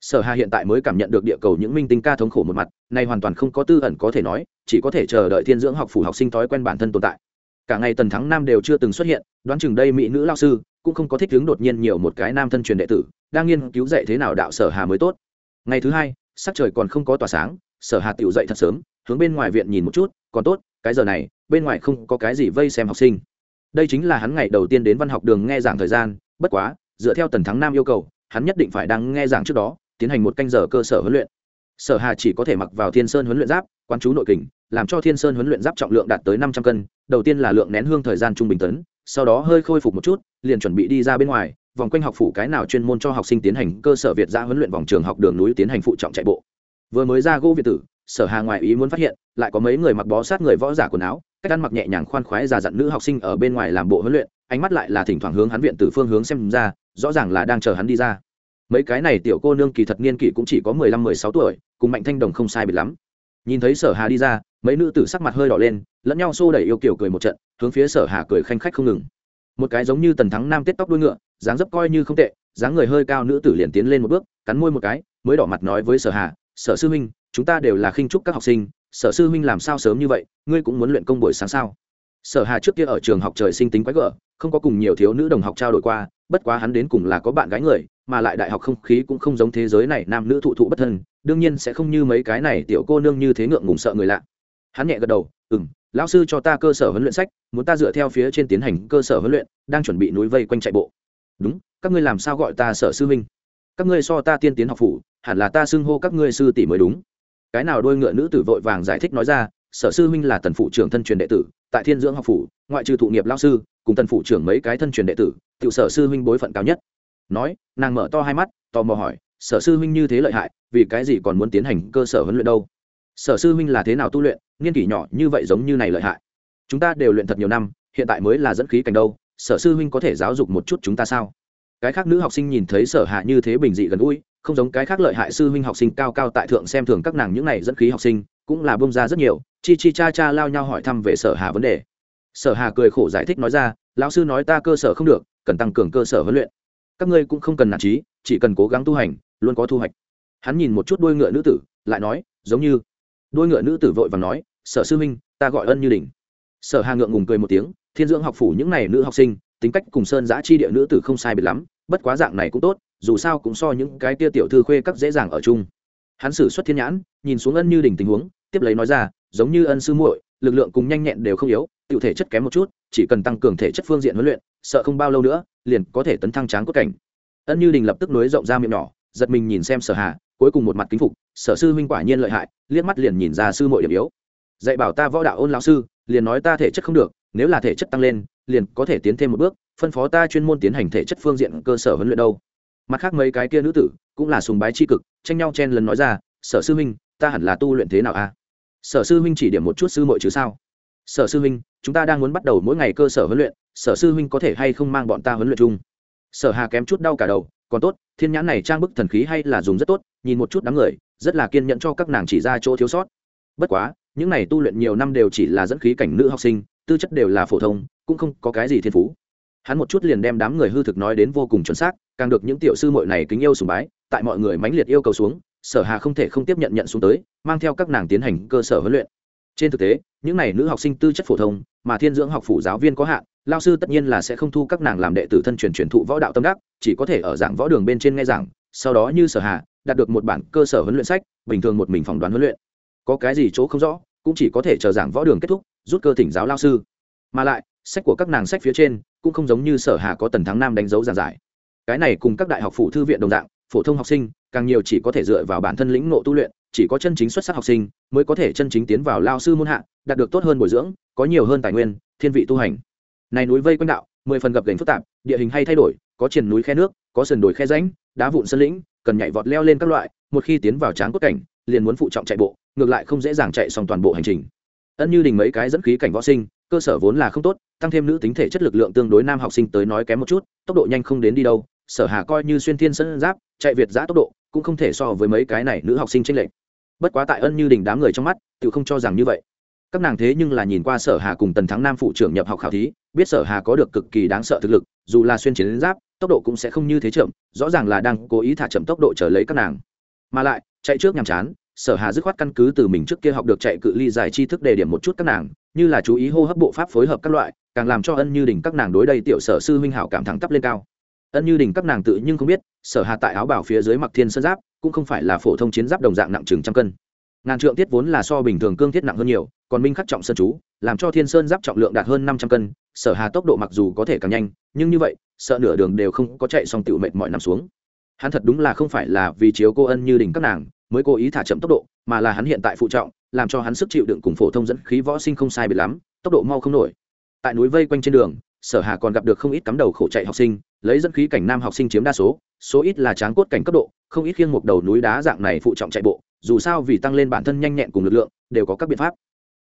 sở hà hiện tại mới cảm nhận được địa cầu những minh tinh ca thống khổ một mặt, này hoàn toàn không có tư ẩn có thể nói, chỉ có thể chờ đợi thiên dưỡng học phủ học sinh thói quen bản thân tồn tại. Cả ngày tần thắng nam đều chưa từng xuất hiện, đoán chừng đây mỹ nữ lao sư, cũng không có thích hướng đột nhiên nhiều một cái nam thân truyền đệ tử, đang nghiên cứu dạy thế nào đạo sở hà mới tốt. Ngày thứ hai, sắc trời còn không có tỏa sáng, sở hà tiểu dậy thật sớm, hướng bên ngoài viện nhìn một chút, còn tốt, cái giờ này, bên ngoài không có cái gì vây xem học sinh. Đây chính là hắn ngày đầu tiên đến văn học đường nghe giảng thời gian, bất quá, dựa theo tần thắng nam yêu cầu, hắn nhất định phải đang nghe giảng trước đó tiến hành một canh giờ cơ sở huấn luyện. Sở hà chỉ có thể mặc vào thiên sơn huấn luyện giáp, quán chú nội kình, làm cho thiên sơn huấn luyện giáp trọng lượng đạt tới năm trăm cân, đầu tiên là lượng nén hương thời gian trung bình tấn, sau đó hơi khôi phục một chút, liền chuẩn bị đi ra bên ngoài, vòng quanh học phủ cái nào chuyên môn cho học sinh tiến hành cơ sở việt ra huấn luyện vòng trường học đường núi tiến hành phụ trọng chạy bộ. Vừa mới ra gỗ việt tử, sở hà ngoài ý muốn phát hiện, lại có mấy người mặc bó sát người võ giả quần áo, cách ăn mặc nhẹ nhàng khoan khoái già dặn nữ học sinh ở bên ngoài làm bộ huấn luyện, ánh mắt lại là thỉnh thoảng hướng hắn viện từ phương hướng xem ra, rõ ràng là đang chờ hắn đi ra mấy cái này tiểu cô nương kỳ thật niên kỷ cũng chỉ có mười lăm, mười sáu tuổi, cùng mạnh thanh đồng không sai biệt lắm. Nhìn thấy sở hà đi ra, mấy nữ tử sắc mặt hơi đỏ lên, lẫn nhau xô đẩy yêu kiểu cười một trận, hướng phía sở hà cười khanh khách không ngừng. Một cái giống như tần thắng nam tết tóc đuôi ngựa, dáng dấp coi như không tệ, dáng người hơi cao nữ tử liền tiến lên một bước, cắn môi một cái, mới đỏ mặt nói với sở hà, sở sư huynh, chúng ta đều là khinh trúc các học sinh, sở sư huynh làm sao sớm như vậy, ngươi cũng muốn luyện công buổi sáng sao? Sở hà trước kia ở trường học trời sinh tính quái gở, không có cùng nhiều thiếu nữ đồng học trao đổi qua, bất quá hắn đến cùng là có bạn gái người mà lại đại học không khí cũng không giống thế giới này nam nữ thụ thụ bất thân, đương nhiên sẽ không như mấy cái này tiểu cô nương như thế ngượng ngùng sợ người lạ. Hắn nhẹ gật đầu ừ m lão sư cho ta cơ sở huấn luyện sách, muốn ta dựa theo phía trên tiến hành cơ sở huấn luyện, đang chuẩn bị núi vây quanh chạy bộ. Đúng, các ngươi làm sao gọi ta sở sư huynh? Các ngươi so ta tiên tiến học phủ, hẳn là ta xưng hô các ngươi sư tỷ mới đúng. Cái nào đôi ngựa nữ tử vội vàng giải thích nói ra, sở sư huynh là tần phụ trưởng thân truyền đệ tử, tại thiên dưỡng học phủ, ngoại trừ thụ nghiệp lao sư, cùng tần phụ trưởng mấy cái thân truyền đệ tử tự sở sư huynh bối phận cao nhất nói, nàng mở to hai mắt, tò mò hỏi, sở sư huynh như thế lợi hại, vì cái gì còn muốn tiến hành cơ sở huấn luyện đâu? Sở sư huynh là thế nào tu luyện nghiên kỷ nhỏ như vậy giống như này lợi hại? Chúng ta đều luyện thật nhiều năm, hiện tại mới là dẫn khí cảnh đâu, sở sư huynh có thể giáo dục một chút chúng ta sao? Cái khác nữ học sinh nhìn thấy sở hạ như thế bình dị gần gũi, không giống cái khác lợi hại sư huynh học sinh cao cao tại thượng xem thường các nàng những này dẫn khí học sinh, cũng là bông ra rất nhiều, chi chi cha cha lao nhau hỏi thăm về sở hà vấn đề. Sở hà cười khổ giải thích nói ra, lão sư nói ta cơ sở không được, cần tăng cường cơ sở huấn luyện các ngươi cũng không cần nản trí, chỉ cần cố gắng tu hành, luôn có thu hoạch. Hắn nhìn một chút đôi ngựa nữ tử, lại nói, giống như. Đôi ngựa nữ tử vội và nói, sở sư huynh, ta gọi ân như đỉnh. Sở hà ngượng ngùng cười một tiếng, thiên dưỡng học phủ những này nữ học sinh, tính cách cùng sơn giã chi địa nữ tử không sai biệt lắm, bất quá dạng này cũng tốt, dù sao cũng so những cái tia tiểu thư khuê các dễ dàng ở chung. Hắn xử xuất thiên nhãn, nhìn xuống ân như đỉnh tình huống, tiếp lấy nói ra, giống như ân sư muội, lực lượng cùng nhanh nhẹn đều không yếu tự thể chất kém một chút, chỉ cần tăng cường thể chất phương diện huấn luyện sợ không bao lâu nữa, liền có thể tấn thăng tráng cốt cảnh. Ân như đình lập tức nối rộng ra miệng nhỏ, giật mình nhìn xem sở hà, cuối cùng một mặt kính phục, sở sư huynh quả nhiên lợi hại. Liếc mắt liền nhìn ra sư muội điểm yếu. Dạy bảo ta võ đạo ôn lão sư, liền nói ta thể chất không được, nếu là thể chất tăng lên, liền có thể tiến thêm một bước, phân phó ta chuyên môn tiến hành thể chất phương diện cơ sở huấn luyện đâu. Mặt khác mấy cái kia nữ tử cũng là sùng bái c cực, tranh nhau chen lần nói ra, sở sư huynh, ta hẳn là tu luyện thế nào a? Sở sư huynh chỉ điểm một chút sư muội chứ sao? Sở sư huynh, chúng ta đang muốn bắt đầu mỗi ngày cơ sở huấn luyện sở sư huynh có thể hay không mang bọn ta huấn luyện chung? Sở hà kém chút đau cả đầu, còn tốt, thiên nhãn này trang bức thần khí hay là dùng rất tốt, nhìn một chút đám người, rất là kiên nhẫn cho các nàng chỉ ra chỗ thiếu sót. Bất quá, những này tu luyện nhiều năm đều chỉ là dẫn khí cảnh nữ học sinh, tư chất đều là phổ thông, cũng không có cái gì thiên phú. Hắn một chút liền đem đám người hư thực nói đến vô cùng chuẩn xác, càng được những tiểu sư muội này kính yêu sùng bái, tại mọi người mãnh liệt yêu cầu xuống, sở hà không thể không tiếp nhận nhận xuống tới, mang theo các nàng tiến hành cơ sở huấn luyện. Trên thực tế, những này nữ học sinh tư chất phổ thông, mà thiên dưỡng học phủ giáo viên có hạn lao sư tất nhiên là sẽ không thu các nàng làm đệ tử thân truyền truyền thụ võ đạo tâm đắc chỉ có thể ở giảng võ đường bên trên nghe giảng sau đó như sở hạ, đạt được một bản cơ sở huấn luyện sách bình thường một mình phỏng đoán huấn luyện. Có cái gì chỗ không rõ cũng chỉ có thể chờ giảng võ đường kết thúc rút cơ thỉnh giáo lao sư. Mà lại sách của các nàng sách phía trên cũng không giống như sở hà có tần thắng nam đánh dấu giảng giải. Cái này cùng các đại học phủ thư viện đồng dạng phổ thông học sinh càng nhiều chỉ có thể dựa vào bản thân lĩnh nộ tu luyện chỉ có chân chính xuất sắc học sinh mới có thể chân chính tiến vào lao sư môn hạ đạt được tốt hơn bồi dưỡng có nhiều hơn tài nguyên thiên vị tu hành này núi vây quanh đạo, mười phần gập gành phức tạp, địa hình hay thay đổi, có triền núi khe nước, có sườn đồi khe ránh đá vụn sân lĩnh, cần nhảy vọt leo lên các loại, một khi tiến vào tráng cốt cảnh, liền muốn phụ trọng chạy bộ, ngược lại không dễ dàng chạy xong toàn bộ hành trình. Ân như đình mấy cái dẫn khí cảnh võ sinh, cơ sở vốn là không tốt, tăng thêm nữ tính thể chất lực lượng tương đối nam học sinh tới nói kém một chút, tốc độ nhanh không đến đi đâu, sở hà coi như xuyên thiên sân giáp, chạy việt giã tốc độ, cũng không thể so với mấy cái này nữ học sinh tranh lệch. Bất quá tại ân như đình đám người trong mắt tự không cho rằng như vậy các nàng thế nhưng là nhìn qua sở hà cùng tần thắng nam phụ trưởng nhập học khảo thí, biết sở hà có được cực kỳ đáng sợ thực lực, dù là xuyên chiến giáp, tốc độ cũng sẽ không như thế chậm, rõ ràng là đang cố ý thả chậm tốc độ trở lấy các nàng. Mà lại, chạy trước nhàm chán, sở hà dứt khoát căn cứ từ mình trước kia học được chạy cự ly dài tri thức đề điểm một chút các nàng, như là chú ý hô hấp bộ pháp phối hợp các loại, càng làm cho ân như đình các nàng đối đây tiểu sở sư huynh hảo cảm thẳng tắp lên cao. Ân như đình các nàng tự nhưng không biết, sở hà tại áo bảo phía dưới mặc thiên sơn giáp, cũng không phải là phổ thông chiến giáp đồng dạng nặng chừng trăm cân. Ngàn trượng tiết vốn là so bình thường cương thiết nặng hơn nhiều còn minh khắc trọng sơn chú, làm cho thiên sơn giáp trọng lượng đạt hơn năm trăm cân, sở hà tốc độ mặc dù có thể càng nhanh, nhưng như vậy, sợ nửa đường đều không có chạy xong tựu mệt mỏi nằm xuống. Hắn thật đúng là không phải là vì chiếu cô ân như đỉnh các nàng, mới cố ý thả chậm tốc độ, mà là hắn hiện tại phụ trọng, làm cho hắn sức chịu đựng cùng phổ thông dẫn khí võ sinh không sai biệt lắm, tốc độ mau không nổi. Tại núi vây quanh trên đường, sở hà còn gặp được không ít cắm đầu khổ chạy học sinh, lấy dẫn khí cảnh nam học sinh chiếm đa số số ít là tráng cốt cảnh cấp độ, không ít khiêng một đầu núi đá dạng này phụ trọng chạy bộ, dù sao vì tăng lên bản thân nhanh nhẹn cùng lực lượng, đều có các biện pháp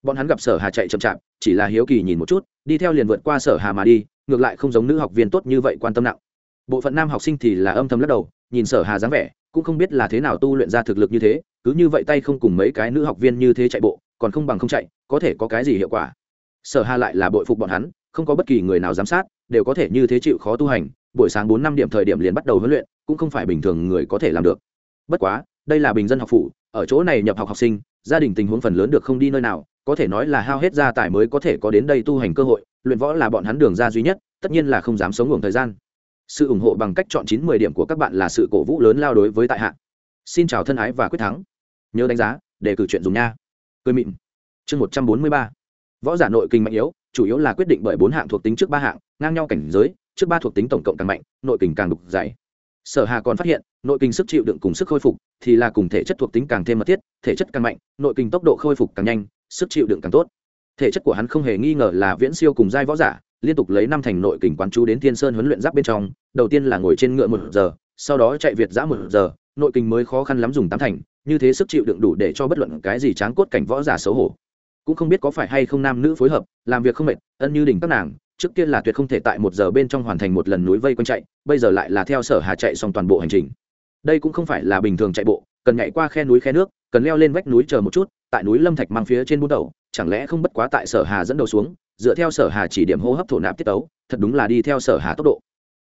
bọn hắn gặp sở hà chạy chậm chạp, chỉ là hiếu kỳ nhìn một chút, đi theo liền vượt qua sở hà mà đi, ngược lại không giống nữ học viên tốt như vậy quan tâm nặng. Bộ phận nam học sinh thì là âm thầm lắc đầu, nhìn sở hà dáng vẻ, cũng không biết là thế nào tu luyện ra thực lực như thế, cứ như vậy tay không cùng mấy cái nữ học viên như thế chạy bộ, còn không bằng không chạy, có thể có cái gì hiệu quả. Sở hà lại là bội phục bọn hắn, không có bất kỳ người nào giám sát, đều có thể như thế chịu khó tu hành, buổi sáng bốn năm điểm thời điểm liền bắt đầu huấn luyện, cũng không phải bình thường người có thể làm được. Bất quá, đây là bình dân học phụ ở chỗ này nhập học học sinh, gia đình tình huống phần lớn được không đi nơi nào có thể nói là hao hết gia tài mới có thể có đến đây tu hành cơ hội, luyện võ là bọn hắn đường ra duy nhất, tất nhiên là không dám sống ngủ thời gian. Sự ủng hộ bằng cách chọn chín mười điểm của các bạn là sự cổ vũ lớn lao đối với tại hạ. Xin chào thân ái và quyết thắng. Nhớ đánh giá để cử chuyện dùng nha. Cười mịn. Chương một trăm bốn mươi ba. Võ giả nội kinh mạnh yếu, chủ yếu là quyết định bởi bốn hạng thuộc tính trước ba hạng, ngang nhau cảnh giới, trước ba thuộc tính tổng cộng càng mạnh, nội kình càng đục dày. Sở hà còn phát hiện nội kinh sức chịu đựng cùng sức khôi phục thì là cùng thể chất thuộc tính càng thêm mật thiết, thể chất càng mạnh, nội kinh tốc độ khôi phục càng nhanh, sức chịu đựng càng tốt. Thể chất của hắn không hề nghi ngờ là viễn siêu cùng giai võ giả, liên tục lấy năm thành nội kình quán chú đến thiên sơn huấn luyện giáp bên trong, đầu tiên là ngồi trên ngựa một giờ, sau đó chạy việt giã một giờ, nội kình mới khó khăn lắm dùng tám thành, như thế sức chịu đựng đủ để cho bất luận cái gì tráng cốt cảnh võ giả xấu hổ. Cũng không biết có phải hay không nam nữ phối hợp, làm việc không mệt, ân như đỉnh các nàng, trước kia là tuyệt không thể tại một giờ bên trong hoàn thành một lần núi vây quanh chạy, bây giờ lại là theo sở hà chạy xong toàn bộ hành trình đây cũng không phải là bình thường chạy bộ, cần nhảy qua khe núi khe nước, cần leo lên vách núi chờ một chút, tại núi lâm thạch mang phía trên bút đầu, chẳng lẽ không bất quá tại sở hà dẫn đầu xuống, dựa theo sở hà chỉ điểm hô hấp thổ nạp tiết tấu, thật đúng là đi theo sở hà tốc độ.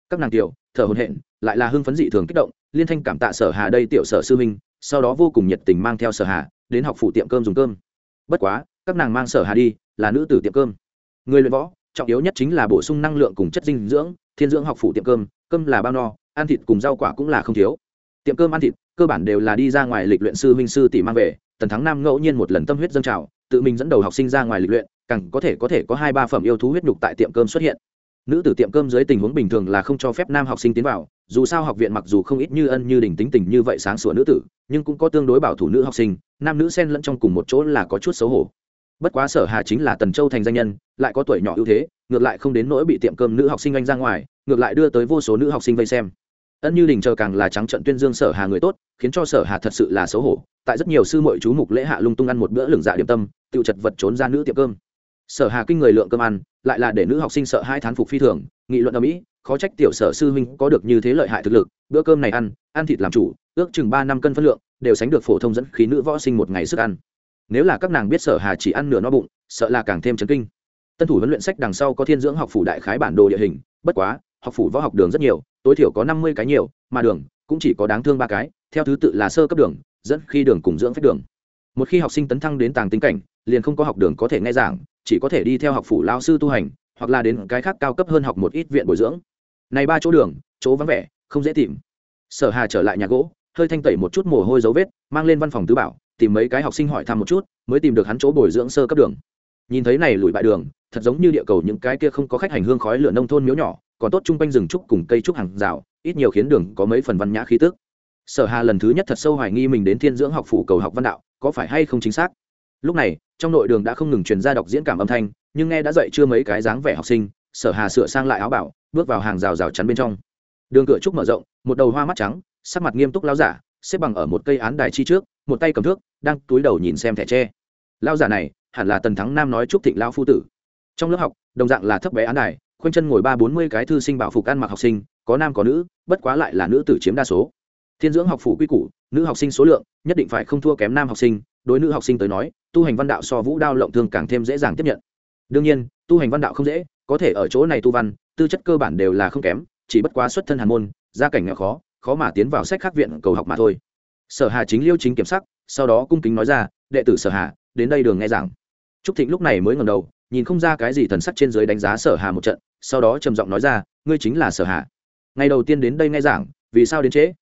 Các nàng tiểu, thở hồn hện lại là hưng phấn dị thường kích động, liên thanh cảm tạ sở hà đây tiểu sở sư minh, sau đó vô cùng nhiệt tình mang theo sở hà, đến học phủ tiệm cơm dùng cơm. Bất quá, các nàng mang sở hà đi, là nữ tử tiệm cơm. Người luyện võ, trọng yếu nhất chính là bổ sung năng lượng cùng chất dinh dưỡng, thiên dưỡng học phủ tiệm cơm cơm là bao no, ăn thịt cùng rau quả cũng là không thiếu tiệm cơm ăn thịt, cơ bản đều là đi ra ngoài lịch luyện sư minh sư tỷ mang về. Tần thắng nam ngẫu nhiên một lần tâm huyết dâng trào, tự mình dẫn đầu học sinh ra ngoài lịch luyện, càng có thể có thể có hai ba phẩm yêu thú huyết nhục tại tiệm cơm xuất hiện. Nữ tử tiệm cơm dưới tình huống bình thường là không cho phép nam học sinh tiến vào, dù sao học viện mặc dù không ít như ân như đình tính tình như vậy sáng sủa nữ tử, nhưng cũng có tương đối bảo thủ nữ học sinh, nam nữ xen lẫn trong cùng một chỗ là có chút xấu hổ. Bất quá sở hà chính là tần châu thành danh nhân, lại có tuổi nhỏ ưu thế, ngược lại không đến nỗi bị tiệm cơm nữ học sinh anh ra ngoài, ngược lại đưa tới vô số nữ học sinh vây xem ân như đình chờ càng là trắng trận tuyên dương sở hà người tốt, khiến cho sở hà thật sự là xấu hổ. Tại rất nhiều sư mội chú mục lễ hạ lung tung ăn một bữa lửng dạ điểm tâm tự chật vật trốn ra nữ tiệm cơm. Sở hà kinh người lượng cơm ăn, lại là để nữ học sinh sợ hai thán phục phi thường, nghị luận ở mỹ khó trách tiểu sở sư huynh có được như thế lợi hại thực lực, bữa cơm này ăn ăn thịt làm chủ, ước chừng ba năm cân phân lượng, đều sánh được phổ thông dẫn khí nữ võ sinh một ngày sức ăn. Nếu là các nàng biết sở hà chỉ ăn nửa no bụng, sợ là càng thêm chấn kinh. Tân thủ huấn luyện sách đằng sau có thiên dưỡng học phủ đại khái bản đồ địa hình, bất quá, học phủ võ học đường rất nhiều tối thiểu có năm mươi cái nhiều, mà đường cũng chỉ có đáng thương ba cái, theo thứ tự là sơ cấp đường, dẫn khi đường cùng dưỡng phép đường. Một khi học sinh tấn thăng đến tàng tinh cảnh, liền không có học đường có thể nghe giảng, chỉ có thể đi theo học phủ lao sư tu hành, hoặc là đến cái khác cao cấp hơn học một ít viện bồi dưỡng. Này ba chỗ đường, chỗ vắng vẻ, không dễ tìm. Sở hà trở lại nhà gỗ, hơi thanh tẩy một chút mồ hôi dấu vết, mang lên văn phòng tứ bảo, tìm mấy cái học sinh hỏi thăm một chút, mới tìm được hắn chỗ bồi dưỡng sơ cấp đường. Nhìn thấy này lùi bại đường thật giống như địa cầu những cái kia không có khách hành hương khói lửa nông thôn miếu nhỏ, còn tốt chung quanh rừng trúc cùng cây trúc hàng rào, ít nhiều khiến đường có mấy phần văn nhã khí tức. Sở hà lần thứ nhất thật sâu hoài nghi mình đến thiên dưỡng học phủ cầu học văn đạo, có phải hay không chính xác? Lúc này, trong nội đường đã không ngừng truyền ra đọc diễn cảm âm thanh, nhưng nghe đã dậy chưa mấy cái dáng vẻ học sinh, sở hà sửa sang lại áo bảo, bước vào hàng rào rào chắn bên trong. Đường cửa trúc mở rộng, một đầu hoa mắt trắng, sắc mặt nghiêm túc lao giả, xếp bằng ở một cây án đài chi trước, một tay cầm thước, đang túi đầu nhìn xem thẻ tre. Lao giả này, hẳn là tần thắng nam nói trúc thịnh lao phu tử trong lớp học, đồng dạng là thấp bé án đài, khoanh chân ngồi ba bốn mươi cái thư sinh bảo phục ăn mặc học sinh, có nam có nữ, bất quá lại là nữ tử chiếm đa số. Thiên dưỡng học phủ quy củ, nữ học sinh số lượng nhất định phải không thua kém nam học sinh, đối nữ học sinh tới nói, tu hành văn đạo so vũ đao lộng thương càng thêm dễ dàng tiếp nhận. Đương nhiên, tu hành văn đạo không dễ, có thể ở chỗ này tu văn, tư chất cơ bản đều là không kém, chỉ bất quá xuất thân hàn môn, gia cảnh nghèo khó khó mà tiến vào sách khắc viện cầu học mà thôi. Sở hà chính liêu chính kiểm sắc, sau đó cung kính nói ra, đệ tử sở hà, đến đây đường nghe giảng. Trúc thịnh lúc này mới ngẩng đầu nhìn không ra cái gì thần sắc trên dưới đánh giá sở hà một trận, sau đó trầm giọng nói ra, ngươi chính là sở hà. Ngày đầu tiên đến đây nghe giảng, vì sao đến trễ?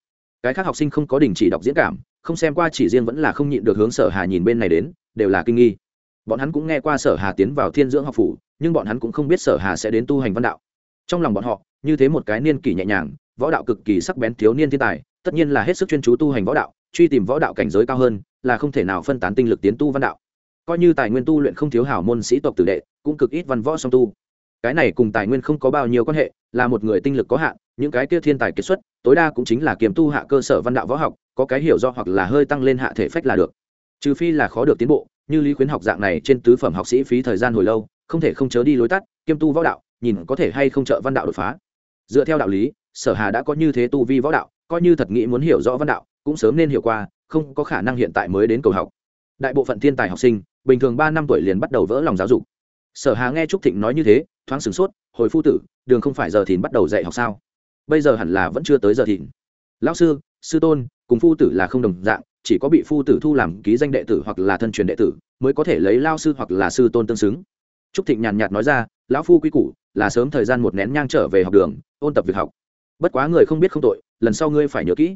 Cái khác học sinh không có đình chỉ đọc diễn cảm, không xem qua chỉ riêng vẫn là không nhịn được hướng sở hà nhìn bên này đến, đều là kinh nghi. Bọn hắn cũng nghe qua sở hà tiến vào thiên dưỡng học phủ, nhưng bọn hắn cũng không biết sở hà sẽ đến tu hành văn đạo. Trong lòng bọn họ, như thế một cái niên kỷ nhẹ nhàng, võ đạo cực kỳ sắc bén thiếu niên thiên tài, tất nhiên là hết sức chuyên chú tu hành võ đạo, truy tìm võ đạo cảnh giới cao hơn, là không thể nào phân tán tinh lực tiến tu văn đạo coi như tài nguyên tu luyện không thiếu hảo môn sĩ tộc tử đệ, cũng cực ít văn võ song tu. Cái này cùng tài nguyên không có bao nhiêu quan hệ, là một người tinh lực có hạn, những cái kia thiên tài kiệt xuất, tối đa cũng chính là kiềm tu hạ cơ sở văn đạo võ học, có cái hiểu do hoặc là hơi tăng lên hạ thể phách là được. Trừ phi là khó được tiến bộ, như lý khuyến học dạng này trên tứ phẩm học sĩ phí thời gian hồi lâu, không thể không chớ đi lối tắt, kiêm tu võ đạo, nhìn có thể hay không trợ văn đạo đột phá. Dựa theo đạo lý, sở hà đã có như thế tu vi võ đạo, coi như thật nghĩ muốn hiểu rõ văn đạo, cũng sớm nên hiểu qua, không có khả năng hiện tại mới đến cầu học. Đại bộ phận thiên tài học sinh bình thường ba năm tuổi liền bắt đầu vỡ lòng giáo dục. Sở hà nghe trúc thịnh nói như thế, thoáng sửng sốt, hồi phu tử, đường không phải giờ thìn bắt đầu dạy học sao? Bây giờ hẳn là vẫn chưa tới giờ thìn. Lão sư sư tôn, cùng phu tử là không đồng dạng, chỉ có bị phu tử thu làm ký danh đệ tử hoặc là thân truyền đệ tử, mới có thể lấy lao sư hoặc là sư tôn tương xứng. Trúc thịnh nhàn nhạt nói ra, lão phu quy củ, là sớm thời gian một nén nhang trở về học đường, ôn tập việc học. Bất quá người không biết không tội, lần sau ngươi phải nhớ kỹ.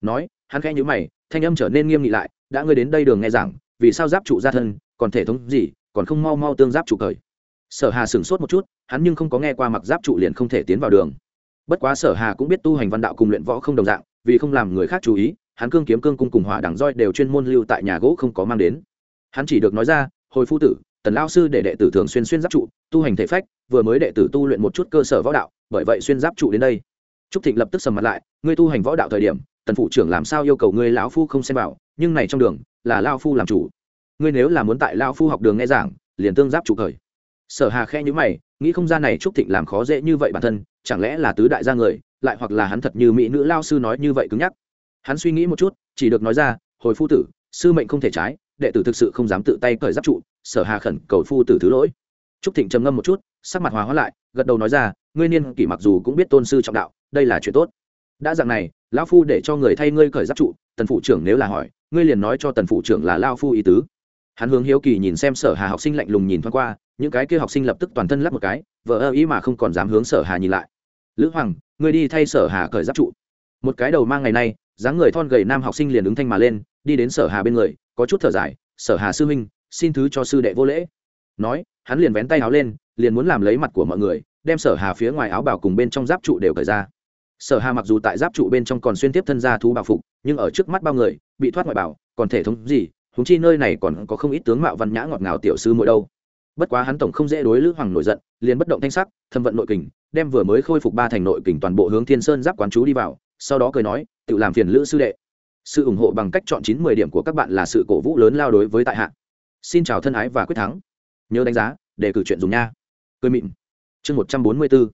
Nói, hắn khẽ nhíu mày, thanh âm trở nên nghiêm nghị lại, đã ngươi đến đây đường nghe giảng, vì sao giáp trụ ra thân còn thể thống gì, còn không mau mau tương giáp trụ cởi sở hà sửng sốt một chút, hắn nhưng không có nghe qua mặc giáp trụ liền không thể tiến vào đường. Bất quá sở hà cũng biết tu hành văn đạo cùng luyện võ không đồng dạng, vì không làm người khác chú ý, hắn cương kiếm cương cung cùng hỏa đẳng roi đều chuyên môn lưu tại nhà gỗ không có mang đến. Hắn chỉ được nói ra, hồi phu tử, tần lao sư để đệ tử thường xuyên xuyên giáp trụ, tu hành thể phách, vừa mới đệ tử tu luyện một chút cơ sở võ đạo, bởi vậy xuyên giáp trụ đến đây. Trúc thịnh lập tức sầm mặt lại, ngươi tu hành võ đạo thời điểm, tần phụ trưởng làm sao yêu cầu ngươi lão phu không xem vào, nhưng này trong đường là lao phu làm chủ ngươi nếu là muốn tại lao phu học đường nghe giảng, liền tương giáp trụ khởi sở hà khe nhữ mày, nghĩ không ra này trúc thịnh làm khó dễ như vậy bản thân, chẳng lẽ là tứ đại gia người, lại hoặc là hắn thật như mỹ nữ lao sư nói như vậy cứng nhắc. Hắn suy nghĩ một chút, chỉ được nói ra, hồi phu tử, sư mệnh không thể trái, đệ tử thực sự không dám tự tay cởi giáp trụ, sở hà khẩn cầu phu tử thứ lỗi. Trúc thịnh trầm ngâm một chút, sắc mặt hòa hóa lại, gật đầu nói ra, ngươi niên kỷ mặc dù cũng biết tôn sư trọng đạo, đây là chuyện tốt. Đã dạng này lão phu để cho người thay ngươi cởi giáp trụ, tần phụ trưởng nếu là hỏi, ngươi liền nói cho tần phụ trưởng là lao phu ý tứ hắn hướng hiếu kỳ nhìn xem sở hà học sinh lạnh lùng nhìn thoáng qua, những cái kia học sinh lập tức toàn thân lắp một cái, vờ ơ ý mà không còn dám hướng sở hà nhìn lại. Lữ hoàng, ngươi đi thay sở hà cởi giáp trụ. Một cái đầu mang ngày nay, dáng người thon gầy nam học sinh liền ứng thanh mà lên, đi đến sở hà bên người, có chút thở dài, sở hà sư huynh, xin thứ cho sư đệ vô lễ. Nói, hắn liền vén tay áo lên, liền muốn làm lấy mặt của mọi người, đem sở hà phía ngoài áo bào cùng bên trong giáp trụ đều cởi ra. Sở hà mặc dù tại giáp trụ bên trong còn xuyên tiếp thân ra thú bảo phục, nhưng ở trước mắt bao người, bị thoát ngoại bảo còn thể thống gì huống chi nơi này còn có không ít tướng mạo văn nhã ngọt ngào tiểu sư mỗi đâu. Bất quá hắn tổng không dễ đối lữ hoàng nổi giận, liền bất động thanh sắc, thâm vận nội kình, đem vừa mới khôi phục ba thành nội kình toàn bộ hướng thiên sơn giáp quán chú đi vào, sau đó cười nói, tự làm phiền lữ sư đệ. Sự ủng hộ bằng cách chọn chín mười điểm của các bạn là sự cổ vũ lớn lao đối với tại hạ. Xin chào thân ái và quyết thắng. Nhớ đánh giá, để cử chuyện dùng nha. Cười mịn. Chương một trăm bốn mươi bốn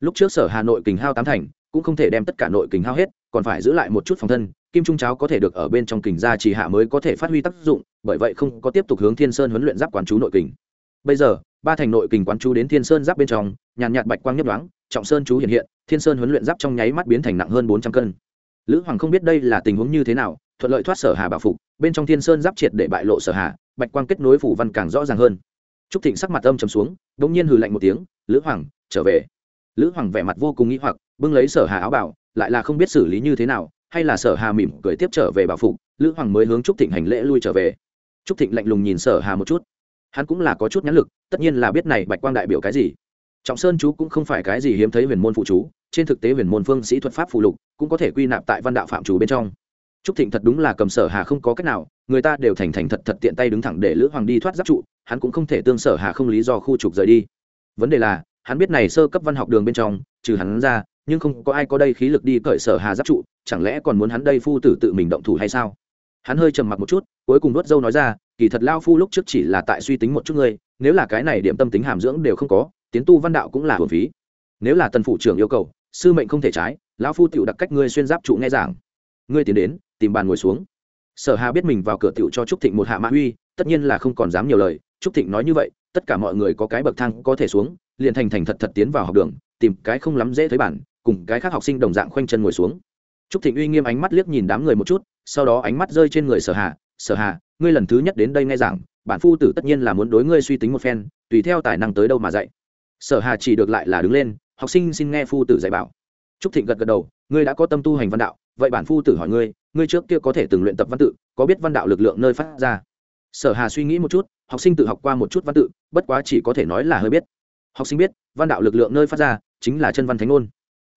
lúc trước sở hà nội kình hao tám thành cũng không thể đem tất cả nội kình hao hết, còn phải giữ lại một chút phòng thân, kim trung cháo có thể được ở bên trong kình gia trì hạ mới có thể phát huy tác dụng, bởi vậy không có tiếp tục hướng thiên sơn huấn luyện giáp quán chú nội kình. Bây giờ, ba thành nội kình quán chú đến thiên sơn giáp bên trong, nhàn nhạt bạch quang nhấp đoáng trọng sơn chú hiện hiện, thiên sơn huấn luyện giáp trong nháy mắt biến thành nặng hơn bốn trăm cân. Lữ hoàng không biết đây là tình huống như thế nào, thuận lợi thoát sở hà bảo phục, bên trong thiên sơn giáp triệt để bại lộ sở hà, bạch quang kết nối phủ văn càng rõ ràng hơn. Trúc thịnh sắc mặt âm trầm xuống đ ỗ n g nhiên hừ lạnh một tiếng, lữ hoàng, trở về. Lữ hoàng vẻ mặt vô cùng nghĩ hoặc bưng lấy sở hà áo bảo, lại là không biết xử lý như thế nào, hay là sở hà mỉm cười tiếp trở về bảo phục, lữ hoàng mới hướng trúc thịnh hành lễ lui trở về. Trúc thịnh lạnh lùng nhìn sở hà một chút. Hắn cũng là có chút nhãn lực, tất nhiên là biết này bạch quang đại biểu cái gì. Trọng sơn chú cũng không phải cái gì hiếm thấy huyền môn phụ chú, trên thực tế huyền môn phương sĩ thuật pháp phụ lục cũng có thể quy nạp tại văn đạo phạm chú bên trong. Trúc thịnh thật đúng là cầm sở hà không có cách nào, người ta đều thành thành thật thật tiện tay đứng thẳng để lữ hoàng đi thoát giáp trụ, hắn cũng không thể tương sở hà không lý do khu trục rời đi. Vấn đề là, hắn biết này sơ cấp văn học đường bên trong, trừ hắn ra nhưng không có ai có đây khí lực đi cởi sở hà giáp trụ, chẳng lẽ còn muốn hắn đây phu tử tự mình động thủ hay sao? Hắn hơi trầm mặc một chút, cuối cùng nuốt dâu nói ra, kỳ thật lao phu lúc trước chỉ là tại suy tính một chút ngươi, nếu là cái này điểm tâm tính hàm dưỡng đều không có, tiến tu văn đạo cũng là hồn phí. Nếu là tần phụ trưởng yêu cầu, sư mệnh không thể trái, lão phu tiểu đặc cách ngươi xuyên giáp trụ nghe giảng. Ngươi tiến đến, tìm bàn ngồi xuống. Sở hà biết mình vào cửa tiểu cho trúc thịnh một hạ mã uy, tất nhiên là không còn dám nhiều lời, trúc thịnh nói như vậy, tất cả mọi người có cái bậc thang có thể xuống, liền thành thành thật thật tiến vào học đường, tìm cái không lắm dễ thấy bản cùng cái khác học sinh đồng dạng khoanh chân ngồi xuống. Trúc thịnh uy nghiêm ánh mắt liếc nhìn đám người một chút, sau đó ánh mắt rơi trên người sở hà sở hà, ngươi lần thứ nhất đến đây nghe giảng, bản phu tử tất nhiên là muốn đối ngươi suy tính một phen, tùy theo tài năng tới đâu mà dạy. Sở hà chỉ được lại là đứng lên, học sinh xin nghe phu tử dạy bảo. Trúc thịnh gật gật đầu, ngươi đã có tâm tu hành văn đạo, vậy bản phu tử hỏi ngươi ngươi trước kia có thể từng luyện tập văn tự, có biết văn đạo lực lượng nơi phát ra? Sở hà suy nghĩ một chút, học sinh tự học qua một chút văn tự, bất quá chỉ có thể nói là hơi biết. Học sinh biết, văn đạo lực lượng nơi phát ra, chính là chân văn thánh ngôn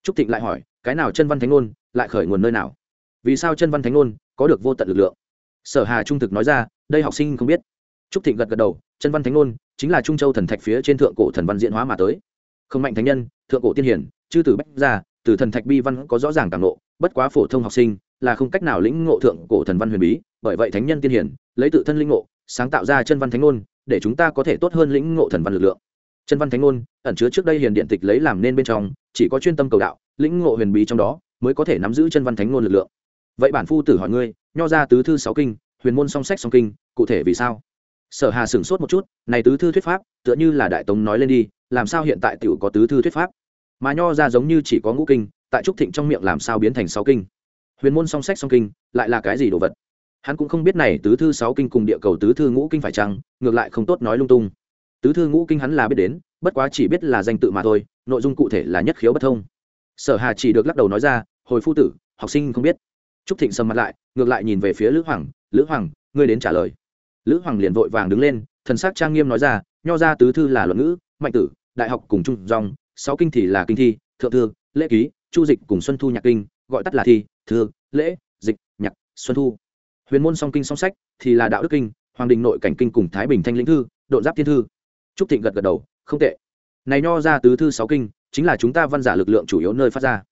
trúc thịnh lại hỏi, cái nào chân văn thánh ngôn lại khởi nguồn nơi nào? Vì sao chân văn thánh ngôn có được vô tận lực lượng? Sở hà trung thực nói ra, đây học sinh không biết. Trúc thịnh gật gật đầu, chân văn thánh ngôn chính là trung châu thần thạch phía trên thượng cổ thần văn diễn hóa mà tới. Không mạnh thánh nhân, thượng cổ tiên hiển, chư tử bách ra từ thần thạch bi văn có rõ ràng cảm nộ bất quá phổ thông học sinh là không cách nào lĩnh ngộ thượng cổ thần văn huyền bí, bởi vậy thánh nhân tiên hiển, lấy tự thân lĩnh ngộ, sáng tạo ra chân văn thánh ngôn để chúng ta có thể tốt hơn lĩnh ngộ thần văn lực lượng chân văn thánh ngôn ẩn chứa trước đây hiền điện tịch lấy làm nên bên trong, chỉ có chuyên tâm cầu đạo, lĩnh ngộ huyền bí trong đó, mới có thể nắm giữ chân văn thánh ngôn lực lượng. Vậy bản phu tử hỏi ngươi, nho ra tứ thư sáu kinh, huyền môn song sách song kinh, cụ thể vì sao? Sở hà sửng sốt một chút, này tứ thư thuyết pháp, tựa như là đại tống nói lên đi, làm sao hiện tại tiểu có tứ thư thuyết pháp? Mà nho ra giống như chỉ có ngũ kinh, tại trúc thịnh trong miệng làm sao biến thành sáu kinh? Huyền môn song sách song kinh, lại là cái gì đồ vật? Hắn cũng không biết này tứ thư sáu kinh cùng địa cầu tứ thư ngũ kinh phải chăng, ngược lại không tốt nói lung tung tứ thư ngũ kinh hắn là biết đến, bất quá chỉ biết là danh tự mà thôi, nội dung cụ thể là nhất khiếu bất thông. Sở hà chỉ được lắc đầu nói ra, hồi phu tử, học sinh không biết. Trúc thịnh sầm mặt lại, ngược lại nhìn về phía lữ hoàng lữ hoàng, ngươi đến trả lời. Lữ hoàng liền vội vàng đứng lên, thần sắc trang nghiêm nói ra, nho ra tứ thư là luận ngữ, mạnh tử, đại học cùng trung dòng, sáu kinh thì là kinh thi, thượng thư, lễ ký, chu dịch cùng xuân thu nhạc kinh, gọi tắt là thi, thư, lễ, dịch, nhạc, xuân thu. Huyền môn song kinh song sách thì là đạo đức kinh, hoàng đình nội cảnh kinh cùng thái bình thanh lĩnh thư độn giáp thiên thư trúc thịnh gật gật đầu, không tệ. Này nho ra tứ thư sáu kinh, chính là chúng ta văn giả lực lượng chủ yếu nơi phát ra.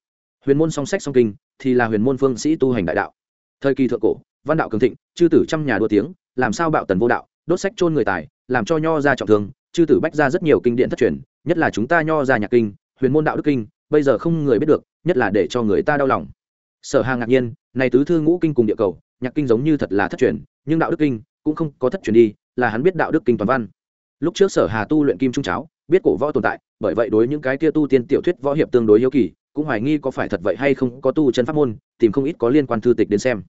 Huyền môn song sách song kinh, thì là huyền môn phương sĩ tu hành đại đạo. Thời kỳ thượng cổ, văn đạo cường thịnh, chư tử trăm nhà đua tiếng, làm sao bạo tần vô đạo, đốt sách chôn người tài, làm cho nho ra trọng thương, chư tử bách ra rất nhiều kinh điển thất truyền, nhất là chúng ta nho ra nhạc kinh, huyền môn đạo đức kinh, bây giờ không người biết được, nhất là để cho người ta đau lòng. Sở hàng ngạc nhiên, này tứ thư ngũ kinh cùng địa cầu, nhạc kinh giống như thật là thất truyền, nhưng đạo đức kinh cũng không có thất truyền đi, là hắn biết đạo đức kinh toàn văn lúc trước sở hà tu luyện kim trung cháo, biết cổ võ tồn tại, bởi vậy đối những cái kia tu tiên tiểu thuyết võ hiệp tương đối hiếu kỳ, cũng hoài nghi có phải thật vậy hay không có tu chân pháp môn, tìm không ít có liên quan thư tịch đến xem.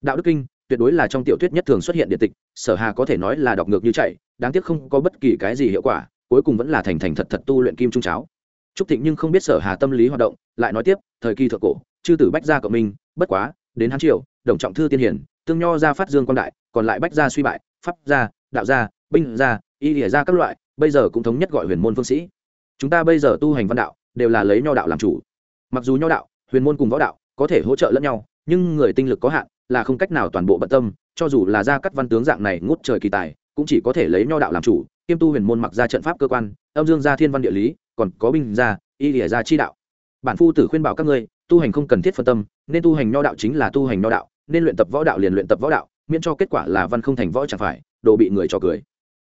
Đạo đức kinh, tuyệt đối là trong tiểu thuyết nhất thường xuất hiện điện tịch, sở hà có thể nói là đọc ngược như chạy, đáng tiếc không có bất kỳ cái gì hiệu quả, cuối cùng vẫn là thành thành thật thật tu luyện kim trung cháo. Trúc thịnh nhưng không biết sở hà tâm lý hoạt động, lại nói tiếp, thời kỳ thượng cổ, chư tử bách gia cộng minh, bất quá, đến hán triều, đồng trọng thư tiên hiển, tương nho ra phát dương quan đại, còn lại bách gia suy bại, pháp gia, đạo gia, binh gia y lìa ra các loại, bây giờ cũng thống nhất gọi huyền môn phương sĩ. Chúng ta bây giờ tu hành văn đạo, đều là lấy nho đạo làm chủ. Mặc dù nho đạo, huyền môn cùng võ đạo có thể hỗ trợ lẫn nhau, nhưng người tinh lực có hạn, là không cách nào toàn bộ bận tâm, cho dù là gia cắt văn tướng dạng này ngút trời kỳ tài, cũng chỉ có thể lấy nho đạo làm chủ. Kiêm tu huyền môn mặc ra trận pháp cơ quan, âm dương gia thiên văn địa lý, còn có binh gia, y lìa gia chi đạo. Bản phu tử khuyên bảo các ngươi, tu hành không cần thiết phân tâm, nên tu hành nho đạo chính là tu hành nho đạo, nên luyện tập võ đạo liền luyện tập võ đạo, miễn cho kết quả là văn không thành võ chẳng phải, đồ bị người cho cười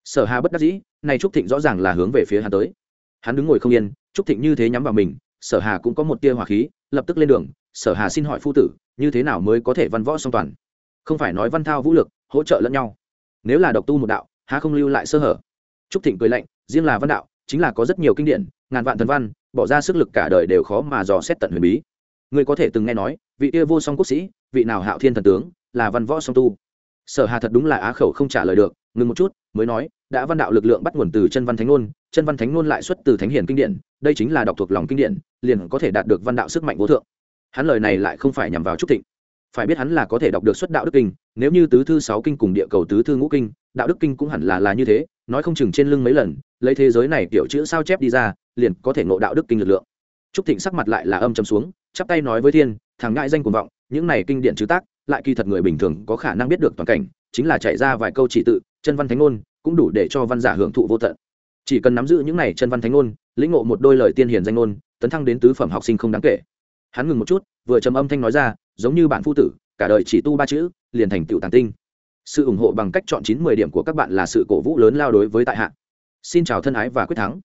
sở hà bất đắc dĩ, này trúc thịnh rõ ràng là hướng về phía hắn tới. Hắn đứng ngồi không yên, trúc thịnh như thế nhắm vào mình, sở hà cũng có một tia hỏa khí, lập tức lên đường, sở hà xin hỏi phu tử, như thế nào mới có thể văn võ song toàn? Không phải nói văn thao vũ lực, hỗ trợ lẫn nhau. Nếu là độc tu một đạo, há không lưu lại sơ hở? Trúc thịnh cười lạnh, riêng là văn đạo, chính là có rất nhiều kinh điển, ngàn vạn thần văn, bỏ ra sức lực cả đời đều khó mà dò xét tận huyền bí. Người có thể từng nghe nói, vị kia vô song quốc sĩ, vị nào hạo thiên thần tướng, là văn võ song tu? Sở hà thật đúng là á khẩu không trả lời được, ngừng một chút mới nói, đã văn đạo lực lượng bắt nguồn từ chân văn thánh ngôn, chân văn thánh ngôn lại xuất từ thánh hiền kinh điển, đây chính là đọc thuộc lòng kinh điển, liền có thể đạt được văn đạo sức mạnh vô thượng. Hắn lời này lại không phải nhằm vào trúc thịnh. Phải biết hắn là có thể đọc được xuất đạo đức kinh, nếu như tứ thư sáu kinh cùng địa cầu tứ thư ngũ kinh, đạo đức kinh cũng hẳn là là như thế, nói không chừng trên lưng mấy lần, lấy thế giới này kiểu chữ sao chép đi ra, liền có thể ngộ đạo đức kinh lực lượng. Trúc thịnh sắc mặt lại là âm chấm xuống, chắp tay nói với thiên, thằng ngại danh cuồng vọng, những này kinh điển chữ tác, lại kỳ thật người bình thường có khả năng biết được toàn cảnh, chính là chạy ra vài câu chỉ tự chân văn thánh ngôn cũng đủ để cho văn giả hưởng thụ vô tận. Chỉ cần nắm giữ những này chân văn thánh ngôn lĩnh ngộ một đôi lời tiên hiền danh ngôn, tấn thăng đến tứ phẩm học sinh không đáng kể. Hắn ngừng một chút, vừa trầm âm thanh nói ra, giống như bản phu tử, cả đời chỉ tu ba chữ, liền thành tựu tàng tinh. Sự ủng hộ bằng cách chọn chín mười điểm của các bạn là sự cổ vũ lớn lao đối với tại hạ. Xin chào thân ái và quyết thắng.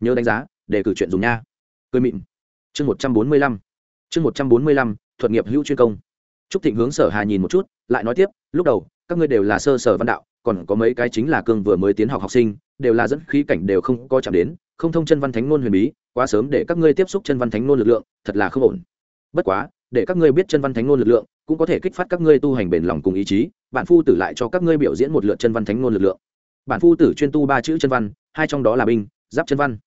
Nhớ đánh giá, để cử chuyện dùng nha. Cười mịn. Chương một trăm bốn mươi lăm. Chương một trăm bốn mươi lăm, thuật nghiệp hữu chuyên công. Trúc thịnh hướng sở hà nhìn một chút, lại nói tiếp, lúc đầu, các ngươi đều là sơ sở văn đạo còn có mấy cái chính là cương vừa mới tiến học học sinh, đều là dẫn khí cảnh đều không có chạm đến, không thông chân văn thánh ngôn huyền bí, quá sớm để các ngươi tiếp xúc chân văn thánh ngôn lực lượng, thật là không ổn. Bất quá, để các ngươi biết chân văn thánh ngôn lực lượng, cũng có thể kích phát các ngươi tu hành bền lòng cùng ý chí bản phu tử lại cho các ngươi biểu diễn một lượt chân văn thánh ngôn lực lượng. Bản phu tử chuyên tu ba chữ chân văn, hai trong đó là binh, giáp chân văn.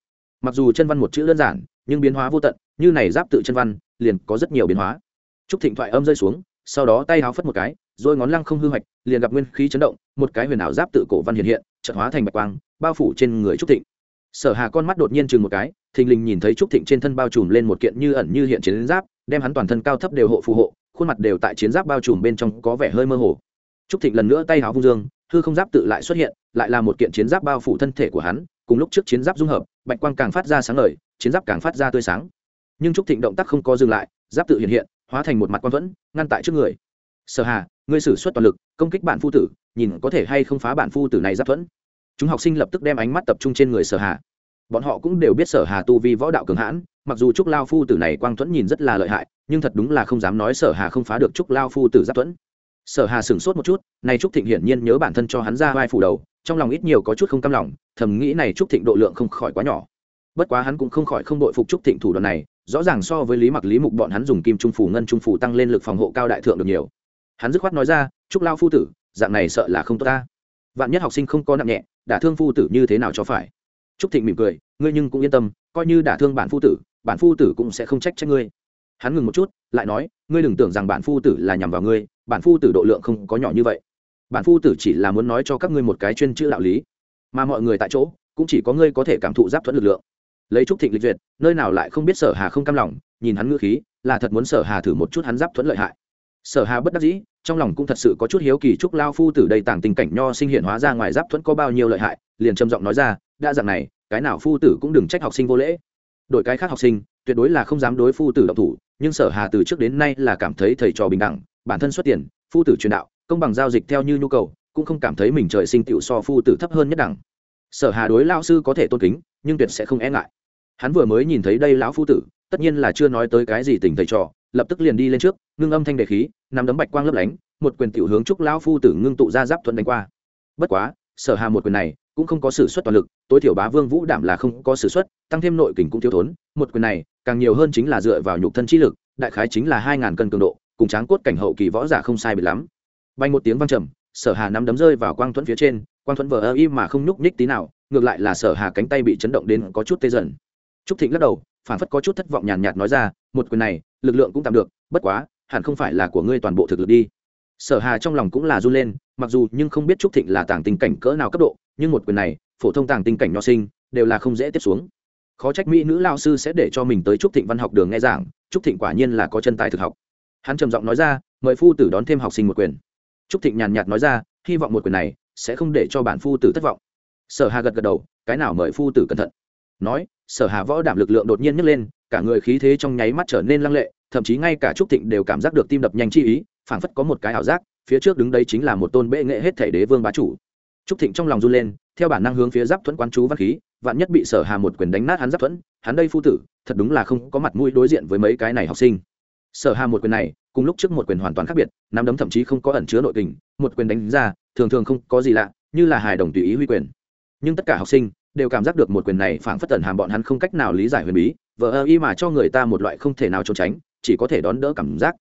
Mặc dù chân văn một chữ đơn giản, nhưng biến hóa vô tận, như này giáp tự chân văn, liền có rất nhiều biến hóa. Trúc thịnh thoại âm rơi xuống, sau đó tay háo phất một cái rồi ngón lăng không hư hoạch, liền gặp nguyên khí chấn động, một cái huyền ảo giáp tự cổ văn hiện hiện trận hóa thành bạch quang, bao phủ trên người trúc thịnh. Sở hà con mắt đột nhiên chừng một cái, thình lình nhìn thấy trúc thịnh trên thân bao trùm lên một kiện như ẩn như hiện chiến giáp, đem hắn toàn thân cao thấp đều hộ phù hộ, khuôn mặt đều tại chiến giáp bao trùm bên trong có vẻ hơi mơ hồ. Trúc thịnh lần nữa tay háo vung dương, hư không giáp tự lại xuất hiện, lại là một kiện chiến giáp bao phủ thân thể của hắn, cùng lúc trước chiến giáp dung hợp, bạch quang càng phát ra sáng lời chiến giáp càng phát ra tươi sáng. Nhưng trúc thịnh động tác không có dừng lại, giáp tự hiện hiện, hóa thành một mặt quan thuẫn, ngăn tại trước người. Sở hà ngươi sử xuất toàn lực, công kích bạn phu tử, nhìn có thể hay không phá bạn phu tử này giáp thuẫn. Chúng học sinh lập tức đem ánh mắt tập trung trên người sở hà. Bọn họ cũng đều biết sở hà tu vi võ đạo cường hãn, mặc dù trúc lao phu tử này quang thuẫn nhìn rất là lợi hại, nhưng thật đúng là không dám nói sở hà không phá được trúc lao phu tử giáp thuẫn. Sở hà sửng sốt một chút, này trúc thịnh hiển nhiên nhớ bản thân cho hắn ra vai phủ đầu, trong lòng ít nhiều có chút không cam lòng, thầm nghĩ này trúc thịnh độ lượng không khỏi quá nhỏ. Bất quá hắn cũng không khỏi không đội phục trúc thịnh thủ đoạn này, rõ ràng so với lý mặc lý mục bọn hắn dùng kim trung phủ ngân trung phủ tăng lên lực phòng hộ cao đại thượng được nhiều hắn dứt khoát nói ra, chúc lao phu tử, dạng này sợ là không tốt ta. Vạn nhất học sinh không có nặng nhẹ, đả thương phu tử như thế nào cho phải? Trúc thịnh mỉm cười, ngươi nhưng cũng yên tâm, coi như đả thương bản phu tử, bản phu tử cũng sẽ không trách trách ngươi. Hắn ngừng một chút, lại nói, ngươi đừng tưởng rằng bản phu tử là nhằm vào ngươi, bản phu tử độ lượng không có nhỏ như vậy. Bản phu tử chỉ là muốn nói cho các ngươi một cái chuyên chữ đạo lý. Mà mọi người tại chỗ, cũng chỉ có ngươi có thể cảm thụ giáp thuẫn lực lượng. Lấy trúc thịnh lịch duyệt, nơi nào lại không biết sở hà không cam lòng, nhìn hắn ngữ khí, là thật muốn sở hà thử một chút hắn giáp thuẫn lợi hại sở hà bất đắc dĩ, trong lòng cũng thật sự có chút hiếu kỳ Chúc lao phu tử đây tàng tình cảnh nho sinh hiện hóa ra ngoài giáp thuẫn có bao nhiêu lợi hại, liền trầm giọng nói ra, đã dạng này, cái nào phu tử cũng đừng trách học sinh vô lễ. Đội cái khác học sinh, tuyệt đối là không dám đối phu tử động thủ, nhưng sở hà từ trước đến nay là cảm thấy thầy trò bình đẳng, bản thân xuất tiền, phu tử truyền đạo, công bằng giao dịch theo như nhu cầu, cũng không cảm thấy mình trời sinh tiểu so phu tử thấp hơn nhất đẳng. Sở hà đối lao sư có thể tôn kính, nhưng tuyệt sẽ không e ngại. Hắn vừa mới nhìn thấy đây lão phu tử, tất nhiên là chưa nói tới cái gì tình thầy trò lập tức liền đi lên trước, ngưng âm thanh đề khí nằm đấm bạch quang lấp lánh, một quyền tiểu hướng trúc lão phu tử ngưng tụ ra giáp thuận đánh qua. Bất quá, sở hà một quyền này cũng không có sự xuất toàn lực, tối thiểu bá vương vũ đảm là không có sự xuất, tăng thêm nội kình cũng thiếu thốn, một quyền này càng nhiều hơn chính là dựa vào nhục thân trí lực, đại khái chính là hai ngàn cân cường độ, cùng tráng cốt cảnh hậu kỳ võ giả không sai biệt lắm. Bay một tiếng vang trầm, sở hà nắm đấm rơi vào quang thuẫn phía trên, quang thuẫn vờ ơ im mà không nhúc nhích tí nào, ngược lại là sở hà cánh tay bị chấn động đến có chút tê dần. Trúc thịnh lắc đầu, phản phất có chút thất vọng nhàn nhạt nói ra, một quyền này lực lượng cũng tạm được, bất quá, hẳn không phải là của ngươi toàn bộ thực lực đi. Sở hà trong lòng cũng là run lên, mặc dù nhưng không biết trúc thịnh là tàng tình cảnh cỡ nào cấp độ, nhưng một quyền này, phổ thông tàng tình cảnh nho sinh, đều là không dễ tiếp xuống. Khó trách mỹ nữ lao sư sẽ để cho mình tới trúc thịnh văn học đường nghe giảng, trúc thịnh quả nhiên là có chân tài thực học. Hắn trầm giọng nói ra, mời phu tử đón thêm học sinh một quyền. Trúc thịnh nhàn nhạt nói ra, hy vọng một quyền này sẽ không để cho bản phu tử thất vọng. Sở hà gật gật đầu, cái nào mời phu tử cẩn thận nói sở hà võ đảm lực lượng đột nhiên nhấc lên cả người khí thế trong nháy mắt trở nên lăng lệ thậm chí ngay cả trúc thịnh đều cảm giác được tim đập nhanh chi ý phảng phất có một cái ảo giác phía trước đứng đây chính là một tôn bệ nghệ hết thể đế vương bá chủ. Trúc thịnh trong lòng run lên theo bản năng hướng phía giáp thuẫn quán chú văn khí vạn nhất bị sở hà một quyền đánh nát hắn giáp thuẫn hắn đây phu tử thật đúng là không có mặt mũi đối diện với mấy cái này học sinh. Sở hà một quyền này cùng lúc trước một quyền hoàn toàn khác biệt nắm đấm thậm chí không có ẩn chứa nội tình, một quyền đánh ra thường thường không có gì lạ như là hài đồng tùy ý huy quyền. Nhưng tất cả học sinh đều cảm giác được một quyền này phảng phất tần hàm bọn hắn không cách nào lý giải huyền bí, vờ ơ y mà cho người ta một loại không thể nào trốn tránh, chỉ có thể đón đỡ cảm giác.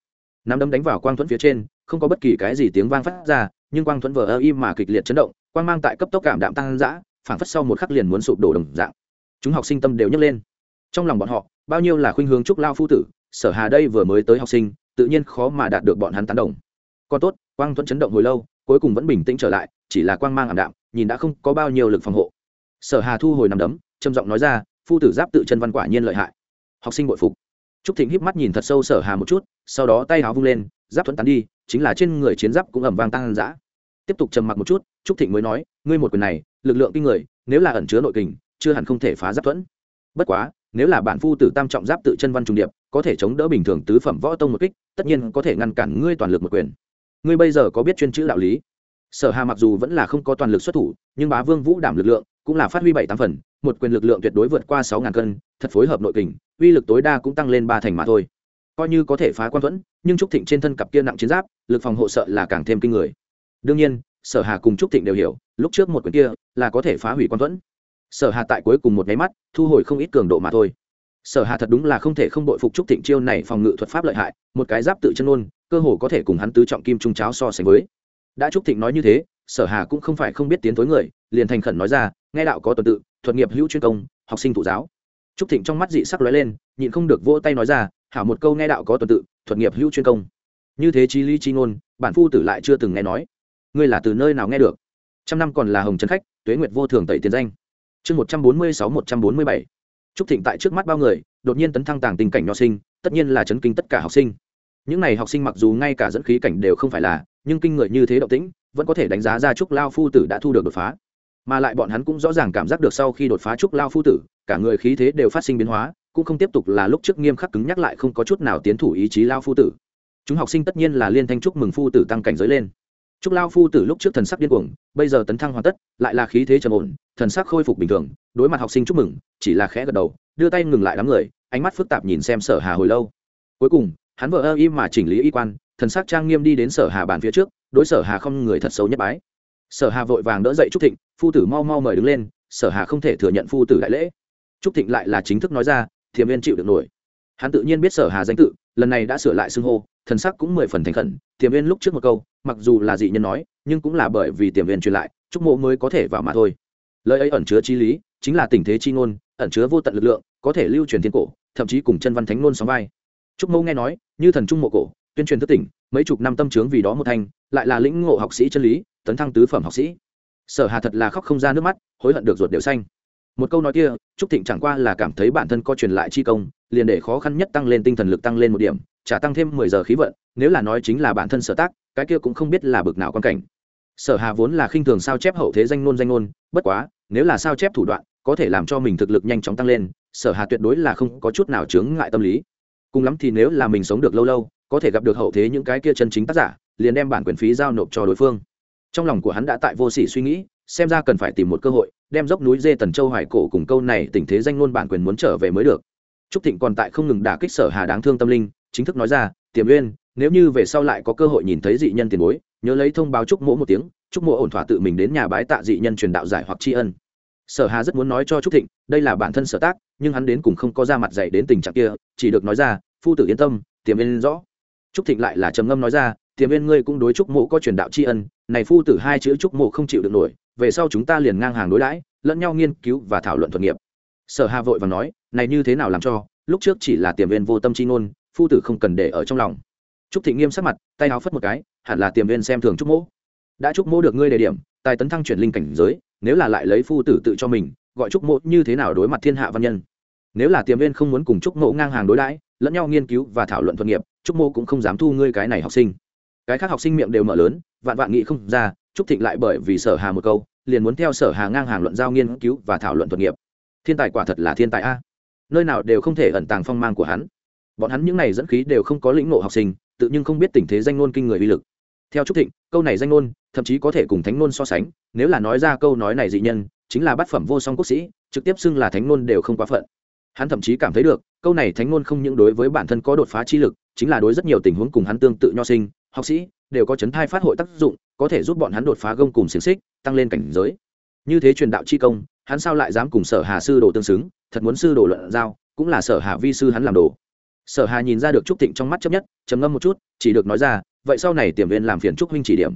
Nắm đấm đánh vào quang thuẫn phía trên, không có bất kỳ cái gì tiếng vang phát ra, nhưng quang thuẫn vờ ơ y mà kịch liệt chấn động, quang mang tại cấp tốc cảm đạm tăng dã, phảng phất sau một khắc liền muốn sụp đổ đồng dạng. Chúng học sinh tâm đều nhấc lên. Trong lòng bọn họ, bao nhiêu là khuynh hướng trúc lao phu tử, sở hà đây vừa mới tới học sinh, tự nhiên khó mà đạt được bọn hắn tán đồng. Còn tốt, quang thuẫn chấn động hồi lâu, cuối cùng vẫn bình tĩnh trở lại, chỉ là quang mang ảm đạm, nhìn đã không có bao nhiêu lực phòng hộ sở hà thu hồi nằm đấm, trầm giọng nói ra, phu tử giáp tự chân văn quả nhiên lợi hại. Học sinh bội phục. Trúc thịnh híp mắt nhìn thật sâu sở hà một chút, sau đó tay áo vung lên, giáp thuẫn tán đi, chính là trên người chiến giáp cũng ẩm vang tăng dã tiếp tục trầm mặc một chút, trúc thịnh mới nói, ngươi một quyền này, lực lượng kinh người, nếu là ẩn chứa nội kình, chưa hẳn không thể phá giáp thuẫn. Bất quá, nếu là bản phu tử tam trọng giáp tự chân văn trùng điệp, có thể chống đỡ bình thường tứ phẩm võ tông một kích, tất nhiên có thể ngăn cản ngươi toàn lực một quyền. Ngươi bây giờ có biết chuyên chữ đạo lý? Sở hà mặc dù vẫn là không có toàn lực xuất thủ, nhưng bá vương vũ đảm lực lượng cũng là phát huy bảy tám phần, một quyền lực lượng tuyệt đối vượt qua sáu ngàn cân, thật phối hợp nội kình, uy lực tối đa cũng tăng lên ba thành mà thôi. Coi như có thể phá quan thuẫn, nhưng trúc thịnh trên thân cặp kia nặng chiến giáp, lực phòng hộ sợ là càng thêm kinh người. Đương nhiên, sở hà cùng trúc thịnh đều hiểu, lúc trước một quyền kia là có thể phá hủy quan thuẫn. Sở hà tại cuối cùng một nháy mắt, thu hồi không ít cường độ mà thôi. Sở hà thật đúng là không thể không đội phục trúc thịnh chiêu này phòng ngự thuật pháp lợi hại, một cái giáp tự chân ôn cơ hồ có thể cùng hắn tứ trọng kim trung cháo so sánh với. Đã trúc thịnh nói như thế, sở hà cũng không phải không biết tiến tối người liền thành khẩn nói ra, nghe đạo có tuần tự, thuật nghiệp hữu chuyên công, học sinh thụ giáo. Trúc thịnh trong mắt dị sắc lóe lên, nhịn không được vỗ tay nói ra, hảo một câu nghe đạo có tuần tự, thuật nghiệp hữu chuyên công. Như thế chi lý chi ngôn, bản phu tử lại chưa từng nghe nói. Ngươi là từ nơi nào nghe được? Trăm năm còn là hồng trấn khách, tuế nguyệt vô thường tẩy tiền danh. Chương một trăm bốn mươi sáu, một trăm bốn mươi bảy. Trúc thịnh tại trước mắt bao người, đột nhiên tấn thăng tàng tình cảnh nho sinh, tất nhiên là chấn kinh tất cả học sinh. Những n à y học sinh mặc dù ngay cả dẫn khí cảnh đều không phải là, nhưng kinh người như thế động tĩnh, vẫn có thể đánh giá ra trúc lao phu tử đã thu được đột phá mà lại bọn hắn cũng rõ ràng cảm giác được sau khi đột phá trúc lao phu tử, cả người khí thế đều phát sinh biến hóa, cũng không tiếp tục là lúc trước nghiêm khắc cứng nhắc lại không có chút nào tiến thủ ý chí lao phu tử. Chúng học sinh tất nhiên là liên thanh chúc mừng phu tử tăng cảnh giới lên. Chúc lao phu tử lúc trước thần sắc điên cuồng, bây giờ tấn thăng hoàn tất, lại là khí thế trầm ổn, thần sắc khôi phục bình thường, đối mặt học sinh chúc mừng, chỉ là khẽ gật đầu, đưa tay ngừng lại đám người, ánh mắt phức tạp nhìn xem sở hà hồi lâu. Cuối cùng, hắn vợ ơ im mà chỉnh lý y quan, thần sắc trang nghiêm đi đến sở hà bàn phía trước, đối sở hà không người thật xấu nhất bái. Sở hà vội vàng đỡ dậy trúc thịnh phu tử mau mau mời đứng lên, sở hà không thể thừa nhận phu tử đại lễ. Trúc thịnh lại là chính thức nói ra thiềm viên chịu được nổi. Hắn tự nhiên biết sở hà danh tự, lần này đã sửa lại xưng hô, thần sắc cũng mười phần thành khẩn. Tiềm viên lúc trước một câu, mặc dù là dị nhân nói, nhưng cũng là bởi vì tiềm viên truyền lại, trúc mộ mới có thể vào mà thôi. Lời ấy ẩn chứa chi lý, chính là tình thế chi ngôn, ẩn chứa vô tận lực lượng, có thể lưu truyền thiên cổ, thậm chí cùng chân văn thánh ngôn sóng vai. Trúc Mộ nghe nói, như thần trung mộ cổ, tuyên truyền thức tỉnh, mấy chục năm tâm trướng vì đó một thanh lại là lĩnh ngộ học sĩ chân lý, tấn thăng tứ phẩm học sĩ sở hà thật là khóc không ra nước mắt, hối hận được ruột đều xanh. Một câu nói kia, trúc thịnh chẳng qua là cảm thấy bản thân có truyền lại chi công, liền để khó khăn nhất tăng lên tinh thần lực tăng lên một điểm trả tăng thêm mười giờ khí vận, nếu là nói chính là bản thân sở tác, cái kia cũng không biết là bực nào quan cảnh. Sở hà vốn là khinh thường sao chép hậu thế danh ngôn danh ngôn, bất quá, nếu là sao chép thủ đoạn, có thể làm cho mình thực lực nhanh chóng tăng lên, sở hà tuyệt đối là không có chút nào chướng ngại tâm lý. Cùng lắm thì nếu là mình sống được lâu lâu, có thể gặp được hậu thế những cái kia chân chính tác giả, liền đem bản quyền phí giao nộp cho đối phương trong lòng của hắn đã tại vô sỉ suy nghĩ, xem ra cần phải tìm một cơ hội, đem dốc núi dê tần châu hải cổ cùng câu này tình thế danh ngôn bản quyền muốn trở về mới được. Trúc thịnh còn tại không ngừng đả kích sở hà đáng thương tâm linh, chính thức nói ra, tiềm uyên, nếu như về sau lại có cơ hội nhìn thấy dị nhân tiền bối, nhớ lấy thông báo trúc mỗ một tiếng, trúc mỗ ổn thỏa tự mình đến nhà bái tạ dị nhân truyền đạo giải hoặc tri ân. Sở hà rất muốn nói cho trúc thịnh, đây là bản thân sở tác, nhưng hắn đến cùng không có ra mặt dạy đến tình trạng kia, chỉ được nói ra, phu tử yên tâm, tiềm uyên rõ. Trúc thịnh lại là trầm ngâm nói ra, tiềm uyên ngươi cũng đối trúc mộ có truyền đạo tri ân này phu tử hai chữ trúc mộ không chịu được nổi, về sau chúng ta liền ngang hàng đối đãi, lẫn nhau nghiên cứu và thảo luận thuật nghiệp. Sở hà vội và nói, này như thế nào làm cho, lúc trước chỉ là tiềm viên vô tâm chi ngôn, phu tử không cần để ở trong lòng. Trúc thị nghiêm sắc mặt, tay áo phất một cái, hẳn là tiềm viên xem thường trúc mỗ đã trúc mỗ được ngươi đề điểm, tài tấn thăng chuyển linh cảnh giới, nếu là lại lấy phu tử tự cho mình, gọi trúc mỗ như thế nào đối mặt thiên hạ văn nhân? Nếu là tiềm viên không muốn cùng trúc mỗ ngang hàng đối đãi, lẫn nhau nghiên cứu và thảo luận thuật nghiệp trúc mỗ cũng không dám thu ngươi cái này học sinh. Cái khác học sinh miệng đều mở lớn vạn vạn nghị không ra, trúc thịnh lại bởi vì sở hà một câu, liền muốn theo sở hà ngang hàng luận giao nghiên cứu và thảo luận thuật nghiệp. Thiên tài quả thật là thiên tài a. Nơi nào đều không thể ẩn tàng phong mang của hắn. Bọn hắn những n à y dẫn khí đều không có lĩnh ngộ học sinh, tự nhưng không biết tình thế danh ngôn kinh người uy lực. Theo trúc thịnh, câu này danh ngôn, thậm chí có thể cùng thánh ngôn so sánh, nếu là nói ra câu nói này dị nhân, chính là bát phẩm vô song quốc sĩ, trực tiếp xưng là thánh ngôn đều không quá phận. Hắn thậm chí cảm thấy được, câu này thánh ngôn không những đối với bản thân có đột phá chi lực, chính là đối rất nhiều tình huống cùng hắn tương tự nho sinh, học sĩ đều có chấn thai phát hội tác dụng, có thể giúp bọn hắn đột phá gông cùng xiềng xích, tăng lên cảnh giới. Như thế truyền đạo chi công, hắn sao lại dám cùng sở hà sư đồ tương xứng, thật muốn sư đồ luận giao, cũng là sở hà vi sư hắn làm đồ. Sở hà nhìn ra được trúc thịnh trong mắt chấp nhất, trầm ngâm một chút, chỉ được nói ra, vậy sau này tiềm viên làm phiền trúc huynh chỉ điểm.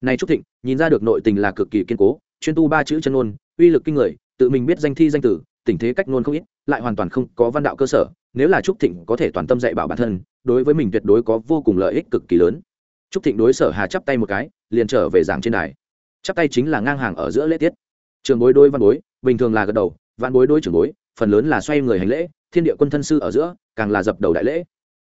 Này trúc thịnh, nhìn ra được nội tình là cực kỳ kiên cố, chuyên tu ba chữ chân ngôn, uy lực kinh người, tự mình biết danh thi danh tử, tình thế cách ngôn không ít, lại hoàn toàn không có văn đạo cơ sở, nếu là trúc thịnh có thể toàn tâm dạy bảo bản thân, đối với mình tuyệt đối có vô cùng lợi ích cực kỳ lớn trúc thịnh đối sở hà chắp tay một cái, liền trở về giảng trên đài. Chắp tay chính là ngang hàng ở giữa lễ tiết. Trường bối đôi văn bối, bình thường là gật đầu, văn bối đôi trường bối, phần lớn là xoay người hành lễ, thiên địa quân thân sư ở giữa, càng là dập đầu đại lễ.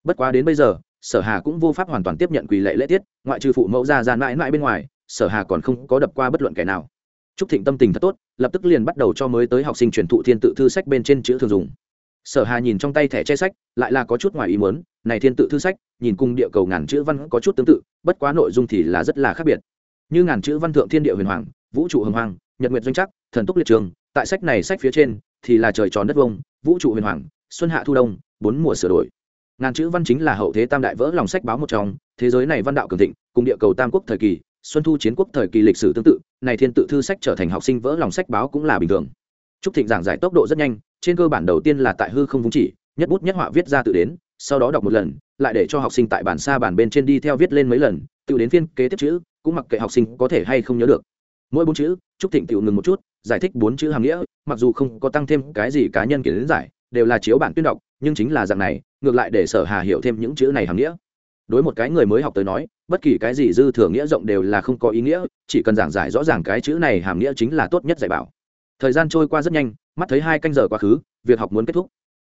Bất quá đến bây giờ, sở hà cũng vô pháp hoàn toàn tiếp nhận quỳ lệ lễ tiết, ngoại trừ phụ mẫu ra gian mãi mãi bên ngoài, sở hà còn không có đập qua bất luận kẻ nào. Trúc thịnh tâm tình thật tốt, lập tức liền bắt đầu cho mới tới học sinh truyền thụ thiên tự thư sách bên trên chữ thường dùng sở hà nhìn trong tay thẻ che sách, lại là có chút ngoài ý muốn, này thiên tự thư sách, nhìn cùng địa cầu ngàn chữ văn có chút tương tự, bất quá nội dung thì là rất là khác biệt. Như ngàn chữ văn thượng thiên địa huyền hoàng, vũ trụ hồng hoàng, nhật nguyệt doanh chắc thần túc liệt trường, tại sách này sách phía trên thì là trời tròn đất vông, vũ trụ huyền hoàng, xuân hạ thu đông, bốn mùa sửa đổi. Ngàn chữ văn chính là hậu thế tam đại vỡ lòng sách báo một trong, thế giới này văn đạo cường thịnh, cùng địa cầu tam quốc thời kỳ, xuân thu chiến quốc thời kỳ lịch sử tương tự, này thiên tự thư sách trở thành học sinh vỡ lòng sách báo cũng là bình thường. Trúc thịnh giảng giải tốc độ rất nhanh trên cơ bản đầu tiên là tại hư không vung chỉ, nhất bút nhất họa viết ra tự đến, sau đó đọc một lần, lại để cho học sinh tại bản xa bản bên trên đi theo viết lên mấy lần, tự đến phiên kế tiếp chữ, cũng mặc kệ học sinh có thể hay không nhớ được. Mỗi bốn chữ, trúc thịnh tự ngừng một chút, giải thích bốn chữ hàm nghĩa, mặc dù không có tăng thêm cái gì cá nhân kiến giải, đều là chiếu bản tuyên đọc, nhưng chính là dạng này, ngược lại để sở hà hiểu thêm những chữ này hàm nghĩa. Đối một cái người mới học tới nói, bất kỳ cái gì dư thừa nghĩa rộng đều là không có ý nghĩa, chỉ cần giảng giải rõ ràng cái chữ này hàm nghĩa chính là tốt nhất dạy bảo thời gian trôi qua rất nhanh, mắt thấy hai canh giờ quá khứ, việc học muốn kết thúc.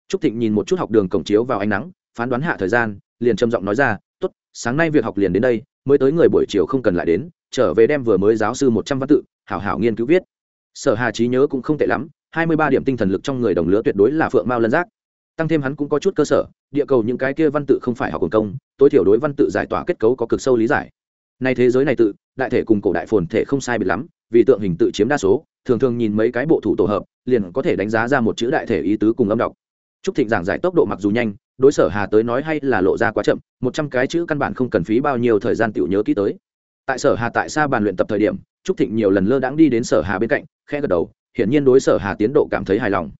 Trúc thịnh nhìn một chút học đường cổng chiếu vào ánh nắng, phán đoán hạ thời gian, liền trầm giọng nói ra, tốt, sáng nay việc học liền đến đây, mới tới người buổi chiều không cần lại đến, trở về đem vừa mới giáo sư một trăm văn tự, hảo hảo nghiên cứu viết. Sở hà trí nhớ cũng không tệ lắm, hai mươi ba điểm tinh thần lực trong người đồng lứa tuyệt đối là phượng mao lân giác. Tăng thêm hắn cũng có chút cơ sở, địa cầu những cái kia văn tự không phải học quần công, tối thiểu đối văn tự giải tỏa kết cấu có cực sâu lý giải. Nay thế giới này tự, đại thể cùng cổ đại phồn thể không sai biệt lắm vì tượng hình tự chiếm đa số, thường thường nhìn mấy cái bộ thủ tổ hợp, liền có thể đánh giá ra một chữ đại thể ý tứ cùng âm đọc. Trúc thịnh giảng giải tốc độ mặc dù nhanh, đối sở hà tới nói hay là lộ ra quá chậm, một trăm cái chữ căn bản không cần phí bao nhiêu thời gian tiểu nhớ kỹ tới. Tại sở hà tại xa bàn luyện tập thời điểm, trúc thịnh nhiều lần lơ đãng đi đến sở hà bên cạnh, khẽ gật đầu, hiển nhiên đối sở hà tiến độ cảm thấy hài lòng.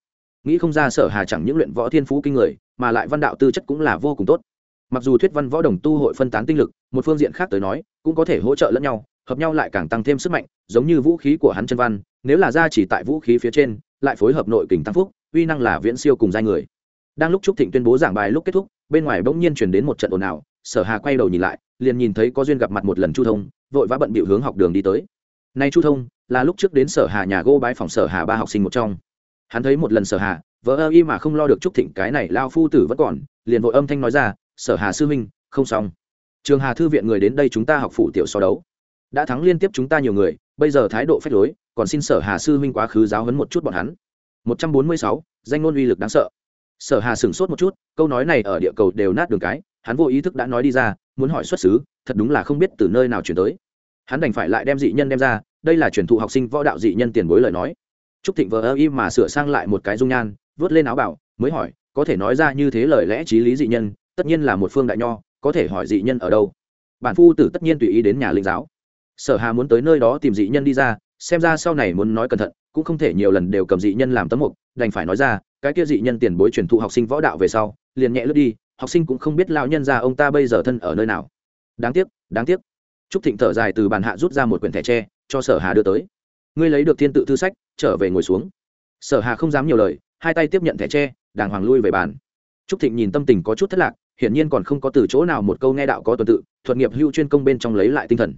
Nghĩ không ra sở hà chẳng những luyện võ thiên phú kinh người, mà lại văn đạo tư chất cũng là vô cùng tốt. Mặc dù thuyết văn võ đồng tu hội phân tán tinh lực, một phương diện khác tới nói, cũng có thể hỗ trợ lẫn nhau hợp nhau lại càng tăng thêm sức mạnh, giống như vũ khí của hắn chân văn, nếu là ra chỉ tại vũ khí phía trên, lại phối hợp nội kình tăng phúc, uy năng là viễn siêu cùng giai người. Đang lúc trúc thịnh tuyên bố giảng bài lúc kết thúc, bên ngoài bỗng nhiên chuyển đến một trận ồn ào, sở hà quay đầu nhìn lại, liền nhìn thấy có duyên gặp mặt một lần chu thông, vội vã bận bịu hướng học đường đi tới. Nay chu thông, là lúc trước đến sở hà nhà gô bái phòng sở hà ba học sinh một trong. Hắn thấy một lần sở hà vợ ơ y mà không lo được trúc thịnh, cái này lao phu tử vẫn còn, liền vội âm thanh nói ra, sở hà sư minh không xong. Trường hà thư viện người đến đây chúng ta học phủ tiểu so đấu đã thắng liên tiếp chúng ta nhiều người, bây giờ thái độ phép lối, còn xin sở hà sư minh quá khứ giáo hấn một chút bọn hắn. Một trăm bốn mươi sáu, danh ngôn uy lực đáng sợ. Sở hà sửng sốt một chút, câu nói này ở địa cầu đều nát đường cái, hắn vô ý thức đã nói đi ra, muốn hỏi xuất xứ, thật đúng là không biết từ nơi nào chuyển tới. Hắn đành phải lại đem dị nhân đem ra, đây là truyền thụ học sinh võ đạo dị nhân tiền bối lời nói. Trúc thịnh vờ ơ y mà sửa sang lại một cái dung nhan, vớt lên áo bảo, mới hỏi, có thể nói ra như thế lời lẽ trí lý dị nhân, tất nhiên là một phương đại nho, có thể hỏi dị nhân ở đâu? Bản phu tử tất nhiên tùy ý đến nhà linh giáo sở hà muốn tới nơi đó tìm dị nhân đi ra, xem ra sau này muốn nói cẩn thận, cũng không thể nhiều lần đều cầm dị nhân làm tấm mục, đành phải nói ra, cái kia dị nhân tiền bối truyền thụ học sinh võ đạo về sau, liền nhẹ lướt đi, học sinh cũng không biết lão nhân ra ông ta bây giờ thân ở nơi nào. Đáng tiếc đáng tiếc. Trúc thịnh thở dài từ bàn hạ rút ra một quyển thẻ tre, cho sở hà đưa tới. Ngươi lấy được thiên tự thư sách, trở về ngồi xuống. Sở hà không dám nhiều lời, hai tay tiếp nhận thẻ tre, đàng hoàng lui về bàn. Trúc thịnh nhìn tâm tình có chút thất lạc, hiển nhiên còn không có từ chỗ nào một câu nghe đạo có tuần tự, thuật nghiệp hưu chuyên công bên trong lấy lại tinh thần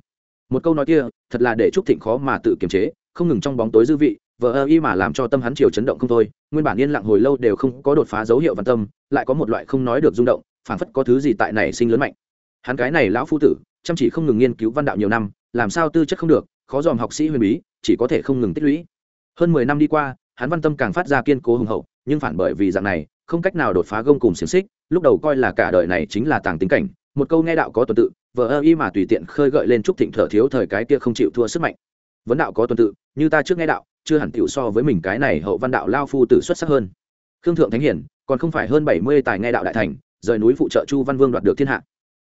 một câu nói kia, thật là để trúc thịnh khó mà tự kiềm chế, không ngừng trong bóng tối dư vị vợ ơ y mà làm cho tâm hắn chiều chấn động không thôi. Nguyên bản yên lặng hồi lâu đều không có đột phá dấu hiệu văn tâm, lại có một loại không nói được rung động, phảng phất có thứ gì tại này sinh lớn mạnh. Hắn cái này lão phu tử, chăm chỉ không ngừng nghiên cứu văn đạo nhiều năm, làm sao tư chất không được, khó dòm học sĩ huyền bí, chỉ có thể không ngừng tích lũy. Hơn mười năm đi qua, hắn văn tâm càng phát ra kiên cố hùng hậu, nhưng phản bởi vì dạng này, không cách nào đột phá gông cùng xiềng xích, lúc đầu coi là cả đời này chính là tàng tính cảnh, một câu nghe đạo có tuần tự vờ ơ y mà tùy tiện khơi gợi lên trúc thịnh thở thiếu thời cái kia không chịu thua sức mạnh. Vấn đạo có tuần tự, như ta trước nghe đạo, chưa hẳn tiểu so với mình cái này hậu văn đạo lao phu tử xuất sắc hơn. Khương thượng thánh hiển, còn không phải hơn bảy mươi tài nghe đạo đại thành, rời núi phụ trợ chu văn vương đoạt được thiên hạ.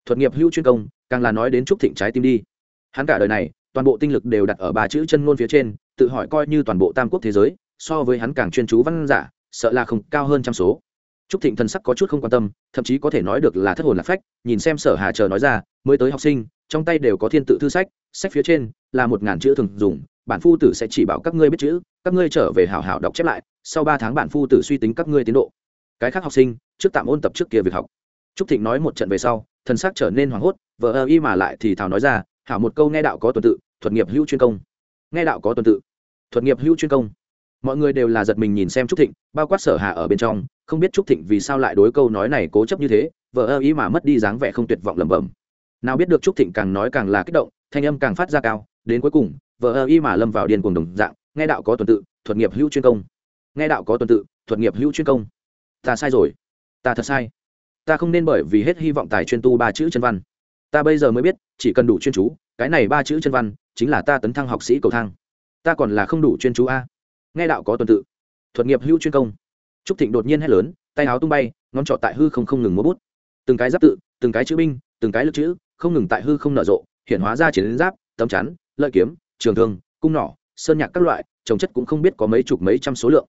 Thuật nghiệp hữu chuyên công, càng là nói đến trúc thịnh trái tim đi. Hắn cả đời này, toàn bộ tinh lực đều đặt ở ba chữ chân ngôn phía trên, tự hỏi coi như toàn bộ tam quốc thế giới, so với hắn càng chuyên chú văn giả, sợ là không cao hơn trăm số. Trúc thịnh thần sắc có chút không quan tâm, thậm chí có thể nói được là thất hồn lạc phách, nhìn xem sở hà chờ nói ra mới tới học sinh, trong tay đều có thiên tự thư sách sách phía trên là một ngàn chữ thường dùng, bản phu tử sẽ chỉ bảo các ngươi biết chữ, các ngươi trở về hảo hảo đọc chép lại, sau ba tháng bản phu tử suy tính các ngươi tiến độ. Cái khác học sinh, trước tạm ôn tập trước kia việc học. Trúc thịnh nói một trận về sau, thần sắc trở nên hoảng hốt vợ ơ y mà lại thì thảo nói ra, hảo một câu nghe đạo có tuần tự, thuật nghiệp hữu chuyên công. Nghe đạo có tuần tự, thuật nghiệp hữu chuyên công. Mọi người đều là giật mình nhìn xem trúc thịnh, bao quát sở hà ở bên trong, không biết trúc thịnh vì sao lại đối câu nói này cố chấp như thế vợ ơ ý mà mất đi dáng vẻ không tuyệt vọng lẩm bẩm nào biết được trúc thịnh càng nói càng là kích động, thanh âm càng phát ra cao, đến cuối cùng vợ ơ y mà lâm vào điên cuồng đồng dạng, nghe đạo có tuần tự, thuật nghiệp hữu chuyên công. Nghe đạo có tuần tự, thuật nghiệp hữu chuyên công. Ta sai rồi. Ta thật sai. Ta không nên bởi vì hết hy vọng tài chuyên tu ba chữ chân văn. Ta bây giờ mới biết, chỉ cần đủ chuyên chú, cái này ba chữ chân văn, chính là ta tấn thăng học sĩ cầu thang. Ta còn là không đủ chuyên chú a. Nghe đạo có tuần tự, thuật nghiệp hữu chuyên công. Trúc thịnh đột nhiên hét lớn, tay áo tung bay, ngón trọ tại hư không không ngừng múa bút. Từng cái giáp tự, từng cái chữ binh, từng cái lực chữ không ngừng tại hư không nở rộ hiện hóa ra chiến giáp, tấm chắn, lợi kiếm, trường thương, cung nỏ, sơn nhạc các loại, trồng chất cũng không biết có mấy chục mấy trăm số lượng.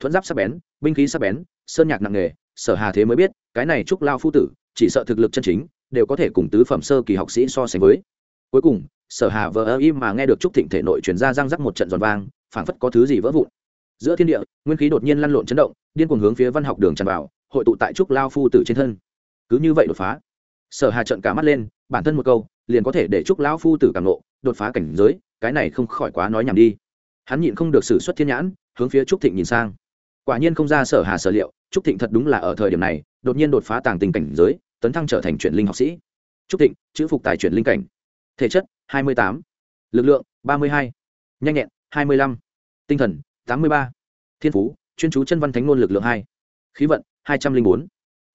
Thuẫn giáp sắc bén, binh khí sắc bén, sơn nhạc nặng nghề, sở hà thế mới biết, cái này trúc lao phu tử, chỉ sợ thực lực chân chính, đều có thể cùng tứ phẩm sơ kỳ học sĩ so sánh với. Cuối cùng, sở hà vờ ơ im mà nghe được trúc thịnh thể nội truyền ra răng rắc một trận giòn vang, phảng phất có thứ gì vỡ vụn. Giữa thiên địa, nguyên khí đột nhiên lăn lộn chấn động, điên cuồng hướng phía văn học đường tràn vào, hội tụ tại trúc lao phu tử trên thân. Cứ như vậy đột phá sở hà trận cả mắt lên bản thân một câu liền có thể để trúc lão phu tử càng nộ đột phá cảnh giới cái này không khỏi quá nói nhảm đi. Hắn nhịn không được xử xuất thiên nhãn hướng phía trúc thịnh nhìn sang. Quả nhiên không ra sở hà sở liệu trúc thịnh thật đúng là ở thời điểm này đột nhiên đột phá tàng tình cảnh giới tấn thăng trở thành chuyển linh học sĩ. Trúc thịnh chữ phục tài chuyển linh cảnh. Thể chất 28, lực lượng 32, nhanh nhẹn 25, tinh thần 83, thiên phú chuyên chú chân văn thánh ngôn lực lượng hai. Khí vận 204.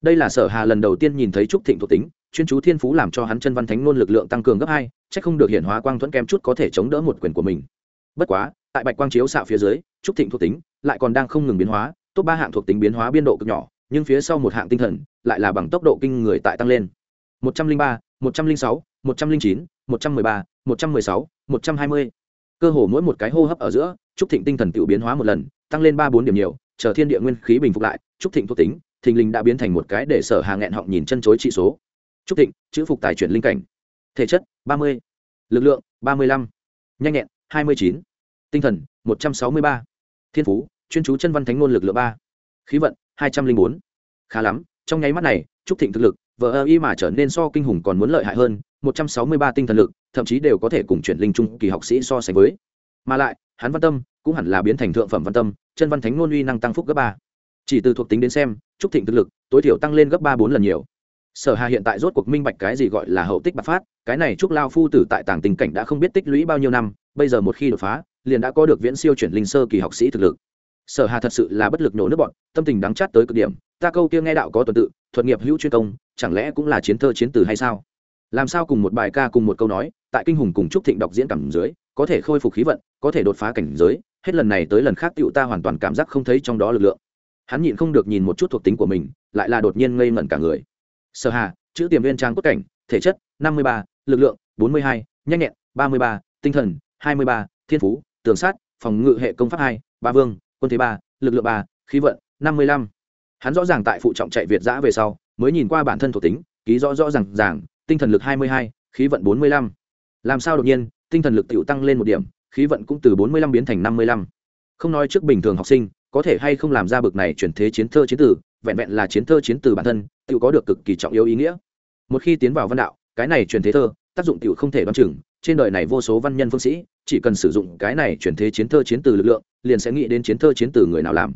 đây là sở hà lần đầu tiên nhìn thấy trúc thịnh thuộc tính chuyên chú thiên phú làm cho hắn chân văn thánh ngôn lực lượng tăng cường gấp hai chắc không được hiển hóa quang thuẫn kém chút có thể chống đỡ một quyền của mình. Bất quá tại bạch quang chiếu xạ phía dưới trúc thịnh thuộc tính lại còn đang không ngừng biến hóa top ba hạng thuộc tính biến hóa biên độ cực nhỏ nhưng phía sau một hạng tinh thần lại là bằng tốc độ kinh người tại tăng lên. 103, 106, 109, 113, 116, 120. cơ hồ mỗi một cái hô hấp ở giữa trúc thịnh tinh thần tự biến hóa một lần tăng lên ba bốn điểm nhiều chờ thiên địa nguyên khí bình phục lại trúc thịnh thuộc tính thình lình đã biến thành một cái để sở hà nghẹn họng nhìn chân chối trị số trúc thịnh, chữ phục tài chuyển linh cảnh. Thể chất, ba mươi. Lực lượng, ba mươi lăm. Nhanh nhẹn, hai mươi chín. Tinh thần, một trăm sáu mươi ba. Thiên phú, chuyên chú chân văn thánh ngôn lực lượng ba. Khí vận, hai trăm linh bốn. Khá lắm, trong nháy mắt này, trúc thịnh thực lực vợ ơ y mà trở nên so kinh hùng còn muốn lợi hại hơn, một trăm sáu mươi ba tinh thần lực, thậm chí đều có thể cùng chuyển linh trung kỳ học sĩ so sánh với. Mà lại, hắn văn tâm, cũng hẳn là biến thành thượng phẩm văn tâm, chân văn thánh ngôn uy năng tăng phúc gấp ba. Chỉ từ thuộc tính đến xem, trúc thịnh thực lực, tối thiểu tăng lên gấp ba bốn lần nhiều sở hà hiện tại rốt cuộc minh bạch cái gì gọi là hậu tích bạc phát, cái này chúc lao phu tử tại tàng tình cảnh đã không biết tích lũy bao nhiêu năm, bây giờ một khi đột phá, liền đã có được viễn siêu chuyển linh sơ kỳ học sĩ thực lực. Sở hà thật sự là bất lực nổ nước bọn, tâm tình đáng chát tới cực điểm, ta câu kia nghe đạo có tuần tự, thuật nghiệp hữu chuyên công, chẳng lẽ cũng là chiến thơ chiến từ hay sao? Làm sao cùng một bài ca cùng một câu nói, tại kinh hùng cùng trúc thịnh đọc diễn cảm dưới, có thể khôi phục khí vận, có thể đột phá cảnh giới, hết lần này tới lần khác tựu ta hoàn toàn cảm giác không thấy trong đó lực lượng. Hắn nhịn không được nhìn một chút thuộc tính của mình, lại là đột nhiên ngây ngẩn cả người sở hà, chữ tiềm viên trang cốt cảnh, thể chất, năm mươi ba, lực lượng, bốn mươi hai, nhanh nhẹn, ba mươi ba, tinh thần, hai mươi ba, thiên phú, tường sát, phòng ngự hệ công pháp hai, ba vương, quân thế ba, lực lượng ba, khí vận, năm mươi lăm. Hắn rõ ràng tại phụ trọng chạy việt giã về sau, mới nhìn qua bản thân thuộc tính, ký rõ rõ r à n g ràng, tinh thần lực hai mươi hai, khí vận bốn mươi lăm. Làm sao đột nhiên, tinh thần lực t tăng lên một điểm, khí vận cũng từ bốn mươi lăm biến thành năm mươi lăm. Không nói trước bình thường học sinh, có thể hay không làm ra bực này chuyển thế chiến thơ chiến tử, vẹn vẹn là chiến thơ chiến tử bản thân tự có được cực kỳ trọng yếu ý nghĩa. Một khi tiến vào văn đạo, cái này truyền thế thơ, tác dụng tự không thể đoán chừng, trên đời này vô số văn nhân phương sĩ, chỉ cần sử dụng cái này truyền thế chiến thơ chiến từ lực lượng, liền sẽ nghĩ đến chiến thơ chiến từ người nào làm.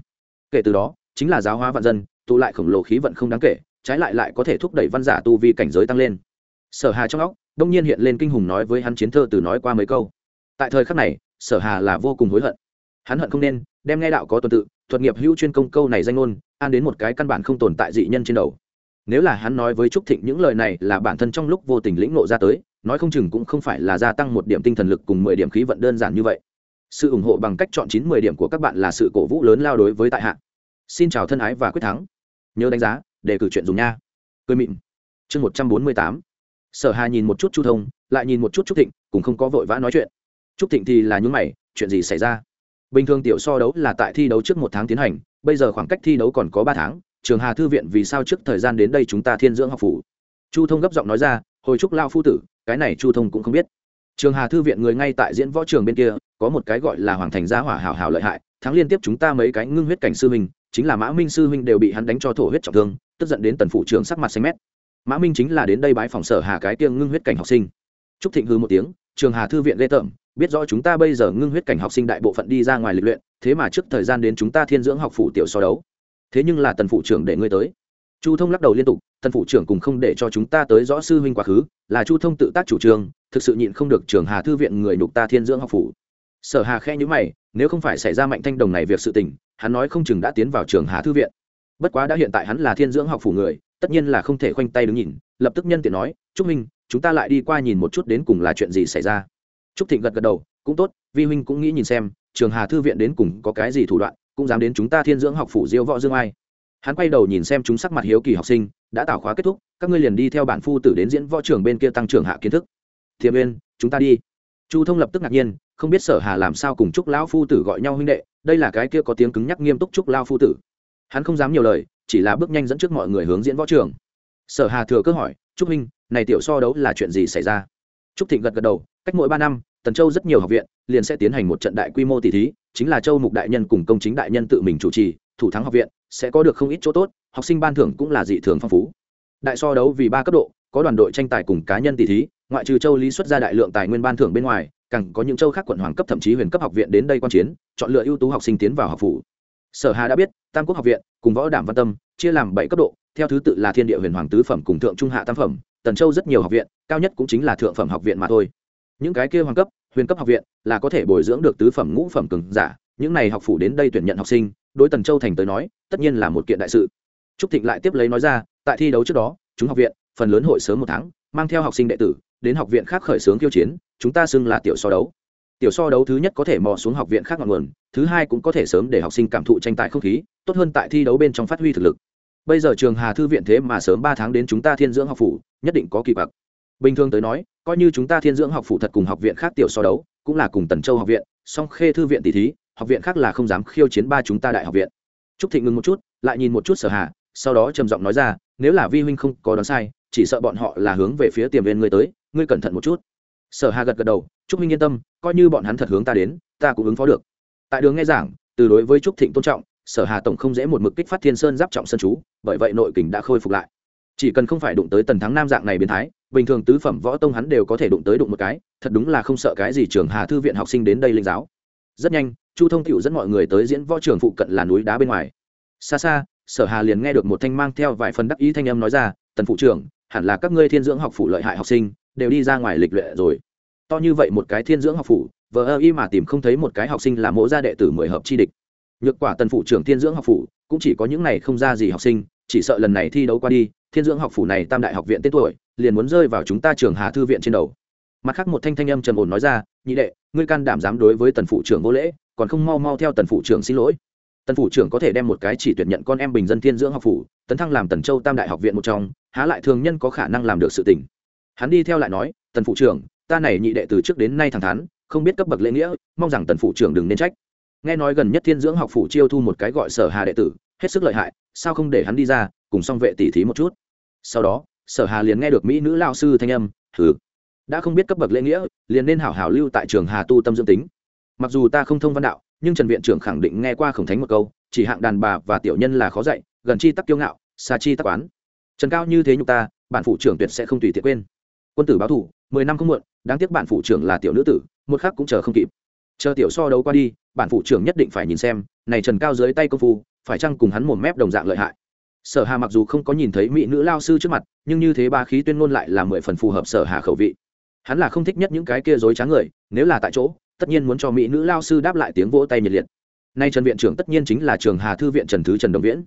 Kể từ đó, chính là giáo hóa vạn dân, tụ lại khổng lồ khí vận không đáng kể, trái lại lại có thể thúc đẩy văn giả tu vi cảnh giới tăng lên. Sở hà trong óc, đông nhiên hiện lên kinh hùng nói với hắn chiến thơ từ nói qua mấy câu. Tại thời khắc này, sở hà là vô cùng hối hận. Hắn hận không nên, đem nghe đạo có tuần tự, thuật nghiệp hữu chuyên công câu này danh ngôn, an đến một cái căn bản không tồn tại dị nhân trên đầu nếu là hắn nói với trúc thịnh những lời này là bản thân trong lúc vô tình lĩnh nộ ra tới, nói không chừng cũng không phải là gia tăng một điểm tinh thần lực cùng mười điểm khí vận đơn giản như vậy. Sự ủng hộ bằng cách chọn chín mười điểm của các bạn là sự cổ vũ lớn lao đối với tại hạ. Xin chào thân ái và quyết thắng. Nhớ đánh giá, để cử chuyện dùng nha. Cười mịn. Chương một trăm bốn mươi tám. Sở hà nhìn một chút chu thông, lại nhìn một chút trúc thịnh cũng không có vội vã nói chuyện. Trúc thịnh thì là những mày, chuyện gì xảy ra? Bình thường tiểu so đấu là tại thi đấu trước một tháng tiến hành, bây giờ khoảng cách thi đấu còn có ba tháng trường hà thư viện vì sao trước thời gian đến đây chúng ta thiên dưỡng học phủ? Chu thông gấp giọng nói ra, hồi trúc lao phu tử, cái này chu thông cũng không biết. Trường hà thư viện người ngay tại diễn võ trường bên kia, có một cái gọi là hoàng thành gia hỏa hảo hảo lợi hại thắng liên tiếp chúng ta mấy cái ngưng huyết cảnh sư huynh, chính là mã minh sư huynh đều bị hắn đánh cho thổ huyết trọng thương, tức giận đến tần phụ trường sắc mặt xanh mét. Mã minh chính là đến đây bái phòng sở hà cái tiêng ngưng huyết cảnh học sinh. Trúc thịnh hư một tiếng, trường hà thư viện lê tởm, biết rõ chúng ta bây giờ ngưng huyết cảnh học sinh đại bộ phận đi ra ngoài lịch luyện, thế mà trước thời gian đến chúng ta thiên dưỡng học phủ tiểu so đấu thế nhưng là tần phụ trưởng để ngươi tới. Chu thông lắc đầu liên tục, tần phụ trưởng cùng không để cho chúng ta tới rõ sư huynh quá khứ, là chu thông tự tác chủ trương, thực sự nhịn không được trường hà thư viện người nhục ta thiên dưỡng học phủ. Sở hà khe nhữ mày, nếu không phải xảy ra mạnh thanh đồng này việc sự tình, hắn nói không chừng đã tiến vào trường hà thư viện. Bất quá đã hiện tại hắn là thiên dưỡng học phủ người, tất nhiên là không thể khoanh tay đứng nhìn, lập tức nhân tiện nói, trúc minh chúng ta lại đi qua nhìn một chút đến cùng là chuyện gì xảy ra. Trúc thịnh gật gật đầu, cũng tốt, vi huynh cũng nghĩ nhìn xem, trường hà thư viện đến cùng có cái gì thủ đoạn cũng dám đến chúng ta thiên dưỡng học phủ diêu võ dương ai. Hắn quay đầu nhìn xem chúng sắc mặt hiếu kỳ học sinh, đã tạo khóa kết thúc, các ngươi liền đi theo bản phu tử đến diễn võ trường bên kia tăng trưởng hạ kiến thức. Thiềm viên chúng ta đi. Chu thông lập tức ngạc nhiên, không biết sở hà làm sao cùng chúc lão phu tử gọi nhau huynh đệ, đây là cái kia có tiếng cứng nhắc nghiêm túc chúc lao phu tử. Hắn không dám nhiều lời, chỉ là bước nhanh dẫn trước mọi người hướng diễn võ trường. Sở hà thừa cơ hỏi, trúc huynh, này tiểu so đấu là chuyện gì xảy ra? Trúc thịnh gật gật đầu cách mỗi ba năm, tần châu rất nhiều học viện liền sẽ tiến hành một trận đại quy mô tỷ thí, chính là châu mục đại nhân cùng công chính đại nhân tự mình chủ trì, thủ thắng học viện sẽ có được không ít chỗ tốt, học sinh ban thưởng cũng là dị thường phong phú. Đại so đấu vì ba cấp độ, có đoàn đội tranh tài cùng cá nhân tỷ thí, ngoại trừ châu lý xuất ra đại lượng tài nguyên ban thưởng bên ngoài, càng có những châu khác quận hoàng cấp thậm chí huyền cấp học viện đến đây quan chiến, chọn lựa ưu tú học sinh tiến vào học phủ. Sở hà đã biết, tam quốc học viện cùng võ đảm văn tâm chia làm bảy cấp độ, theo thứ tự là thiên địa huyền hoàng tứ phẩm cùng thượng trung hạ tam phẩm, tần châu rất nhiều học viện, cao nhất cũng chính là thượng phẩm học viện mà thôi những cái kia hoàng cấp, huyền cấp học viện là có thể bồi dưỡng được tứ phẩm ngũ phẩm cường giả, những này học phủ đến đây tuyển nhận học sinh, đối tần châu thành tới nói, tất nhiên là một kiện đại sự. Trúc thịnh lại tiếp lấy nói ra, tại thi đấu trước đó, chúng học viện, phần lớn hội sớm một tháng, mang theo học sinh đệ tử, đến học viện khác khởi xướng khiêu chiến, chúng ta xưng là tiểu so đấu. Tiểu so đấu thứ nhất có thể mò xuống học viện khác ngọn nguồn, thứ hai cũng có thể sớm để học sinh cảm thụ tranh tài không khí, tốt hơn tại thi đấu bên trong phát huy thực lực. Bây giờ trường hà thư viện thế mà sớm ba tháng đến chúng ta thiên dưỡng học phủ, nhất định có kỳ bậc bình thường tới nói, coi như chúng ta thiên dưỡng học phụ thật cùng học viện khác tiểu so đấu, cũng là cùng tần châu học viện, song khê thư viện tỷ thí, học viện khác là không dám khiêu chiến ba chúng ta đại học viện. Trúc thịnh ngừng một chút, lại nhìn một chút sở hà, sau đó trầm giọng nói ra, nếu là vi huynh không có đoán sai, chỉ sợ bọn họ là hướng về phía tiềm viên ngươi tới, ngươi cẩn thận một chút. Sở hà gật gật đầu, trúc minh yên tâm, coi như bọn hắn thật hướng ta đến, ta cũng ứng phó được. Tại đường nghe giảng, từ đối với trúc thịnh tôn trọng, sở hà tổng không dễ một mực kích phát thiên sơn giáp trọng sân chú, bởi vậy nội kình đã khôi phục lại. Chỉ cần không phải đụng tới tần thắng nam dạng này biến thái bình thường tứ phẩm võ tông hắn đều có thể đụng tới đụng một cái, thật đúng là không sợ cái gì trường hà thư viện học sinh đến đây linh giáo. Rất nhanh, chu thông cựu dẫn mọi người tới diễn võ trường phụ cận là núi đá bên ngoài. Xa xa, sở hà liền nghe được một thanh mang theo vài phần đắc ý thanh âm nói ra, tần phụ trưởng, hẳn là các ngươi thiên dưỡng học phủ lợi hại học sinh, đều đi ra ngoài lịch luyện rồi. To như vậy một cái thiên dưỡng học phủ, vờ ơ y mà tìm không thấy một cái học sinh là mỗ gia đệ tử mười hợp chi địch. Nhược quả tần phụ trưởng thiên dưỡng học phủ, cũng chỉ có những này không ra gì học sinh, chỉ sợ lần này thi đấu qua đi thiên dưỡng học phủ này tam đại học viện tên tuổi, liền muốn rơi vào chúng ta trường hà thư viện trên đầu. Mặt khác một thanh thanh âm trầm ổn nói ra, nhị đệ, ngươi can đảm dám đối với tần phụ trưởng vô lễ, còn không mau mau theo tần phụ trưởng xin lỗi. Tần phụ trưởng có thể đem một cái chỉ tuyển nhận con em bình dân thiên dưỡng học phủ, tấn thăng làm tần châu tam đại học viện một trong, há lại thường nhân có khả năng làm được sự tình. Hắn đi theo lại nói, tần phụ trưởng, ta này nhị đệ từ trước đến nay thẳng thắn, không biết cấp bậc lễ nghĩa, mong rằng tần phụ trưởng đừng nên trách. Nghe nói gần nhất thiên dưỡng học phủ chiêu thu một cái gọi sở hà đệ tử, hết sức lợi hại, sao không để hắn đi ra cùng song vệ tỉ thí một chút. Sau đó, sở hà liền nghe được mỹ nữ lao sư thanh âm thử đã không biết cấp bậc lễ nghĩa, liền nên hảo hảo lưu tại trường hà tu tâm dương tính. Mặc dù ta không thông văn đạo, nhưng trần viện trưởng khẳng định nghe qua khổng thánh một câu, chỉ hạng đàn bà và tiểu nhân là khó dạy, gần chi tắc kiêu ngạo, xa chi tắc oán. Trần cao như thế nhục ta, bản phụ trưởng tuyệt sẽ không tùy tiện quên. Quân tử báo thủ, mười năm không muộn, đáng tiếc bản phụ trưởng là tiểu nữ tử, một khắc cũng chờ không kịp. Chờ tiểu so đấu qua đi, bản phụ trưởng nhất định phải nhìn xem, này trần cao dưới tay công phu, phải chăng cùng hắn một mép đồng dạng lợi hại? Sở hà mặc dù không có nhìn thấy mỹ nữ lao sư trước mặt, nhưng như thế ba khí tuyên ngôn lại là mười phần phù hợp sở hà khẩu vị. Hắn là không thích nhất những cái kia dối trá người, nếu là tại chỗ, tất nhiên muốn cho mỹ nữ lao sư đáp lại tiếng vỗ tay nhiệt liệt. Nay trần viện trưởng tất nhiên chính là trường hà thư viện trần thứ trần đồng viễn.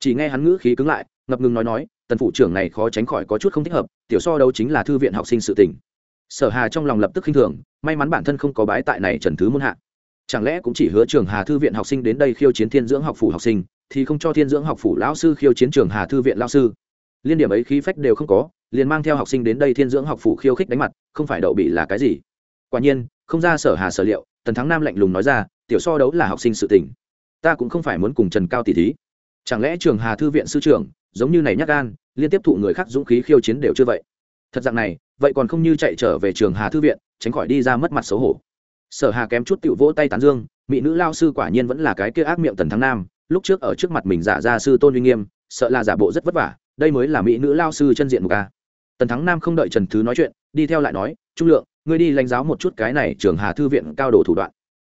Chỉ nghe hắn ngữ khí cứng lại, ngập ngừng nói nói, tần phụ trưởng này khó tránh khỏi có chút không thích hợp, tiểu so đâu chính là thư viện học sinh sự tình. Sở hà trong lòng lập tức khinh thường, may mắn bản thân không có bái tại này trần thứ muôn hạ. Chẳng lẽ cũng chỉ hứa trường hà thư viện học sinh đến đây khiêu chiến thiên dưỡng học phủ học sinh thì không cho thiên dưỡng học phủ lão sư khiêu chiến trường hà thư viện lão sư. Liên điểm ấy khí phách đều không có, liền mang theo học sinh đến đây thiên dưỡng học phủ khiêu khích đánh mặt, không phải đậu bị là cái gì. Quả nhiên, không ra sở hà sở liệu, tần thắng nam lạnh lùng nói ra, tiểu so đấu là học sinh sự tình. Ta cũng không phải muốn cùng trần cao tỷ thí. Chẳng lẽ trường hà thư viện sư trưởng, giống như này nhắc gan, liên tiếp thụ người khác dũng khí khiêu chiến đều chưa vậy? Thật dạng này, vậy còn không như chạy trở về trường hà thư viện, tránh khỏi đi ra mất mặt xấu hổ. Sở hà kém chút tiểu vỗ tay tán dương, mỹ nữ lao sư quả nhiên vẫn là cái kia ác miệng tần thắng nam lúc trước ở trước mặt mình giả ra sư tôn uy nghiêm, sợ là giả bộ rất vất vả, đây mới là mỹ nữ lao sư chân diện một ca tần thắng nam không đợi trần thứ nói chuyện, đi theo lại nói, trung lượng, ngươi đi lãnh giáo một chút cái này trường hà thư viện cao đồ thủ đoạn.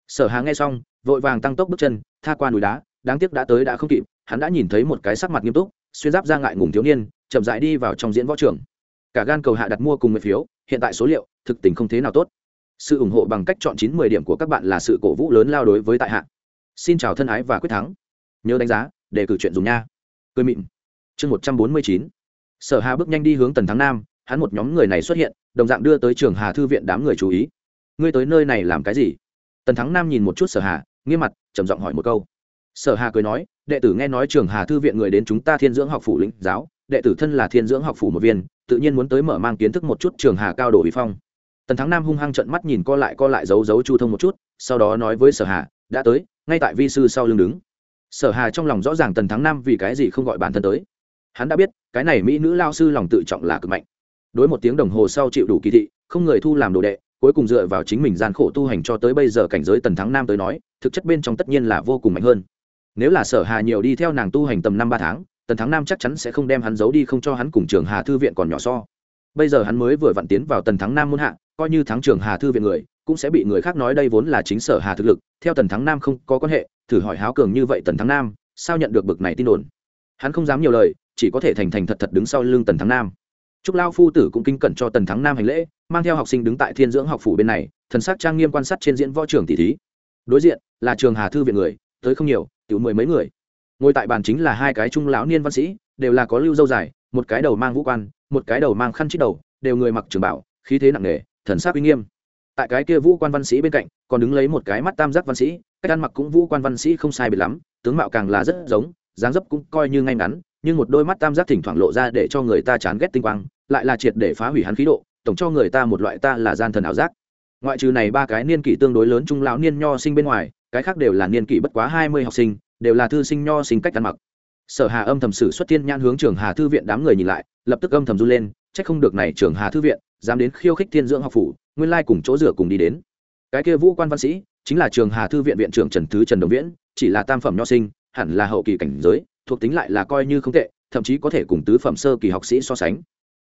Sở hà nghe xong, vội vàng tăng tốc bước chân, tha qua núi đá, đáng tiếc đã tới đã không kịp, hắn đã nhìn thấy một cái sắc mặt nghiêm túc, xuyên giáp ra ngại ngùng thiếu niên, chậm rãi đi vào trong diễn võ trường. Cả gan cầu hạ đặt mua cùng một phiếu, hiện tại số liệu, thực tình không thế nào tốt. Sự ủng hộ bằng cách chọn chín mười điểm của các bạn là sự cổ vũ lớn lao đối với tại hạ. Xin chào thân ái và quyết thắng nhớ đánh giá để cử chuyện dùng nha. Cười mịn. Chương một trăm bốn mươi chín. Sở hà bước nhanh đi hướng tần thắng nam, hắn một nhóm người này xuất hiện, đồng dạng đưa tới trường hà thư viện đám người chú ý. Ngươi tới nơi này làm cái gì? Tần thắng nam nhìn một chút sở hà, nghiêm mặt, trầm giọng hỏi một câu. Sở hà cười nói, đệ tử nghe nói trường hà thư viện người đến chúng ta thiên dưỡng học phủ lĩnh giáo, đệ tử thân là thiên dưỡng học phủ một viên, tự nhiên muốn tới mở mang kiến thức một chút trường hà cao đồ bị phong. Tần thắng nam hung hăng trận mắt nhìn co lại co lại giấu giấu chu thông một chút, sau đó nói với sở hà, đã tới, ngay tại vi sư sau lưng đứng sở hà trong lòng rõ ràng tần thắng nam vì cái gì không gọi bản thân tới. Hắn đã biết, cái này mỹ nữ lao sư lòng tự trọng là cực mạnh. Đối một tiếng đồng hồ sau chịu đủ kỳ thị, không người thu làm đồ đệ, cuối cùng dựa vào chính mình gian khổ tu hành cho tới bây giờ cảnh giới tần thắng nam tới nói, thực chất bên trong tất nhiên là vô cùng mạnh hơn. Nếu là sở hà nhiều đi theo nàng tu hành tầm năm ba tháng, tần thắng nam chắc chắn sẽ không đem hắn giấu đi không cho hắn cùng trường hà thư viện còn nhỏ so. Bây giờ hắn mới vừa vặn tiến vào tần thắng nam muôn hạ, coi như thắng trường hà thư viện người cũng sẽ bị người khác nói đây vốn là chính sở hà thực lực, theo tần thắng nam không có quan hệ, thử hỏi háo cường như vậy tần thắng nam, sao nhận được bực này tin đồn? Hắn không dám nhiều lời, chỉ có thể thành thành thật thật đứng sau lưng tần thắng nam. Trúc lao phu tử cũng kinh cẩn cho tần thắng nam hành lễ, mang theo học sinh đứng tại thiên dưỡng học phủ bên này, thần sắc trang nghiêm quan sát trên diễn võ trường tỷ thí. Đối diện là trường hà thư viện người, tới không nhiều, tiểu mười mấy người. Ngồi tại bàn chính là hai cái trung lão niên văn sĩ, đều là có lưu dâu dài, một cái đầu mang vũ quan, một cái đầu mang khăn chít đầu, đều người mặc trường bảo, khí thế nặng nề, thần sắc uy nghiêm tại cái kia vũ quan văn sĩ bên cạnh, còn đứng lấy một cái mắt tam giác văn sĩ, cách ăn mặc cũng vũ quan văn sĩ không sai biệt lắm, tướng mạo càng là rất giống, dáng dấp cũng coi như ngay ngắn, nhưng một đôi mắt tam giác thỉnh thoảng lộ ra để cho người ta chán ghét tinh quang, lại là triệt để phá hủy hắn khí độ, tổng cho người ta một loại ta là gian thần ảo giác. Ngoại trừ này ba cái niên kỷ tương đối lớn trung lão niên nho sinh bên ngoài, cái khác đều là niên kỷ bất quá hai mươi học sinh, đều là thư sinh nho sinh cách ăn mặc. Sở hà âm thầm sử xuất thiên nhãn hướng trường hà thư viện đám người nhìn lại, lập tức âm thầm run lên trách không được này trường hà thư viện, dám đến khiêu khích thiên dưỡng học phủ nguyên lai cùng chỗ rửa cùng đi đến. Cái kia vũ quan văn sĩ, chính là trường hà thư viện viện trưởng trần thứ trần đồng viễn, chỉ là tam phẩm nho sinh, hẳn là hậu kỳ cảnh giới, thuộc tính lại là coi như không tệ, thậm chí có thể cùng tứ phẩm sơ kỳ học sĩ so sánh.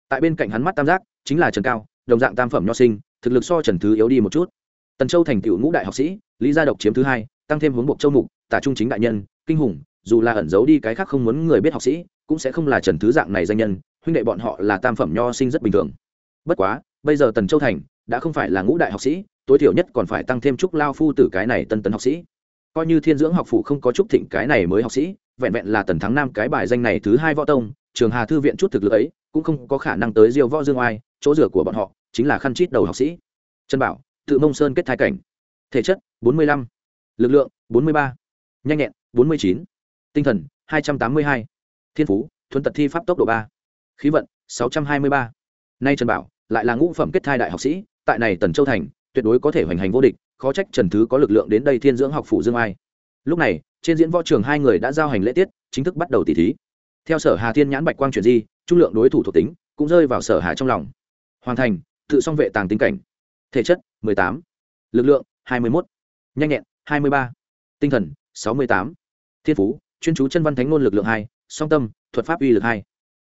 Tại bên cạnh hắn mắt tam giác, chính là trần cao, đồng dạng tam phẩm nho sinh, thực lực so trần thứ yếu đi một chút. Tần châu thành tựu ngũ đại học sĩ, lý gia độc chiếm thứ hai, tăng thêm hướng buộc châu mục, tả trung chính đại nhân, kinh hùng, dù là ẩn giấu đi cái khác không muốn người biết học sĩ, cũng sẽ không là trần thứ dạng này danh nhân, huynh đệ bọn họ là tam phẩm nho sinh rất bình thường. Bất quá, bây giờ tần châu thành đã không phải là ngũ đại học sĩ, tối thiểu nhất còn phải tăng thêm trúc lao phu tử cái này tân tấn học sĩ. Coi như thiên dưỡng học phủ không có trúc thịnh cái này mới học sĩ, vẹn vẹn là tần thắng nam cái bài danh này thứ hai võ tông, trường hà thư viện chút thực lực ấy, cũng không có khả năng tới diêu võ dương oai, chỗ rửa của bọn họ chính là khăn chít đầu học sĩ. Trần bảo, tự mông sơn kết thái cảnh. Thể chất, bốn mươi lăm. Lực lượng, bốn mươi ba. Nhanh nhẹn, bốn mươi chín. Tinh thần, hai trăm tám mươi hai. Thiên phú, thuần tật thi pháp tốc độ ba. Khí vận, sáu trăm hai mươi ba. Nay trần bảo lại là ngũ phẩm kết thai đại học sĩ tại này tần châu thành, tuyệt đối có thể hoành hành vô địch, khó trách trần thứ có lực lượng đến đây thiên dưỡng học phủ dương ai lúc này, trên diễn võ trường hai người đã giao hành lễ tiết, chính thức bắt đầu tỉ thí theo sở hà thiên nhãn bạch quang chuyển di, trung lượng đối thủ thuộc tính cũng rơi vào sở hà trong lòng hoàn thành, tự song vệ tàng tính cảnh thể chất 18. lực lượng 21. nhanh nhẹn 23. tinh thần 68. thiên phú, chuyên chú chân văn thánh ngôn lực lượng hai, song tâm, thuật pháp uy lực hai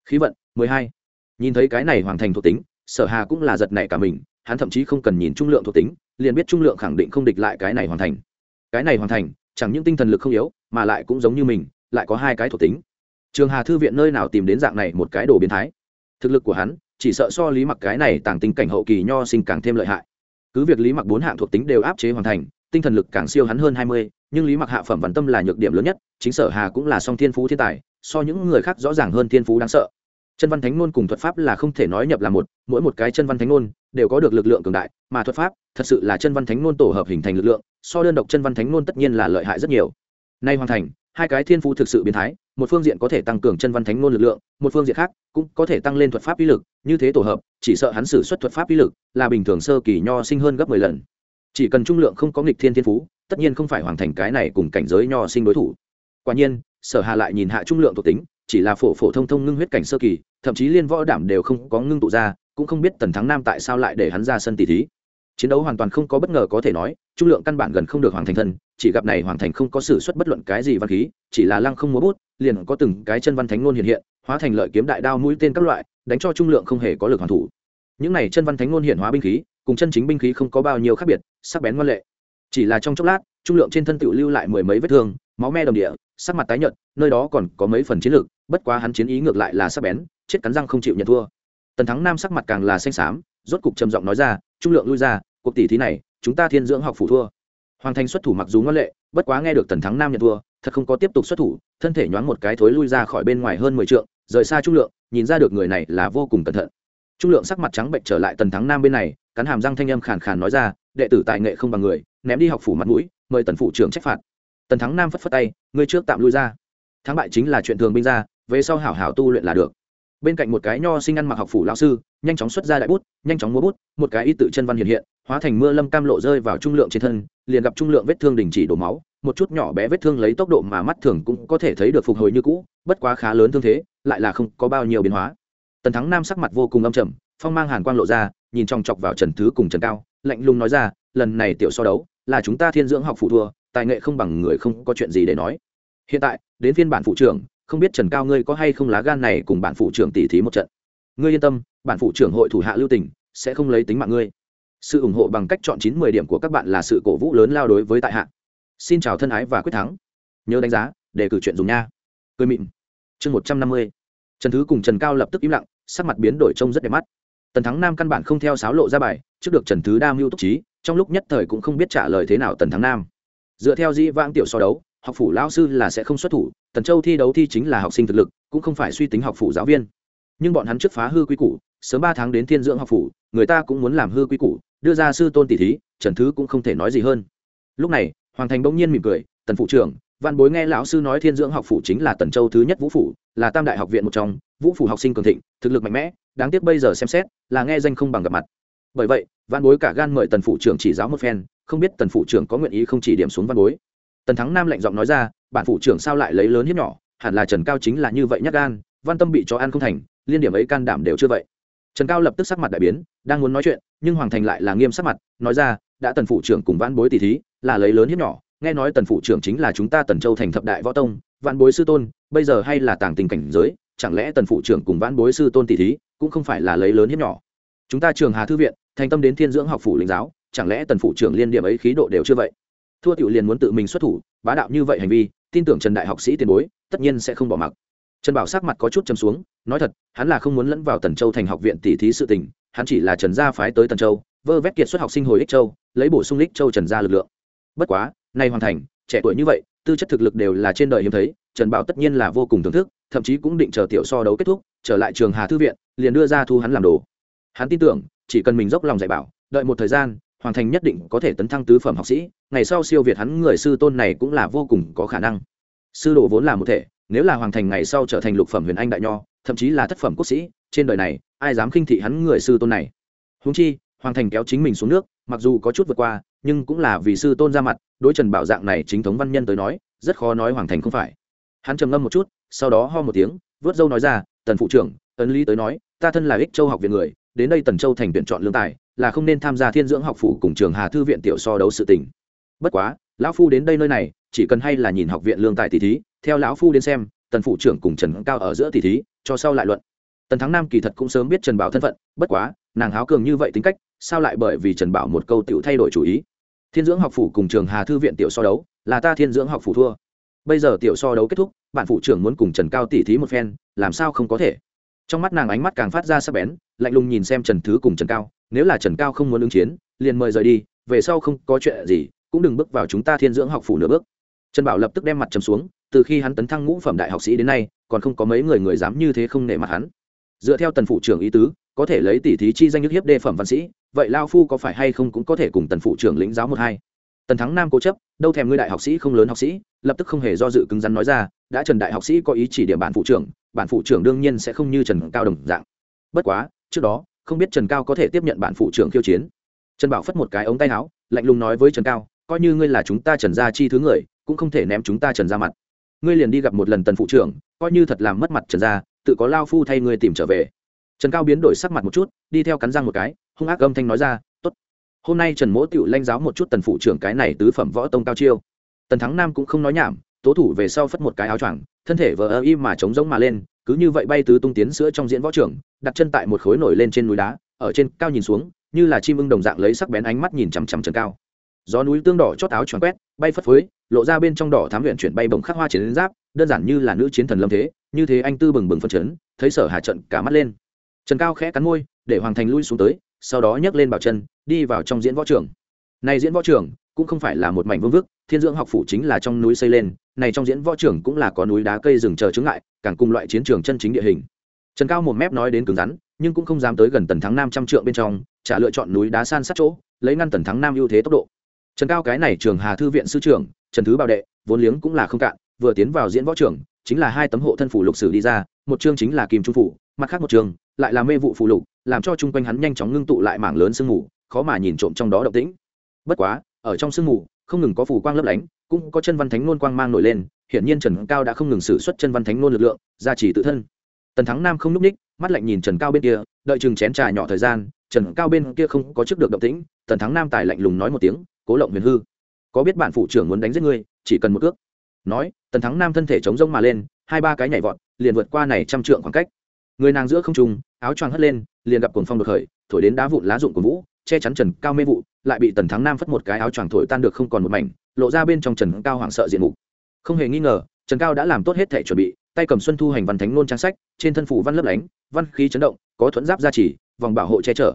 khí vận 12. nhìn thấy cái này hoàn thành thuộc tính, sở hà cũng là giật nảy cả mình hắn thậm chí không cần nhìn trung lượng thuộc tính, liền biết trung lượng khẳng định không địch lại cái này hoàn thành. Cái này hoàn thành, chẳng những tinh thần lực không yếu, mà lại cũng giống như mình, lại có hai cái thuộc tính. Trường hà thư viện nơi nào tìm đến dạng này một cái đồ biến thái? Thực lực của hắn, chỉ sợ so lý mặc cái này tàng tinh cảnh hậu kỳ nho sinh càng thêm lợi hại. Cứ việc lý mặc bốn hạng thuộc tính đều áp chế hoàn thành, tinh thần lực càng siêu hắn hơn hai mươi, nhưng lý mặc hạ phẩm văn tâm là nhược điểm lớn nhất, chính sở hà cũng là song thiên phú thiên tài, so những người khác rõ ràng hơn thiên phú đáng sợ. Chân văn thánh ngôn cùng thuật pháp là không thể nói nhập là một, mỗi một cái chân văn thánh ngôn đều có được lực lượng cường đại, mà thuật pháp thật sự là chân văn thánh ngôn tổ hợp hình thành lực lượng, so đơn độc chân văn thánh ngôn tất nhiên là lợi hại rất nhiều. Nay hoàn thành, hai cái thiên phú thực sự biến thái, một phương diện có thể tăng cường chân văn thánh ngôn lực lượng, một phương diện khác cũng có thể tăng lên thuật pháp uy lực, như thế tổ hợp, chỉ sợ hắn xử xuất thuật pháp uy lực là bình thường sơ kỳ nho sinh hơn gấp mười lần. Chỉ cần trung lượng không có nghịch thiên thiên phú, tất nhiên không phải hoàn thành cái này cùng cảnh giới nho sinh đối thủ. Quả nhiên, sở hà lại nhìn hạ trung lượng thuộc tính, chỉ là phổ phổ thông thông ngưng huyết cảnh sơ kỳ, thậm chí liên võ đảm đều không có ngưng tụ ra cũng không biết tần thắng nam tại sao lại để hắn ra sân tỷ thí. Chiến đấu hoàn toàn không có bất ngờ có thể nói, trung lượng căn bản gần không được hoàng thành thân, chỉ gặp này hoàng thành không có sự xuất bất luận cái gì văn khí, chỉ là lăng không múa bút, liền có từng cái chân văn thánh ngôn hiện hiện, hóa thành lợi kiếm đại đao mũi tên các loại, đánh cho trung lượng không hề có lực hoàn thủ. Những này chân văn thánh ngôn hiện hóa binh khí, cùng chân chính binh khí không có bao nhiêu khác biệt, sắc bén ngoan lệ. Chỉ là trong chốc lát, trung lượng trên thân tự lưu lại mười mấy vết thương, máu me đồng địa, sắc mặt tái nhợt, nơi đó còn có mấy phần chiến lược bất quá hắn chiến ý ngược lại là sắc bén, chết cắn răng không chịu nhận thua tần thắng nam sắc mặt càng là xanh xám, rốt cục trầm giọng nói ra, trung lượng lui ra, cuộc tỷ thí này, chúng ta thiên dưỡng học phủ thua. Hoàng thành xuất thủ mặc dù ngân lệ, bất quá nghe được tần thắng nam nhận thua, thật không có tiếp tục xuất thủ, thân thể nhoáng một cái thối lui ra khỏi bên ngoài hơn mười trượng, rời xa trung lượng, nhìn ra được người này là vô cùng cẩn thận. Trung lượng sắc mặt trắng bệnh trở lại tần thắng nam bên này, cắn hàm răng thanh âm khàn khàn nói ra, đệ tử tài nghệ không bằng người, ném đi học phủ mặt mũi, mời tần phụ trưởng trách phạt. Tần thắng nam phất phất tay, ngươi trước tạm lui ra. Thắng bại chính là chuyện thường binh ra, về sau hảo hảo tu luyện là được bên cạnh một cái nho sinh ăn mặc học phủ lao sư, nhanh chóng xuất ra đại bút, nhanh chóng múa bút, một cái y tự chân văn hiện hiện, hóa thành mưa lâm cam lộ rơi vào trung lượng trên thân, liền gặp trung lượng vết thương đình chỉ đổ máu, một chút nhỏ bé vết thương lấy tốc độ mà mắt thường cũng có thể thấy được phục hồi như cũ, bất quá khá lớn thương thế, lại là không có bao nhiêu biến hóa. Tần thắng nam sắc mặt vô cùng âm trầm, phong mang hàn quang lộ ra, nhìn trong chọc vào trần thứ cùng trần cao, lạnh lùng nói ra, lần này tiểu so đấu, là chúng ta thiên dưỡng học phụ thua, tài nghệ không bằng người không có chuyện gì để nói. Hiện tại, đến phiên bản phụ trưởng không biết trần cao ngươi có hay không lá gan này cùng bản phụ trưởng tỉ thí một trận. Ngươi yên tâm, bản phụ trưởng hội thủ hạ lưu tỉnh sẽ không lấy tính mạng ngươi. Sự ủng hộ bằng cách chọn chín mười điểm của các bạn là sự cổ vũ lớn lao đối với tại hạ. Xin chào thân ái và quyết thắng. Nhớ đánh giá, để cử chuyện dùng nha. Cười mịn. Chương một trăm năm mươi. Trần thứ cùng trần cao lập tức im lặng, sắc mặt biến đổi trông rất đẹp mắt. Tần thắng nam căn bản không theo sáo lộ ra bài, trước được trần thứ đa mưu túc trí, trong lúc nhất thời cũng không biết trả lời thế nào tần thắng nam. Dựa theo dĩ vãng tiểu so đấu học phủ lão sư là sẽ không xuất thủ, tần châu thi đấu thi chính là học sinh thực lực, cũng không phải suy tính học phủ giáo viên. Nhưng bọn hắn trước phá hư quy củ, sớm ba tháng đến thiên dưỡng học phủ, người ta cũng muốn làm hư quy củ, đưa ra sư tôn tỷ thí, trần thứ cũng không thể nói gì hơn. Lúc này, hoàng thành bỗng nhiên mỉm cười, tần phụ trưởng, văn bối nghe lão sư nói thiên dưỡng học phủ chính là tần châu thứ nhất vũ phủ, là tam đại học viện một trong, vũ phủ học sinh cường thịnh, thực lực mạnh mẽ, đáng tiếc bây giờ xem xét, là nghe danh không bằng gặp mặt. Bởi vậy, văn bối cả gan mời tần phụ trưởng chỉ giáo một phen, không biết tần phụ trưởng có nguyện ý không chỉ điểm xuống văn bối tần thắng nam lạnh giọng nói ra, bản phụ trưởng sao lại lấy lớn hiếp nhỏ? Hẳn là trần cao chính là như vậy nhắc gan, văn tâm bị cho ăn không thành, liên điểm ấy can đảm đều chưa vậy. Trần cao lập tức sắc mặt đại biến, đang muốn nói chuyện, nhưng hoàng thành lại là nghiêm sắc mặt, nói ra, đã tần phụ trưởng cùng văn bối tỷ thí, là lấy lớn hiếp nhỏ, nghe nói tần phụ trưởng chính là chúng ta tần châu thành thập đại võ tông văn bối sư tôn, bây giờ hay là tàng tình cảnh giới, chẳng lẽ tần phụ trưởng cùng văn bối sư tôn tỷ thí, cũng không phải là lấy lớn hiếp nhỏ? Chúng ta trường hà thư viện, thành tâm đến thiên dưỡng học phủ lĩnh giáo, chẳng lẽ tần phụ trưởng liên điểm ấy khí độ đều chưa vậy? Thua tiểu liền muốn tự mình xuất thủ, bá đạo như vậy hành vi, tin tưởng trần đại học sĩ tiền bối, tất nhiên sẽ không bỏ mặc. Trần bảo sắc mặt có chút châm xuống, nói thật, hắn là không muốn lẫn vào tần châu thành học viện tỷ thí sự tình, hắn chỉ là trần gia phái tới tần châu, vơ vét kiệt xuất học sinh hồi ích châu, lấy bổ sung ích châu trần gia lực lượng. Bất quá, nay hoàn thành, trẻ tuổi như vậy, tư chất thực lực đều là trên đời hiếm thấy, trần bảo tất nhiên là vô cùng thưởng thức, thậm chí cũng định chờ tiểu so đấu kết thúc, trở lại trường hà thư viện, liền đưa ra thu hắn làm đồ. Hắn tin tưởng, chỉ cần mình dốc lòng dạy bảo, đợi một thời gian hoàng thành nhất định có thể tấn thăng tứ phẩm học sĩ, ngày sau siêu việt hắn người sư tôn này cũng là vô cùng có khả năng. Sư đồ vốn là một thể, nếu là hoàng thành ngày sau trở thành lục phẩm huyền anh đại nho, thậm chí là thất phẩm quốc sĩ, trên đời này, ai dám khinh thị hắn người sư tôn này? Húng chi, hoàng thành kéo chính mình xuống nước, mặc dù có chút vượt qua, nhưng cũng là vì sư tôn ra mặt, đối trần bảo dạng này chính thống văn nhân tới nói, rất khó nói hoàng thành không phải. Hắn trầm ngâm một chút, sau đó ho một tiếng, vớt dâu nói ra, tần phụ trưởng Tần lý tới nói, ta thân là ích châu học viện người, đến đây tần châu thành tuyển chọn lương tài là không nên tham gia thiên dưỡng học phủ cùng trường hà thư viện tiểu so đấu sự tình. Bất quá, lão phu đến đây nơi này, chỉ cần hay là nhìn học viện lương tài tỷ thí, theo lão phu đến xem, tần phụ trưởng cùng trần cao ở giữa tỷ thí, cho sau lại luận. Tần thắng nam kỳ thật cũng sớm biết trần bảo thân phận, bất quá, nàng háo cường như vậy tính cách, sao lại bởi vì trần bảo một câu tiểu thay đổi chủ ý? Thiên dưỡng học phủ cùng trường hà thư viện tiểu so đấu, là ta thiên dưỡng học phủ thua. Bây giờ tiểu so đấu kết thúc, bạn phụ trưởng muốn cùng trần cao tỷ thí một phen, làm sao không có thể? Trong mắt nàng ánh mắt càng phát ra sắc bén, lạnh lùng nhìn xem trần thứ cùng trần cao, nếu là trần cao không muốn ứng chiến, liền mời rời đi, về sau không có chuyện gì, cũng đừng bước vào chúng ta thiên dưỡng học phủ nửa bước. Trần bảo lập tức đem mặt trầm xuống, từ khi hắn tấn thăng ngũ phẩm đại học sĩ đến nay, còn không có mấy người người dám như thế không nể mặt hắn. Dựa theo tần phụ trưởng ý tứ, có thể lấy tỷ thí chi danh nhức hiếp đề phẩm văn sĩ, vậy lao phu có phải hay không cũng có thể cùng tần phụ trưởng lĩnh giáo một hai? Tần thắng nam cố chấp, đâu thèm ngươi đại học sĩ không lớn học sĩ, lập tức không hề do dự cứng rắn nói ra, đã trần đại học sĩ có ý chỉ điểm bản phụ trưởng bản phụ trưởng đương nhiên sẽ không như trần cao đồng dạng. Bất quá, trước đó, không biết trần cao có thể tiếp nhận bản phụ trưởng khiêu chiến. Trần bảo phất một cái ống tay áo, lạnh lùng nói với trần cao, coi như ngươi là chúng ta trần gia chi thứ người, cũng không thể ném chúng ta trần ra mặt. Ngươi liền đi gặp một lần tần phụ trưởng, coi như thật làm mất mặt trần gia, tự có lao phu thay ngươi tìm trở về. Trần cao biến đổi sắc mặt một chút, đi theo cắn răng một cái, hung ác âm thanh nói ra t ố t hôm nay trần mỗ tựu lanh giáo một chút tần phụ trưởng cái này tứ phẩm võ tông cao chiêu. Tần thắng nam cũng không nói nhảm tố thủ về sau phất một cái áo choàng, thân thể vờ ơ y mà trống rỗng mà lên, cứ như vậy bay tứ tung tiến sữa trong diễn võ trưởng đặt chân tại một khối nổi lên trên núi đá, ở trên cao nhìn xuống, như là chim ưng đồng dạng lấy sắc bén ánh mắt nhìn chằm chằm trần cao. Gió núi tương đỏ chót áo choàng quét, bay phất phới, lộ ra bên trong đỏ thám luyện chuyển bay bồng khắc hoa chiến giáp, đơn giản như là nữ chiến thần lâm thế, như thế anh tư bừng bừng phân chấn, thấy sở hà trận cả mắt lên. Trần cao khẽ cắn môi, để hoàng thành lui xuống tới, sau đó nhấc lên bảo chân, đi vào trong diễn võ trường. Này diễn võ trường cũng không phải là một mảnh vương vức, thiên dưỡng học phủ chính là trong núi xây lên, này trong diễn võ trường cũng là có núi đá cây rừng chờ chứng ngại, càng cùng loại chiến trường chân chính địa hình. Trần cao một mép nói đến cứng rắn, nhưng cũng không dám tới gần tần thắng nam trăm trượng bên trong trả lựa chọn núi đá san sát chỗ, lấy ngăn tần thắng nam ưu thế tốc độ. Trần cao cái này trường hà thư viện sư trưởng, trần thứ bảo đệ, vốn liếng cũng là không cạn, vừa tiến vào diễn võ trường, chính là hai tấm hộ thân phủ lục sử đi ra, một chương chính là kim trung phủ, mặt khác một chương, lại là mê vụ phù lục, làm cho chung quanh hắn nhanh chóng ngưng tụ lại mảng lớn sương mù, khó mà nhìn trộm trong đó động tĩnh. Bất quá ở trong sương mù không ngừng có phủ quang lấp lánh cũng có chân văn thánh nôn quang mang nổi lên hiển nhiên trần cao đã không ngừng xử suất chân văn thánh nôn lực lượng gia trì tự thân. Tần thắng nam không n ú c ních mắt lạnh nhìn trần cao bên kia đợi chừng chén trà nhỏ thời gian trần cao bên kia không có chức được động tĩnh tần thắng nam tài lạnh lùng nói một tiếng cố lộng huyền hư có biết bạn phụ trưởng muốn đánh giết ngươi chỉ cần một ước nói tần thắng nam thân thể chống rông mà lên hai ba cái nhảy vọt liền vượt qua này trăm trượng khoảng cách. Người nàng giữa không trùng, áo choàng hất lên liền gặp cuồng phong đột khởi thổi đến đá vụn lá rụng của vũ che chắn trần cao mê vụ, lại bị tần thắng nam phất một cái áo choàng thổi tan được không còn một mảnh, lộ ra bên trong trần cao hoảng sợ diện mục. Không hề nghi ngờ, trần cao đã làm tốt hết thể chuẩn bị, tay cầm xuân thu hành văn thánh nôn trang sách, trên thân phủ văn lấp lánh, văn khí chấn động, có thuẫn giáp gia trì, vòng bảo hộ che chở.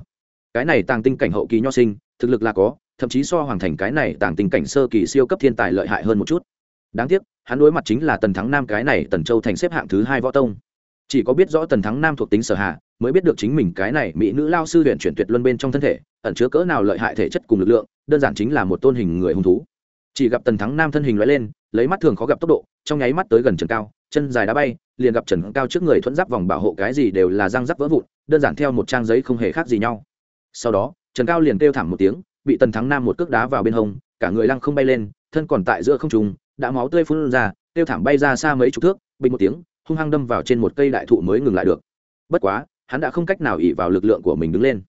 Cái này tàng tinh cảnh hậu kỳ nho sinh, thực lực là có, thậm chí so hoàng thành cái này tàng tinh cảnh sơ kỳ siêu cấp thiên tài lợi hại hơn một chút. Đáng tiếc, hắn đối mặt chính là tần thắng nam cái này tần châu thành xếp hạng thứ hai võ tông. Chỉ có biết rõ tần thắng nam thuộc tính sở hạ, mới biết được chính mình cái này mỹ nữ lao sư huyện chuyển tuyệt luân bên trong thân thể ẩn chứa cỡ nào lợi hại thể chất cùng lực lượng, đơn giản chính là một tôn hình người hung thú. Chỉ gặp tần thắng nam thân hình loại lên, lấy mắt thường khó gặp tốc độ, trong nháy mắt tới gần trần cao, chân dài đá bay, liền gặp trần cao trước người thuẫn giáp vòng bảo hộ cái gì đều là răng rắc vỡ vụn, đơn giản theo một trang giấy không hề khác gì nhau. Sau đó, trần cao liền kêu thảm một tiếng, bị tần thắng nam một cước đá vào bên hông, cả người lăng không bay lên, thân còn tại giữa không trùng đã máu tươi phun ra, kêu thảm bay ra xa mấy chục thước, bình một tiếng, hung hăng đâm vào trên một cây đại thụ mới ngừng lại được. Bất quá, hắn đã không cách nào ỉ vào lực lượng của mình đứng lên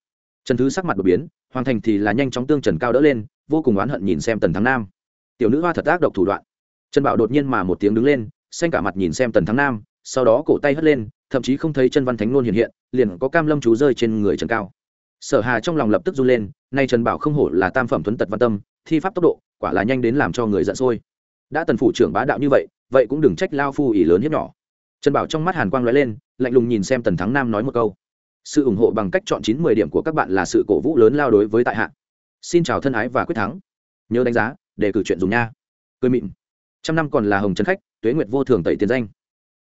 trần thứ sắc mặt đột biến, hoàng thành thì là nhanh chóng tương trần cao đỡ lên, vô cùng oán hận nhìn xem tần thắng nam. Tiểu nữ hoa thật ác độc thủ đoạn. Trần bảo đột nhiên mà một tiếng đứng lên, xanh cả mặt nhìn xem tần thắng nam, sau đó cổ tay hất lên, thậm chí không thấy chân văn thánh nôn hiện hiện, liền có cam lâm chú rơi trên người trần cao. Sở hà trong lòng lập tức run lên, nay trần bảo không hổ là tam phẩm tuấn tật văn tâm, thi pháp tốc độ quả là nhanh đến làm cho người giận sôi. Đã tần phủ trưởng bá đạo như vậy vậy cũng đừng trách lao phu ỷ lớn hiếp nhỏ. Trần bảo trong mắt hàn quang lóe lên, lạnh lùng nhìn xem tần thắng nam nói một câu sự ủng hộ bằng cách chọn chín mười điểm của các bạn là sự cổ vũ lớn lao đối với tại hạ. Xin chào thân ái và quyết thắng. Nhớ đánh giá, để cử chuyện dùng nha. Cười mịn. Trăm năm còn là hồng trần khách, tuế nguyệt vô thường tẩy tiền danh.